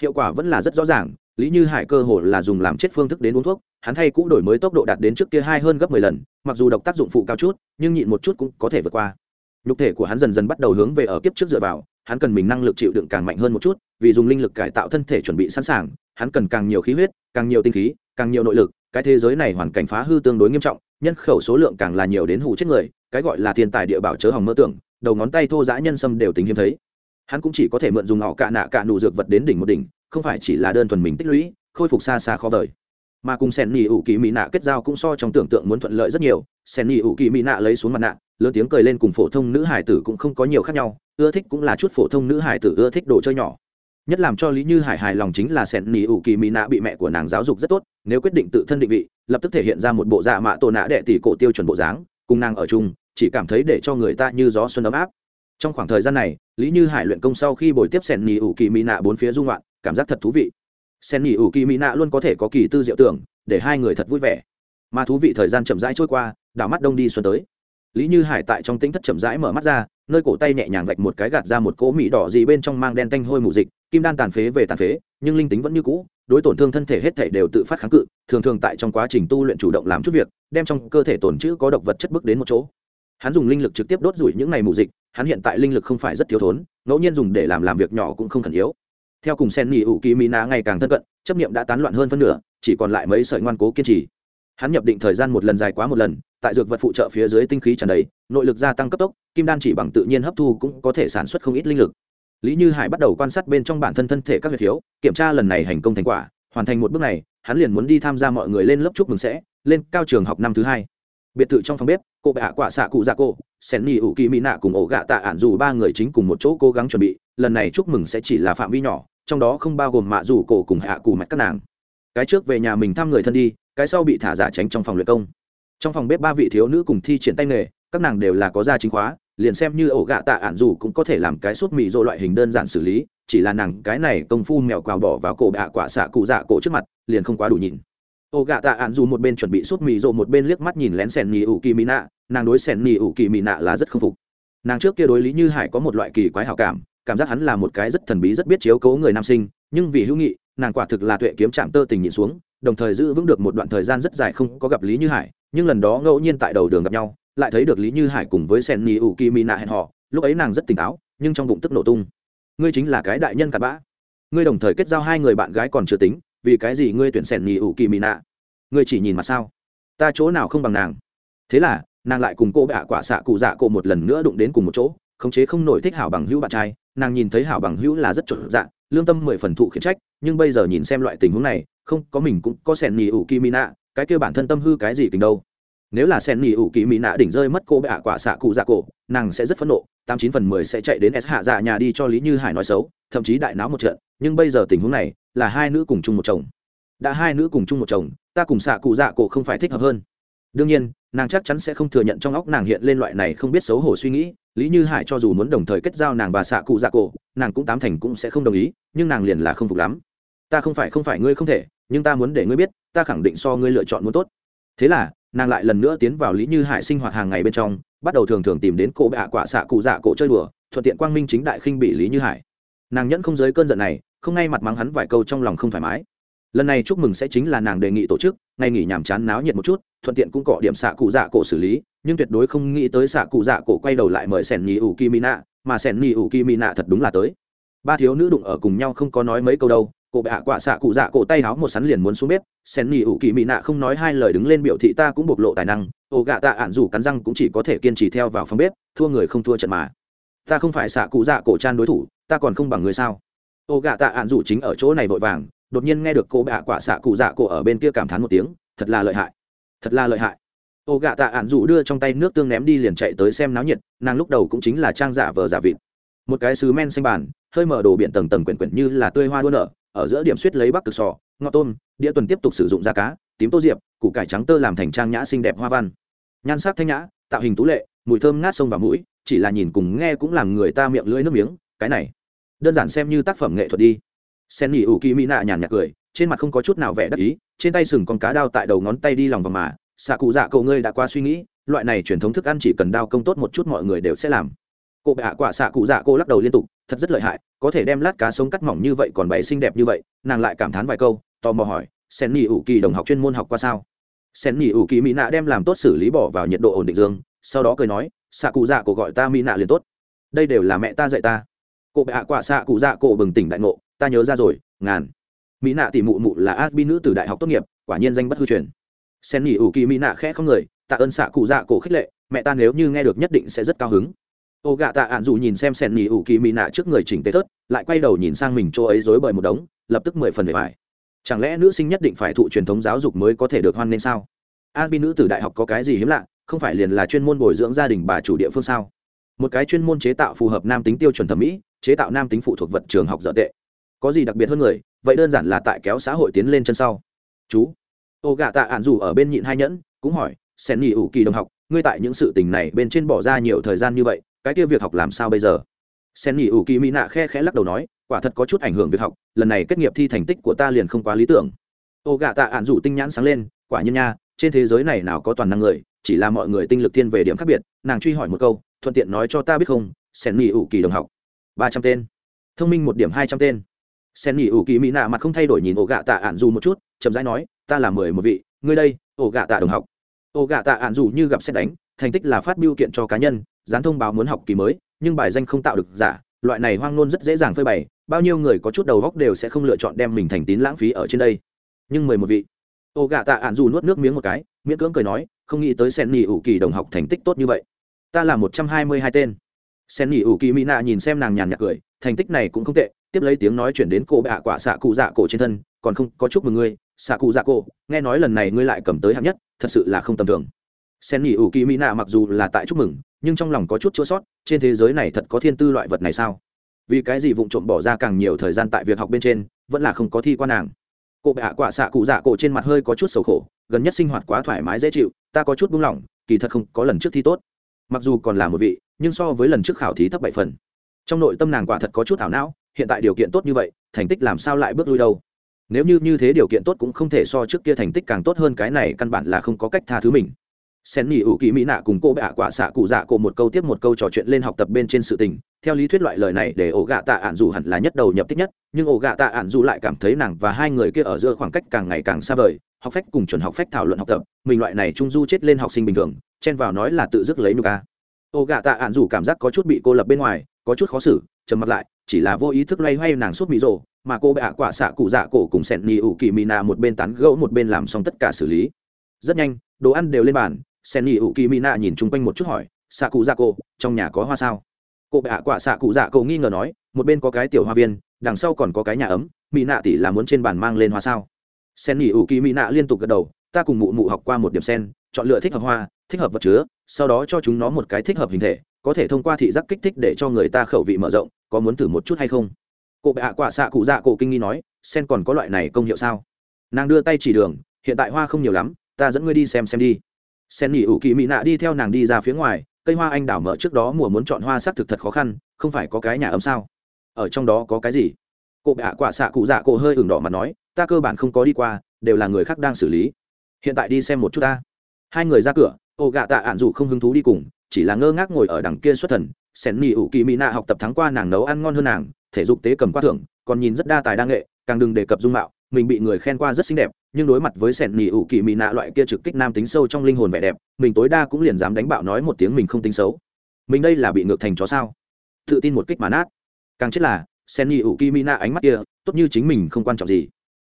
Hiệu quả vẫn là rất rõ ràng, lý như hải cơ hồ là dùng làm chết phương thức đến uống thuốc, hắn thay cũng đổi mới tốc độ đạt đến trước kia hai hơn gấp mười lần, mặc dù độc tác dụng phụ cao chút, nhưng nhịn một chút cũng có thể vượt qua. Nhục thể của hắn dần dần bắt đầu hướng về ở kiếp trước dựa vào, hắn cần mình năng lực chịu đựng càng mạnh hơn một chút, vì dùng linh lực cải tạo thân thể chuẩn bị sẵn sàng hắn cần càng nhiều khí huyết, càng nhiều tinh khí, càng nhiều nội lực, cái thế giới này hoàn cảnh phá hư tương đối nghiêm trọng, nhân khẩu số lượng càng là nhiều đến hủ chết người, cái gọi là thiên tài địa bảo chớ hỏng mơ tưởng, đầu ngón tay thô dã nhân sâm đều tính hiếm thấy. Hắn cũng chỉ có thể mượn dùng họ cạ nạ cạ nụ dược vật đến đỉnh một đỉnh, không phải chỉ là đơn thuần mình tích lũy, khôi phục xa xa khó vời. Mà cùng sen nỉ ủ kỳ mỹ nạ kết giao cũng so trong tưởng tượng muốn thuận lợi rất nhiều, sen nỉ ủ kỳ mỹ nạ lấy xuống mặt nạ, lớn tiếng cười lên cùng phổ thông nữ hải tử cũng không có nhiều khác nhau, ưa thích cũng là chút phổ thông nữ hải tử ưa thích đồ chơi nhỏ nhất làm cho lý như hải hài lòng chính là sen nỉ ủ kỳ mỹ nạ bị mẹ của nàng giáo dục rất tốt, nếu quyết định tự thân định vị, lập tức thể hiện ra một bộ dạ mạ tổ nạ đệ tỷ cổ tiêu chuẩn bộ dáng, cùng nàng ở chung, chỉ cảm thấy để cho người ta như gió xuân ấm áp. Trong khoảng thời gian này, lý như hải luyện công sau khi bồi tiếp sen nỉ ủ kỳ mỹ nạ bốn phía dung loạn cảm giác thật thú vị. Sen nỉ ủ kỳ mỹ nạ luôn có thể có kỳ tư diệu tưởng, để hai người thật vui vẻ. Mà thú vị thời gian chậm rãi trôi qua, đảo mắt đông đi xuân tới. Lý như hải tại trong tính thất chậm rãi mở mắt ra nơi cổ tay nhẹ nhàng vạch một cái gạt ra một cỗ mỹ đỏ gì bên trong mang đen tanh hôi mù dịch, kim đan tàn phế về tàn phế, nhưng linh tính vẫn như cũ, đối tổn thương thân thể hết thể đều tự phát kháng cự, thường thường tại trong quá trình tu luyện chủ động làm chút việc, đem trong cơ thể tổn chữ có độc vật chất bước đến một chỗ. Hắn dùng linh lực trực tiếp đốt rủi những ngày mù dịch, hắn hiện tại linh lực không phải rất thiếu thốn, ngẫu nhiên dùng để làm làm việc nhỏ cũng không khẩn yếu. Theo cùng sen nghỉ ủ kỳ mỹ nạ ngày càng thân cận, chấp niệm đã tán loạn hơn phân nửa, chỉ còn lại mấy sợi ngoan cố kiên trì hắn nhập định thời gian một lần dài quá một lần, tại dược vật phụ trợ phía dưới tinh khí tràn đầy, nội lực gia tăng cấp tốc, kim đan chỉ bằng tự nhiên hấp thu cũng có thể sản xuất không ít linh lực. Lý như hải bắt đầu quan sát bên trong bản thân thân thể các huyệt thiếu, kiểm tra lần này thành công thành quả, hoàn thành một bước này, hắn liền muốn đi tham gia mọi người lên lớp chúc mừng sẽ, lên cao trường học năm thứ hai. Biệt thự trong phòng bếp, cô bệ hạ quả xạ cụ dạ cô, sen ni ủ kỳ mỹ nạ cùng ổ gạ tạ ản dù ba người chính cùng một chỗ cố gắng chuẩn bị, lần này chúc mừng sẽ chỉ là phạm vi nhỏ, trong đó không bao gồm mạ dù cổ cùng hạ cù mạch các nàng cái trước về nhà mình thăm người thân đi, cái sau bị thả giả tránh trong phòng luyện công. Trong phòng bếp ba vị thiếu nữ cùng thi triển tay nghề, các nàng đều là có gia chính khóa, liền xem như ổ gạ tạ ản dù cũng có thể làm cái suốt mì rô loại hình đơn giản xử lý, chỉ là nàng cái này công phu mèo quào bỏ vào cổ bạ quả xạ cụ dạ cổ trước mặt, liền không quá đủ nhìn. Ổ gạ tạ ản dù một bên chuẩn bị suốt mì rô một bên liếc mắt nhìn lén sèn nhì ủ kỳ mỹ nạ, nàng đối sèn nhì ủ kỳ mỹ nạ là rất không phục. Nàng trước kia đối lý như hải có một loại kỳ quái hảo cảm cảm giác hắn là một cái rất thần bí rất biết chiếu cố người nam sinh, nhưng vì hữu nghị nàng quả thực là tuệ kiếm chạm tơ tình nhịn xuống, đồng thời giữ vững được một đoạn thời gian rất dài không có gặp lý như hải, nhưng lần đó ngẫu nhiên tại đầu đường gặp nhau, lại thấy được lý như hải cùng với sen ni ủ kỳ mỹ nạ hẹn họ lúc ấy nàng rất tỉnh táo, nhưng trong bụng tức nổ tung. Ngươi chính là cái đại nhân cặn bã. Ngươi đồng thời kết giao hai người bạn gái còn chưa tính, vì cái gì ngươi tuyển sen ni ủ kỳ mỹ nạ ngươi chỉ nhìn mặt sao? Ta chỗ nào không bằng nàng? Thế là, nàng lại cùng cô bạ quả xạ cụ dạ cô một lần nữa đụng đến cùng một chỗ, khống chế không nổi thích hảo bằng hữu bạn trai nàng nhìn thấy hảo bằng hữu là rất chuẩn dạng, lương tâm mười phần thụ khiển trách, nhưng bây giờ nhìn xem loại tình huống này, không, có mình cũng có sẻn nỉ ủ kỳ mỹ nạ, cái kêu bản thân tâm hư cái gì tình đâu. Nếu là sen nỉ ủ kỳ mỹ nạ đỉnh rơi mất cô bệ ạ quả xạ cụ dạ cổ, nàng sẽ rất phẫn nộ, tám chín phần mười sẽ chạy đến s hạ dạ nhà đi cho lý như hải nói xấu, thậm chí đại náo một trận, nhưng bây giờ tình huống này, là hai nữ cùng chung một chồng. Đã hai nữ cùng chung một chồng, ta cùng xạ cụ dạ cổ không phải thích hợp hơn. Đương nhiên, nàng chắc chắn sẽ không thừa nhận trong óc nàng hiện lên loại này không biết xấu hổ suy nghĩ lý như hải cho dù muốn đồng thời kết giao nàng và xạ cụ dạ cổ, nàng cũng tám thành cũng sẽ không đồng ý, nhưng nàng liền là không phục lắm. Ta không phải không phải, ngươi không thể, nhưng ta muốn để ngươi biết, ta khẳng định so ngươi lựa chọn muốn tốt. Thế là, nàng lại lần nữa tiến vào lý như hải sinh hoạt hàng ngày bên trong, bắt đầu thường thường tìm đến cổ bạ quả xạ cụ dạ cổ chơi đùa, thuận tiện quang minh chính đại khinh bị lý như hải. Nàng nhẫn không giới cơn giận này, không ngay mặt mắng hắn vài câu trong lòng không thoải mái. Lần này chúc mừng sẽ chính là nàng đề nghị tổ chức, ngày nghỉ nhàm chán náo nhiệt một chút, thuận tiện cũng cọ điểm xạ cụ dạ cổ xử lý nhưng tuyệt đối không nghĩ tới xạ cụ dạ cổ quay đầu lại mời sẻn nhì ủ kỳ mỹ nạ, mà sẻn nhì ủ kỳ mỹ nạ thật đúng là tới. Ba thiếu nữ đụng ở cùng nhau không có nói mấy câu đâu, cổ bệ hạ quả xạ cụ dạ cổ tay háo một sắn liền muốn xuống bếp sen nhì ủ kỳ mỹ nạ không nói hai lời đứng lên biểu thị ta cũng bộc lộ tài năng ô gạ tạ ạn dù cắn răng cũng chỉ có thể kiên trì theo vào phòng bếp, thua người không thua trận mà. Ta không phải xạ cụ dạ cổ chan đối thủ, ta còn không bằng người sao? Ô gạ tạ ạn dù chính ở chỗ này vội vàng, đột nhiên nghe được cô bệ hạ quả xạ cụ dạ cổ ở bên kia cảm thán một tiếng, thật là lợi hại, thật là lợi hại. Ô gạ tạ ạn dù đưa trong tay nước tương ném đi liền chạy tới xem náo nhiệt, nàng lúc đầu cũng chính là trang giả vờ giả vịt. Một cái sứ men xanh bàn, hơi mở đồ biển tầng tầng quyển quyển như là tươi hoa đua nở, ở giữa điểm suýt lấy bắc cực sò ngọ tôm, đĩa tuần tiếp tục sử dụng da cá, tím tô diệp, củ cải trắng tơ làm thành trang nhã xinh đẹp hoa văn. Nhan sắc thanh nhã, tạo hình tú lệ, mùi thơm ngát sông vào mũi, chỉ là nhìn cùng nghe cũng làm người ta miệng lưỡi nước miếng, cái này. Đơn giản xem như tác phẩm nghệ thuật đi. Sen nghỉ ủ kỳ mỹ nạ nhàn nhạt cười, trên mặt không có chút nào vẻ đắc ý, trên tay sừng con cá đao tại đầu ngón tay đi lòng vòng mà xạ cụ dạ cậu ngươi đã qua suy nghĩ, loại này truyền thống thức ăn chỉ cần đao công tốt một chút mọi người đều sẽ làm. Cô bệ hạ quả xạ cụ dạ cô lắc đầu liên tục, thật rất lợi hại, có thể đem lát cá sống cắt mỏng như vậy còn bày xinh đẹp như vậy, nàng lại cảm thán vài câu, tò mò hỏi, sen nỉ ủ kỳ đồng học chuyên môn học qua sao? Sen nỉ ủ kỳ mỹ nạ đem làm tốt xử lý bỏ vào nhiệt độ ổn định dương, sau đó cười nói, xạ cụ dạ cô gọi ta mỹ nạ liền tốt. Đây đều là mẹ ta dạy ta. Cô bệ hạ quả xạ cụ dạ cô bừng tỉnh đại ngộ, ta nhớ ra rồi, ngàn. Mỹ nạ tỷ mụ mụ là át bi nữ từ đại học tốt nghiệp, quả nhiên danh bất hư truyền sen nghỉ ủ kỳ mỹ nạ khẽ không người, tạ ơn xạ cụ dạ cổ khích lệ, mẹ ta nếu như nghe được nhất định sẽ rất cao hứng. Ô gạ tạ ạn dù nhìn xem sen nghỉ ủ kỳ mỹ nạ trước người chỉnh tế thớt, lại quay đầu nhìn sang mình chỗ ấy dối bời một đống, lập tức mười phần để phải chẳng lẽ nữ sinh nhất định phải thụ truyền thống giáo dục mới có thể được hoan nên sao? A bi nữ từ đại học có cái gì hiếm lạ, không phải liền là chuyên môn bồi dưỡng gia đình bà chủ địa phương sao? Một cái chuyên môn chế tạo phù hợp nam tính tiêu chuẩn thẩm mỹ, chế tạo nam tính phụ thuộc vật trường học dở tệ. Có gì đặc biệt hơn người, vậy đơn giản là tại kéo xã hội tiến lên chân sau. Chú ô gạ tạ ạn dù ở bên nhịn hai nhẫn, cũng hỏi, sen nghỉ ủ kỳ đồng học, ngươi tại những sự tình này bên trên bỏ ra nhiều thời gian như vậy, cái kia việc học làm sao bây giờ? Sen nghỉ ủ kỳ mỹ nạ khe khẽ lắc đầu nói, quả thật có chút ảnh hưởng việc học, lần này kết nghiệp thi thành tích của ta liền không quá lý tưởng. Ô gạ tạ ạn dù tinh nhãn sáng lên, quả nhiên nha, trên thế giới này nào có toàn năng người, chỉ là mọi người tinh lực thiên về điểm khác biệt. Nàng truy hỏi một câu, thuận tiện nói cho ta biết không, sen nghỉ ủ kỳ đồng học? Ba trăm tên. Thông minh một điểm hai trăm tên. Sen nghỉ ủ kỳ mỹ nạ mặt không thay đổi nhìn ổ gạ tạ ạn dù một chút, chậm rãi nói ta là mười một vị, ngươi đây, ổ gạ tạ đồng học. Ổ gạ tạ ạn dù như gặp xét đánh, thành tích là phát biểu kiện cho cá nhân, dán thông báo muốn học kỳ mới, nhưng bài danh không tạo được giả, loại này hoang nôn rất dễ dàng phơi bày, bao nhiêu người có chút đầu góc đều sẽ không lựa chọn đem mình thành tín lãng phí ở trên đây. Nhưng mười một vị. Ô gạ tạ ạn dù nuốt nước miếng một cái, miễn cưỡng cười nói, không nghĩ tới sen nỉ ủ kỳ đồng học thành tích tốt như vậy. Ta là một trăm hai mươi hai tên. Sen nỉ ủ kỳ mỹ nạ nhìn xem nàng nhàn nhạt cười, thành tích này cũng không tệ, tiếp lấy tiếng nói chuyển đến cô bạ quả xạ cụ dạ cổ trên thân, còn không, có chúc mừng ngươi xạ cụ dạ cổ, nghe nói lần này ngươi lại cầm tới hạng nhất, thật sự là không tầm thường. Sen nghỉ ủ kỳ mỹ nạ mặc dù là tại chúc mừng, nhưng trong lòng có chút chữa sót, trên thế giới này thật có thiên tư loại vật này sao? Vì cái gì vụng trộm bỏ ra càng nhiều thời gian tại việc học bên trên, vẫn là không có thi quan nàng? Cô bệ hạ quả xạ cụ dạ cổ trên mặt hơi có chút sầu khổ, gần nhất sinh hoạt quá thoải mái dễ chịu, ta có chút buông lỏng, kỳ thật không có lần trước thi tốt. Mặc dù còn là một vị, nhưng so với lần trước khảo thí thấp bảy phần. Trong nội tâm nàng quả thật có chút ảo não, hiện tại điều kiện tốt như vậy, thành tích làm sao lại bước lui đâu? Nếu như như thế điều kiện tốt cũng không thể so trước kia thành tích càng tốt hơn cái này căn bản là không có cách tha thứ mình. Sen nhị ủ kỳ mỹ nạ cùng cô bạ quả xạ cụ dạ cổ một câu tiếp một câu trò chuyện lên học tập bên trên sự tình. Theo lý thuyết loại lời này để ổ gạ tạ ạn dù hẳn là nhất đầu nhập tích nhất, nhưng ổ gạ tạ ạn dù lại cảm thấy nàng và hai người kia ở giữa khoảng cách càng ngày càng xa vời, học phách cùng chuẩn học phách thảo luận học tập, mình loại này trung du chết lên học sinh bình thường, chen vào nói là tự dứt lấy nuka. Ổ gạ tạ ạn dù cảm giác có chút bị cô lập bên ngoài, có chút khó xử, trầm mặt lại, chỉ là vô ý thức loay hoay nàng suốt mỹ rồ mà cô bạ quả xạ cụ dạ cổ cùng sẹn nhị ủ kỳ mỹ nạ một bên tán gẫu một bên làm xong tất cả xử lý. Rất nhanh, đồ ăn đều lên bàn, sẹn nhị ủ kỳ mỹ nạ nhìn chung quanh một chút hỏi, xạ cụ dạ cổ, trong nhà có hoa sao? Cô bệ quả xạ cụ dạ cổ nghi ngờ nói, một bên có cái tiểu hoa viên, đằng sau còn có cái nhà ấm mỹ nạ tỷ là muốn trên bàn mang lên hoa sao? Sen nhị ủ kỳ mỹ nạ liên tục gật đầu, ta cùng mụ mụ học qua một điểm sen, chọn lựa thích hợp hoa, thích hợp vật chứa, sau đó cho chúng nó một cái thích hợp hình thể, có thể thông qua thị giác kích thích để cho người ta khẩu vị mở rộng, có muốn thử một chút hay không? Cụ bệ ạ quả xạ cụ dạ cổ kinh nghi nói, sen còn có loại này công hiệu sao? Nàng đưa tay chỉ đường, hiện tại hoa không nhiều lắm, ta dẫn ngươi đi xem xem đi. Sen nghỉ ủ kỳ mỹ nạ đi theo nàng đi ra phía ngoài, cây hoa anh đảo mở trước đó mùa muốn chọn hoa xác thực thật khó khăn, không phải có cái nhà ấm sao? Ở trong đó có cái gì? Cụ bệ ạ quả xạ cụ dạ cổ hơi ửng đỏ mặt nói, ta cơ bản không có đi qua, đều là người khác đang xử lý. Hiện tại đi xem một chút ta. Hai người ra cửa, ô gạ tạ ạn dù không hứng thú đi cùng, chỉ là ngơ ngác ngồi ở đằng kia xuất thần sẻn nỉ ủ kỳ mỹ nạ học tập thắng qua nàng nấu ăn ngon hơn nàng, thể dục tế cầm qua thưởng, còn nhìn rất đa tài đa nghệ, càng đừng đề cập dung mạo, mình bị người khen qua rất xinh đẹp, nhưng đối mặt với sẻn nỉ ủ kỳ mỹ nạ loại kia trực kích nam tính sâu trong linh hồn vẻ đẹp, mình tối đa cũng liền dám đánh bạo nói một tiếng mình không tính xấu. Mình đây là bị ngược thành chó sao? Tự tin một kích mà nát. Càng chết là sẻn nỉ ủ kỳ mỹ nạ ánh mắt kia, tốt như chính mình không quan trọng gì.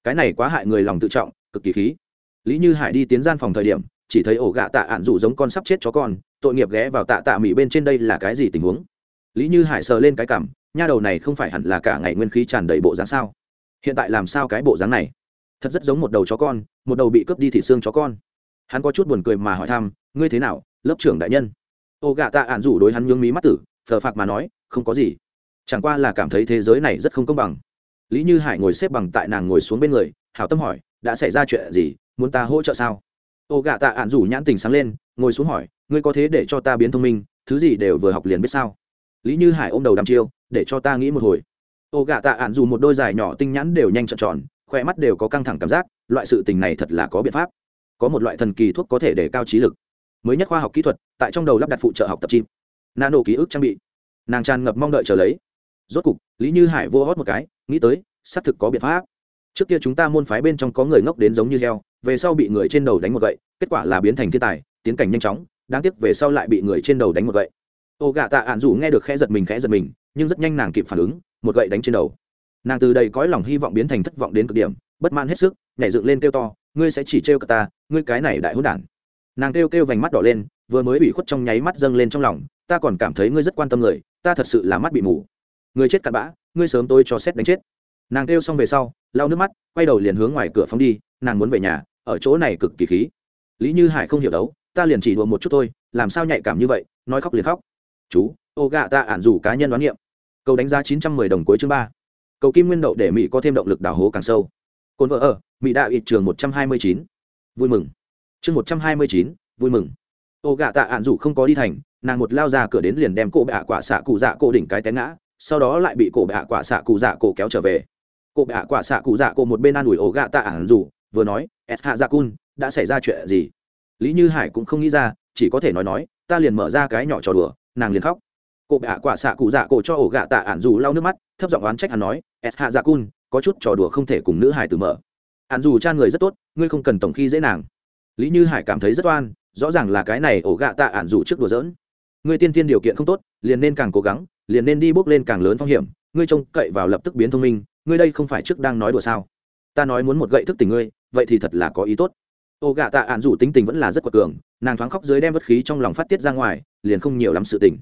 Cái này quá hại người lòng tự trọng, cực kỳ khí. Lý như hải đi tiến gian phòng thời điểm, chỉ thấy ổ gạ tạ ạn rủ giống con sắp chết chó con tội nghiệp ghé vào tạ tạ mỹ bên trên đây là cái gì tình huống? Lý như hải sờ lên cái cảm, nha đầu này không phải hẳn là cả ngày nguyên khí tràn đầy bộ dáng sao? Hiện tại làm sao cái bộ dáng này? Thật rất giống một đầu chó con, một đầu bị cướp đi thị xương chó con. Hắn có chút buồn cười mà hỏi thăm, ngươi thế nào, lớp trưởng đại nhân? Ô gạ tạ ạn rủ đối hắn nhướng mí mắt tử thờ phạc mà nói, không có gì. Chẳng qua là cảm thấy thế giới này rất không công bằng. Lý như hải ngồi xếp bằng tại nàng ngồi xuống bên người, hảo tâm hỏi, đã xảy ra chuyện gì? Muốn ta hỗ trợ sao? Ô gạ tạ ạn rủ nhãn tình sáng lên, ngồi xuống hỏi ngươi có thế để cho ta biến thông minh, thứ gì đều vừa học liền biết sao? Lý như hải ôm đầu đăm chiêu, để cho ta nghĩ một hồi. Ô gạ tạ ạn dù một đôi dài nhỏ tinh nhãn đều nhanh trợn tròn, khoe mắt đều có căng thẳng cảm giác, loại sự tình này thật là có biện pháp. Có một loại thần kỳ thuốc có thể để cao trí lực. Mới nhất khoa học kỹ thuật, tại trong đầu lắp đặt phụ trợ học tập chim nano ký ức trang bị. Nàng tràn ngập mong đợi chờ lấy. Rốt cục, lý như hải vô hót một cái, nghĩ tới, xác thực có biện pháp. Trước kia chúng ta môn phái bên trong có người ngốc đến giống như heo, về sau bị người trên đầu đánh một gậy, kết quả là biến thành thiên tài, tiến cảnh nhanh chóng đáng tiếc về sau lại bị người trên đầu đánh một gậy. Ô gạ tạ ạn dù nghe được khẽ giật mình, khẽ giật mình, nhưng rất nhanh nàng kịp phản ứng, một gậy đánh trên đầu. Nàng từ đây cõi lòng hy vọng biến thành thất vọng đến cực điểm, bất man hết sức, nhảy dựng lên kêu to, ngươi sẽ chỉ trêu cả ta, ngươi cái này đại hôn đản. Nàng kêu kêu vành mắt đỏ lên, vừa mới bị khuất trong nháy mắt dâng lên trong lòng, ta còn cảm thấy ngươi rất quan tâm người, ta thật sự là mắt bị mù. Ngươi chết cặn bã, ngươi sớm tôi cho xét đánh chết. Nàng kêu xong về sau, lau nước mắt, quay đầu liền hướng ngoài cửa phóng đi, nàng muốn về nhà, ở chỗ này cực kỳ khí. Lý như hải không hiểu đấu ta liền chỉ đùa một chút thôi, làm sao nhạy cảm như vậy, nói khóc liền khóc. Chú, ô gạ ta ản dù cá nhân đoán nghiệm cầu đánh giá chín trăm mười đồng cuối chương ba. Cầu kim nguyên đậu để mỹ có thêm động lực đào hố càng sâu. Cồn vợ ở, mỹ đạo ít trường một trăm hai mươi chín. Vui mừng. Chương một trăm hai mươi chín, vui mừng. Ô gạ tạ ạn dù không có đi thành, nàng một lao ra cửa đến liền đem cổ bạ quả xạ cụ dạ cổ đỉnh cái té ngã, sau đó lại bị cổ bạ quả xạ cụ dạ cổ kéo trở về. Cổ bạ quả xạ cụ dạ cổ một bên an ủi ổ gạ tạ ạn dù vừa nói s hạ dạ cun, đã xảy ra chuyện gì? Lý như hải cũng không nghĩ ra, chỉ có thể nói nói, ta liền mở ra cái nhỏ trò đùa, nàng liền khóc. Cụ bạ quả xạ cụ dạ cổ cho ổ gạ tạ ản dù lau nước mắt, thấp giọng oán trách hắn nói s hạ dạ cun, có chút trò đùa không thể cùng nữ hải từ mở. Ản dù cha người rất tốt, ngươi không cần tổng khi dễ nàng. Lý như hải cảm thấy rất oan, rõ ràng là cái này ổ gạ tạ ản dù trước đùa dỡn. ngươi tiên tiên điều kiện không tốt, liền nên càng cố gắng, liền nên đi bước lên càng lớn phong hiểm, ngươi trông cậy vào lập tức biến thông minh, ngươi đây không phải trước đang nói đùa sao? Ta nói muốn một gậy thức tình ngươi, vậy thì thật là có ý tốt ô gạ tạ ạn dù tính tình vẫn là rất quật cường, nàng thoáng khóc dưới đem bất khí trong lòng phát tiết ra ngoài, liền không nhiều lắm sự tình.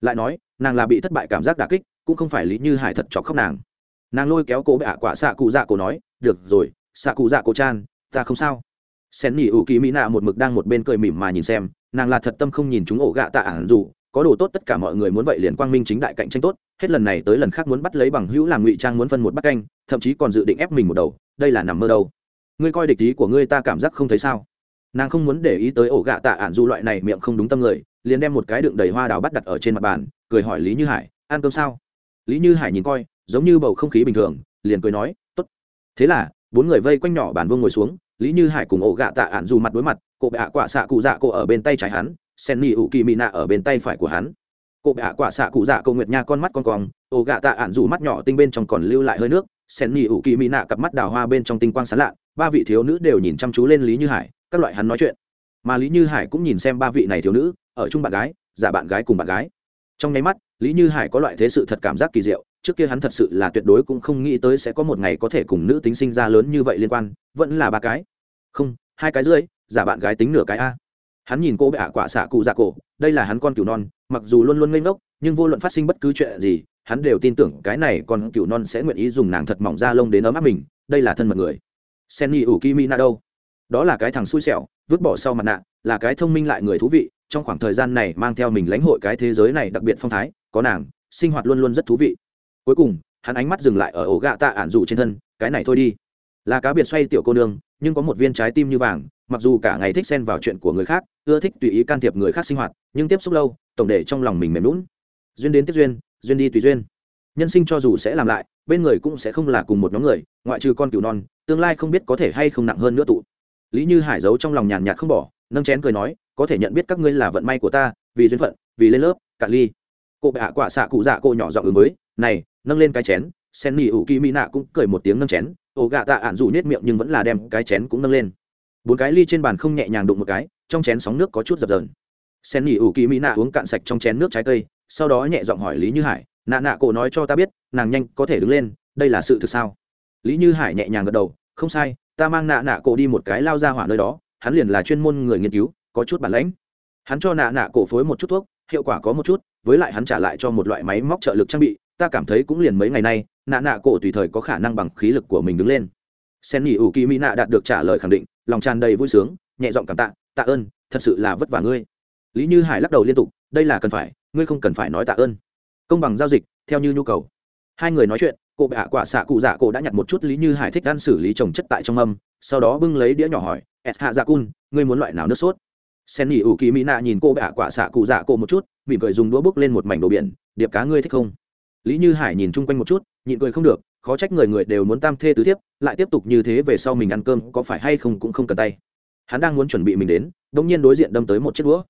Lại nói, nàng là bị thất bại cảm giác đà kích, cũng không phải lý như hải thật chọc khóc nàng. Nàng lôi kéo cổ bệ ạ quả xạ cụ dạ cổ nói, được rồi, xạ cụ dạ cổ chan, ta không sao. Sen nỉ ủ kỳ mỹ nạ một mực đang một bên cười mỉm mà nhìn xem, nàng là thật tâm không nhìn chúng ổ gạ tạ ản dù có đồ tốt tất cả mọi người muốn vậy liền quang minh chính đại cạnh tranh tốt, hết lần này tới lần khác muốn bắt lấy bằng hữu làm ngụy trang muốn phân một bắt canh, thậm chí còn dự định ép mình một đầu, đây là nằm mơ đâu ngươi coi địch ý của ngươi ta cảm giác không thấy sao? Nàng không muốn để ý tới ổ gạ tạ ản du loại này miệng không đúng tâm người, liền đem một cái đựng đầy hoa đào bắt đặt ở trên mặt bàn, cười hỏi lý như hải, ăn cơm sao? Lý như hải nhìn coi, giống như bầu không khí bình thường, liền cười nói t ố t thế là, bốn người vây quanh nhỏ bàn vương ngồi xuống, lý như hải cùng ổ gạ tạ ạn du mặt đối mặt cộ bạ quả xạ cụ dạ cô ở bên tay trái hắn, sen ni ủ kỳ mị nạ ở bên tay phải của hắn. Cộ bạ quả xạ cụ dạ cô nguyệt nha con mắt con cong ổ gạ tạ ạn du mắt nhỏ tinh bên trong còn lưu lại hơi nước, sen ni ủ kỳ mị nạ cặp mắt đào hoa bên trong tinh quang sán lạ ba vị thiếu nữ đều nhìn chăm chú lên lý như hải, các loại hắn nói chuyện. Mà lý như hải cũng nhìn xem ba vị này thiếu nữ, ở chung bạn gái, giả bạn gái cùng bạn gái. Trong nháy mắt, lý như hải có loại thế sự thật cảm giác kỳ diệu, trước kia hắn thật sự là tuyệt đối cũng không nghĩ tới sẽ có một ngày có thể cùng nữ tính sinh ra lớn như vậy liên quan, vẫn là ba cái. Không, hai cái rưỡi, giả bạn gái tính nửa cái a. Hắn nhìn cô bệ ạ quả xạ cụ già cổ, đây là hắn con cừu non, mặc dù luôn luôn ngây ngốc, nhưng vô luận phát sinh bất cứ chuyện gì, hắn đều tin tưởng cái này con cừu non sẽ nguyện ý dùng nàng thật mỏng da lông đến ấm áp mình, đây là thân mật người sen y ủ kimi na đâu? Đó là cái thằng xui xẻo, vứt bỏ sau mặt nạ, là cái thông minh lại người thú vị, trong khoảng thời gian này mang theo mình lãnh hội cái thế giới này đặc biệt phong thái, có nàng, sinh hoạt luôn luôn rất thú vị. Cuối cùng, hắn ánh mắt dừng lại ở ổ gạ tạ ản dù trên thân, cái này thôi đi. Là cá biệt xoay tiểu cô nương, nhưng có một viên trái tim như vàng, mặc dù cả ngày thích xen vào chuyện của người khác, ưa thích tùy ý can thiệp người khác sinh hoạt, nhưng tiếp xúc lâu, tổng để trong lòng mình mềm lún duyên đến tiếp duyên duyên đi tùy duyên. Nhân sinh cho dù sẽ làm lại, bên người cũng sẽ không là cùng một nhóm người, ngoại trừ con cừu non tương lai không biết có thể hay không nặng hơn nữa tụ. Lý như hải giấu trong lòng nhàn nhạt không bỏ, nâng chén cười nói, có thể nhận biết các ngươi là vận may của ta, vì duyên phận, vì lên lớp cạn ly. Cô bệ hạ quả xạ cụ dạ cô nhỏ giọng ứng với, này, nâng lên cái chén. Sen nỉ ủ kỳ mỹ nạ cũng cười một tiếng nâng chén ổ gạ tạ ạn dù nết miệng nhưng vẫn là đem cái chén cũng nâng lên. Bốn cái ly trên bàn không nhẹ nhàng đụng một cái, trong chén sóng nước có chút dập dờn. Sen nỉ ủ kỳ mỹ nạ uống cạn sạch trong chén nước trái cây, sau đó nhẹ giọng hỏi lý như hải, nạ nạ cổ nói cho ta biết, nàng nhanh có thể đứng lên, đây là sự thực sao? Lý như hải nhẹ nhàng gật đầu, không sai, ta mang nạ nạ cổ đi một cái lao ra hỏa nơi đó, hắn liền là chuyên môn người nghiên cứu, có chút bản lãnh. Hắn cho nạ nạ cổ phối một chút thuốc, hiệu quả có một chút, với lại hắn trả lại cho một loại máy móc trợ lực trang bị, ta cảm thấy cũng liền mấy ngày nay, nạ nạ cổ tùy thời có khả năng bằng khí lực của mình đứng lên. Sen nghỉ ủ kỳ mỹ nạ đạt được trả lời khẳng định, lòng tràn đầy vui sướng, nhẹ giọng cảm tạ tạ ơn, thật sự là vất vả ngươi. Lý như hải lắc đầu liên tục, đây là cần phải, ngươi không cần phải nói tạ ơn. Công bằng giao dịch, theo như nhu cầu. Hai người nói chuyện cô bạ quả xạ cụ dạ cổ đã nhặt một chút lý như hải thích ăn xử lý trồng chất tại trong âm, sau đó bưng lấy đĩa nhỏ hỏi ẹt hạ dạ cun, ngươi muốn loại nào nước sốt? Sen nghỉ ủ kỳ mỹ nạ nhìn cô bạ quả xạ cụ dạ cổ một chút, mỉm cười dùng đũa bốc lên một mảnh đồ biển, điệp cá ngươi thích không? Lý như hải nhìn chung quanh một chút, nhịn cười không được, khó trách người người đều muốn tam thê tứ thiếp, lại tiếp tục như thế về sau mình ăn cơm có phải hay không cũng không cần tay. Hắn đang muốn chuẩn bị mình đến đ ỗ n g nhiên đối diện đâm tới một chiếc đũa.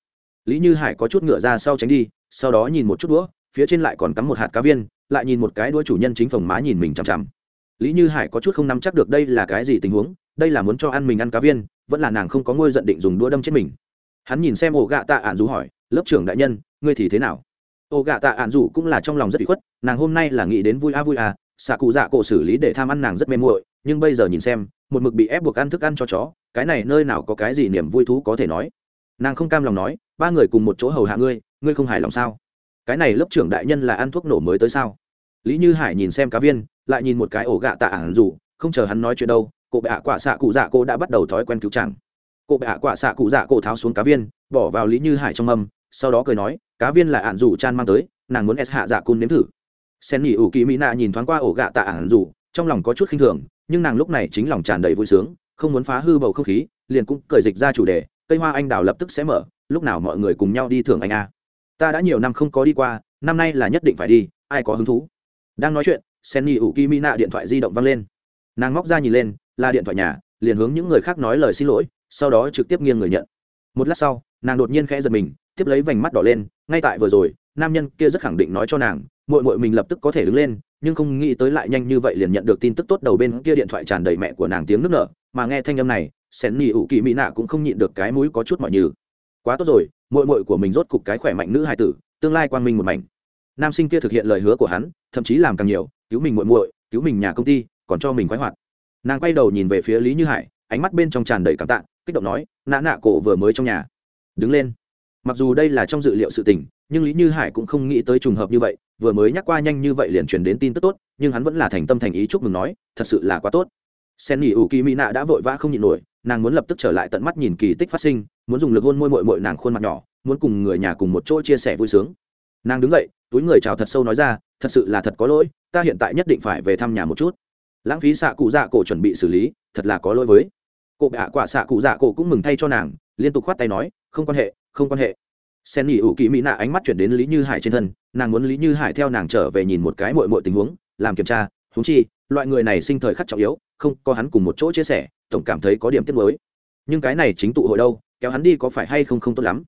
Lý như hải có chút ngựa ra sau tránh đi, sau đó nhìn một chút đũa, phía trên lại còn cắm một hạt cá viên lại nhìn một cái đuôi chủ nhân chính phòng má nhìn mình chằm chằm. Lý như hải có chút không nắm chắc được đây là cái gì tình huống, đây là muốn cho ăn mình ăn cá viên, vẫn là nàng không có ngôi giận định dùng đũa đâm chết mình. Hắn nhìn xem ổ gạ tạ ạn dù hỏi, lớp trưởng đại nhân, ngươi thì thế nào? Ổ gạ tạ ạn rủ cũng là trong lòng rất bị khuất, nàng hôm nay là nghĩ đến vui a vui a xạ cụ dạ cổ xử lý để tham ăn nàng rất mê muội, nhưng bây giờ nhìn xem, một mực bị ép buộc ăn thức ăn cho chó, cái này nơi nào có cái gì niềm vui thú có thể nói. Nàng không cam lòng nói, ba người cùng một chỗ hầu hạ ngươi ngươi không hài lòng sao? Cái này lớp trưởng đại nhân là ăn thuốc nổ mới tới sao? Lý như hải nhìn xem cá viên, lại nhìn một cái ổ gạ tạ ản dù không chờ hắn nói chuyện đâu, cô bệ hạ quả xạ cụ dạ cô đã bắt đầu thói quen cứu chàng. Cô bệ hạ quả xạ cụ dạ cô tháo xuống cá viên, bỏ vào lý như hải trong mâm, sau đó cười nói, cá viên là ạn dù chan mang tới, nàng muốn s hạ dạ cun nếm thử. Sen nghỉ ủ kỳ mỹ nạ nhìn thoáng qua ổ gạ tạ ản dù trong lòng có chút khinh thường, nhưng nàng lúc này chính lòng tràn đầy vui sướng, không muốn phá hư bầu không khí, liền cũng cười dịch ra chủ đề, cây hoa anh đào lập tức sẽ mở, lúc nào mọi người cùng nhau đi thưởng anh a ta đã nhiều năm không có đi qua, năm nay là nhất định phải đi, ai có hứng thú? Đang nói chuyện sen nghỉ ủ kỳ mỹ nạ điện thoại di động văng lên. Nàng móc ra nhìn lên, là điện thoại nhà, liền hướng những người khác nói lời xin lỗi, sau đó trực tiếp nghiêng người nhận. Một lát sau, nàng đột nhiên khẽ giật mình, tiếp lấy vành mắt đỏ lên, ngay tại vừa rồi, nam nhân kia rất khẳng định nói cho nàng, muội muội mình lập tức có thể đứng lên, nhưng không nghĩ tới lại nhanh như vậy liền nhận được tin tức tốt đầu bên kia điện thoại tràn đầy mẹ của nàng tiếng nức nở, mà nghe thanh âm này sen nỉ ủ kỳ mỹ nạ cũng không nhịn được cái mũi có chút mọi như quá tốt rồi muội muội của mình rốt cục cái khỏe mạnh nữ hài tử, tương lai quang minh một mảnh. Nam sinh kia thực hiện lời hứa của hắn, thậm chí làm càng nhiều, cứu mình muội muội, cứu mình nhà công ty, còn cho mình khoái hoạt. Nàng quay đầu nhìn về phía lý như hải, ánh mắt bên trong tràn đầy cảm tạ, kích động nói, nã nạ cổ vừa mới trong nhà. Đứng lên. Mặc dù đây là trong dự liệu sự tình, nhưng lý như hải cũng không nghĩ tới trùng hợp như vậy, vừa mới nhắc qua nhanh như vậy liền truyền đến tin tức tốt, nhưng hắn vẫn là thành tâm thành ý chúc mừng nói, thật sự là quá tốt sen nghỉ ủ kỳ mỹ nạ đã vội vã không nhịn nổi, nàng muốn lập tức trở lại tận mắt nhìn kỳ tích phát sinh, muốn dùng lực hôn môi mội mội nàng khuôn mặt nhỏ, muốn cùng người nhà cùng một chỗ chia sẻ vui sướng. Nàng đứng dậy, túi người chào thật sâu nói ra, thật sự là thật có lỗi, ta hiện tại nhất định phải về thăm nhà một chút. Lãng phí xạ cụ dạ cổ chuẩn bị xử lý, thật là có lỗi với. Cụ bạ quả xạ cụ dạ cổ cũng mừng thay cho nàng, liên tục khoát tay nói, không quan hệ, không quan hệ. Sen nghỉ ủ kỳ mỹ nạ ánh mắt chuyển đến lý như hải trên thân, nàng muốn lý như hải theo nàng trở về nhìn một cái mội mội tình huống, làm kiểm tra húng chi loại người này sinh thời khắc trọng yếu, không, có hắn cùng một chỗ chia sẻ, tổng cảm thấy có điểm tiếc mới nhưng cái này chính tụ hội đâu, kéo hắn đi có phải hay không không tốt lắm.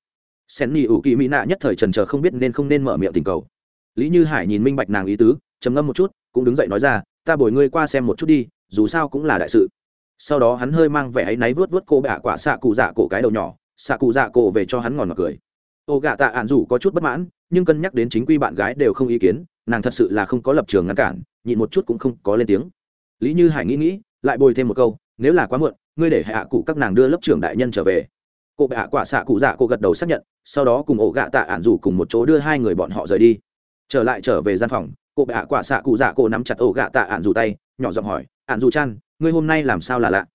Sen ni ủ kỳ mỹ nạ nhất thời trần trờ không biết nên không nên mở miệng tình cầu. Lý như hải nhìn minh bạch nàng ý tứ, trầm ngâm một chút, cũng đứng dậy nói ra, ta bồi ngươi qua xem một chút đi, dù sao cũng là đại sự. Sau đó hắn hơi mang vẻ áy náy vớt vớt cô bạ quả xạ cụ dạ cổ cái đầu nhỏ, xạ cụ dạ cổ về cho hắn ngòn ngọt cười. Ô gạ tạ ạn dù có chút bất mãn, nhưng cân nhắc đến chính quy bạn gái đều không ý kiến nàng thật sự là không có lập trường ngăn cản, nhịn một chút cũng không có lên tiếng. Lý như hải nghĩ nghĩ, lại bồi thêm một câu, nếu là quá muộn, ngươi để hạ cụ các nàng đưa lớp trưởng đại nhân trở về. Cụ bệ hạ quả xạ cụ dạ cô gật đầu xác nhận, sau đó cùng ổ gạ tạ ản rủ cùng một chỗ đưa hai người bọn họ rời đi. Trở lại trở về gian phòng, cụ bệ hạ quả xạ cụ dạ cô nắm chặt ổ gạ tạ ản rủ tay, nhỏ giọng hỏi, ản rủ chăn ngươi hôm nay làm sao là lạ?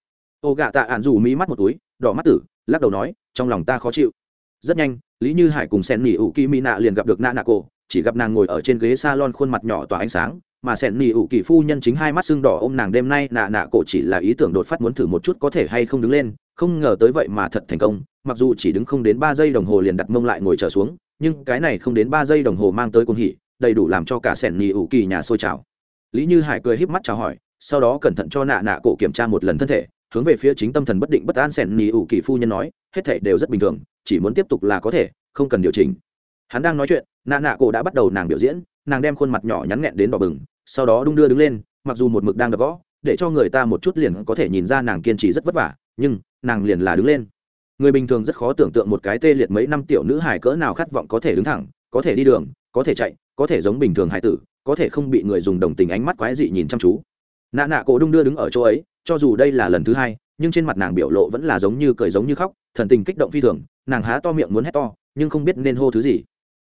Ổ gạ tạ ản rủ mí mắt một túi, đỏ mắt tử, lắc đầu nói, trong lòng ta khó chịu. Rất nhanh, lý như hải cùng sen nỉ ủ kỳ mỹ nạ liền gặp được nạ nạ cổ chỉ gặp nàng ngồi ở trên ghế salon khuôn mặt nhỏ tỏa ánh sáng, mà sen nỉ ủ kỳ phu nhân chính hai mắt sưng đỏ ôm nàng đêm nay nạ nạ cổ chỉ là ý tưởng đột phát muốn thử một chút có thể hay không đứng lên, không ngờ tới vậy mà thật thành công, mặc dù chỉ đứng không đến ba giây đồng hồ liền đặt mông lại ngồi trở xuống, nhưng cái này không đến ba giây đồng hồ mang tới cuồng hỉ, đầy đủ làm cho cả sẹn nỉ ủ kỳ nhà sôi trào. Lý như hải cười híp mắt chào hỏi, sau đó cẩn thận cho nạ nạ cổ kiểm tra một lần thân thể, hướng về phía chính tâm thần bất định bất an sẹn nỉ ủ kỳ phu nhân nói, hết thể đều rất bình thường, chỉ muốn tiếp tục là có thể, không cần điều chỉnh hắn đang nói chuyện, nạ nạ cổ đã bắt đầu nàng biểu diễn, nàng đem khuôn mặt nhỏ nhắn nghẹn đến đỏ bừng, sau đó đung đưa đứng lên, mặc dù một mực đang đập gõ, để cho người ta một chút liền có thể nhìn ra nàng kiên trì rất vất vả, nhưng nàng liền là đứng lên. Người bình thường rất khó tưởng tượng một cái tê liệt mấy năm tiểu nữ hài cỡ nào khát vọng có thể đứng thẳng, có thể đi đường, có thể chạy, có thể giống bình thường hài tử, có thể không bị người dùng đồng tình ánh mắt quái dị nhìn chăm chú. Nạ nạ cổ đung đưa đứng ở chỗ ấy, cho dù đây là lần thứ hai, nhưng trên mặt nàng biểu lộ vẫn là giống như cười giống như khóc, thần tình kích động phi thường, nàng há to miệng muốn hét to, nhưng không biết nên hô thứ gì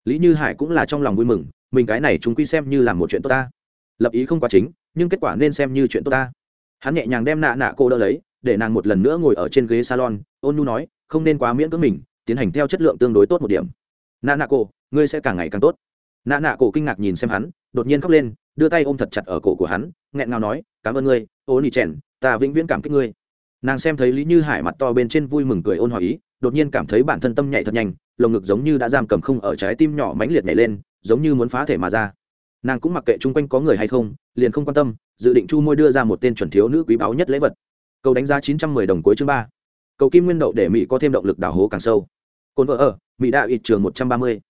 lý như hải cũng là trong lòng vui mừng, mình cái này chúng quy xem như là một chuyện tốt ta. Lập ý không quá chính, nhưng kết quả nên xem như chuyện tốt ta. Hắn nhẹ nhàng đem nạ nạ cô đỡ lấy, để nàng một lần nữa ngồi ở trên ghế salon, ôn nhu nói, không nên quá miễn cưỡng mình, tiến hành theo chất lượng tương đối tốt một điểm. Nạ nạ cô, ngươi sẽ càng ngày càng tốt. Nạ nạ cổ kinh ngạc nhìn xem hắn, đột nhiên khóc lên, đưa tay ôm thật chặt ở cổ của hắn, nghẹn ngào nói, cảm ơn ngươi ô nỉ trẻn ta vĩnh viễn cảm kích ngươi. Nàng xem thấy lý như hải mặt to bên trên vui mừng cười ôn hòa ý, đột nhiên cảm thấy bản thân tâm nhạy thật nhanh lồng ngực giống như đã giam cầm không ở trái tim nhỏ mãnh liệt nhảy lên, giống như muốn phá thể mà ra. Nàng cũng mặc kệ chung quanh có người hay không, liền không quan tâm, dự định chu môi đưa ra một tên chuẩn thiếu nữ quý báu nhất lễ vật. Cầu đánh giá chín trăm mười đồng cuối chương ba. Cầu kim nguyên đậu để mỹ có thêm động lực đào hố càng sâu. Cồn vợ ở, mỹ đạo ít trường một trăm ba mươi.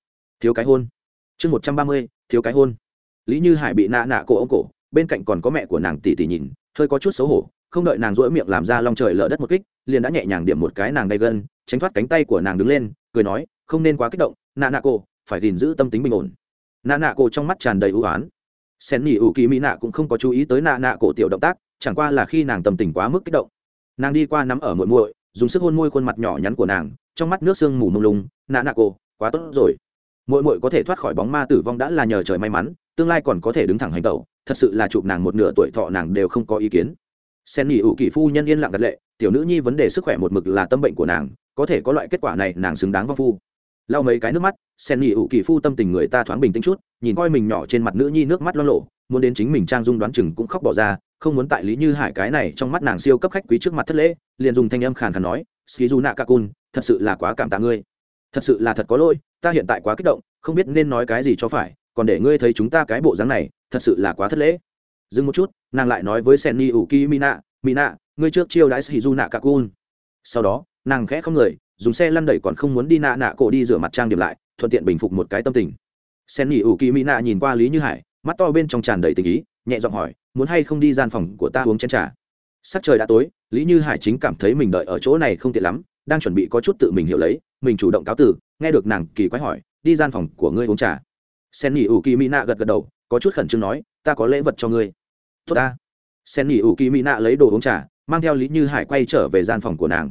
Thiếu cái hôn. Chương một trăm ba mươi, thiếu cái hôn. Lý như hải bị nạ nạ cổ ông cổ, bên cạnh còn có mẹ của nàng tỷ tỷ nhìn, hơi có chút xấu hổ không đợi nàng rỗi miệng làm ra long trời lở đất một kích, liền đã nhẹ nhàng điểm một cái nàng ngay gân, tránh thoát cánh tay của nàng đứng lên, cười nói, không nên quá kích động nạ nạ cô phải gìn giữ tâm tính bình ổn. Nạ nạ cô trong mắt tràn đầy ưu oán. Sen nỉ ủ kỳ mỹ nạ cũng không có chú ý tới nạ nạ cổ tiểu động tác, chẳng qua là khi nàng tâm tình quá mức kích động. Nàng đi qua nắm ở muội muội, dùng sức hôn môi khuôn mặt nhỏ nhắn của nàng, trong mắt nước sương mù mông lung nạ nạ cô quá tốt rồi. Muội muội có thể thoát khỏi bóng ma tử vong đã là nhờ trời may mắn, tương lai còn có thể đứng thẳng hành tẩu, thật sự là chụp nàng một nửa tuổi thọ nàng đều không có ý kiến sen nghỉ ủ kỳ phu nhân yên lặng gật lệ, tiểu nữ nhi vấn đề sức khỏe một mực là tâm bệnh của nàng, có thể có loại kết quả này nàng xứng đáng vong phu. Lau mấy cái nước mắt, sen nghỉ ủ kỳ phu tâm tình người ta thoáng bình tĩnh chút, nhìn coi mình nhỏ trên mặt nữ nhi nước mắt lo lộ, muốn đến chính mình trang dung đoán chừng cũng khóc bỏ ra, không muốn tại lý như hải cái này trong mắt nàng siêu cấp khách quý trước mặt thất lễ, liền dùng thanh âm khàn khàn nói, skizu nạ kakun thật sự là quá cảm tạ ngươi. Thật sự là thật có lỗi, ta hiện tại quá kích động, không biết nên nói cái gì cho phải, còn để ngươi thấy chúng ta cái bộ dáng này, thật sự là quá thất lễ dừng một chút, nàng lại nói với sen ni ủ ki mina mina, ngươi trước chiêu đãi shizu nạ kakun sau đó, nàng khẽ không người, dùng xe lăn đẩy còn không muốn đi nạ nạ cổ đi rửa mặt trang điểm lại, thuận tiện bình phục một cái tâm tình. Sen ni ủ ki mina nhìn qua lý như hải, mắt to bên trong tràn đầy tình ý, nhẹ giọng hỏi, muốn hay không đi gian phòng của ta uống chén trà? Sắc trời đã tối, lý như hải chính cảm thấy mình đợi ở chỗ này không tiện lắm, đang chuẩn bị có chút tự mình hiểu lấy, mình chủ động cáo từ, nghe được nàng kỳ quái hỏi, đi gian phòng của ngươi uống trà? Sen nghỉ ủ kỳ mỹ nạ gật gật đầu, có chút khẩn trương nói, ta có lễ vật cho ngươi tốt ta. Sen nghỉ ủ kỳ mỹ nạ lấy đồ uống trà, mang theo lý như hải quay trở về gian phòng của nàng.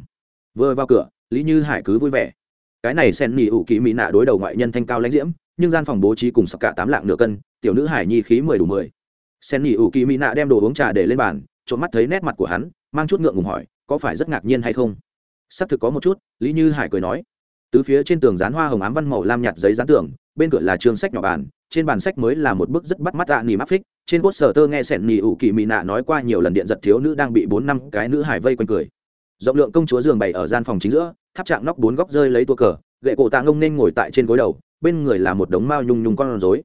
Vừa vào cửa, lý như hải cứ vui vẻ. Cái này sen nghỉ ủ kỳ mỹ nạ đối đầu ngoại nhân thanh cao lãnh diễm, nhưng gian phòng bố trí cùng sập cả tám lạng nửa cân, tiểu nữ hải nhi khí mười đủ mười. Sen nghỉ ủ kỳ mỹ nạ đem đồ uống trà để lên bàn trộm mắt thấy nét mặt của hắn, mang chút ngượng ngùng hỏi, có phải rất ngạc nhiên hay không? Xác thực có một chút, lý như hải cười nói. Từ phía trên tường dán hoa hồng ám văn màu lam nhạt giấy dán tường, bên cửa là trường sách nhỏ bàn trên bản sách mới là một bức rất bắt mắt ạ, nỉ mắc phích. Trên bút sở tơ nghe sẻn nỉ ủ kỳ mỹ nạ nói qua nhiều lần điện giật thiếu nữ đang bị bốn năm cái nữ hải vây quanh cười. Rộng lượng công chúa giường bày ở gian phòng chính giữa, tháp trạng nóc bốn góc rơi lấy tua cờ, gậy cổ tạ ngông nên ngồi tại trên gối đầu, bên người là một đống mao nhung nhung con rối.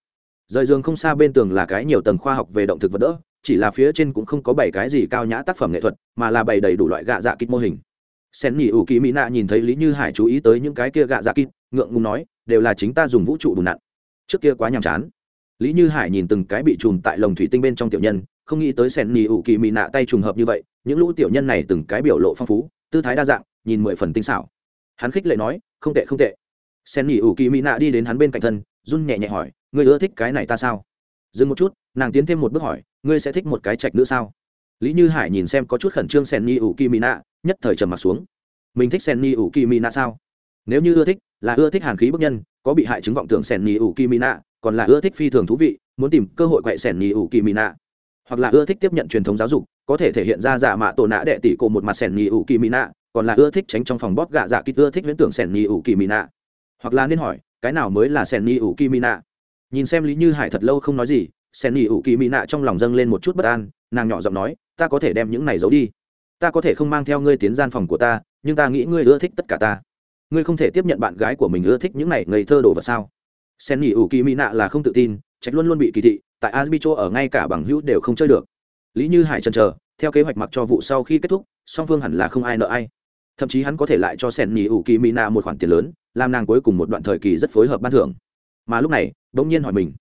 Rời giường không xa bên tường là cái nhiều tầng khoa học về động thực vật đỡ, chỉ là phía trên cũng không có bảy cái gì cao nhã tác phẩm nghệ thuật, mà là bày đầy đủ loại gạ dạ kít mô hình. Sen nhỉ ủ kỳ mỹ nạ nhìn thấy lý như hải chú ý tới những cái kia gạ dạ kít, ngượng ngùng nói, đều là chính ta dùng vũ trụ bùn nặn trước kia quá nhàm chán. Lý như hải nhìn từng cái bị trùm tại lồng thủy tinh bên trong tiểu nhân, không nghĩ tới sẻn nhỉ ủ kỳ mị nạ tay trùng hợp như vậy, những lũ tiểu nhân này từng cái biểu lộ phong phú, tư thái đa dạng, nhìn mười phần tinh xảo. Hắn khích lệ nói, không tệ không tệ. Sẻn nhỉ ủ kỳ mị nạ đi đến hắn bên cạnh thân, run nhẹ nhẹ hỏi, ngươi ưa thích cái này ta sao? Dừng một chút, nàng tiến thêm một bước hỏi, ngươi sẽ thích một cái trạch nữa sao? Lý như hải nhìn xem có chút khẩn trương sẻn ni ủ kỳ mị nạ, nhất thời trầm m ặ t xuống. Mình thích sẻn ni ủ kỳ mị nạ sao? Nếu như ưa thích là ưa thích hàn khí bức nhân, có bị hại chứng vọng tưởng sẻn nhì ủ kỳ mỹ nạ, còn là ưa thích phi thường thú vị, muốn tìm cơ hội quậy sẻn nhì ủ kỳ mỹ nạ. Hoặc là ưa thích tiếp nhận truyền thống giáo dục, có thể thể hiện ra giả mạ tổ nạ đệ tỷ cổ một mặt sẻn nhì ủ kỳ mỹ nạ, còn là ưa thích tránh trong phòng bóp gạ dạ kít ưa thích huyễn tưởng sẻn nhì ủ kỳ mỹ nạ. Hoặc là nên hỏi, cái nào mới là sẻn nhì ủ kỳ mỹ nạ? Nhìn xem lý như hải thật lâu không nói gì, sẻn nhì ủ kỳ mỹ nạ trong lòng dâng lên một chút bất an, nàng nhỏ giọng nói, ta có thể đem những này giấu đi. Ta có thể không mang theo ngươi tiến gian phòng của ta, nhưng ta nghĩ ngươi ưa thích tất cả ta ngươi không thể tiếp nhận bạn gái của mình ưa thích những này ngây thơ đồ vật sao? Sen nhì ủ kỳ mỹ nạ là không tự tin trách luôn luôn bị kỳ thị, tại asbicho ở ngay cả bằng hữu đều không chơi được. Lý như hải chần chờ, theo kế hoạch mặc cho vụ sau khi kết thúc, song phương hẳn là không ai nợ ai. Thậm chí hắn có thể lại cho sen nhì ủ kỳ mỹ nạ một khoản tiền lớn, làm nàng cuối cùng một đoạn thời kỳ rất phối hợp ban thưởng. Mà lúc này, bỗng nhiên hỏi mình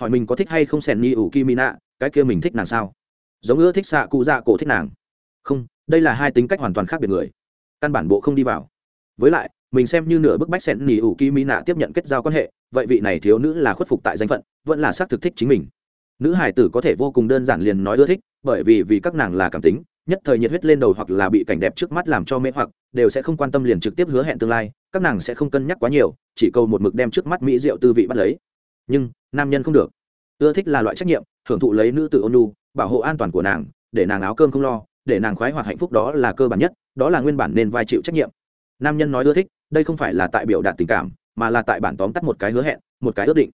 hỏi mình có thích hay không sen nhì ủ kỳ mỹ nạ, cái kia mình thích nàng sao? Giống ưa thích xạ cụ dạ cổ thích nàng. Không, đây là hai tính cách hoàn toàn khác biệt người. Căn bản bộ không đi vào. Với lại mình xem như nửa bức bách sen nỉ ủ kỳ mỹ nạ tiếp nhận kết giao quan hệ, vậy vị này thiếu nữ là khuất phục tại danh phận, vẫn là xác thực thích chính mình. Nữ hải tử có thể vô cùng đơn giản liền nói ưa thích, bởi vì vì các nàng là cảm tính, nhất thời nhiệt huyết lên đầu hoặc là bị cảnh đẹp trước mắt làm cho mê hoặc, đều sẽ không quan tâm liền trực tiếp hứa hẹn tương lai, các nàng sẽ không cân nhắc quá nhiều, chỉ cầu một mực đem trước mắt mỹ rượu tư vị bắt lấy. Nhưng, nam nhân không được. Ưa thích là loại trách nhiệm, hưởng thụ lấy nữ tự ôn nhu, bảo hộ an toàn của nàng, để nàng áo cơm không lo, để nàng khoái hoặc hạnh phúc đó là cơ bản nhất, đó là nguyên bản nên vai chịu trách nhiệm. Nam nhân nói ưa thích đây không phải là tại biểu đạt tình cảm, mà là tại bản tóm tắt một cái hứa hẹn, một cái ước định.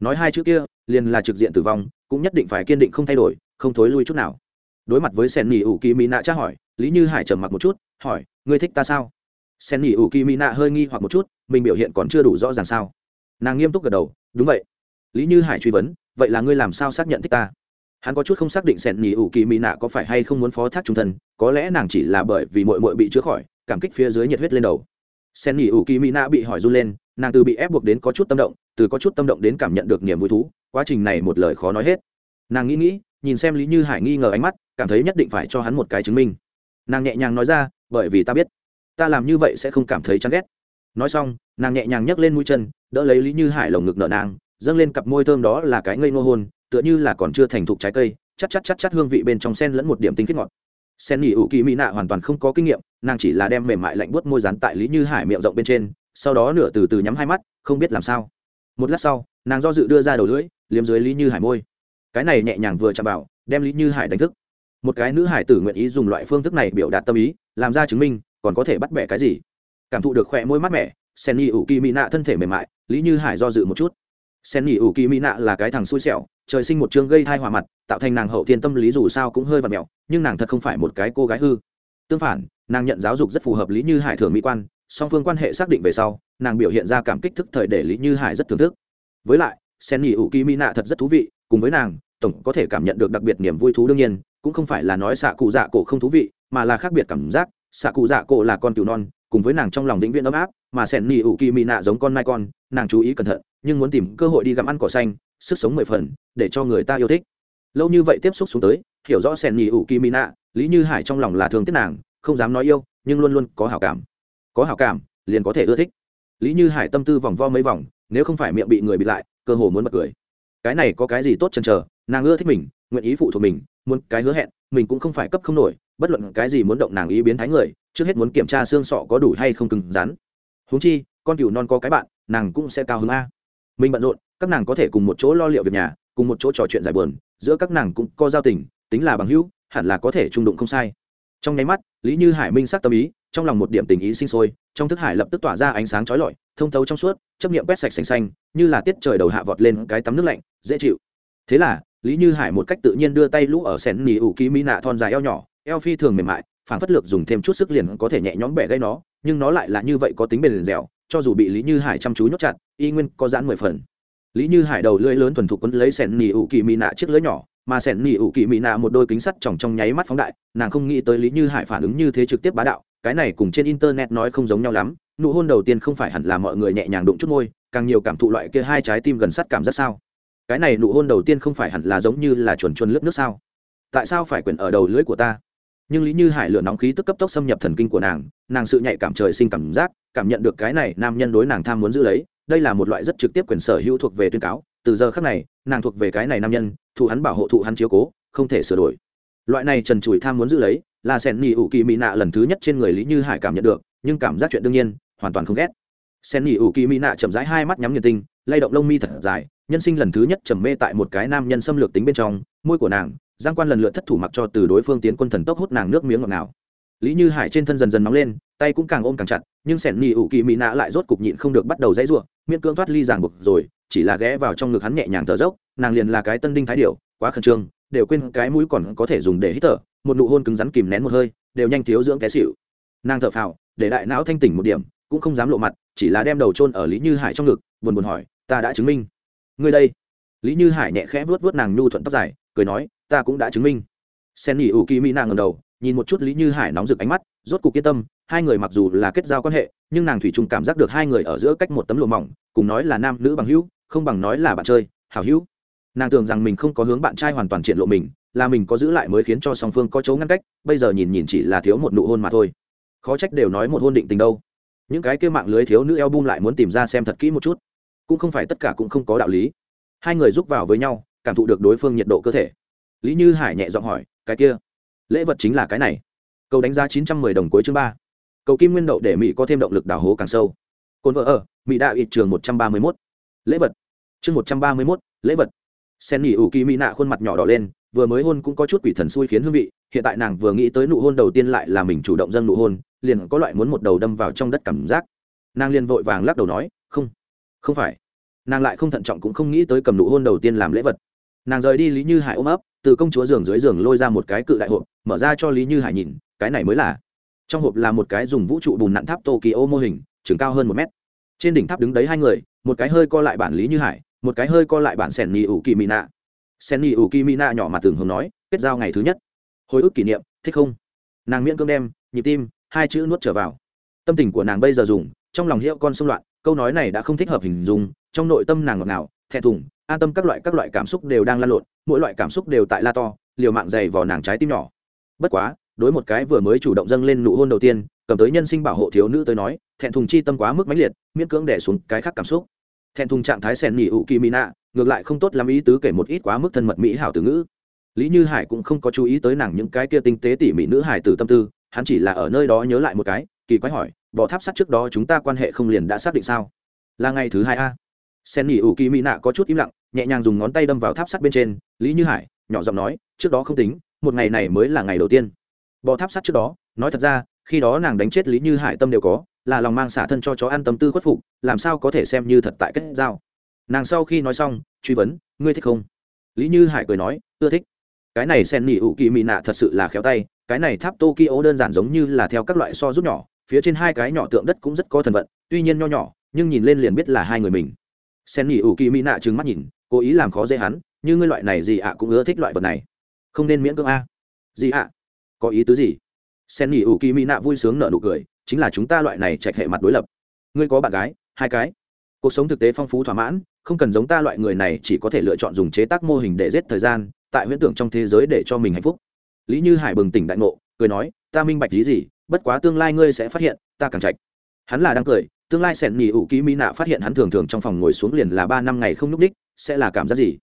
Nói hai chữ kia, liền là trực diện tử vong, cũng nhất định phải kiên định không thay đổi, không thối lui chút nào. Đối mặt với sen nỉ ủ kỳ mỹ nạ tra hỏi, lý như hải trầm mặc một chút, hỏi, ngươi thích ta sao? Sen nỉ ủ kỳ mỹ nạ hơi nghi hoặc một chút, mình biểu hiện còn chưa đủ rõ ràng sao? Nàng nghiêm túc gật đầu, đúng vậy. Lý như hải truy vấn, vậy là ngươi làm sao xác nhận thích ta? Hắn có chút không xác định sen nỉ ủ kỳ mỹ nạ có phải hay không muốn phó thác trung thân, có lẽ nàng chỉ là bởi vì mội mội bị chữa khỏi, cảm kích phía dưới nhiệt huyết lên đầu sen nghỉ ủ kỳ mỹ nạ bị hỏi run lên, nàng từ bị ép buộc đến có chút tâm động, từ có chút tâm động đến cảm nhận được niềm vui thú, quá trình này một lời khó nói hết. Nàng nghĩ nghĩ, nhìn xem lý như hải nghi ngờ ánh mắt, cảm thấy nhất định phải cho hắn một cái chứng minh. Nàng nhẹ nhàng nói ra, bởi vì ta biết, ta làm như vậy sẽ không cảm thấy chán ghét. Nói xong, nàng nhẹ nhàng nhấc lên mũi chân, đỡ lấy lý như hải lồng ngực nợ nàng, dâng lên cặp môi thơm đó là cái ngây ngô hôn, tựa như là còn chưa thành thục trái cây chắc chắc chắc chắc hương vị bên trong sen lẫn một điểm tinh khiết ngọt sen nghỉ ủ kỳ mỹ nạ hoàn toàn không có kinh nghiệm, nàng chỉ là đem mềm mại lạnh buốt môi rán tại lý như hải miệng rộng bên trên, sau đó nửa từ từ nhắm hai mắt, không biết làm sao. Một lát sau, nàng do dự đưa ra đầu lưỡi, liếm dưới lý như hải môi. Cái này nhẹ nhàng vừa chạm vào, đem lý như hải đánh thức. Một cái nữ hải tử nguyện ý dùng loại phương thức này biểu đạt tâm ý, làm ra chứng minh, còn có thể bắt bẻ cái gì. Cảm thụ được khỏe môi mát mẻ, sen nhi ủ kỳ mỹ nạ thân thể mềm mại, lý như hải do dự một chút sen nhi ủ kỳ mỹ nạ là cái thằng xui xẻo, trời sinh một chương gây thai hòa mặt, tạo thành nàng hậu thiên tâm lý dù sao cũng hơi và mẹo, nhưng nàng thật không phải một cái cô gái hư. Tương phản, nàng nhận giáo dục rất phù hợp lý như hải thường mỹ quan, song phương quan hệ xác định về sau, nàng biểu hiện ra cảm kích thức thời để lý như hải rất thưởng thức. Với lại, sen nghỉ ủ kỳ mỹ nạ thật rất thú vị, cùng với nàng, tổng có thể cảm nhận được đặc biệt niềm vui thú đương nhiên, cũng không phải là nói xạ cụ dạ cổ không thú vị, mà là khác biệt cảm giác, xạ cụ dạ cổ là con cừu non cùng với nàng trong lòng vĩnh viễn ấm áp, mà sẻn nỉ ủ kỳ mỹ nạ giống con mai con, nàng chú ý cẩn thận, nhưng muốn tìm cơ hội đi gặm ăn cỏ xanh, sức sống mười phần, để cho người ta yêu thích. Lâu như vậy tiếp xúc xuống tới, hiểu rõ sẻn nỉ ủ kỳ mỹ nạ, lý như hải trong lòng là thương tiếc nàng, không dám nói yêu, nhưng luôn luôn có hảo cảm. Có hảo cảm, liền có thể ưa thích. Lý như hải tâm tư vòng vo mấy vòng, nếu không phải miệng bị người bị lại, cơ hồ muốn bật cười. Cái này có cái gì tốt chần chờ, nàng ưa thích mình, nguyện ý phụ thuộc mình, muốn cái hứa hẹn, mình cũng không phải cấp không nổi, bất luận cái gì muốn động nàng ý biến thái người trước hết muốn kiểm tra xương sọ có đủ hay không cứng rắn. Huống chi, con cừu non có cái bạn, nàng cũng sẽ cao hứng a. Mình bận rộn, các nàng có thể cùng một chỗ lo liệu việc nhà, cùng một chỗ trò chuyện giải buồn, giữa các nàng cũng có giao tình, tính là bằng hữu, hẳn là có thể trung đụng không sai. Trong nháy mắt, lý như hải minh sắc tâm ý, trong lòng một điểm tình ý sinh sôi, trong thức hải lập tức tỏa ra ánh sáng chói lọi, thông thấu trong suốt, chấp nghiệm quét sạch xanh xanh, như là tiết trời đầu hạ vọt lên cái tắm nước lạnh, dễ chịu. Thế là, lý như hải một cách tự nhiên đưa tay lũ ở sẻn nỉ ủ ký mỹ nạ thon dài eo nhỏ, eo phi thường mềm mại phản phất lược dùng thêm chút sức liền có thể nhẹ nhõm bẻ gây nó, nhưng nó lại là như vậy có tính bền dẻo, cho dù bị lý như hải chăm chú nhốt chặt, y nguyên có giãn mười phần. Lý như hải đầu lưỡi lớn thuần thục quấn lấy sen nỉ ủ kỳ mỹ nạ chiếc lưỡi nhỏ, mà sẻn nỉ ủ kỳ mỹ nạ một đôi kính sắt tròng trong nháy mắt phóng đại, nàng không nghĩ tới lý như hải phản ứng như thế trực tiếp bá đạo, cái này cùng trên internet nói không giống nhau lắm, nụ hôn đầu tiên không phải hẳn là mọi người nhẹ nhàng đụng chút môi, càng nhiều cảm thụ loại kia hai trái tim gần sắt cảm giác sao. Cái này nụ hôn đầu tiên không phải hẳn là giống như là chuồn chuồn lướt nước sao? Tại sao phải quyển ở đầu lưỡi của ta? Nhưng lý như hải lửa nóng khí tức cấp tốc xâm nhập thần kinh của nàng nàng sự nhạy cảm trời sinh cảm giác cảm nhận được cái này nam nhân đối nàng tham muốn giữ lấy đây là một loại rất trực tiếp quyền sở hữu thuộc về tuyên cáo từ giờ khác này nàng thuộc về cái này nam nhân thụ hắn bảo hộ thụ hắn chiếu cố không thể sửa đổi loại này trần trụi tham muốn giữ lấy là sen nghỉ ủ kỳ mỹ nạ lần thứ nhất trên người lý như hải cảm nhận được nhưng cảm giác chuyện đương nhiên hoàn toàn không ghét sen nghỉ ủ kỳ mỹ nạ chậm rãi hai mắt nhắm nghiền tinh lay động lông mi thật dài nhân sinh lần thứ nhất trầm mê tại một cái nam nhân xâm lược tính bên trong môi của nàng giang quan lần lượt thất thủ mặc cho từ đối phương tiến quân thần tốc hút nàng nước miếng ngọt nào lý như hải trên thân dần dần nóng lên, tay cũng càng ôm càng chặt, nhưng sẻn nỉ ủ kỳ mỹ nạ lại rốt cục nhịn không được bắt đầu dãy ruộng, miễn cưỡng thoát ly ràng buộc rồi, chỉ là ghé vào trong ngực hắn nhẹ nhàng thở dốc, nàng liền là cái tân đinh thái điệu quá khẩn trương, đều quên cái mũi còn có thể dùng để hít thở, một nụ hôn cứng rắn kìm nén một hơi, đều nhanh thiếu dưỡng té xịu nàng thở phào, để đại não thanh tỉnh một điểm, cũng không dám lộ mặt, chỉ là đem đầu chôn ở lý như hải trong ngực, buồn buồn hỏi, ta đã chứng minh. Ngươi đây. Lý như hải nhẹ khẽ vuốt vuốt nàng nhu thuận tóc dài cười nói, ta cũng đã chứng minh. Sen nghỉ ủ kỳ mỹ nàng ngầm đầu, nhìn một chút lý như hải nóng rực ánh mắt, rốt cục yên tâm, hai người mặc dù là kết giao quan hệ, nhưng nàng thủy chung cảm giác được hai người ở giữa cách một tấm lụa mỏng, cùng nói là nam nữ bằng hữu, không bằng nói là bạn chơi, hảo hữu. Nàng tưởng rằng mình không có hướng bạn trai hoàn toàn triển lộ mình, là mình có giữ lại mới khiến cho song phương có chấu ngăn cách, bây giờ nhìn nhìn chỉ là thiếu một nụ hôn mà thôi. Khó trách đều nói một hôn định tình đâu. Những cái kia mạng lưới thiếu nữ eo bung lại muốn tìm ra xem thật kỹ một chút. Cũng không phải tất cả cũng không có đạo lý. Hai người giúp vào với nhau cảm thụ được đối phương nhiệt độ cơ thể. Lý như hải nhẹ giọng hỏi, cái kia, lễ vật chính là cái này? Câu đánh giá chín trăm mười đồng cuối chương ba. Cầu kim nguyên đậu để mỹ có thêm động lực đào hố càng sâu. Cồn vợ ở, mỹ đạo ít trường một trăm ba mươi mốt. Lễ vật. Chương một trăm ba mươi mốt, lễ vật. Sen nghỉ ủ kỳ mỹ nạ khuôn mặt nhỏ đỏ lên, vừa mới hôn cũng có chút quỷ thần xui khiến hương vị, hiện tại nàng vừa nghĩ tới nụ hôn đầu tiên lại là mình chủ động dâng nụ hôn, liền có loại muốn một đầu đâm vào trong đất cảm giác. Nàng liền vội vàng lắc đầu nói, không không phải. Nàng lại không thận trọng cũng không nghĩ tới cầm nụ hôn đầu tiên làm lễ vật nàng rời đi lý như hải ôm ấp, từ công chúa giường dưới giường lôi ra một cái cự đại hộp, mở ra cho lý như hải nhìn, cái này mới là. Trong hộp là một cái dùng vũ trụ bùn nặn tháp tokyo mô hình chừng cao hơn một mét. Trên đỉnh tháp đứng đấy hai người, một cái hơi co lại bản lý như hải, một cái hơi co lại bản sẻn nhì ủ kỳ mỹ sen nhì ủ kỳ mỹ nhỏ mà tường hồng nói, kết giao ngày thứ nhất. Hồi ức kỷ niệm, thích không? Nàng miễn cơm đem, nhịp tim, hai chữ nuốt trở vào. Tâm tình của nàng bây giờ dùng, trong lòng hiệu con xung loạn, câu nói này đã không thích hợp hình dung, trong nội tâm nàng ngọt ngào, thẹn thùng an tâm các loại các loại cảm xúc đều đang lan lộn, mỗi loại cảm xúc đều tại la to, liều mạng dày vào nàng trái tim nhỏ. Bất quá, đối một cái vừa mới chủ động dâng lên nụ hôn đầu tiên, cầm tới nhân sinh bảo hộ thiếu nữ tới nói, thẹn thùng chi tâm quá mức mãnh liệt, miễn cưỡng đẻ xuống cái khác cảm xúc. Thẹn thùng trạng thái sen nhị ụ kỳ mỹ nạ, ngược lại không tốt làm ý tứ kể một ít quá mức thân mật mỹ hảo từ ngữ. Lý như hải cũng không có chú ý tới nàng những cái kia tinh tế tỉ mỉ nữ hải từ tâm tư, hắn chỉ là ở nơi đó nhớ lại một cái, kỳ quái hỏi bỏ tháp sắt trước đó chúng ta quan hệ không liền đã xác định sao? Là ngày thứ hai a? Sen nghỉ ủ kỳ mỹ nạ có chút im lặng, nhẹ nhàng dùng ngón tay đâm vào tháp sắt bên trên. Lý như hải, nhỏ giọng nói, trước đó không tính, một ngày này mới là ngày đầu tiên. Bò tháp sắt trước đó, nói thật ra, khi đó nàng đánh chết lý như hải tâm đều có, là lòng mang xả thân cho chó ăn tâm tư khuất phục, làm sao có thể xem như thật tại kết giao. Nàng sau khi nói xong, truy vấn, ngươi thích không? Lý như hải cười nói, ưa thích. Cái này sen nỉ ủ kỳ mị nạ thật sự là khéo tay, cái này tháp tokyo đơn giản giống như là theo các loại so rút nhỏ, phía trên hai cái nhỏ tượng đất cũng rất có thần vận, tuy nhiên nho nhỏ, nhưng nhìn lên liền biết là hai người mình sen nghỉ ủ kỳ mỹ nạ trừng mắt nhìn, cố ý làm khó dễ hắn, như ngươi loại này gì ạ, cũng ưa thích loại vật này. Không nên miễn cưỡng a. Gì ạ? Có ý tứ gì? Sen nghỉ ủ kỳ mỹ nạ vui sướng nở nụ cười, chính là chúng ta loại này trạch hệ mặt đối lập. Ngươi có bạn gái, hai cái. Cuộc sống thực tế phong phú thỏa mãn, không cần giống ta loại người này chỉ có thể lựa chọn dùng chế tác mô hình để giết thời gian, tại huyễn tưởng trong thế giới để cho mình hạnh phúc. Lý như hải bừng tỉnh đại ngộ, cười nói, ta minh bạch lý gì, bất quá tương lai ngươi sẽ phát hiện, ta càng trạch hắn là đang cười tương lai sẻn nhì ủ kỳ mỹ nạ phát hiện hắn thường thường trong phòng ngồi xuống liền là ba năm ngày không n ú c ních sẽ là cảm giác gì?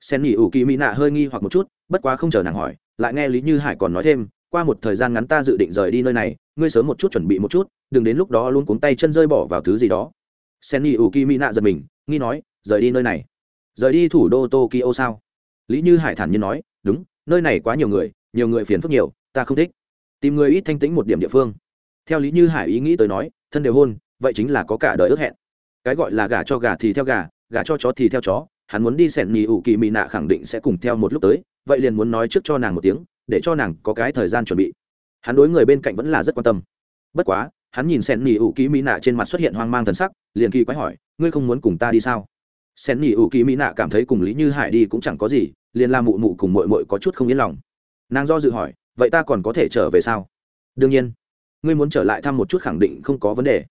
Sen nhì ủ kỳ mỹ nạ hơi nghi hoặc một chút, bất quá không chờ nàng hỏi, lại nghe lý như hải còn nói thêm, qua một thời gian ngắn ta dự định rời đi nơi này, ngươi sớm một chút chuẩn bị một chút, đừng đến lúc đó luôn cuống tay chân rơi bỏ vào thứ gì đó. Senni ủ kỳ mỹ nạ giật mình, nghi nói, rời đi nơi này? Rời đi thủ đô tokyo sao? Lý như hải thản nhiên nói, đúng, nơi này quá nhiều người nhiều người phiền phức nhiều, ta không thích. Tìm người ít thanh tĩnh một điểm địa phương. Theo lý như hải ý nghĩ tới nói, thân đều hôn vậy chính là có cả đời ước hẹn. Cái gọi là gà cho gà thì theo gà gà cho chó thì theo chó, hắn muốn đi sẻn mì ủ kỳ mì nạ khẳng định sẽ cùng theo một lúc tới, vậy liền muốn nói trước cho nàng một tiếng, để cho nàng có cái thời gian chuẩn bị. Hắn đối người bên cạnh vẫn là rất quan tâm. Bất quá, hắn nhìn sen nỉ ủ ký mỹ nạ trên mặt xuất hiện hoang mang thần sắc, liền kỳ quái hỏi, ngươi không muốn cùng ta đi sao? Sen nỉ ủ ký mỹ nạ cảm thấy cùng lý như hải đi cũng chẳng có gì, liền la mụ mụ cùng mội mội có chút không yên lòng. Nàng do dự hỏi, vậy ta còn có thể trở về sao? Đương nhiên. Ngươi muốn trở lại thăm một chút khẳng định không có vấn đề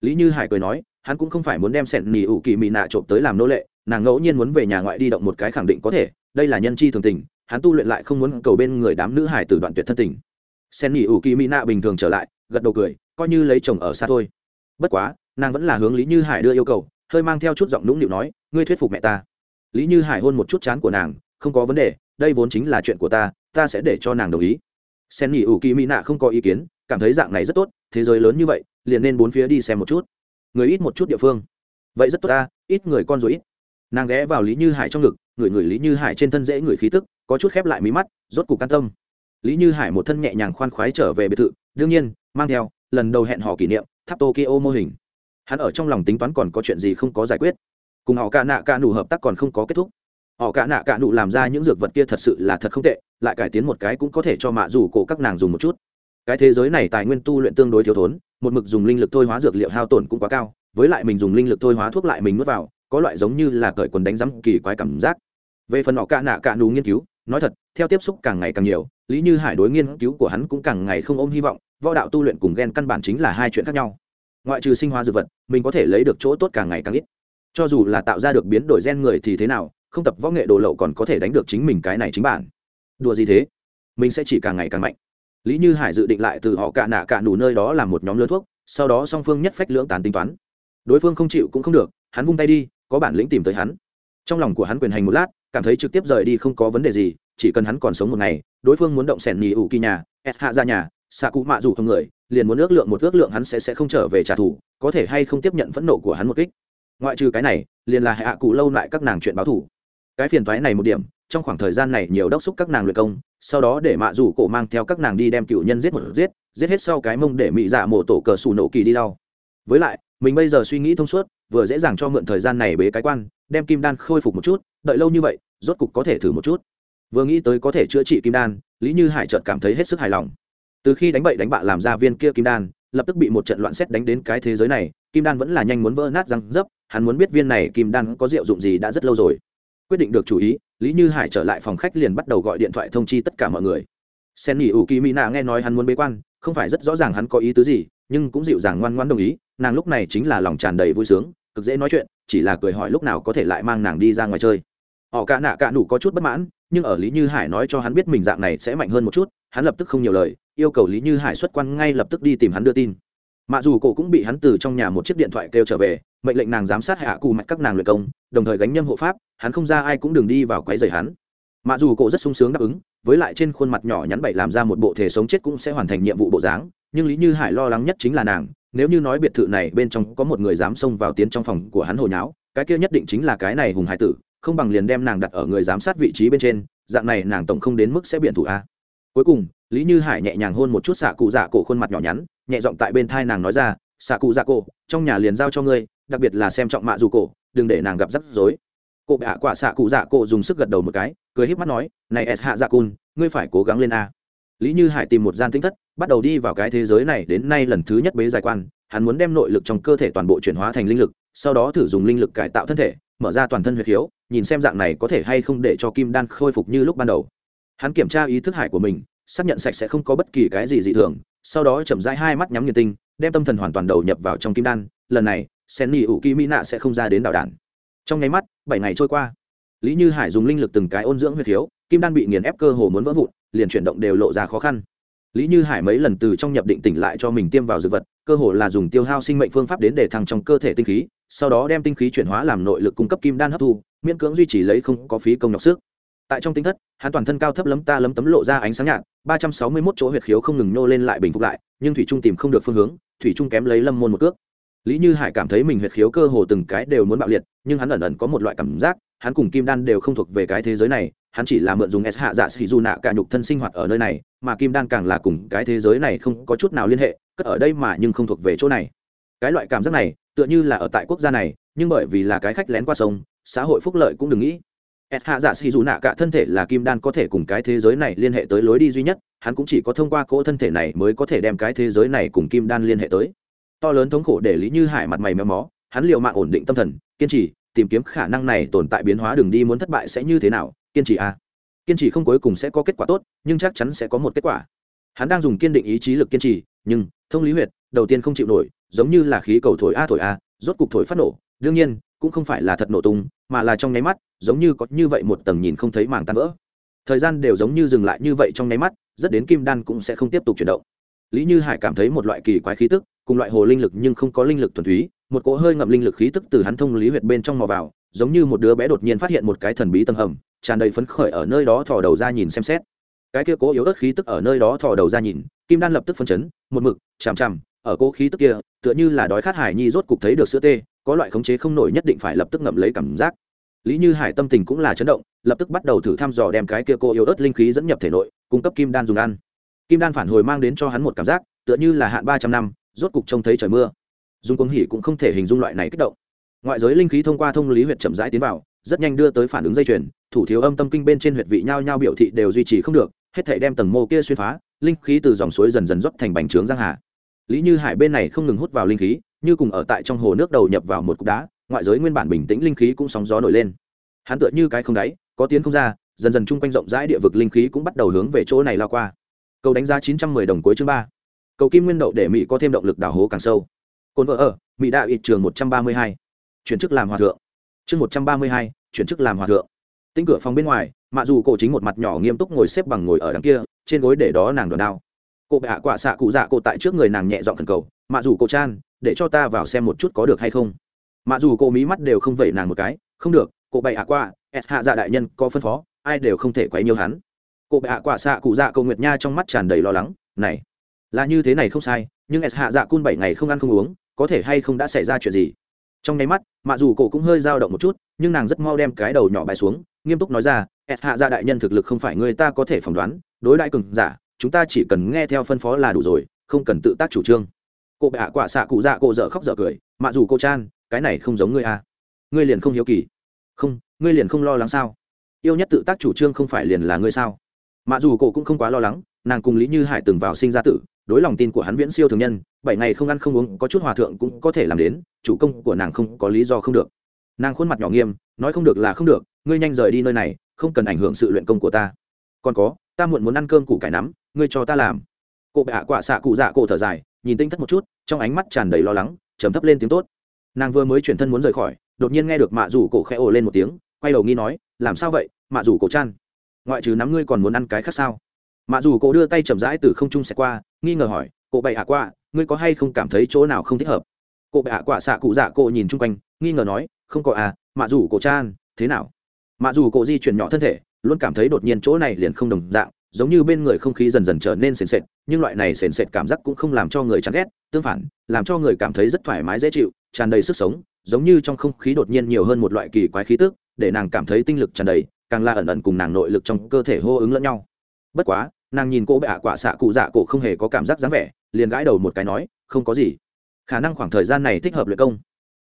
lý như hải cười nói, hắn cũng không phải muốn đem sẹn nỉ ủ kỳ mỹ nạ trộm tới làm nô lệ, nàng ngẫu nhiên muốn về nhà ngoại đi động một cái khẳng định có thể, đây là nhân chi thường tình, hắn tu luyện lại không muốn cầu bên người đám nữ hải từ đoạn tuyệt thân tình. Sen nghỉ ủ kỳ mỹ nạ bình thường trở lại, gật đầu cười, coi như lấy chồng ở xa thôi. Bất quá, nàng vẫn là hướng lý như hải đưa yêu cầu, hơi mang theo chút giọng nũng nịu nói, ngươi thuyết phục mẹ ta. Lý như hải hôn một chút chán của nàng, không có vấn đề, đây vốn chính là chuyện của ta ta sẽ để cho nàng đồng ý. Sen nghỉ ủ kỳ mỹ nạ không có ý kiến, cảm thấy dạng này rất tốt, thế giới lớn như vậy liền nên bốn phía đi xem một chút. Người ít một chút địa phương. Vậy rất tốt ta, ít người con rồi ít. Nàng ghé vào lý như hải trong ngực, người người lý như hải trên thân dễ người khí tức, có chút khép lại mí mắt, rốt cục can tâm. Lý như hải một thân nhẹ nhàng khoan khoái trở về biệt thự, đương nhiên, mang theo, lần đầu hẹn họ kỷ niệm, tháp tokyo mô hình. Hắn ở trong lòng tính toán còn có chuyện gì không có giải quyết. Cùng họ cả nạ cả nụ hợp tác còn không có kết thúc. Họ cả nạ cả nụ làm ra những dược vật kia thật sự là thật không tệ, lại cải tiến một cái cũng có thể cho mạ dù cổ các nàng dùng một chút cái thế giới này tài nguyên tu luyện tương đối thiếu thốn, một mực dùng linh lực thôi hóa dược liệu hao tổn cũng quá cao, với lại mình dùng linh lực thôi hóa thuốc lại mình nuốt vào, có loại giống như là cởi quần đánh rắm kỳ quái cảm giác. Về phần họ cạ nạ cạ nù nghiên cứu, nói thật, theo tiếp xúc càng ngày càng nhiều, lý như hải đối nghiên cứu của hắn cũng càng ngày không ôm hy vọng, võ đạo tu luyện cùng ghen căn bản chính là hai chuyện khác nhau. Ngoại trừ sinh hóa dược vật, mình có thể lấy được chỗ tốt càng ngày càng ít. Cho dù là tạo ra được biến đổi gen người thì thế nào, không tập võ nghệ đồ lậu còn có thể đánh được chính mình cái này chính bản. Đùa gì thế? Mình sẽ chỉ càng ngày càng mạnh lý như hải dự định lại từ họ cạ nạ cạ đủ nơi đó làm một nhóm lớn thuốc, sau đó song phương nhất phách lưỡng tán tính toán. Đối phương không chịu cũng không được, hắn vung tay đi, có bản lĩnh tìm tới hắn. Trong lòng của hắn quyền hành một lát, cảm thấy trực tiếp rời đi không có vấn đề gì, chỉ cần hắn còn sống một ngày, đối phương muốn động sẻn nhì ủ kỳ nhà s hạ ra nhà, xạ cụ mạ dù không người, liền muốn ước lượng một ước lượng hắn sẽ sẽ không trở về trả thù, có thể hay không tiếp nhận phẫn nộ của hắn một kích. Ngoại trừ cái này, liền là hạ cụ lâu lại các nàng chuyện báo thủ cái phiền toái này một điểm trong khoảng thời gian này nhiều đốc xúc các nàng luyện công, sau đó để mạ rủ cổ mang theo các nàng đi đem cựu nhân giết một giết giết hết sau cái mông để mị dạ mổ tổ cờ xù nổ kỳ đi đau. Với lại, mình bây giờ suy nghĩ thông suốt, vừa dễ dàng cho mượn thời gian này bế cái quan, đem kim đan khôi phục một chút, đợi lâu như vậy, rốt cục có thể thử một chút. Vừa nghĩ tới có thể chữa trị kim đan, lý như hải trợt cảm thấy hết sức hài lòng. Từ khi đánh bậy đánh bạ làm ra viên kia kim đan, lập tức bị một trận loạn xét đánh đến cái thế giới này, kim đan vẫn là nhanh muốn vỡ nát răng dấp, hắn muốn biết viên này kim đan có diệu dụng gì đã rất lâu rồi. Quyết định được chủ ý lý như hải trở lại phòng khách liền bắt đầu gọi điện thoại thông chi tất cả mọi người. Sen nghỉ ủ kỳ mỹ nạ nghe nói hắn muốn bế quan, không phải rất rõ ràng hắn có ý tứ gì, nhưng cũng dịu dàng ngoan ngoan đồng ý, nàng lúc này chính là lòng tràn đầy vui sướng, cực dễ nói chuyện, chỉ là cười hỏi lúc nào có thể lại mang nàng đi ra ngoài chơi. Họ cả nạ cả đủ có chút bất mãn, nhưng ở lý như hải nói cho hắn biết mình dạng này sẽ mạnh hơn một chút, hắn lập tức không nhiều lời, yêu cầu lý như hải xuất quan ngay lập tức đi tìm hắn đưa tin mạ dù cổ cũng bị hắn từ trong nhà một chiếc điện thoại kêu trở về, mệnh lệnh nàng giám sát hạ cù mạch các nàng luyện công, đồng thời gánh nhâm hộ pháp, hắn không ra ai cũng đừng đi vào quấy rầy hắn. Mạ dù cổ rất sung sướng đáp ứng, với lại trên khuôn mặt nhỏ nhắn bậy làm ra một bộ thể sống chết cũng sẽ hoàn thành nhiệm vụ bộ dáng, nhưng lý như hải lo lắng nhất chính là nàng, nếu như nói biệt thự này bên trong có một người dám xông vào tiến trong phòng của hắn hồi nháo, cái kia nhất định chính là cái này hùng hải tử, không bằng liền đem nàng đặt ở người giám sát vị trí bên trên, dạng này nàng tổng không đến mức sẽ biện thủ a. Cuối cùng, lý như hải nhẹ nhàng hôn một chút xạ cụ dạ cổ khuôn mặt nhỏ nhắn nhẹ giọng tại bên thai nàng nói ra, xạ cụ dạ cổ, trong nhà liền giao cho ngươi, đặc biệt là xem trọng mạ dù cổ, đừng để nàng gặp rắc rối. Cụ bạ quả xạ cụ dạ cổ dùng sức gật đầu một cái, cười híp mắt nói, này s hạ dạ cun, ngươi phải cố gắng lên a. Lý như hải tìm một gian tinh thất, bắt đầu đi vào cái thế giới này đến nay lần thứ nhất bế giải quan, hắn muốn đem nội lực trong cơ thể toàn bộ chuyển hóa thành linh lực, sau đó thử dùng linh lực cải tạo thân thể, mở ra toàn thân huyệt khiếu, nhìn xem dạng này có thể hay không để cho kim đan khôi phục như lúc ban đầu. Hắn kiểm tra ý thức hải của mình, xác nhận sạch sẽ không có bất kỳ cái gì dị thường sau đó chậm rãi hai mắt nhắm nghiền tinh đem tâm thần hoàn toàn đầu nhập vào trong kim đan lần này sen nỉ ủ kỳ mỹ nạ sẽ không ra đến đảo đản trong nháy mắt bảy ngày trôi qua. Lý như hải dùng linh lực từng cái ôn dưỡng huyệt thiếu, kim đan bị nghiền ép cơ hồ muốn vỡ vụn liền chuyển động đều lộ ra khó khăn. Lý như hải mấy lần từ trong nhập định tỉnh lại cho mình tiêm vào dược vật cơ hồ là dùng tiêu hao sinh mệnh phương pháp đến để thăng trong cơ thể tinh khí sau đó đem tinh khí chuyển hóa làm nội lực cung cấp kim đan hấp thu miễn cưỡng duy trì lấy không có phí công nhọc sức tại trong tinh thất, hắn toàn thân cao thấp lấm ta lấm tấm lộ ra ánh sáng nhạt, ba trăm sáu mươi mốt chỗ huyệt khiếu không ngừng nhô lên lại bình phục lại, nhưng thủy trung tìm không được phương hướng, thủy trung kém lấy lâm môn một cước. Lý như hải cảm thấy mình huyệt khiếu cơ hồ từng cái đều muốn bạo liệt, nhưng hắn ẩn ẩn có một loại cảm giác, hắn cùng kim đan đều không thuộc về cái thế giới này, hắn chỉ là mượn dùng s hạ dạ sĩ du nạ cả nhục thân sinh hoạt ở nơi này, mà kim đan càng là cùng cái thế giới này không có chút nào liên hệ, cất ở đây mà nhưng không thuộc về chỗ này. Cái loại cảm giác này, tựa như là ở tại quốc gia này, nhưng bởi vì là cái khách lén qua sông, xã hội phúc lợi cũng đừng nghĩ s hạ dạ xì dù nạ cả thân thể là kim đan có thể cùng cái thế giới này liên hệ tới lối đi duy nhất, hắn cũng chỉ có thông qua cỗ thân thể này mới có thể đem cái thế giới này cùng kim đan liên hệ tới to lớn thống khổ để lý như hải mặt mày méo mó, hắn liều mạng ổn định tâm thần, kiên trì, tìm kiếm khả năng này tồn tại biến hóa đường đi muốn thất bại sẽ như thế nào, kiên trì a à? kiên trì không cuối cùng sẽ có kết quả tốt, nhưng chắc chắn sẽ có một kết quả hắn đang dùng kiên định ý chí lực kiên trì, nhưng, thông lý huyệt, đầu tiên không chịu nổi, giống như là khí cầu thổi a thổi a, rốt cục thổi phát nổ, đương nhiên, cũng không phải là thật nổ tung, mà là trong nháy mắt giống như có như vậy một tầng nhìn không thấy màng tan vỡ. Thời gian đều giống như dừng lại như vậy trong nháy mắt, rất đến kim đan cũng sẽ không tiếp tục chuyển động. Lý như hải cảm thấy một loại kỳ quái khí tức, cùng loại hồ linh lực nhưng không có linh lực thuần túy, một cỗ hơi ngậm linh lực khí tức từ hắn thông lý huyệt bên trong mò vào, giống như một đứa bé đột nhiên phát hiện một cái thần bí tầng hầm, tràn đầy phấn khởi ở nơi đó thò đầu ra nhìn xem xét. Cái kia cố yếu ớt khí tức ở nơi đó thò đầu ra nhìn, kim đan lập tức phân chấn, một mực, chằm chằm, ở cố khí tức kia, tựa như là đói khát hải nhi rốt cục thấy được sữa tê, có loại khống chế không nổi nhất định phải lập tức ngậm lấy cảm giác lý như hải tâm tình cũng là chấn động, lập tức bắt đầu thử thăm dò đem cái kia cô yếu ớt linh khí dẫn nhập thể nội, cung cấp kim đan dùng ăn. Kim đan phản hồi mang đến cho hắn một cảm giác, tựa như là hạn ba trăm năm, rốt cục trông thấy trời mưa. Dung cuồng hỉ cũng không thể hình dung loại này kích động. Ngoại giới linh khí thông qua thông lý huyệt chậm rãi tiến vào, rất nhanh đưa tới phản ứng dây chuyền, thủ thiếu âm tâm kinh bên trên huyệt vị nhao nhao biểu thị đều duy trì không được, hết thể đem tầng mô kia xuyên phá, linh khí từ dòng suối dần dần dốc thành bành trướng giang hà. Lý như hải bên này không ngừng hút vào linh khí, như cùng ở tại trong hồ nước đầu nhập vào một cục đá ngoại giới nguyên bản bình tĩnh linh khí cũng sóng gió nổi lên. Hắn tựa như cái không đáy, có tiến không ra, dần dần chung quanh rộng rãi địa vực linh khí cũng bắt đầu hướng về chỗ này lao qua. Cầu đánh giá chín trăm mười đồng cuối chương ba. Cầu kim nguyên đậu để mỹ có thêm động lực đào hố càng sâu. Cồn vợ ở, mỹ đạo ít trường một trăm ba mươi hai. Chuyển chức làm hòa thượng. Chương một trăm ba mươi hai, chuyển chức làm hòa thượng. Tính cửa phòng bên ngoài, mặc dù cổ chính một mặt nhỏ nghiêm túc ngồi xếp bằng ngồi ở đằng kia, trên gối để đó nàng đòn đao. Cô bệ hạ quả xạ cụ dạ cô tại trước người nàng nhẹ dọn thần cầu mặc dù cô chan, để cho ta vào xem một chút có được hay không mà dù cô mí mắt đều không vẩy nàng một cái không được cô bệ hạ qua, s hạ dạ đại nhân có phân phó ai đều không thể quấy nhiều hắn. Cô bệ hạ quả xạ cụ dạ cô nguyệt nha trong mắt tràn đầy lo lắng này là như thế này không sai nhưng s hạ dạ cun bảy ngày không ăn không uống có thể hay không đã xảy ra chuyện gì? Trong nháy mắt mạ dù cổ cũng hơi dao động một chút nhưng nàng rất mau đem cái đầu nhỏ bài xuống nghiêm túc nói ra s hạ dạ đại nhân thực lực không phải người ta có thể phỏng đoán đối đại cường giả chúng ta chỉ cần nghe theo phân phó là đủ rồi không cần tự tác chủ trương. Cô bệ hạ quả xạ cụ dạ cô dở khóc dở cười mạ dù cô chan cái này không giống ngươi à. ngươi liền không hiếu kỳ. Không, ngươi liền không lo lắng sao? Yêu nhất tự tác chủ trương không phải liền là ngươi sao? Mà dù cô cũng không quá lo lắng, nàng cùng lý như hải từng vào sinh ra tử, đối lòng tin của hắn viễn siêu thường nhân, bảy ngày không ăn không uống, có chút hòa thượng cũng có thể làm đến, chủ công của nàng không có lý do không được. Nàng khuôn mặt nhỏ nghiêm, nói không được là không được, ngươi nhanh rời đi nơi này, không cần ảnh hưởng sự luyện công của ta. Còn có, ta muộn muốn ăn cơm củ cải nắm, ngươi cho ta làm. Cụ bệ hạ quả xạ cụ dạ cổ thở dài, nhìn tinh thất một chút, trong ánh mắt tràn đầy lo lắng, trầm thấp lên tiếng tốt nàng vừa mới chuyển thân muốn rời khỏi đột nhiên nghe được mạ rủ cổ khẽ ồ lên một tiếng quay đầu nghi nói làm sao vậy mạ rủ cổ chăn ngoại trừ nắm ngươi còn muốn ăn cái khác sao? Mạ rủ cổ đưa tay chậm rãi từ không trung xẹt qua nghi ngờ hỏi cổ bệ hạ qua, ngươi có hay không cảm thấy chỗ nào không thích hợp? Cổ bệ hạ quả xạ cụ dạ cổ nhìn chung quanh nghi ngờ nói không có à mạ rủ cổ chan thế nào? Mạ dù cổ di chuyển nhỏ thân thể luôn cảm thấy đột nhiên chỗ này liền không đồng dạng giống như bên người không khí dần dần trở nên sền sệt nhưng loại này sền sệt cảm giác cũng không làm cho người chán ghét tương phản làm cho người cảm thấy rất thoải mái dễ chịu tràn đầy sức sống, giống như trong không khí đột nhiên nhiều hơn một loại kỳ quái khí tức, để nàng cảm thấy tinh lực tràn đầy, càng la ẩn ẩn cùng nàng nội lực trong cơ thể hô ứng lẫn nhau. Bất quá, nàng nhìn cô bệ ạ quả xạ cụ dạ cổ không hề có cảm giác dáng vẻ, liền gãi đầu một cái nói, không có gì. Khả năng khoảng thời gian này thích hợp luyện công.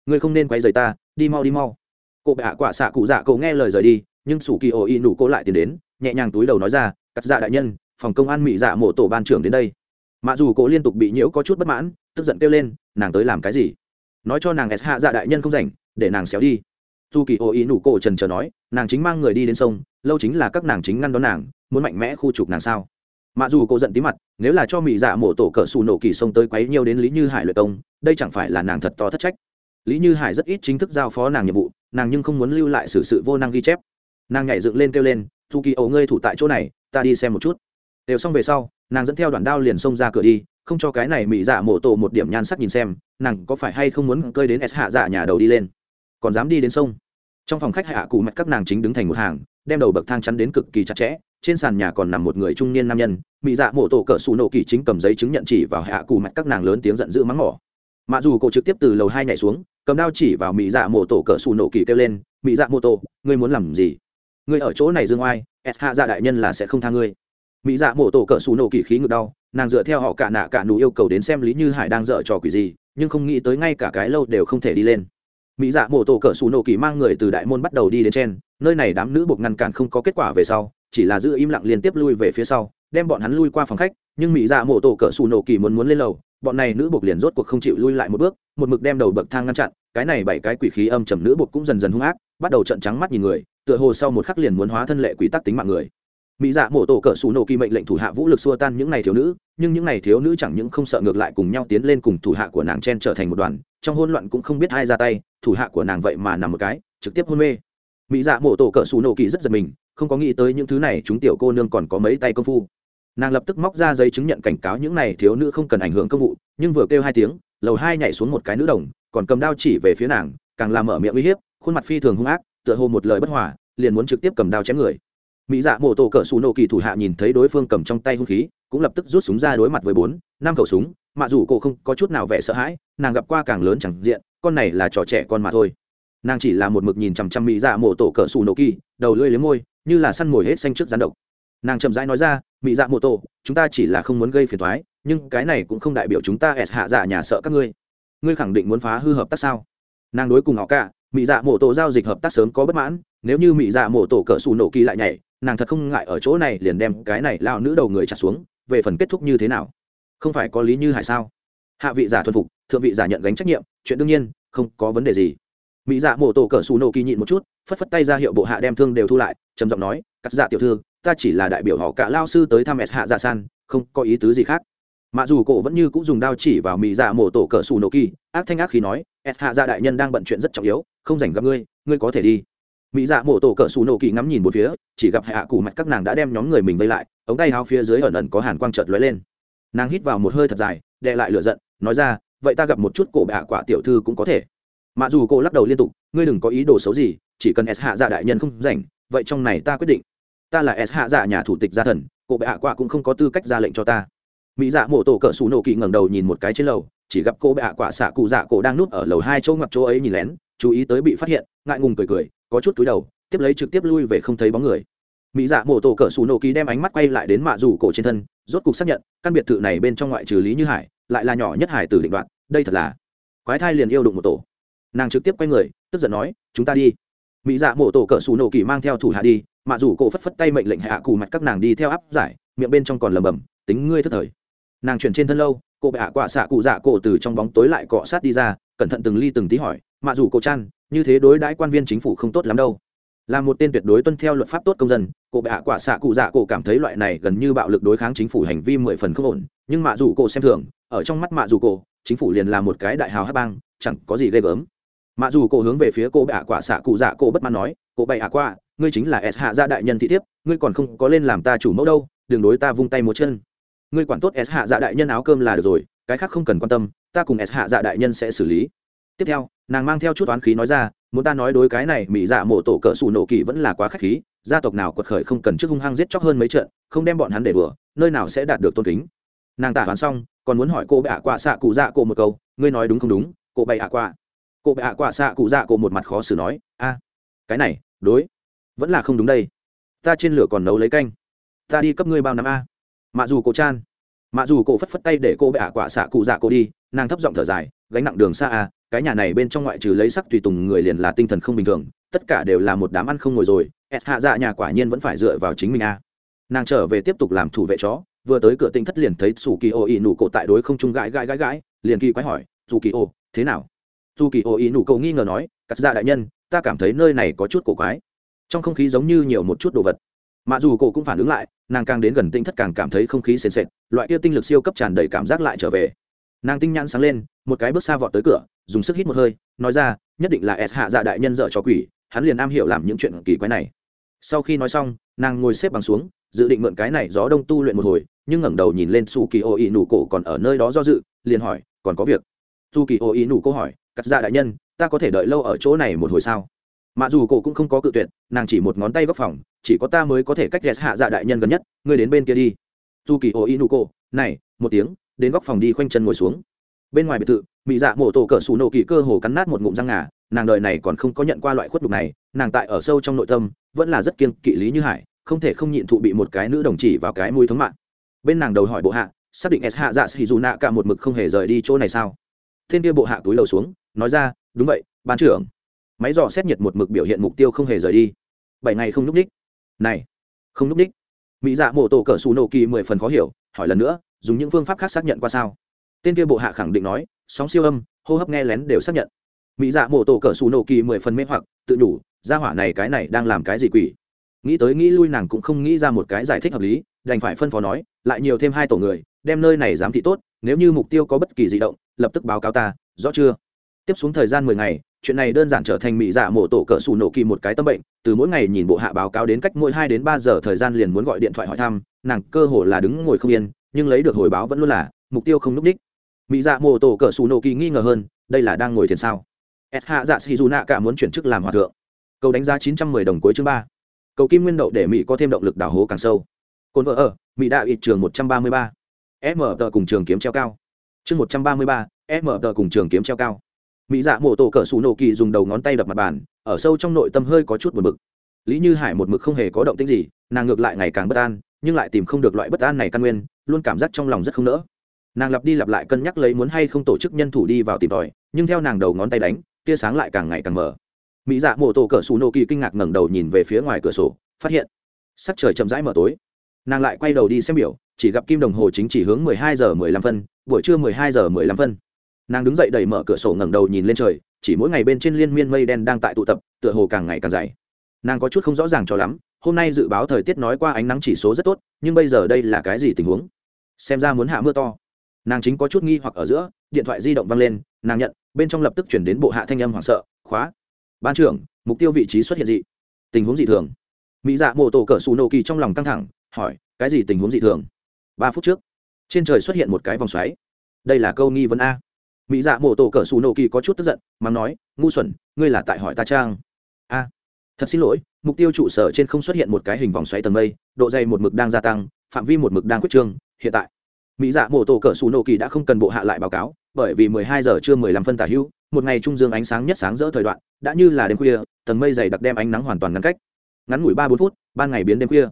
Ngươi không nên quay rời ta, đi mau đi mau. Cô bệ ạ quả xạ cụ dạ cổ nghe lời rời đi, nhưng sủ kỳ ổ y nụ cô lại tiến đến, nhẹ nhàng túi đầu nói ra, cắt dạ đại nhân, phòng công an mỹ dạ mộ tổ ban trưởng đến đây. Mặc dù cô liên tục bị nhiễu có chút bất mãn, tức giận kêu lên, nàng tới làm cái gì? Nói cho nàng s hạ dạ đại nhân không rảnh, để nàng xéo đi. Dù kỳ ô ý nụ cổ trần trờ nói, nàng chính mang người đi đến sông, lâu chính là các nàng chính ngăn đón nàng, muốn mạnh mẽ khu trục nàng sao? Mà dù cô giận tí mặt, nếu là cho mỹ dạ mộ tổ cỡ xù nổ kỳ sông tới quấy nhiều đến lý như hải luyện công, đây chẳng phải là nàng thật to thất trách. Lý như hải rất ít chính thức giao phó nàng nhiệm vụ, nàng nhưng không muốn lưu lại sự sự vô năng ghi chép. Nàng nhảy dựng lên kêu lên dù kỳ ấu ngươi thủ tại chỗ này, ta đi xem một chút đều xong về sau, nàng dẫn theo đoạn đao liền xông ra cửa đi, không cho cái này mỹ dạ mổ tổ một điểm nhan sắc nhìn xem, nàng có phải hay không muốn cơi đến s hạ dạ nhà đầu đi lên. Còn dám đi đến sông. Trong phòng khách hạ cụ mạch các nàng chính đứng thành một hàng, đem đầu bậc thang chắn đến cực kỳ chặt chẽ, trên sàn nhà còn nằm một người trung niên nam nhân mỹ dạ mổ tổ cỡ xù nổ kỳ chính cầm giấy chứng nhận chỉ vào hạ cụ mạch các nàng lớn tiếng giận dữ mắng mỏ. Mặc dù cô trực tiếp từ lầu hai nhảy xuống, cầm đao chỉ vào mỹ dạ mổ tổ cỡ xù nổ kỳ kêu lên mỹ dạ mô tổ, ngươi muốn làm gì? Ngươi ở chỗ này dương oai, s hạ dạ đại nhân là sẽ không tha ngươi mỹ dạ mổ tổ cỡ xù nổ kỳ khí ngực đau, nàng dựa theo họ cả nạ cả nụ yêu cầu đến xem lý như hải đang dở trò quỷ gì, nhưng không nghĩ tới ngay cả cái lâu đều không thể đi lên. Mỹ dạ mổ tổ cỡ xù nổ kỳ mang người từ đại môn bắt đầu đi đến trên, nơi này đám nữ buộc ngăn cản không có kết quả về sau, chỉ là giữ im lặng liên tiếp lui về phía sau, đem bọn hắn lui qua phòng khách, nhưng mỹ dạ mổ tổ cỡ xù nổ kỳ muốn muốn lên lầu, bọn này nữ buộc liền rốt cuộc không chịu lui lại một bước, một mực đem đầu bậc thang ngăn chặn, cái này bảy cái quỷ khí âm trầm nữ buộc cũng dần dần hung ác, bắt đầu trận trắng mắt nhìn người, tựa hồ sau một khắc liền muốn hóa thân lệ quỷ tắc tính mạng người mỹ dạ mổ tổ cỡ xù nổ kỳ mệnh lệnh thủ hạ vũ lực xua tan những này thiếu nữ, nhưng những này thiếu nữ chẳng những không sợ ngược lại cùng nhau tiến lên cùng thủ hạ của nàng chen trở thành một đoàn, trong hôn loạn cũng không biết ai ra tay, thủ hạ của nàng vậy mà nằm một cái, trực tiếp hôn mê. Mỹ dạ mổ tổ cỡ xù nổ kỳ rất giật mình, không có nghĩ tới những thứ này chúng tiểu cô nương còn có mấy tay công phu. Nàng lập tức móc ra giấy chứng nhận cảnh cáo những này thiếu nữ không cần ảnh hưởng công vụ, nhưng vừa kêu hai tiếng, lầu hai nhảy xuống một cái nữ đồng, còn cầm đao chỉ về phía nàng, càng làm mở miệng uy hiếp, khuôn mặt phi thường hung ác, tựa hồ một lời bất hòa, liền muốn trực tiếp cầm đao chém người mỹ dạ mổ tổ cỡ xù nổ kỳ thủ hạ nhìn thấy đối phương cầm trong tay hung khí, cũng lập tức rút súng ra đối mặt với bốn, năm khẩu súng mạ dù cô không có chút nào vẻ sợ hãi, nàng gặp qua càng lớn chẳng diện, con này là trò trẻ con mà thôi. Nàng chỉ là một mực nhìn chằm chằm mỹ dạ mổ tổ cỡ xù nổ kỳ, đầu lưỡi liếm môi, như là săn mồi hết xanh trước gián độc. Nàng chậm rãi nói ra, mỹ dạ mô tô chúng ta chỉ là không muốn gây phiền thoái nhưng cái này cũng không đại biểu chúng ta ẹt hạ dạ nhà sợ các ngươi. Ngươi khẳng định muốn phá hư hợp tác sao? Nàng đối cùng họ cả mỹ dạ mổ tổ giao dịch hợp tác sớm có bất mãn, nếu như mỹ dạ mổ tổ cỡ xù nổ kỳ lại nhảy, nàng thật không ngại ở chỗ này liền đem cái này lao nữ đầu người trả xuống, về phần kết thúc như thế nào? Không phải có lý như hải sao? Hạ vị giả thuần phục, thượng vị giả nhận gánh trách nhiệm, chuyện đương nhiên, không có vấn đề gì. Mỹ dạ mổ tổ cỡ xù nổ kỳ nhịn một chút, phất phất tay ra hiệu bộ hạ đem thương đều thu lại, trầm giọng nói, cắt dạ tiểu thư, ta chỉ là đại biểu họ cả lao sư tới thăm s hạ dạ san, không có ý tứ gì khác mà dù cổ vẫn như cũng dùng đao chỉ vào mỹ dạ mổ tổ cỡ xù nổ kỳ, ác thanh ác khi nói s hạ dạ đại nhân đang bận chuyện rất trọng yếu, không dành gặp ngươi ngươi có thể đi. Mỹ dạ mổ tổ cỡ xù nổ kỳ ngắm nhìn một phía, chỉ gặp hạ cụ mặt các nàng đã đem nhóm người mình vây lại, ống tay hao phía dưới ẩn ẩn có hàn quang trợt lóe lên. Nàng hít vào một hơi thật dài đệ lại lửa giận, nói ra, vậy ta gặp một chút cổ bạ quả tiểu thư cũng có thể. Mặc dù cô lắc đầu liên tục, ngươi đừng có ý đồ xấu gì, chỉ cần s hạ dạ đại nhân không rảnh, vậy trong này ta quyết định. Ta là s hạ dạ nhà thủ tịch gia thần, cổ bạ quả cũng không có tư cách ra lệnh cho ta mỹ dạ mổ tổ cỡ xù nổ kỳ ngẩng đầu nhìn một cái trên lầu, chỉ gặp cô bệ ạ quả xạ cụ dạ cổ đang núp ở lầu hai chỗ ngoặc chỗ ấy nhìn lén, chú ý tới bị phát hiện, ngại ngùng cười cười, có chút túi đầu, tiếp lấy trực tiếp lui về không thấy bóng người. Mỹ dạ mổ tổ cỡ xù nổ kỳ đem ánh mắt quay lại đến mạ rủ cổ trên thân, rốt cục xác nhận, căn biệt thự này bên trong ngoại trừ lý như hải, lại là nhỏ nhất hải từ định đoạn đây thật là quái thai liền yêu đụng một tổ. Nàng trực tiếp quay người, tức giận nói, chúng ta đi. Mỹ dạ mổ tổ cỡ xù nổ kỳ mang theo thủ hạ đi, mạ rủ cổ phất phất tay mệnh lệnh hạ cù mặt các nàng đi theo áp giải, miệng bên trong còn lầm bầm, tính ngươi thất thời nàng chuyển trên thân lâu, cô bệ hạ quả xạ cụ dạ cổ từ trong bóng tối lại cọ sát đi ra, cẩn thận từng ly từng tí hỏi, mạ rủ cổ chan, như thế đối đãi quan viên chính phủ không tốt lắm đâu. Là một tên tuyệt đối tuân theo luật pháp tốt công dân, cô bệ hạ quả xạ cụ dạ cổ cảm thấy loại này gần như bạo lực đối kháng chính phủ hành vi mười phần không ổn, nhưng mạ rủ cổ xem thường, ở trong mắt mạ rủ cổ, chính phủ liền là một cái đại hào hát bang, chẳng có gì ghê gớm. Mạ dù cổ hướng về phía cô bệ hạ quả xạ cụ dạ cổ bất mãn nói cô bệ hạ quả ngươi chính là s hạ gia đại nhân thị thiếp, ngươi còn không có lên làm ta chủ mẫu đâu, đừng đối ta vung tay một chân ngươi quản tốt s hạ dạ đại nhân áo cơm là được rồi, cái khác không cần quan tâm, ta cùng s hạ dạ đại nhân sẽ xử lý. Tiếp theo, nàng mang theo chút oán khí nói ra, muốn ta nói đối cái này mỹ dạ mộ tổ cỡ xù nổ kỳ vẫn là quá k h á c h khí, gia tộc nào quật khởi không cần trước hung hăng giết chóc hơn mấy trận, không đem bọn hắn để đùa, nơi nào sẽ đạt được tôn kính. Nàng tả hoán xong, còn muốn hỏi cô bệ ạ quạ xạ cụ dạ cổ một câu, ngươi nói đúng không đúng, cô bệ ạ quạ. Cô bệ ạ quạ xạ cụ dạ cổ một mặt khó xử nói, a, cái này, đối, vẫn là không đúng đây. Ta trên lửa còn nấu lấy canh. Ta đi cấp ngươi bao năm a mạ dù cổ chan. Mạ dù cổ phất phất tay để cô bệ ạ quả xạ cụ dạ cổ đi nàng thấp giọng thở dài gánh nặng đường xa à, cái nhà này bên trong ngoại trừ lấy sắc tùy tùng người liền là tinh thần không bình thường tất cả đều là một đám ăn không ngồi rồi ẹt hạ dạ nhà quả nhiên vẫn phải dựa vào chính mình à, nàng trở về tiếp tục làm thủ vệ chó vừa tới cửa tinh thất liền thấy sủ kỳ ô ỉ nụ cổ tại đối không trung gãi gãi gãi gãi liền kỳ quái hỏi dù kỳ ô thế nào? Dù kỳ ô ỉ nụ cổ nghi ngờ nói cắt ra đại nhân ta cảm thấy nơi này có chút cổ quái. Trong không khí giống như nhiều một chút đồ vật mà dù cổ cũng phản ứng lại, nàng càng đến gần tinh thất càng cảm thấy không khí sền sệt, loại kia tinh lực siêu cấp tràn đầy cảm giác lại trở về. Nàng tinh nhãn sáng lên, một cái bước xa vọt tới cửa, dùng sức hít một hơi, nói ra, nhất định là s hạ dạ đại nhân dợ cho quỷ, hắn liền am hiểu làm những chuyện kỳ quái này. Sau khi nói xong, nàng ngồi xếp bằng xuống, dự định mượn cái này gió đông tu luyện một hồi, nhưng ngẩng đầu nhìn lên su kỳ ô ý nủ cổ còn ở nơi đó do dự, liền hỏi, còn có việc? Su kỳ ô ý nủ cổ hỏi, cắt ra đại nhân, ta có thể đợi lâu ở chỗ này một hồi sao? Mà dù cổ cũng không có cự tuyệt, nàng chỉ một ngón tay góc phòng, chỉ có ta mới có thể cách ghét hạ dạ đại nhân gần nhất, ngươi đến bên kia đi. Dù kỳ ô ỉ nủ cổ này, một tiếng, đến góc phòng đi khoanh chân ngồi xuống. Bên ngoài biệt thự mỹ dạ mổ tổ cỡ xù nổ kỳ cơ hồ cắn nát một ngụm răng ngà, nàng đời này còn không có nhận qua loại khuất đục này, nàng tại ở sâu trong nội tâm, vẫn là rất kiên kỵ lý như hải, không thể không nhịn thụ bị một cái nữ đồng chỉ vào cái mũi thống mạng. Bên nàng đầu hỏi bộ hạ, xác định s hạ dạ sĩ dù nạ cả một mực không hề rời đi chỗ này sao? Thiên kia bộ hạ túi lầu xuống, nói ra, đúng vậy, ban trưởng máy dò xét nhiệt một mực biểu hiện mục tiêu không hề rời đi. Bảy ngày không n ú c ních này, không n ú c ních mỹ dạ mổ tổ cỡ xù nổ kỳ mười phần khó hiểu, hỏi lần nữa, dùng những phương pháp khác xác nhận qua sao? Tên kia bộ hạ khẳng định nói, sóng siêu âm, hô hấp nghe lén đều xác nhận. Mỹ dạ mổ tổ cỡ xù nổ kỳ mười phần mê hoặc, tự nhủ ra hỏa này cái này đang làm cái gì quỷ? Nghĩ tới nghĩ lui nàng cũng không nghĩ ra một cái giải thích hợp lý, đành phải phân phó nói, lại nhiều thêm hai tổ người, đem nơi này giám thị tốt, nếu như mục tiêu có bất kỳ di động, lập tức báo cáo ta, rõ chưa? Tiếp xuống thời gian mười ngày chuyện này đơn giản trở thành mỹ dạ mổ tổ cỡ xù nổ kỳ một cái tâm bệnh, từ mỗi ngày nhìn bộ hạ báo cáo đến cách mỗi hai đến ba giờ thời gian liền muốn gọi điện thoại hỏi thăm, nàng cơ hồ là đứng ngồi không yên, nhưng lấy được hồi báo vẫn luôn là, mục tiêu không núp đích. Mỹ dạ mổ tổ cỡ xù nổ kỳ nghi ngờ hơn, đây là đang ngồi thiền sao? S hạ dạ sĩ dù nạ cả muốn chuyển chức làm hòa thượng. Cầu đánh giá chín trăm mười đồng cuối chương ba. Cầu kim nguyên đậu để mỹ có thêm động lực đào hố càng sâu. Cồn vợ ở, mỹ đạo ít trường một trăm ba mươi ba. M tờ cùng trường kiếm treo cao. Chương một trăm ba mươi ba m tờ cùng trường kiếm treo cao mỹ dạ mổ tổ cỡ xù nổ kỳ dùng đầu ngón tay đập mặt bàn, ở sâu trong nội tâm hơi có chút buồn bực. Lý như hải một mực không hề có động tích gì, nàng ngược lại ngày càng bất an, nhưng lại tìm không được loại bất an này căn nguyên, luôn cảm giác trong lòng rất không nỡ. Nàng lặp đi lặp lại cân nhắc lấy muốn hay không tổ chức nhân thủ đi vào tìm tòi, nhưng theo nàng đầu ngón tay đánh, tia sáng lại càng ngày càng mở mỹ dạ mộ tổ cỡ xù nô kỳ kinh ngạc ngẩng đầu nhìn về phía ngoài cửa sổ, phát hiện, sắc trời chậm rãi mở tối. Nàng lại quay đầu đi xem biểu, chỉ gặp kim đồng hồ chính chỉ hướng mười hai giờ mười lăm phân, buổi trưa mười hai giờ mười lăm phân nàng đứng dậy đẩy mở cửa sổ ngẩng đầu nhìn lên trời, chỉ mỗi ngày bên trên liên miên mây đen đang tại tụ tập, tựa hồ càng ngày càng dày. Nàng có chút không rõ ràng cho lắm, hôm nay dự báo thời tiết nói qua ánh nắng chỉ số rất tốt, nhưng bây giờ đây là cái gì tình huống? Xem ra muốn hạ mưa to. Nàng chính có chút nghi hoặc ở giữa, điện thoại di động văng lên, nàng nhận, bên trong lập tức chuyển đến bộ hạ thanh âm hoảng sợ, khóa. Ban trưởng, mục tiêu vị trí xuất hiện dị tình huống dị thường. Mỹ dạ mô tổ cỡ xù nô kỳ trong lòng căng thẳng, hỏi, cái gì tình huống dị thường? Ba phút trước, trên trời xuất hiện một cái vòng xoáy. Đây là câu nghi vấn a mỹ dạ mổ tổ cỡ xù nổ kỳ có chút tức giận, mắng nói, ngu xuẩn, ngươi là tại hỏi ta trang. A, thật xin lỗi, mục tiêu trụ sở trên không xuất hiện một cái hình vòng xoáy tầng mây, độ dày một mực đang gia tăng, phạm vi một mực đang quyết trương, hiện tại, mỹ dạ mổ tổ cỡ xù nổ kỳ đã không cần bộ hạ lại báo cáo, bởi vì 12 giờ trưa 15 phân tả hữu, một ngày trung dương ánh sáng nhất sáng rỡ thời đoạn, đã như là đêm khuya, tầng mây dày đặc đem ánh nắng hoàn toàn ngăn cách. Ngắn ngủi ba bốn phút, ban ngày biến đêm khuya.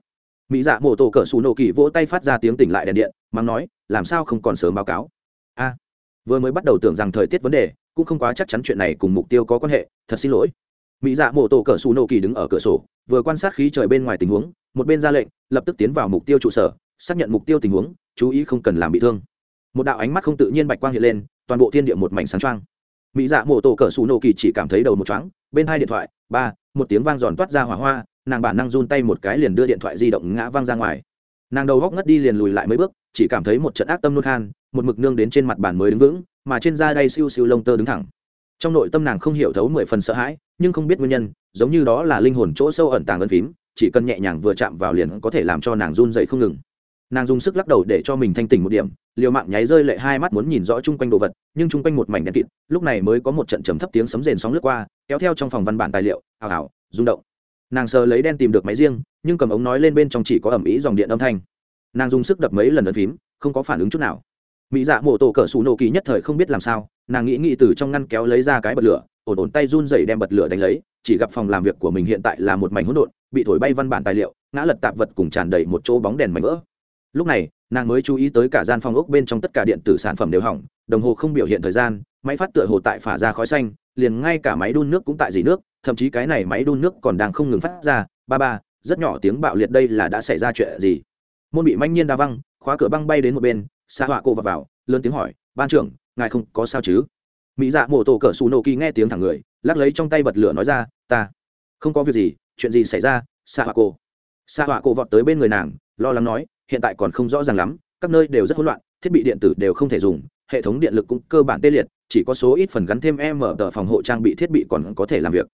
Mỹ dạ mổ tổ cỡ xù nổ kỳ vỗ tay phát ra tiếng tỉnh lại đèn điện, mắng nói, làm sao không còn sớm báo cáo? Vừa mới bắt đầu tưởng rằng thời tiết vấn đề, cũng không quá chắc chắn chuyện này cùng mục tiêu có quan hệ, thật xin lỗi. Mỹ dạ mổ tổ cỡ xù nổ kỳ đứng ở cửa sổ, vừa quan sát khí trời bên ngoài tình huống, một bên ra lệnh, lập tức tiến vào mục tiêu trụ sở, xác nhận mục tiêu tình huống, chú ý không cần làm bị thương. Một đạo ánh mắt không tự nhiên bạch quang hiện lên, toàn bộ thiên địa một mảnh sáng trăng mỹ dạ mổ tổ cỡ xù nổ kỳ chỉ cảm thấy đầu một chóng bên hai điện thoại, ba, một tiếng vang giòn toát ra hỏa hoa, nàng bản năng run tay một cái liền đưa điện thoại di động ngã văng ra ngoài. Nàng đầu góc ngất đi liền lùi lại mấy bước, chỉ cảm thấy một trận ác tâm nôn khan một mực nương đến trên mặt bàn mới đứng vững, mà trên da đây siêu siêu lông tơ đứng thẳng. Trong nội tâm nàng không hiểu thấu mười phần sợ hãi, nhưng không biết nguyên nhân, giống như đó là linh hồn chỗ sâu ẩn tàng ân phím, chỉ cần nhẹ nhàng vừa chạm vào liền có thể làm cho nàng run dậy không ngừng. Nàng dùng sức lắc đầu để cho mình thanh tỉnh một điểm, liều mạng nháy rơi lệ hai mắt muốn nhìn rõ chung quanh đồ vật, nhưng chung quanh một mảnh đen kịt, lúc này mới có một trận trầm thấp tiếng sấm rền sóng lướt qua, kéo theo trong phòng văn bản tài liệu ảo ảo rung động. Nàng sờ lấy đen tìm được máy riêng, nhưng cầm ống nói lên bên trong chỉ có ẩm ý dòng điện âm thanh. Nàng dùng sức đập mấy lần ấn phím, không có phản ứng chút nào mỹ dạ mổ tổ cỡ xù nổ kỳ nhất thời không biết làm sao, nàng nghĩ nghĩ từ trong ngăn kéo lấy ra cái bật lửa, ổn ổn tay run dày đem bật lửa đánh lấy, chỉ gặp phòng làm việc của mình hiện tại là một mảnh hỗn độn, bị thổi bay văn bản tài liệu, ngã lật tạp vật cùng tràn đầy một chỗ bóng đèn mảnh vỡ. Lúc này, nàng mới chú ý tới cả gian phòng ốc bên trong tất cả điện tử sản phẩm đều hỏng, đồng hồ không biểu hiện thời gian, máy phát tựa hồ tại phả ra khói xanh, liền ngay cả máy đun nước cũng tại dỉ nước, thậm chí cái này máy đun nước còn đang không ngừng phát ra, ba ba, rất nhỏ tiếng bạo liệt đây là đã xảy ra chuyện gì? Môn bị manh nhiên đa văng, khóa cửa băng bay đến một bên xạ họa cô vào, vào lớn tiếng hỏi ban trưởng ngài không có sao chứ? Mỹ dạ mổ tổ cỡ xù nổ kỳ nghe tiếng thẳng người lắc lấy trong tay bật lửa nói ra ta không có việc gì chuyện gì xảy ra xạ họa cô? Xạ họa cô vọt tới bên người nàng lo lắng nói hiện tại còn không rõ ràng lắm các nơi đều rất hỗn loạn thiết bị điện tử đều không thể dùng hệ thống điện lực cũng cơ bản tê liệt chỉ có số ít phần gắn thêm em mở tờ phòng hộ trang bị thiết bị còn có thể làm việc.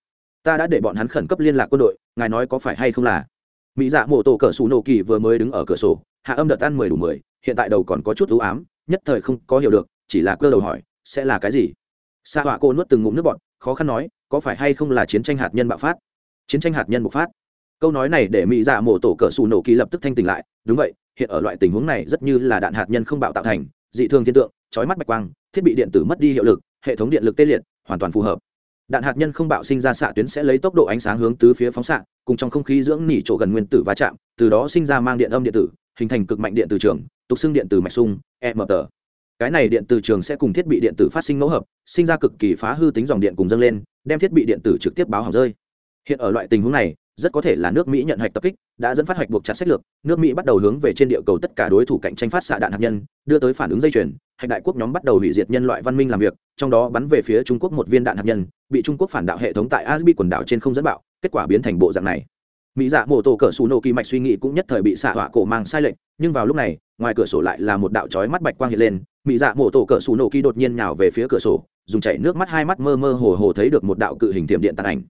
Ta đã để bọn hắn khẩn cấp liên lạc quân đội ngài nói có phải hay không là? Mỹ dạ mổ tổ cỡ xù nổ kỳ vừa mới đứng ở cửa sổ hạ âm đợt ăn mười đủ mười hiện tại đầu còn có chút ưu ám nhất thời không có hiểu được chỉ là cơ đầu hỏi sẽ là cái gì? Sa họa cô nuốt từng ngụm nước bọt, khó khăn nói có phải hay không là chiến tranh hạt nhân bạo phát? Chiến tranh hạt nhân bộc phát. Câu nói này để mỹ dạ mổ tổ cỡ xù nổ kỳ lập tức thanh tỉnh lại đúng vậy hiện ở loại tình huống này rất như là đạn hạt nhân không bạo tạo thành dị thường thiên tượng trói mắt bạch quang thiết bị điện tử mất đi hiệu lực hệ thống điện lực tê liệt hoàn toàn phù hợp. Đạn hạt nhân không bạo sinh ra xạ tuyến sẽ lấy tốc độ ánh sáng hướng tứ phía phóng xạ cùng trong không khí dưỡng nỉ chỗ gần nguyên tử va chạm từ đó sinh ra mang điện âm điện tử hình thành cực mạnh điện từ trường tục xưng điện từ mạch sung emt cái này điện từ trường sẽ cùng thiết bị điện tử phát sinh ngẫu hợp, sinh ra cực kỳ phá hư tính dòng điện cùng dâng lên, đem thiết bị điện tử trực tiếp báo hỏng rơi. Hiện ở loại tình huống này, rất có thể là nước mỹ nhận hạch tập kích, đã dẫn phát hoạch buộc chặt sách lược, nước mỹ bắt đầu hướng về trên địa cầu tất cả đối thủ cạnh tranh phát xạ đạn hạt nhân, đưa tới phản ứng dây chuyền, hạch đại quốc nhóm bắt đầu hủy diệt nhân loại văn minh làm việc, trong đó bắn về phía trung quốc một viên đạn hạt nhân, bị trung quốc phản đạo hệ thống tại asbi quần đảo trên không dẫn bạo, kết quả biến thành bộ dạng này mỹ dạ mổ tổ cỡ xù nổ kỳ mạch suy nghĩ cũng nhất thời bị xạ họa cổ mang sai lệch, nhưng vào lúc này, ngoài cửa sổ lại là một đạo trói mắt bạch quang hiện lên. Mỹ dạ mổ tổ cỡ xù nổ kỳ đột nhiên nhào về phía cửa sổ, dùng chảy nước mắt hai mắt mơ mơ hồ hồ thấy được một đạo cự hình tiệm điện tàn ảnh.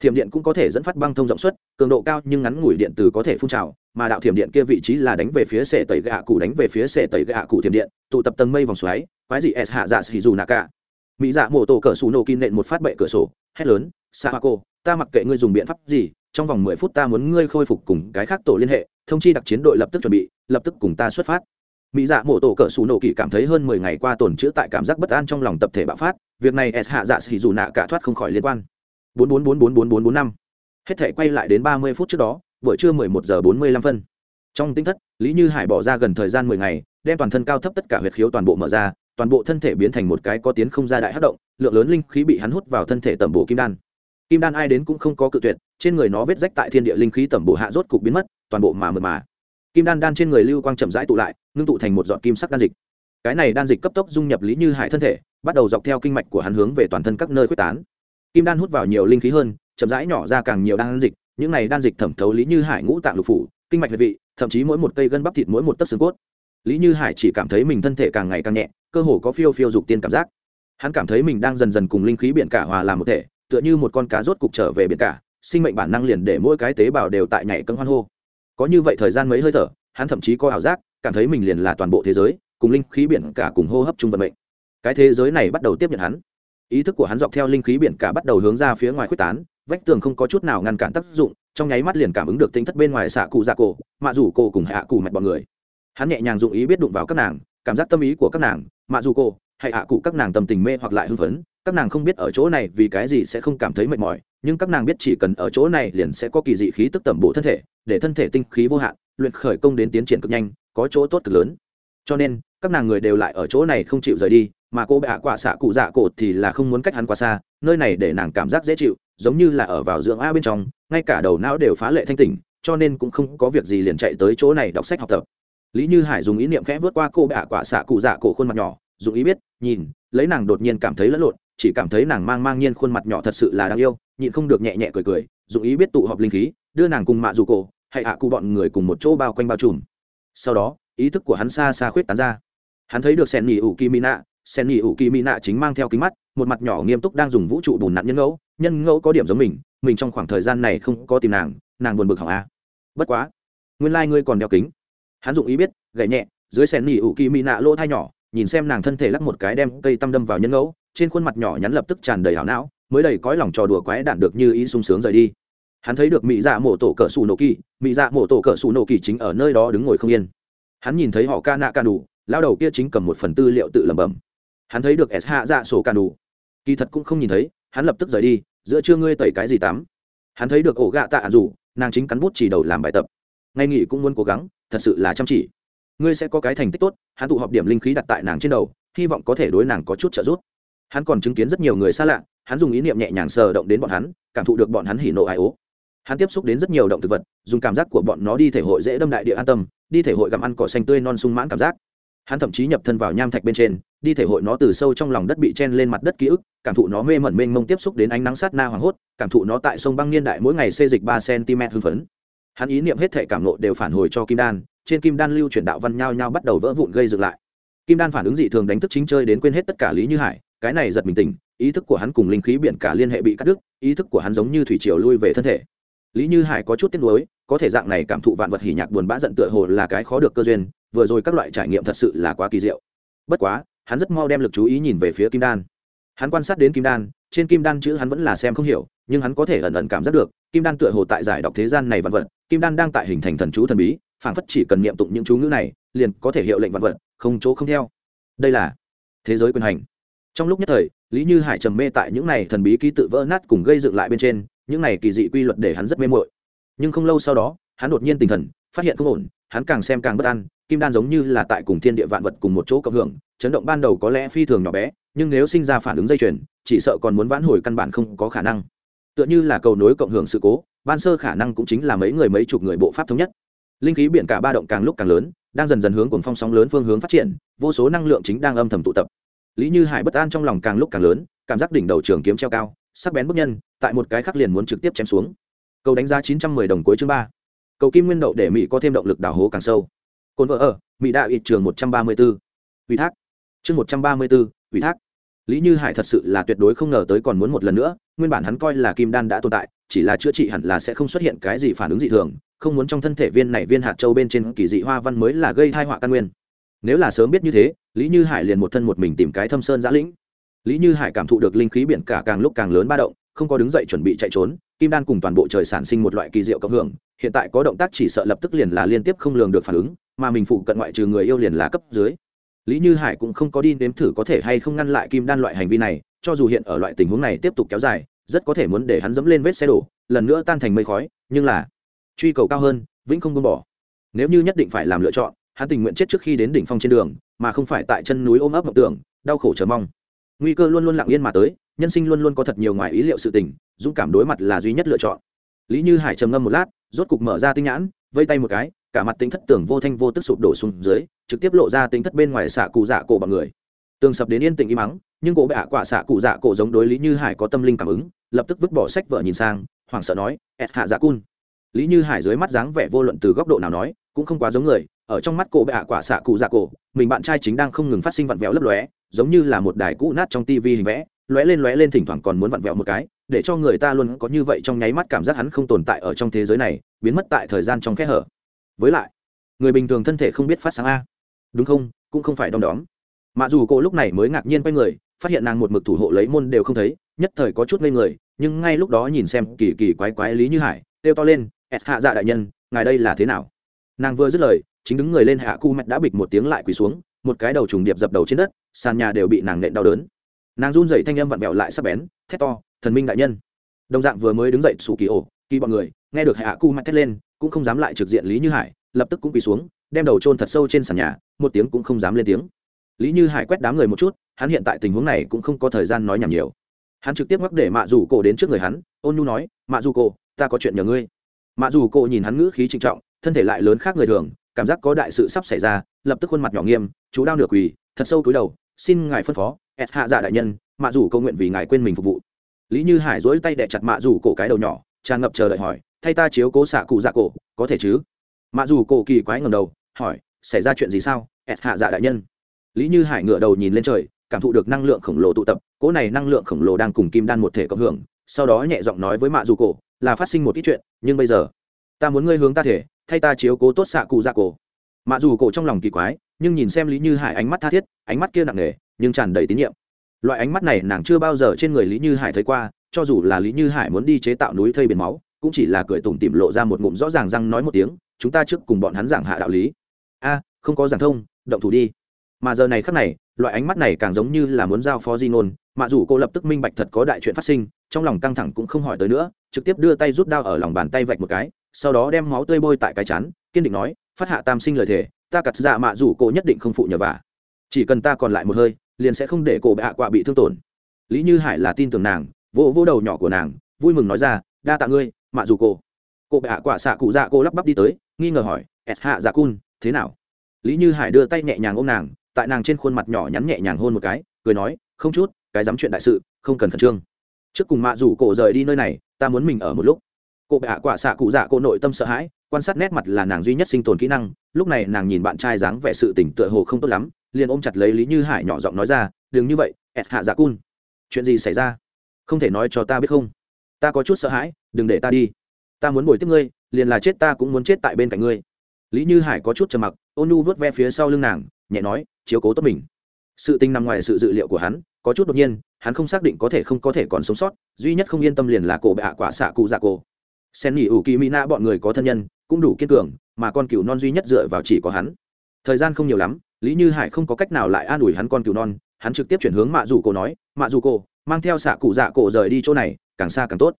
Thiểm điện cũng có thể dẫn phát băng thông rộng suất, cường độ cao nhưng ngắn ngủi điện từ có thể phun trào, mà đạo thiểm điện kia vị trí là đánh về phía sệ tẩy gạ cụ, đánh về phía sệ tẩy gạ cụ thiểm điện, tụ tập tầng mây vòng xoáy, quái dị s hạ dạ xì dù nạ cả. Mỹ dạ mổ tổ cỡ xù nổ kỳ nện một phát bệ cửa sổ, hét lớn sa hoa cô, ta mặc kệ ngươi dùng biện pháp gì trong vòng mười phút ta muốn ngươi khôi phục cùng cái khác tổ liên hệ, thông chi đặc chiến đội lập tức chuẩn bị, lập tức cùng ta xuất phát. Mỹ dạ mổ tổ cỡ xù nổ kỳ cảm thấy hơn mười ngày qua tổn chữa tại cảm giác bất an trong lòng tập thể bạo phát, việc này s hạ dạ xì dù nạ cả thoát không khỏi liên quan. Bốn bốn bốn bốn bốn bốn bốn năm. Hết thể quay lại đến ba mươi phút trước đó, buổi trưa mười một giờ bốn mươi lăm phân. Trong tinh thất, lý như hải bỏ ra gần thời gian mười ngày, đem toàn thân cao thấp tất cả huyệt khiếu toàn bộ mở ra, toàn bộ thân thể biến thành một cái có tiến không ra đại hát động, lượng lớn linh khí bị hắn hút vào thân thể tẩm bổ kim đan kim đan ai đến cũng không có cự tuyệt, trên người nó vết rách tại thiên địa linh khí tẩm bổ hạ rốt cục biến mất, toàn bộ mà mượt mà. Kim đan đan trên người lưu quang chậm rãi tụ lại, ngưng tụ thành một giọt kim sắc đan dịch. Cái này đan dịch cấp tốc dung nhập lý như hải thân thể, bắt đầu dọc theo kinh mạch của hắn hướng về toàn thân các nơi quyết tán. Kim đan hút vào nhiều linh khí hơn, chậm rãi nhỏ ra càng nhiều đan dịch, những này đan dịch thẩm thấu lý như hải ngũ tạng lục phủ, kinh mạch huyệt vị, thậm chí mỗi một cây gân bắp thịt mỗi một tấc xương cốt. Lý như hải chỉ cảm thấy mình thân thể càng ngày càng nhẹ, cơ hồ có phiêu phiêu dục tiên cảm giác. Hắn cảm thấy mình đang dần dần cùng linh khí biển cả hòa làm một thể tựa như một con cá rốt cục trở về biển cả, sinh mệnh bản năng liền để mỗi cái tế bào đều tại nhảy cân hoan hô. Có như vậy thời gian mấy hơi thở, hắn thậm chí có ảo giác, cảm thấy mình liền là toàn bộ thế giới, cùng linh khí biển cả cùng hô hấp chung vận mệnh. Cái thế giới này bắt đầu tiếp nhận hắn. Ý thức của hắn dọc theo linh khí biển cả bắt đầu hướng ra phía ngoài quyết tán, vách tường không có chút nào ngăn cản tác dụng, trong nháy mắt liền cảm ứng được tính thất bên ngoài xạ cụ dạ cổ, mạ rủ cổ cùng hạ cụ mạch bọn người. Hắn nhẹ nhàng dụng ý biết đụng vào các nàng, cảm giác tâm ý của các nàng, mạ rủ cổ hay hạ cụ các nàng tâm tình mê hoặc lại hưng phấn các nàng không biết ở chỗ này vì cái gì sẽ không cảm thấy mệt mỏi, nhưng các nàng biết chỉ cần ở chỗ này liền sẽ có kỳ dị khí tức tẩm bổ thân thể, để thân thể tinh khí vô hạn, luyện khởi công đến tiến triển cực nhanh, có chỗ tốt cực lớn. Cho nên, các nàng người đều lại ở chỗ này không chịu rời đi, mà cô bệ quả xạ cụ dạ cổ thì là không muốn cách hắn quá xa, nơi này để nàng cảm giác dễ chịu, giống như là ở vào dưỡng a bên trong, ngay cả đầu não đều phá lệ thanh tỉnh, cho nên cũng không có việc gì liền chạy tới chỗ này đọc sách học tập. Lý như hải dùng ý niệm khẽ vớt qua cô bệ quả xạ cụ dạ cổ khuôn mặt nhỏ, dùng ý biết, nhìn, lấy nàng đột nhiên cảm thấy lẫn lộn chỉ cảm thấy nàng mang mang nhiên khuôn mặt nhỏ thật sự là đáng yêu, nhịn không được nhẹ nhẹ cười cười dù ý biết tụ họp linh khí, đưa nàng cùng mạ dù cổ hãy hạ cụ bọn người cùng một chỗ bao quanh bao trùm. Sau đó, ý thức của hắn xa xa khuyết tán ra. Hắn thấy được sen nhị ủ kỳ mỹ nạ, sen nhị ủ kỳ mỹ nạ chính mang theo kính mắt, một mặt nhỏ nghiêm túc đang dùng vũ trụ bùn nặn nhân ngẫu nhân ngẫu có điểm giống mình mình trong khoảng thời gian này không có tìm nàng nàng buồn bực hỏng a. À. bất quá, nguyên lai、like、ngươi còn đeo kính. Hắn dụng ý biết gậy nhẹ, dưới sen nhị ủ kỳ mỹ nạ lỗ thai nhỏ, nhìn xem nàng thân thể lắc một cái đem cây tăm đâm vào nhân ngẫu trên khuôn mặt nhỏ nhắn lập tức tràn đầy hảo não, mới đầy cõi lòng trò đùa quái đản được như ý sung sướng rời đi. Hắn thấy được mỹ dạ mổ tổ cỡ xù nổ kỳ mỹ dạ mổ tổ cỡ xù nổ kỳ chính ở nơi đó đứng ngồi không yên. Hắn nhìn thấy họ ca nạ ca đủ lao đầu kia chính cầm một phần tư liệu tự lẩm bẩm. Hắn thấy được s hạ dạ sổ ca đủ kỳ thật cũng không nhìn thấy, hắn lập tức rời đi, giữa trưa ngươi tẩy cái gì tắm? Hắn thấy được ổ gạ tạ rủ nàng chính cắn bút chỉ đầu làm bài tập. Ngay nghỉ cũng muốn cố gắng, thật sự là chăm chỉ. Ngươi sẽ có cái thành tích tốt, hắn tụ họp điểm linh khí đặt tại nàng trên đầu, hy vọng có thể đối nàng có chút trợ giúp hắn còn chứng kiến rất nhiều người xa lạ, hắn dùng ý niệm nhẹ nhàng sờ động đến bọn hắn, cảm thụ được bọn hắn hỉ nộ ai ố. Hắn tiếp xúc đến rất nhiều động thực vật, dùng cảm giác của bọn nó đi thể hội dễ đâm đại địa an tâm, đi thể hội gặm ăn cỏ xanh tươi non sung mãn cảm giác. Hắn thậm chí nhập thân vào nham thạch bên trên, đi thể hội nó từ sâu trong lòng đất bị chen lên mặt đất ký ức, cảm thụ nó mê mẩn mênh mông tiếp xúc đến ánh nắng sát na hoảng hốt, cảm thụ nó tại sông băng niên đại mỗi ngày xê dịch ba cm hưng phấn. Hắn ý niệm hết thể cảm nộ đều phản hồi cho kim đan, trên kim đan lưu chuyển đạo văn nhao nhao bắt đầu vỡ vụn gây dựng lại. Kim đan phản ứng dị thường đánh thức chính chơi đến quên hết tất cả lý như hải cái này giật mình tỉnh, ý thức của hắn cùng linh khí biển cả liên hệ bị cắt đứt, ý thức của hắn giống như thủy triều lui về thân thể. Lý như hải có chút tiếc nuối, có thể dạng này cảm thụ vạn vật hỉ nhạc buồn bã giận tựa hồ là cái khó được cơ duyên, vừa rồi các loại trải nghiệm thật sự là quá kỳ diệu. Bất quá, hắn rất mau đem lực chú ý nhìn về phía kim đan. Hắn quan sát đến kim đan, trên kim đan chữ hắn vẫn là xem không hiểu, nhưng hắn có thể ẩn ẩn cảm giác được, kim đan tựa hồ tại giải đọc thế gian này vạn vật, kim đan đang tại hình thành thần chú thần bí, phảng phất chỉ cần niệm tụng những chú ngữ này, liền có thể hiệu lệnh vạn vật, không chỗ không theo. Đây là thế giới quyền hành trong lúc nhất thời, lý như hải trầm mê tại những này thần bí ký tự vỡ nát cùng gây dựng lại bên trên, những này kỳ dị quy luật để hắn rất mê mội nhưng không lâu sau đó, hắn đột nhiên tinh thần, phát hiện không ổn, hắn càng xem càng bất an, kim đan giống như là tại cùng thiên địa vạn vật cùng một chỗ cộng hưởng, chấn động ban đầu có lẽ phi thường nhỏ bé, nhưng nếu sinh ra phản ứng dây chuyền, chỉ sợ còn muốn vãn hồi căn bản không có khả năng. Tựa như là cầu nối cộng hưởng sự cố, ban sơ khả năng cũng chính là mấy người mấy chục người bộ pháp thống nhất. Linh khí biển cả ba động càng lúc càng lớn, đang dần dần hướng cùng phong sóng lớn phương hướng phát triển, vô số năng lượng chính đang âm thầm tụ tập lý như hải bất an trong lòng càng lúc càng lớn, cảm giác đỉnh đầu trường kiếm treo cao, sắc bén bức nhân, tại một cái khắc liền muốn trực tiếp chém xuống. Cầu đánh giá chín trăm mười đồng cuối chương ba. Cầu kim nguyên đậu để mỹ có thêm động lực đào hố càng sâu. Cồn vợ ở, mỹ đạo ít trường một trăm ba mươi b ố ủy thác. Chương một trăm ba mươi b ố ủy thác. Lý như hải thật sự là tuyệt đối không ngờ tới còn muốn một lần nữa, nguyên bản hắn coi là kim đan đã tồn tại, chỉ là chữa trị hẳn là sẽ không xuất hiện cái gì phản ứng dị thường, không muốn trong thân thể viên này viên hạt châu bên trên kỳ dị hoa văn mới là gây thai họa căn nguyên. Nếu là sớm biết như thế lý như hải liền một thân một mình tìm cái thâm sơn giã lĩnh. Lý như hải cảm thụ được linh khí biển cả càng lúc càng lớn ba động, không có đứng dậy chuẩn bị chạy trốn, kim đan cùng toàn bộ trời sản sinh một loại kỳ diệu cộng hưởng, hiện tại có động tác chỉ sợ lập tức liền là liên tiếp không lường được phản ứng, mà mình phụ cận ngoại trừ người yêu liền là cấp dưới. Lý như hải cũng không có đi nếm thử có thể hay không ngăn lại kim đan loại hành vi này, cho dù hiện ở loại tình huống này tiếp tục kéo dài, rất có thể muốn để hắn dẫm lên vết xe đổ, lần nữa tan thành mây khói, nhưng là truy cầu cao hơn, vĩnh không buông bỏ. Nếu như nhất định phải làm lựa chọn, hắn tình nguyện chết trước khi đến đỉnh phong trên đường mà không phải tại chân núi ôm ấp mộng tưởng, đau khổ chờ mong. Nguy cơ luôn luôn lặng yên mà tới, nhân sinh luôn luôn có thật nhiều ngoài ý liệu sự tình, dũng cảm đối mặt là duy nhất lựa chọn. Lý như hải trầm ngâm một lát, rốt cục mở ra tinh nhãn, vây tay một cái, cả mặt tính thất tưởng vô thanh vô tức sụp đổ xuống dưới, trực tiếp lộ ra tính thất bên ngoài xạ cụ dạ cổ bằng người. Tường sập đến yên tĩnh im mắng, nhưng cổ bệ quả xạ cụ dạ cổ giống đối lý như hải có tâm linh cảm ứng, lập tức vứt bỏ sách vợ nhìn sang, hoảng sợ nói ẹt hạ dạ cun. Lý như hải dưới mắt dáng vẻ vô luận từ góc độ nào nói, cũng không quá giống người ở trong mắt cổ bệ ạ quả xạ cụ dạ cổ, mình bạn trai chính đang không ngừng phát sinh vặn vẹo lấp lóe, giống như là một đài cũ nát trong tivi hình vẽ, lóe lên lóe lên thỉnh thoảng còn muốn vặn vẹo một cái, để cho người ta luôn có như vậy trong nháy mắt cảm giác hắn không tồn tại ở trong thế giới này, biến mất tại thời gian trong kẽ hở. Với lại, người bình thường thân thể không biết phát sáng a. Đúng không? Cũng không phải đom đóm. Mặc dù cô lúc này mới ngạc nhiên quay người, phát hiện nàng một mực thủ hộ lấy môn đều không thấy, nhất thời có chút ngây người, nhưng ngay lúc đó nhìn xem kỳ kỳ quái quái lý như hải, kêu to lên, ẹt hạ dạ đại nhân, ngài đây là thế nào? Nàng vừa dứt lời chính đứng người lên hạ cu mạch đã bịch một tiếng lại quỳ xuống, một cái đầu trùng điệp dập đầu trên đất, sàn nhà đều bị nàng nện đau đớn. Nàng run dậy thanh âm vặn vẹo lại sắp bén, thét to, thần minh đại nhân. Đồng dạng vừa mới đứng dậy, sủ kỳ ổ, kỳ bọn người, nghe được hạ cu mạch thét lên, cũng không dám lại trực diện lý như hải, lập tức cũng quỳ xuống, đem đầu trôn thật sâu trên sàn nhà, một tiếng cũng không dám lên tiếng. Lý như hải quét đám người một chút, hắn hiện tại tình huống này cũng không có thời gian nói nhảm nhiều. Hắn trực tiếp mắc để mạ dù cổ đến trước người hắn, ôn nhu nói, mạ dù cổ, ta có chuyện nhờ ngươi. Mạ dù cổ nhìn hắn ngữ khí trịnh trọng, thân thể lại lớn khác người thường cảm giác có đại sự sắp xảy ra, lập tức khuôn mặt nhỏ nghiêm, chú đao nửa quỳ, thật sâu túi đầu, xin ngài phân phó ẹt hạ dạ đại nhân, mạ dù cầu nguyện vì ngài quên mình phục vụ. Lý như hải dỗi tay đẻ chặt mạ dù cổ cái đầu nhỏ, tràn ngập chờ đợi hỏi, thay ta chiếu cố xạ cụ dạ cổ, có thể chứ? Mạ dù cổ kỳ quái ngầm đầu, hỏi, xảy ra chuyện gì sao ẹt hạ dạ đại nhân? Lý như hải ngửa đầu nhìn lên trời, cảm thụ được năng lượng khổng lồ tụ tập, cỗ này năng lượng khổng lồ đang cùng kim đan một thể cộng hưởng, sau đó nhẹ giọng nói với mạ dù cổ, là phát sinh một ít chuyện, nhưng bây giờ, ta muốn ngươi hướng ta thể thay ta chiếu cố tốt xạ cụ dạ cổ. Mặc dù cổ trong lòng kỳ quái, nhưng nhìn xem lý như hải ánh mắt tha thiết, ánh mắt kia nặng nề, nhưng tràn đầy tín nhiệm. Loại ánh mắt này nàng chưa bao giờ trên người lý như hải thấy qua, cho dù là lý như hải muốn đi chế tạo núi thây biển máu, cũng chỉ là cười tủm tỉm lộ ra một ngụm rõ ràng răng nói một tiếng, chúng ta trước cùng bọn hắn giảng hạ đạo lý. A, không có giảng thông, động thủ đi. Mà giờ này khắc này, loại ánh mắt này càng giống như là muốn giao phó di nôn mà dù cô lập tức minh bạch thật có đại chuyện phát sinh, trong lòng căng thẳng cũng không hỏi tới nữa, trực tiếp đưa tay rút đao ở lòng bàn tay vạch một cái sau đó đem máu tươi bôi tại cái chán, kiên định nói phát hạ tam sinh lời thề ta cặt dạ mạ rủ cô nhất định không phụ nhờ vả. Chỉ cần ta còn lại một hơi liền sẽ không để cổ bệ hạ quạ bị thương tổn. Lý như hải là tin tưởng nàng vỗ vỗ đầu nhỏ của nàng vui mừng nói ra đa tạ ngươi mạ dù cô cổ bệ hạ quạ xạ cụ dạ cô lắp bắp đi tới nghi ngờ hỏi ẹt hạ dạ cun thế nào? Lý như hải đưa tay nhẹ nhàng ôm nàng tại nàng trên khuôn mặt nhỏ nhắn nhẹ nhàng hôn một cái cười nói không chút cái dám chuyện đại sự không cần khẩn trương. Trước cùng mạ rủ cổ rời đi nơi này ta muốn mình ở một lúc cô bệ hạ quả xạ cụ dạ cô nội tâm sợ hãi, quan sát nét mặt là nàng duy nhất sinh tồn kỹ năng, lúc này nàng nhìn bạn trai dáng vẻ sự tỉnh tựa hồ không tốt lắm, liền ôm chặt lấy lý như hải nhỏ giọng nói ra, đừng như vậy ẹt hạ dạ cun. Chuyện gì xảy ra? Không thể nói cho ta biết không? Ta có chút sợ hãi, đừng để ta đi. Ta muốn bồi tiếp ngươi, liền là chết ta cũng muốn chết tại bên cạnh ngươi. Lý như hải có chút trầm mặc, ôn nu vớt ve phía sau lưng nàng, nhẹ nói, chiếu cố tốt mình. Sự tình nằm ngoài sự dự liệu của hắn, có chút đột nhiên, hắn không xác định có thể không có thể còn sống sót, duy nhất không yên tâm liền là cổ bệ hạ quả xạ cụ dạ cổ sen nghỉ ủ kỳ mỹ nạ bọn người có thân nhân, cũng đủ kiên cường, mà con cừu non duy nhất dựa vào chỉ có hắn. Thời gian không nhiều lắm, lý như hải không có cách nào lại an ủi hắn con cừu non, hắn trực tiếp chuyển hướng mạ dù cổ nói, mạ dù cổ, mang theo xạ cụ dạ cổ rời đi chỗ này, càng xa càng tốt.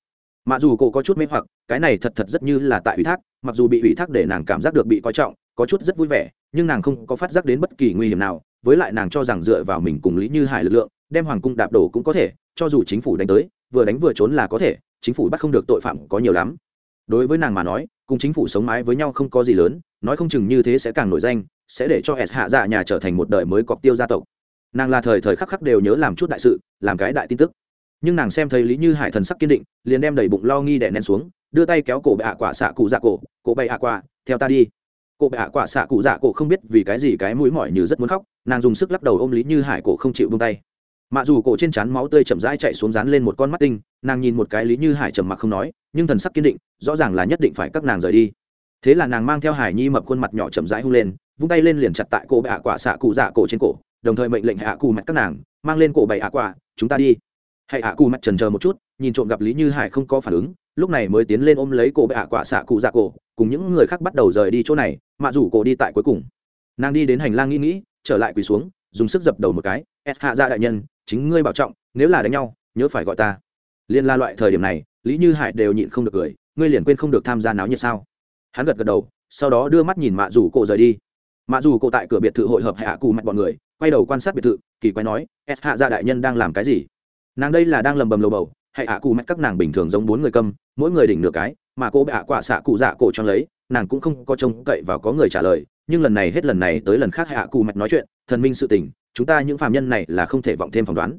Mạ dù cổ có chút mê hoặc, cái này thật thật rất như là tại ủy thác, mặc dù bị ủy thác để nàng cảm giác được bị coi trọng, có chút rất vui vẻ, nhưng nàng không có phát giác đến bất kỳ nguy hiểm nào, với lại nàng cho rằng dựa vào mình cùng lý như hải lực lượng, đem hoàng cung đạp đổ cũng có thể, cho dù chính phủ đánh tới, vừa đánh vừa trốn là có thể chính phủ bắt không được tội phạm có nhiều lắm. Đối với nàng mà nói, cùng chính phủ sống mái với nhau không có gì lớn, nói không chừng như thế sẽ càng nổi danh, sẽ để cho s hạ dạ nhà trở thành một đời mới cọc tiêu gia tộc. Nàng là thời thời khắc khắc đều nhớ làm chút đại sự, làm cái đại tin tức. Nhưng nàng xem thấy lý như hải thần sắc kiên định, liền đem đầy bụng lo nghi đè nén xuống, đưa tay kéo cổ bệ hạ quả xạ cụ dạ cổ cổ bệ hạ quả, theo ta đi. Cổ bệ hạ quả xạ cụ dạ cổ không biết vì cái gì cái mũi mỏi như rất muốn khóc, nàng dùng sức lắc đầu ôm lý như hải cổ không chịu bông tay mạ dù cổ trên trán máu tươi chậm rãi chạy xuống dán lên một con mắt tinh, nàng nhìn một cái lý như hải trầm mặc không nói, nhưng thần sắc kiên định, rõ ràng là nhất định phải các nàng rời đi. Thế là nàng mang theo hải nhi mập khuôn mặt nhỏ chậm rãi hung lên, vung tay lên liền chặt tại cổ bệ hạ quả xạ cụ dạ cổ trên cổ, đồng thời mệnh lệnh hạ cù mặt các nàng, mang lên cổ bệ hạ quả, chúng ta đi. Hãy hạ cù mặt trần chờ một chút, nhìn trộm gặp lý như hải không có phản ứng, lúc này mới tiến lên ôm lấy cổ bệ hạ quả xạ cụ dạ cổ, cùng những người khác bắt đầu rời đi chỗ này, mạ rủ cổ đi tại cuối cùng. Nàng đi đến hành lang nghĩ nghĩ, trở lại quỳ xuống, dùng sức dập đầu một cái s hạ ra đại nhân chính ngươi bảo trọng, nếu là đánh nhau, nhớ phải gọi ta. Liên la loại thời điểm này, lý như hải đều nhịn không được cười, ngươi liền quên không được tham gia náo nhiệt sao? Hắn gật gật đầu, sau đó đưa mắt nhìn mạ rủ cổ rời đi. Mạ rủ cổ tại cửa biệt thự hội hợp hạ cù mạch bọn người, quay đầu quan sát biệt thự, kỳ quái nói, s hạ gia đại nhân đang làm cái gì? Nàng đây là đang lầm bầm lầu bầu, hạ cù mạch các nàng bình thường giống bốn người câm, mỗi người đỉnh nửa cái, mà cô bệ hạ quả xạ cụ dạ cổ cho lấy, nàng cũng không có trông cậy vào có người trả lời, nhưng lần này hết lần này tới lần khác hạ cù mạch nói chuyện, thần minh sự tình chúng ta những phạm nhân này là không thể vọng thêm phỏng đoán.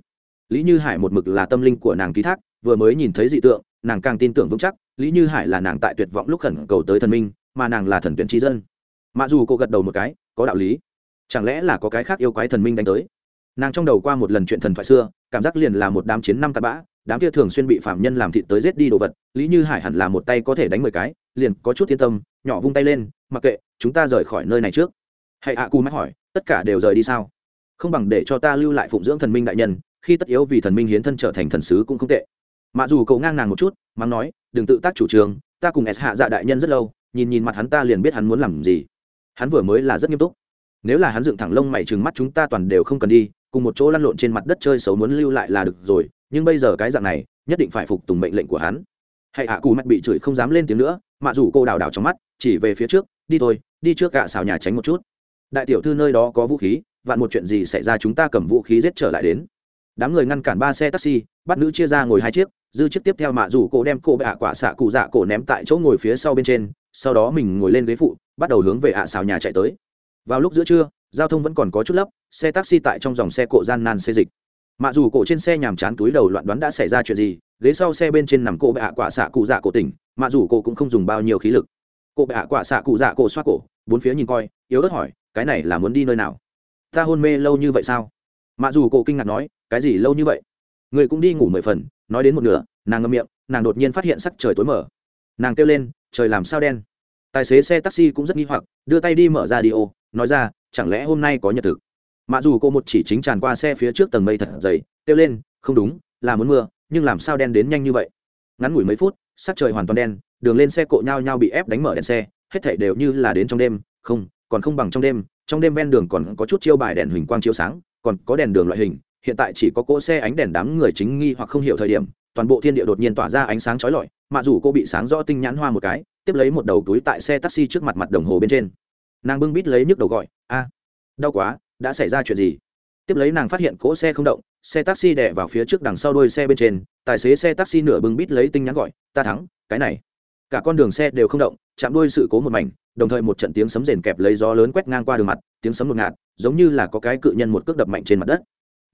Lý như hải một mực là tâm linh của nàng ký thác, vừa mới nhìn thấy dị tượng, nàng càng tin tưởng vững chắc. Lý như hải là nàng tại tuyệt vọng lúc khẩn cầu tới thần minh, mà nàng là thần tuyển trí dân. Mặc dù cô gật đầu một cái, có đạo lý. Chẳng lẽ là có cái khác yêu quái thần minh đánh tới? Nàng trong đầu qua một lần chuyện thần thoại xưa, cảm giác liền là một đám chiến năm tạt bã, đám kia thường xuyên bị phạm nhân làm thịt tới giết đi đồ vật. Lý như hải hẳn là một tay có thể đánh mười cái, liền có chút yên tâm, nhỏ vung tay lên, mặc kệ, chúng ta rời khỏi nơi này trước. Hãy ạ cu mách hỏi, tất cả đều rời đi sao? Không bằng để cho ta lưu lại phụng dưỡng thần minh đại nhân, khi tất yếu vì thần minh hiến thân trở thành thần sứ cũng không tệ. Mà dù cậu ngang nàng một chút, mắng nói, đừng tự tác chủ trương, ta cùng s hạ dạ đại nhân rất lâu, nhìn nhìn mặt hắn ta liền biết hắn muốn làm gì. Hắn vừa mới là rất nghiêm túc. Nếu là hắn dựng thẳng lông mày trừng mắt chúng ta toàn đều không cần đi, cùng một chỗ lăn lộn trên mặt đất chơi xấu muốn lưu lại là được rồi, nhưng bây giờ cái dạng này, nhất định phải phục tùng mệnh lệnh của hắn. Hãy hạ cù mắt bị chửi không dám lên tiếng nữa mạ dù cô đào đào trong mắt, chỉ về phía trước, đi thôi, đi trước gạ xào nhà tránh một chút. Đại tiểu thư nơi đó có vũ khí vạn một chuyện gì xảy ra chúng ta cầm vũ khí giết trở lại đến. Đám người ngăn cản ba xe taxi, bắt nữ chia ra ngồi hai chiếc, dư chiếc tiếp theo mạ dù cô đem cô bệ hạ quả xạ cụ dạ cổ ném tại chỗ ngồi phía sau bên trên, sau đó mình ngồi lên ghế phụ, bắt đầu hướng về ạ xào nhà chạy tới. Vào lúc giữa trưa, giao thông vẫn còn có chút lấp, xe taxi tại trong dòng xe cộ gian nan xê dịch. Mạ dù cổ trên xe nhàm chán túi đầu loạn đoán đã xảy ra chuyện gì, ghế sau xe bên trên nằm cô bệ hạ quả xạ cụ dạ cổ tỉnh, mạ dù cổ cũng không dùng bao nhiêu khí lực. Cô bệ hạ quả xạ cụ dạ cổ xoa cổ, bốn phía nhìn coi, yếu ớt hỏi, cái này là muốn đi nơi nào? Ta hôn mê lâu như vậy sao? Mặc dù cổ kinh ngạc nói, cái gì lâu như vậy? Người cũng đi ngủ mười phần, nói đến một nửa, nàng ngâm miệng, nàng đột nhiên phát hiện sắc trời tối mở nàng kêu lên, trời làm sao đen? Tài xế xe taxi cũng rất nghi hoặc, đưa tay đi mở ra đi ô, nói ra, chẳng lẽ hôm nay có nhật thực? Mặc dù cô một chỉ chính tràn qua xe phía trước tầng mây thật dày, kêu lên, không đúng, là muốn mưa, nhưng làm sao đen đến nhanh như vậy? Ngắn ngủi mấy phút, sắc trời hoàn toàn đen, đường lên xe cộ nhau nhau bị ép đánh mở đèn xe, hết thảy đều như là đến trong đêm, không, còn không bằng trong đêm trong đêm ven đường còn có chút chiêu bài đèn huỳnh quang chiếu sáng, còn có đèn đường loại hình, hiện tại chỉ có cỗ xe ánh đèn đám người chính nghi hoặc không hiểu thời điểm, toàn bộ thiên địa đột nhiên tỏa ra ánh sáng chói lọi, mặc dù cô bị sáng rõ tinh nhãn hoa một cái, tiếp lấy một đầu túi tại xe taxi trước mặt mặt đồng hồ bên trên. Nàng bưng bít lấy nhức đầu gọi, a, đau quá, đã xảy ra chuyện gì? Tiếp lấy nàng phát hiện cỗ xe không động, xe taxi đè vào phía trước đằng sau đuôi xe bên trên, tài xế xe taxi nửa bưng bít lấy tinh nhắn gọi, ta thắng, cái này. Cả con đường xe đều không động, chạm đuôi sự cố một mảnh đồng thời một trận tiếng sấm rền kẹp lấy gió lớn quét ngang qua đường mặt, tiếng sấm ngột ngạt, giống như là có cái cự nhân một cước đập mạnh trên mặt đất.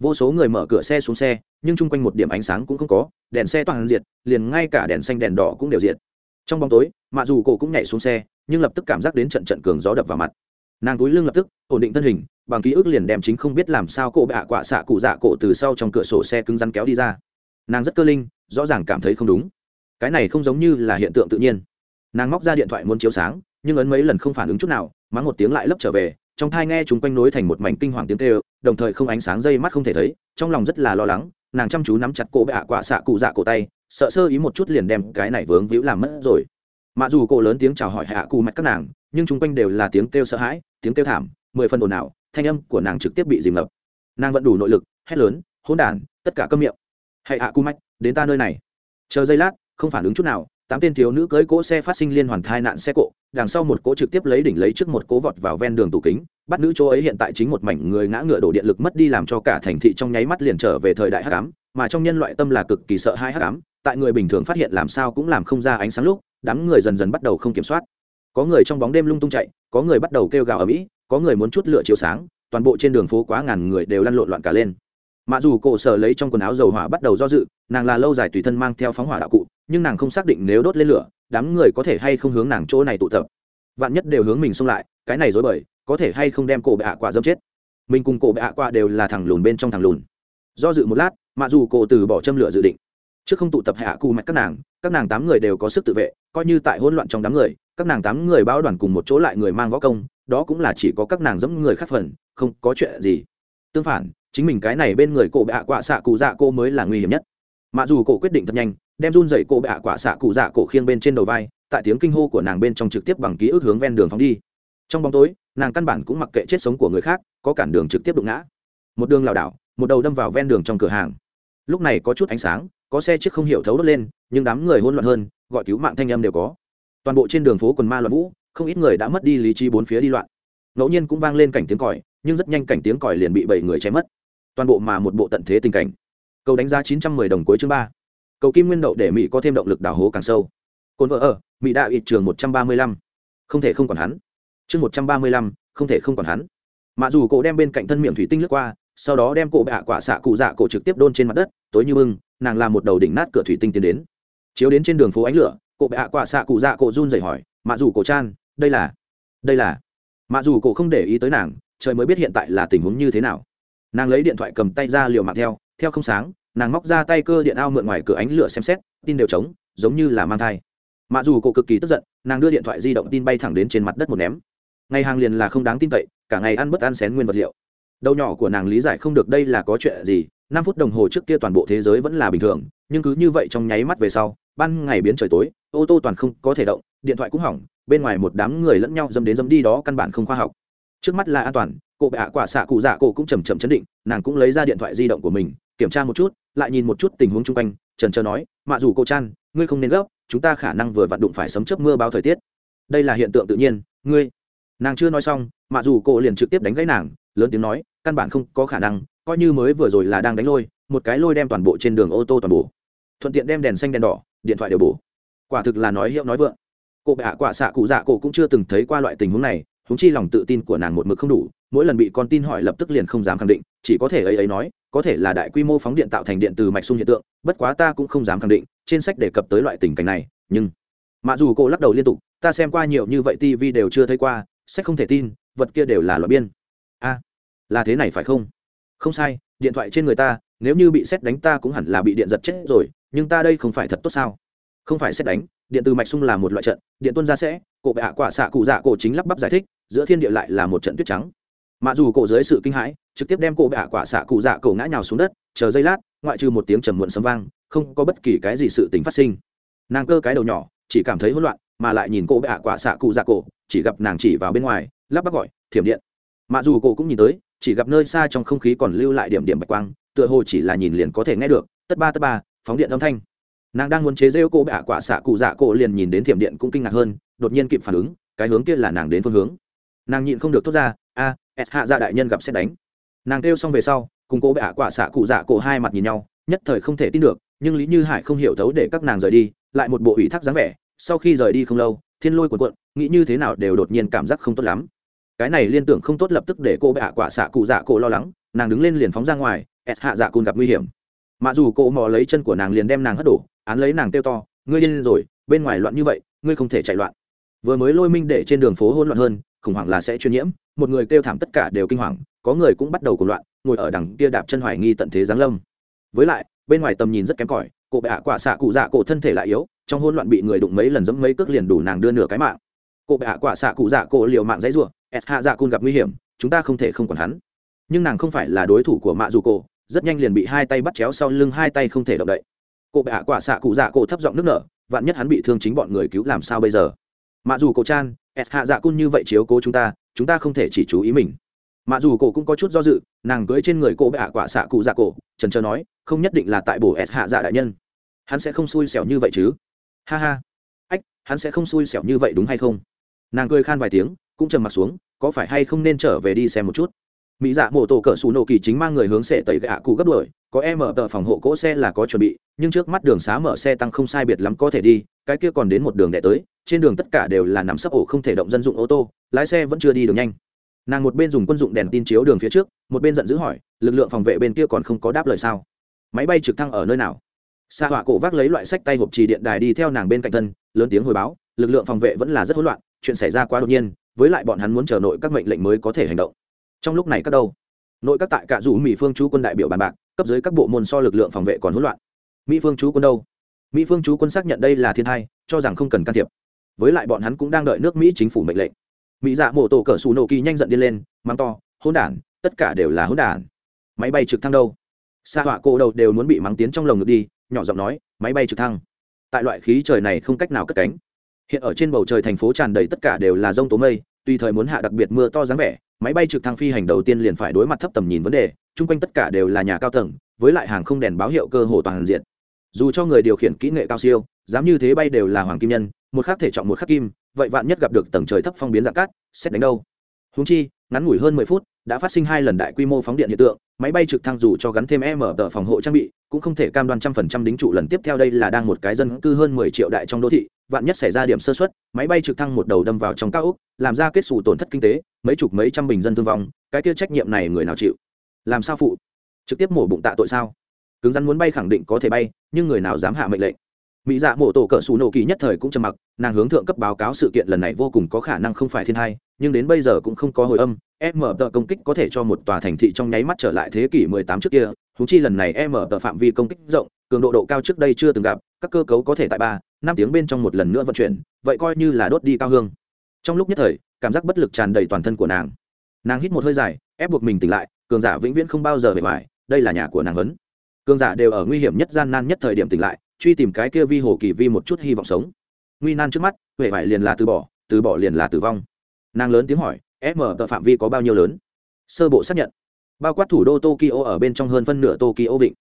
Vô số người mở cửa xe xuống xe, nhưng chung quanh một điểm ánh sáng cũng không có, đèn xe toàn diệt, liền ngay cả đèn xanh đèn đỏ cũng đều diệt. Trong bóng tối, mặc dù cổ cũng nhảy xuống xe, nhưng lập tức cảm giác đến trận trận cường gió đập vào mặt. Nàng túi lưng lập tức, ổn định thân hình, bằng ký ức liền đem chính không biết làm sao cổ bạ quạ xạ cụ dạ cổ từ sau trong cửa sổ xe cứng rắn kéo đi ra. Nàng rất cơ linh, rõ ràng cảm thấy không đúng. Cái này không giống như là hiện tượng tự nhiên. Nàng móc ra điện thoại muốn chiếu sáng nhưng ấn mấy lần không phản ứng chút nào, mắng một tiếng lại lấp trở về, trong thai nghe chúng quanh nối thành một mảnh kinh hoàng tiếng kêu, đồng thời không ánh sáng dây mắt không thể thấy, trong lòng rất là lo lắng, nàng chăm chú nắm chặt cổ bạ quả xạ cụ dạ cổ tay, sợ sơ ý một chút liền đem cái này vướng víu làm mất rồi. Mặc dù cô lớn tiếng chào hỏi hạ cụ mạch các nàng, nhưng chung quanh đều là tiếng kêu sợ hãi, tiếng kêu thảm, mười phần ồn ào, thanh âm của nàng trực tiếp bị dìm ngập. Nàng vẫn đủ nội lực, hét lớn, hỗn đản, tất cả câm miệng. Hãy hạ cụ mạch, đến ta nơi này. Chờ giây lát, không phản ứng chút nào, tám tên thiếu nữ cưới cỗ xe phát sinh liên hoàn thai nạn xe cộ đằng sau một cỗ trực tiếp lấy đỉnh lấy trước một cỗ vọt vào ven đường tủ kính, bắt nữ chỗ ấy hiện tại chính một mảnh người ngã ngựa đổ điện lực mất đi làm cho cả thành thị trong nháy mắt liền trở về thời đại hắc ám mà trong nhân loại tâm là cực kỳ sợ hai hắc ám tại người bình thường phát hiện làm sao cũng làm không ra ánh sáng lúc, đám người dần dần bắt đầu không kiểm soát. Có người trong bóng đêm lung tung chạy, có người bắt đầu kêu gào ở mỹ có người muốn chút lửa chiếu sáng, toàn bộ trên đường phố quá ngàn người đều lăn lộn loạn cả lên. Mặc dù cổ sở lấy trong quần áo dầu hỏa bắt đầu do dự, nàng là lâu dài tùy thân mang theo phóng hỏa đạo cụ, nhưng nàng không xác định nếu đốt lên lửa đám người có thể hay không hướng nàng chỗ này tụ tập. Vạn nhất đều hướng mình xông lại, cái này dối bời, có thể hay không đem cổ bệ hạ quả dâm chết? Mình cùng cổ bệ hạ quả đều là thằng lùn bên trong thằng lùn. Do dự một lát, mặc dù cổ từ bỏ châm lửa dự định, trước không tụ tập hạ cù mạch các nàng các nàng tám người đều có sức tự vệ, coi như tại hỗn loạn trong đám người, các nàng tám người bao đoàn cùng một chỗ lại người mang võ công, đó cũng là chỉ có các nàng giống người khác phần, không có chuyện gì. Tương phản, chính mình cái này bên người cổ bệ hạ quả xạ cụ dạ cô mới là nguy hiểm nhất. Mặc dù cổ quyết định thật nhanh đem run dậy cổ bệ quả xạ cụ dạ cổ khiêng bên trên đầu vai, tại tiếng kinh hô của nàng bên trong trực tiếp bằng ký ức hướng ven đường phóng đi. Trong bóng tối, nàng căn bản cũng mặc kệ chết sống của người khác, có cản đường trực tiếp đụng ngã. Một đường lảo đảo, một đầu đâm vào ven đường trong cửa hàng. Lúc này có chút ánh sáng, có xe chiếc không hiểu thấu đốt lên, nhưng đám người hỗn loạn hơn, gọi cứu mạng thanh âm đều có. Toàn bộ trên đường phố quần ma loạn vũ, không ít người đã mất đi lý trí bốn phía đi loạn. Ngẫu nhiên cũng vang lên cảnh tiếng còi, nhưng rất nhanh cảnh tiếng còi liền bị bảy người cháy mất. Toàn bộ mà một bộ tận thế tình cảnh. Cầu đánh giá chín trăm mười đồng cuối chương ba cầu kim nguyên đậu để mỹ có thêm động lực đào hố càng sâu cồn vợ ở mỹ đạo ít trường một trăm ba mươi lăm không thể không còn hắn chương một trăm ba mươi lăm không thể không còn hắn mặc dù cổ đem bên cạnh thân miệng thủy tinh lướt qua sau đó đem cổ bạ quả xạ cụ dạ cổ trực tiếp đôn trên mặt đất tối như bưng nàng làm một đầu đỉnh nát cửa thủy tinh tiến đến chiếu đến trên đường phố ánh lửa cổ bạ quả xạ cụ dạ cổ run rẩy hỏi mặc dù cổ chan đây là đây là mặc dù cổ không để ý tới nàng trời mới biết hiện tại là tình huống như thế nào nàng lấy điện thoại cầm tay ra liều mạng theo theo không sáng nàng móc ra tay cơ điện ao mượn ngoài cửa ánh lửa xem xét, tin đều trống, giống như là mang thai. Mạ dù cổ cực kỳ tức giận, nàng đưa điện thoại di động tin bay thẳng đến trên mặt đất một ném. Ngày hàng liền là không đáng tin cậy, cả ngày ăn bất ăn xén nguyên vật liệu. Đầu nhỏ của nàng lý giải không được đây là có chuyện gì, năm phút đồng hồ trước kia toàn bộ thế giới vẫn là bình thường, nhưng cứ như vậy trong nháy mắt về sau, ban ngày biến trời tối, ô tô toàn không có thể động, điện thoại cũng hỏng, bên ngoài một đám người lẫn nhau dâm đến dâm đi đó căn bản không khoa học. Trước mắt là an toàn, cô bệ ạ quả xạ cụ dạ cô cũng chầm chậm chấn định, nàng cũng lấy ra điện thoại di động của mình kiểm tra một chút, lại nhìn một chút tình huống chung quanh, trần trờ nói, mạ dù cô chan, ngươi không nên gấp, chúng ta khả năng vừa vặn đụng phải sấm chớp mưa bao thời tiết. Đây là hiện tượng tự nhiên, ngươi. Nàng chưa nói xong, mạ dù cô liền trực tiếp đánh gãy nàng, lớn tiếng nói, căn bản không có khả năng, coi như mới vừa rồi là đang đánh lôi, một cái lôi đem toàn bộ trên đường ô tô toàn bộ thuận tiện đem đèn xanh đèn đỏ, điện thoại đều bổ. Quả thực là nói hiệu nói vượng. Cô bệ hạ quả xạ cụ dạ cổ cũng chưa từng thấy qua loại tình huống này húng chi lòng tự tin của nàng một mực không đủ, mỗi lần bị con tin hỏi lập tức liền không dám khẳng định chỉ có thể ấy ấy nói, có thể là đại quy mô phóng điện tạo thành điện từ mạch sung hiện tượng, bất quá ta cũng không dám khẳng định, trên sách đề cập tới loại tình cảnh này, nhưng mặc dù cô lắc đầu liên tục, ta xem qua nhiều như vậy tv đều chưa thấy qua, sách không thể tin, vật kia đều là loại biên. A, là thế này phải không? Không sai, điện thoại trên người ta, nếu như bị xét đánh ta cũng hẳn là bị điện giật chết rồi, nhưng ta đây không phải thật tốt sao? Không phải xét đánh, điện từ mạch sung là một loại trận, điện tuân ra sẽ, cổ bệ hạ quả xạ cụ dạ cổ chính lắp bắp giải thích, giữa thiên địa lại là một trận tuyết trắng mạ dù cổ dưới sự kinh hãi, trực tiếp đem cổ bạ quả xạ cụ dạ cổ ngã nhào xuống đất, chờ giây lát, ngoại trừ một tiếng trầm muộn sấm vang, không có bất kỳ cái gì sự tình phát sinh. Nàng cơ cái đầu nhỏ, chỉ cảm thấy hỗn loạn, mà lại nhìn cổ bạ quả xạ cụ dạ cổ, chỉ gặp nàng chỉ vào bên ngoài, lắp bắp gọi, thiểm điện. Mạ dù cổ cũng nhìn tới, chỉ gặp nơi xa trong không khí còn lưu lại điểm điểm bạch quang, tựa hồ chỉ là nhìn liền có thể nghe được, tất ba tất ba, phóng điện âm thanh. Nàng đang muốn chế rêu cô bạ quả xạ cụ dạ cổ liền nhìn đến thiểm điện cũng kinh ngạc hơn, đột nhiên kịp phản ứng, cái hướng kia là nàng đến phương hướng. Nàng nhịn không được thốt ra, a s hạ dạ đại nhân gặp xét đánh. Nàng kêu xong về sau, cùng cố bệ ạ quả xạ cụ dạ cổ hai mặt nhìn nhau, nhất thời không thể tin được, nhưng lý như hải không hiểu thấu để các nàng rời đi, lại một bộ ủy thác dáng vẻ, sau khi rời đi không lâu, thiên lôi cuộn cuộn, nghĩ như thế nào đều đột nhiên cảm giác không tốt lắm. Cái này liên tưởng không tốt lập tức để cô bệ ạ quả xạ cụ dạ cổ lo lắng, nàng đứng lên liền phóng ra ngoài, s hạ dạ cùn gặp nguy hiểm. Mà dù cô mò lấy chân của nàng liền đem nàng hất đổ, án lấy nàng kêu to, ngươi điên rồi, bên ngoài loạn như vậy, ngươi không thể chạy loạn. Vừa mới lôi minh để trên đường phố hỗn loạn hơn khủng hoảng là sẽ truyền nhiễm, một người kêu thảm tất cả đều kinh hoàng, có người cũng bắt đầu cuộc loạn, ngồi ở đằng kia đạp chân hoài nghi tận thế giáng lâm. Với lại, bên ngoài tầm nhìn rất kém cỏi, cô bệ hạ quả xạ cụ dạ cổ thân thể lại yếu, trong hỗn loạn bị người đụng mấy lần dẫm mấy cước liền đủ nàng đưa nửa cái mạng. Cô bệ hạ quả xạ cụ dạ cổ liều mạng dãy ruộng s hạ dạ cun gặp nguy hiểm, chúng ta không thể không còn hắn. Nhưng nàng không phải là đối thủ của mạ dù cổ, rất nhanh liền bị hai tay bắt chéo sau lưng hai tay không thể động đậy. Cô bệ hạ quả xạ cụ dạ cổ thấp giọng nước nở, vạn nhất hắn bị thương chính bọn người cứu làm sao bây giờ? Mạ dù cổ chan s hạ dạ cun như vậy chiếu cố chúng ta chúng ta không thể chỉ chú ý mình. Mặc dù cổ cũng có chút do dự, nàng cưới trên người cô bệ hạ quả xạ cụ dạ cổ, trần trờ nói, không nhất định là tại bổ s hạ dạ đại nhân. Hắn sẽ không xui xẻo như vậy chứ. Ha ha. Ách, hắn sẽ không xui xẻo như vậy đúng hay không? Nàng cười khan vài tiếng, cũng trầm mặt xuống, có phải hay không nên trở về đi xem một chút? Mỹ dạ mổ tổ cỡ xù nổ kỳ chính mang người hướng sệ tẩy gạ cụ gấp đuổi, có em ở tờ phòng hộ cỗ xe là có chuẩn bị, nhưng trước mắt đường xá mở xe tăng không sai biệt lắm có thể đi, cái kia còn đến một đường đệ tới, trên đường tất cả đều là nằm sấp ổ không thể động dân dụng ô tô, lái xe vẫn chưa đi được nhanh. Nàng một bên dùng quân dụng đèn tin chiếu đường phía trước, một bên giận dữ hỏi, lực lượng phòng vệ bên kia còn không có đáp lời sao? Máy bay trực thăng ở nơi nào? Xa họa cổ vác lấy loại sách tay hộp trì điện đài đi theo nàng bên cạnh thân, lớn tiếng hồi báo, lực lượng phòng vệ vẫn là rất hỗn loạn, chuyện xảy ra quá đột nhiên, với lại bọn hắn muốn chờ nội các mệnh lệnh mới có thể hành động trong lúc này các đâu? Nội các tại cả dù mỹ phương chú quân đại biểu bàn bạc, cấp dưới các bộ môn so lực lượng phòng vệ còn hỗn loạn. Mỹ phương chú quân đâu? Mỹ phương chú quân xác nhận đây là thiên thai, cho rằng không cần can thiệp. Với lại bọn hắn cũng đang đợi nước mỹ chính phủ mệnh lệnh. Mỹ dạ mổ tổ cỡ xù nổ kỳ nhanh giận đi lên, mắng to, hỗn đản, tất cả đều là hỗn đản. Máy bay trực thăng đâu? Xa họa cổ đầu đều muốn bị mắng tiến trong lồng ngực đi, nhỏ giọng nói, máy bay trực thăng. Tại loại khí trời này không cách nào cất cánh. Hiện ở trên bầu trời thành phố tràn đầy tất cả đều là rông tố mây, tùy thời muốn hạ đặc biệt mưa to dáng vẻ máy bay trực thăng phi hành đầu tiên liền phải đối mặt thấp tầm nhìn vấn đề, chung quanh tất cả đều là nhà cao tầng, với lại hàng không đèn báo hiệu cơ hồ toàn diện. Dù cho người điều khiển kỹ nghệ cao siêu, dám như thế bay đều là hoàng kim nhân, một khắc thể trọng một khắc kim, vậy vạn nhất gặp được tầng trời thấp phong biến dạng cát, xét đánh đâu? Húng chi, ngắn ngủi hơn mười phút, đã phát sinh hai lần đại quy mô phóng điện hiện tượng, máy bay trực thăng dù cho gắn thêm m tờ phòng hộ trang bị cũng không thể cam đoan trăm phần trăm đính trụ lần tiếp theo đây là đang một cái dân cư hơn mười triệu đại trong đô thị, vạn nhất xảy ra điểm sơ xuất máy bay trực thăng một đầu đâm vào trong cao ốc, làm ra kết xù tổn thất kinh tế, mấy chục mấy trăm bình dân thương vong, cái kia trách nhiệm này người nào chịu? Làm sao phụ? Trực tiếp mổ bụng tạ tội sao? Cứng rắn muốn bay khẳng định có thể bay, nhưng người nào dám hạ mệnh lệnh? Mỹ dạ mổ tổ cỡ xù nổ kỳ nhất thời cũng trầm mặc, nàng hướng thượng cấp báo cáo sự kiện lần này vô cùng có khả năng không phải thiên hai, nhưng đến bây giờ cũng không có hồi âm fm mở tờ công kích có thể cho một tòa thành thị trong nháy mắt trở lại thế kỷ 18 trước kia húng chi lần này em mở tờ phạm vi công kích rộng, cường độ độ cao trước đây chưa từng gặp, các cơ cấu có thể tại ba, năm tiếng bên trong một lần nữa vận chuyển, vậy coi như là đốt đi cao hương. Trong lúc nhất thời, cảm giác bất lực tràn đầy toàn thân của nàng. Nàng hít một hơi dài, ép buộc mình tỉnh lại, cường giả vĩnh viễn không bao giờ bề ngoài, đây là nhà của nàng vấn cường giả đều ở nguy hiểm nhất gian nan nhất thời điểm tỉnh lại, truy tìm cái kia vi hồ kỳ vi một chút hy vọng sống. Nguy nan trước mắt, huệ vải liền là từ bỏ từ bỏ liền là tử vong. Nàng lớn tiếng hỏi m tờ phạm vi có bao nhiêu lớn? Sơ bộ xác nhận bao quát thủ đô tokyo ở bên trong hơn phân nửa tokyo vịnh.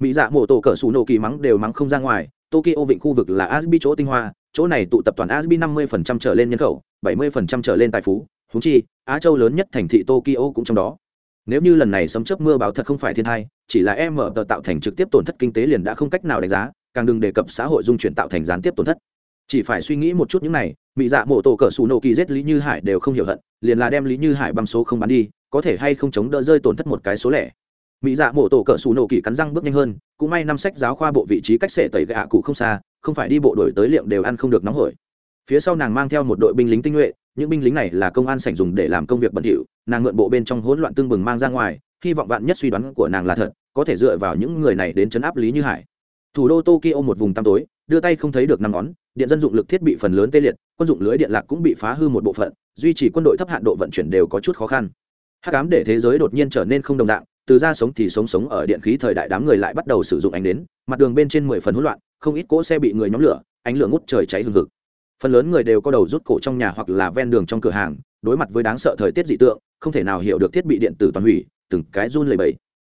Mỹ dạ mổ tổ cỡ xù nổ kỳ mắng đều mắng không ra ngoài, tokyo vịnh khu vực là asbi chỗ tinh hoa, chỗ này tụ tập toàn asbi năm mươi phần trăm trở lên nhân khẩu, bảy mươi phần trăm trở lên tài phú húng chi, á châu lớn nhất thành thị tokyo cũng trong đó. Nếu như lần này sấm chớp mưa báo thật không phải thiên thai chỉ là em mở tờ tạo thành trực tiếp tổn thất kinh tế liền đã không cách nào đánh giá, càng đừng đề cập xã hội dung chuyển tạo thành gián tiếp tổn thất. Chỉ phải suy nghĩ một chút những này, mỹ dạ mổ tổ cỡ xù nổ kỳ giết lý như hải đều không hiểu hận, liền là đem lý như hải băm số không bán đi có thể hay không chống đỡ rơi tổn thất một cái số lẻ. Mỹ dạ mổ tổ cỡ xù nổ kỳ cắn răng bước nhanh hơn, cũng may năm sách giáo khoa bộ vị trí cách sệ tẩy gạ cụ không xa, không phải đi bộ đổi tới liệm đều ăn không được nóng hổi. Phía sau nàng mang theo một đội binh lính tinh nhuệ, những binh lính này là công an sảnh dùng để làm công việc bẩn thỉu, nàng mượn bộ bên trong hỗn loạn tương bừng mang ra ngoài, hy vọng vạn nhất suy đoán của nàng là thật, có thể dựa vào những người này đến chấn áp lý như hải. Thủ đô tokyo một vùng tăm tối, đưa tay không thấy được năm ngón, điện dân dụng lực thiết bị phần lớn tê liệt, quân dụng lưới điện lạc cũng bị phá hư một bộ phận, duy trì quân đội thấp hạn độ vận chuyển đều có chút khó khăn hắc ám để thế giới đột nhiên trở nên không đồng dạng, từ ra sống thì sống sống ở điện khí thời đại đám người lại bắt đầu sử dụng ánh đến mặt đường bên trên mười phần hỗn loạn, không ít cỗ xe bị người nhóm lửa, ánh lửa ngút trời cháy hừng hực. Phần lớn người đều có đầu rút cổ trong nhà hoặc là ven đường trong cửa hàng, đối mặt với đáng sợ thời tiết dị tượng, không thể nào hiểu được thiết bị điện tử toàn hủy, từng cái run lầy bẫy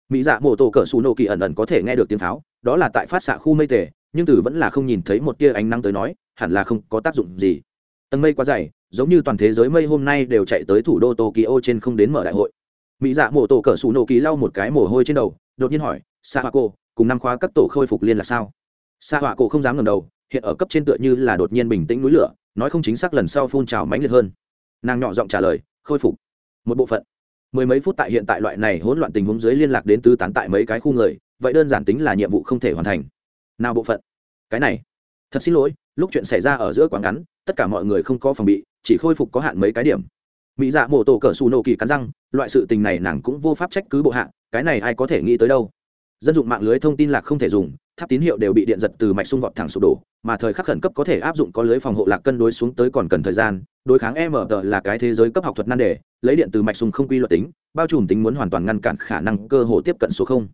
mỹ dạ mô tô cỡ xù nô kỳ ẩn ẩn có thể nghe được tiếng pháo đó là tại phát xạ khu mây tề, nhưng từ vẫn là không nhìn thấy một tia ánh nắng tới nói, hẳn là không có tác dụng gì tầng mây quá dày, giống như toàn thế giới mây hôm nay đều chạy tới thủ đô tokyo trên không đến mở đại hội. Mỹ dạ mổ tổ cỡ xù nổ ký lau một cái mồ hôi trên đầu, đột nhiên hỏi sa hoa cô cùng năm khóa các tổ khôi phục liên là sao? Sa hoa cô không dám ngầm đầu, hiện ở cấp trên tựa như là đột nhiên bình tĩnh núi lửa, nói không chính xác lần sau phun trào mãnh liệt hơn. Nàng nhỏ giọng trả lời, khôi phục. Một bộ phận. Mười mấy phút tại hiện tại loại này hỗn loạn tình huống dưới liên lạc đến tứ tán tại mấy cái khu người, vậy đơn giản tính là nhiệm vụ không thể hoàn thành. Nào bộ phận? Cái này. Thật xin lỗi lúc chuyện xảy ra ở giữa quán ngắn, tất cả mọi người không có phòng bị, chỉ khôi phục có hạn mấy cái điểm. Mỹ dạ mổ tổ cờ xù nổ kỳ cắn răng, loại sự tình này nàng cũng vô pháp trách cứ bộ hạ, cái này ai có thể nghĩ tới đâu. Dân dụng mạng lưới thông tin lạc không thể dùng, tháp tín hiệu đều bị điện giật từ mạch xung vọt thẳng sụp đổ, mà thời khắc khẩn cấp có thể áp dụng có lưới phòng hộ lạc cân đối xuống tới còn cần thời gian, đối kháng mr là cái thế giới cấp học thuật nan đề, lấy điện từ mạch xung không quy luật tính, bao trùm tính muốn hoàn toàn ngăn cản khả năng cơ hồ tiếp cận số không.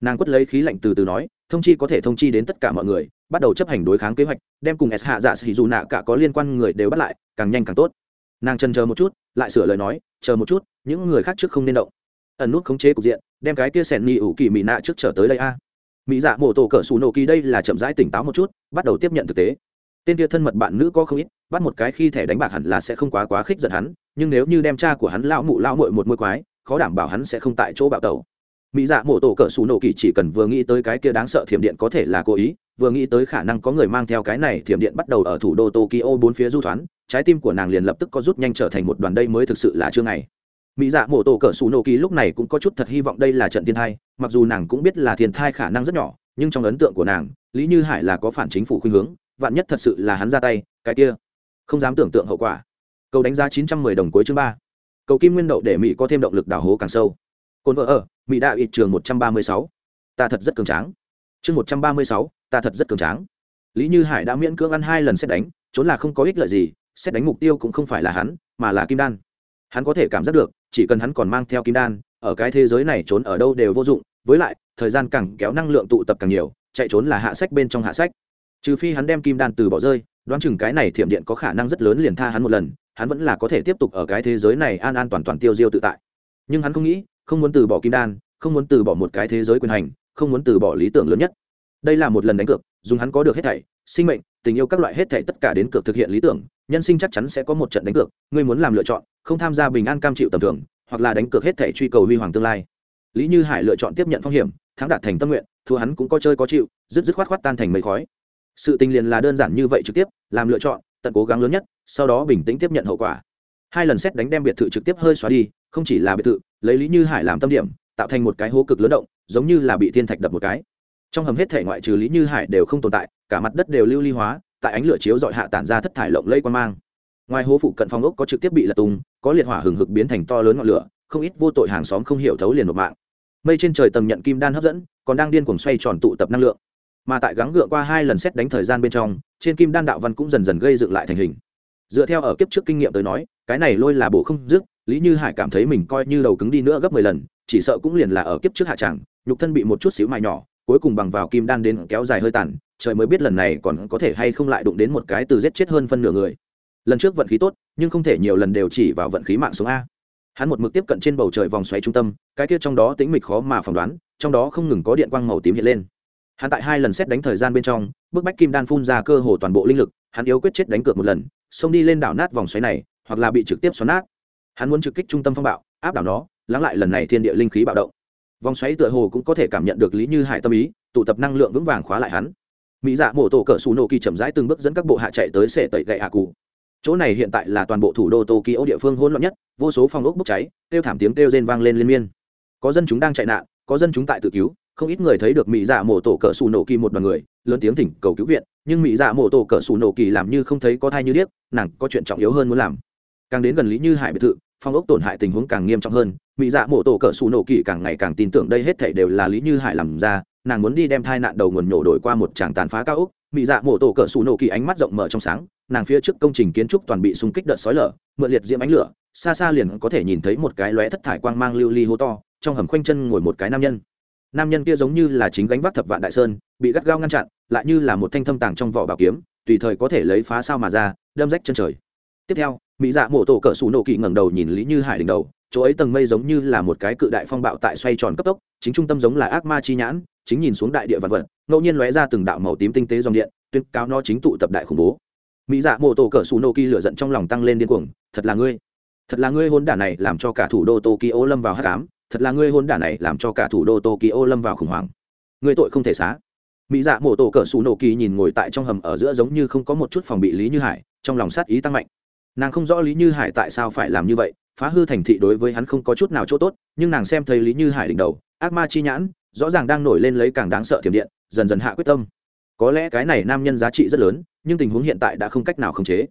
Nàng quất lấy khí lạnh từ từ nói thông chi có thể thông chi đến tất cả mọi người, bắt đầu chấp hành đối kháng kế hoạch, đem cùng s hạ dạ sĩ dù nạ cả có liên quan người đều bắt lại, càng nhanh càng tốt. Nàng trần chờ một chút, lại sửa lời nói, chờ một chút, những người khác trước không nên động. Ẩn nút khống chế cục diện, đem cái kia sẻn nhị ủ kỳ mỹ nạ trước trở tới đây a. Mỹ dạ mổ tổ cỡ xù nổ kỳ đây là chậm rãi tỉnh táo một chút, bắt đầu tiếp nhận thực tế. Tên kia thân mật bạn nữ có không ít, bắt một cái khi thẻ đánh bạc hẳn là sẽ không quá quá khích giận hắn, nhưng nếu như đem cha của hắn lão mụ lão mội một môi quái, khó đảm bảo hắn sẽ không tại chỗ bạo tẩu mỹ dạ mổ tổ cỡ xù nổ kỳ chỉ cần vừa nghĩ tới cái kia đáng sợ thiểm điện có thể là cố ý, vừa nghĩ tới khả năng có người mang theo cái này thiểm điện bắt đầu ở thủ đô tokyo bốn phía du thoán, trái tim của nàng liền lập tức có rút nhanh trở thành một đoàn đây mới thực sự là chưa ngày. Mỹ dạ mổ tổ cỡ xù nổ kỳ lúc này cũng có chút thật hy vọng đây là trận thiên thai, mặc dù nàng cũng biết là thiên thai khả năng rất nhỏ, nhưng trong ấn tượng của nàng, lý như hải là có phản chính phủ khuynh hướng, vạn nhất thật sự là hắn ra tay, cái kia, không dám tưởng tượng hậu quả. Câu đánh giá chín trăm mười đồng cuối chương ba. Cầu kim nguyên đậu để mỹ có thêm động lực đào hố càng sâu. Cồn vợ ở mỹ đạo ít trường một trăm ba mươi sáu. Ta thật rất cường tráng. Chương một trăm ba mươi sáu, ta thật rất cường tráng. Lý như hải đã miễn cưỡng ăn hai lần xét đánh, trốn là không có ích lợi gì, xét đánh mục tiêu cũng không phải là hắn, mà là kim đan. Hắn có thể cảm giác được, chỉ cần hắn còn mang theo kim đan, ở cái thế giới này trốn ở đâu đều vô dụng, với lại, thời gian càng kéo năng lượng tụ tập càng nhiều, chạy trốn là hạ sách bên trong hạ sách. Trừ phi hắn đem kim đan từ bỏ rơi, đoán chừng cái này thiểm điện có khả năng rất lớn liền tha hắn một lần, hắn vẫn là có thể tiếp tục ở cái thế giới này an an toàn toàn tiêu diêu tự tại. Nhưng hắn không nghĩ không muốn từ bỏ kim đan, không muốn từ bỏ một cái thế giới quyền hành, không muốn từ bỏ lý tưởng lớn nhất. Đây là một lần đánh cược, dùng hắn có được hết thảy, sinh mệnh, tình yêu các loại hết thảy tất cả đến cược thực hiện lý tưởng, nhân sinh chắc chắn sẽ có một trận đánh cược, ngươi muốn làm lựa chọn, không tham gia bình an cam chịu tầm thường, hoặc là đánh cược hết thảy truy cầu huy hoàng tương lai. Lý như hải lựa chọn tiếp nhận phong hiểm, thắng đạt thành tâm nguyện, thua hắn cũng có chơi có chịu, dứt dứt khoát khoát tan thành mây khói. Sự tình liền là đơn giản như vậy trực tiếp, làm lựa chọn, tận cố gắng lớn nhất, sau đó bình tĩnh tiếp nhận hậu quả hai lần xét đánh đem biệt thự trực tiếp hơi xóa đi, không chỉ là biệt thự, lấy lý như hải làm tâm điểm, tạo thành một cái hố cực lớn động, giống như là bị thiên thạch đập một cái. Trong hầm hết thể ngoại trừ lý như hải đều không tồn tại, cả mặt đất đều lưu ly hóa, tại ánh lửa chiếu dọi hạ tản ra thất thải lộng lây quan mang. Ngoài hố phụ cận phòng ốc có trực tiếp bị lật tung, có liệt hỏa hừng hực biến thành to lớn ngọn lửa, không ít vô tội hàng xóm không hiểu thấu liền một mạng. Mây trên trời tầng nhận kim đan hấp dẫn, còn đang điên cuồng xoay tròn tụ tập năng lượng. Mà tại gắng gượng qua hai lần xét đánh thời gian bên trong, trên kim đan đạo văn cũng dần dần gây dựng lại thành hình. Dựa theo ở kiếp trước kinh nghiệm tới nói cái này lôi là bổ không dứt, lý như hải cảm thấy mình coi như đầu cứng đi nữa gấp mười lần, chỉ sợ cũng liền là ở kiếp trước hạ tràng nhục thân bị một chút xíu mài nhỏ, cuối cùng bằng vào kim đan đến kéo dài hơi tàn, trời mới biết lần này còn có thể hay không lại đụng đến một cái từ giết chết hơn phân nửa người. Lần trước vận khí tốt, nhưng không thể nhiều lần đều chỉ vào vận khí mạng sống a. Hắn một mực tiếp cận trên bầu trời vòng xoáy trung tâm, cái kia trong đó tính mịch khó mà phỏng đoán, trong đó không ngừng có điện quang màu tím hiện lên. Hắn tại hai lần xét đánh thời gian bên trong, bức bách kim đan phun ra cơ hồ toàn bộ linh lực, hắn yếu quyết chết đánh cược một lần, xông đi lên đảo nát vòng xoáy này hoặc là bị trực tiếp xoắn nát. Hắn muốn trực kích trung tâm phong bạo, áp đảo nó, lắng lại lần này thiên địa linh khí bạo động. Vòng xoáy tựa hồ cũng có thể cảm nhận được lý như hải tâm ý, tụ tập năng lượng vững vàng khóa lại hắn. Mỹ dạ mổ tổ cỡ xù nổ kỳ chậm rãi từng bước dẫn các bộ hạ chạy tới sệ tẩy gậy hạ cụ. Chỗ này hiện tại là toàn bộ thủ đô tokyo địa phương hỗn loạn nhất, vô số phòng ốc bốc cháy, kêu thảm tiếng kêu rên vang lên liên miên. Có dân chúng đang chạy nạn, có dân chúng tại tự cứu, không ít người thấy được mỹ dạ mổ tổ cỡ xù nổ kỳ một đoàn người, lớn tiếng thỉnh cầu cứu viện, nhưng mỹ dạ mổ tổ cỡ xù nổ kỳ làm như không thấy có thai như điếc, nàng có chuyện trọng yếu hơn muốn làm càng đến gần lý như hải biệt thự, phong ốc tổn hại tình huống càng nghiêm trọng hơn, mỹ dạ mổ tổ cỡ xù nổ kỳ càng ngày càng tin tưởng đây hết thể đều là lý như hải làm ra, nàng muốn đi đem thai nạn đầu nguồn nhổ đổi qua một tràng tàn phá cao ốc, mỹ dạ mổ tổ cỡ xù nổ kỳ ánh mắt rộng mở trong sáng, nàng phía trước công trình kiến trúc toàn bị xung kích đợt sói lở, mượn liệt diễm ánh lửa, xa xa liền có thể nhìn thấy một cái lóe thất thải quang mang lưu ly hô to, trong hầm khoanh chân ngồi một cái nam nhân. Nam nhân kia giống như là chính gánh vác thập vạn đại sơn, bị gắt gao ngăn chặn, lại như là một thanh thâm tàng trong vỏ bảo kiếm, tùy thời có thể lấy phá sao mà ra, đâm rách chân trời. Tiếp theo mỹ dạ mổ tổ cỡ xù nổ kỳ ngẩng đầu nhìn lý như hải đỉnh đầu, chỗ ấy tầng mây giống như là một cái cự đại phong bạo tại xoay tròn cấp tốc, chính trung tâm giống là ác ma chi nhãn, chính nhìn xuống đại địa vật vật, ngẫu nhiên lóe ra từng đạo màu tím tinh tế dòng điện, tuyên cáo nó chính tụ tập đại khủng bố. Mỹ dạ mổ tổ cỡ xù nổ kỳ lửa giận trong lòng tăng lên điên cuồng, thật là ngươi, thật là ngươi hôn đả này làm cho cả thủ đô tokyo lâm vào hát cám thật là ngươi hôn đả này làm cho cả thủ đô tokyo lâm vào khủng hoảng. Ngươi tội không thể xá. Mỹ dạ mổ tổ cỡ xù nổ kỳ nhìn ngồi tại trong hầm ở giữa giống như không có một chút phòng bị lý như hải, trong lòng sát ý tăng mạnh nàng không rõ lý như hải tại sao phải làm như vậy, phá hư thành thị đối với hắn không có chút nào chỗ tốt, nhưng nàng xem thấy lý như hải đỉnh đầu, ác ma chi nhãn, rõ ràng đang nổi lên lấy càng đáng sợ thiểm điện, dần dần hạ quyết tâm. Có lẽ cái này nam nhân giá trị rất lớn, nhưng tình huống hiện tại đã không cách nào khống chế.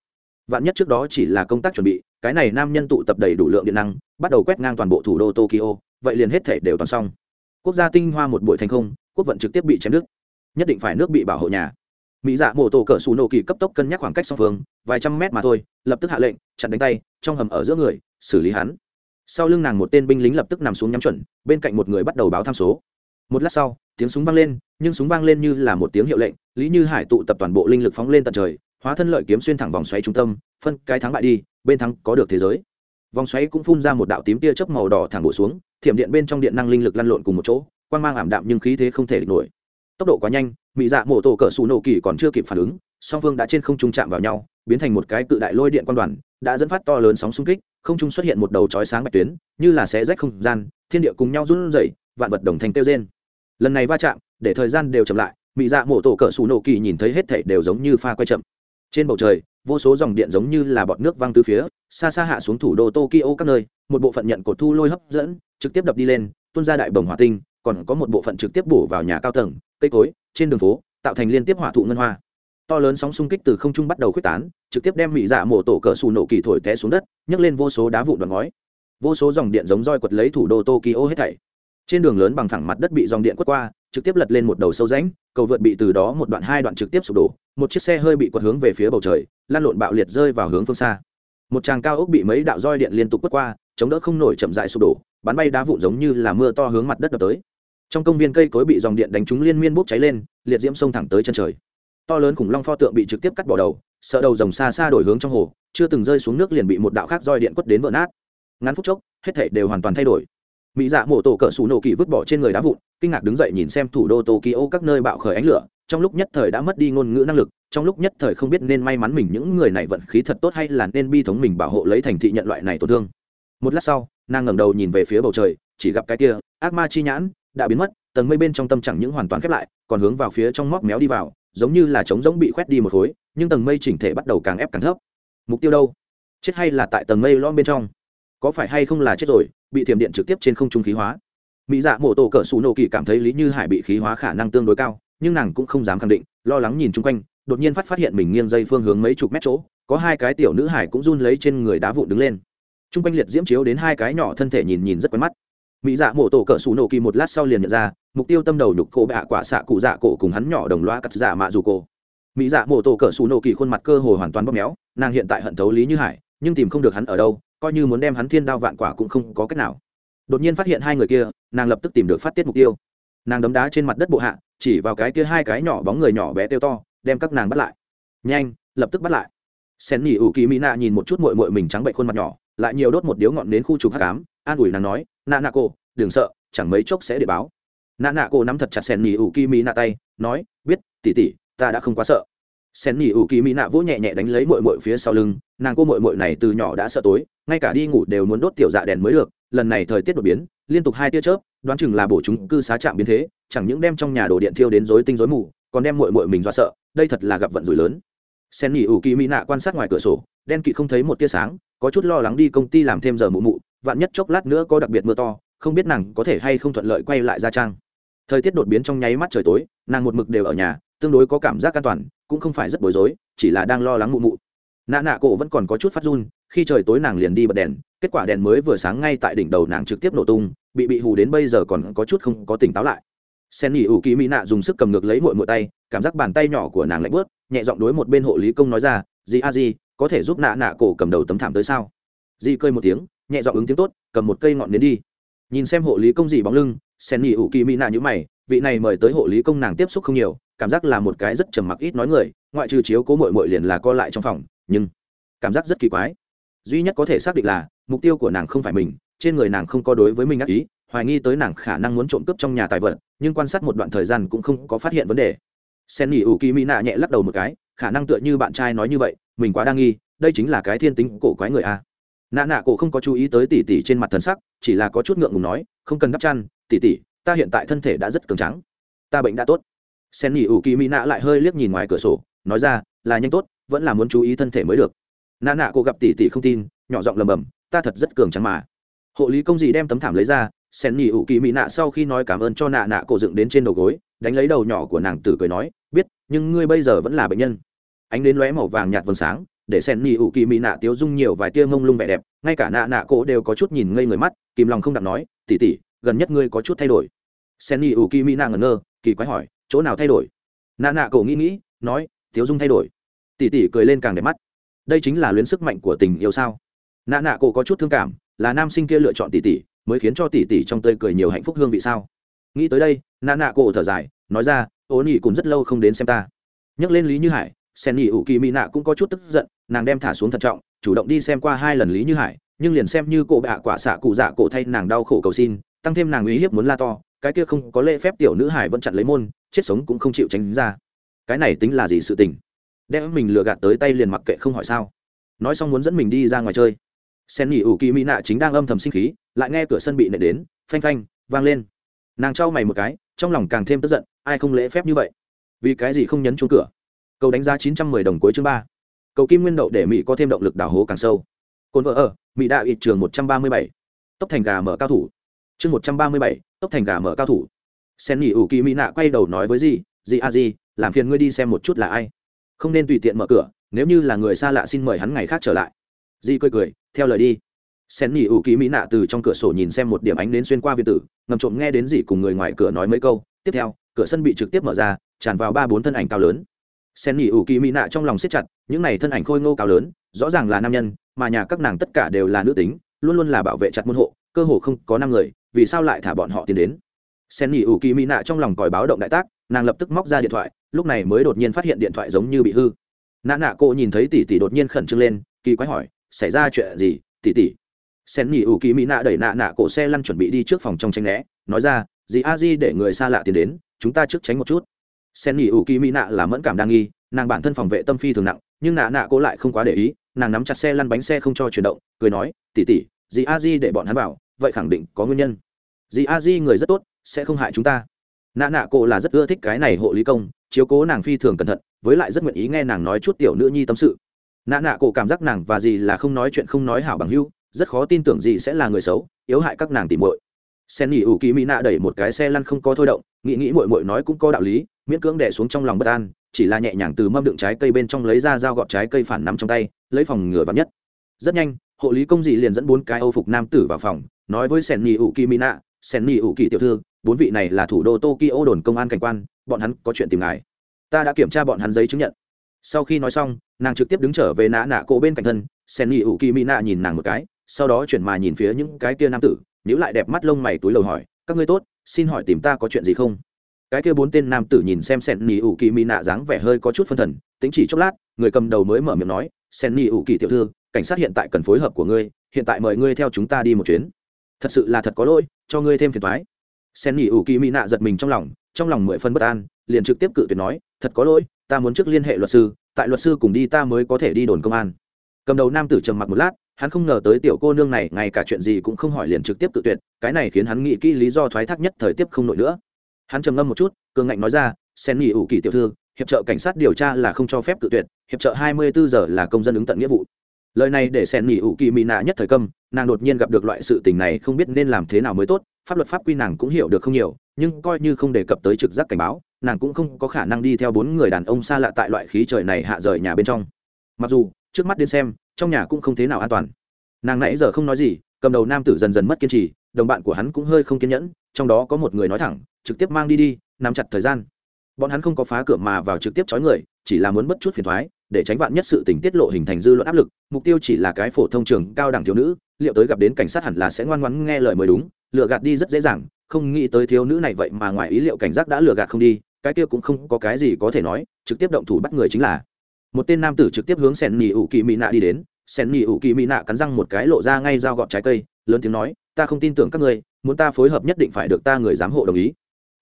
Vạn nhất trước đó chỉ là công tác chuẩn bị, cái này nam nhân tụ tập đầy đủ lượng điện năng, bắt đầu quét ngang toàn bộ thủ đô tokyo, vậy liền hết thể đều toàn xong. Quốc gia tinh hoa một buổi thành không, quốc vận trực tiếp bị chém nước nhất định phải nước bị bảo hộ nhà. Mỹ dạ mổ tổ cỡ xù nổ kỳ cấp tốc cân nhắc khoảng cách song phương vài trăm mét mà thôi, lập tức hạ lệnh, chặn đánh tay, trong hầm ở giữa người, xử lý hắn. Sau lưng nàng một tên binh lính lập tức nằm xuống nhắm chuẩn, bên cạnh một người bắt đầu báo tham số. Một lát sau, tiếng súng vang lên, nhưng súng vang lên như là một tiếng hiệu lệnh, lý như hải tụ tập toàn bộ linh lực phóng lên tận trời, hóa thân lợi kiếm xuyên thẳng vòng xoáy trung tâm, phân cái thắng bại đi, bên thắng có được thế giới. Vòng xoáy cũng phun ra một đạo tím tia chớp màu đỏ thẳng bổ xuống, thiểm điện bên trong điện năng linh lực lăn lộn cùng một chỗ, quang mang ảm đạm nhưng khí thế không thể địch nổi. Tốc độ quá nhanh mỹ dạ mổ tổ cỡ xù nổ kỳ còn chưa kịp phản ứng song phương đã trên không trung chạm vào nhau, biến thành một cái cự đại lôi điện quan đoàn, đã dẫn phát to lớn sóng xung kích, không trung xuất hiện một đầu chói sáng bạch tuyến, như là xé rách không gian, thiên địa cùng nhau run rẩy, vạn vật đồng thành tiêu trên lần này va chạm, để thời gian đều chậm lại mỹ dạ mổ tổ cỡ sủ nổ kỳ nhìn thấy hết thảy đều giống như pha quay chậm. Trên bầu trời, vô số dòng điện giống như là bọt nước văng từ phía, xa xa hạ xuống thủ đô tokyo các nơi, một bộ phận nhận cột thu lôi hấp dẫn, trực tiếp đập đi lên, tuôn ra đại bồng hỏa tinh, còn có một bộ phận trực tiếp bổ vào nhà cao tầng, cây cối, trên đường phố, tạo thành liên tiếp hỏa thụ ngân hoa to lớn sóng xung kích từ không trung bắt đầu khuếch tán, trực tiếp đem mỹ dạ mổ tổ cỡ xù nổ kỳ thổi té xuống đất, nhấc lên vô số đá vụn đoạn ngói. Vô số dòng điện giống roi quật lấy thủ đô tokyo hết thảy. Trên đường lớn bằng phẳng mặt đất bị dòng điện quất qua, trực tiếp lật lên một đầu sâu rãnh, cầu vượt bị từ đó một đoạn hai đoạn trực tiếp sụp đổ, một chiếc xe hơi bị quật hướng về phía bầu trời, lan lộn bạo liệt rơi vào hướng phương xa. Một tràng cao ốc bị mấy đạo roi điện liên tục quất qua, chống đỡ không nổi chậm dại sụp đổ, bắn bay đá vụn giống như là mưa to hướng mặt đất đập tới. Trong công viên cây cối bị dòng điện đánh trúng liên miên bốc cháy lên, liệt diễm sông thẳng tới chân trời to lớn khủng long pho tượng bị trực tiếp cắt bỏ đầu, sợ đầu rồng xa xa đổi hướng trong hồ, chưa từng rơi xuống nước liền bị một đạo khác roi điện quất đến vỡ nát. Ngắn phút chốc, hết thể đều hoàn toàn thay đổi. Mỹ dạ mổ tổ cỡ xù nổ kỳ vứt bỏ trên người đá vụn, kinh ngạc đứng dậy nhìn xem thủ đô tokyo các nơi bạo khởi ánh lửa, trong lúc nhất thời đã mất đi ngôn ngữ năng lực, trong lúc nhất thời không biết nên may mắn mình những người này vận khí thật tốt hay là nên bi thống mình bảo hộ lấy thành thị nhận loại này tổn thương. Một lát sau, nàng ngẩng đầu nhìn về phía bầu trời, chỉ gặp cái kia, ác ma chi nhãn, đã biến mất, tầng mây bên trong tâm chẳng những hoàn toàn khép lại, còn hướng vào phía trong móc méo đi vào giống như là trống giống bị khoét đi một khối, nhưng tầng mây chỉnh thể bắt đầu càng ép càng thấp. Mục tiêu đâu? Chết hay là tại tầng mây lom bên trong? Có phải hay không là chết rồi, bị thiểm điện trực tiếp trên không trung khí hóa? Mỹ dạ mổ tổ cỡ xù nổ kỳ cảm thấy lý như hải bị khí hóa khả năng tương đối cao, nhưng nàng cũng không dám khẳng định, lo lắng nhìn chung quanh, đột nhiên phát phát hiện mình nghiêng dây phương hướng mấy chục mét chỗ, có hai cái tiểu nữ hải cũng run lấy trên người đá vụn đứng lên. Chung quanh liệt diễm chiếu đến hai cái nhỏ thân thể nhìn nhìn rất quen mắt mỹ dạ mổ tổ cỡ xù nổ kỳ một lát sau liền nhận ra, mục tiêu tâm đầu nhục cổ bạ quả xạ cụ dạ cổ cùng hắn nhỏ đồng loa cắt dạ mạ dù cổ. Mỹ dạ mổ tổ cỡ xù nổ kỳ khuôn mặt cơ hồ hoàn toàn bóp méo, nàng hiện tại hận thấu lý như hải, nhưng tìm không được hắn ở đâu, coi như muốn đem hắn thiên đao vạn quả cũng không có cách nào. Đột nhiên phát hiện hai người kia, nàng lập tức tìm được phát tiết mục tiêu. Nàng đấm đá trên mặt đất bộ hạ, chỉ vào cái kia hai cái nhỏ bóng người nhỏ bé tiêu to, đem các nàng bắt lại. Nhanh, lập tức bắt lại. Sen nhỉ ủ kỳ mỹ nạ nhìn một chút mội mội mình trắng bệnh khuôn mặt nhỏ, lại nhiều đốt một điếu ngọn đến khu trục hát cám an ủi nàng nói nạ nạ cô, đừng sợ, chẳng mấy chốc sẽ để báo. Nạ nạ cô nắm thật chặt sen nỉ ủ kỳ mỹ nạ tay, nói, biết tỉ tỉ ta đã không quá sợ. Sen nỉ ủ kỳ mỹ nạ vỗ nhẹ nhẹ đánh lấy mội mội phía sau lưng, nàng cô mội mội này từ nhỏ đã sợ tối, ngay cả đi ngủ đều muốn đốt tiểu dạ đèn mới được, lần này thời tiết đột biến, liên tục hai tia chớp, đoán chừng là bổ chúng cư xá trạm biến thế, chẳng những đem trong nhà đồ điện thiêu đến rối tinh rối mù, còn đem mội mội mình do sợ, đây thật là gặp vận rủi lớn. Sen nghỉ ủ kỳ mỹ nạ quan sát ngoài cửa sổ, đen kỵ không thấy một tia sáng, có chút lo lắng đi công ty làm thêm giờ mụ mụ vạn nhất chốc lát nữa có đặc biệt mưa to, không biết nàng có thể hay không thuận lợi quay lại ra trang. Thời tiết đột biến trong nháy mắt trời tối, nàng một mực đều ở nhà, tương đối có cảm giác an toàn, cũng không phải rất bối rối, chỉ là đang lo lắng mụ mụ. Nạ nạ cổ vẫn còn có chút phát run, khi trời tối nàng liền đi bật đèn, kết quả đèn mới vừa sáng ngay tại đỉnh đầu nàng trực tiếp nổ tung, bị bị hù đến bây giờ còn có chút không có tỉnh táo lại. Sen nghỉ ủ kỳ mỹ nạ dùng sức cầm ngược lấy mội mội tay, cảm giác bàn tay nhỏ của nàng lạnh bớt nhẹ giọng đối một bên hộ lý công nói ra gì a gì có thể giúp nạ nạ cổ cầm đầu tấm thảm tới sao? Di cơi một tiếng nhẹ giọng ứng tiếng tốt, cầm một cây ngọn nến đi. Nhìn xem hộ lý công gì bóng lưng, sen nghỉ ủ kỳ mỹ nạ như mày, vị này mời tới hộ lý công nàng tiếp xúc không nhiều, cảm giác là một cái rất trầm mặc ít nói người, ngoại trừ chiếu cố mội mội liền là co lại trong phòng, nhưng cảm giác rất kỳ quái. Duy nhất có thể xác định là, mục tiêu của nàng không phải mình, trên người nàng không có đối với mình ác ý, hoài nghi tới nàng khả năng muốn trộm cướp trong nhà tài vật, nhưng quan sát một đoạn thời gian cũng không có phát hiện vấn đề. Sen nghỉ ủ kỳ mỹ nạ nhẹ lắc đầu một cái, khả năng tựa như bạn trai nói như vậy, mình quá đa nghi, đây chính là cái thiên tính cổ quái người a nạ nạ cổ không có chú ý tới tỉ tỉ trên mặt thần sắc, chỉ là có chút ngượng ngùng nói, không cần đắp chăn, tỉ tỉ, ta hiện tại thân thể đã rất cường trắng ta bệnh đã tốt. Sen nghỉ ủ kỳ mỹ nạ lại hơi liếc nhìn ngoài cửa sổ, nói ra, là nhanh tốt, vẫn là muốn chú ý thân thể mới được. Nạ nạ cổ gặp tỉ tỉ không tin, nhỏ giọng lầm bầm ta thật rất cường trắng mà. Hộ lý công gì đem tấm thảm lấy ra, sen nghỉ ủ kỳ mỹ nạ sau khi nói cảm ơn cho nạ nạ cổ dựng đến trên đầu gối, đánh lấy đầu nhỏ của nàng tử cười nói, biết, nhưng ngươi bây giờ vẫn là bệnh nhân. Ánh đến lóe màu vàng nhạt vầng sáng để sen nghỉ ủ kỳ mỹ nạ tiếu dung nhiều vài tia mông lung vẻ đẹp, ngay cả nạ nạ cổ đều có chút nhìn ngây người mắt kìm lòng không đặt nói tỉ tỉ gần nhất ngươi có chút thay đổi. Sen nghỉ ủ kỳ mỹ nạ ngẩn ngơ, kỳ quái hỏi, chỗ nào thay đổi? Nạ nạ cổ nghĩ nghĩ, nói, tiếu dung thay đổi. Tỉ tỉ cười lên càng đẹp mắt. Đây chính là luyến sức mạnh của tình yêu sao? Nạ nạ cổ có chút thương cảm, là nam sinh kia lựa chọn tỷ tỷ, mới khiến cho tỷ tỷ trong tơi cười nhiều hạnh phúc hương vị sao? Nghĩ tới đây, nạ nạ cổ thở dài, nói ra, ô nỉ cũng rất lâu không đến xem ta. Nhắc lên lý như hải sen nỉ ủ kỳ mỹ nạ cũng có chút tức giận, nàng đem thả xuống thận trọng, chủ động đi xem qua hai lần lý như hải, nhưng liền xem như cổ bạ quả xạ cụ dạ cổ thay nàng đau khổ cầu xin, tăng thêm nàng uy hiếp muốn la to, cái kia không có lễ phép tiểu nữ hải vẫn chặn lấy môn, chết sống cũng không chịu tránh ra. Cái này tính là gì sự tình? Đem mình lừa gạt tới tay liền mặc kệ không hỏi sao. Nói xong muốn dẫn mình đi ra ngoài chơi. Sen nghỉ ủ kỳ mỹ nạ chính đang âm thầm sinh khí, lại nghe cửa sân bị nện đến, phanh phanh, vang lên. Nàng trao mày một cái, trong lòng càng thêm tức giận, ai không lễ phép như vậy? Vì cái gì không nhấn chuông cửa? Cầu đánh giá chín trăm mười đồng cuối chương ba. Cầu kim nguyên đậu để mỹ có thêm động lực đào hố càng sâu. Cồn vợ ở, mỹ đạo ít trường một trăm ba mươi bảy. Tốc thành gà mở cao thủ. Chương một trăm ba mươi bảy, tốc thành gà mở cao thủ. Sen nghỉ ủ kỳ mỹ nạ quay đầu nói với gì gì a gì làm phiền ngươi đi xem một chút là ai. Không nên tùy tiện mở cửa, nếu như là người xa lạ xin mời hắn ngày khác trở lại. Di cười cười, theo lời đi. Sen nhỉ ủ ký mỹ nạ từ trong cửa sổ nhìn xem một điểm ánh đến xuyên qua viện tử, ngầm trộm nghe đến gì cùng người ngoài cửa nói mấy câu. Tiếp theo, cửa sân bị trực tiếp mở ra, tràn vào ba bốn thân ảnh cao lớn sen nghỉ ủ Kỳ mỹ nạ trong lòng siết chặt, những này thân ảnh khôi ngô cao lớn, rõ ràng là nam nhân, mà nhà các nàng tất cả đều là nữ tính, luôn luôn là bảo vệ chặt môn hộ, cơ hồ không có năm người, vì sao lại thả bọn họ tiến đến? Sen nghỉ ủ kỳ mỹ nạ trong lòng còi báo động đại tác, nàng lập tức móc ra điện thoại, lúc này mới đột nhiên phát hiện điện thoại giống như bị hư. Nạ nạ cô nhìn thấy tỷ tỷ đột nhiên khẩn trương lên, kỳ quái hỏi, xảy ra chuyện gì, tỷ tỷ? Sen nghỉ ủ kỳ mỹ nạ đẩy nạ nạ cổ xe lăn chuẩn bị đi trước phòng trong tranh né, nói ra, dì a di để người xa lạ tiến đến, chúng ta trước tránh một chút sen nhị ủ kỳ mỹ nạ là mẫn cảm đa nghi nàng bản thân phòng vệ tâm phi thường nặng nhưng nạ nạ cô lại không quá để ý nàng nắm chặt xe lăn bánh xe không cho chuyển động cười nói tỉ tỉ dì a di để bọn hắn bảo, vậy khẳng định có nguyên nhân. Dì a di người rất tốt sẽ không hại chúng ta. Nạ nạ cô là rất ưa thích cái này hộ lý công chiếu cố nàng phi thường cẩn thận với lại rất nguyện ý nghe nàng nói chút tiểu nữ nhi tâm sự. Nạ nạ cổ cảm giác nàng và dì là không nói chuyện không nói hảo bằng hưu rất khó tin tưởng dì sẽ là người xấu yếu hại các nàng tìm muội. Sen nghỉ ủ kỳ mỹ nạ đẩy một cái xe lăn không có thôi động nghĩ nghĩ muội muội nói cũng có đạo lý miễn cưỡng đẻ xuống trong lòng bất an, chỉ là nhẹ nhàng từ mâm đựng trái cây bên trong lấy ra dao gọt trái cây phản nắm trong tay, lấy phòng ngừa vắn nhất. Rất nhanh, hộ lý công dị liền dẫn bốn cái âu phục nam tử vào phòng, nói với sen nghỉ ủ kỳ mỹ nạ sen nghỉ ủ kỳ tiểu thư, bốn vị này là thủ đô tokyo đồn công an cảnh quan, bọn hắn có chuyện tìm ngài. Ta đã kiểm tra bọn hắn giấy chứng nhận. Sau khi nói xong, nàng trực tiếp đứng trở về nã nạ cổ bên cạnh thân, sen nghỉ ủ kỳ mỹ nạ nhìn nàng một cái, sau đó chuyển mà nhìn phía những cái kia nam tử nhữ lại đẹp mắt lông mày túi lầu hỏi, các ngươi tốt, xin hỏi tìm ta có chuyện gì không? Cái kia bốn tên nam tử nhìn xem sen nghỉ ủ kỳ mỹ nạ dáng vẻ hơi có chút phân thần, tính chỉ chốc lát, người cầm đầu mới mở miệng nói, sen nghỉ ủ kỳ tiểu thư, cảnh sát hiện tại cần phối hợp của ngươi, hiện tại mời ngươi theo chúng ta đi một chuyến. Thật sự là thật có lỗi, cho ngươi thêm phiền thoái sen nghỉ ủ kỳ mỹ nạ giật mình trong lòng trong lòng mười phân bất an, liền trực tiếp cự tuyệt nói, thật có lỗi, ta muốn trước liên hệ luật sư, tại luật sư cùng đi ta mới có thể đi đồn công an. Cầm đầu nam tử trầm mặc một lát, hắn không ngờ tới tiểu cô nương này, ngay cả chuyện gì cũng không hỏi liền trực tiếp cự tuyệt, cái này khiến hắn nghĩ kỹ lý do thoái thác nhất thời tiếp không nổi nữa hắn trầm ngâm một chút, cường ngạnh nói ra, sen nghỉ ủ kỳ tiểu thư, hiệp trợ cảnh sát điều tra là không cho phép cự tuyệt, hiệp trợ hai mươi bốn giờ là công dân ứng tận nghĩa vụ. Lời này để sen nghỉ ủ kỳ mỹ nạ nhất thời câm, nàng đột nhiên gặp được loại sự tình này không biết nên làm thế nào mới tốt, pháp luật pháp quy nàng cũng hiểu được không nhiều, nhưng coi như không đề cập tới trực giác cảnh báo, nàng cũng không có khả năng đi theo bốn người đàn ông xa lạ tại loại khí trời này hạ rời nhà bên trong. Mặc dù, trước mắt đến xem, trong nhà cũng không thế nào an toàn. Nàng nãy giờ không nói gì, cầm đầu nam tử dần dần mất kiên trì, đồng bạn của hắn cũng hơi không kiên nhẫn, trong đó có một người nói thẳng trực tiếp mang đi đi, nắm chặt thời gian. Bọn hắn không có phá cửa mà vào trực tiếp chói người, chỉ là muốn bất chút phiền thoái, để tránh vạn nhất sự tình tiết lộ hình thành dư luận áp lực, mục tiêu chỉ là cái phổ thông trường cao đẳng thiếu nữ, liệu tới gặp đến cảnh sát hẳn là sẽ ngoan ngoãn nghe lời mới đúng, lừa gạt đi rất dễ dàng, không nghĩ tới thiếu nữ này vậy mà ngoài ý liệu cảnh giác đã lừa gạt không đi, cái kia cũng không có cái gì có thể nói, trực tiếp động thủ bắt người chính là. Một tên nam tử trực tiếp hướng sen nỉ ủ kỳ mỹ nạ đi đến, sen nỉ ủ kỳ mỹ nạ cắn răng một cái lộ ra ngay dao gọt trái cây, lớn tiếng nói, ta không tin tưởng các ngươi, muốn ta phối hợp nhất định phải được ta người giám hộ đồng ý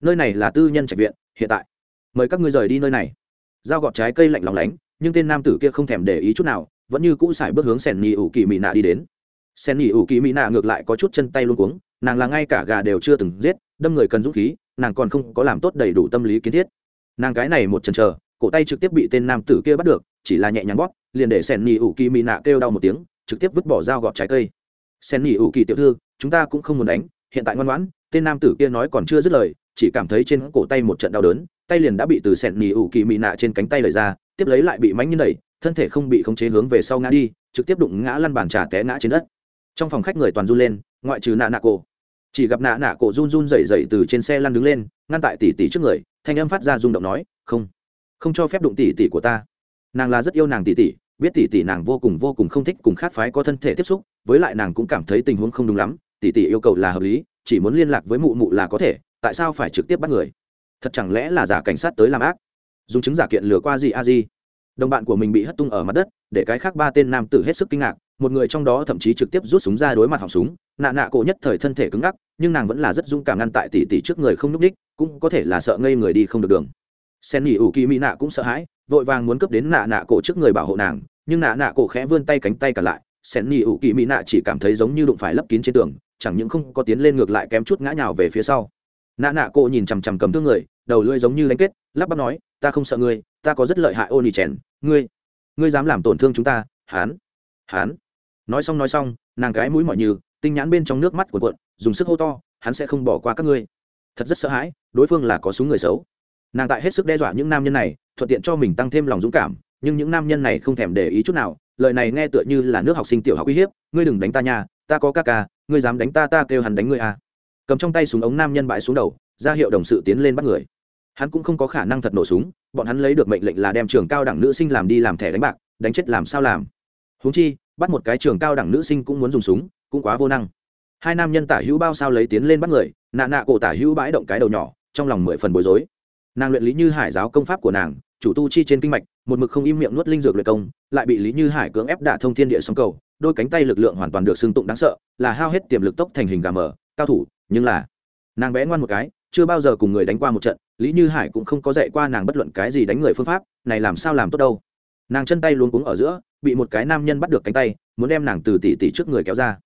nơi này là tư nhân trạch viện, hiện tại. Mời các ngươi rời đi nơi này. Dao gọt trái cây lạnh lòng lánh, nhưng tên nam tử kia không thèm để ý chút nào, vẫn như cũ xài bước hướng sen nhị ủ kỳ mỹ nạ đi đến. Sen nhị ủ kỳ mỹ nạ ngược lại có chút chân tay luôn cuống, nàng là ngay cả gà đều chưa từng giết, đâm người cần dũng khí, nàng còn không có làm tốt đầy đủ tâm lý kiến thiết. Nàng cái này một chần chờ, cổ tay trực tiếp bị tên nam tử kia bắt được, chỉ là nhẹ nhàng bóp, liền để sen nhị ủ kỳ mỹ nạ kêu đau một tiếng, trực tiếp vứt bỏ dao gọt trái cây. Sen nhị ủ kỳ tiểu thư, chúng ta cũng không muốn đánh, hiện tại ngoan ngoãn. Tên nam tử kia nói còn chưa dứt lời chỉ cảm thấy trên cổ tay một trận đau đớn, tay liền đã bị từ sẹn nỉ ủ kỳ mỹ nạ trên cánh tay lời ra, tiếp lấy lại bị mánh như đẩy, thân thể không bị khống chế hướng về sau ngã đi, trực tiếp đụng ngã lăn bàn trà té ngã trên đất. Trong phòng khách người toàn run lên, ngoại trừ nạ nạ cổ. Chỉ gặp nạ nạ cổ run run rẩy rẩy từ trên xe lăn đứng lên, ngăn tại tỷ tỷ trước người, thanh âm phát ra rung động nói, không không cho phép đụng tỷ tỷ của ta. Nàng là rất yêu nàng tỷ tỷ biết tỷ tỷ nàng vô cùng vô cùng không thích cùng khát phái có thân thể tiếp xúc, với lại nàng cũng cảm thấy tình huống không đúng lắm tỷ tỷ yêu cầu là hợp lý, chỉ muốn liên lạc với mụ mụ là có thể tại sao phải trực tiếp bắt người? Thật chẳng lẽ là giả cảnh sát tới làm ác? Dùng chứng giả kiện lừa qua gì a di? Đồng bạn của mình bị hất tung ở mặt đất, để cái khác ba tên nam tử hết sức kinh ngạc, một người trong đó thậm chí trực tiếp rút súng ra đối mặt họng súng. Nạ nạ cổ nhất thời thân thể cứng ngắc, nhưng nàng vẫn là rất dung cảm ngăn tại tỷ tỷ trước người không núp đích, cũng có thể là sợ ngây người đi không được đường. Sen nghỉ ủ kỳ mỹ nạ cũng sợ hãi, vội vàng muốn cướp đến nạ nạ cổ trước người bảo hộ nàng, nhưng nạ nạ cổ khẽ vươn tay cánh tay cả lại. Sen nghỉ ủ kỳ mỹ nạ chỉ cảm thấy giống như đụng phải lấp kín trên tường, chẳng những không có tiến lên ngược lại kém chút ngã nhào về phía sau nạ nạ cô nhìn chằm chằm cầm thương người, đầu lưỡi giống như đánh kết, lắp bắp nói, ta không sợ ngươi, ta có rất lợi hại ô nỉ chèn ngươi ngươi dám làm tổn thương chúng ta hán hán nói xong nói xong, nàng cái mũi mọi như, tinh nhãn bên trong nước mắt của cuộn, dùng sức hô to, hắn sẽ không bỏ qua các ngươi. Thật rất sợ hãi, đối phương là có súng người xấu. Nàng tại hết sức đe dọa những nam nhân này, thuận tiện cho mình tăng thêm lòng dũng cảm, nhưng những nam nhân này không thèm để ý chút nào, lời này nghe tựa như là nước học sinh tiểu học uy hiếp, ngươi đừng đánh ta nha, ta có ca ca, ngươi dám đánh ta ta kêu hắn đánh ngươi à cầm trong tay súng ống nam nhân bãi xuống đầu, ra hiệu đồng sự tiến lên bắt người. Hắn cũng không có khả năng thật nổ súng, bọn hắn lấy được mệnh lệnh là đem trường cao đẳng nữ sinh làm đi làm thẻ đánh bạc, đánh chết làm sao làm. Húng chi, bắt một cái trường cao đẳng nữ sinh cũng muốn dùng súng, cũng quá vô năng. Hai nam nhân tả hữu bao sao lấy tiến lên bắt người, nạ nạ cổ tả hữu bãi động cái đầu nhỏ, trong lòng mười phần bối rối. Nàng luyện lý như hải giáo công pháp của nàng, chủ tu chi trên kinh mạch, một mực không im miệng nuốt linh dược luyện công, lại bị lý như hải cưỡng ép đả thông thiên địa sông cầu, đôi cánh tay lực lượng hoàn toàn được xưng tụng đáng sợ, là hao hết tiềm lực tốc thành hình gà mờ, cao thủ nhưng là, nàng bé ngoan một cái, chưa bao giờ cùng người đánh qua một trận, lý như hải cũng không có dạy qua nàng bất luận cái gì đánh người phương pháp, này làm sao làm tốt đâu. Nàng chân tay luôn cuống ở giữa, bị một cái nam nhân bắt được cánh tay, muốn đem nàng từ tỷ tỷ trước người kéo ra.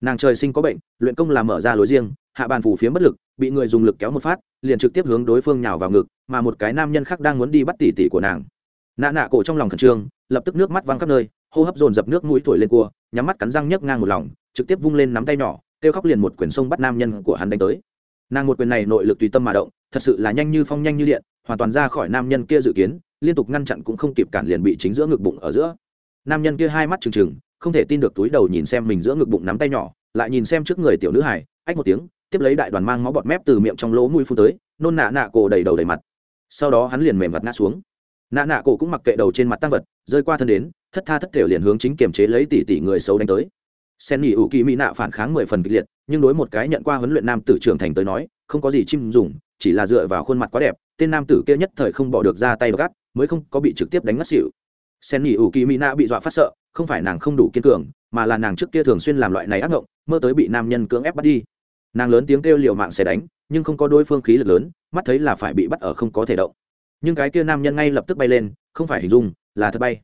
Nàng trời sinh có bệnh, luyện công làm mở ra lối riêng, hạ bàn phủ phía bất lực, bị người dùng lực kéo một phát, liền trực tiếp hướng đối phương nhào vào ngực, mà một cái nam nhân khác đang muốn đi bắt tỷ tỷ của nàng. Nạ nạ cổ trong lòng khẩn trương, lập tức nước mắt văng khắp nơi, hô hấp dồn dập nước mũi thổi lên cua, nhắm mắt cắn răng nhấc ngang một lòng, trực tiếp vung lên nắm tay nhỏ kêu khóc liền một quyền sông bắt nam nhân của hắn đánh tới. Nàng một quyền này nội lực tùy tâm mà động, thật sự là nhanh như phong nhanh như điện, hoàn toàn ra khỏi nam nhân kia dự kiến, liên tục ngăn chặn cũng không kịp cản liền bị chính giữa ngực bụng ở giữa. Nam nhân kia hai mắt trừng trừng, không thể tin được túi đầu nhìn xem mình giữa ngực bụng nắm tay nhỏ, lại nhìn xem trước người tiểu nữ hải ách một tiếng, tiếp lấy đại đoàn mang máu bọt mép từ miệng trong lỗ mũi phun tới, nôn nạ nạ cổ đầy đầu đầy mặt. Sau đó hắn liền mềm mặt ngã xuống. Nạ nạ cổ cũng mặc kệ đầu trên mặt tăng vật, rơi qua thân đến, thất tha thất thể liền hướng chính kiềm chế lấy tỷ tỷ người xấu đánh tới sen nghỉ ủ kỳ mỹ nạ phản kháng mười phần kịch liệt, nhưng đối một cái nhận qua huấn luyện nam tử trưởng thành tới nói, không có gì chim dùng, chỉ là dựa vào khuôn mặt quá đẹp, tên nam tử kia nhất thời không bỏ được ra tay gắt, mới không có bị trực tiếp đánh ngất xỉu. Sen nghỉ ủ kỳ mỹ nạ bị dọa phát sợ, không phải nàng không đủ kiên cường, mà là nàng trước kia thường xuyên làm loại này ác ngộng, mơ tới bị nam nhân cưỡng ép bắt đi. Nàng lớn tiếng kêu liều mạng sẽ đánh, nhưng không có đôi phương khí lực lớn, mắt thấy là phải bị bắt ở không có thể động. Nhưng cái kia nam nhân ngay lập tức bay lên, không phải hình dung, là thật bay.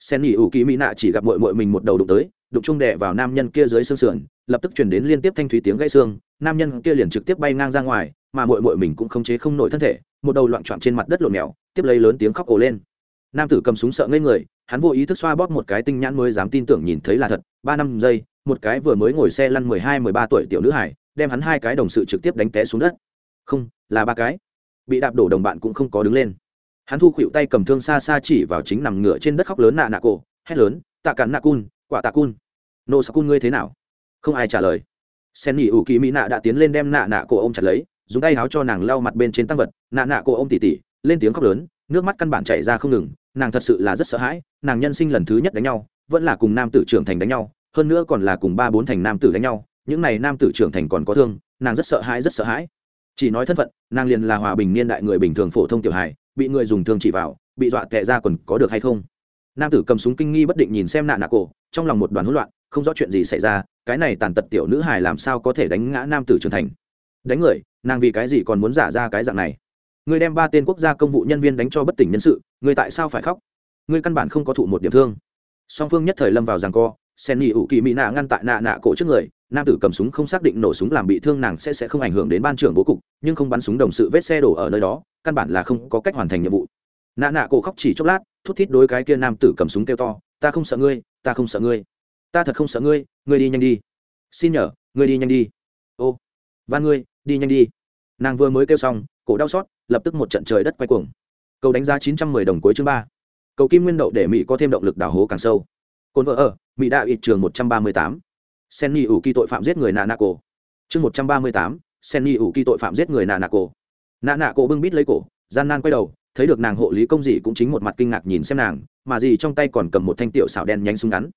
Sen nghỉ ủ kỳ mỹ nạ chỉ gặp mội mội mình một đầu đụng tới đụng chung đè vào nam nhân kia dưới xương sườn, lập tức chuyển đến liên tiếp thanh thúy tiếng gãy xương, nam nhân kia liền trực tiếp bay ngang ra ngoài, mà mội mội mình cũng không chế không nổi thân thể, một đầu loạn trọn trên mặt đất lộn mèo, tiếp lấy lớn tiếng khóc ồ lên. Nam tử cầm súng sợ ngây người, hắn vô ý thức xoa bóp một cái tinh nhãn mới dám tin tưởng nhìn thấy là thật, ba năm giây, một cái vừa mới ngồi xe lăn mười hai, mười ba tuổi tiểu nữ hải, đem hắn hai cái đồng sự trực tiếp đánh té xuống đất. Không, là ba cái. Bị đạp đổ đồng bạn cũng không có đứng lên. Hắn thu khuỵu tay cầm thương xa xa chỉ vào chính nằm ngửa trên đất khóc lớn nạ nạ cổ, hét lớn, tạ cắn nạ cun quả tạ cun. Nô sa cun, ngươi thế nào? Không ai trả lời. Sen nghỉ ủ kỳ mỹ nạ đã tiến lên đem nạ nạ cổ ô m chặt lấy, dùng tay háo cho nàng lau mặt bên trên tăng vật. Nạ nạ cổ ô m tỉ tỉ, lên tiếng khóc lớn, nước mắt căn bản chảy ra không ngừng. Nàng thật sự là rất sợ hãi, nàng nhân sinh lần thứ nhất đánh nhau, vẫn là cùng nam tử trưởng thành đánh nhau, hơn nữa còn là cùng ba bốn thành nam tử đánh nhau. Những n à y nam tử trưởng thành còn có thương, nàng rất sợ hãi, rất sợ hãi. Chỉ nói thân phận, nàng liền là hòa bình niên đại người bình thường phổ thông tiểu hài, bị người dùng thương chỉ vào, bị dọa tệ ra quần có được hay không? Nam tử cầm súng kinh nghi bất định nhìn xem nạ nạ cổ, trong lòng một đoàn hỗn loạn, không rõ chuyện gì xảy ra, cái này tàn tật tiểu nữ hài làm sao có thể đánh ngã nam tử trưởng thành. Đánh người, nàng vì cái gì còn muốn giả ra cái dạng này? Ngươi đem ba tên quốc gia công vụ nhân viên đánh cho bất tỉnh nhân sự ngươi tại sao phải khóc? Ngươi căn bản không có thụ một điểm thương. Song phương nhất thời lâm vào rằng co, sen nhị ủ kỳ mỹ nạ ngăn tại nạ nạ cổ trước người, nam tử cầm súng không xác định nổ súng làm bị thương nàng sẽ sẽ không ảnh hưởng đến ban trưởng bố cục, nhưng không bắn súng đồng sự vết xe đổ ở nơi đó, căn bản là không có cách hoàn thành nhiệm vụ nạ nạ cổ khóc chỉ chốc lát, thút thít đối cái kia nam tử cầm súng kêu to, ta không sợ ngươi, ta không sợ ngươi. Ta thật không sợ ngươi ngươi đi nhanh đi. Xin nhờ, ngươi đi nhanh đi. Ô và ngươi, đi nhanh đi. Nàng vừa mới kêu xong, cổ đau xót, lập tức một trận trời đất quay cuồng. Cầu đánh giá chín trăm mười đồng cuối chương ba. Cầu kim nguyên đậu để mỹ có thêm động lực đào hố càng sâu. Cồn vợ ở, mỹ đạo ít trường một trăm ba mươi tám. Sen ni ủ kỳ tội phạm giết người nạ nạ cổ. Chương một trăm ba mươi tám sen ni ủ kỳ tội phạm giết người nạ nạ cổ. Nạ nạ cổ bưng bít lấy cổ, gian nan quay đầu thấy được nàng hộ lý công dị cũng chính một mặt kinh ngạc nhìn xem nàng mà dì trong tay còn cầm một thanh tiểu xảo đen nhánh súng ngắn.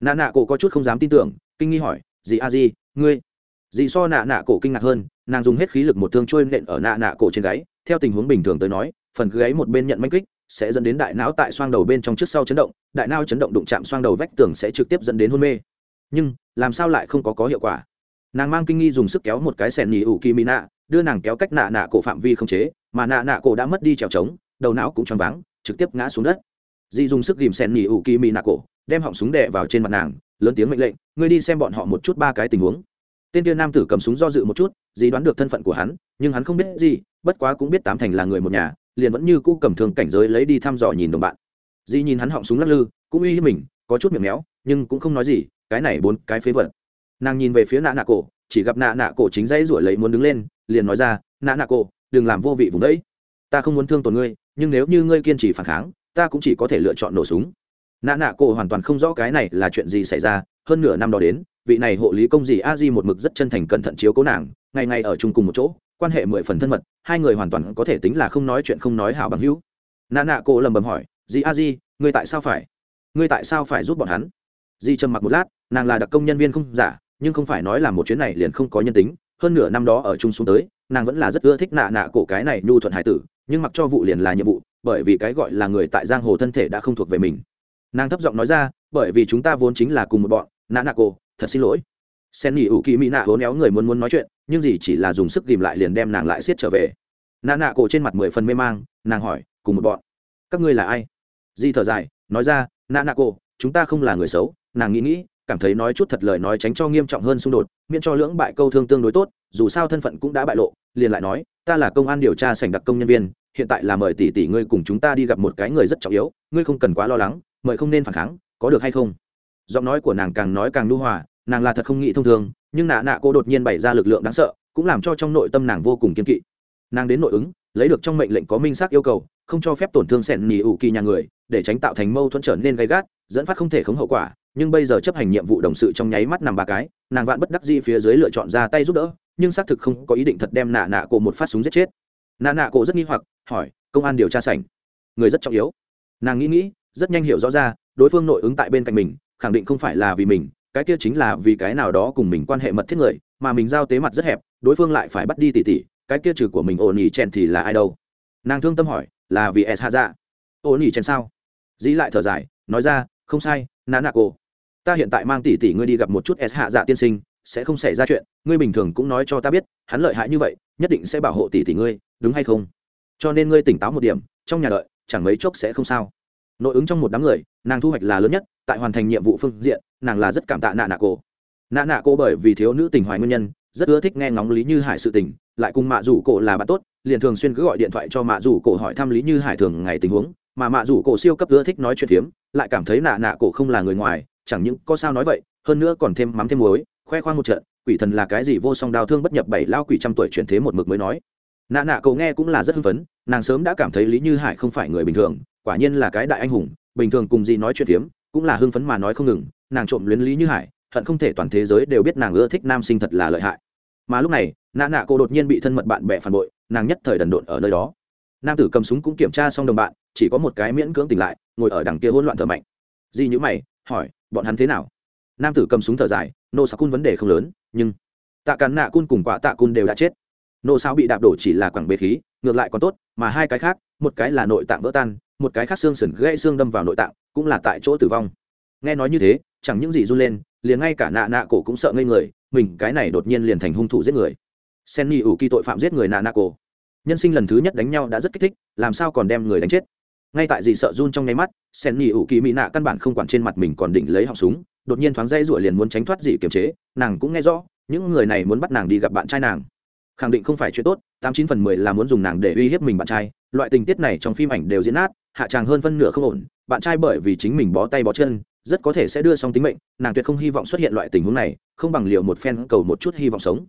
Nạ nạ cổ có chút không dám tin tưởng kinh nghi hỏi dì a dì, ngươi? Dì so nạ nạ cổ kinh ngạc hơn nàng dùng hết khí lực một thương trôi nện ở nạ nạ cổ trên gáy theo tình huống bình thường tới nói phần gáy một bên nhận manh kích sẽ dẫn đến đại não tại xoang đầu bên trong trước sau chấn động đại não chấn động đụng chạm xoang đầu vách tường sẽ trực tiếp dẫn đến hôn mê. Nhưng làm sao lại không có có hiệu quả? Nàng mang kinh nghi dùng sức kéo một cái sẻn nhì ủ kỳ mỹ nạ đưa nàng kéo cách nạ nạ cổ phạm vi không chế mà nạ nạ cổ đã mất đi trèo trống đầu não cũng choáng váng, trực tiếp ngã xuống đất. Dì dùng sức ghìm sen nhì ủ kỳ mi nạ cổ, đem họng súng đè vào trên mặt nàng, lớn tiếng mệnh lệnh, ngươi đi xem bọn họ một chút ba cái tình huống. Tên kia nam tử cầm súng do dự một chút dì đoán được thân phận của hắn, nhưng hắn không biết gì, bất quá cũng biết tám thành là người một nhà, liền vẫn như cũ cầm thường cảnh giới lấy đi thăm dò nhìn đồng bạn. Dì nhìn hắn họng súng lắc lư, cũng uy hiếp mình, có chút miệng méo, nhưng cũng không nói gì, cái này bốn cái phế vật. Nàng nhìn về phía nạ nạ cổ, chỉ gặp nạ nạ cổ chính dãy rủi lấy muốn đứng lên, liền nói ra, nạ nạ cổ, đừng làm vô vị vùng đấy. Ta không muốn thương tổn ngươi nhưng nếu như ngươi kiên trì phản kháng, ta cũng chỉ có thể lựa chọn nổ súng. Nạ nạ cổ hoàn toàn không rõ cái này là chuyện gì xảy ra, hơn nửa năm đó đến, vị này hộ lý công dì a di một mực rất chân thành cẩn thận chiếu cố nàng, ngày ngày ở chung cùng một chỗ, quan hệ mười phần thân mật, hai người hoàn toàn có thể tính là không nói chuyện không nói hảo bằng hữu. Nạ nạ cổ lầm bầm hỏi, dì a di, ngươi tại sao phải? Ngươi tại sao phải giúp bọn hắn? Di trầm mặc một lát, nàng là đặc công nhân viên không giả, nhưng không phải nói là một chuyến này liền không có nhân tính. Hơn nửa năm đó ở chung xuống tới, nàng vẫn là rất ưa thích nạ nạ cổ cái này nhu thuận hải tử nhưng mặc cho vụ liền là nhiệm vụ, bởi vì cái gọi là người tại giang hồ thân thể đã không thuộc về mình. Nàng thấp giọng nói ra, bởi vì chúng ta vốn chính là cùng một bọn nạ nạ cô thật xin lỗi. Sen nghỉ ủ kỳ mỹ nạ hố néo người muốn muốn nói chuyện, nhưng gì chỉ là dùng sức ghìm lại liền đem nàng lại siết trở về. Nạ nạ cổ trên mặt mười phần mê mang, nàng hỏi, cùng một bọn, các ngươi là ai? Di thở dài, nói ra nạ nạ cổ, chúng ta không là người xấu. Nàng nghĩ nghĩ, cảm thấy nói chút thật lời nói tránh cho nghiêm trọng hơn xung đột, miễn cho lưỡng bại câu thương tương đối tốt, dù sao thân phận cũng đã bại lộ, liền lại nói, ta là công an điều tra sảnh đặc công nhân viên hiện tại là mời tỷ tỷ ngươi cùng chúng ta đi gặp một cái người rất trọng yếu, ngươi không cần quá lo lắng, mời không nên phản kháng, có được hay không? Giọng nói của nàng càng nói càng nu hòa, nàng là thật không nghĩ thông thường, nhưng nạ nạ cô đột nhiên bày ra lực lượng đáng sợ, cũng làm cho trong nội tâm nàng vô cùng kiên kỵ. Nàng đến nội ứng, lấy được trong mệnh lệnh có minh xác yêu cầu, không cho phép tổn thương sẻn nỉ ủ kỳ nhà người, để tránh tạo thành mâu thuẫn trở nên gây gắt, dẫn phát không thể khống hậu quả, nhưng bây giờ chấp hành nhiệm vụ đồng sự trong nháy mắt nằm ba cái, nàng vạn bất đắc dĩ phía dưới lựa chọn ra tay giúp đỡ, nhưng xác thực không có ý định thật đem nạ nạ cổ một phát súng giết chết nạ nạ cổ rất nghi hoặc, hỏi, công an điều tra sảnh, người rất trọng yếu. Nàng nghĩ nghĩ, rất nhanh hiểu rõ ra, đối phương nội ứng tại bên cạnh mình, khẳng định không phải là vì mình, cái kia chính là vì cái nào đó cùng mình quan hệ mật thiết người, mà mình giao tế mặt rất hẹp, đối phương lại phải bắt đi tỉ tỉ, cái kia trừ của mình ổn ỉ chen thì là ai đâu? Nàng thương tâm hỏi, là vì s hạ dạ? Ổn ỉ chen sao? Dĩ lại thở dài, nói ra, không sai, nà nạ cô ta hiện tại mang tỷ tỷ ngươi đi gặp một chút s hạ dạ tiên sinh, sẽ không xảy ra chuyện, ngươi bình thường cũng nói cho ta biết, hắn lợi hại như vậy, nhất định sẽ bảo hộ tỷ tỷ ngươi đúng hay không? Cho nên ngươi tỉnh táo một điểm, trong nhà đợi, chẳng mấy chốc sẽ không sao. Nội ứng trong một đám người, nàng thu hoạch là lớn nhất, tại hoàn thành nhiệm vụ phương diện, nàng là rất cảm tạ nạ nạ cô. Nạ nạ cô bởi vì thiếu nữ tình hoài nguyên nhân, rất ưa thích nghe ngóng lý như hải sự tình, lại cùng mạ rủ cổ là bạn tốt, liền thường xuyên cứ gọi điện thoại cho mạ rủ cổ hỏi thăm lý như hải thường ngày tình huống, mà mạ rủ cổ siêu cấp ưa thích nói chuyện phiếm, lại cảm thấy nạ nạ cổ không là người ngoài, chẳng những có sao nói vậy, hơn nữa còn thêm mắm thêm muối, khoe khoang một trận, quỷ thần là cái gì vô song đau thương bất nhập bảy lao quỷ trăm tuổi chuyển thế một mực mới nói nạ nạ cậu nghe cũng là rất hưng phấn, nàng sớm đã cảm thấy lý như hải không phải người bình thường, quả nhiên là cái đại anh hùng, bình thường cùng gì nói chuyện phiếm, cũng là hưng phấn mà nói không ngừng, nàng trộm luyến lý như hải, hận không thể toàn thế giới đều biết nàng ưa thích nam sinh thật là lợi hại. Mà lúc này, nạ nạ cô đột nhiên bị thân mật bạn bè phản bội, nàng nhất thời đần độn ở nơi đó. Nam tử cầm súng cũng kiểm tra xong đồng bạn, chỉ có một cái miễn cưỡng tỉnh lại, ngồi ở đằng kia hỗn loạn thở mạnh. Di nhữ mày, hỏi, bọn hắn thế nào? Nam tử cầm súng thở dài, nô sao cun vấn đề không lớn, nhưng tạ cắn nạ cun cùng quả tạ cun đều đã chết nô sao bị đạp đổ chỉ là quảng bế khí, ngược lại còn tốt, mà hai cái khác, một cái là nội tạng vỡ tan, một cái khác xương sườn gãy xương đâm vào nội tạng, cũng là tại chỗ tử vong. Nghe nói như thế, chẳng những gì run lên, liền ngay cả nạ nạ cổ cũng sợ ngây người, mình cái này đột nhiên liền thành hung thủ giết người. Sen ni ủ kỳ tội phạm giết người nạ nạ cổ. Nhân sinh lần thứ nhất đánh nhau đã rất kích thích, làm sao còn đem người đánh chết? Ngay tại gì sợ run trong nháy mắt, sen ni ủ kỳ mỹ nạ căn bản không quản trên mặt mình còn định lấy họng súng, đột nhiên thoáng dây rủa liền muốn tránh thoát gì kiềm chế, nàng cũng nghe rõ, những người này muốn bắt nàng đi gặp bạn trai nàng khẳng định không phải chuyện tốt, tám chín phần mười là muốn dùng nàng để uy hiếp mình bạn trai. Loại tình tiết này trong phim ảnh đều diễn nát, hạ tràng hơn phân nửa không ổn. Bạn trai bởi vì chính mình bó tay bó chân, rất có thể sẽ đưa xong tính mệnh, nàng tuyệt không hy vọng xuất hiện loại tình huống này, không bằng liệu một phen cầu một chút hy vọng sống.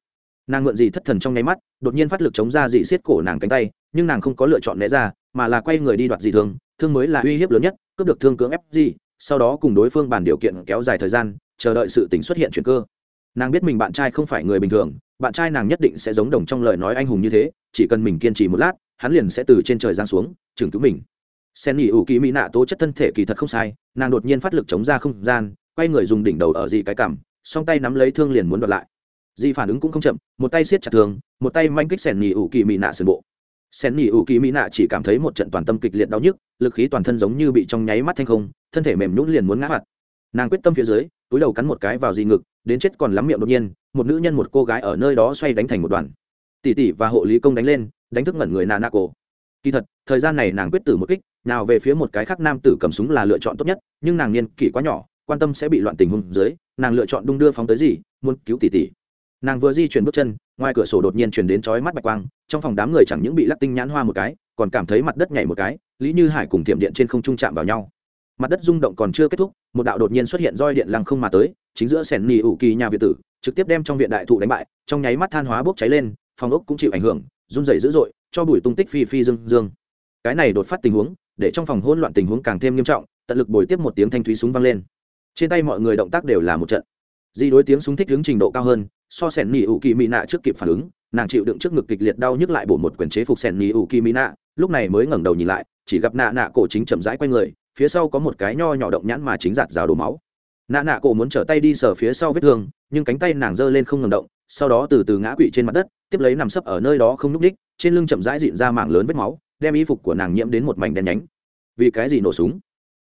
Nàng mượn gì thất thần trong nháy mắt, đột nhiên phát lực chống ra dị xiết cổ nàng cánh tay, nhưng nàng không có lựa chọn né ra, mà là quay người đi đoạt dị thương. Thương mới là uy hiếp lớn nhất, cướp được thương cưỡng ép gì, sau đó cùng đối phương bàn điều kiện kéo dài thời gian, chờ đợi sự tình xuất hiện chuyện cơ nàng biết mình bạn trai không phải người bình thường, bạn trai nàng nhất định sẽ giống đồng trong lời nói anh hùng như thế, chỉ cần mình kiên trì một lát, hắn liền sẽ từ trên trời giáng xuống, chừng cứu mình. Sen nghỉ ủ kỳ mỹ nạ tố chất thân thể kỳ thật không sai, nàng đột nhiên phát lực chống ra không gian, quay người dùng đỉnh đầu ở dị cái cảm song tay nắm lấy thương liền muốn đoạt lại. Dị phản ứng cũng không chậm, một tay siết chặt thương, một tay manh kích sen nghỉ ủ kỳ mỹ nạ sườn bộ. Sen nghỉ ủ kỳ mỹ nạ chỉ cảm thấy một trận toàn tâm kịch liệt đau nhức, lực khí toàn thân giống như bị trong nháy mắt thanh không, thân thể mềm nhũn liền muốn ngã mặt nàng quyết tâm phía dưới, túi đầu cắn một cái vào di ngực, đến chết còn lắm miệng đột nhiên, một nữ nhân một cô gái ở nơi đó xoay đánh thành một đoàn. Tỷ tỷ và hộ lý công đánh lên, đánh thức ngẩn người nà nà cổ kỳ thật, thời gian này nàng quyết tử một kích, nào về phía một cái khác nam tử cầm súng là lựa chọn tốt nhất, nhưng nàng niên kỷ quá nhỏ, quan tâm sẽ bị loạn tình huống dưới, nàng lựa chọn đung đưa phóng tới gì, muốn cứu tỷ tỷ. Nàng vừa di chuyển bước chân, ngoài cửa sổ đột nhiên chuyển đến chói mắt bạch quang, trong phòng đám người chẳng những bị lắc tinh nhãn hoa một cái, còn cảm thấy mặt đất nhảy một cái, lý như hải cùng tiệm điện trên không trung chạm vào nhau mặt đất rung động còn chưa kết thúc, một đạo đột nhiên xuất hiện roi điện lăng không mà tới, chính giữa sẻn nỉ ủ kỳ nhà việt tử, trực tiếp đem trong viện đại thụ đánh bại, trong nháy mắt than hóa bốc cháy lên, phòng ốc cũng chịu ảnh hưởng, run rẩy dữ dội, cho bụi tung tích phi phi dương dương. Cái này đột phát tình huống, để trong phòng hỗn loạn tình huống càng thêm nghiêm trọng, tận lực bồi tiếp một tiếng thanh thúy súng vang lên. Trên tay mọi người động tác đều là một trận. Di đối tiếng súng thích hướng trình độ cao hơn, so sẻn nỉ ủ kỳ mỹ nạ trước kịp phản ứng, nàng chịu đựng trước ngực kịch liệt đau nhức lại bổ một quyền chế phục sẻn nỉ ủ kỳ mỹ nạ lúc này mới ngẩng đầu nhìn lại, chỉ gặp nạ nạ cổ chính chậm rãi quay người, phía sau có một cái nho nhỏ động nhãn mà chính giạt rào đổ máu. Nạ nạ cổ muốn trở tay đi sờ phía sau vết thương, nhưng cánh tay nàng giơ lên không ngừng động, sau đó từ từ ngã quỵ trên mặt đất, tiếp lấy nằm sấp ở nơi đó không nhúc ních trên lưng chậm rãi dịn ra mảng lớn vết máu, đem y phục của nàng nhiễm đến một mảnh đen nhánh. Vì cái gì nổ súng?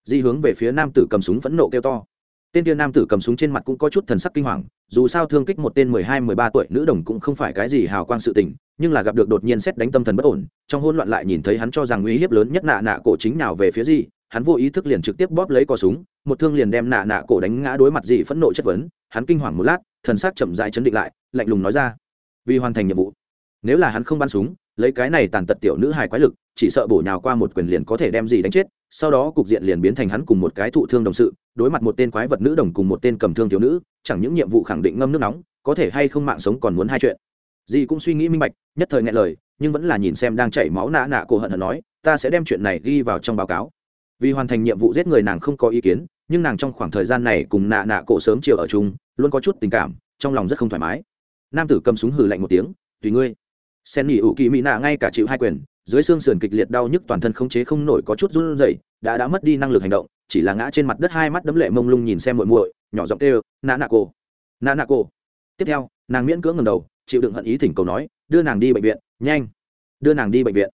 Di hướng về phía nam tử cầm súng phẫn nộ kêu to. Tên tiên nam tử cầm súng trên mặt cũng có chút thần sắc kinh hoàng, dù sao thương kích một tên mười hai, mười ba tuổi nữ đồng cũng không phải cái gì hào quang sự tình nhưng là gặp được đột nhiên xét đánh tâm thần bất ổn, trong hôn loạn lại nhìn thấy hắn cho rằng uy hiếp lớn nhất nạ nạ cổ chính nào về phía gì, hắn vô ý thức liền trực tiếp bóp lấy cò súng, một thương liền đem nạ nạ cổ đánh ngã đối mặt dị phẫn nộ chất vấn, hắn kinh hoàng một lát, thần sắc chậm dại chấn định lại, lạnh lùng nói ra, vì hoàn thành nhiệm vụ, nếu là hắn không bắn súng, lấy cái này tàn tật tiểu nữ hài quái lực, chỉ sợ bổ nhào qua một quyền liền có thể đem gì đánh chết. Sau đó cục diện liền biến thành hắn cùng một cái thụ thương đồng sự, đối mặt một tên quái vật nữ đồng cùng một tên cầm thương thiếu nữ, chẳng những nhiệm vụ khẳng định ngâm nước nóng, có thể hay không mạng sống còn muốn hai chuyện dì cũng suy nghĩ minh bạch, nhất thời nghe lời, nhưng vẫn là nhìn xem đang chảy máu nạ nạ cổ hận hận nói, ta sẽ đem chuyện này ghi vào trong báo cáo. Vì hoàn thành nhiệm vụ giết người nàng không có ý kiến, nhưng nàng trong khoảng thời gian này cùng nạ nạ cổ sớm chiều ở chung, luôn có chút tình cảm, trong lòng rất không thoải mái. Nam tử cầm súng hừ lạnh một tiếng, tùy ngươi. Sen nghỉ ủ kỳ mỹ nạ ngay cả chịu hai quyền, dưới xương sườn kịch liệt đau nhức toàn thân không chế không nổi có chút run rẩy, đã đã mất đi năng lực hành động, chỉ là ngã trên mặt đất hai mắt đấm lệ mông lung nhìn xem muội muội, nhỏ giọng kêu nạ nạ cổ nạ nạ cổ. Tiếp theo nàng miễn cưỡng ngầm đầu, chịu đựng hận ý thỉnh cầu nói, đưa nàng đi bệnh viện, nhanh, đưa nàng đi bệnh viện.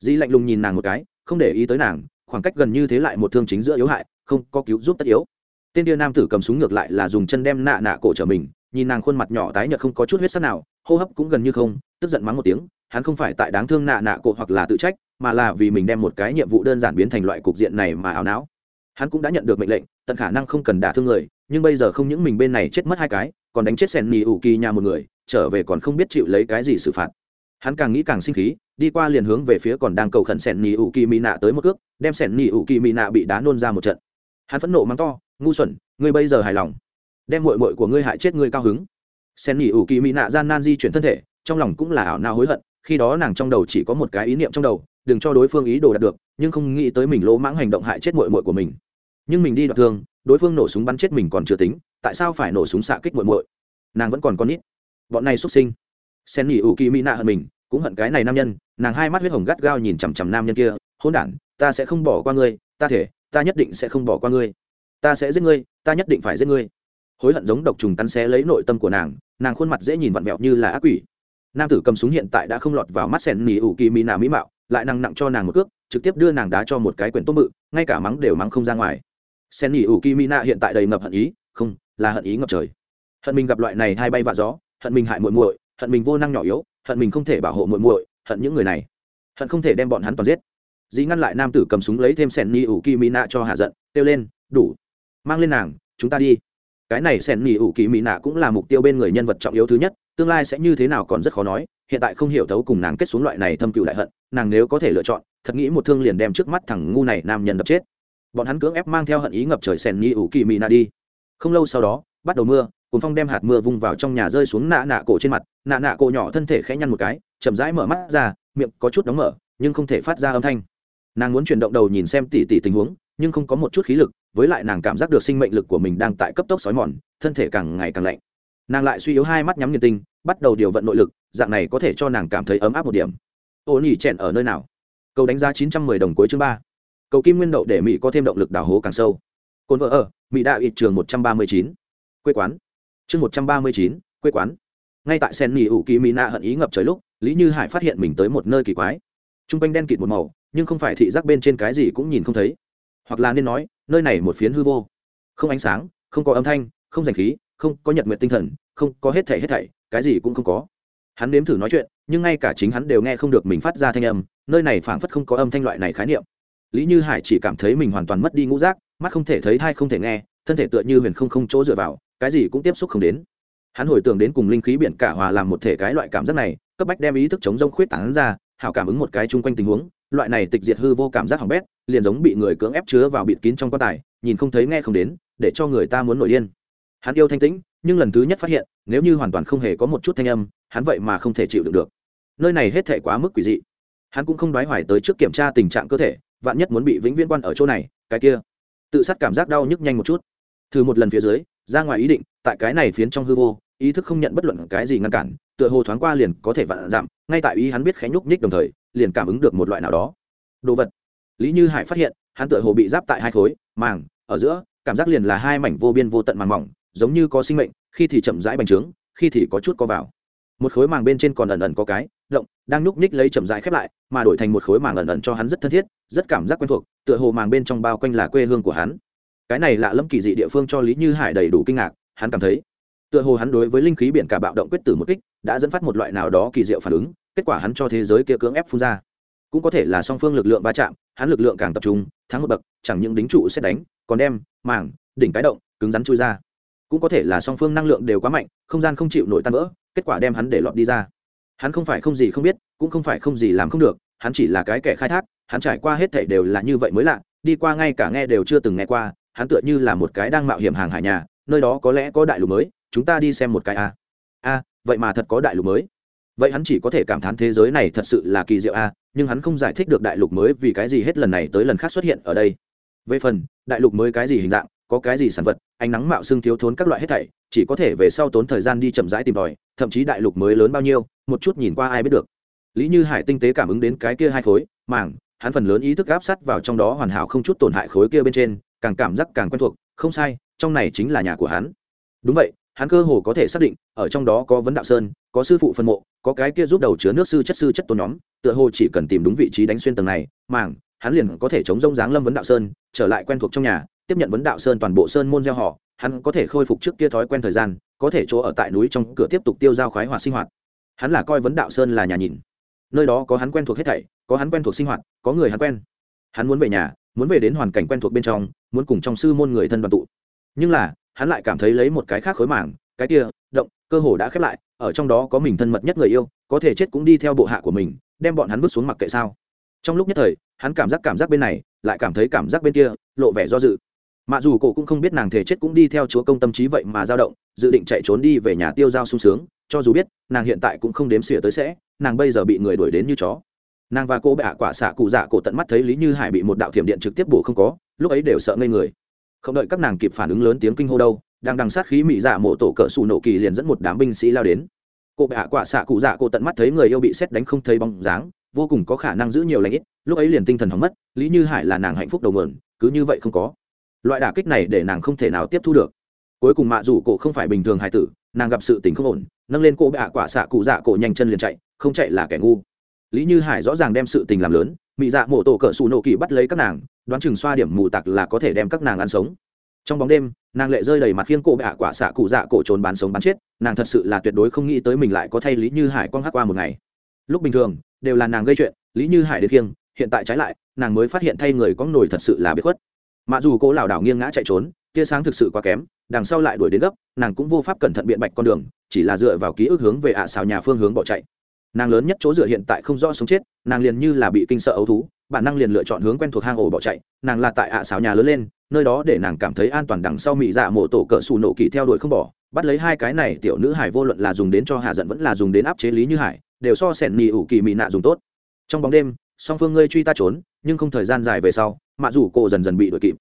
Di lạnh lùng nhìn nàng một cái, không để ý tới nàng, khoảng cách gần như thế lại một thương chính giữa yếu hại, không có cứu giúp tất yếu. Tên kia nam tử cầm súng ngược lại là dùng chân đem nạ nạ cổ trở mình, nhìn nàng khuôn mặt nhỏ tái nhợt không có chút huyết sắc nào, hô hấp cũng gần như không, tức giận mắng một tiếng, hắn không phải tại đáng thương nạ nạ cổ hoặc là tự trách, mà là vì mình đem một cái nhiệm vụ đơn giản biến thành loại cục diện này mà ảo não. Hắn cũng đã nhận được mệnh lệnh, tận khả năng không cần đả thương người, nhưng bây giờ không những mình bên này chết mất hai cái còn đánh chết sèn nỉ ủ kỳ nhà một người, trở về còn không biết chịu lấy cái gì xử phạt. Hắn càng nghĩ càng sinh khí, đi qua liền hướng về phía còn đang cầu khẩn sèn nỉ ủ kỳ mỹ nạ tới một cước, đem sèn nỉ ủ kỳ mỹ nạ bị đá nôn ra một trận. Hắn phẫn nộ mắng to, ngu xuẩn, ngươi bây giờ hài lòng, đem mội mội của ngươi hại chết ngươi cao hứng. Sen nỉ ủ kỳ mỹ nạ gian nan di chuyển thân thể, trong lòng cũng là ảo nào hối hận, khi đó nàng trong đầu chỉ có một cái ý niệm trong đầu, đừng cho đối phương ý đồ đạt được, nhưng không nghĩ tới mình lỗ mãng hành động hại chết mội mội của mình. Nhưng mình đi đoạt thương đối phương nổ súng bắn chết mình còn chưa tính, tại sao phải nổ súng xạ kích muội muội? nàng vẫn còn con nít. Bọn này xuất sinh. Sen nỉ ủ kỳ mỹ nạ hận mình, cũng hận cái này nam nhân, nàng hai mắt huyết hồng gắt gao nhìn chằm chằm nam nhân kia hôn đản, ta sẽ không bỏ qua ngươi, ta thể, ta nhất định sẽ không bỏ qua ngươi. Ta sẽ giết ngươi, ta nhất định phải giết ngươi. Hối hận giống độc trùng cắn xé lấy nội tâm của nàng nàng khuôn mặt dễ nhìn vặn vẹo như là ác quỷ. Nam tử cầm súng hiện tại đã không lọt vào mắt sen nỉ ủ kỳ mỹ nà mỹ mạo, lại nặng nặng cho nàng một cước, trực tiếp đưa nàng đá cho một cái quyển tốt mự ngay cả mắng đều mắng không ra ngoài sen nghỉ ủ kỳ mỹ nạ hiện tại đầy ngập hận ý, không, là hận ý ngập trời. Hận mình gặp loại này hai bay vạ gió, hận mình hại muội muội, hận mình vô năng nhỏ yếu, hận mình không thể bảo hộ muội muội, hận những người này. Hận không thể đem bọn hắn toàn giết. Dĩ ngăn lại nam tử cầm súng lấy thêm sen nghỉ ủ kỳ mỹ nạ cho hạ giận, kêu lên, đủ. Mang lên nàng, chúng ta đi. Cái này sen nghỉ ủ kỳ mỹ nạ cũng là mục tiêu bên người nhân vật trọng yếu thứ nhất, tương lai sẽ như thế nào còn rất khó nói, hiện tại không hiểu thấu cùng nàng kết xuống loại này thâm cựu đại hận, nàng nếu có thể lựa chọn, thật nghĩ một thương liền đem trước mắt thằng ngu này nam nhân đập chết bọn hắn cưỡng ép mang theo hận ý ngập trời sèn nhị ủ kỳ mị nạ đi. Không lâu sau đó, bắt đầu mưa cùng phong đem hạt mưa vung vào trong nhà rơi xuống nạ nạ cổ trên mặt, nạ nạ cổ nhỏ thân thể khẽ nhăn một cái, chậm rãi mở mắt ra, miệng có chút đóng mở, nhưng không thể phát ra âm thanh. Nàng muốn chuyển động đầu nhìn xem tỉ tỉ tình huống, nhưng không có một chút khí lực, với lại nàng cảm giác được sinh mệnh lực của mình đang tại cấp tốc xói mòn, thân thể càng ngày càng lạnh. Nàng lại suy yếu hai mắt nhắm nghiền tinh, bắt đầu điều vận nội lực, dạng này có thể cho nàng cảm thấy ấm áp một điểm. Ô nhỉ chẹn ở nơi nào? Cầu đánh giá chín trăm mười đồng cuối chương ba cầu kim nguyên đậu để mỹ có thêm động lực đào hố càng sâu cồn vợ ở mỹ đạo ít trường một trăm ba mươi chín quê quán chương một trăm ba mươi chín quê quán ngay tại sen mỹ ủ kỳ mỹ nạ hận ý ngập trời lúc lý như hải phát hiện mình tới một nơi kỳ quái t r u n g quanh đen kịt một màu nhưng không phải thị giác bên trên cái gì cũng nhìn không thấy hoặc là nên nói nơi này một phiến hư vô không ánh sáng không có âm thanh không dành khí không có nhật nguyện tinh thần không có hết thảy hết thảy cái gì cũng không có hắn nếm thử nói chuyện nhưng ngay cả chính hắn đều nghe không được mình phát ra thanh âm nơi này phảng phất không có âm thanh loại này khái niệm lý như hải chỉ cảm thấy mình hoàn toàn mất đi ngũ giác, mắt không thể thấy hay không thể nghe, thân thể tựa như huyền không không chỗ dựa vào, cái gì cũng tiếp xúc không đến. Hắn hồi tưởng đến cùng linh khí biển cả hòa làm một thể cái loại cảm giác này, cấp bách đem ý thức chống rông khuyết tảng ra, hảo cảm ứng một cái chung quanh tình huống, loại này tịch diệt hư vô cảm giác hỏng bét, liền giống bị người cưỡng ép chứa vào bịt kín trong quan tài, nhìn không thấy nghe không đến, để cho người ta muốn nổi điên. Hắn yêu thanh tĩnh, nhưng lần thứ nhất phát hiện, nếu như hoàn toàn không hề có một chút thanh âm, hắn vậy mà không thể chịu được được. Nơi này hết thể quá mức quỷ dị. Hắn cũng không đoái hoài tới trước kiểm tra tình trạng cơ thể vạn nhất muốn bị vĩnh viễn quan ở chỗ này, cái kia. Tự sát cảm giác đau nhức nhanh một chút. Thử một lần phía dưới, ra ngoài ý định, tại cái này phiến trong hư vô, ý thức không nhận bất luận cái gì ngăn cản, tựa hồ thoáng qua liền có thể vạn giảm, ngay tại ý hắn biết khẽ nhúc nhích đồng thời, liền cảm ứng được một loại nào đó. Đồ vật. Lý như hải phát hiện, hắn tựa hồ bị giáp tại hai khối, màng, ở giữa, cảm giác liền là hai mảnh vô biên vô tận màng mỏng, giống như có sinh mệnh, khi thì chậm rãi bành trướng, khi thì có chút co vào một khối màng bên trên còn ẩn ẩn có cái động, đang nhúc nhích lấy chậm rãi khép lại, mà đổi thành một khối màng ẩn ẩn cho hắn rất thân thiết, rất cảm giác quen thuộc, tựa hồ màng bên trong bao quanh là quê hương của hắn. Cái này lạ lẫm kỳ dị địa phương cho lý như hải đầy đủ kinh ngạc, hắn cảm thấy, tựa hồ hắn đối với linh khí biển cả bạo động quyết tử một kích, đã dẫn phát một loại nào đó kỳ diệu phản ứng, kết quả hắn cho thế giới kia cưỡng ép phun ra. Cũng có thể là song phương lực lượng va chạm, hắn lực lượng càng tập trung, thắng một bậc, chẳng những đính trụ xét đánh, còn đem mảng đỉnh cái động, cứng rắn chui ra cũng có thể là song phương năng lượng đều quá mạnh, không gian không chịu nổi tan vỡ, kết quả đem hắn để lọt đi ra. Hắn không phải không gì không biết, cũng không phải không gì làm không được, hắn chỉ là cái kẻ khai thác, hắn trải qua hết thảy đều là như vậy mới lạ, đi qua ngay cả nghe đều chưa từng nghe qua, hắn tựa như là một cái đang mạo hiểm hàng hải nhà, nơi đó có lẽ có đại lục mới, chúng ta đi xem một cái a. A, vậy mà thật có đại lục mới. Vậy hắn chỉ có thể cảm thán thế giới này thật sự là kỳ diệu a, nhưng hắn không giải thích được đại lục mới vì cái gì hết lần này tới lần khác xuất hiện ở đây. Về phần, đại lục mới cái gì hình dạng có cái gì sản vật, ánh nắng mạo xương thiếu thốn các loại hết thảy, chỉ có thể về sau tốn thời gian đi chậm rãi tìm tòi, thậm chí đại lục mới lớn bao nhiêu, một chút nhìn qua ai biết được. Lý như hải tinh tế cảm ứng đến cái kia hai khối, mảng, hắn phần lớn ý thức áp sát vào trong đó hoàn hảo không chút tổn hại khối kia bên trên, càng cảm giác càng quen thuộc, không sai, trong này chính là nhà của hắn. Đúng vậy, hắn cơ hồ có thể xác định, ở trong đó có vấn đạo sơn, có sư phụ phân mộ, có cái kia giúp đầu chứa nước sư chất sư chất tôn nhóm, tựa hồ chỉ cần tìm đúng vị trí đánh xuyên tầng này, mảng, hắn liền có thể chống rông dáng lâm vấn đạo sơn, trở lại quen thuộc trong nhà tiếp nhận vấn đạo sơn toàn bộ sơn môn gieo họ, hắn có thể khôi phục trước kia thói quen thời gian, có thể chỗ ở tại núi trong cửa tiếp tục tiêu giao khoái hoạt sinh hoạt. Hắn là coi vấn đạo sơn là nhà nhìn. Nơi đó có hắn quen thuộc hết thảy, có hắn quen thuộc sinh hoạt, có người hắn quen. Hắn muốn về nhà, muốn về đến hoàn cảnh quen thuộc bên trong, muốn cùng trong sư môn người thân đoàn tụ. Nhưng là, hắn lại cảm thấy lấy một cái khác khối mảng, cái kia, động, cơ hồ đã khép lại, ở trong đó có mình thân mật nhất người yêu, có thể chết cũng đi theo bộ hạ của mình, đem bọn hắn vứt xuống mặc kệ sao. Trong lúc nhất thời, hắn cảm giác cảm giác bên này, lại cảm thấy cảm giác bên kia, lộ vẻ do dự mặc dù cổ cũng không biết nàng thể chết cũng đi theo chúa công tâm trí vậy mà dao động, dự định chạy trốn đi về nhà tiêu dao sung sướng, cho dù biết, nàng hiện tại cũng không đếm xỉa tới sẽ, nàng bây giờ bị người đuổi đến như chó. Nàng và cô bạ quả xạ cụ dạ cổ tận mắt thấy lý như hải bị một đạo thiểm điện trực tiếp bổ không có, lúc ấy đều sợ ngây người. Không đợi các nàng kịp phản ứng lớn tiếng kinh hô đâu, đang đằng sát khí mị dạ mộ tổ cỡ xù nổ kỳ liền dẫn một đám binh sĩ lao đến. Cô bạ quả xạ cụ dạ cổ tận mắt thấy người yêu bị xét đánh không thấy bóng dáng, vô cùng có khả năng giữ nhiều lãnh ít, lúc ấy liền tinh thần hỏng mất, lý như hải là nàng hạnh phúc đầu nguồn, cứ như vậy không có loại đả kích này để nàng không thể nào tiếp thu được. Cuối cùng mạ dù cổ không phải bình thường hài tử, nàng gặp sự tình không ổn, nâng lên cô bạ quả xạ cụ dạ cổ nhanh chân liền chạy, không chạy là kẻ ngu. Lý như hải rõ ràng đem sự tình làm lớn, mị dạ mổ tổ cỡ xù nổ kỳ bắt lấy các nàng, đoán chừng xoa điểm mù tặc là có thể đem các nàng ăn sống. Trong bóng đêm, nàng lệ rơi đầy mặt khiêng cổ bạ quả xạ cụ dạ cổ trốn bán sống bán chết, nàng thật sự là tuyệt đối không nghĩ tới mình lại có thay lý như hải quăng hát qua một ngày. Lúc bình thường, đều là nàng gây chuyện, lý như hải đến khiêng, hiện tại trái lại, nàng mới phát hiện thay người có nổi thật sự là biết khuất mặc dù cô lảo đảo nghiêng ngã chạy trốn, tia sáng thực sự quá kém, đằng sau lại đuổi đến gấp, nàng cũng vô pháp cẩn thận biện bạch con đường, chỉ là dựa vào ký ức hướng về ạ à xào nhà phương hướng bỏ chạy. Nàng lớn nhất chỗ dựa hiện tại không rõ sống chết, nàng liền như là bị kinh sợ ấu thú, bản năng liền lựa chọn hướng quen thuộc hang ổ bỏ chạy, nàng là tại ạ à xào nhà lớn lên, nơi đó để nàng cảm thấy an toàn đằng sau mị dạ mộ tổ cỡ xù nổ kỳ theo đuổi không bỏ, bắt lấy hai cái này tiểu nữ hải vô luận là dùng đến cho hạ giận vẫn là dùng đến áp chế lý như hải, đều so sẻn mị ủ kỳ mị nạ dùng tốt. Trong bóng đêm, song phương ngươi truy ta trốn, nhưng không thời gian dài về sau mạ dù cô dần dần bị đuổi kịp.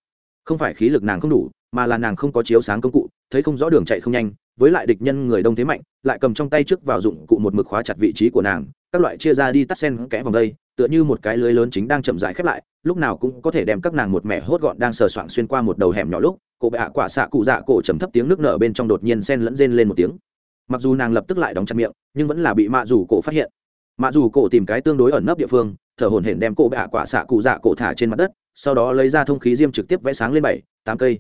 Không phải khí lực nàng không đủ, mà là nàng không có chiếu sáng công cụ, thấy không rõ đường chạy không nhanh, với lại địch nhân người đông thế mạnh, lại cầm trong tay trước vào dụng cụ một mực khóa chặt vị trí của nàng, các loại chia ra đi tắt sen kẽ vòng đây, tựa như một cái lưới lớn chính đang chậm rãi khép lại, lúc nào cũng có thể đem các nàng một mẻ hốt gọn đang sờ soạng xuyên qua một đầu hẻm nhỏ lúc cổ bệ hạ quả xạ cụ dạ cổ trầm thấp tiếng nước nở bên trong đột nhiên sen lẫn rên lên một tiếng. Mặc dù nàng lập tức lại đóng chặt miệng, nhưng vẫn là bị mạ dù cổ phát hiện. Mạ dù cổ tìm cái tương đối ẩn nấp địa phương, thở hổn hển đem cổ bệ hạ quả xạ cụ dạ cổ thả trên mặt đất sau đó lấy ra thông khí diêm trực tiếp vẽ sáng lên bảy, tám cây.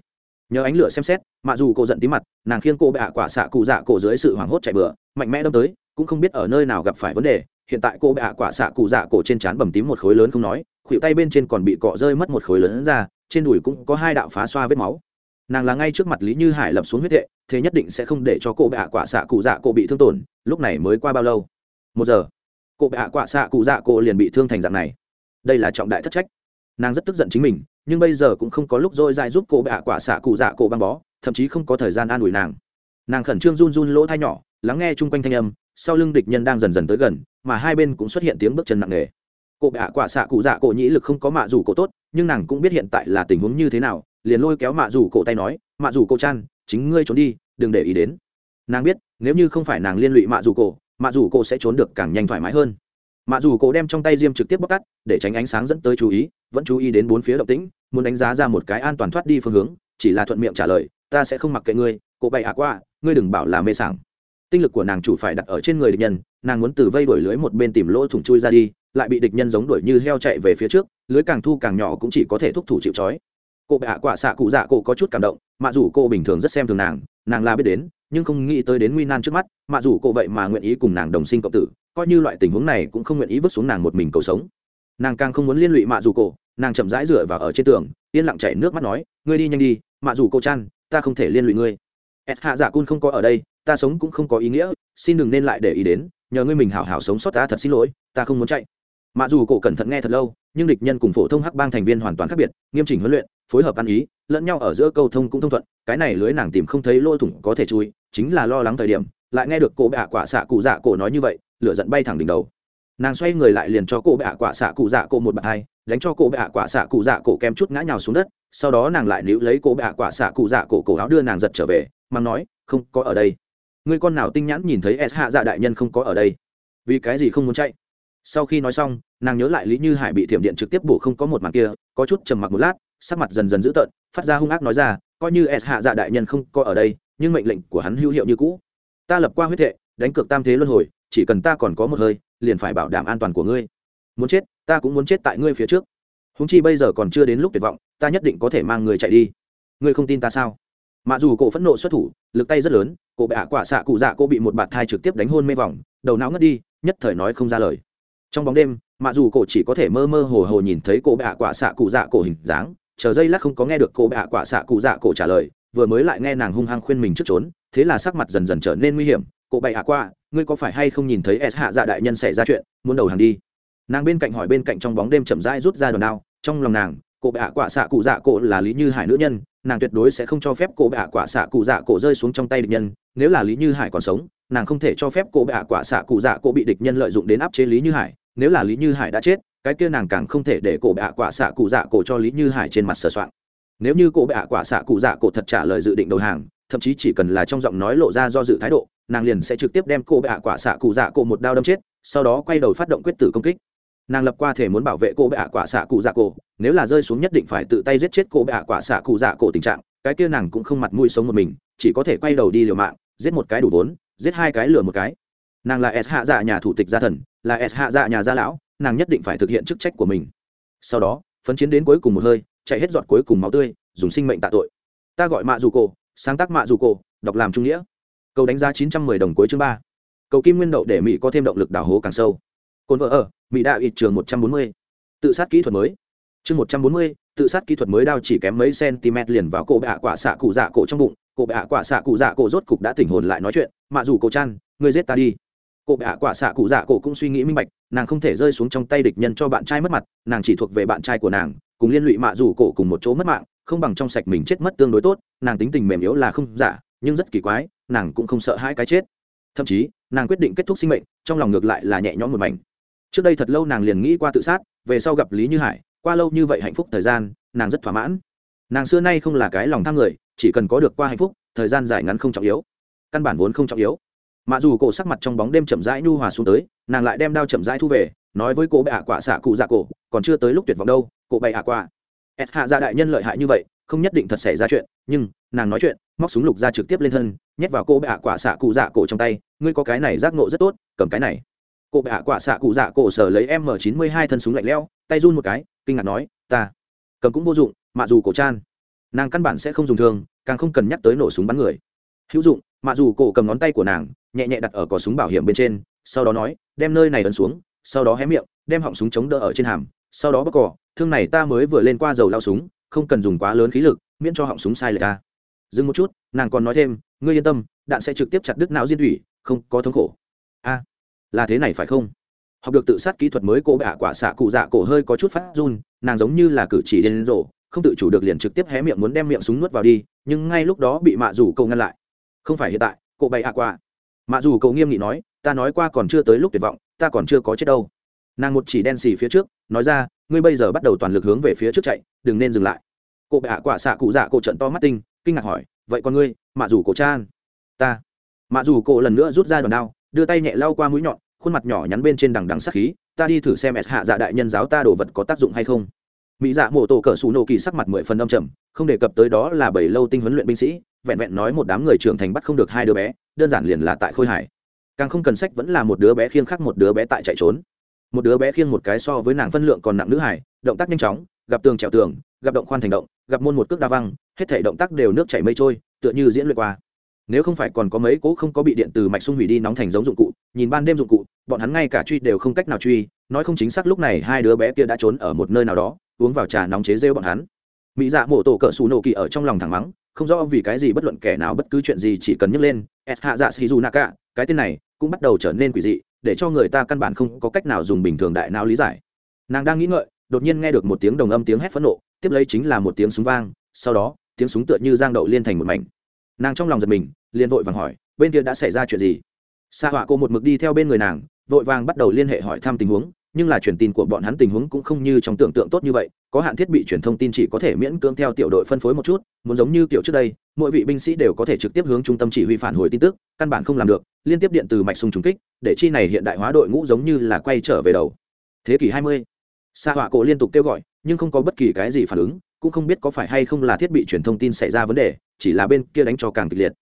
Nhờ ánh lửa xem xét, mạ dù cổ giận tí mặt, nàng khiêng cô bệ hạ quả xạ cụ dạ cổ dưới sự hoảng hốt chạy bừa, mạnh mẽ đâm tới, cũng không biết ở nơi nào gặp phải vấn đề. Hiện tại cô bệ hạ quả xạ cụ dạ cổ trên trán bầm tím một khối lớn không nói, khuỷu tay bên trên còn bị cọ rơi mất một khối lớn ra, trên đùi cũng có hai đạo phá xoa vết máu. Nàng là ngay trước mặt lý như hải lập xuống huyết hệ, thế nhất định sẽ không để cho cô bệ hạ quả xạ cụ dạ cổ bị thương tổn, lúc này mới qua bao lâu? Một giờ. Cô bệ hạ quả xạ cụ dạ cổ liền bị thương thành dạng này. Đây là trọng đại thất trách nàng rất tức giận chính mình, nhưng bây giờ cũng không có lúc dôi dại giúp cô bạ quả xạ cụ dạ cổ băng bó, thậm chí không có thời gian an ủi nàng. Nàng khẩn trương run run lỗ thai nhỏ, lắng nghe chung quanh thanh âm, sau lưng địch nhân đang dần dần tới gần, mà hai bên cũng xuất hiện tiếng bước chân nặng nề. Cô bạ quả xạ cụ dạ cổ nhĩ lực không có mạ dù cổ tốt, nhưng nàng cũng biết hiện tại là tình huống như thế nào, liền lôi kéo mạ dù cổ tay nói, mạ dù cổ chan, chính ngươi trốn đi, đừng để ý đến. Nàng biết, nếu như không phải nàng liên lụy mạ dù cổ, mạ dù cổ sẽ trốn được càng nhanh thoải mái hơn mặc dù cổ đem trong tay diêm trực tiếp bóc tắt, để tránh ánh sáng dẫn tới chú ý, vẫn chú ý đến bốn phía động tĩnh, muốn đánh giá ra một cái an toàn thoát đi phương hướng, chỉ là thuận miệng trả lời, ta sẽ không mặc kệ ngươi, cổ bậy hạ qua, ngươi đừng bảo là mê sảng. Tinh lực của nàng chủ phải đặt ở trên người địch nhân, nàng muốn từ vây đuổi lưới một bên tìm lỗ thủng chui ra đi, lại bị địch nhân giống đuổi như heo chạy về phía trước, lưới càng thu càng nhỏ cũng chỉ có thể thúc thủ chịu trói. Cô bệ hạ quả xạ cụ dạ cổ có chút cảm động mặc dù cô bình thường rất xem thường nàng nàng là biết đến nhưng không nghĩ tới đến nguy nan trước mắt mạ dù cô vậy mà nguyện ý cùng nàng đồng sinh cộng tử, coi như loại tình huống này cũng không nguyện ý vứt xuống nàng một mình cầu sống. Nàng càng không muốn liên lụy mạ dù cổ, nàng chậm rãi rửa và ở trên tường, yên lặng chảy nước mắt nói, ngươi đi nhanh đi, mạ dù cô chăn ta không thể liên lụy ngươi. Ed hạ giả cun không có ở đây, ta sống cũng không có ý nghĩa, xin đừng nên lại để ý đến, nhờ ngươi mình hảo hảo sống sót ta thật xin lỗi, ta không muốn chạy. Mạ dù cổ cẩn thận nghe thật lâu, nhưng địch nhân cùng phổ thông hắc bang thành viên hoàn toàn khác biệt, nghiêm chỉnh huấn luyện, phối hợp ăn ý, lẫn nhau ở giữa câu thông cũng thông thuận, cái này lưới nàng tìm không thấy lỗ thủng có thể chui chính là lo lắng thời điểm, lại nghe được cổ bạ quả xạ cụ dạ cổ nói như vậy, lửa giận bay thẳng đỉnh đầu. Nàng xoay người lại liền cho cổ bạ quả xạ cụ dạ cổ một bạt hai đánh cho cổ bạ quả xạ cụ dạ cổ kém chút ngã nhào xuống đất, sau đó nàng lại níu lấy cổ bạ quả xạ cụ dạ cổ cổ áo đưa nàng giật trở về, mang nói, không có ở đây. Người con nào tinh nhãn nhìn thấy s hạ dạ đại nhân không có ở đây? Vì cái gì không muốn chạy? Sau khi nói xong, nàng nhớ lại lý như hải bị thiểm điện trực tiếp bổ không có một màn kia, có chút trầm mặc một lát, sắc mặt dần dần dữ tợn, phát ra hung ác nói ra, coi như s hạ dạ đại nhân không có ở đây nhưng mệnh lệnh của hắn hữu hiệu như cũ. Ta lập qua huyết thệ, đánh cược tam thế luân hồi, chỉ cần ta còn có một hơi, liền phải bảo đảm an toàn của ngươi. Muốn chết, ta cũng muốn chết tại ngươi phía trước. Húng chi bây giờ còn chưa đến lúc tuyệt vọng, ta nhất định có thể mang người chạy đi. Ngươi không tin ta sao? Mặc dù cổ phẫn nộ xuất thủ, lực tay rất lớn, cổ bệ hạ quả xạ cụ dạ cô bị một bạt thai trực tiếp đánh hôn mê vòng, đầu não ngất đi, nhất thời nói không ra lời. Trong bóng đêm, mặc dù cổ chỉ có thể mơ mơ hồ hồ nhìn thấy cổ bệ hạ quả xạ cụ dạ cổ hình dáng, chờ giây lát không có nghe được cổ bệ hạ quả xạ cụ dạ cổ trả lời vừa mới lại nghe nàng hung hăng khuyên mình trước trốn, thế là sắc mặt dần dần trở nên nguy hiểm. Cổ bệ hạ qua, ngươi có phải hay không nhìn thấy s hạ dạ đại nhân xảy ra chuyện, muốn đầu hàng đi? Nàng bên cạnh hỏi bên cạnh trong bóng đêm chậm rãi rút ra đòn đao. Trong lòng nàng cổ bệ hạ quả xạ cụ dạ cổ là lý như hải nữ nhân, nàng tuyệt đối sẽ không cho phép cổ bệ hạ quả xạ cụ dạ cổ rơi xuống trong tay địch nhân. Nếu là lý như hải còn sống, nàng không thể cho phép cổ bệ hạ quả xạ cụ dạ cổ bị địch nhân lợi dụng đến áp chế lý như hải. Nếu là lý như hải đã chết, cái kia nàng càng không thể để cổ bệ hạ quả xạ cụ dạ cổ cho lý như hải trên mặt sờ soạn nếu như cô bệ quả xạ cụ dạ cổ thật trả lời dự định đầu hàng, thậm chí chỉ cần là trong giọng nói lộ ra do dự thái độ, nàng liền sẽ trực tiếp đem cô bệ quả xạ cụ dạ cổ một đao đâm chết, sau đó quay đầu phát động quyết tử công kích. Nàng lập qua thể muốn bảo vệ cô bệ ạ quả xạ cụ dạ cổ, nếu là rơi xuống nhất định phải tự tay giết chết cô bệ ạ quả xạ cụ dạ cổ tình trạng, cái kia nàng cũng không mặt mũi sống một mình, chỉ có thể quay đầu đi liều mạng, giết một cái đủ vốn, giết hai cái lừa một cái. Nàng là s hạ dạ nhà thủ tịch gia thần, là s hạ dạ nhà gia lão, nàng nhất định phải thực hiện chức trách của mình. Sau đó, phấn chiến đến cuối cùng một hơi chạy hết giọt cuối cùng máu tươi, dùng sinh mệnh tạ tội. Ta gọi mạ dù cổ, sáng tác mạ dù cổ, đọc làm trung nghĩa. Câu đánh giá chín trăm mười đồng cuối chương ba. Cầu kim nguyên đậu để mỹ có thêm động lực đào hố càng sâu. Cồn vợ ở, mỹ đạo ít trường một trăm bốn mươi. Tự sát kỹ thuật mới. Chương một trăm bốn mươi, tự sát kỹ thuật mới đao chỉ kém mấy cm liền vào cổ bạ quả xạ cụ dạ cổ trong bụng. Cổ bạ quả xạ cụ dạ cổ rốt cục đã tỉnh hồn lại nói chuyện. Mạ dù cổ chăn ngươi giết ta đi cổ bạ quả xạ cụ dạ cổ cũng suy nghĩ minh bạch, nàng không thể rơi xuống trong tay địch nhân cho bạn trai mất mặt, nàng chỉ thuộc về bạn trai của nàng, cùng liên lụy mạ rủ cổ cùng một chỗ mất mạng, không bằng trong sạch mình chết mất tương đối tốt, nàng tính tình mềm yếu là không giả, nhưng rất kỳ quái, nàng cũng không sợ hai cái chết. Thậm chí, nàng quyết định kết thúc sinh mệnh, trong lòng ngược lại là nhẹ nhõm một mảnh. Trước đây thật lâu nàng liền nghĩ qua tự sát, về sau gặp lý như hải, qua lâu như vậy hạnh phúc thời gian, nàng rất thỏa mãn. Nàng xưa nay không là cái lòng tham người, chỉ cần có được qua hạnh phúc, thời gian dài ngắn không trọng yếu. Căn bản vốn không trọng yếu mặc dù cổ sắc mặt trong bóng đêm chậm rãi nhu hòa xuống tới nàng lại đem đao chậm rãi thu về nói với cô bệ hạ quả xạ cụ dạ cổ còn chưa tới lúc tuyệt vọng đâu cổ bệ hạ quả. S hạ gia đại nhân lợi hại như vậy không nhất định thật xảy ra chuyện nhưng nàng nói chuyện móc súng lục ra trực tiếp lên thân nhét vào cô bệ hạ quả xạ cụ dạ cổ trong tay ngươi có cái này giác ngộ rất tốt cầm cái này. Cô bệ hạ quả xạ cụ dạ cổ sở lấy m chín mươi hai thân súng lạnh leo tay run một cái kinh ngạc nói ta cầm cũng vô dụng mặc dù cổ chan nàng căn bản sẽ không dùng thường, càng không cần nhắc tới nổ súng bắn người. Hữu dụng mạ dù cổ cầm ngón tay của nàng, nhẹ nhẹ đặt ở cò súng bảo hiểm bên trên, sau đó nói, đem nơi này ấn xuống, sau đó hé miệng, đem họng súng chống đỡ ở trên hàm, sau đó bóc cỏ thương này ta mới vừa lên qua dầu lao súng, không cần dùng quá lớn khí lực, miễn cho họng súng sai lệch ta. Dừng một chút, nàng còn nói thêm, ngươi yên tâm, đạn sẽ trực tiếp chặt đứt não diên thủy, không có thống khổ. A, là thế này phải không? Học được tự sát kỹ thuật mới cô bạ quả xạ cụ dạ cổ hơi có chút phát run, nàng giống như là cử chỉ đến rộ không tự chủ được liền trực tiếp hé miệng muốn đem miệng súng nuốt vào đi, nhưng ngay lúc đó bị mạ rủ câu ngăn lại không phải hiện tại, cậu bày ạ qua mặc dù cậu nghiêm nghị nói, ta nói qua còn chưa tới lúc tuyệt vọng, ta còn chưa có chết đâu. Nàng một chỉ đen xì phía trước, nói ra, ngươi bây giờ bắt đầu toàn lực hướng về phía trước chạy, đừng nên dừng lại. Cậu bệ hạ quả xạ cụ dạ cổ trận to mắt tinh, kinh ngạc hỏi, vậy còn ngươi mạ dù cổ chan? Ta. Mạ dù cổ lần nữa rút ra đòn đao, đưa tay nhẹ lau qua mũi nhọn, khuôn mặt nhỏ nhắn bên trên đằng đằng sắc khí, ta đi thử xem s hạ dạ đại nhân giáo ta đồ vật có tác dụng hay không mỹ dạ mổ tổ cỡ xù nổ kỳ sắc mặt mười phần âm trầm, không đề cập tới đó là bảy lâu tinh huấn luyện binh sĩ, vẹn vẹn nói một đám người trưởng thành bắt không được hai đứa bé, đơn giản liền là tại khôi hải càng không cần sách vẫn là một đứa bé khiêng khác một đứa bé tại chạy trốn. Một đứa bé khiêng một cái so với nàng phân lượng còn nặng nữ hải động tác nhanh chóng, gặp tường trèo tường, gặp động khoan thành động, gặp môn một cước đa văng, hết thể động tác đều nước chảy mây trôi, tựa như diễn luyện qua. Nếu không phải còn có mấy cỗ không có bị điện từ mạch sung hủy đi nóng thành giống dụng cụ, nhìn ban đêm dụng cụ, bọn hắn ngay cả truy đều không cách nào truy, nói không chính xác lúc này hai đứa bé kia đã trốn ở một nơi nào đó uống vào trà nóng chế rêu bọn hắn. Mỹ dạ mổ tổ cỡ xù nổ kỳ ở trong lòng thẳng mắng, không rõ vì cái gì bất luận kẻ nào bất cứ chuyện gì chỉ cần nhấc lên s hạ dạ shizu naka cái tên này cũng bắt đầu trở nên quỷ dị, để cho người ta căn bản không có cách nào dùng bình thường đại não lý giải. Nàng đang nghĩ ngợi, đột nhiên nghe được một tiếng đồng âm tiếng hét phẫn nộ, tiếp lấy chính là một tiếng súng vang, sau đó, tiếng súng tựa như giang đậu liên thành một mảnh. Nàng trong lòng giật mình, liền vội vàng hỏi, bên kia đã xảy ra chuyện gì? Sa họa cô một mực đi theo bên người nàng, vội vàng bắt đầu liên hệ hỏi thăm tình huống nhưng là truyền tin của bọn hắn tình huống cũng không như trong tưởng tượng tốt như vậy, có hạn thiết bị truyền thông tin chỉ có thể miễn cưỡng theo tiểu đội phân phối một chút, muốn giống như kiểu trước đây, mỗi vị binh sĩ đều có thể trực tiếp hướng trung tâm chỉ huy phản hồi tin tức, căn bản không làm được, liên tiếp điện từ mạch sung trùng kích, để chi này hiện đại hóa đội ngũ giống như là quay trở về đầu thế kỷ 20. sa họa cổ liên tục kêu gọi, nhưng không có bất kỳ cái gì phản ứng, cũng không biết có phải hay không là thiết bị truyền thông tin xảy ra vấn đề, chỉ là bên kia đánh cho càng kịch liệt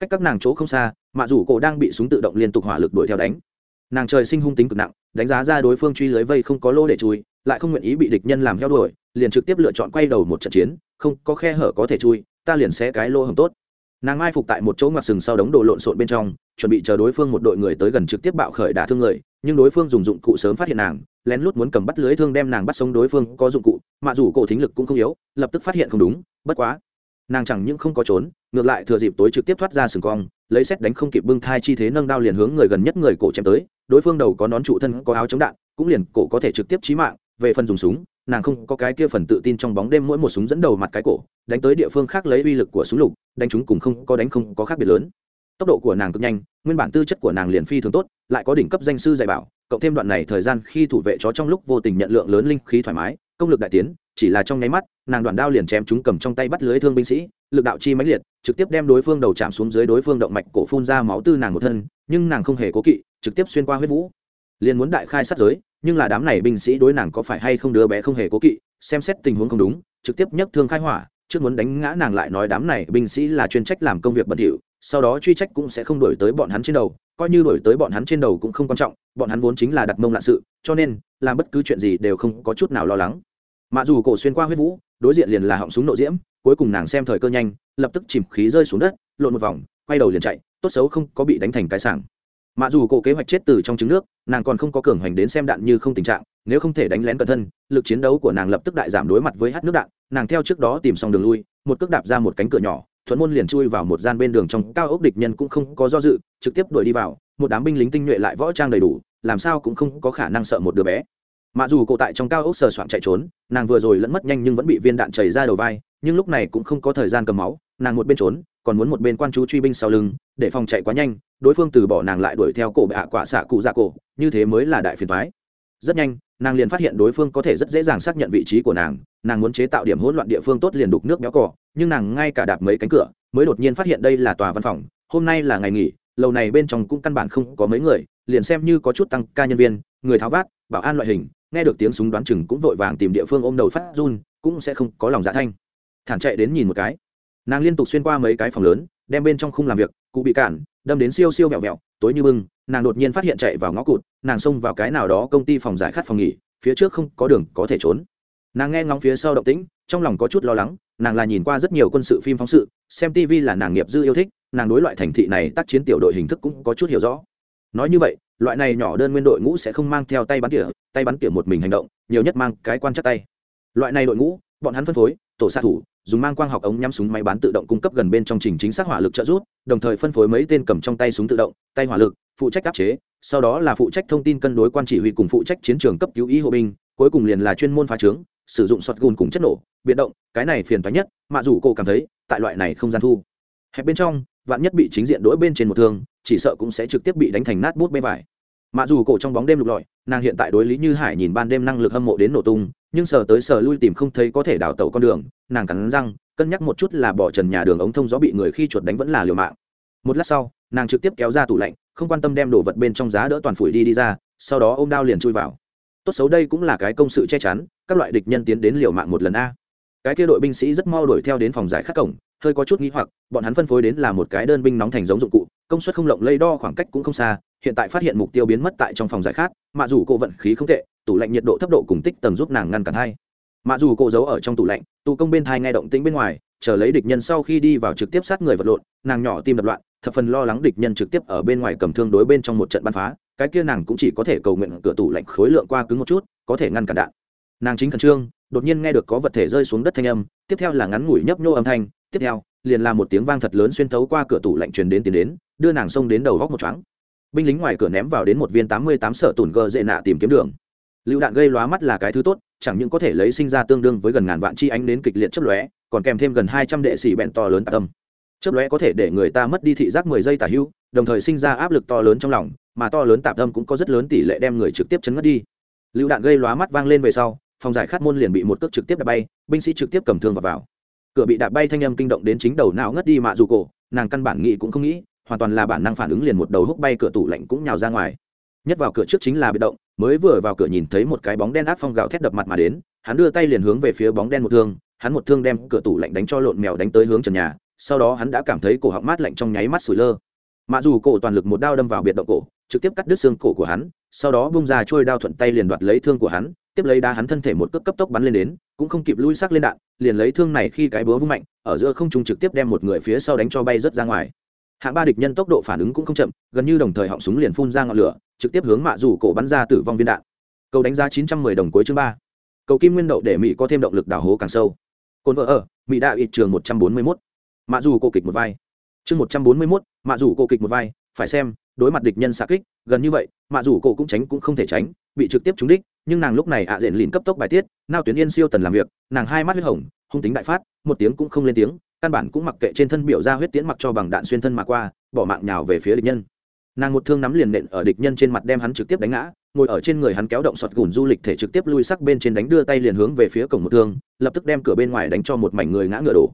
cách các nàng chỗ không xa mạ dù cổ đang bị súng tự động liên tục hỏa lực đuổi theo đánh nàng trời sinh hung tính cực nặng đánh giá ra đối phương truy lưới vây không có lô để chui, lại không nguyện ý bị địch nhân làm heo đuổi, liền trực tiếp lựa chọn quay đầu một trận chiến, không có khe hở có thể chui, ta liền xé cái lô hồng tốt. Nàng mai phục tại một chỗ ngoặt sừng sau đống đồ lộn xộn bên trong, chuẩn bị chờ đối phương một đội người tới gần trực tiếp bạo khởi đả thương người, nhưng đối phương dùng dụng cụ sớm phát hiện nàng, lén lút muốn cầm bắt lưới thương đem nàng bắt sống đối phương có dụng cụ, mà dù cổ thính lực cũng không yếu, lập tức phát hiện không đúng, bất quá. Nàng chẳng những không có trốn, ngược lại thừa dịp tối trực tiếp thoát ra sừng cong, lấy xét đánh không kịp bưng thai chi thế nâng đao liền hướng người gần nhất người cổ chém tới đối phương đầu có nón trụ thân, có áo chống đạn, cũng liền cổ có thể trực tiếp chí mạng, về phần dùng súng, nàng không có cái kia phần tự tin trong bóng đêm mỗi một súng dẫn đầu mặt cái cổ, đánh tới địa phương khác lấy uy lực của súng lục, đánh chúng cùng không có đánh không có khác biệt lớn. Tốc độ của nàng cực nhanh, nguyên bản tư chất của nàng liền phi thường tốt, lại có đỉnh cấp danh sư dạy bảo, cộng thêm đoạn này thời gian khi thủ vệ chó trong lúc vô tình nhận lượng lớn linh khí thoải mái, công lực đại tiến, chỉ là trong nháy mắt, nàng đoạn đao liền chém chúng cầm trong tay bắt lưới thương binh sĩ, lực đạo chi mãnh liệt, trực tiếp đem đối phương đầu chạm xuống dưới đối phương động mạch cổ phun ra máu tư nàng một thân, nhưng nàng không hề cố kỵ trực tiếp xuyên qua huyết vũ. Liền muốn đại khai sát giới, nhưng là đám này binh sĩ đối nàng có phải hay không đứa bé không hề cố kỵ, xem xét tình huống không đúng, trực tiếp nhấc thương khai hỏa, trước muốn đánh ngã nàng lại nói đám này binh sĩ là chuyên trách làm công việc bẩn thỉu, sau đó truy trách cũng sẽ không đổi tới bọn hắn trên đầu, coi như đổi tới bọn hắn trên đầu cũng không quan trọng, bọn hắn vốn chính là đặt mông lạ sự, cho nên, làm bất cứ chuyện gì đều không có chút nào lo lắng. Mặc dù cổ xuyên qua huyết vũ, đối diện liền là họng súng nộ diễm, cuối cùng nàng xem thời cơ nhanh, lập tức chìm khí rơi xuống đất, lộn một vòng, quay đầu liền chạy, tốt xấu không có bị đánh thành cái sảng mặc dù cổ kế hoạch chết từ trong trứng nước, nàng còn không có cường hoành đến xem đạn như không tình trạng, nếu không thể đánh lén cẩn thân, lực chiến đấu của nàng lập tức đại giảm đối mặt với hát nước đạn, nàng theo trước đó tìm xong đường lui, một cước đạp ra một cánh cửa nhỏ, thuận môn liền chui vào một gian bên đường trong, cao ốc địch nhân cũng không có do dự, trực tiếp đuổi đi vào, một đám binh lính tinh nhuệ lại võ trang đầy đủ, làm sao cũng không có khả năng sợ một đứa bé. Mặc dù cổ tại trong cao ốc sờ soạn chạy trốn, nàng vừa rồi lẫn mất nhanh nhưng vẫn bị viên đạn chảy ra đầu vai, nhưng lúc này cũng không có thời gian cầm máu, nàng một bên trốn, còn muốn một bên quan chú truy binh sau lưng để phòng chạy quá nhanh, đối phương từ bỏ nàng lại đuổi theo cổ bệ hạ quả xạ cụ dạ cổ, như thế mới là đại phiền thoái rất nhanh, nàng liền phát hiện đối phương có thể rất dễ dàng xác nhận vị trí của nàng nàng muốn chế tạo điểm hỗn loạn địa phương tốt liền đục nước béo cỏ nhưng nàng ngay cả đạp mấy cánh cửa mới đột nhiên phát hiện đây là tòa văn phòng, hôm nay là ngày nghỉ, lầu này bên trong cũng căn bản không có mấy người, liền xem như có chút tăng ca nhân viên, người tháo vát, bảo an loại hình, nghe được tiếng súng đoán chừng cũng vội vàng tìm địa phương ôm đầu phát run, cũng sẽ không có lòng dạ thanh. Thản chạy đến nhìn một cái. Nàng liên tục xuyên qua mấy cái phòng lớn, đem bên trong khung làm việc cụ bị cản, đâm đến siêu siêu vẹo vẹo, tối như bưng, nàng đột nhiên phát hiện chạy vào ngõ cụt, nàng xông vào cái nào đó công ty phòng giải khát phòng nghỉ, phía trước không có đường có thể trốn. Nàng nghe ngóng phía sau động tĩnh, trong lòng có chút lo lắng, nàng là nhìn qua rất nhiều quân sự phim phóng sự, xem tv là nàng nghiệp dư yêu thích, nàng đối loại thành thị này tác chiến tiểu đội hình thức cũng có chút hiểu rõ. Nói như vậy, loại này nhỏ đơn nguyên đội ngũ sẽ không mang theo tay bắn tỉa, tay bắn tỉa một mình hành động, nhiều nhất mang cái quan chắc tay. Loại này đội ngũ, bọn hắn phân phối, tổ xạ thủ dùng mang quang học ống nhắm súng máy bán tự động cung cấp gần bên trong trình chính xác hỏa lực trợ giúp, đồng thời phân phối mấy tên cầm trong tay súng tự động, tay hỏa lực, phụ trách áp chế. Sau đó là phụ trách thông tin cân đối quan chỉ huy cùng phụ trách chiến trường cấp cứu y hộ binh, cuối cùng liền là chuyên môn phá trướng, sử dụng sọt gùn cùng chất nổ, biệt động, cái này phiền toái nhất, mà dù cô cảm thấy, tại loại này không gian thu. Hẹp bên trong, vạn nhất bị chính diện đối bên trên một thương, chỉ sợ cũng sẽ trực tiếp bị đánh thành nát bút bê vải. Mặc dù cổ trong bóng đêm lục lọi, nàng hiện tại đối lý như hải nhìn ban đêm năng lực hâm mộ đến nổ tung nhưng sờ tới sờ lui tìm không thấy có thể đào tẩu con đường, nàng cắn răng, cân nhắc một chút là bỏ trần nhà đường ống thông gió bị người khi chuột đánh vẫn là liều mạng. Một lát sau, nàng trực tiếp kéo ra tủ lạnh, không quan tâm đem đồ vật bên trong giá đỡ toàn phủi đi đi ra, sau đó ôm đao liền chui vào. Tốt xấu đây cũng là cái công sự che chắn, các loại địch nhân tiến đến liều mạng một lần a. Cái kia đội binh sĩ rất mau đuổi theo đến phòng giải khắc cổng, hơi có chút nghĩ hoặc, bọn hắn phân phối đến là một cái đơn binh nóng thành giống dụng cụ, công suất không lộng lây đo khoảng cách cũng không xa, hiện tại phát hiện mục tiêu biến mất tại trong phòng giải khát mà dù cô vận khí không tệ tủ lạnh nhiệt độ thấp độ cùng tích tầng giúp nàng ngăn cản hai mặc dù cô giấu ở trong tủ lạnh, tù công bên thai nghe động tĩnh bên ngoài, chờ lấy địch nhân sau khi đi vào trực tiếp sát người vật lộn, nàng nhỏ tim đập loạn, thập phần lo lắng địch nhân trực tiếp ở bên ngoài cầm thương đối bên trong một trận bắn phá, cái kia nàng cũng chỉ có thể cầu nguyện cửa tủ lạnh khối lượng qua cứng một chút, có thể ngăn cản đạn. Nàng chính khẩn trương, đột nhiên nghe được có vật thể rơi xuống đất thanh âm, tiếp theo là ngắn ngủi nhấp nhô âm thanh, tiếp theo, liền là một tiếng vang thật lớn xuyên thấu qua cửa tủ lạnh truyền đến tiến đến, đưa nàng xông đến đầu góc một chóng binh lính ngoài cửa ném vào đến một viên tám mươi tám sở tủn gờ dễ nạ tìm kiếm đường lựu đạn gây lóa mắt là cái thứ tốt chẳng những có thể lấy sinh ra tương đương với gần ngàn vạn chi ánh đến kịch liệt chấp lóe còn kèm thêm gần hai trăm đệ sĩ bẹn to lớn tạ tâm. Chấp lóe có thể để người ta mất đi thị giác mười giây tả hữu đồng thời sinh ra áp lực to lớn trong lòng mà to lớn tạm tâm cũng có rất lớn tỷ lệ đem người trực tiếp chấn ngất đi. Lựu đạn gây lóa mắt vang lên về sau phòng giải khát môn liền bị một cước trực tiếp đạp bay binh sĩ trực tiếp cầm thương vào, vào. cửa bị đạp bay thanh âm kinh động đến chính đầu não ngất đi mạ dù cổ nàng căn bản nghĩ cũng không nghĩ hoàn toàn là bản năng phản ứng liền một đầu húc bay cửa tủ lạnh cũng nhào ra ngoài. Nhất vào cửa trước chính là bị động mới vừa vào cửa nhìn thấy một cái bóng đen ác phong gạo thét đập mặt mà đến, hắn đưa tay liền hướng về phía bóng đen một thương, hắn một thương đem cửa tủ lạnh đánh cho lộn mèo đánh tới hướng trần nhà, sau đó hắn đã cảm thấy cổ họng mát lạnh trong nháy mắt sủi lơ. Mạ dù cổ toàn lực một đao đâm vào biệt động cổ, trực tiếp cắt đứt xương cổ của hắn, sau đó bung ra trôi đao thuận tay liền đoạt lấy thương của hắn, tiếp lấy đá hắn thân thể một cước cấp tốc bắn lên đến, cũng không kịp lui sắc lên đạn, liền lấy thương này khi cái búa vung mạnh, ở giữa không trung trực tiếp đem một người phía sau đánh cho bay rớt ra ngoài hạng ba địch nhân tốc độ phản ứng cũng không chậm, gần như đồng thời họng súng liền phun ra ngọn lửa, trực tiếp hướng mạ rủ cổ bắn ra tử vong viên đạn. Cầu đánh giá chín trăm mười đồng cuối chương ba. Cầu kim nguyên đậu để mỹ có thêm động lực đào hố càng sâu. Cồn vợ ở, mỹ đạo ít trường một trăm bốn mươi mốt. Mạ dù cổ kịch một vai. Chương một trăm bốn mươi mốt, mạ dù cổ kịch một vai, phải xem, đối mặt địch nhân xạ kích, gần như vậy, mạ dù cổ cũng tránh cũng không thể tránh, bị trực tiếp trúng đích, nhưng nàng lúc này ạ à diện lìn cấp tốc bài tiết, nao tuyến yên siêu tần làm việc, nàng hai mắt huyết hồng, hung tính đại phát, một tiếng cũng không lên tiếng căn bản cũng mặc kệ trên thân biểu ra huyết tiễn mặc cho bằng đạn xuyên thân mà qua, bỏ mạng nhào về phía địch nhân. Nàng một thương nắm liền nện ở địch nhân trên mặt đem hắn trực tiếp đánh ngã, ngồi ở trên người hắn kéo động sọt gùn du lịch thể trực tiếp lui sắc bên trên đánh đưa tay liền hướng về phía cổng một thương, lập tức đem cửa bên ngoài đánh cho một mảnh người ngã ngựa đổ.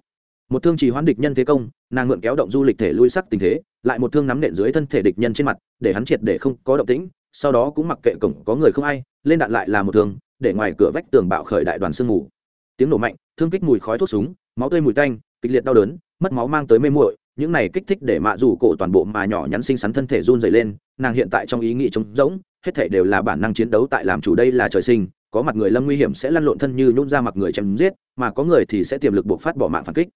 Một thương chỉ hoán địch nhân thế công, nàng mượn kéo động du lịch thể lui sắc tình thế, lại một thương nắm nện dưới thân thể địch nhân trên mặt, để hắn triệt để không có động tĩnh, sau đó cũng mặc kệ cổng có người không ai, lên đạn lại là một thương, để ngoài cửa vách tường bạo khởi đại đoàn sương mù. Tiếng nổ mạnh, thương kích mùi khói thuốc súng, máu tươi mùi tanh kịch liệt đau đớn, mất máu mang tới mê muội, những này kích thích để mạ dù cổ toàn bộ mà nhỏ nhắn xinh xắn thân thể run dày lên, nàng hiện tại trong ý nghĩ trống rỗng, hết thể đều là bản năng chiến đấu tại làm chủ đây là trời sinh, có mặt người lâm nguy hiểm sẽ lăn lộn thân như nhún ra mặt người chém giết, mà có người thì sẽ tiềm lực buộc phát bỏ mạng phản kích.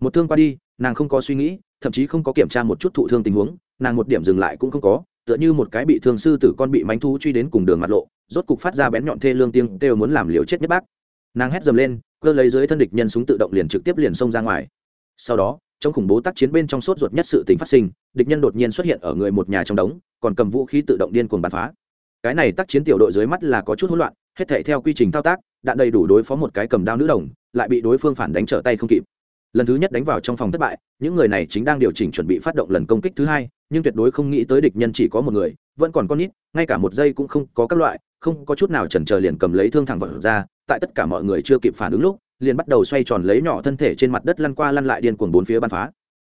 Một thương qua đi, nàng không có suy nghĩ, thậm chí không có kiểm tra một chút thụ thương tình huống, nàng một điểm dừng lại cũng không có, tựa như một cái bị thương sư tử con bị mánh thú truy đến cùng đường mặt lộ, rốt cục phát ra bén nhọn thê lương tiếng đều muốn làm liều chết nhất bác. Nàng hét dầm lên cơ lấy dưới thân địch nhân súng tự động liền trực tiếp liền xông ra ngoài. Sau đó, trong khủng bố tác chiến bên trong sốt ruột nhất sự tình phát sinh, địch nhân đột nhiên xuất hiện ở người một nhà trong đống, còn cầm vũ khí tự động điên cuồng bắn phá. Cái này tác chiến tiểu đội dưới mắt là có chút hỗn loạn, hết thể theo quy trình thao tác, đạn đầy đủ đối phó một cái cầm đao nữ đồng, lại bị đối phương phản đánh trở tay không kịp. Lần thứ nhất đánh vào trong phòng thất bại, những người này chính đang điều chỉnh chuẩn bị phát động lần công kích thứ hai, nhưng tuyệt đối không nghĩ tới địch nhân chỉ có một người vẫn còn con nít, ngay cả một giây cũng không có các loại, không có chút nào chần chờ liền cầm lấy thương thẳng vật ra, tại tất cả mọi người chưa kịp phản ứng lúc, liền bắt đầu xoay tròn lấy nhỏ thân thể trên mặt đất lăn qua lăn lại điên cuồng bốn phía bắn phá.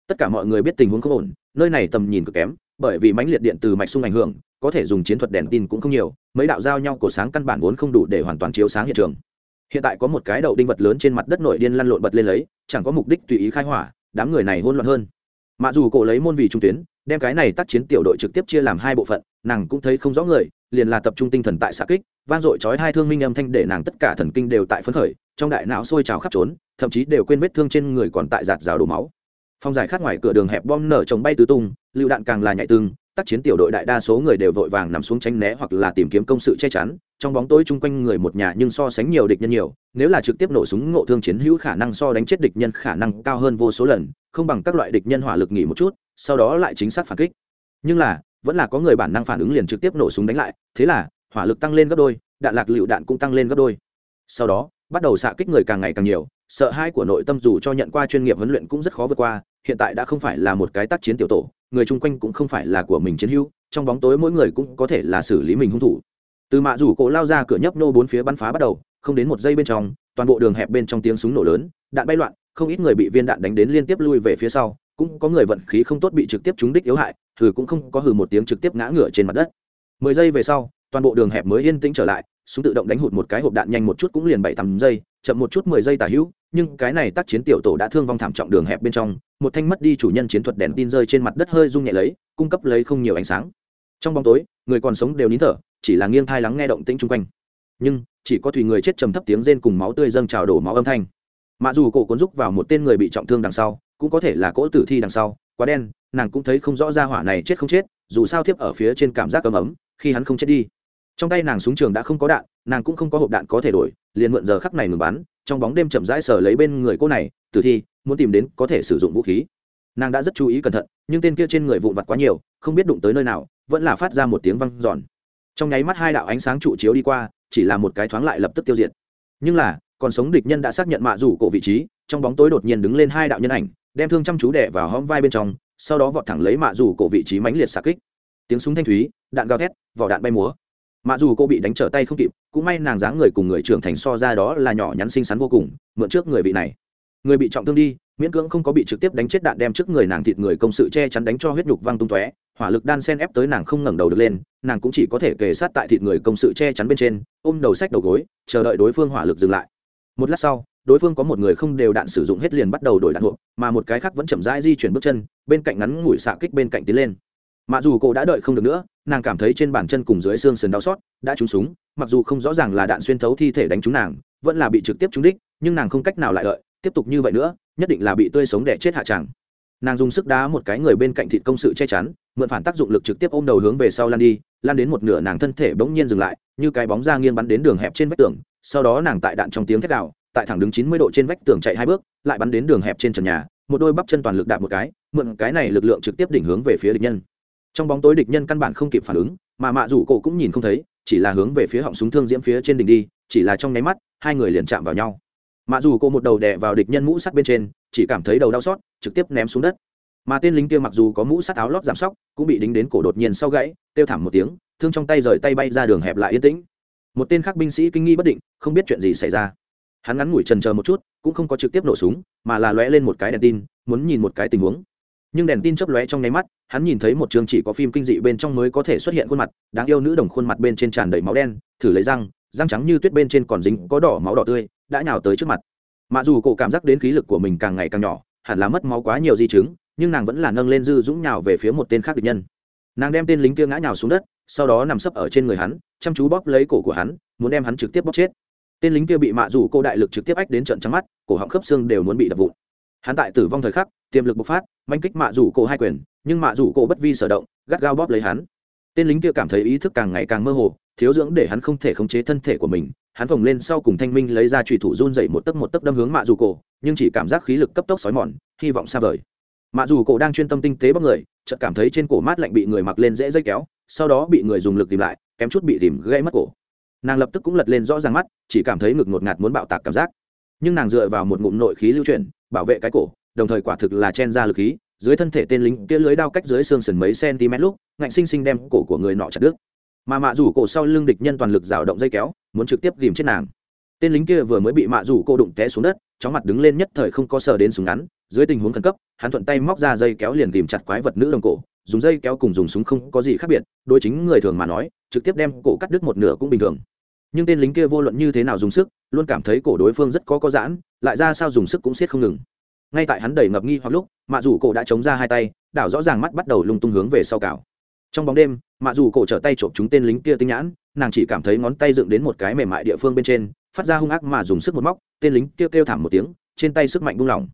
Tất cả mọi người biết tình huống không ổn, nơi này tầm nhìn cực kém, bởi vì mãnh liệt điện từ mạch sung ảnh hưởng, có thể dùng chiến thuật đèn tin cũng không nhiều, mấy đạo giao nhau cổ sáng căn bản vốn không đủ để hoàn toàn chiếu sáng hiện trường. Hiện tại có một cái đậu đinh vật lớn trên mặt đất nội điên lăn lộn bật lên lấy, chẳng có mục đích tùy ý khai hỏa, đám người này hôn loạn hơn. Mặc dù cổ lấy môn vị trung tuyến, đem cái này tác chiến tiểu đội trực tiếp chia làm hai bộ phận nàng cũng thấy không rõ người, liền là tập trung tinh thần tại xạ kích, vang dội chói hai thương minh âm thanh để nàng tất cả thần kinh đều tại phấn khởi, trong đại não sôi trào khắp trốn, thậm chí đều quên vết thương trên người còn tại giạt rào đổ máu. Phong giải khát ngoài cửa đường hẹp bom nở trồng bay tứ tung, lựu đạn càng là nhạy tương tác chiến tiểu đội đại đa số người đều vội vàng nằm xuống tránh né hoặc là tìm kiếm công sự che chắn, trong bóng tối chung quanh người một nhà nhưng so sánh nhiều địch nhân nhiều, nếu là trực tiếp nổ súng ngộ thương chiến hữu khả năng so đánh chết địch nhân khả năng cao hơn vô số lần, không bằng các loại địch nhân hỏa lực nghỉ một chút, sau đó lại chính xác phản kích. Nhưng là vẫn là có người bản năng phản ứng liền trực tiếp nổ súng đánh lại, thế là, hỏa lực tăng lên gấp đôi, đạn lạc lựu đạn cũng tăng lên gấp đôi. Sau đó, bắt đầu xạ kích người càng ngày càng nhiều, sợ hai của nội tâm dù cho nhận qua chuyên nghiệp huấn luyện cũng rất khó vượt qua, hiện tại đã không phải là một cái tác chiến tiểu tổ, người chung quanh cũng không phải là của mình chiến hữu, trong bóng tối mỗi người cũng có thể là xử lý mình hung thủ. Từ mạ rủ cổ lao ra cửa nhấp nô bốn phía bắn phá bắt đầu, không đến một giây bên trong, toàn bộ đường hẹp bên trong tiếng súng nổ lớn, đạn bay loạn, không ít người bị viên đạn đánh đến liên tiếp lui về phía sau cũng có người vận khí không tốt bị trực tiếp trúng đích yếu hại thử cũng không có hừ một tiếng trực tiếp ngã ngửa trên mặt đất. Mười giây về sau, toàn bộ đường hẹp mới yên tĩnh trở lại, súng tự động đánh hụt một cái hộp đạn nhanh một chút cũng liền bảy tám giây, chậm một chút mười giây tả hữu, nhưng cái này tác chiến tiểu tổ đã thương vong thảm trọng đường hẹp bên trong, một thanh mất đi chủ nhân chiến thuật đèn tin rơi trên mặt đất hơi rung nhẹ lấy, cung cấp lấy không nhiều ánh sáng. Trong bóng tối, người còn sống đều nín thở, chỉ là nghiêng thai lắng nghe động tĩnh chung quanh. Nhưng, chỉ có thủy người chết trầm thấp tiếng rên cùng máu tươi dâng trào đổ máu âm thanh. Mạ dù cổ cuốn rúc vào một tên người bị trọng thương đằng sau cũng có thể là cỗ tử thi đằng sau, quá đen, nàng cũng thấy không rõ ra hỏa này chết không chết, dù sao thiếp ở phía trên cảm giác ấm ấm, khi hắn không chết đi. Trong tay nàng súng trường đã không có đạn, nàng cũng không có hộp đạn có thể đổi, liền mượn giờ khắc này ngừng bắn, trong bóng đêm chậm rãi sờ lấy bên người cô này, tử thi, muốn tìm đến có thể sử dụng vũ khí. Nàng đã rất chú ý cẩn thận, nhưng tên kia trên người vụn vặt quá nhiều, không biết đụng tới nơi nào, vẫn là phát ra một tiếng văng giòn trong nháy mắt hai đạo ánh sáng trụ chiếu đi qua, chỉ là một cái thoáng lại lập tức tiêu diệt. Nhưng là, còn sống địch nhân đã xác nhận mạ rủ cổ vị trí, trong bóng tối đột nhiên đứng lên hai đạo nhân ảnh đem thương chăm chú đẻ vào hõm vai bên trong, sau đó vọt thẳng lấy mạ dù cổ vị trí mãnh liệt xạ kích. Tiếng súng thanh thúy, đạn gào thét, vỏ đạn bay múa. Mạ dù cô bị đánh trở tay không kịp, cũng may nàng dáng người cùng người trưởng thành so ra đó là nhỏ nhắn xinh xắn vô cùng, mượn trước người vị này. Người bị trọng thương đi, miễn cưỡng không có bị trực tiếp đánh chết đạn đem trước người nàng thịt người công sự che chắn đánh cho huyết nhục văng tung tóe, hỏa lực đan sen ép tới nàng không ngẩng đầu được lên, nàng cũng chỉ có thể kề sát tại thịt người công sự che chắn bên trên, ôm đầu sách đầu gối, chờ đợi đối phương hỏa lực dừng lại. Một lát sau đối phương có một người không đều đạn sử dụng hết liền bắt đầu đổi đạn hộp, mà một cái khác vẫn chậm rãi di chuyển bước chân, bên cạnh ngắn ngủi xạ kích bên cạnh tiến lên. Mặc dù cô đã đợi không được nữa, nàng cảm thấy trên bàn chân cùng dưới xương sườn đau xót, đã trúng súng, mặc dù không rõ ràng là đạn xuyên thấu thi thể đánh trúng nàng, vẫn là bị trực tiếp trúng đích, nhưng nàng không cách nào lại đợi, tiếp tục như vậy nữa, nhất định là bị tươi sống đẻ chết hạ tràng nàng dùng sức đá một cái người bên cạnh thịt công sự che chắn, mượn phản tác dụng lực trực tiếp ôm đầu hướng về sau lan đi lan đến một nửa nàng thân thể bỗng nhiên dừng lại, như cái bóng da nghiêng bắn đến đường hẹp trên vách tường, sau đó nàng tại đạn trong tiếng thét đạo tại thẳng đứng chín mươi độ trên vách tường chạy hai bước, lại bắn đến đường hẹp trên trần nhà, một đôi bắp chân toàn lực đạp một cái, mượn cái này lực lượng trực tiếp đỉnh hướng về phía địch nhân. Trong bóng tối địch nhân căn bản không kịp phản ứng, mà mạ rủ cổ cũng nhìn không thấy, chỉ là hướng về phía họng súng thương diễm phía trên đỉnh đi, chỉ là trong nháy mắt, hai người liền chạm vào nhau. Mạ dù cô một đầu đè vào địch nhân mũ sắt bên trên, chỉ cảm thấy đầu đau xót, trực tiếp ném xuống đất. Mà tên lính kia mặc dù có mũ sắt áo lót giảm sóc, cũng bị đính đến cổ đột nhiên sau gãy, kêu thảm một tiếng, thương trong tay rời tay bay ra đường hẹp lại yên tĩnh. Một tên khác binh sĩ kinh nghi bất định, không biết chuyện gì xảy ra hắn ngắn ngủi trần chờ một chút, cũng không có trực tiếp nổ súng, mà là lóe lên một cái đèn tin, muốn nhìn một cái tình huống. Nhưng đèn tin chớp lóe trong nháy mắt, hắn nhìn thấy một chương chỉ có phim kinh dị bên trong mới có thể xuất hiện khuôn mặt, đáng yêu nữ đồng khuôn mặt bên trên tràn đầy máu đen, thử lấy răng răng trắng như tuyết bên trên còn dính có đỏ máu đỏ tươi, đã nhào tới trước mặt. Mặc dù cổ cảm giác đến khí lực của mình càng ngày càng nhỏ, hẳn là mất máu quá nhiều di chứng, nhưng nàng vẫn là nâng lên dư dũng nhào về phía một tên khác địch nhân. Nàng đem tên lính kia ngã nhào xuống đất, sau đó nằm sấp ở trên người hắn, chăm chú bóp lấy cổ của hắn, muốn đem hắn trực tiếp bóp chết tên lính kia bị mạ rủ cô đại lực trực tiếp ách đến trận trắng mắt, cổ họng khớp xương đều muốn bị đập vụn. Hắn tại tử vong thời khắc, tiềm lực bộc phát, manh kích mạ rủ cô hai quyền, nhưng mạ rủ cô bất vi sở động, gắt gao bóp lấy hắn. Tên lính kia cảm thấy ý thức càng ngày càng mơ hồ, thiếu dưỡng để hắn không thể khống chế thân thể của mình, hắn phồng lên sau cùng thanh minh lấy ra trùy thủ run dậy một tấc một tấc đâm hướng mạ dù cổ nhưng chỉ cảm giác khí lực cấp tốc xói mòn, hy vọng xa vời. Mạ dù cổ đang chuyên tâm tinh tế bóc người, chợt cảm thấy trên cổ mát lạnh bị người mặc lên dễ dây kéo, sau đó bị người dùng lực tìm lại, kém chút bị tìm gãy mất cổ nàng lập tức cũng lật lên rõ ràng mắt, chỉ cảm thấy ngực ngột ngạt muốn bạo tạc cảm giác. Nhưng nàng dựa vào một ngụm nội khí lưu chuyển, bảo vệ cái cổ, đồng thời quả thực là chen ra lực khí, dưới thân thể tên lính kia lưới đao cách dưới xương sườn mấy cm lúc, ngạnh sinh sinh đem cổ của người nọ chặt đứt. Mà mạ rủ cổ sau lưng địch nhân toàn lực rào động dây kéo, muốn trực tiếp ghìm chết nàng. Tên lính kia vừa mới bị mạ rủ cô đụng té xuống đất, chóng mặt đứng lên nhất thời không có sờ đến súng ngắn, dưới tình huống khẩn cấp, hắn thuận tay móc ra dây kéo liền ghìm chặt quái vật nữ đồng cổ, dùng dây kéo cùng dùng súng không có gì khác biệt, đối chính người thường mà nói, trực tiếp đem cổ cắt đứt một nửa cũng bình thường nhưng tên lính kia vô luận như thế nào dùng sức, luôn cảm thấy cổ đối phương rất có có giãn, lại ra sao dùng sức cũng siết không ngừng. Ngay tại hắn đẩy ngập nghi hoặc lúc, mạ Dù cổ đã chống ra hai tay, đảo rõ ràng mắt bắt đầu lung tung hướng về sau cào. Trong bóng đêm, mạ dù cổ trở tay trộm chúng tên lính kia tinh nhãn, nàng chỉ cảm thấy ngón tay dựng đến một cái mềm mại địa phương bên trên, phát ra hung ác mà dùng sức một móc, tên lính kêu kêu thảm một tiếng, trên tay sức mạnh buông lỏng.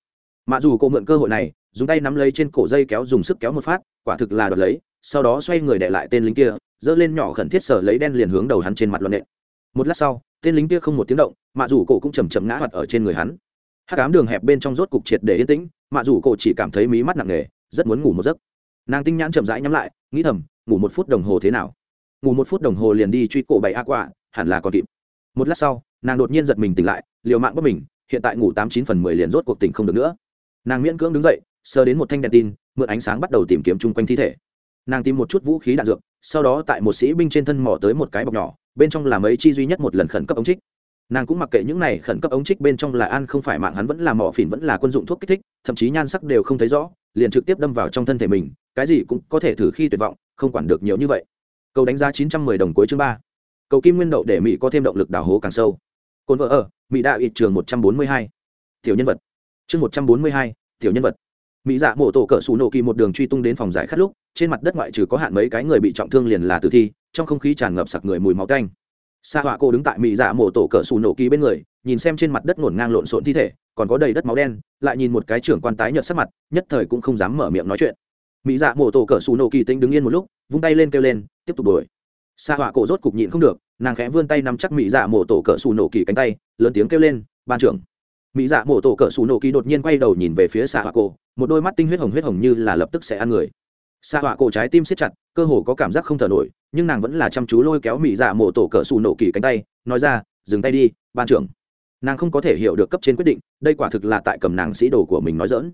Mạ dù cổ mượn cơ hội này, dùng tay nắm lấy trên cổ dây kéo dùng sức kéo một phát, quả thực là đoạt lấy, sau đó xoay người đệ lại tên lính kia, giơ lên nhỏ khẩn thiết sở lấy đen liền hướng đầu hắn trên mặt luận nện một lát sau, tên lính kia không một tiếng động, mạ dù cổ cũng chầm chầm ngã hoạt ở trên người hắn. Hát cám đường hẹp bên trong rốt cục triệt để yên tĩnh, mạ dù cổ chỉ cảm thấy mí mắt nặng nề, rất muốn ngủ một giấc. Nàng tinh nhãn chậm rãi nhắm lại, nghĩ thầm, ngủ một phút đồng hồ thế nào? Ngủ một phút đồng hồ liền đi truy cổ bảy a quả hẳn là còn kịp. Một lát sau, nàng đột nhiên giật mình tỉnh lại, liều mạng bất mình hiện tại ngủ tám chín phần mười liền rốt cuộc tỉnh không được nữa. Nàng miễn cưỡng đứng dậy, sờ đến một thanh đèn tin, mượn ánh sáng bắt đầu tìm kiếm chung quanh thi thể. Nàng tìm một chút vũ khí đạn dược, sau đó tại một sĩ binh trên thân mỏ tới một cái bọc nhỏ bên trong là mấy chi duy nhất một lần khẩn cấp ống trích. Nàng cũng mặc kệ những này khẩn cấp ống trích bên trong là ăn không phải mạng, hắn vẫn là mỏ phìn, vẫn là quân dụng thuốc kích thích, thậm chí nhan sắc đều không thấy rõ, liền trực tiếp đâm vào trong thân thể mình, cái gì cũng có thể thử khi tuyệt vọng, không quản được nhiều như vậy. Cầu đánh giá chín trăm mười đồng cuối chương ba. Cầu kim nguyên đậu để mỹ có thêm động lực đào hố càng sâu. Cồn vợ ở, mỹ đạo ít trường một trăm bốn mươi hai. Tiểu nhân vật. Chương một trăm bốn mươi hai, tiểu nhân vật mỹ dạ mổ tổ cỡ xù nổ kỳ một đường truy tung đến phòng giải khát lúc, trên mặt đất ngoại trừ có hạn mấy cái người bị trọng thương liền là tử thi, trong không khí tràn ngập sặc người mùi máu canh sa họa Cô đứng tại mỹ dạ mổ tổ cỡ xù nổ kỳ bên người, nhìn xem trên mặt đất ngổn ngang lộn xộn thi thể, còn có đầy đất máu đen, lại nhìn một cái trưởng quan tái nhợt sắc mặt, nhất thời cũng không dám mở miệng nói chuyện. Mỹ dạ mổ tổ cỡ xù nổ kỳ tính đứng yên một lúc, vung tay lên kêu lên, tiếp tục đuổi. Sa họa cổ rốt cục nhịn không được, nàng khẽ vươn tay nắm chắc mỹ dạ mổ tổ cỡ xù nổ kỳ cánh tay, lớn tiếng kêu lên, ban trưởng mỹ dạ mổ tổ cỡ xù nổ kỳ đột nhiên quay đầu nhìn về phía sa họa cổ, một đôi mắt tinh huyết hồng huyết hồng như là lập tức sẽ ăn người. Sa họa cổ trái tim siết chặt, cơ hồ có cảm giác không thở nổi, nhưng nàng vẫn là chăm chú lôi kéo mỹ dạ mổ tổ cỡ xù nổ kỳ cánh tay, nói ra, dừng tay đi, ban trưởng. Nàng không có thể hiểu được cấp trên quyết định, đây quả thực là tại cầm nàng sĩ đồ của mình nói dỡn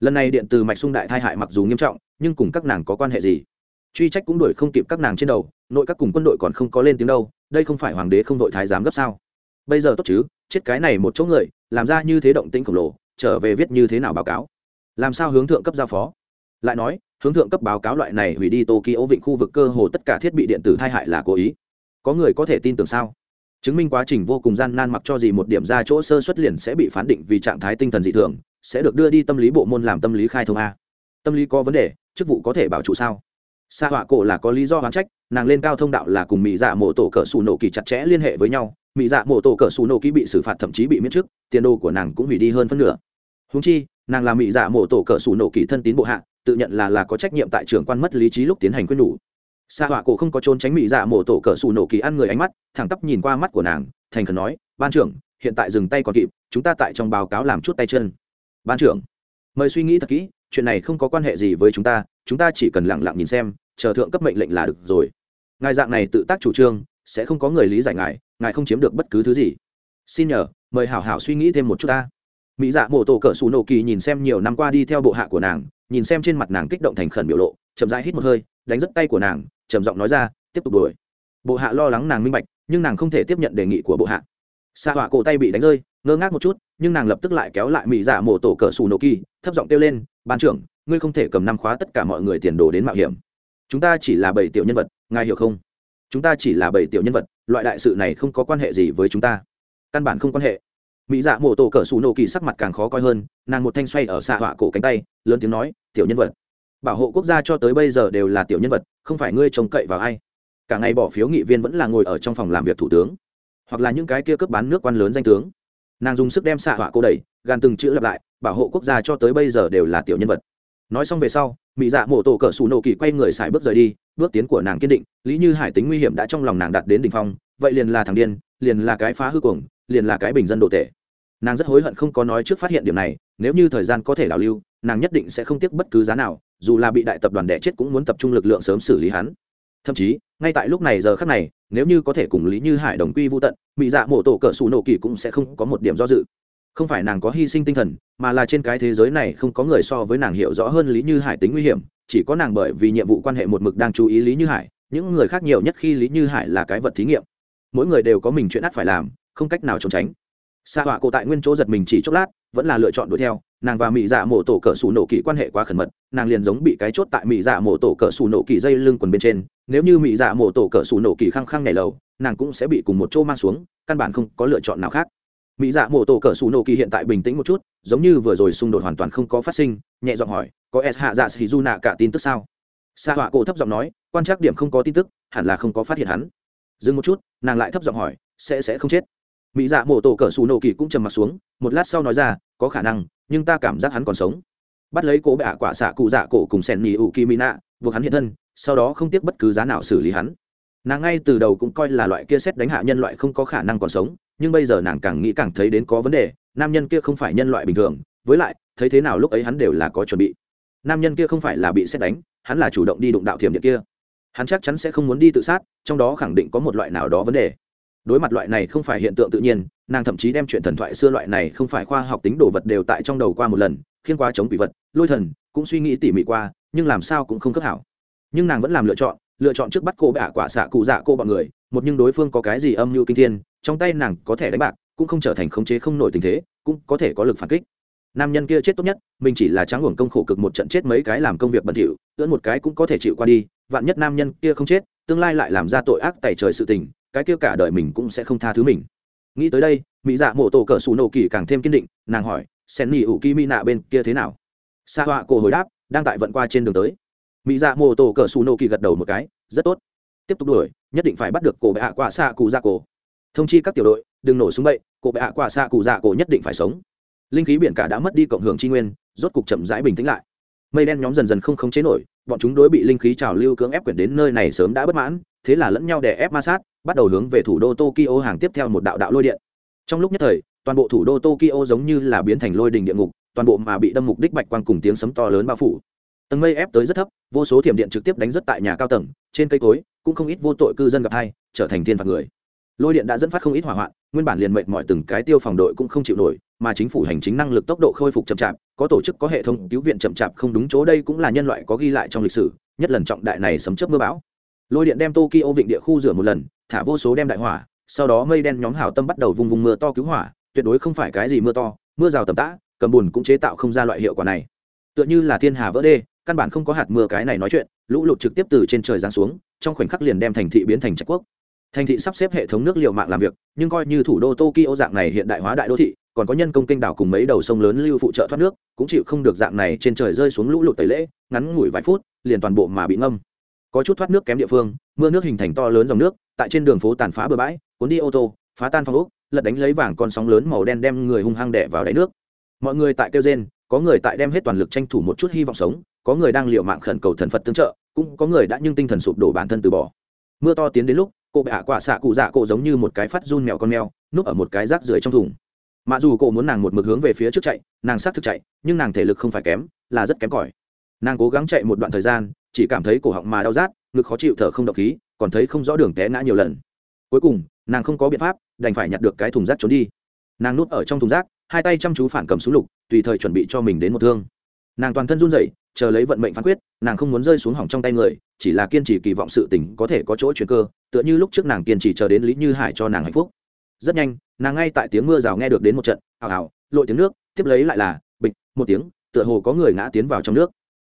lần này điện từ mạch sung đại thai hại mặc dù nghiêm trọng, nhưng cùng các nàng có quan hệ gì? Truy trách cũng đuổi không kịp các nàng trên đầu, nội các cùng quân đội còn không có lên tiếng đâu, đây không phải hoàng đế không đội thái giám gấp sao? Bây giờ tốt chứ, chết cái này một chỗ người làm ra như thế động tĩnh khổng lồ, trở về viết như thế nào báo cáo? Làm sao hướng thượng cấp giao phó? Lại nói, hướng thượng cấp báo cáo loại này hủy đi tokyo vịnh khu vực cơ hồ tất cả thiết bị điện tử tai hại là cố ý. Có người có thể tin tưởng sao? Chứng minh quá trình vô cùng gian nan mặc cho gì một điểm ra chỗ sơ xuất liền sẽ bị phán định vì trạng thái tinh thần dị thường, sẽ được đưa đi tâm lý bộ môn làm tâm lý khai thông a. Tâm lý có vấn đề, chức vụ có thể bảo trụ sao? Xa họa cổ là có lý do hoán trách, nàng lên cao thông đạo là cùng mỹ dạ mổ tổ cỡ xù nổ kỳ chặt chẽ liên hệ với nhau mỹ dạ mổ tổ cỡ xù nổ kỹ bị xử phạt thậm chí bị miễn chức tiền đồ của nàng cũng hủy đi hơn phân nửa. Húng chi, nàng là mỹ dạ mổ tổ cỡ xù nổ kỹ thân tín bộ hạ, tự nhận là là có trách nhiệm tại trưởng quan mất lý trí lúc tiến hành quyết nhủ. Sa họa cổ không có trốn tránh mỹ dạ mổ tổ cỡ xù nổ kỹ ăn người ánh mắt, thẳng tắp nhìn qua mắt của nàng, thành khẩn nói, ban trưởng, hiện tại dừng tay còn kịp, chúng ta tại trong báo cáo làm chút tay chân. Ban trưởng, mời suy nghĩ thật kỹ, chuyện này không có quan hệ gì với chúng ta chúng ta chỉ cần lặng lặng nhìn xem, chờ thượng cấp mệnh lệnh là được rồi. Ngài dạng này tự tác chủ trương, sẽ không có người lý giải ngài ngài không chiếm được bất cứ thứ gì. Xin nhờ, mời hảo hảo suy nghĩ thêm một chút ta. Mỹ dạ mổ tổ cỡ xù nổ kỳ nhìn xem nhiều năm qua đi theo bộ hạ của nàng, nhìn xem trên mặt nàng kích động thành khẩn biểu lộ, chậm rãi hít một hơi, đánh rất tay của nàng, trầm giọng nói ra, tiếp tục đuổi. Bộ hạ lo lắng nàng minh bạch, nhưng nàng không thể tiếp nhận đề nghị của bộ hạ. Xạ họa cổ tay bị đánh rơi, ngơ ngác một chút, nhưng nàng lập tức lại kéo lại mỹ dạ mổ tổ cỡ xù nổ kỳ, thấp giọng kêu lên, ban trưởng, ngươi không thể cầm năm khóa tất cả mọi người tiền đồ đến mạo hiểm. Chúng ta chỉ là bảy tiểu nhân vật, ngài hiểu không? Chúng ta chỉ là bảy tiểu nhân vật, loại đại sự này không có quan hệ gì với chúng ta. Căn bản không quan hệ. Mỹ dạ mổ tổ cỡ xù nổ kỳ sắc mặt càng khó coi hơn, nàng một thanh xoay ở xạ họa cổ cánh tay, lớn tiếng nói, tiểu nhân vật, bảo hộ quốc gia cho tới bây giờ đều là tiểu nhân vật, không phải ngươi trông cậy vào ai. Cả ngày bỏ phiếu nghị viên vẫn là ngồi ở trong phòng làm việc thủ tướng, hoặc là những cái kia cướp bán nước quan lớn danh tướng. Nàng dùng sức đem xạ họa cô đẩy gan từng chữ lặp lại, bảo hộ quốc gia cho tới bây giờ đều là tiểu nhân vật nói xong về sau mỹ dạ mổ tổ cỡ xù nổ kỳ quay người xài bước rời đi, bước tiến của nàng kiên định, lý như hải tính nguy hiểm đã trong lòng nàng đạt đến đ ỉ n h phong, vậy liền là thằng điên, liền là cái phá hư cuồng, liền là cái bình dân đồ tệ. Nàng rất hối hận không có nói trước phát hiện điểm này, nếu như thời gian có thể đào lưu, nàng nhất định sẽ không tiếc bất cứ giá nào, dù là bị đại tập đoàn đẻ chết cũng muốn tập trung lực lượng sớm xử lý hắn. Thậm chí, ngay tại lúc này giờ khắc này, nếu như có thể cùng lý như hải đồng quy vô tận mỹ dạ mổ tổ cỡ xù nổ kỳ cũng sẽ không có một điểm do dự không phải nàng có hy sinh tinh thần, mà là trên cái thế giới này không có người so với nàng hiểu rõ hơn lý như hải tính nguy hiểm, chỉ có nàng bởi vì nhiệm vụ quan hệ một mực đang chú ý lý như hải, những người khác nhiều nhất khi lý như hải là cái vật thí nghiệm. Mỗi người đều có mình chuyện ắt phải làm, không cách nào trốn tránh. Xa họa cổ tại nguyên chỗ giật mình chỉ chốc lát, vẫn là lựa chọn đuổi theo, nàng và mỹ dạ mổ tổ cỡ xù nổ kỳ quan hệ quá khẩn mật, nàng liền giống bị cái chốt tại mỹ dạ mổ tổ cỡ xù nổ kỳ dây lưng quần bên trên, nếu như mỹ dạ mổ tổ cỡ xù nổ kỳ khăng khăng nhảy lầu, nàng cũng sẽ bị cùng một chỗ mang xuống, căn bản không có lựa chọn nào khác mỹ dạ mổ tổ cỡ xù nổ kỳ hiện tại bình tĩnh một chút, giống như vừa rồi xung đột hoàn toàn không có phát sinh, nhẹ giọng hỏi, có s hạ dạ sĩ du nạ cả tin tức sao? Sa họa cổ thấp giọng nói, quan trắc điểm không có tin tức, hẳn là không có phát hiện hắn. Dừng một chút, nàng lại thấp giọng hỏi, sẽ sẽ không chết? Mỹ dạ mổ tổ cỡ xù nổ kỳ cũng trầm m ặ t xuống, một lát sau nói ra, có khả năng, nhưng ta cảm giác hắn còn sống. Bắt lấy cố bạ quả xạ cụ dạ cổ cùng sẻn nhì ủ kỳ mỹ nạ, buộc hắn hiện thân, sau đó không tiếc bất cứ giá nào xử lý hắn. Nàng ngay từ đầu cũng coi là loại kia xét đánh hạ nhân loại không có khả năng còn sống nhưng bây giờ nàng càng nghĩ càng thấy đến có vấn đề, nam nhân kia không phải nhân loại bình thường, với lại, thấy thế nào lúc ấy hắn đều là có chuẩn bị. Nam nhân kia không phải là bị xét đánh, hắn là chủ động đi đụng đạo thiểm điện kia. Hắn chắc chắn sẽ không muốn đi tự sát, trong đó khẳng định có một loại nào đó vấn đề. Đối mặt loại này không phải hiện tượng tự nhiên, nàng thậm chí đem chuyện thần thoại xưa loại này không phải khoa học tính đồ vật đều tại trong đầu qua một lần, khiên qua chống quỷ vật, lôi thần, cũng suy nghĩ tỉ mỉ qua, nhưng làm sao cũng không khớp hảo. Nhưng nàng vẫn làm lựa chọn lựa chọn trước bắt cô bạ quả xạ cụ dạ cô bọn người, một nhưng đối phương có cái gì âm mưu kinh thiên trong tay nàng có thể đánh bạc, cũng không trở thành khống chế không nổi tình thế, cũng có thể có lực phản kích. Nam nhân kia chết tốt nhất, mình chỉ là tráng uổng công khổ cực một trận chết mấy cái làm công việc bẩn thỉu, ưỡn một cái cũng có thể chịu qua đi, vạn nhất nam nhân kia không chết, tương lai lại làm ra tội ác tày trời sự tình, cái kia cả đời mình cũng sẽ không tha thứ mình. Nghĩ tới đây, mỹ dạ mộ tổ cỡ xù nổ kỳ càng thêm kiên định, nàng hỏi, sen nỉ ủ kỳ mỹ nạ bên kia thế nào? Sa họa cổ hồi đáp, đang tại vận qua trên đường tới. Mỹ dạ mộ tổ cỡ xù nổ kỳ gật đầu một cái, rất tốt. Tiếp tục đuổi, nhất định phải bắt được cổ bệ hạ quả xạ cụ ra cổ thông chi các tiểu đội, đừng nổ súng bậy, cổ bệ hạ quả xạ cụ dạ cổ nhất định phải sống. Linh khí biển cả đã mất đi cộng hưởng tri nguyên, rốt cục chậm rãi bình tĩnh lại. Mây đen nhóm dần dần không khống chế nổi, bọn chúng đối bị linh khí trào lưu cưỡng ép quyển đến nơi này sớm đã bất mãn, thế là lẫn nhau đè ép ma sát, bắt đầu hướng về thủ đô tokyo hàng tiếp theo một đạo đạo lôi điện. Trong lúc nhất thời, toàn bộ thủ đô tokyo giống như là biến thành lôi đình địa ngục, toàn bộ mà bị đâm mục đích bạch quang cùng tiếng sấm to lớn bao phủ. Tầng mây ép tới rất thấp, vô số thiểm điện trực tiếp đánh rất tại nhà cao tầng, trên cây cối, cũng không ít vô tội cư dân gặp hai, trở thành thiên phạt người lôi điện đã dẫn phát không ít hỏa hoạn, nguyên bản liền mệnh mọi từng cái tiêu phòng đội cũng không chịu nổi, mà chính phủ hành chính năng lực tốc độ khôi phục chậm chạp, có tổ chức, có hệ thống cứu viện chậm chạp không đúng chỗ đây cũng là nhân loại có ghi lại trong lịch sử, nhất lần trọng đại này sấm chớp mưa bão. Lôi điện đem tokyo vịnh địa khu rửa một lần, thả vô số đem đại hỏa, sau đó mây đen nhóm hảo tâm bắt đầu vùng vùng mưa to cứu hỏa, tuyệt đối không phải cái gì mưa to, mưa rào tầm tã, cầm bùn cũng chế tạo không ra loại hiệu quả này. Tựa như là thiên hà vỡ đê, căn bản không có hạt mưa cái này nói chuyện, lũ lụt trực tiếp từ trên trời giáng xuống, trong khoảnh khắc liền đem thành thị biến thành trạch quốc thành thị sắp xếp hệ thống nước liệu mạng làm việc, nhưng coi như thủ đô tokyo dạng này hiện đại hóa đại đô thị, còn có nhân công kênh đảo cùng mấy đầu sông lớn lưu phụ trợ thoát nước, cũng chịu không được dạng này trên trời rơi xuống lũ lụt tẩy lễ, ngắn ngủi vài phút, liền toàn bộ mà bị ngâm. Có chút thoát nước kém địa phương, mưa nước hình thành to lớn dòng nước, tại trên đường phố tàn phá bừa bãi, cuốn đi ô tô, phá tan phong ốc, lật đánh lấy vàng con sóng lớn màu đen đem người hung hăng đẻ vào đáy nước. Mọi người tại kêu gen có người tại đem hết toàn lực tranh thủ một chút hy vọng sống, có người đang liệu mạng khẩn cầu thần phật tương trợ, cũng có người đã nhưng tinh thần sụp đổ bản thân từ bỏ. Mưa to tiến đến lúc cô bệ ạ quả xạ cụ dạ cổ giống như một cái phát run mèo con mèo, núp ở một cái rác rưởi trong thùng. Mà dù cổ muốn nàng một mực hướng về phía trước chạy, nàng xác thực chạy, nhưng nàng thể lực không phải kém, là rất kém cỏi. Nàng cố gắng chạy một đoạn thời gian, chỉ cảm thấy cổ họng mà đau rát, ngực khó chịu thở không động khí, còn thấy không rõ đường té ngã nhiều lần. Cuối cùng, nàng không có biện pháp, đành phải nhặt được cái thùng rác trốn đi. Nàng núp ở trong thùng rác, hai tay chăm chú phản cầm súng lục, tùy thời chuẩn bị cho mình đến một thương. Nàng toàn thân run rẩy, chờ lấy vận mệnh phán quyết, nàng không muốn rơi xuống hỏng trong tay người chỉ là kiên trì kỳ vọng sự tình có thể có chỗ chuyển cơ, tựa như lúc trước nàng kiên trì chờ đến lý như hải cho nàng hạnh phúc. Rất nhanh, nàng ngay tại tiếng mưa rào nghe được đến một trận ảo ào lội tiếng nước, tiếp lấy lại là, bịch, một tiếng, tựa hồ có người ngã tiến vào trong nước.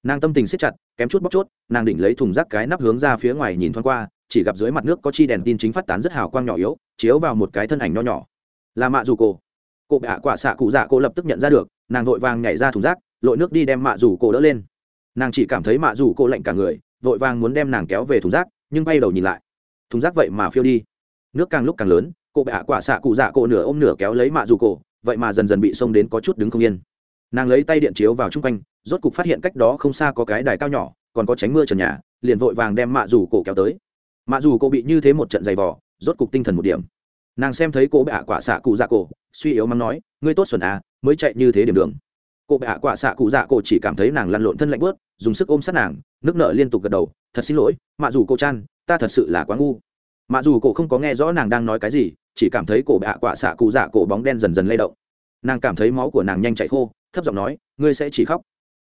Nàng tâm tình siết chặt, kém chút bóc chốt, nàng đỉnh lấy thùng rác cái nắp hướng ra phía ngoài nhìn thoáng qua, chỉ gặp dưới mặt nước có chi đèn tin chính phát tán rất hào quang nhỏ yếu, chiếu vào một cái thân ảnh nho nhỏ. Là mạ dù cổ. Cô bạ quả xạ cụ dạ cô lập tức nhận ra được, nàng vội vàng nhảy ra thùng rác, lội nước đi đem mạ dù cổ đỡ lên. Nàng chỉ cảm thấy mạ dù cô lạnh cả người vội vàng muốn đem nàng kéo về thùng rác, nhưng bay đầu nhìn lại. Thùng rác vậy mà phiêu đi. Nước càng lúc càng lớn, cô bạ quả xạ cụ dạ cổ nửa ôm nửa kéo lấy mạ dù cổ, vậy mà dần dần bị xông đến có chút đứng không yên. Nàng lấy tay điện chiếu vào chung quanh, rốt cục phát hiện cách đó không xa có cái đài cao nhỏ, còn có tránh mưa trần nhà, liền vội vàng đem mạ dù cổ kéo tới. Mạ dù cổ bị như thế một trận dày vỏ rốt cục tinh thần một điểm. Nàng xem thấy cô bạ quả xạ cụ dạ cổ, suy yếu mắng nói, ngươi tốt xuẩn à mới chạy như thế điểm đường cô bệ hạ quả xạ cụ dạ cổ chỉ cảm thấy nàng lăn lộn thân lạnh bớt, dùng sức ôm sát nàng, nước nợ liên tục gật đầu, thật xin lỗi, mạ dù cô chan, ta thật sự là quá ngu. Mạ dù cô không có nghe rõ nàng đang nói cái gì, chỉ cảm thấy cổ bệ hạ quả xạ cụ dạ cổ bóng đen dần dần lay động. Nàng cảm thấy máu của nàng nhanh chảy khô, thấp giọng nói, ngươi sẽ chỉ khóc.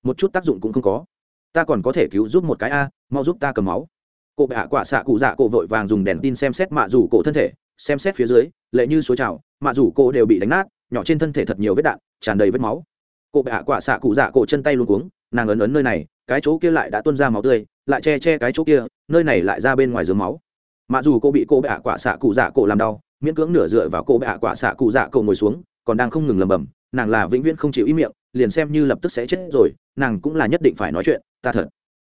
Một chút tác dụng cũng không có. Ta còn có thể cứu giúp một cái a, mau giúp ta cầm máu. Cô bạ quả xạ cụ dạ cổ vội vàng dùng đèn tin xem xét mạ dù cổ thân thể, xem xét phía dưới, lệ như suối trào mạ dù cổ đều bị đánh nát, nhỏ trên thân thể thật nhiều vết đạn, tràn đầy vết máu cô bạ quả xạ cụ dạ cổ chân tay luôn cuống, nàng ấn ấn nơi này, cái chỗ kia lại đã tuôn ra máu tươi, lại che che cái chỗ kia, nơi này lại ra bên ngoài dưới máu. Mà dù cô bị cô bạ quả xạ cụ dạ cổ làm đau, miễn cưỡng nửa dựa vào cô bạ quả xạ cụ dạ cổ ngồi xuống, còn đang không ngừng lầm bầm nàng là vĩnh viễn không chịu ý miệng, liền xem như lập tức sẽ chết rồi, nàng cũng là nhất định phải nói chuyện, ta thật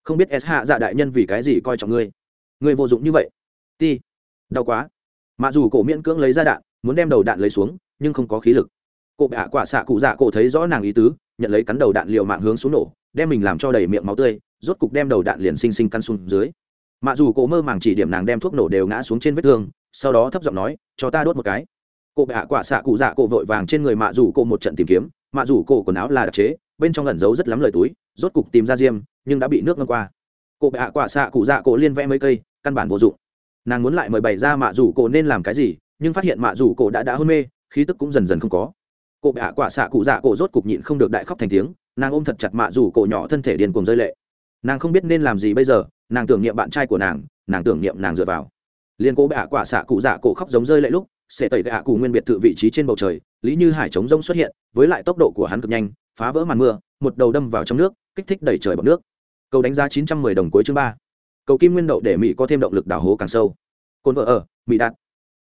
không biết s hạ dạ đại nhân vì cái gì coi trọng ngươi. Ngươi vô dụng như vậy. Ti, đau quá. Mà dù cổ miễn cưỡng lấy ra đạn, muốn đem đầu đạn lấy xuống, nhưng không có khí lực cổ bạ quả xạ cụ dạ cổ thấy rõ nàng ý tứ, nhận lấy cắn đầu đạn liều mạng hướng xuống nổ, đem mình làm cho đầy miệng máu tươi, rốt cục đem đầu đạn liền xinh xinh căn xuống dưới. Mặc dù cổ mơ màng chỉ điểm nàng đem thuốc nổ đều ngã xuống trên vết thương, sau đó thấp giọng nói, cho ta đốt một cái. Cô bạ quả xạ cụ dạ cổ vội vàng trên người mạ dù cổ một trận tìm kiếm, mạ dù cổ quần áo là đặc chế, bên trong ẩn giấu rất lắm lời túi, rốt cục tìm ra diêm, nhưng đã bị nước ngâm qua. Cô bạ quả xạ cụ dạ cổ liên vẽ mấy cây, căn bản vô dụng. Nàng muốn lại mời bày ra mạ dù cổ nên làm cái gì, nhưng phát hiện mạ dù cổ đã đã hôn mê, khí tức cũng dần dần không có cô bạ quả xạ cụ dạ cổ rốt cục nhịn không được đại khóc thành tiếng, nàng ôm thật chặt mạ dù cổ nhỏ thân thể điên cuồng rơi lệ. Nàng không biết nên làm gì bây giờ, nàng tưởng niệm bạn trai của nàng nàng tưởng niệm nàng dựa vào. Liên cố bạ quả xạ cụ dạ cổ khóc giống rơi lệ lúc, sẽ tẩy gạ cụ nguyên biệt thự vị trí trên bầu trời, lý như hải chống rông xuất hiện, với lại tốc độ của hắn cực nhanh, phá vỡ màn mưa, một đầu đâm vào trong nước, kích thích đẩy trời bọc nước. Cầu đánh giá chín trăm mười đồng cuối chương ba. Cầu kim nguyên đậu để mỹ có thêm động lực đào hố càng sâu. Cồn vợ ở, mỹ đạt.